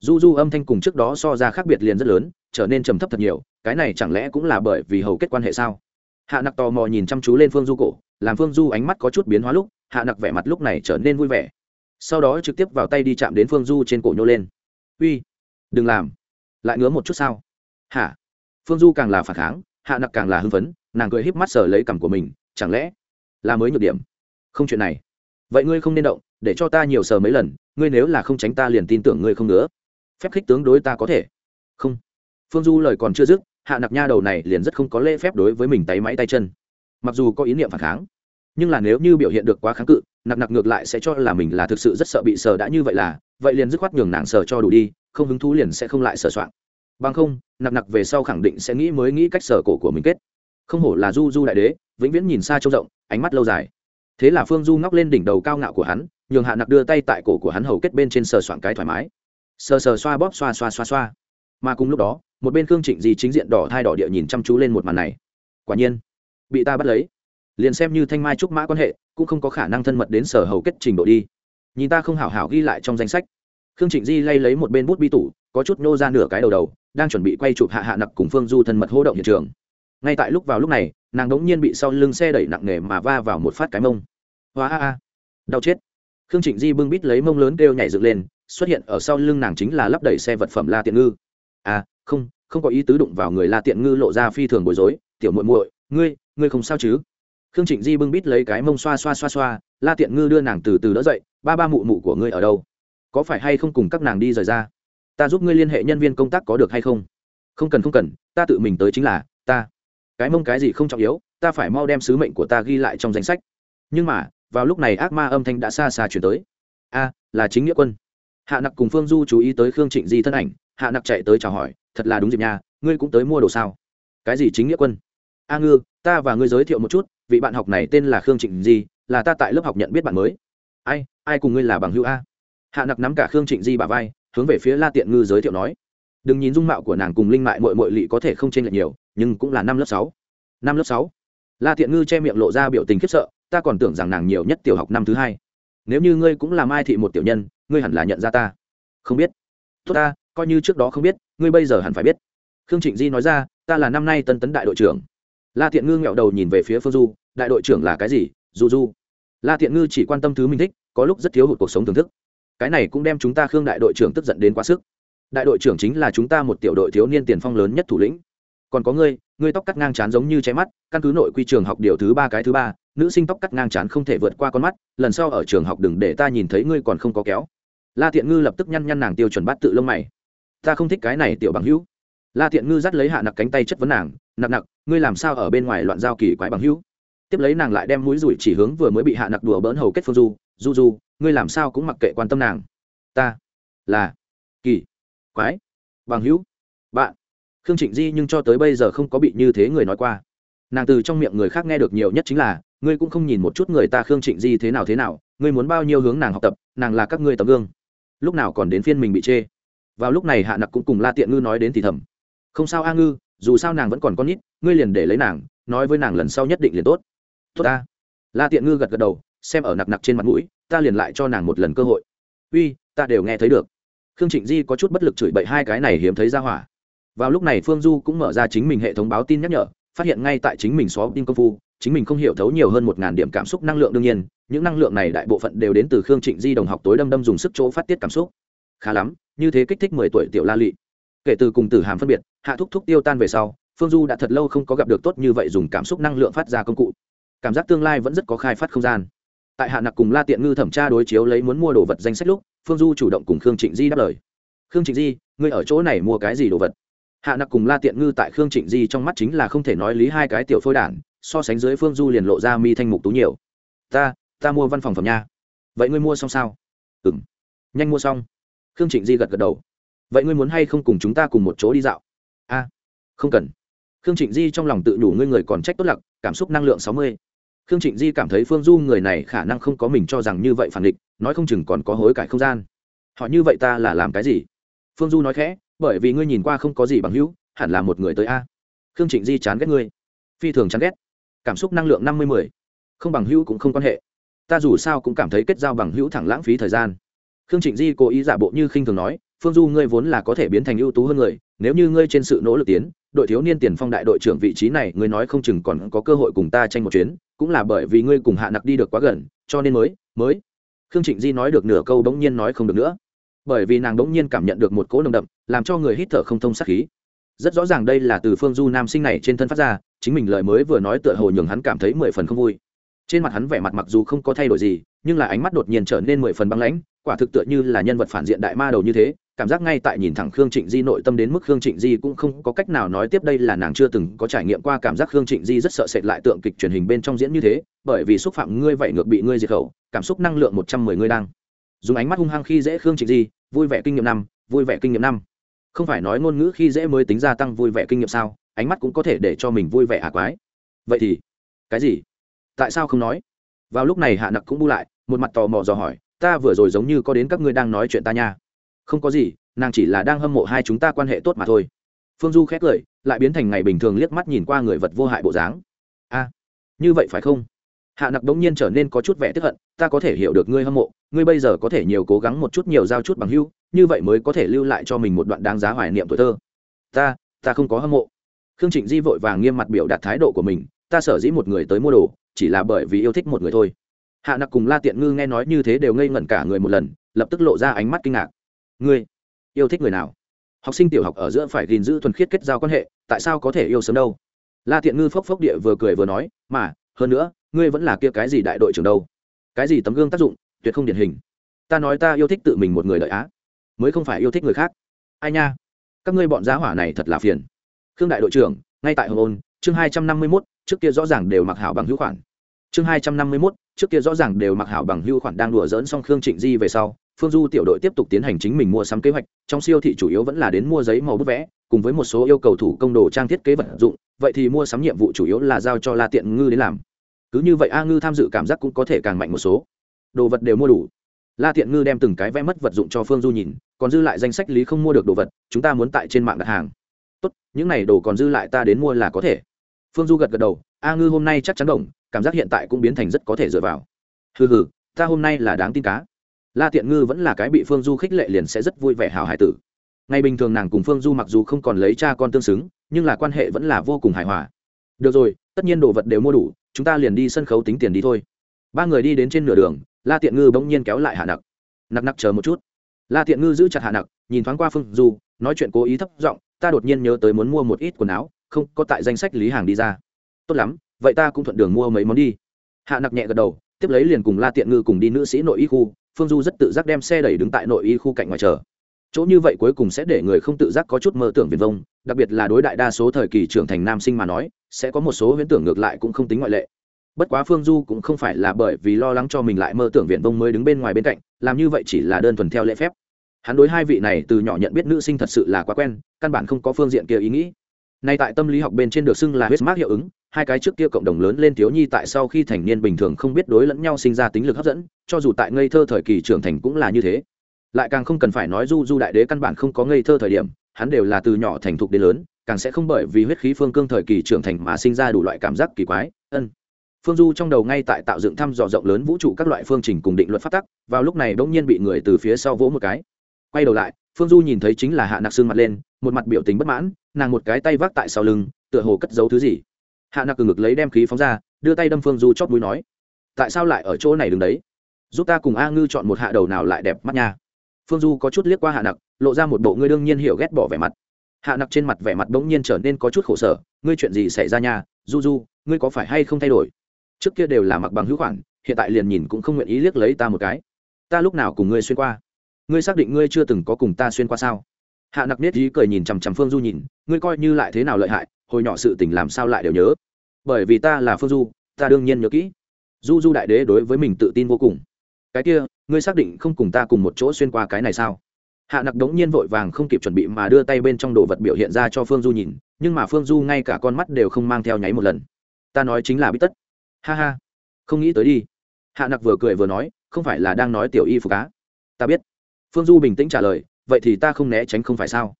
du du âm thanh cùng trước đó so ra khác biệt liền rất lớn, trở nên trầm thấp thật nhiều, cái này chẳng lẽ cũng là bởi vì hầu kết quan hệ sao? Hạ nặc tò mò nhìn chăm chú lên phương du cổ, làm phương du ánh mắt có chút biến hóa lúc, hạ nặc vẻ mặt lúc này trở nên vui vẻ. Sau đó trực tiếp vào tay đi chạm đến phương du trên cổ nhô lên. Uy, đừng làm. Lại ngứa một chút sao? Hả? Phương du càng là phản kháng hạ nặc càng là hưng phấn, nàng cười híp mắt sờ lấy cằm của mình, chẳng lẽ là mới nhược điểm? Không chuyện này. Vậy ngươi không nên động, để cho ta nhiều sờ mấy lần, ngươi nếu là không tránh ta liền tin tưởng ngươi không nữa phép khích tướng đối ta có thể. Không. Phương du lời còn chưa dứt, hạ nặc nha đầu này liền rất không có lễ phép đối với mình tay máy tay chân. Mặc dù có ý niệm phản kháng, nhưng là nếu như biểu hiện được quá kháng cự, nặc nặc ngược lại sẽ cho là mình là thực sự rất sợ bị sờ đã như vậy là, vậy liền dứt khoát nhường nàng sờ cho đủ đi, không hứng thú liền sẽ không lại sờ soạn bằng không, nặc nặc về sau khẳng định sẽ nghĩ mới nghĩ cách sở cổ của mình kết. Không hổ là du du đại đế, vĩnh viễn nhìn xa trông rộng, ánh mắt lâu dài. Thế là phương du ngóc lên đỉnh đầu cao ngạo của hắn, nhường hạ nặc đưa tay tại cổ của hắn hầu kết bên trên sờ soạn cái thoải mái. Sờ sờ xoa bóp, xoa xoa xoa xoa. Mà cùng lúc đó, một bên khương trịnh di chính diện đỏ thai đỏ địa nhìn chăm chú lên một màn này. Quả nhiên, bị ta bắt lấy. Liền xem như thanh mai trúc mã quan hệ, cũng không có khả năng thân mật đến sở hầu kết trình độ đi. Nhìn ta không hảo hảo ghi lại trong danh sách. Khương trịnh di lay lấy một bên bút bi tủ có chút nô ra nửa cái đầu đầu, đang chuẩn bị quay chụp hạ hạ nặc cùng phương du thân mật hô động hiện trường. Ngay tại lúc vào lúc này, nàng đống nhiên bị sau lưng xe đẩy nặng nề mà va vào một phát cái mông. Hoa a a, đau chết. Khương trịnh di bưng bít lấy mông lớn kêu nhảy dựng lên, xuất hiện ở sau lưng nàng chính là lắp đẩy xe vật phẩm la tiện ngư. À không không có ý tứ đụng vào người la tiện ngư lộ ra phi thường bối rối, tiểu muội muội, ngươi ngươi không sao chứ? Khương trịnh di bưng bít lấy cái mông xoa xoa xoa xoa, la tiện ngư đưa nàng từ từ đỡ dậy, ba ba mụ mụ của ngươi ở đâu? Có phải hay không cùng các nàng đi rời ra? Ta giúp ngươi liên hệ nhân viên công tác có được hay không? Không cần không cần, ta tự mình tới chính là, ta. Cái mông cái gì không trọng yếu, ta phải mau đem sứ mệnh của ta ghi lại trong danh sách. Nhưng mà, vào lúc này ác ma âm thanh đã xa xa chuyển tới. A, là chính nghĩa quân. Hạ nặc cùng phương du chú ý tới khương trịnh di thân ảnh, hạ nặc chạy tới chào hỏi, thật là đúng dịp nha, ngươi cũng tới mua đồ sao? Cái gì chính nghĩa quân? A ngư, ta và ngươi giới thiệu một chút, vị bạn học này tên là khương trịnh di, là ta tại lớp học nhận biết bạn mới. Ai ai cùng ngươi là bằng hữu a? Hạ nặc nắm cả khương trịnh di bà vai hướng về phía la tiện ngư giới thiệu nói, đừng nhìn dung mạo của nàng cùng linh mại mội mội lị có thể không chênh lệch nhiều, nhưng cũng là năm lớp sáu. Năm lớp sáu. La tiện ngư che miệng lộ ra biểu tình khiếp sợ, ta còn tưởng rằng nàng nhiều nhất tiểu học năm thứ hai. Nếu như ngươi cũng là mai thị một tiểu nhân, ngươi hẳn là nhận ra ta. Không biết. Tốt ta, coi như trước đó không biết, ngươi bây giờ hẳn phải biết. Khương trịnh di nói ra, ta là năm nay tân tấn đại đội trưởng. La tiện ngư nghẹo đầu nhìn về phía phương du, đại đội trưởng là cái gì? Du du la tiện ngư chỉ quan tâm thứ mình thích, có lúc rất thiếu hụt cuộc sống thưởng thức cái này cũng đem chúng ta khương đại đội trưởng tức giận đến quá sức. Đại đội trưởng chính là chúng ta một tiểu đội thiếu niên tiền phong lớn nhất thủ lĩnh. Còn có ngươi ngươi tóc cắt ngang chán giống như cháy mắt, căn cứ nội quy trường học điều thứ ba cái thứ ba, nữ sinh tóc cắt ngang chán không thể vượt qua con mắt, lần sau ở trường học đừng để ta nhìn thấy ngươi còn không có kéo. La tiện ngư lập tức nhăn nhăn nàng tiêu chuẩn bắt tự lông mày. Ta không thích cái này tiểu bằng hữu. La tiện ngư dắt lấy hạ nặc cánh tay chất vấn nàng, nặc nặc, ngươi làm sao ở bên ngoài loạn giao kỳ quái bằng hữu? Tiếp lấy nàng lại đem mũi rủi chỉ hướng vừa mới bị hạ nặc đùa bỡn hầu kết phương du du du ngươi làm sao cũng mặc kệ quan tâm nàng. Ta là kỳ quái. Bằng hữu. Bạn. Khương trịnh di nhưng cho tới bây giờ không có bị như thế người nói qua. Nàng từ trong miệng người khác nghe được nhiều nhất chính là, ngươi cũng không nhìn một chút người ta khương trịnh di thế nào thế nào, ngươi muốn bao nhiêu hướng nàng học tập, nàng là các ngươi tấm gương. Lúc nào còn đến phiên mình bị chê. Vào lúc này hạ nặc cũng cùng la tiện ngư nói đến thì thầm, không sao a ngư, dù sao nàng vẫn còn con nít, ngươi liền để lấy nàng, nói với nàng lần sau nhất định liền tốt. Tốt ta. La tiện ngư gật gật đầu, xem ở nặc nặc trên mặt mũi ta liền lại cho nàng một lần cơ hội. Uy, ta đều nghe thấy được. Khương trịnh di có chút bất lực chửi bậy hai cái này hiếm thấy ra hỏa. Vào lúc này phương du cũng mở ra chính mình hệ thống báo tin nhắc nhở, phát hiện ngay tại chính mình xóa tin công phu, chính mình không hiểu thấu nhiều hơn một ngàn điểm cảm xúc năng lượng đương nhiên, những năng lượng này đại bộ phận đều đến từ khương trịnh di đồng học tối đâm đâm dùng sức chỗ phát tiết cảm xúc. Khá lắm, như thế kích thích mười tuổi tiểu la lị. Kể từ cùng tử hàm phân biệt, hạ thúc thúc tiêu tan về sau, phương du đã thật lâu không có gặp được tốt như vậy dùng cảm xúc năng lượng phát ra công cụ. Cảm giác tương lai vẫn rất có khai phát không gian tại hạ nặc cùng la tiện ngư thẩm tra đối chiếu lấy muốn mua đồ vật danh sách lúc, phương du chủ động cùng khương trịnh di đáp lời. Khương trịnh di, ngươi ở chỗ này mua cái gì đồ vật? Hạ nặc cùng la tiện ngư tại khương trịnh di trong mắt chính là không thể nói lý hai cái tiểu phôi đản, so sánh dưới phương du liền lộ ra mi thanh mục tú nhiều. Ta ta mua văn phòng phẩm nha. Vậy ngươi mua xong sao? Ừ m nhanh mua xong. Khương trịnh di gật gật đầu. Vậy ngươi muốn hay không cùng chúng ta cùng một chỗ đi dạo? A, không cần. Khương trịnh di trong lòng tự đủ ngươi người còn trách tốt lặc, cảm xúc năng lượng sáu mươi khương trịnh di cảm thấy phương du người này khả năng không có mình cho rằng như vậy phản địch nói không chừng còn có hối cải không gian. Họ như vậy ta là làm cái gì? Phương du nói khẽ, bởi vì ngươi nhìn qua không có gì bằng hữu, hẳn là một người tới a. Khương trịnh di chán ghét ngươi. Phi thường chán ghét. Cảm xúc năng lượng năm mươi mười. Không bằng hữu cũng không quan hệ. Ta dù sao cũng cảm thấy kết giao bằng hữu thẳng lãng phí thời gian. Khương trịnh di cố ý giả bộ như khinh thường nói, phương du ngươi vốn là có thể biến thành ưu tú hơn người, nếu như ngươi trên sự nỗ lực tiến đội thiếu niên tiền phong đại đội trưởng vị trí này, ngươi nói không chừng còn có cơ hội cùng ta tranh một chuyến, cũng là bởi vì ngươi cùng hạ nặc đi được quá gần, cho nên mới mới. Khương trịnh di nói được nửa câu bỗng nhiên nói không được nữa. Bởi vì nàng bỗng nhiên cảm nhận được một cỗ nồng đậm, làm cho người hít thở không thông sát khí. Rất rõ ràng đây là từ phương du nam sinh này trên thân phát ra, chính mình lời mới vừa nói tựa hồ nhường hắn cảm thấy mười phần không vui. Trên mặt hắn vẻ mặt mặc dù không có thay đổi gì, nhưng là ánh mắt đột nhiên trở nên mười phần băng lãnh, quả thực tựa như là nhân vật phản diện đại ma đầu như thế cảm giác ngay tại nhìn thẳng khương trịnh di nội tâm đến mức khương trịnh di cũng không có cách nào nói tiếp đây là nàng chưa từng có trải nghiệm qua cảm giác khương trịnh di rất sợ sệt lại tượng kịch truyền hình bên trong diễn như thế, bởi vì xúc phạm ngươi vậy ngược bị ngươi diệt khẩu, cảm xúc năng lượng một trăm mười ngươi đang. Dùng ánh mắt hung hăng khi dễ khương trịnh di, vui vẻ kinh nghiệm năm, vui vẻ kinh nghiệm năm. Không phải nói ngôn ngữ khi dễ mới tính gia tăng vui vẻ kinh nghiệm sao, ánh mắt cũng có thể để cho mình vui vẻ à quái. Vậy thì, cái gì? Tại sao không nói? Vào lúc này hạ nặc cũng bu lại, một mặt tò mò dò hỏi, ta vừa rồi giống như có đến các ngươi đang nói chuyện ta nha không có gì, nàng chỉ là đang hâm mộ hai chúng ta quan hệ tốt mà thôi. Phương du khét cười, lại biến thành ngày bình thường liếc mắt nhìn qua người vật vô hại bộ dáng. A, như vậy phải không? Hạ nặc đống nhiên trở nên có chút vẻ tức hận, ta có thể hiểu được ngươi hâm mộ, ngươi bây giờ có thể nhiều cố gắng một chút nhiều giao chút bằng hưu như vậy mới có thể lưu lại cho mình một đoạn đáng giá hoài niệm tuổi thơ. Ta ta không có hâm mộ. Khương trịnh di vội vàng nghiêm mặt biểu đạt thái độ của mình, ta sở dĩ một người tới mua đồ, chỉ là bởi vì yêu thích một người thôi. Hạ nặc cùng la tiện ngư nghe nói như thế đều ngây ngẩn cả người một lần, lập tức lộ ra ánh mắt kinh ngạc ngươi yêu thích người nào? Học sinh tiểu học ở giữa phải gìn giữ thuần khiết kết giao quan hệ, tại sao có thể yêu sớm đâu? La tiện ngư phốc phốc địa vừa cười vừa nói, mà, hơn nữa, ngươi vẫn là kia cái gì đại đội trưởng đâu? Cái gì tấm gương tác dụng, tuyệt không điển hình. Ta nói ta yêu thích tự mình một người đợi á, mới không phải yêu thích người khác. Ai nha, các ngươi bọn giá hỏa này thật là phiền. Khương đại đội trưởng, ngay tại hồng ôn, chương hai trăm năm mươi mốt, trước kia rõ ràng đều mặc hảo bằng hữu khoản. Chương hai trăm năm mươi mốt, trước kia rõ ràng đều mặc hảo bằng hữu khoản đang đùa dỡn xong khương trịnh di về sau phương du tiểu đội tiếp tục tiến hành chính mình mua sắm kế hoạch, trong siêu thị chủ yếu vẫn là đến mua giấy màu bút vẽ, cùng với một số yêu cầu thủ công đồ trang thiết kế vật dụng, vậy thì mua sắm nhiệm vụ chủ yếu là giao cho la tiện ngư đến làm. Cứ như vậy a ngư tham dự cảm giác cũng có thể càng mạnh một số. Đồ vật đều mua đủ. La tiện ngư đem từng cái vẽ mất vật dụng cho phương du nhìn, còn dư lại danh sách lý không mua được đồ vật, chúng ta muốn tại trên mạng đặt hàng. Tốt, những này đồ còn dư lại ta đến mua là có thể. Phương du gật gật đầu, a ngư hôm nay chắc chắn đồng, cảm giác hiện tại cũng biến thành rất có thể dựa vào. Hừ hừ, ta hôm nay là đáng tin cá la tiện ngư vẫn là cái bị phương du khích lệ liền sẽ rất vui vẻ hào hải tử. Ngày bình thường nàng cùng phương du mặc dù không còn lấy cha con tương xứng, nhưng là quan hệ vẫn là vô cùng hài hòa. Được rồi, tất nhiên đồ vật đều mua đủ, chúng ta liền đi sân khấu tính tiền đi thôi. Ba người đi đến trên nửa đường, la tiện ngư bỗng nhiên kéo lại hạ nặc. Nặc nặc chờ một chút. La tiện ngư giữ chặt hạ nặc, nhìn thoáng qua phương du, nói chuyện cố ý thấp giọng, ta đột nhiên nhớ tới muốn mua một ít quần áo, không, có tại danh sách lý hàng đi ra. Tốt lắm, vậy ta cũng thuận đường mua mấy món đi. Hạ nặc nhẹ gật đầu, tiếp lấy liền cùng la tiện ngư cùng đi nữ sĩ nội y khu phương du rất tự giác đem xe đẩy đứng tại nội y khu cạnh ngoài chờ. Chỗ như vậy cuối cùng sẽ để người không tự giác có chút mơ tưởng viền vông, đặc biệt là đối đại đa số thời kỳ trưởng thành nam sinh mà nói, sẽ có một số huyễn tưởng ngược lại cũng không tính ngoại lệ. Bất quá phương du cũng không phải là bởi vì lo lắng cho mình lại mơ tưởng viền vông mới đứng bên ngoài bên cạnh, làm như vậy chỉ là đơn thuần theo lễ phép. Hắn đối hai vị này từ nhỏ nhận biết nữ sinh thật sự là quá quen, căn bản không có phương diện kia ý nghĩ. Nay tại tâm lý học bên trên được xưng là huyết mác hiệu ứng hai cái trước kia cộng đồng lớn lên thiếu nhi tại sau khi thành niên bình thường không biết đối lẫn nhau sinh ra tính lực hấp dẫn, cho dù tại ngây thơ thời kỳ trưởng thành cũng là như thế. Lại càng không cần phải nói du du đại đế căn bản không có ngây thơ thời điểm, hắn đều là từ nhỏ thành thục đến lớn, càng sẽ không bởi vì huyết khí phương cương thời kỳ trưởng thành mà sinh ra đủ loại cảm giác kỳ quái, ân. Phương du trong đầu ngay tại tạo dựng thăm dò rộng lớn vũ trụ các loại phương trình cùng định luật phát tắc, vào lúc này bỗng nhiên bị người từ phía sau vỗ một cái. Quay đầu lại, phương du nhìn thấy chính là hạ nặc xương mặt lên, một mặt biểu tình bất mãn, nàng một cái tay vác tại sau lưng, tựa hồ cất giấu thứ gì hạ nặc cừng ngực lấy đem khí phóng ra, đưa tay đâm phương du chót mũi nói, tại sao lại ở chỗ này đứng đấy? Giúp ta cùng a ngư chọn một hạ đầu nào lại đẹp mắt nha. Phương du có chút liếc qua hạ nặc, lộ ra một bộ ngươi đương nhiên hiểu ghét bỏ vẻ mặt. Hạ nặc trên mặt vẻ mặt bỗng nhiên trở nên có chút khổ sở, ngươi chuyện gì xảy ra nha? Du du, ngươi có phải hay không thay đổi? Trước kia đều là mặc bằng hữu khoản, hiện tại liền nhìn cũng không nguyện ý liếc lấy ta một cái. Ta lúc nào cùng ngươi xuyên qua? Ngươi xác định ngươi chưa từng có cùng ta xuyên qua sao? Hạ nặc nết ý cười nhìn chằm chằm phương du nhìn, ngươi coi như lại thế nào lợi hại hồi nhỏ sự tình làm sao lại đều nhớ. Bởi vì ta là phương du, ta đương nhiên nhớ kỹ. Du du đại đế đối với mình tự tin vô cùng. Cái kia, ngươi xác định không cùng ta cùng một chỗ xuyên qua cái này sao? Hạ nặc đống nhiên vội vàng không kịp chuẩn bị mà đưa tay bên trong đồ vật biểu hiện ra cho phương du nhìn, nhưng mà phương du ngay cả con mắt đều không mang theo nháy một lần. Ta nói chính là bít tất. Ha ha. Không nghĩ tới đi. Hạ nặc vừa cười vừa nói, không phải là đang nói tiểu y phục cá ta biết. Phương du bình tĩnh trả lời, vậy thì ta không né tránh không phải sao?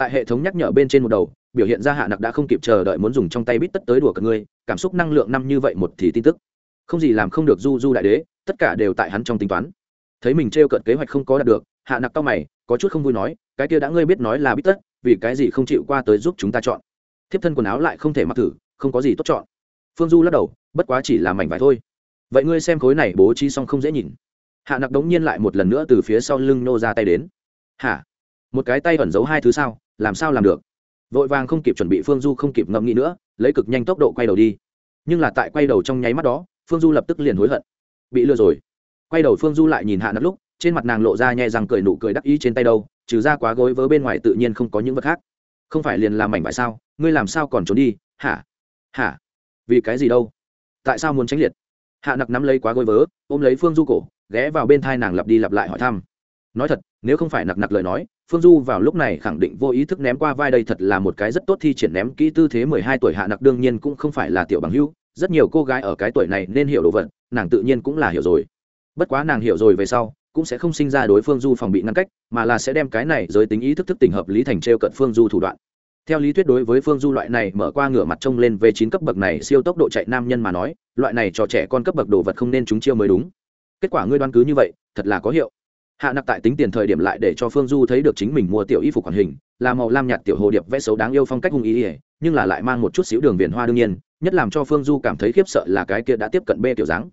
Tại hệ thống nhắc nhở bên trên một đầu, biểu hiện ra hạ nặc đã không kịp chờ đợi muốn dùng trong tay bít tất tới đùa cả ngươi cảm xúc năng lượng năm như vậy một thì tin tức. Không gì làm không được du du đại đế, tất cả đều tại hắn trong tính toán. Thấy mình t r kế hoạch không có đạt được, hạ nặc tao mày, có chút không vui nói, cái kia đã ngươi biết nói là bít tất, vì cái gì không chịu qua tới giúp chúng ta chọn? Thiếp thân quần áo lại không thể mặc thử, không có gì tốt chọn. Phương du lắc đầu, bất quá chỉ là mảnh vải thôi. Vậy ngươi xem khối này bố trí xong không dễ nhìn. Hạ nặc đống nhiên lại một lần nữa từ phía sau lưng nô ra tay đến. Hả? Một cái tay ẩn giấu hai thứ sao? Làm sao làm được? Vội vàng không kịp chuẩn bị phương du không kịp ngẫm nghĩ nữa, lấy cực nhanh tốc độ quay đầu đi. Nhưng là tại quay đầu trong nháy mắt đó, phương du lập tức liền hối hận. Bị lừa rồi. Quay đầu phương du lại nhìn hạ nặc lúc, trên mặt nàng lộ ra nhẹ rằng cười nụ cười đắc ý trên tay đâu, trừ ra quá gối vớ bên ngoài tự nhiên không có những vật khác. Không phải liền làm mảnh vải sao? Ngươi làm sao còn trốn đi? Hả? Hả? Vì cái gì đâu? Tại sao muốn tránh liệt? Hạ nặc nắm lấy quá gối vớ, ôm lấy phương du cổ, ghé vào bên thai nàng lặp đi lặp lại hỏi thăm. Nói thật, nếu không phải nặc nặc lời nói phương du vào lúc này khẳng định vô ý thức ném qua vai đây thật là một cái rất tốt thi triển ném kỹ tư thế mười hai tuổi hạ nặc đương nhiên cũng không phải là tiểu bằng hữu, rất nhiều cô gái ở cái tuổi này nên hiểu đồ vật, nàng tự nhiên cũng là hiểu rồi. Bất quá nàng hiểu rồi về sau, cũng sẽ không sinh ra đối phương du phòng bị ngăn cách, mà là sẽ đem cái này giới tính ý thức thức tình hợp lý thành t r e o cận phương du thủ đoạn. Theo lý thuyết đối với phương du loại này mở qua ngửa mặt trông lên về chín cấp bậc này siêu tốc độ chạy nam nhân mà nói, loại này cho trẻ con cấp bậc đồ vật không nên chúng chiêu mới đúng. Kết quả ngươi đoán cứ như vậy, thật là có hiệu hạ nặc tại tính tiền thời điểm lại để cho phương du thấy được chính mình mua tiểu y phục hoàn hình, là màu lam nhạt tiểu hồ điệp vẽ xấu đáng yêu phong cách hung ý ỉa nhưng là lại mang một chút xíu đường viền hoa đương nhiên, nhất làm cho phương du cảm thấy khiếp sợ là cái kia đã tiếp cận bê tiểu dáng.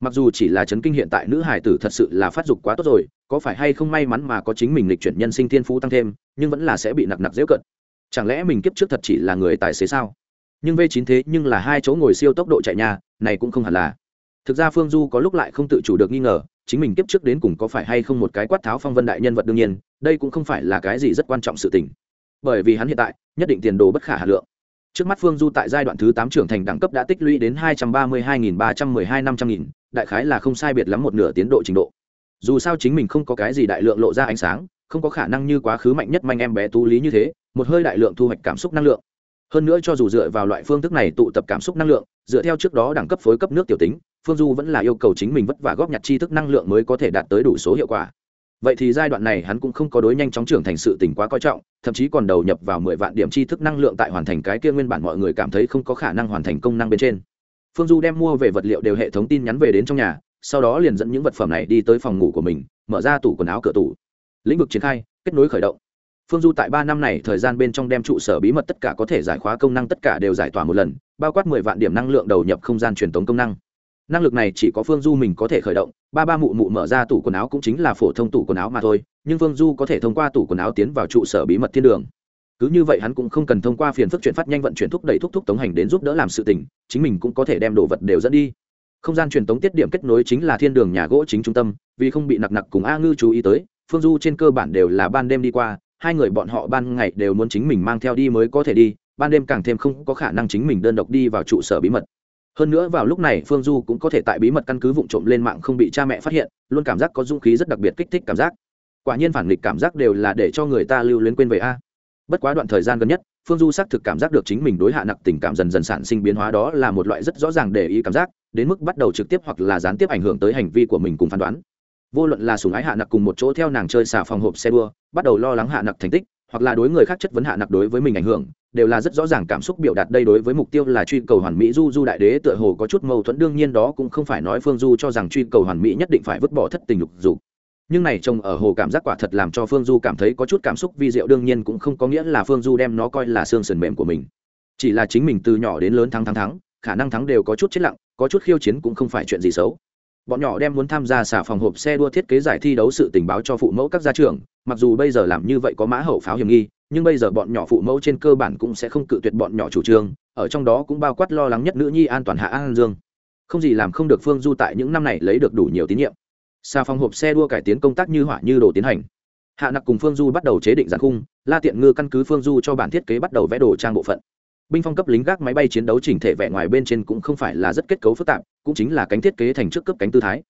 Mặc dù chỉ là chấn kinh hiện tại nữ hải tử thật sự là phát dục quá tốt rồi, có phải hay không may mắn mà có chính mình lịch chuyển nhân sinh thiên phú tăng thêm, nhưng vẫn là sẽ bị nặc nặc dễ cận. Chẳng lẽ mình kiếp trước thật chỉ là người tài xế sao? Nhưng v chín thế nhưng là hai chỗ ngồi siêu tốc độ chạy nhà, này cũng không hẳn là thực ra phương du có lúc lại không tự chủ được nghi ngờ, chính mình kiếp trước đến cùng có phải hay không một cái quát tháo phong vân đại nhân vật đương nhiên, đây cũng không phải là cái gì rất quan trọng sự tình. Bởi vì hắn hiện tại, nhất định tiền đồ bất khả hà lượng. Trước mắt phương du tại giai đoạn thứ tám trưởng thành đẳng cấp đã tích lũy đến hai trăm ba mươi hai nghìn ba trăm mười hai năm trăm nghìn, đại khái là không sai biệt lắm một nửa tiến độ trình độ. Dù sao chính mình không có cái gì đại lượng lộ ra ánh sáng, không có khả năng như quá khứ mạnh nhất manh em bé Tu lý như thế, một hơi đại lượng thu hoạch cảm xúc năng lượng. Hơn nữa cho dù dựa vào loại phương thức này tụ tập cảm xúc năng lượng, dựa theo trước đó đẳng cấp phối cấp nước tiểu tính phương du vẫn là yêu cầu chính mình vất vả góp nhặt tri thức năng lượng mới có thể đạt tới đủ số hiệu quả. Vậy thì giai đoạn này hắn cũng không có đối nhanh chóng trưởng thành sự tỉnh quá coi trọng, thậm chí còn đầu nhập vào mười vạn điểm tri thức năng lượng tại hoàn thành cái kia nguyên bản mọi người cảm thấy không có khả năng hoàn thành công năng bên trên. Phương du đem mua về vật liệu đều hệ thống tin nhắn về đến trong nhà, sau đó liền dẫn những vật phẩm này đi tới phòng ngủ của mình, mở ra tủ quần áo cửa tủ. Lĩnh vực triển khai, kết nối khởi động. Phương du tại ba năm này thời gian bên trong đem trụ sở bí mật tất cả có thể giải khóa công năng tất cả đều giải tỏa một lần, bao quát mười vạn điểm năng lượng đầu nhập không gian truyền tống công năng năng lực này chỉ có phương du mình có thể khởi động, ba ba mụ mụ mở ra tủ quần áo cũng chính là phổ thông tủ quần áo mà thôi, nhưng phương du có thể thông qua tủ quần áo tiến vào trụ sở bí mật thiên đường. Cứ như vậy hắn cũng không cần thông qua phiền phức chuyển phát nhanh vận chuyển thúc đẩy thúc thúc tống hành đến giúp đỡ làm sự tình, chính mình cũng có thể đem đồ vật đều dẫn đi. Không gian truyền tống tiết điểm kết nối chính là thiên đường nhà gỗ chính trung tâm, vì không bị nặc nặc cùng a ngư chú ý tới, phương du trên cơ bản đều là ban đêm đi qua, hai người bọn họ ban ngày đều muốn chính mình mang theo đi mới có thể đi, ban đêm càng thêm không có khả năng chính mình đơn độc đi vào trụ sở bí mật hơn nữa vào lúc này, phương du cũng có thể tại bí mật căn cứ vụ trộm lên mạng không bị cha mẹ phát hiện, luôn cảm giác có dũng khí rất đặc biệt kích thích cảm giác. Quả nhiên phản nghịch cảm giác đều là để cho người ta lưu luyến quên về a. Bất quá đoạn thời gian gần nhất, phương du xác thực cảm giác được chính mình đối hạ nặc tình cảm dần dần sản sinh biến hóa, đó là một loại rất rõ ràng để ý cảm giác, đến mức bắt đầu trực tiếp hoặc là gián tiếp ảnh hưởng tới hành vi của mình cùng phán đoán. Vô luận là sùng ái hạ nặc cùng một chỗ theo nàng chơi xà phòng hộp xe đua, bắt đầu lo lắng hạ nặc thành tích, hoặc là đối người khác chất vấn hạ nặc đối với mình ảnh hưởng đều là rất rõ ràng cảm xúc biểu đạt đây đối với mục tiêu là truy cầu hoàn mỹ du du đại đế, tựa hồ có chút mâu thuẫn, đương nhiên đó cũng không phải nói phương du cho rằng truy cầu hoàn mỹ nhất định phải vứt bỏ thất tình lục dục. Nhưng này trông ở hồ cảm giác quả thật làm cho phương du cảm thấy có chút cảm xúc vi diệu, đương nhiên cũng không có nghĩa là phương du đem nó coi là xương sườn mềm của mình. Chỉ là chính mình từ nhỏ đến lớn thắng thắng thắng, khả năng thắng đều có chút chết lặng, có chút khiêu chiến cũng không phải chuyện gì xấu bọn nhỏ đem muốn tham gia xả phòng hộp xe đua thiết kế giải thi đấu sự tình báo cho phụ mẫu các gia trưởng, mặc dù bây giờ làm như vậy có mã hậu pháo hiểm nghi, nhưng bây giờ bọn nhỏ phụ mẫu trên cơ bản cũng sẽ không cự tuyệt bọn nhỏ chủ trương, ở trong đó cũng bao quát lo lắng nhất nữ nhi an toàn hạ an dương. Không gì làm không được phương du tại những năm này lấy được đủ nhiều tín nhiệm. Xà phòng hộp xe đua cải tiến công tác như hỏa như đồ tiến hành. Hạ nặc cùng phương du bắt đầu chế định giàn khung, la tiện ngư căn cứ phương du cho bản thiết kế bắt đầu vẽ đồ trang bộ phận binh phong cấp lính gác máy bay chiến đấu chỉnh thể vẻ ngoài bên trên cũng không phải là rất kết cấu phức tạp, cũng chính là cánh thiết kế thành trước cấp cánh tư thái.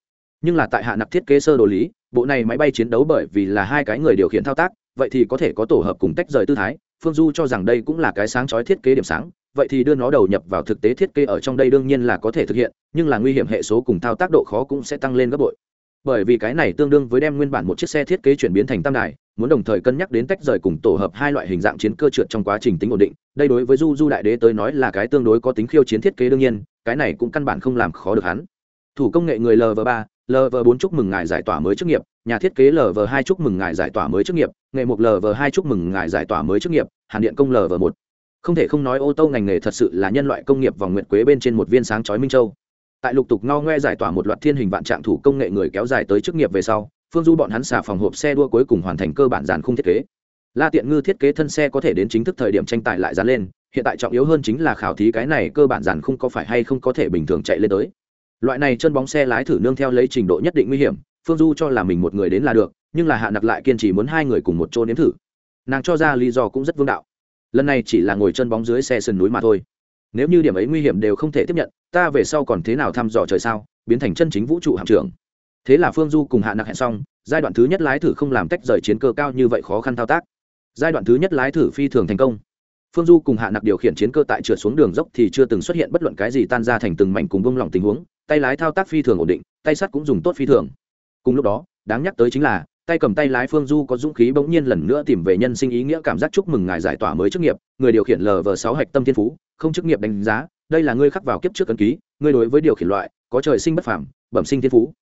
Nhưng là tại hạ nặc thiết kế sơ đồ lý, bộ này máy bay chiến đấu bởi vì là hai cái người điều khiển thao tác, vậy thì có thể có tổ hợp cùng tách rời tư thái, phương du cho rằng đây cũng là cái sáng chói thiết kế điểm sáng, vậy thì đưa nó đầu nhập vào thực tế thiết kế ở trong đây đương nhiên là có thể thực hiện, nhưng là nguy hiểm hệ số cùng thao tác độ khó cũng sẽ tăng lên gấp bội bởi vì cái này tương đương với đem nguyên bản một chiếc xe thiết kế chuyển biến thành tam đài, muốn đồng thời cân nhắc đến tách rời cùng tổ hợp hai loại hình dạng chiến cơ trượt trong quá trình tính ổn định, đây đối với du du đại đế tới nói là cái tương đối có tính khiêu chiến thiết kế đương nhiên, cái này cũng căn bản không làm khó được hắn. Thủ công nghệ người lv ba lv bốn chúc mừng ngài giải tỏa mới chức nghiệp, nhà thiết kế lv hai chúc mừng ngài giải tỏa mới chức nghiệp, nghệ mục lv hai chúc mừng ngài giải tỏa mới chức nghiệp, hàn điện công lv một. Không thể không nói ô tô ngành nghề thật sự là nhân loại công nghiệp vòng nguyện quế bên trên một viên sáng chói minh châu tại lục tục ngao ngoe giải tỏa một loạt thiên hình vạn trạng thủ công nghệ người kéo dài tới chức nghiệp về sau, phương du bọn hắn xả phòng hộp xe đua cuối cùng hoàn thành cơ bản dàn khung thiết kế. La tiện ngư thiết kế thân xe có thể đến chính thức thời điểm tranh tài lại dán lên, hiện tại trọng yếu hơn chính là khảo thí cái này cơ bản dàn khung có phải hay không có thể bình thường chạy lên tới. Loại này chân bóng xe lái thử nương theo lấy trình độ nhất định nguy hiểm, phương du cho là mình một người đến là được, nhưng là hạ nặc lại kiên trì muốn hai người cùng một chỗ nếm thử. Nàng cho ra lý do cũng rất vương đạo. Lần này chỉ là ngồi chân bóng dưới xe sườn núi mà thôi nếu như điểm ấy nguy hiểm đều không thể tiếp nhận, ta về sau còn thế nào thăm dò trời sao? Biến thành chân chính vũ trụ hạm trưởng. Thế là phương du cùng hạ nặc hẹn xong, giai đoạn thứ nhất lái thử không làm tách rời chiến cơ cao như vậy khó khăn thao tác. Giai đoạn thứ nhất lái thử phi thường thành công. Phương du cùng hạ nặc điều khiển chiến cơ tại trượt xuống đường dốc thì chưa từng xuất hiện bất luận cái gì tan ra thành từng mảnh cùng bông lỏng tình huống, tay lái thao tác phi thường ổn định, tay sắt cũng dùng tốt phi thường. Cùng lúc đó, đáng nhắc tới chính là tay cầm tay lái phương du có dũng khí bỗng nhiên lần nữa tìm về nhân sinh ý nghĩa cảm giác chúc mừng ngài giải tỏa mới chức nghiệp, người điều khiển lv sáu hạch tâm thiên phú, không chức nghiệp đánh giá, đây là ngươi khắc vào kiếp trước ấn ký, ngươi đối với điều khiển loại, có trời sinh bất phảm bẩm sinh thiên phú.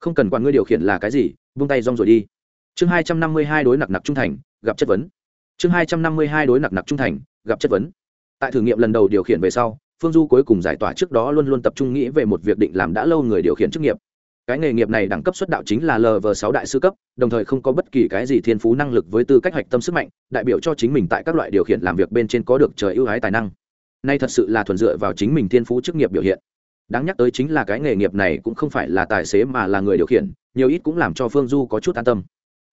Không cần quản ngươi điều khiển là cái gì vung tay rong rồi đi. Chương hai trăm năm mươi hai đối nặc nặc trung thành, gặp chất vấn. Chương hai trăm năm mươi hai đối nặc nặc trung thành, gặp chất vấn. Tại thử nghiệm lần đầu điều khiển về sau, phương du cuối cùng giải tỏa trước đó luôn luôn tập trung nghĩ về một việc định làm đã lâu người điều khiển chức nghiệp cái nghề nghiệp này đẳng cấp xuất đạo chính là lv sáu đại sư cấp, đồng thời không có bất kỳ cái gì thiên phú năng lực với tư cách hạch tâm sức mạnh, đại biểu cho chính mình tại các loại điều khiển làm việc bên trên có được trời ưu ái tài năng nay thật sự là thuần dựa vào chính mình thiên phú chức nghiệp biểu hiện đáng nhắc tới chính là cái nghề nghiệp này cũng không phải là tài xế mà là người điều khiển, nhiều ít cũng làm cho phương du có chút an tâm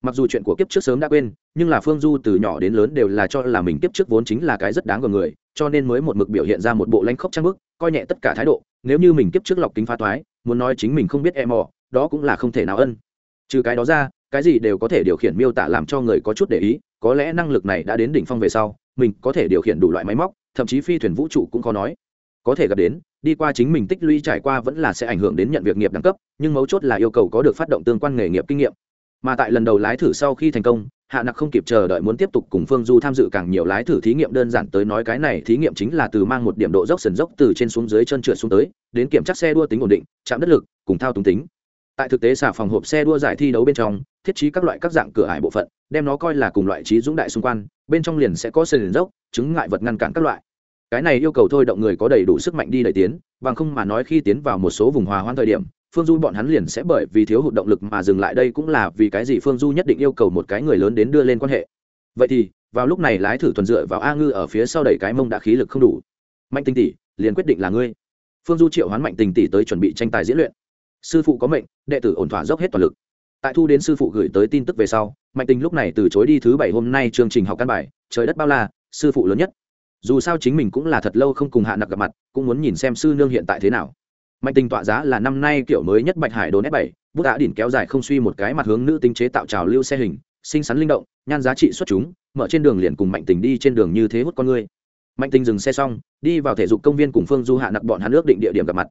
mặc dù chuyện của kiếp trước sớm đã quên, nhưng là phương du từ nhỏ đến lớn đều là cho là mình kiếp trước vốn chính là cái rất đáng gờ người, cho nên mới một mực biểu hiện ra một bộ lanh khốc trang bức, coi nhẹ tất cả thái độ, nếu như mình kiếp trước lọc kính phá toái muốn nói chính mình không biết em mò, đó cũng là không thể nào ân. Trừ cái đó ra, cái gì đều có thể điều khiển miêu tả làm cho người có chút để ý, có lẽ năng lực này đã đến đỉnh phong về sau, mình có thể điều khiển đủ loại máy móc, thậm chí phi thuyền vũ trụ cũng khó nói. Có thể gặp đến, đi qua chính mình tích lũy trải qua vẫn là sẽ ảnh hưởng đến nhận việc nghiệp đẳng cấp, nhưng mấu chốt là yêu cầu có được phát động tương quan nghề nghiệp kinh nghiệm. Mà tại lần đầu lái thử sau khi thành công hạ nặc không kịp chờ đợi muốn tiếp tục cùng phương du tham dự càng nhiều lái thử thí nghiệm, đơn giản tới nói cái này thí nghiệm chính là từ mang một điểm độ dốc sần dốc từ trên xuống dưới chân trượt xuống tới, đến kiểm tra xe đua tính ổn định, chạm đất lực, cùng thao túng tính. Tại thực tế xả phòng hộp xe đua giải thi đấu bên trong, thiết trí các loại các dạng cửa ải bộ phận, đem nó coi là cùng loại trí dũng đại xung quanh, bên trong liền sẽ có sườn dốc, chứng ngại vật ngăn cản các loại. Cái này yêu cầu thôi động người có đầy đủ sức mạnh đi đẩy tiến, bằng không mà nói khi tiến vào một số vùng hòa hoãn thời điểm phương du bọn hắn liền sẽ bởi vì thiếu hụt động lực mà dừng lại đây cũng là vì cái gì phương du nhất định yêu cầu một cái người lớn đến đưa lên quan hệ. Vậy thì, vào lúc này lái thử thuần dựa vào a ngư ở phía sau đẩy cái mông đã khí lực không đủ. Mạnh tinh tỷ, liền quyết định là ngươi. Phương du triệu hoán mạnh tình tỷ tới chuẩn bị tranh tài diễn luyện. Sư phụ có mệnh, đệ tử ổn thỏa dốc hết toàn lực. Tại thu đến sư phụ gửi tới tin tức về sau, mạnh tình lúc này từ chối đi thứ bảy hôm nay chương trình học căn bài, trời đất bao la, sư phụ lớn nhất. Dù sao chính mình cũng là thật lâu không cùng hạ nặc gặp mặt, cũng muốn nhìn xem sư nương hiện tại thế nào mạnh tình tọa giá là năm nay kiểu mới nhất bạch hải đồn s bảy, bút đã đỉnh kéo dài không suy một cái mặt hướng nữ tính chế tạo trào lưu xe hình, xinh xắn linh động, nhan giá trị xuất chúng, mở trên đường liền cùng mạnh tình đi trên đường như thế hút con người. Mạnh tình dừng xe xong, đi vào thể dục công viên cùng phương du hạ nặc bọn hắn ước định địa điểm gặp mặt.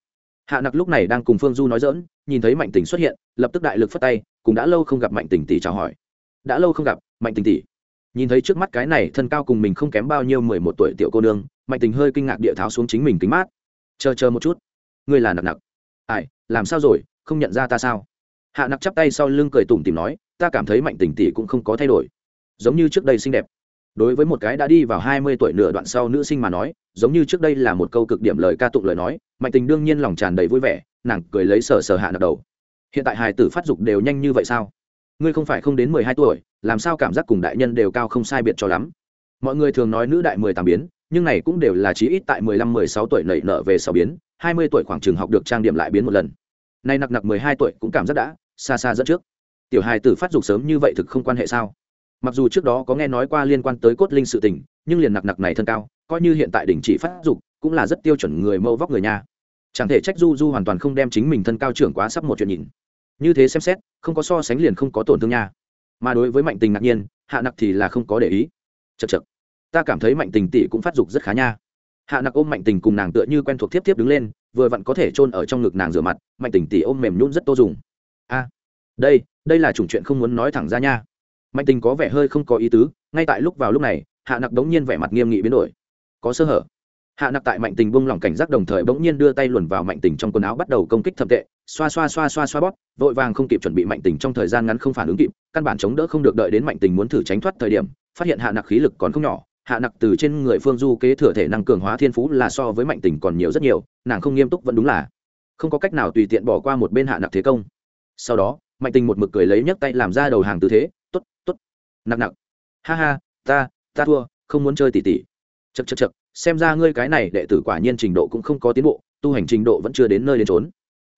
Hạ nặc lúc này đang cùng phương du nói dỡn nhìn thấy mạnh tình xuất hiện, lập tức đại lực phất tay, cũng đã lâu không gặp mạnh tình tỷ chào hỏi. Đã lâu không gặp, mạnh tình tỷ. Nhìn thấy trước mắt cái này thân cao cùng mình không kém bao nhiêu mười một tuổi tiểu cô nương, mạnh tình hơi kinh ngạc địa tháo xuống chính mình kính mát. Chờ chờ một chút ngươi là nặc nặc. Ai, làm sao rồi? Không nhận ra ta sao? Hạ nặc chắp tay sau lưng cười tủm tìm nói, ta cảm thấy mạnh tình tỷ cũng không có thay đổi. Giống như trước đây xinh đẹp. Đối với một cái đã đi vào hai mươi tuổi nửa đoạn sau nữ sinh mà nói, giống như trước đây là một câu cực điểm lời ca tụng lời nói, mạnh tình đương nhiên lòng tràn đầy vui vẻ, nàng cười lấy sờ sờ hạ nặc đầu. Hiện tại hài tử phát dục đều nhanh như vậy sao? Ngươi không phải không đến mười hai tuổi, làm sao cảm giác cùng đại nhân đều cao không sai biệt cho lắm? Mọi người thường nói nữ đại mười tám biến, nhưng này cũng đều là chí ít tại mười lăm, mười sáu tuổi nảy nở về sau biến hai mươi tuổi khoảng trường học được trang điểm lại biến một lần. Nay nặc nặc mười hai tuổi cũng cảm giác đã xa xa dẫn trước. Tiểu hài tử phát dục sớm như vậy thực không quan hệ sao? Mặc dù trước đó có nghe nói qua liên quan tới cốt linh sự tình, nhưng liền nặc nặc này thân cao, coi như hiện tại đình chỉ phát dục, cũng là rất tiêu chuẩn người mẫu vóc người nha. Chẳng thể trách du du hoàn toàn không đem chính mình thân cao trưởng quá sắp một chuyện nhìn. Như thế xem xét, không có so sánh liền không có tổn thương nha. Mà đối với mạnh tình ngạc nhiên, hạ nặc thì là không có để ý. Chật chật ta cảm thấy mạnh tình tỷ cũng phát dục rất khá nha hạ nặc ôm mạnh tình cùng nàng tựa như quen thuộc tiếp tiếp đứng lên, vừa vặn có thể chôn ở trong ngực nàng rửa mặt, mạnh tình tỉ ôm mềm nhún rất tô dùng. A, đây đây là chủng chuyện không muốn nói thẳng ra nha. Mạnh tình có vẻ hơi không có ý tứ, ngay tại lúc vào lúc này, hạ nặc đống nhiên vẻ mặt nghiêm nghị biến đổi. Có sơ hở. Hạ nặc tại mạnh tình bung lỏng cảnh giác đồng thời bỗng nhiên đưa tay luồn vào mạnh tình trong quần áo bắt đầu công kích thậm tệ, xoa xoa xoa xoa xoa bóp, vội vàng không kịp chuẩn bị mạnh tình trong thời gian ngắn không phản ứng kịp, căn bản chống đỡ không được đợi đến mạnh tình muốn thử tránh thoát thời điểm, phát hiện hạ nặc khí lực còn không nhỏ hạ nặc từ trên người phương du kế thừa thể năng cường hóa thiên phú là so với mạnh tình còn nhiều rất nhiều, nàng không nghiêm túc vẫn đúng là. Không có cách nào tùy tiện bỏ qua một bên hạ nặc thế công. Sau đó, mạnh tình một mực cười lấy nhấc tay làm ra đầu hàng tư thế t ố t t ố t nặc nặc. Ha ha, ta ta thua, không muốn chơi tỉ tỉ. Chật chật chật xem ra ngươi cái này đệ tử quả nhiên trình độ cũng không có tiến bộ, tu hành trình độ vẫn chưa đến nơi đến trốn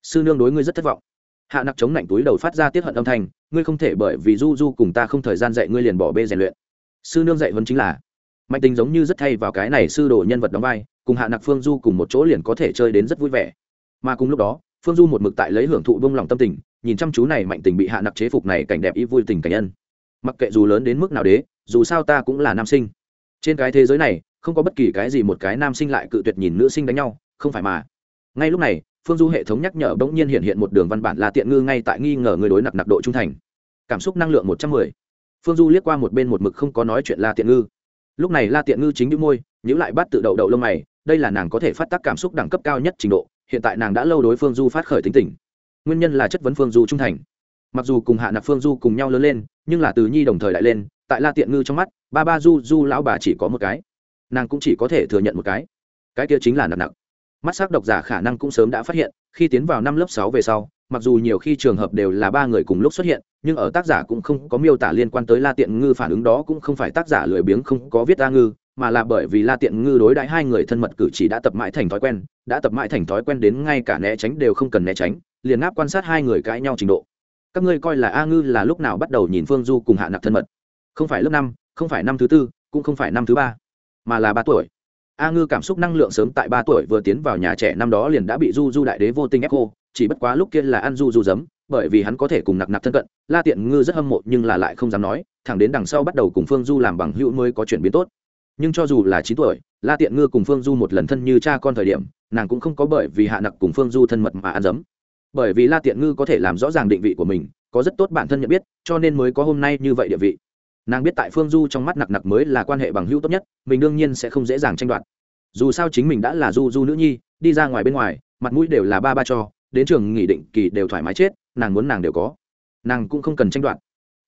sư nương đối ngươi rất thất vọng. Hạ nặc chống lạnh túi đầu phát ra tiết hận âm thanh, ngươi không thể bởi vì du du cùng ta không thời gian dạy ngươi liền bỏ bê rèn luyện. Sư nương dạy vẫn chính là mạnh tình giống như rất thay vào cái này sư đồ nhân vật đóng vai, cùng hạ nặc phương du cùng một chỗ liền có thể chơi đến rất vui vẻ. Mà cùng lúc đó, phương du một mực tại lấy hưởng thụ bông lòng tâm tình, nhìn chăm chú này mạnh tình bị hạ nặc chế phục này cảnh đẹp ý vui tình cảnh nhân. Mặc kệ dù lớn đến mức nào đế, dù sao ta cũng là nam sinh. Trên cái thế giới này, không có bất kỳ cái gì một cái nam sinh lại cự tuyệt nhìn nữ sinh đánh nhau, không phải mà. Ngay lúc này, phương du hệ thống nhắc nhở bỗng nhiên hiện hiện một đường văn bản là tiện ngư ngay tại nghi ngờ người đối nặc nặc độ trung thành. Cảm xúc năng lượng một trăm mười. Phương du liếc qua một bên một mực không có nói chuyện la tiện ngư lúc này la tiện ngư chính đĩu môi nhữ lại bắt tự đậu đậu lông mày, đây là nàng có thể phát tác cảm xúc đẳng cấp cao nhất trình độ, hiện tại nàng đã lâu đối phương du phát khởi tính tình. Nguyên nhân là chất vấn phương du trung thành. Mặc dù cùng hạ nạp phương du cùng nhau lớn lên, nhưng là từ nhi đồng thời đại lên, tại la tiện ngư trong mắt, ba ba du du lão bà chỉ có một cái. Nàng cũng chỉ có thể thừa nhận một cái. Cái kia chính là nặng nặng mắt s ắ c độc giả khả năng cũng sớm đã phát hiện, khi tiến vào năm lớp sáu về sau mặc dù nhiều khi trường hợp đều là ba người cùng lúc xuất hiện, nhưng ở tác giả cũng không có miêu tả liên quan tới la tiện ngư phản ứng đó cũng không phải tác giả lười biếng không có viết a ngư, mà là bởi vì la tiện ngư đối đãi hai người thân mật cử chỉ đã tập mãi thành thói quen, đã tập mãi thành thói quen đến ngay cả né tránh đều không cần né tránh, liền áp quan sát hai người cãi nhau trình độ. Các ngươi coi là a ngư là lúc nào bắt đầu nhìn phương du cùng hạ nặc thân mật? Không phải lớp năm, không phải năm thứ tư, cũng không phải năm thứ ba, mà là ba tuổi. A ngư cảm xúc năng lượng sớm tại ba tuổi vừa tiến vào nhà trẻ năm đó liền đã bị du du đại đế vô tình ép cô chỉ bất quá lúc kia là ăn du du dấm, bởi vì hắn có thể cùng nặc nặc thân cận la tiện ngư rất hâm mộ nhưng là lại không dám nói thẳng đến đằng sau bắt đầu cùng phương du làm bằng hữu mới có chuyển biến tốt. Nhưng cho dù là chín tuổi la tiện ngư cùng phương du một lần thân như cha con thời điểm nàng cũng không có bởi vì hạ nặc cùng phương du thân mật mà ăn dấm, bởi vì la tiện ngư có thể làm rõ ràng định vị của mình có rất tốt bản thân nhận biết cho nên mới có hôm nay như vậy địa vị. Nàng biết tại phương du trong mắt nặc nặc mới là quan hệ bằng hữu tốt nhất mình đương nhiên sẽ không dễ dàng tranh đoạt. Dù sao chính mình đã là du du nữ nhi đi ra ngoài bên ngoài mặt mũi đều là ba ba cho đến trường nghỉ định kỳ đều thoải mái chết, nàng muốn nàng đều có. Nàng cũng không cần tranh đoạt.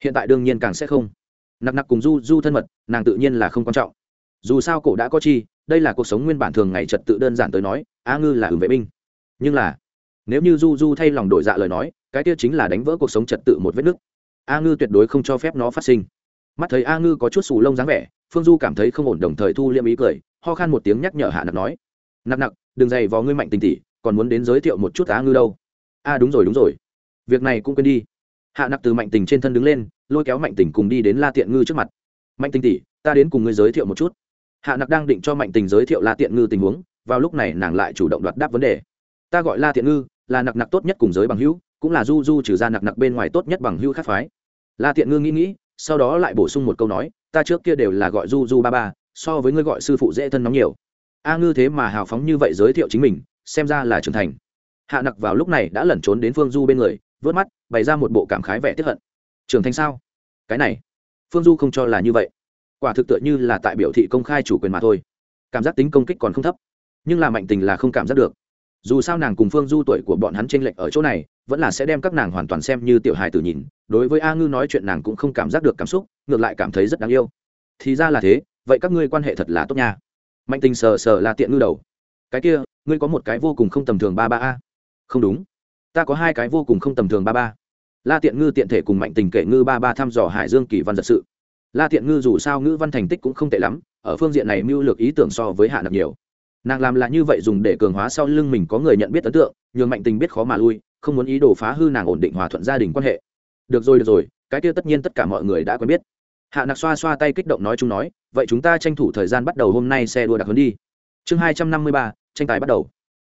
Hiện tại đương nhiên càng sẽ không. Nặc nặc cùng du du thân mật, nàng tự nhiên là không quan trọng. Dù sao cổ đã có chi, đây là cuộc sống nguyên bản thường ngày trật tự đơn giản tới nói a ngư là ứng vệ binh. Nhưng là, nếu như du du thay lòng đổi dạ lời nói, cái kia chính là đánh vỡ cuộc sống trật tự một vết nứt. A ngư tuyệt đối không cho phép nó phát sinh. Mắt thấy a ngư có chút xù lông dáng vẻ, phương du cảm thấy không ổn đồng thời thu liêm ý cười, ho khan một tiếng nhắc nhở hạ nặc nói, nặc nặc, đừng dày vò ngươi mạnh tình tỉ còn muốn đến giới thiệu một chút á ngư đâu. A đúng rồi đúng rồi. Việc này cũng quên đi. Hạ nặc từ mạnh tình trên thân đứng lên, lôi kéo mạnh tình cùng đi đến la tiện ngư trước mặt. Mạnh tình tỉ ta đến cùng ngươi giới thiệu một chút. Hạ nặc đang định cho mạnh tình giới thiệu la tiện ngư tình huống, vào lúc này nàng lại chủ động đoạt đáp vấn đề. Ta gọi la tiện ngư, là nặc nặc tốt nhất cùng giới bằng hữu, cũng là du du trừ ra nặc nặc bên ngoài tốt nhất bằng hữu khác phái. La tiện ngư nghĩ nghĩ, sau đó lại bổ sung một câu nói, ta trước kia đều là gọi du du ba ba, so với ngươi gọi sư phụ dễ thân nóng nhiều. A ngư thế mà hào phóng như vậy giới thiệu chính mình xem ra là trưởng thành. Hạ nặc vào lúc này đã lẩn trốn đến phương du bên người, vớt mắt, bày ra một bộ cảm khái vẻ tiếp hận. Trưởng thành sao? Cái này, phương du không cho là như vậy. Quả thực tựa như là tại biểu thị công khai chủ quyền mà thôi. Cảm giác tính công kích còn không thấp, nhưng là mạnh tình là không cảm giác được. Dù sao nàng cùng phương du tuổi của bọn hắn tranh lệch ở chỗ này, vẫn là sẽ đem các nàng hoàn toàn xem như tiểu hài tử nhìn. Đối với a ngư nói chuyện nàng cũng không cảm giác được cảm xúc, ngược lại cảm thấy rất đáng yêu. Thì ra là thế, vậy các ngươi quan hệ thật là tốt nha. Mạnh tình sờ sờ là tiện ngư đầu. Cái kia ngươi có một cái vô cùng không tầm thường ba ba a. Không đúng. Ta có hai cái vô cùng không tầm thường ba ba. La tiện ngư tiện thể cùng mạnh tình kể ngư ba ba thăm dò hải dương kỳ văn giật sự. La tiện ngư dù sao ngữ văn thành tích cũng không tệ lắm, ở phương diện này mưu lược ý tưởng so với hạ nặc nhiều. Nàng làm là như vậy dùng để cường hóa sau lưng mình có người nhận biết ấn tượng, nhường mạnh tình biết khó mà lui, không muốn ý đồ phá hư nàng ổn định hòa thuận gia đình quan hệ. Được rồi được rồi, cái kia tất nhiên tất cả mọi người đã quen biết. Hạ nặc xoa xoa tay kích động nói chung nói, vậy chúng ta tranh thủ thời gian bắt đầu hôm nay xe đua đặc hấn đi. Chương hai trăm năm mươi ba tranh tài bắt đầu.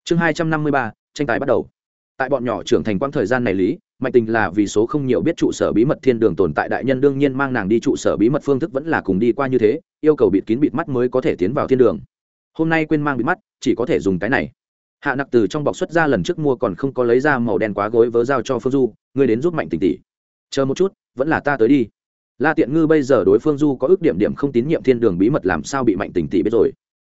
Chương hai trăm năm mươi ba, tranh tài bắt đầu. Tại bọn nhỏ trưởng thành quãng thời gian này lý, mạnh tình là vì số không nhiều biết trụ sở bí mật thiên đường tồn tại đại nhân đương nhiên mang nàng đi trụ sở bí mật phương thức vẫn là cùng đi qua như thế, yêu cầu bịt kín bịt mắt mới có thể tiến vào thiên đường. Hôm nay quên mang bịt mắt, chỉ có thể dùng cái này. Hạ nặc từ trong bọc xuất ra lần trước mua còn không có lấy ra màu đen quá gối vớ giao cho phương du, ngươi đến giúp mạnh tình tỷ. Chờ một chút, vẫn là ta tới đi. La tiện ngư bây giờ đối phương du có ước điểm điểm không tín nhiệm thiên đường bí mật làm sao bị mạnh tình tỷ biết rồi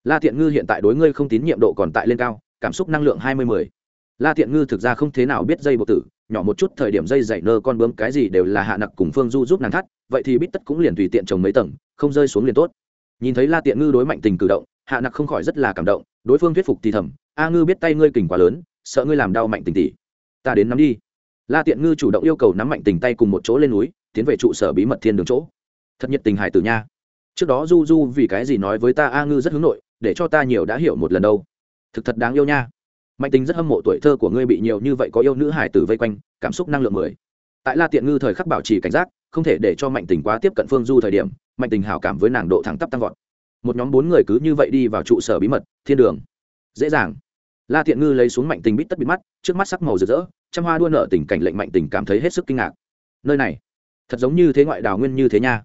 la tiện ngư hiện tại đối ngươi không tín nhiệm độ còn tại lên cao, cảm xúc năng lượng hai mươi mười. La tiện ngư thực ra không thế nào biết dây bộ tử, nhỏ một chút thời điểm dây dày nơ con bướm cái gì đều là hạ nặc cùng phương du giúp nàng thắt, vậy thì bít tất cũng liền tùy tiện trồng mấy tầng, không rơi xuống liền tốt. Nhìn thấy la tiện ngư đối mạnh tình cử động, hạ nặc không khỏi rất là cảm động, đối phương thuyết phục thì thầm, a ngư biết tay ngươi kình quá lớn, sợ ngươi làm đau mạnh tình tỷ. Ta đến nắm đi. La tiện ngư chủ động yêu cầu nắm mạnh tình tay cùng một chỗ lên núi, tiến về trụ sở bí mật thiên đường chỗ. Thật nhiệt tình hải tử nha. Trước đó du du vì cái gì nói với ta a ngư rất hướng nội để cho ta nhiều đã hiểu một lần đâu. Thực thật đáng yêu nha. Mạnh tính rất hâm mộ tuổi thơ của ngươi bị nhiều như vậy có yêu nữ hải tử vây quanh, cảm xúc năng lượng mười. Tại la tiện ngư thời khắc bảo trì cảnh giác, không thể để cho mạnh tình quá tiếp cận phương du thời điểm, mạnh tình hảo cảm với nàng độ thẳng tắp tăng vọt. Một nhóm bốn người cứ như vậy đi vào trụ sở bí mật, thiên đường. Dễ dàng. La tiện ngư lấy xuống mạnh tình bít tất bít mắt, trước mắt sắc màu rực rỡ, trăm hoa đua nợ tình cảnh lệnh mạnh tình cảm thấy hết sức kinh ngạc. Nơi này, thật giống như thế ngoại đào nguyên như thế nha.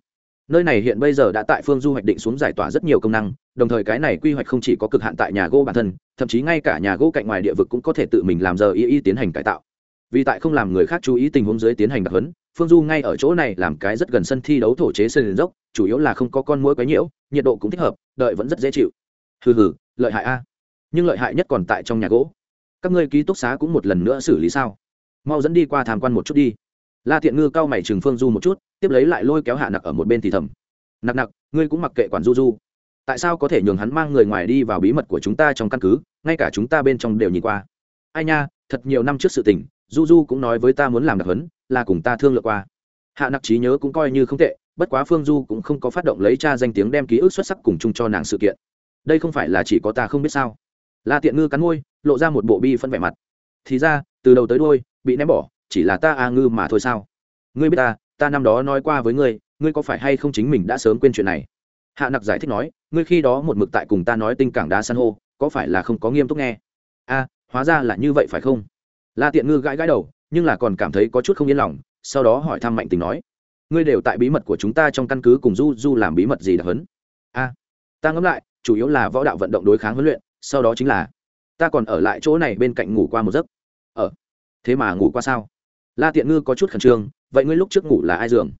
Nơi này hiện bây giờ đã tại phương du hoạch định xuống giải tỏa rất nhiều công năng đồng thời cái này quy hoạch không chỉ có cực hạn tại nhà gỗ bản thân, thậm chí ngay cả nhà gỗ cạnh ngoài địa vực cũng có thể tự mình làm giờ y y tiến hành cải tạo. Vì tại không làm người khác chú ý tình huống dưới tiến hành đặc hấn phương du ngay ở chỗ này làm cái rất gần sân thi đấu thổ chế sân dốc, chủ yếu là không có con mũi quấy nhiễu, nhiệt độ cũng thích hợp, đợi vẫn rất dễ chịu. Hừ hừ, lợi hại a. Nhưng lợi hại nhất còn tại trong nhà gỗ. Các ngươi ký túc xá cũng một lần nữa xử lý sao? Mau dẫn đi qua tham quan một chút đi. La thiện ngư cao mày chừng phương du một chút, tiếp lấy lại lôi kéo hạ nặc ở một bên thì thầm. Nặc nặc, ngươi cũng mặc kệ quản du du tại sao có thể nhường hắn mang người ngoài đi vào bí mật của chúng ta trong căn cứ, ngay cả chúng ta bên trong đều nhìn qua. Ai nha, thật nhiều năm trước sự tình, du du cũng nói với ta muốn làm đặc hấn là cùng ta thương lượng qua. Hạ nặc trí nhớ cũng coi như không tệ, bất quá phương du cũng không có phát động lấy cha danh tiếng đem ký ức xuất sắc cùng chung cho nàng sự kiện. Đây không phải là chỉ có ta không biết sao? La tiện ngư cắn ngôi lộ ra một bộ bi phân vẻ mặt. Thì ra, từ đầu tới đôi bị ném bỏ, chỉ là ta a ngư mà thôi sao? Ngươi biết ta ta năm đó nói qua với ngươi ngươi có phải hay không chính mình đã sớm quên chuyện này? Hạ nặc giải thích nói, ngươi khi đó một mực tại cùng ta nói tinh cảng đá san hô, có phải là không có nghiêm túc nghe? A, hóa ra là như vậy phải không? La tiện ngư gãi gãi đầu, nhưng là còn cảm thấy có chút không yên lòng, sau đó hỏi thăm mạnh tình nói, ngươi đều tại bí mật của chúng ta trong căn cứ cùng du du làm bí mật gì đặc hấn? A, ta ngẫm lại, chủ yếu là võ đạo vận động đối kháng huấn luyện, sau đó chính là, ta còn ở lại chỗ này bên cạnh ngủ qua một giấc. Ở thế mà ngủ qua sao? La tiện ngư có chút khẩn trương, vậy ngươi lúc trước ngủ là ai giường?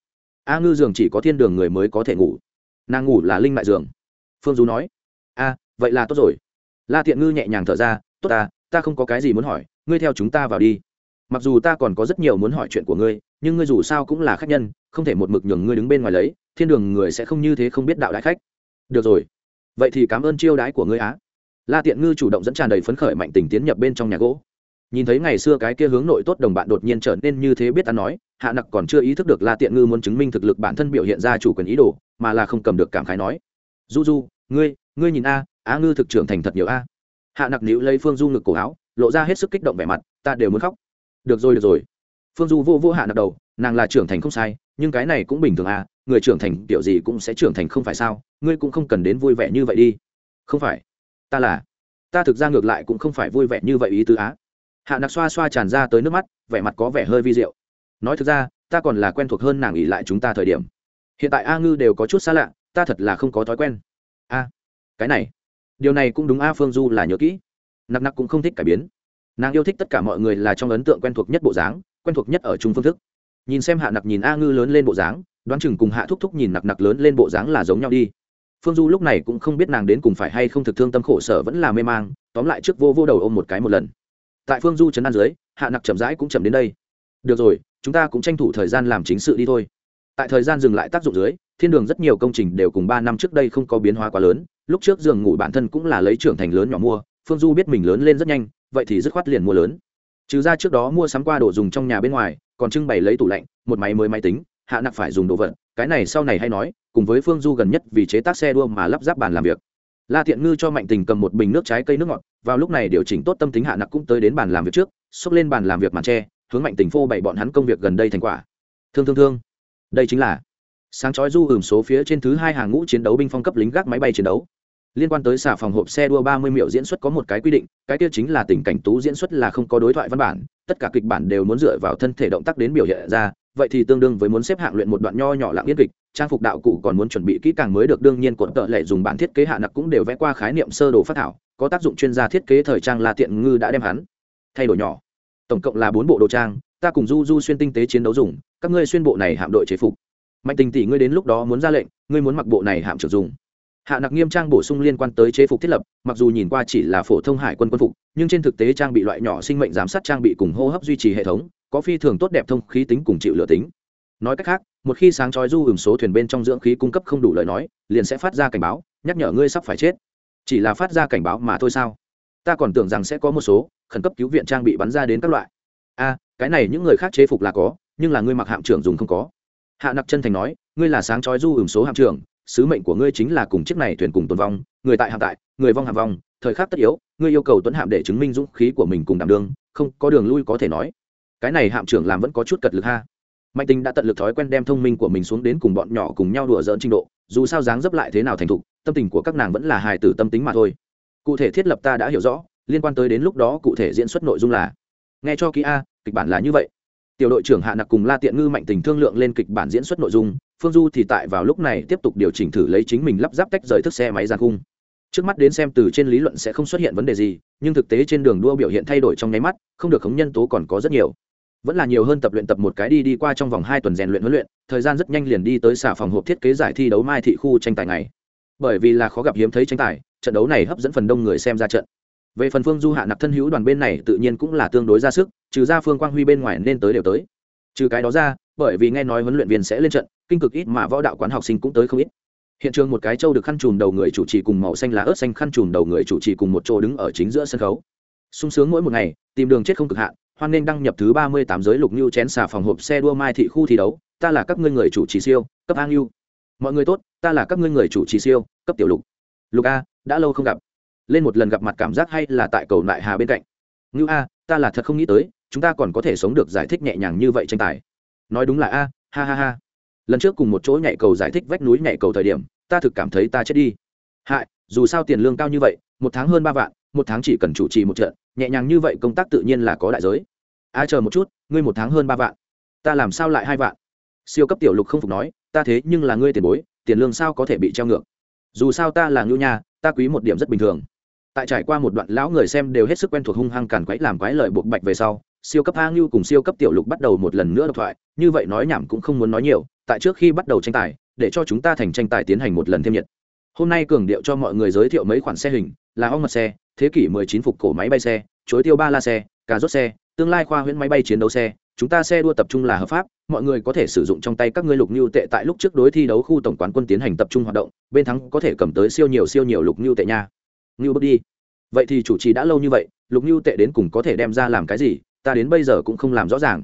A ngư giường chỉ có thiên đường người mới có thể ngủ nàng ngủ là linh mại giường. Phương du nói, a, vậy là tốt rồi. La thiện ngư nhẹ nhàng thở ra, tốt ta ta không có cái gì muốn hỏi, ngươi theo chúng ta vào đi. Mặc dù ta còn có rất nhiều muốn hỏi chuyện của ngươi, nhưng ngươi dù sao cũng là khách nhân, không thể một mực nhường ngươi đứng bên ngoài lấy, thiên đường người sẽ không như thế không biết đạo đại khách. Được rồi. Vậy thì cảm ơn chiêu đái của ngươi á. La tiện ngư chủ động dẫn tràn đầy phấn khởi mạnh tình tiến nhập bên trong nhà gỗ. Nhìn thấy ngày xưa cái kia hướng nội tốt đồng bạn đột nhiên trở nên như thế biết ta nói, hạ nặc còn chưa ý thức được la tiện ngư muốn chứng minh thực lực bản thân biểu hiện ra chủ quyền ý đồ mà là không cầm được cảm khái nói. Du du ngươi ngươi nhìn a, á ngư thực trưởng thành thật nhiều a. Hạ nặc níu lấy phương du ngực cổ áo, lộ ra hết sức kích động vẻ mặt, ta đều muốn khóc. Được rồi được rồi. Phương du vô vô hạ nặc đầu, nàng là trưởng thành không sai, nhưng cái này cũng bình thường a, người trưởng thành kiểu gì cũng sẽ trưởng thành không phải sao, ngươi cũng không cần đến vui vẻ như vậy đi. Không phải. Ta là. Ta thực ra ngược lại cũng không phải vui vẻ như vậy ý tứ á. Hạ nặc xoa xoa tràn ra tới nước mắt, vẻ mặt có vẻ hơi vi diệu. Nói thực ra, ta còn là quen thuộc hơn nàng ỉ lại chúng ta thời điểm hiện tại a ngư đều có chút xa lạ, ta thật là không có thói quen. A, cái này, điều này cũng đúng a phương du là nhớ kỹ. Nặc nặc cũng không thích cải biến. Nàng yêu thích tất cả mọi người là trong ấn tượng quen thuộc nhất bộ dáng, quen thuộc nhất ở chung phương thức. Nhìn xem hạ nặc nhìn a ngư lớn lên bộ dáng, đoán chừng cùng hạ thúc thúc nhìn nặc nặc lớn lên bộ dáng là giống nhau đi. Phương du lúc này cũng không biết nàng đến cùng phải hay không thực thương tâm khổ sở vẫn là mê mang, tóm lại trước vô vô đầu ôm một cái một lần. Tại phương du trấn an dưới, hạ nặc chậm rãi cũng chậm đến đây. Được rồi, chúng ta cũng tranh thủ thời gian làm chính sự đi thôi tại thời gian dừng lại tác dụng dưới, thiên đường rất nhiều công trình đều cùng ba năm trước đây không có biến hóa quá lớn. Lúc trước giường ngủ bản thân cũng là lấy trưởng thành lớn nhỏ mua, phương du biết mình lớn lên rất nhanh, vậy thì dứt khoát liền mua lớn. Trừ ra trước đó mua sắm qua đồ dùng trong nhà bên ngoài, còn trưng bày lấy tủ lạnh, một máy mới máy tính, hạ nặc phải dùng đồ vật. Cái này sau này hay nói, cùng với phương du gần nhất vì chế tác xe đua mà lắp ráp bàn làm việc. La thiện ngư cho mạnh tình cầm một bình nước trái cây nước ngọt, vào lúc này điều chỉnh tốt tâm tính hạ nặc cũng tới đến bàn làm việc trước, xốc lên bàn làm việc màn tre, hướng mạnh tình phô bày bọn hắn công việc gần đây thành quả. Thương thương thương đây chính là sáng chói du hưởng số phía trên thứ hai hàng ngũ chiến đấu binh phong cấp lính gác máy bay chiến đấu. Liên quan tới xả phòng hộp xe đua ba mươi miệu diễn xuất có một cái quy định, cái kia chính là tình cảnh tú diễn xuất là không có đối thoại văn bản, tất cả kịch bản đều muốn dựa vào thân thể động tác đến biểu hiện ra, vậy thì tương đương với muốn xếp hạng luyện một đoạn nho nhỏ lặng yên kịch, trang phục đạo cụ còn muốn chuẩn bị kỹ càng mới được, đương nhiên cột tợ lệ dùng bản thiết kế hạ nặc cũng đều vẽ qua khái niệm sơ đồ phát thảo, có tác dụng chuyên gia thiết kế thời trang là tiện ngư đã đem hắn thay đổi nhỏ. Tổng cộng là bốn bộ đồ trang ta cùng du du xuyên tinh tế chiến đấu dùng, các ngươi xuyên bộ này hạm đội chế phục. Mạnh tình tỷ ngươi đến lúc đó muốn ra lệnh, ngươi muốn mặc bộ này hạm trưởng dùng. Hạ nặc nghiêm trang bổ sung liên quan tới chế phục thiết lập, mặc dù nhìn qua chỉ là phổ thông hải quân quân phục, nhưng trên thực tế trang bị loại nhỏ sinh mệnh giám sát trang bị cùng hô hấp duy trì hệ thống, có phi thường tốt đẹp thông khí tính cùng chịu lửa tính. Nói cách khác, một khi sáng chói du hưởng số thuyền bên trong dưỡng khí cung cấp không đủ lời nói, liền sẽ phát ra cảnh báo, nhắc nhở ngươi sắp phải chết. Chỉ là phát ra cảnh báo mà thôi sao? Ta còn tưởng rằng sẽ có một số khẩn cấp cứu viện trang bị bắn ra đến các loại. A cái này những người khác chế phục là có, nhưng là ngươi mặc hạm trưởng dùng không có. Hạ nặc chân thành nói, ngươi là sáng chói du ửng số hạm trưởng, sứ mệnh của ngươi chính là cùng chiếc này thuyền cùng tồn vong, người tại hạm tại, người vong hạm vong, thời khắc tất yếu, ngươi yêu cầu tuấn hạm để chứng minh dũng khí của mình cùng đảm đương, không có đường lui có thể nói. Cái này hạm trưởng làm vẫn có chút cật lực ha. Mạnh tinh đã tận lực thói quen đem thông minh của mình xuống đến cùng bọn nhỏ cùng nhau đùa dỡn trình độ, dù sao dáng dấp lại thế nào thành thục, tâm tình của các nàng vẫn là hài tử tâm tính mà thôi. Cụ thể thiết lập ta đã hiểu rõ, liên quan tới đến lúc đó cụ thể diễn xuất nội dung là, nghe cho kỹ a kịch bản là như vậy. Tiểu đội trưởng hạ nặc cùng la tiện ngư mạnh tình thương lượng lên kịch bản diễn xuất nội dung, phương du thì tại vào lúc này tiếp tục điều chỉnh thử lấy chính mình lắp ráp tách rời thức xe máy ra khung. Trước mắt đến xem từ trên lý luận sẽ không xuất hiện vấn đề gì, nhưng thực tế trên đường đua biểu hiện thay đổi trong nháy mắt, không được khống nhân tố còn có rất nhiều. Vẫn là nhiều hơn tập luyện tập một cái đi đi qua trong vòng hai tuần rèn luyện huấn luyện, thời gian rất nhanh liền đi tới xả phòng hộp thiết kế giải thi đấu mai thị khu tranh tài này bởi vì là khó gặp hiếm thấy tranh tài, trận đấu này hấp dẫn phần đông người xem ra trận về phần phương du hạ nạp thân hữu đoàn bên này tự nhiên cũng là tương đối ra sức, trừ ra phương quang huy bên ngoài nên tới đều tới. Trừ cái đó ra, bởi vì nghe nói huấn luyện viên sẽ lên trận, kinh cực ít mà võ đạo quán học sinh cũng tới không ít. Hiện trường một cái trâu được khăn trùm đầu người chủ trì cùng màu xanh lá ớt xanh khăn trùm đầu người chủ trì cùng một chỗ đứng ở chính giữa sân khấu. Sung sướng mỗi một ngày, tìm đường chết không cực hạn, hoan nghênh đăng nhập thứ ba mươi tám giới lục như chén xà phòng hộp xe đua mai thị khu thi đấu, ta là các ngươi người chủ trì siêu, cấp an yêu mọi người tốt, ta là các ngươi người chủ trì siêu, cấp tiểu lục. Lục a, đã lâu không gặp lên một lần gặp mặt cảm giác hay là tại cầu nại hà bên cạnh. Ngưu a, ta là thật không nghĩ tới, chúng ta còn có thể sống được giải thích nhẹ nhàng như vậy tranh tài. Nói đúng là a, ha ha ha. Lần trước cùng một chỗ nhảy cầu giải thích vách núi nhảy cầu thời điểm, ta thực cảm thấy ta chết đi. Hại, dù sao tiền lương cao như vậy, một tháng hơn ba vạn, một tháng chỉ cần chủ trì một trận, nhẹ nhàng như vậy công tác tự nhiên là có đại giới. A, chờ một chút, ngươi một tháng hơn ba vạn. Ta làm sao lại hai vạn? Siêu cấp tiểu lục không phục nói, ta thế nhưng là ngươi tiền bối, tiền lương sao có thể bị treo ngược? Dù sao ta là ngưu nha, ta quý một điểm rất bình thường tại trải qua một đoạn, lão người xem đều hết sức quen thuộc hung hăng càn quấy làm quái lợi buộc bạch về sau, siêu cấp a ngưu cùng siêu cấp tiểu lục bắt đầu một lần nữa độc thoại, như vậy nói nhảm cũng không muốn nói nhiều, tại trước khi bắt đầu tranh tài, để cho chúng ta thành tranh tài tiến hành một lần thêm nhiệt. Hôm nay cường điệu cho mọi người giới thiệu mấy khoản xe hình, là ong mật xe, thế kỷ 19 phục cổ máy bay xe chối tiêu ba la xe, cà rốt xe, tương lai khoa huyễn máy bay chiến đấu xe, chúng ta xe đua tập trung là hợp pháp, mọi người có thể sử dụng trong tay các ngươi lục nhu tệ tại lúc trước đối thi đấu khu tổng quán quân tiến hành tập trung hoạt động, bên thắng có thể cầm tới siêu nhiều siêu nhiều lục nhu tệ nha ngưu bước đi. Vậy thì chủ trì đã lâu như vậy lục ngưu tệ đến cùng có thể đem ra làm cái gì ta đến bây giờ cũng không làm rõ ràng.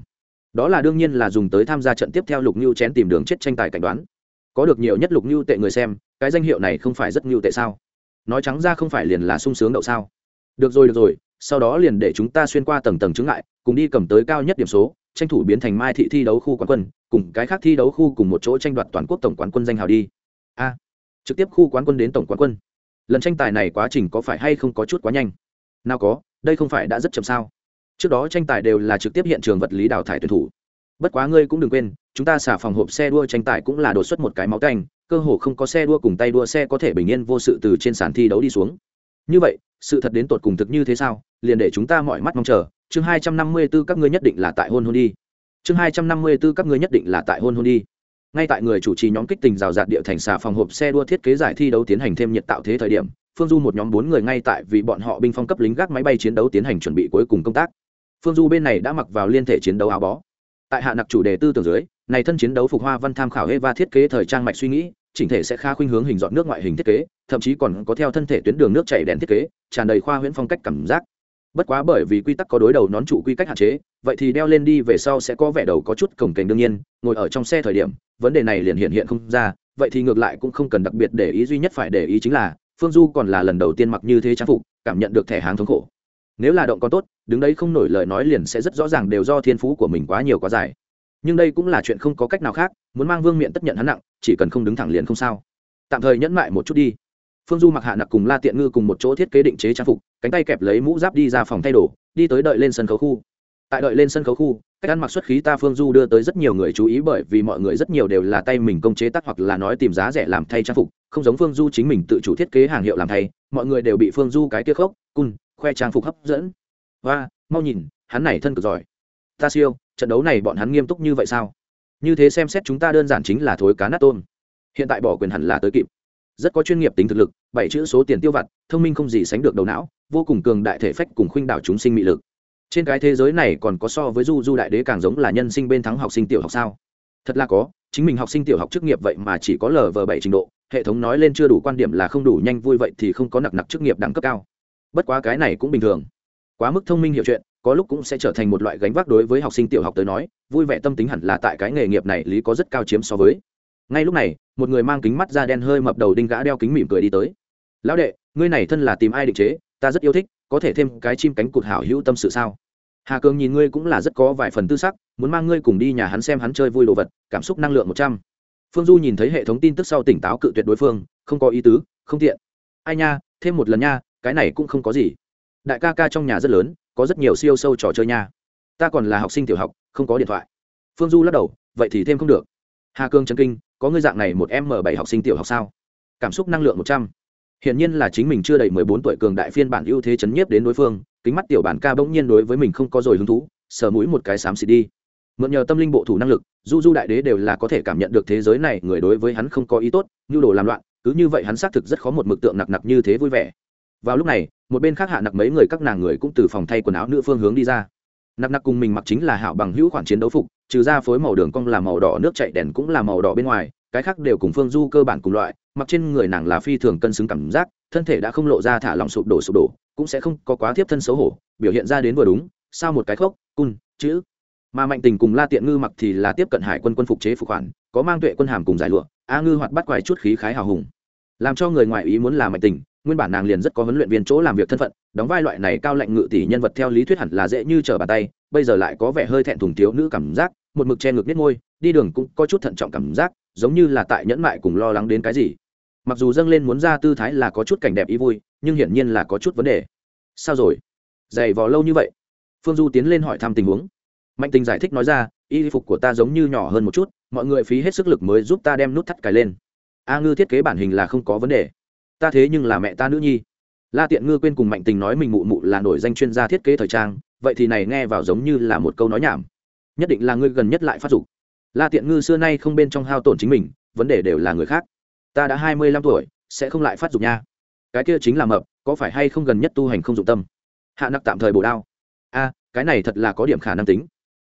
Đó là đương nhiên là dùng tới tham gia trận tiếp theo lục ngưu chén tìm đường chết tranh tài cảnh đoán. Có được nhiều nhất lục ngưu tệ người xem cái danh hiệu này không phải rất ngưu tệ sao? Nói trắng ra không phải liền là sung sướng đậu sao? Được rồi được rồi sau đó liền để chúng ta xuyên qua tầng tầng chứng lại, cùng đi cầm tới cao nhất điểm số tranh thủ biến thành mai thị thi đấu khu quán quân cùng cái khác thi đấu khu cùng một chỗ tranh đoạt toàn quốc tổng quán quân danh hào đi. A trực tiếp khu quán quân đến tổng quán quân lần tranh tài này quá trình có phải hay không có chút quá nhanh? Nào có, đây không phải đã rất chậm sao? Trước đó tranh tài đều là trực tiếp hiện trường vật lý đào thải tuyển thủ. Bất quá ngươi cũng đừng quên, chúng ta xả phòng hộp xe đua tranh tài cũng là đột xuất một cái máu canh, cơ hồ không có xe đua cùng tay đua xe có thể bình yên vô sự từ trên sàn thi đấu đi xuống. Như vậy, sự thật đến tột cùng thực như thế sao? Liền để chúng ta mọi mắt mong chờ. Chương hai trăm năm mươi b ố các ngươi nhất định là tại hôn hôn đi. Chương hai trăm năm mươi b ố các ngươi nhất định là tại hôn hôn đi ngay tại người chủ trì nhóm kích tình rào rạt địa thành xà phòng hộp xe đua thiết kế giải thi đấu tiến hành thêm nhiệt tạo thế thời điểm, phương du một nhóm bốn người ngay tại vì bọn họ binh phong cấp lính gác máy bay chiến đấu tiến hành chuẩn bị cuối cùng công tác. Phương du bên này đã mặc vào liên thể chiến đấu áo bó. Tại hạ nặc chủ đề tư tưởng dưới, này thân chiến đấu phục hoa văn tham khảo eva thiết kế thời trang mạch suy nghĩ, chỉnh thể sẽ khá khuynh hướng hình dọn nước ngoại hình thiết kế, thậm chí còn có theo thân thể tuyến đường nước chảy đèn thiết kế, tràn đầy khoa huyễn phong cách cảm giác bất quá bởi vì quy tắc có đối đầu nón trụ quy cách hạn chế, vậy thì đeo lên đi về sau sẽ có vẻ đầu có chút cổng kềnh đương nhiên, ngồi ở trong xe thời điểm, vấn đề này liền hiện hiện không ra, vậy thì ngược lại cũng không cần đặc biệt để ý, duy nhất phải để ý chính là, phương du còn là lần đầu tiên mặc như thế trang phục, cảm nhận được thẻ hàng thống khổ. Nếu là động con tốt, đứng đấy không nổi lời nói liền sẽ rất rõ ràng đều do thiên phú của mình quá nhiều quá dài. Nhưng đây cũng là chuyện không có cách nào khác, muốn mang vương miện tất nhận hắn nặng, chỉ cần không đứng thẳng liền không sao. Tạm thời nhẫn mại một chút đi. Phương du mặc hạ nặc cùng la tiện ngư cùng một chỗ thiết kế định chế trang phục cánh tay kẹp lấy mũ giáp đi ra phòng thay đồ, đi tới đợi lên sân khấu khu. Tại đợi lên sân khấu khu, cách ăn mặc xuất khí ta phương du đưa tới rất nhiều người chú ý bởi vì mọi người rất nhiều đều là tay mình công chế tác hoặc là nói tìm giá rẻ làm thay trang phục, không giống phương du chính mình tự chủ thiết kế hàng hiệu làm thay, mọi người đều bị phương du cái kia khốc, cun, khoe trang phục hấp dẫn. Và mau nhìn, hắn này thân cực giỏi. Ta siêu, trận đấu này bọn hắn nghiêm túc như vậy sao? Như thế xem xét chúng ta đơn giản chính là thối cá nát tôm. Hiện tại bỏ quyền hẳn là tới kịp. Rất có chuyên nghiệp tính thực lực, bảy chữ số tiền tiêu vặt, thông minh không gì sánh được đầu não vô cùng cường đại thể phách cùng khuynh đảo chúng sinh mị lực. Trên cái thế giới này còn có so với du du đại đế càng giống là nhân sinh bên thắng học sinh tiểu học sao? Thật là có, chính mình học sinh tiểu học chức nghiệp vậy mà chỉ có lv bảy trình độ, hệ thống nói lên chưa đủ quan điểm là không đủ nhanh vui vậy thì không có nặc nặc chức nghiệp đẳng cấp cao. Bất quá cái này cũng bình thường. Quá mức thông minh hiểu chuyện, có lúc cũng sẽ trở thành một loại gánh vác đối với học sinh tiểu học tới nói, vui vẻ tâm tính hẳn là tại cái nghề nghiệp này lý có rất cao chiếm so với. Ngay lúc này, một người mang kính mắt da đen hơi mập đầu đinh gã đeo kính mỉm cười đi tới. Lão đệ, ngươi này thân là tìm ai định chế? Ta rất yêu thích, có thể thêm cái chim cánh cụt hảo hữu tâm sự sao? Hà cường nhìn ngươi cũng là rất có vài phần tư sắc, muốn mang ngươi cùng đi nhà hắn xem hắn chơi vui đồ vật, cảm xúc năng lượng một trăm. Phương du nhìn thấy hệ thống tin tức sau tỉnh táo cự tuyệt đối phương, không có ý tứ, không tiện. Ai nha, thêm một lần nha, cái này cũng không có gì. Đại ca ca trong nhà rất lớn, có rất nhiều siêu sâu trò chơi nha. Ta còn là học sinh tiểu học, không có điện thoại. Phương du lắc đầu, vậy thì thêm không được. Hà cương trấn kinh, có ngươi dạng này một m bảy học sinh tiểu học sao? Cảm xúc năng lượng một trăm hiển nhiên là chính mình chưa đầy mười bốn tuổi cường đại phiên bản ưu thế chấn nhiếp đến đối phương, kính mắt tiểu bản ca bỗng nhiên đối với mình không có rồi hứng thú, sờ mũi một cái xám xịt đi. Mượn nhờ tâm linh bộ thủ năng lực, du du đại đế đều là có thể cảm nhận được thế giới này người đối với hắn không có ý tốt, nhu đồ làm loạn, cứ như vậy hắn xác thực rất khó một mực tượng nặc nặc như thế vui vẻ. Vào lúc này, một bên khác hạ nặc mấy người các nàng người cũng từ phòng thay quần áo nữ phương hướng đi ra. Nặc nặc cùng mình mặc chính là hảo bằng hữu khoản chiến đấu phục, trừ ra phối màu đường cong là màu đỏ, nước chạy đèn cũng là màu đỏ bên ngoài, cái khác đều cùng phương du cơ bản cùng loại mặc trên người nàng là phi thường cân xứng cảm giác, thân thể đã không lộ ra thả lòng sụp đổ sụp đổ, cũng sẽ không có quá tiếp thân xấu hổ, biểu hiện ra đến vừa đúng, sao một cái khốc, cun, chữ. Mà mạnh tình cùng la tiện ngư mặc thì là tiếp cận hải quân quân phục chế phục khoản, có mang tuệ quân hàm cùng giải lụa, a ngư hoạt bắt quài chút khí khái hào hùng. Làm cho người ngoài ý muốn là mạnh tình, nguyên bản nàng liền rất có huấn luyện viên chỗ làm việc thân phận, đóng vai loại này cao lệnh ngự tỷ nhân vật theo lý thuyết hẳn là dễ như trở bàn tay, bây giờ lại có vẻ hơi thẹn thùng thiếu nữ cảm giác, một mực che ngực biết ngôi đi đường cũng có chút thận trọng cảm giác, giống như là tại nhẫn mại cùng lo lắng đến cái gì mặc dù dâng lên muốn ra tư thái là có chút cảnh đẹp ý vui, nhưng hiển nhiên là có chút vấn đề. Sao rồi? Dày vò lâu như vậy? Phương du tiến lên hỏi thăm tình huống. Mạnh tình giải thích nói ra, y phục của ta giống như nhỏ hơn một chút, mọi người phí hết sức lực mới giúp ta đem nút thắt cài lên. A ngư thiết kế bản hình là không có vấn đề. Ta thế nhưng là mẹ ta nữ nhi. La tiện ngư quên cùng mạnh tình nói mình mụ mụ là nổi danh chuyên gia thiết kế thời trang, vậy thì này nghe vào giống như là một câu nói nhảm. Nhất định là ngươi gần nhất lại phát dục. La tiện ngư xưa nay không bên trong hao tổn chính mình, vấn đề đều là người khác ta đã hai mươi lăm tuổi, sẽ không lại phát dục nha. Cái kia chính là mập, có phải hay không gần nhất tu hành không dụng tâm? Hạ nặc tạm thời bổ đao. A, cái này thật là có điểm khả năng tính.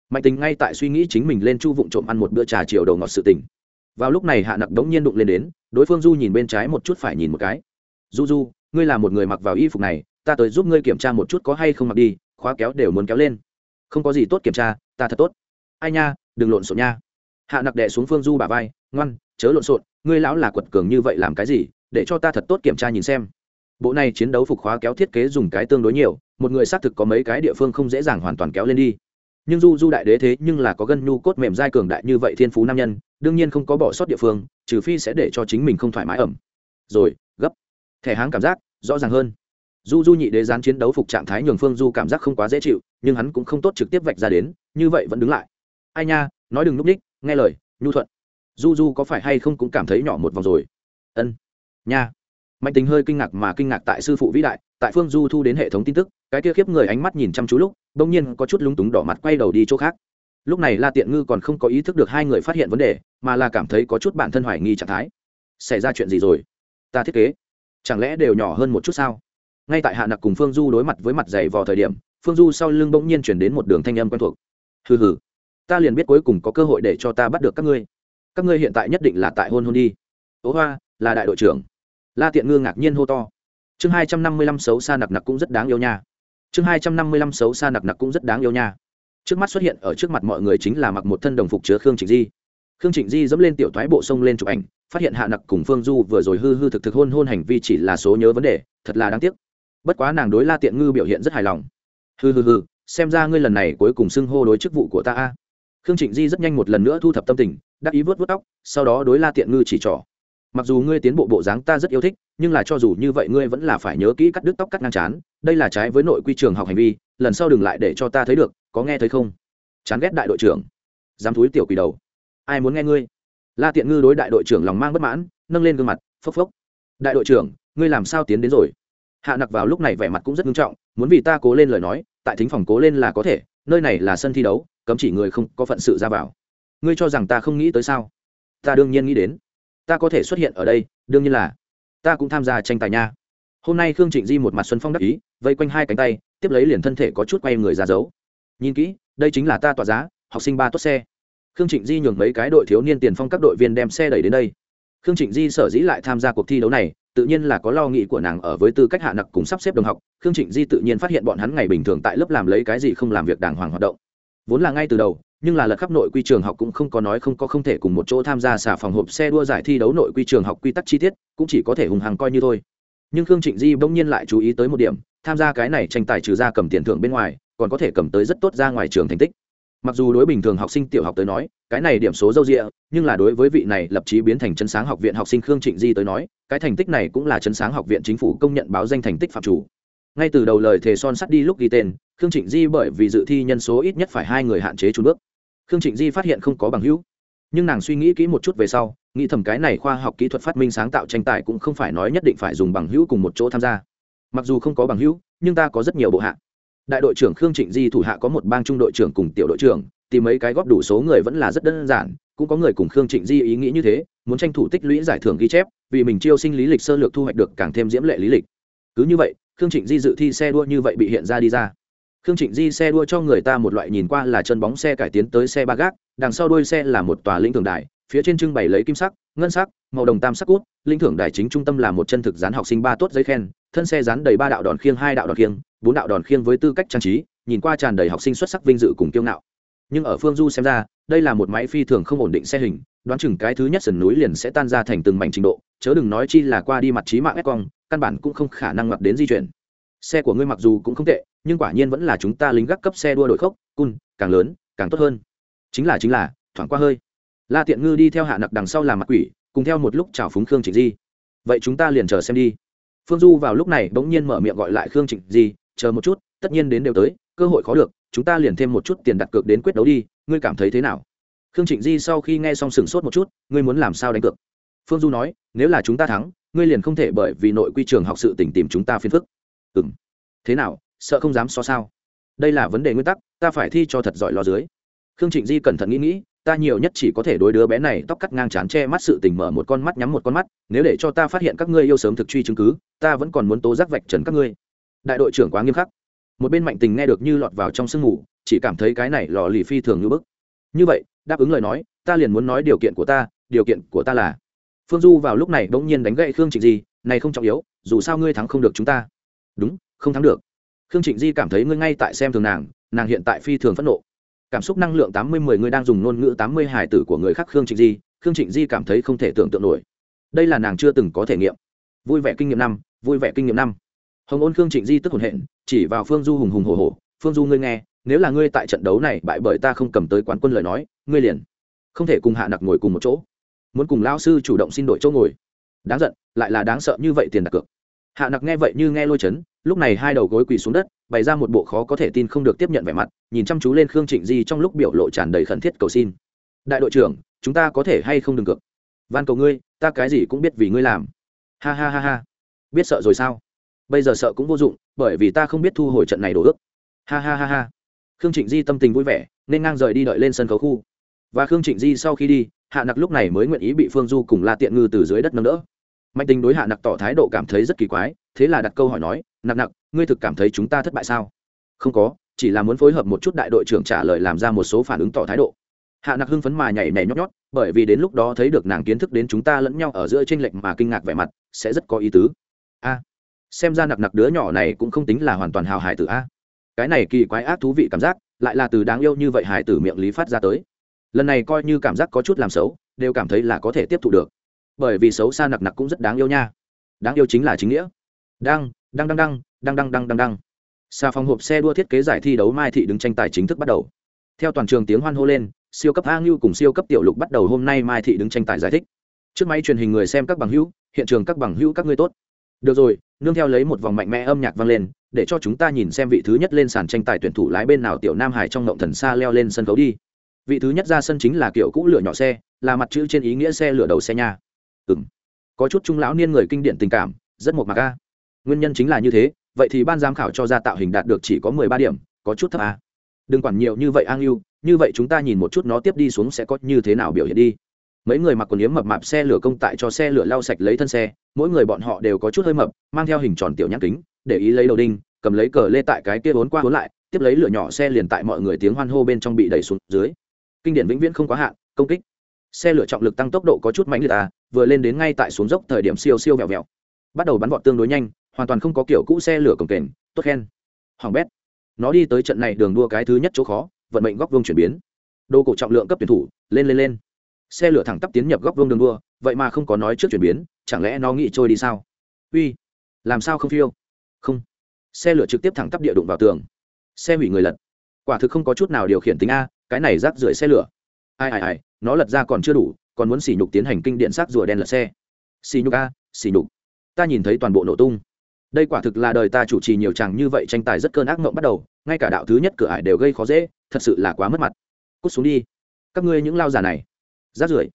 Mạnh tình ngay tại suy nghĩ chính mình lên chu vụng trộm ăn một bữa trà chiều đầu ngọt sự tình. Vào lúc này hạ nặc đống nhiên đụng lên đến, đối phương du nhìn bên trái một chút phải nhìn một cái. Du du, ngươi là một người mặc vào y phục này, ta tới giúp ngươi kiểm tra một chút có hay không mặc đi, khóa kéo đều muốn kéo lên. Không có gì tốt kiểm tra, ta thật tốt. Ai nha, đừng lộn xộn nha. Hạ nặc đè xuống phương du bà vai, ngoan chớ lộn xộn, ngươi lão là quật cường như vậy làm cái gì, để cho ta thật tốt kiểm tra nhìn xem. Bộ này chiến đấu phục khóa kéo thiết kế dùng cái tương đối nhiều, một người xác thực có mấy cái địa phương không dễ dàng hoàn toàn kéo lên đi. Nhưng du du đại đế thế nhưng là có gân nhu cốt mềm dai cường đại như vậy thiên phú nam nhân, đương nhiên không có bỏ sót địa phương, trừ phi sẽ để cho chính mình không thoải mái ẩm. Rồi, gấp. Thẻ háng cảm giác, rõ ràng hơn. Du du nhị đế gián chiến đấu phục trạng thái nhường phương du cảm giác không quá dễ chịu, nhưng hắn cũng không tốt trực tiếp vạch ra đến, như vậy vẫn đứng lại. Ai nha, nói đừng núp ních nghe lời, nhu thuận du du có phải hay không cũng cảm thấy nhỏ một vòng rồi. Ân. Nha. Mạnh tính hơi kinh ngạc mà kinh ngạc tại sư phụ vĩ đại, tại phương du thu đến hệ thống tin tức, cái kia khiếp người ánh mắt nhìn chăm chú lúc đ ỗ n g nhiên có chút lúng túng đỏ mặt quay đầu đi chỗ khác. Lúc này la tiện ngư còn không có ý thức được hai người phát hiện vấn đề, mà là cảm thấy có chút bản thân hoài nghi trạng thái. Xảy ra chuyện gì rồi? Ta thiết kế. Chẳng lẽ đều nhỏ hơn một chút sao? Ngay tại hạ nặc cùng phương du đối mặt với mặt dày vò thời điểm, phương du sau lưng bỗng nhiên chuyển đến một đường thanh âm quen thuộc. Hừ hừ. Ta liền biết cuối cùng có cơ hội để cho ta bắt được các ngươi các ngươi hiện tại nhất định là tại hôn hôn đi. Ố hoa, là đại đội trưởng. La tiện ngư ngạc nhiên hô to. Chương hai trăm năm mươi lăm xấu xa nặc nặc cũng rất đáng yêu nha. Chương hai trăm năm mươi lăm xấu xa nặc nặc cũng rất đáng yêu nha. Trước mắt xuất hiện ở trước mặt mọi người chính là mặc một thân đồng phục chứa khương trịnh di. Khương trịnh di dẫm lên tiểu thoái bộ sông lên chụp ảnh, phát hiện hạ nặc cùng phương du vừa rồi hư hư thực thực hôn hôn hành vi chỉ là số nhớ vấn đề, thật là đáng tiếc. Bất quá nàng đối la tiện ngư biểu hiện rất hài lòng. Hư hư hư xem ra ngươi lần này cuối cùng xưng hô đối chức vụ của ta a. Khương trịnh di rất nhanh một lần nữa thu thập tâm tình đắc ý vớt vớt tóc, sau đó đối la tiện ngư chỉ trỏ. Mặc dù ngươi tiến bộ bộ dáng ta rất yêu thích, nhưng là cho dù như vậy ngươi vẫn là phải nhớ kỹ cắt đứt tóc cắt ngang chán. Đây là trái với nội quy trường học hành vi, lần sau đừng lại để cho ta thấy được, có nghe thấy không? Chán ghét đại đội trưởng. Dám thúi tiểu quỷ đầu. Ai muốn nghe ngươi? La tiện ngư đối đại đội trưởng lòng mang bất mãn, nâng lên gương mặt, phốc phốc. Đại đội trưởng, ngươi làm sao tiến đến rồi? Hạ nặc vào lúc này vẻ mặt cũng rất nghiêm trọng, muốn vì ta cố lên lời nói, tại thính phòng cố lên là có thể, nơi này là sân thi đấu, cấm chỉ người không có phận sự ra vào ngươi cho rằng ta không nghĩ tới sao? Ta đương nhiên nghĩ đến. Ta có thể xuất hiện ở đây, đương nhiên là. Ta cũng tham gia tranh tài nha. Hôm nay khương trịnh di một mặt xuân phong đắc ý, vây quanh hai cánh tay, tiếp lấy liền thân thể có chút quay người ra giấu nhìn kỹ, đây chính là ta tỏa giá, học sinh ba tốt xe. Khương trịnh di nhường mấy cái đội thiếu niên tiền phong các đội viên đem xe đẩy đến đây. Khương trịnh di sở dĩ lại tham gia cuộc thi đấu này, tự nhiên là có lo nghĩ của nàng ở với tư cách hạ nặc cùng sắp xếp đồng học. Khương trịnh di tự nhiên phát hiện bọn hắn ngày bình thường tại lớp làm lấy cái gì không làm việc đàng hoàng hoạt động. Vốn là ngay từ đầu nhưng là lật khắp nội quy trường học cũng không có nói không có không thể cùng một chỗ tham gia xả phòng hộp xe đua giải thi đấu nội quy trường học quy tắc chi tiết, cũng chỉ có thể hùng hàng coi như thôi. Nhưng khương trịnh di bỗng nhiên lại chú ý tới một điểm, tham gia cái này tranh tài trừ ra cầm tiền thưởng bên ngoài, còn có thể cầm tới rất tốt ra ngoài trường thành tích. Mặc dù đối bình thường học sinh tiểu học tới nói, cái này điểm số dâu rịa nhưng là đối với vị này lập chí biến thành chân sáng học viện học sinh khương trịnh di tới nói, cái thành tích này cũng là chân sáng học viện chính phủ công nhận báo danh thành tích phạm chủ. Ngay từ đầu lời thề son sắt đi lúc ghi tên, khương trịnh di bởi vì dự thi nhân số ít nhất phải hai người hạn chế trùn bước khương trịnh di phát hiện không có bằng hữu. Nhưng nàng suy nghĩ kỹ một chút về sau, nghĩ thầm cái này khoa học kỹ thuật phát minh sáng tạo tranh tài cũng không phải nói nhất định phải dùng bằng hữu cùng một chỗ tham gia. Mặc dù không có bằng hữu, nhưng ta có rất nhiều bộ hạ. Đại đội trưởng khương trịnh di thủ hạ có một bang trung đội trưởng cùng tiểu đội trưởng tìm mấy cái góp đủ số người vẫn là rất đơn giản, cũng có người cùng khương trịnh di ý nghĩ như thế, muốn tranh thủ tích lũy giải thưởng ghi chép, vì mình chiêu sinh lý lịch sơ lược thu hoạch được càng thêm diễm lệ lý lịch. Cứ như vậy, khương trịnh di dự thi xe đua như vậy bị hiện ra đi ra khương trịnh di xe đua cho người ta một loại nhìn qua là chân bóng xe cải tiến tới xe ba gác, đằng sau đuôi xe là một tòa linh thường đài, phía trên trưng bày lấy kim sắc, ngân sắc, màu đồng tam sắc cút linh thưởng đài chính trung tâm là một chân thực dán học sinh ba tốt giấy khen, thân xe dán đầy ba đạo đòn khiêng, hai đạo đòn khiêng, bốn đạo đòn khiêng với tư cách trang trí, nhìn qua tràn đầy học sinh xuất sắc vinh dự cùng kiêu ngạo. Nhưng ở phương du xem ra, đây là một máy phi thường không ổn định xe hình, đoán chừng cái thứ nhất sườn núi liền sẽ tan ra thành từng mảnh trình độ, chớ đừng nói chi là qua đi mặt trí mạng ép cong, căn bản cũng không khả năng ngập đến di chuyển xe của ngươi mặc dù cũng không tệ, nhưng quả nhiên vẫn là chúng ta lính gác cấp xe đua đội khốc, cun, càng lớn, càng tốt hơn. Chính là chính là, thoảng qua hơi. La tiện ngư đi theo hạ nặc đằng sau làm mặt quỷ, cùng theo một lúc chào phúng khương trịnh di. Vậy chúng ta liền chờ xem đi. Phương du vào lúc này bỗng nhiên mở miệng gọi lại khương trịnh di, chờ một chút, tất nhiên đến đều tới, cơ hội khó được, chúng ta liền thêm một chút tiền đặt cược đến quyết đấu đi, ngươi cảm thấy thế nào? Khương trịnh di sau khi nghe xong sừng sốt một chút, ngươi muốn làm sao đánh cược? Phương du nói, nếu là chúng ta thắng, ngươi liền không thể bởi vì nội quy trường học sự tỉnh tìm chúng ta phiền phức ừ m thế nào sợ không dám so sao? Đây là vấn đề nguyên tắc ta phải thi cho thật giỏi lò dưới. Khương trịnh di cẩn thận nghĩ nghĩ ta nhiều nhất chỉ có thể đối đứa bé này tóc cắt ngang chán che mắt sự tình mở một con mắt nhắm một con mắt nếu để cho ta phát hiện các ngươi yêu sớm thực truy chứng cứ ta vẫn còn muốn tố giác vạch trần các ngươi. Đại đội trưởng quá nghiêm khắc. Một bên mạnh tình nghe được như lọt vào trong sương mù, chỉ cảm thấy cái này lò lì phi thường như bức. Như vậy đáp ứng lời nói ta liền muốn nói điều kiện của ta điều kiện của ta là. Phương du vào lúc này bỗng nhiên đánh gậy khương trịnh di này không trọng yếu dù sao ngươi thắng không được chúng ta đúng, không thắng được. Khương trịnh di cảm thấy ngươi ngay tại xem thường nàng nàng hiện tại phi thường phẫn nộ. Cảm xúc năng lượng tám mươi mười, ngươi đang dùng ngôn ngữ tám mươi hài tử của người khác khương trịnh di, khương trịnh di cảm thấy không thể tưởng tượng nổi. Đây là nàng chưa từng có thể nghiệm. Vui vẻ kinh nghiệm năm, vui vẻ kinh nghiệm năm. Hồng ôn khương trịnh di tức hồn hện, chỉ vào phương du hùng hùng hồ hồ phương du ngươi nghe, nếu là ngươi tại trận đấu này bại bởi ta không cầm tới quán quân lời nói, ngươi liền không thể cùng hạ nặc ngồi cùng một chỗ. Muốn cùng lao sư chủ động xin đổi chỗ ngồi. Đáng giận, lại là đáng sợ như vậy tiền đặt cược. Hạ nặc nghe vậy như nghe lôi chấn lúc này hai đầu gối quỳ xuống đất, bày ra một bộ khó có thể tin không được tiếp nhận vẻ mặt, nhìn chăm chú lên khương trịnh di trong lúc biểu lộ tràn đầy khẩn thiết cầu xin. Đại đội trưởng, chúng ta có thể hay không đừng cược? Van cầu ngươi, ta cái gì cũng biết vì ngươi làm. Ha ha ha ha. Biết sợ rồi sao? Bây giờ sợ cũng vô dụng, bởi vì ta không biết thu hồi trận này đổ ước. Ha ha ha ha. Khương trịnh di tâm tình vui vẻ, nên ngang rời đi đợi lên sân khấu khu. Và khương trịnh di sau khi đi, hạ nặc lúc này mới nguyện ý bị phương du cùng la tiện ngư từ dưới đất nâng đỡ. Mạnh tình đối hạ nặc tỏ thái độ cảm thấy rất kỳ quái, thế là đặt câu hỏi nói nặc nặc, ngươi thực cảm thấy chúng ta thất bại sao? Không có, chỉ là muốn phối hợp một chút đại đội trưởng trả lời làm ra một số phản ứng tỏ thái độ. Hạ nặc hưng phấn mà nhảy nhảy nhót nhót, bởi vì đến lúc đó thấy được nàng kiến thức đến chúng ta lẫn nhau ở giữa tranh lệch mà kinh ngạc vẻ mặt, sẽ rất có ý tứ. A, xem ra nặc nặc đứa nhỏ này cũng không tính là hoàn toàn hào hải tử a. Cái này kỳ quái ác thú vị cảm giác, lại là từ đáng yêu như vậy hải tử miệng lý phát ra tới. Lần này coi như cảm giác có chút làm xấu, đều cảm thấy là có thể tiếp thu được. Bởi vì xấu xa nặc nặc cũng rất đáng yêu nha. Đáng yêu chính là chính nghĩa. Đang đăng đăng đăng đăng đăng đăng đăng đăng. Xà phòng hộp xe đua thiết kế giải thi đấu mai thị đứng tranh tài chính thức bắt đầu. Theo toàn trường tiếng hoan hô lên, siêu cấp a ngưu cùng siêu cấp tiểu lục bắt đầu hôm nay mai thị đứng tranh tài giải thích. Trước máy truyền hình người xem các bằng hữu, hiện trường các bằng hữu các ngươi tốt. Được rồi, nương theo lấy một vòng mạnh mẽ âm nhạc vang lên, để cho chúng ta nhìn xem vị thứ nhất lên sàn tranh tài tuyển thủ lái bên nào tiểu nam hải trong ngộng thần xa leo lên sân khấu đi. Vị thứ nhất ra sân chính là kiểu cũ lửa nhỏ xe, là mặt chữ trên ý nghĩa xe lửa đầu xe nhà ừ m có chút trung lão niên người kinh điển tình cảm, rất một mặc a nguyên nhân chính là như thế, vậy thì ban giám khảo cho ra tạo hình đạt được chỉ có mười ba điểm, có chút thấp à? đừng quản nhiều như vậy an ưu, như vậy chúng ta nhìn một chút nó tiếp đi xuống sẽ có như thế nào biểu hiện đi. Mấy người mặc quần yếm mập mạp xe lửa công tại cho xe lửa lau sạch lấy thân xe, mỗi người bọn họ đều có chút hơi mập, mang theo hình tròn tiểu nhãn kính, để ý lấy đầu đinh, cầm lấy cờ lê tại cái kia vốn qua vốn lại, tiếp lấy lửa nhỏ xe liền tại mọi người tiếng hoan hô bên trong bị đẩy xuống dưới. Kinh điển vĩnh viễn không quá hạn, công kích. Xe lửa trọng lực tăng tốc độ có chút mạnh liệt à vừa lên đến ngay tại xuống dốc thời điểm siêu siêu vẹo vẹo. Bắt đầu bắn vọt tương đối nhanh hoàn toàn không có kiểu cũ xe lửa cồng kềnh, tốt khen. Hoàng bét, nó đi tới trận này đường đua cái thứ nhất chỗ khó, vận mệnh góc vương chuyển biến. Đồ cổ trọng lượng cấp tuyển thủ, lên lên lên. Xe lửa thẳng tắp tiến nhập góc vương đường đua, vậy mà không có nói trước chuyển biến, chẳng lẽ nó nghĩ trôi đi sao? Uy, làm sao không phiêu? Không. Xe lửa trực tiếp thẳng tắp địa đụng vào tường. Xe hủy người lật. Quả thực không có chút nào điều khiển tính a, cái này rác rưởi xe lửa. Ai ai ai, nó lật ra còn chưa đủ, còn muốn xỉ nhục tiến hành kinh điện xác rùa đen lật xe. Xỉ nhục a xỉ nhục. Ta nhìn thấy toàn bộ nổ tung đây quả thực là đời ta chủ trì nhiều chàng như vậy tranh tài rất cơn ác mộng bắt đầu, ngay cả đạo thứ nhất cửa ải đều gây khó dễ, thật sự là quá mất mặt. Cút xuống đi. Các ngươi những lao giả này. Rát rưởi.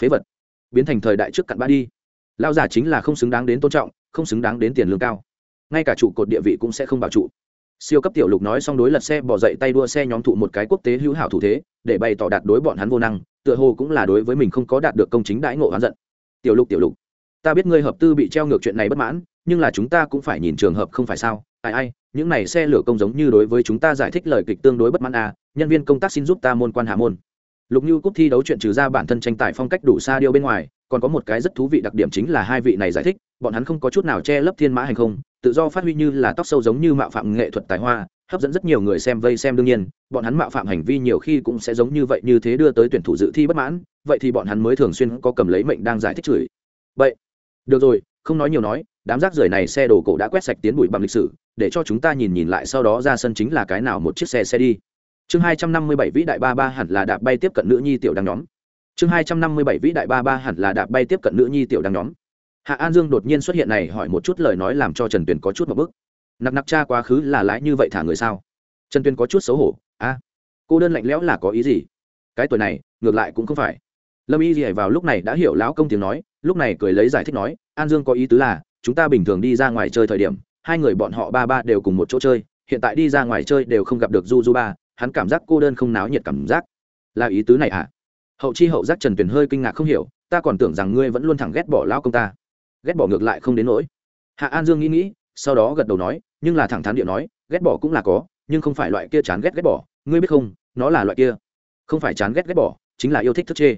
Phế vật. Biến thành thời đại trước cặn bã đi. Lao giả chính là không xứng đáng đến tôn trọng, không xứng đáng đến tiền lương cao. Ngay cả trụ cột địa vị cũng sẽ không bảo trụ. Siêu cấp tiểu lục nói xong đối lật xe bỏ dậy tay đua xe nhóm thụ một cái quốc tế hữu hảo thủ thế, để bày tỏ đạt đối bọn hắn vô năng, tựa hồ cũng là đối với mình không có đạt được công chính đãi ngộ hắn giận. Tiểu lục tiểu lục. Ta biết ngươi hợp tư bị treo ngược chuyện này bất mãn nhưng là chúng ta cũng phải nhìn trường hợp không phải sao? Ai ai, những này xe lửa công giống như đối với chúng ta giải thích lời kịch tương đối bất mãn à nhân viên công tác xin giúp ta môn quan hạ môn. Lục như cúp thi đấu chuyện trừ ra bản thân tranh tài phong cách đủ xa điêu bên ngoài, còn có một cái rất thú vị đặc điểm chính là hai vị này giải thích, bọn hắn không có chút nào che lấp thiên mã hành không, tự do phát huy như là tóc sâu giống như mạo phạm nghệ thuật tài hoa, hấp dẫn rất nhiều người xem vây xem đương nhiên, bọn hắn mạo phạm hành vi nhiều khi cũng sẽ giống như vậy như thế đưa tới tuyển thủ dự thi bất mãn, vậy thì bọn hắn mới thường xuyên có cầm lấy mệnh đang giải thích chửi. Vậy, được rồi, không nói nhiều nói đám rác rưởi này xe đồ cổ đã quét sạch tiến bụi bằng lịch sử, để cho chúng ta nhìn nhìn lại sau đó ra sân chính là cái nào một chiếc xe xe đi. Chương hai trăm năm mươi bảy vĩ đại ba ba hẳn là đạp bay tiếp cận nữ nhi tiểu đăng nhóm. Chương hai trăm năm mươi bảy vĩ đại ba ba hẳn là đạp bay tiếp cận nữ nhi tiểu đăng nhóm. Hạ an dương đột nhiên xuất hiện này hỏi một chút lời nói làm cho trần tuyền có chút một bức. Nặc nặc cha quá khứ là lái như vậy thả người sao? Trần tuyền có chút xấu hổ, a, cô đơn lạnh lẽo là có ý gì? Cái tuổi này, ngược lại cũng không phải. Lâm y gì vào lúc này đã hiểu lão công tiếng nói, lúc này cười lấy giải thích nói, an dương có ý tứ là chúng ta bình thường đi ra ngoài chơi thời điểm, hai người bọn họ ba ba đều cùng một chỗ chơi, hiện tại đi ra ngoài chơi đều không gặp được du du ba, hắn cảm giác cô đơn không náo nhiệt cảm giác. Là ý tứ này à? Hậu chi hậu giác trần tuyền hơi kinh ngạc không hiểu, ta còn tưởng rằng ngươi vẫn luôn thẳng ghét bỏ lao công ta. Ghét bỏ ngược lại không đến nỗi. Hạ an dương nghĩ nghĩ, sau đó gật đầu nói, nhưng là thẳng thắn điện nói, ghét bỏ cũng là có, nhưng không phải loại kia chán ghét ghét bỏ. Ngươi biết không, nó là loại kia. Không phải chán ghét ghét bỏ, chính là yêu thích thức chê.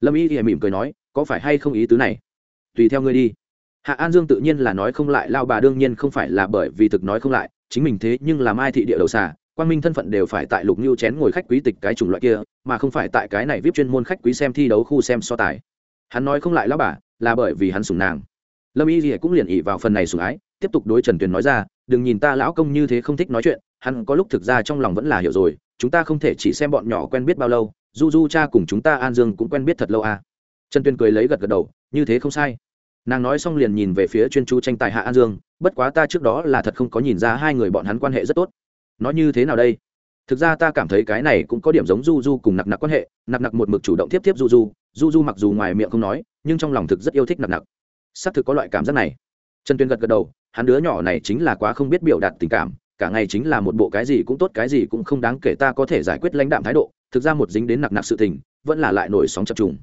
Lâm y thì mỉm cười nói, có phải hay không ý tứ này? Tùy theo ngươi đi hạ an dương tự nhiên là nói không lại, lao bà đương nhiên không phải là bởi vì thực nói không lại, chính mình thế nhưng làm ai thị địa đầu xà quan minh thân phận đều phải tại lục như chén ngồi khách quý tịch cái chủng loại kia, mà không phải tại cái này vip chuyên môn khách quý xem thi đấu khu xem so tài. Hắn nói không lại lao bà, là bởi vì hắn sủng nàng. Lâm y thì cũng liền ỉ vào phần này sủng ái, tiếp tục đối trần tuyền nói ra, đừng nhìn ta lão công như thế không thích nói chuyện, hắn có lúc thực ra trong lòng vẫn là hiểu rồi, chúng ta không thể chỉ xem bọn nhỏ quen biết bao lâu, du du cha cùng chúng ta an dương cũng quen biết thật lâu à. Trần tuyền cười lấy gật gật đầu, như thế không sai nàng nói xong liền nhìn về phía chuyên chú tranh tài hạ an dương, bất quá ta trước đó là thật không có nhìn ra hai người bọn hắn quan hệ rất tốt. Nó như thế nào đây? Thực ra ta cảm thấy cái này cũng có điểm giống du du cùng nặc nặc quan hệ, nặc nặc một mực chủ động tiếp tiếp du du du du mặc dù ngoài miệng không nói, nhưng trong lòng thực rất yêu thích nặc nặc. Xác thực có loại cảm giác này. Trần tuyên gật gật đầu, hắn đứa nhỏ này chính là quá không biết biểu đạt tình cảm, cả ngày chính là một bộ cái gì cũng tốt, cái gì cũng không đáng kể, ta có thể giải quyết lãnh đạm thái độ. Thực ra một dính đến nặc nặc sự tình, vẫn là lại nổi sóng chập trùng.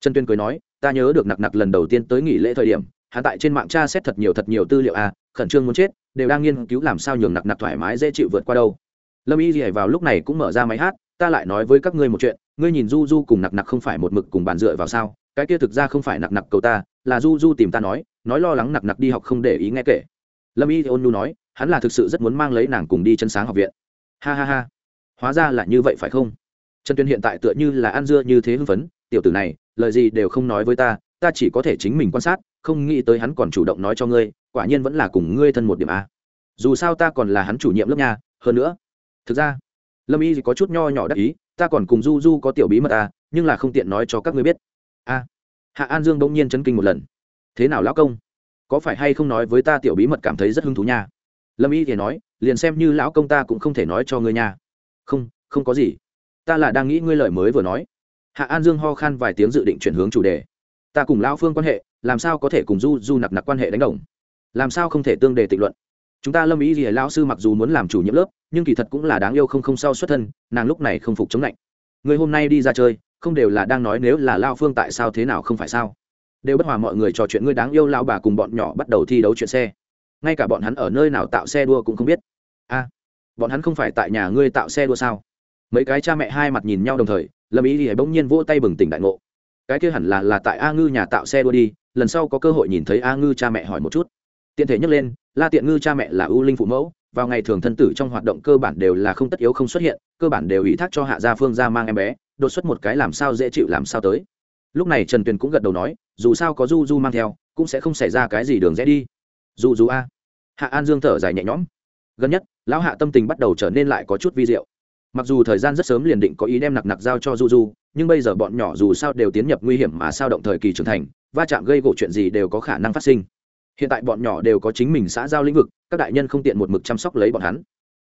Trần tuyên cười nói ta nhớ được nặc nặc lần đầu tiên tới nghỉ lễ thời điểm, hắn tại trên mạng tra xét thật nhiều thật nhiều tư liệu à khẩn trương muốn chết, đều đang nghiên cứu làm sao nhường nặc nặc thoải mái dễ chịu vượt qua đâu. Lâm y gì vào lúc này cũng mở ra máy hát, ta lại nói với các ngươi một chuyện, ngươi nhìn du du cùng nặc nặc không phải một mực cùng bàn dựa vào sao, cái kia thực ra không phải nặc nặc cầu ta, là du du tìm ta nói nói lo lắng nặc nặc đi học không để ý nghe kể. Lâm y thì ôn nu nói, hắn là thực sự rất muốn mang lấy nàng cùng đi chân sáng học viện. Ha ha ha. Hóa ra là như vậy phải không? Trần tuyên hiện tại tựa như là ăn dưa như thế hưng phấn tiểu tử này, lời gì đều không nói với ta ta chỉ có thể chính mình quan sát, không nghĩ tới hắn còn chủ động nói cho ngươi, quả nhiên vẫn là cùng ngươi thân một điểm a. Dù sao ta còn là hắn chủ nhiệm lớp nhà hơn nữa, thực ra, lâm y có chút nho nhỏ đắc ý, ta còn cùng du du có tiểu bí mật à nhưng là không tiện nói cho các ngươi biết. A. Hạ an dương bỗng nhiên chấn kinh một lần. Thế nào lão công? Có phải hay không nói với ta tiểu bí mật cảm thấy rất hứng thú nha? Lâm y thì nói, liền xem như lão công ta cũng không thể nói cho ngươi nha. Không không có gì. Ta là đang nghĩ ngươi lời mới vừa nói hạ an dương ho khan vài tiếng dự định chuyển hướng chủ đề. Ta cùng lão phương quan hệ, làm sao có thể cùng du du nặc nặc quan hệ đánh đồng? Làm sao không thể tương đề tịnh luận? Chúng ta lâm ý gì lão sư mặc dù muốn làm chủ nhiệm lớp, nhưng kỳ thật cũng là đáng yêu không không sao xuất thân, nàng lúc này không phục chống lạnh. Người hôm nay đi ra chơi, không đều là đang nói nếu là lao phương tại sao thế nào không phải sao? Đều bất hòa mọi người trò chuyện ngươi đáng yêu lao bà cùng bọn nhỏ bắt đầu thi đấu chuyện xe. Ngay cả bọn hắn ở nơi nào tạo xe đua cũng không biết. A, bọn hắn không phải tại nhà ngươi tạo xe đua sao? Mấy cái cha mẹ hai mặt nhìn nhau đồng thời lâm ý thì bỗng nhiên vỗ tay bừng tỉnh đại ngộ. Cái kia hẳn là là tại a ngư nhà tạo xe đua đi, lần sau có cơ hội nhìn thấy a ngư cha mẹ hỏi một chút. Tiện thể nhắc lên, la tiện ngư cha mẹ là ưu linh phụ mẫu, vào ngày thường thân tử trong hoạt động cơ bản đều là không tất yếu không xuất hiện, cơ bản đều ủy thác cho hạ gia phương ra mang em bé, đột xuất một cái làm sao dễ chịu làm sao tới. Lúc này trần tuyền cũng gật đầu nói, dù sao có du du mang theo, cũng sẽ không xảy ra cái gì đường rẽ đi. Du du a. Hạ an dương thở dài nhẹ nhõm. Gần nhất, lão hạ tâm tình bắt đầu trở nên lại có chút vi diệu mặc dù thời gian rất sớm liền định có ý đem nặc nặc giao cho du du nhưng bây giờ bọn nhỏ dù sao đều tiến nhập nguy hiểm mà sao động thời kỳ trưởng thành, va chạm gây gỗ chuyện gì đều có khả năng phát sinh. Hiện tại bọn nhỏ đều có chính mình xã giao lĩnh vực, các đại nhân không tiện một mực chăm sóc lấy bọn hắn.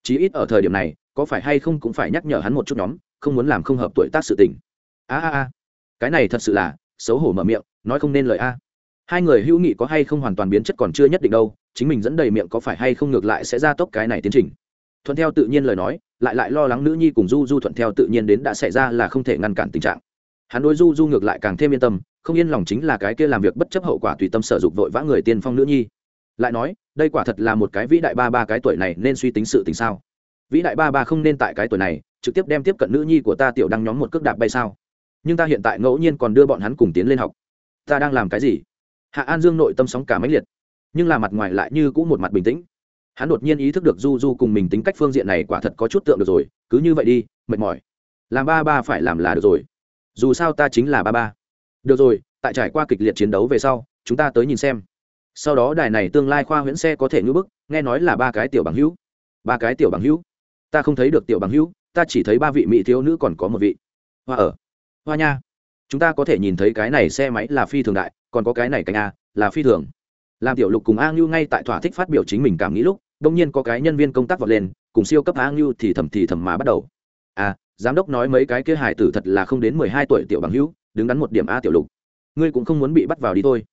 Chí ít ở thời điểm này, có phải hay không cũng phải nhắc nhở hắn một chút nhóm, không muốn làm không hợp tuổi tác sự tình. A a a. Cái này thật sự là xấu hổ mở miệng, nói không nên lời a. Hai người hữu nghị có hay không hoàn toàn biến chất còn chưa nhất định đâu, chính mình dẫn đầy miệng có phải hay không ngược lại sẽ ra tốc cái này tiến trình thuận theo tự nhiên lời nói, lại lại lo lắng nữ nhi cùng du du thuận theo tự nhiên đến đã xảy ra là không thể ngăn cản tình trạng. Hắn đối du du ngược lại càng thêm yên tâm, không yên lòng chính là cái kia làm việc bất chấp hậu quả tùy tâm sở dục vội vã người tiên phong nữ nhi. Lại nói, đây quả thật là một cái vĩ đại ba ba cái tuổi này nên suy tính sự tình sao? Vĩ đại ba ba không nên tại cái tuổi này, trực tiếp đem tiếp cận nữ nhi của ta tiểu đăng nhóm một cước đạp bay sao? Nhưng ta hiện tại ngẫu nhiên còn đưa bọn hắn cùng tiến lên học. Ta đang làm cái gì? Hạ an dương nội tâm sóng cả máy liệt, nhưng là mặt ngoài lại như cũng một mặt bình tĩnh hắn đột nhiên ý thức được du du cùng mình tính cách phương diện này quả thật có chút tượng được rồi, cứ như vậy đi, mệt mỏi. Làm ba ba phải làm là được rồi. Dù sao ta chính là ba ba. Được rồi, tại trải qua kịch liệt chiến đấu về sau, chúng ta tới nhìn xem. Sau đó đài này tương lai khoa huyễn xe có thể ngưỡng bức, nghe nói là ba cái tiểu bằng hữu. Ba cái tiểu bằng hữu? Ta không thấy được tiểu bằng hữu, ta chỉ thấy ba vị mỹ thiếu nữ còn có một vị. Hoa ở. Hoa nha. Chúng ta có thể nhìn thấy cái này xe máy là phi thường đại, còn có cái này cánh a, là phi thường. Làm tiểu lục cùng a ngưu ngay tại thỏa thích phát biểu chính mình cảm nghĩ lúc đông nhiên có cái nhân viên công tác vọt lên, cùng siêu cấp á ngưu thì thầm thì thầm mà bắt đầu. À giám đốc nói mấy cái kia hải tử thật là không đến mười hai tuổi tiểu bằng hữu, đứng đắn một điểm a tiểu lục. Ngươi cũng không muốn bị bắt vào đi thôi.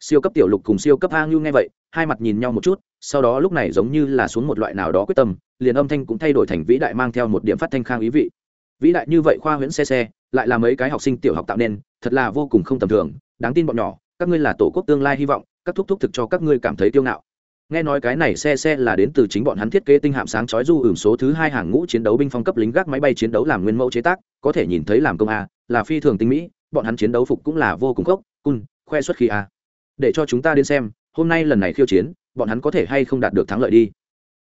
Siêu cấp tiểu lục cùng siêu cấp a ngưu nghe vậy, hai mặt nhìn nhau một chút, sau đó lúc này giống như là xuống một loại nào đó quyết tâm, liền âm thanh cũng thay đổi thành vĩ đại mang theo một điểm phát thanh khang ý vị. Vĩ đại như vậy khoa huyễn xe xe, lại là mấy cái học sinh tiểu học tạo nên, thật là vô cùng không tầm thường, đáng tin bọn nhỏ, các ngươi là tổ quốc tương lai hy vọng, các thúc thúc thực cho các ngươi cảm thấy tiêu ngạo nghe nói cái này xe xe là đến từ chính bọn hắn thiết kế tinh hạm sáng chói du ửm số thứ hai hàng ngũ chiến đấu binh phong cấp lính gác máy bay chiến đấu làm nguyên mẫu chế tác, có thể nhìn thấy làm công a, là phi thường tinh mỹ, bọn hắn chiến đấu phục cũng là vô cùng khốc cun, khoe xuất khi a. Để cho chúng ta đến xem, hôm nay lần này khiêu chiến, bọn hắn có thể hay không đạt được thắng lợi đi.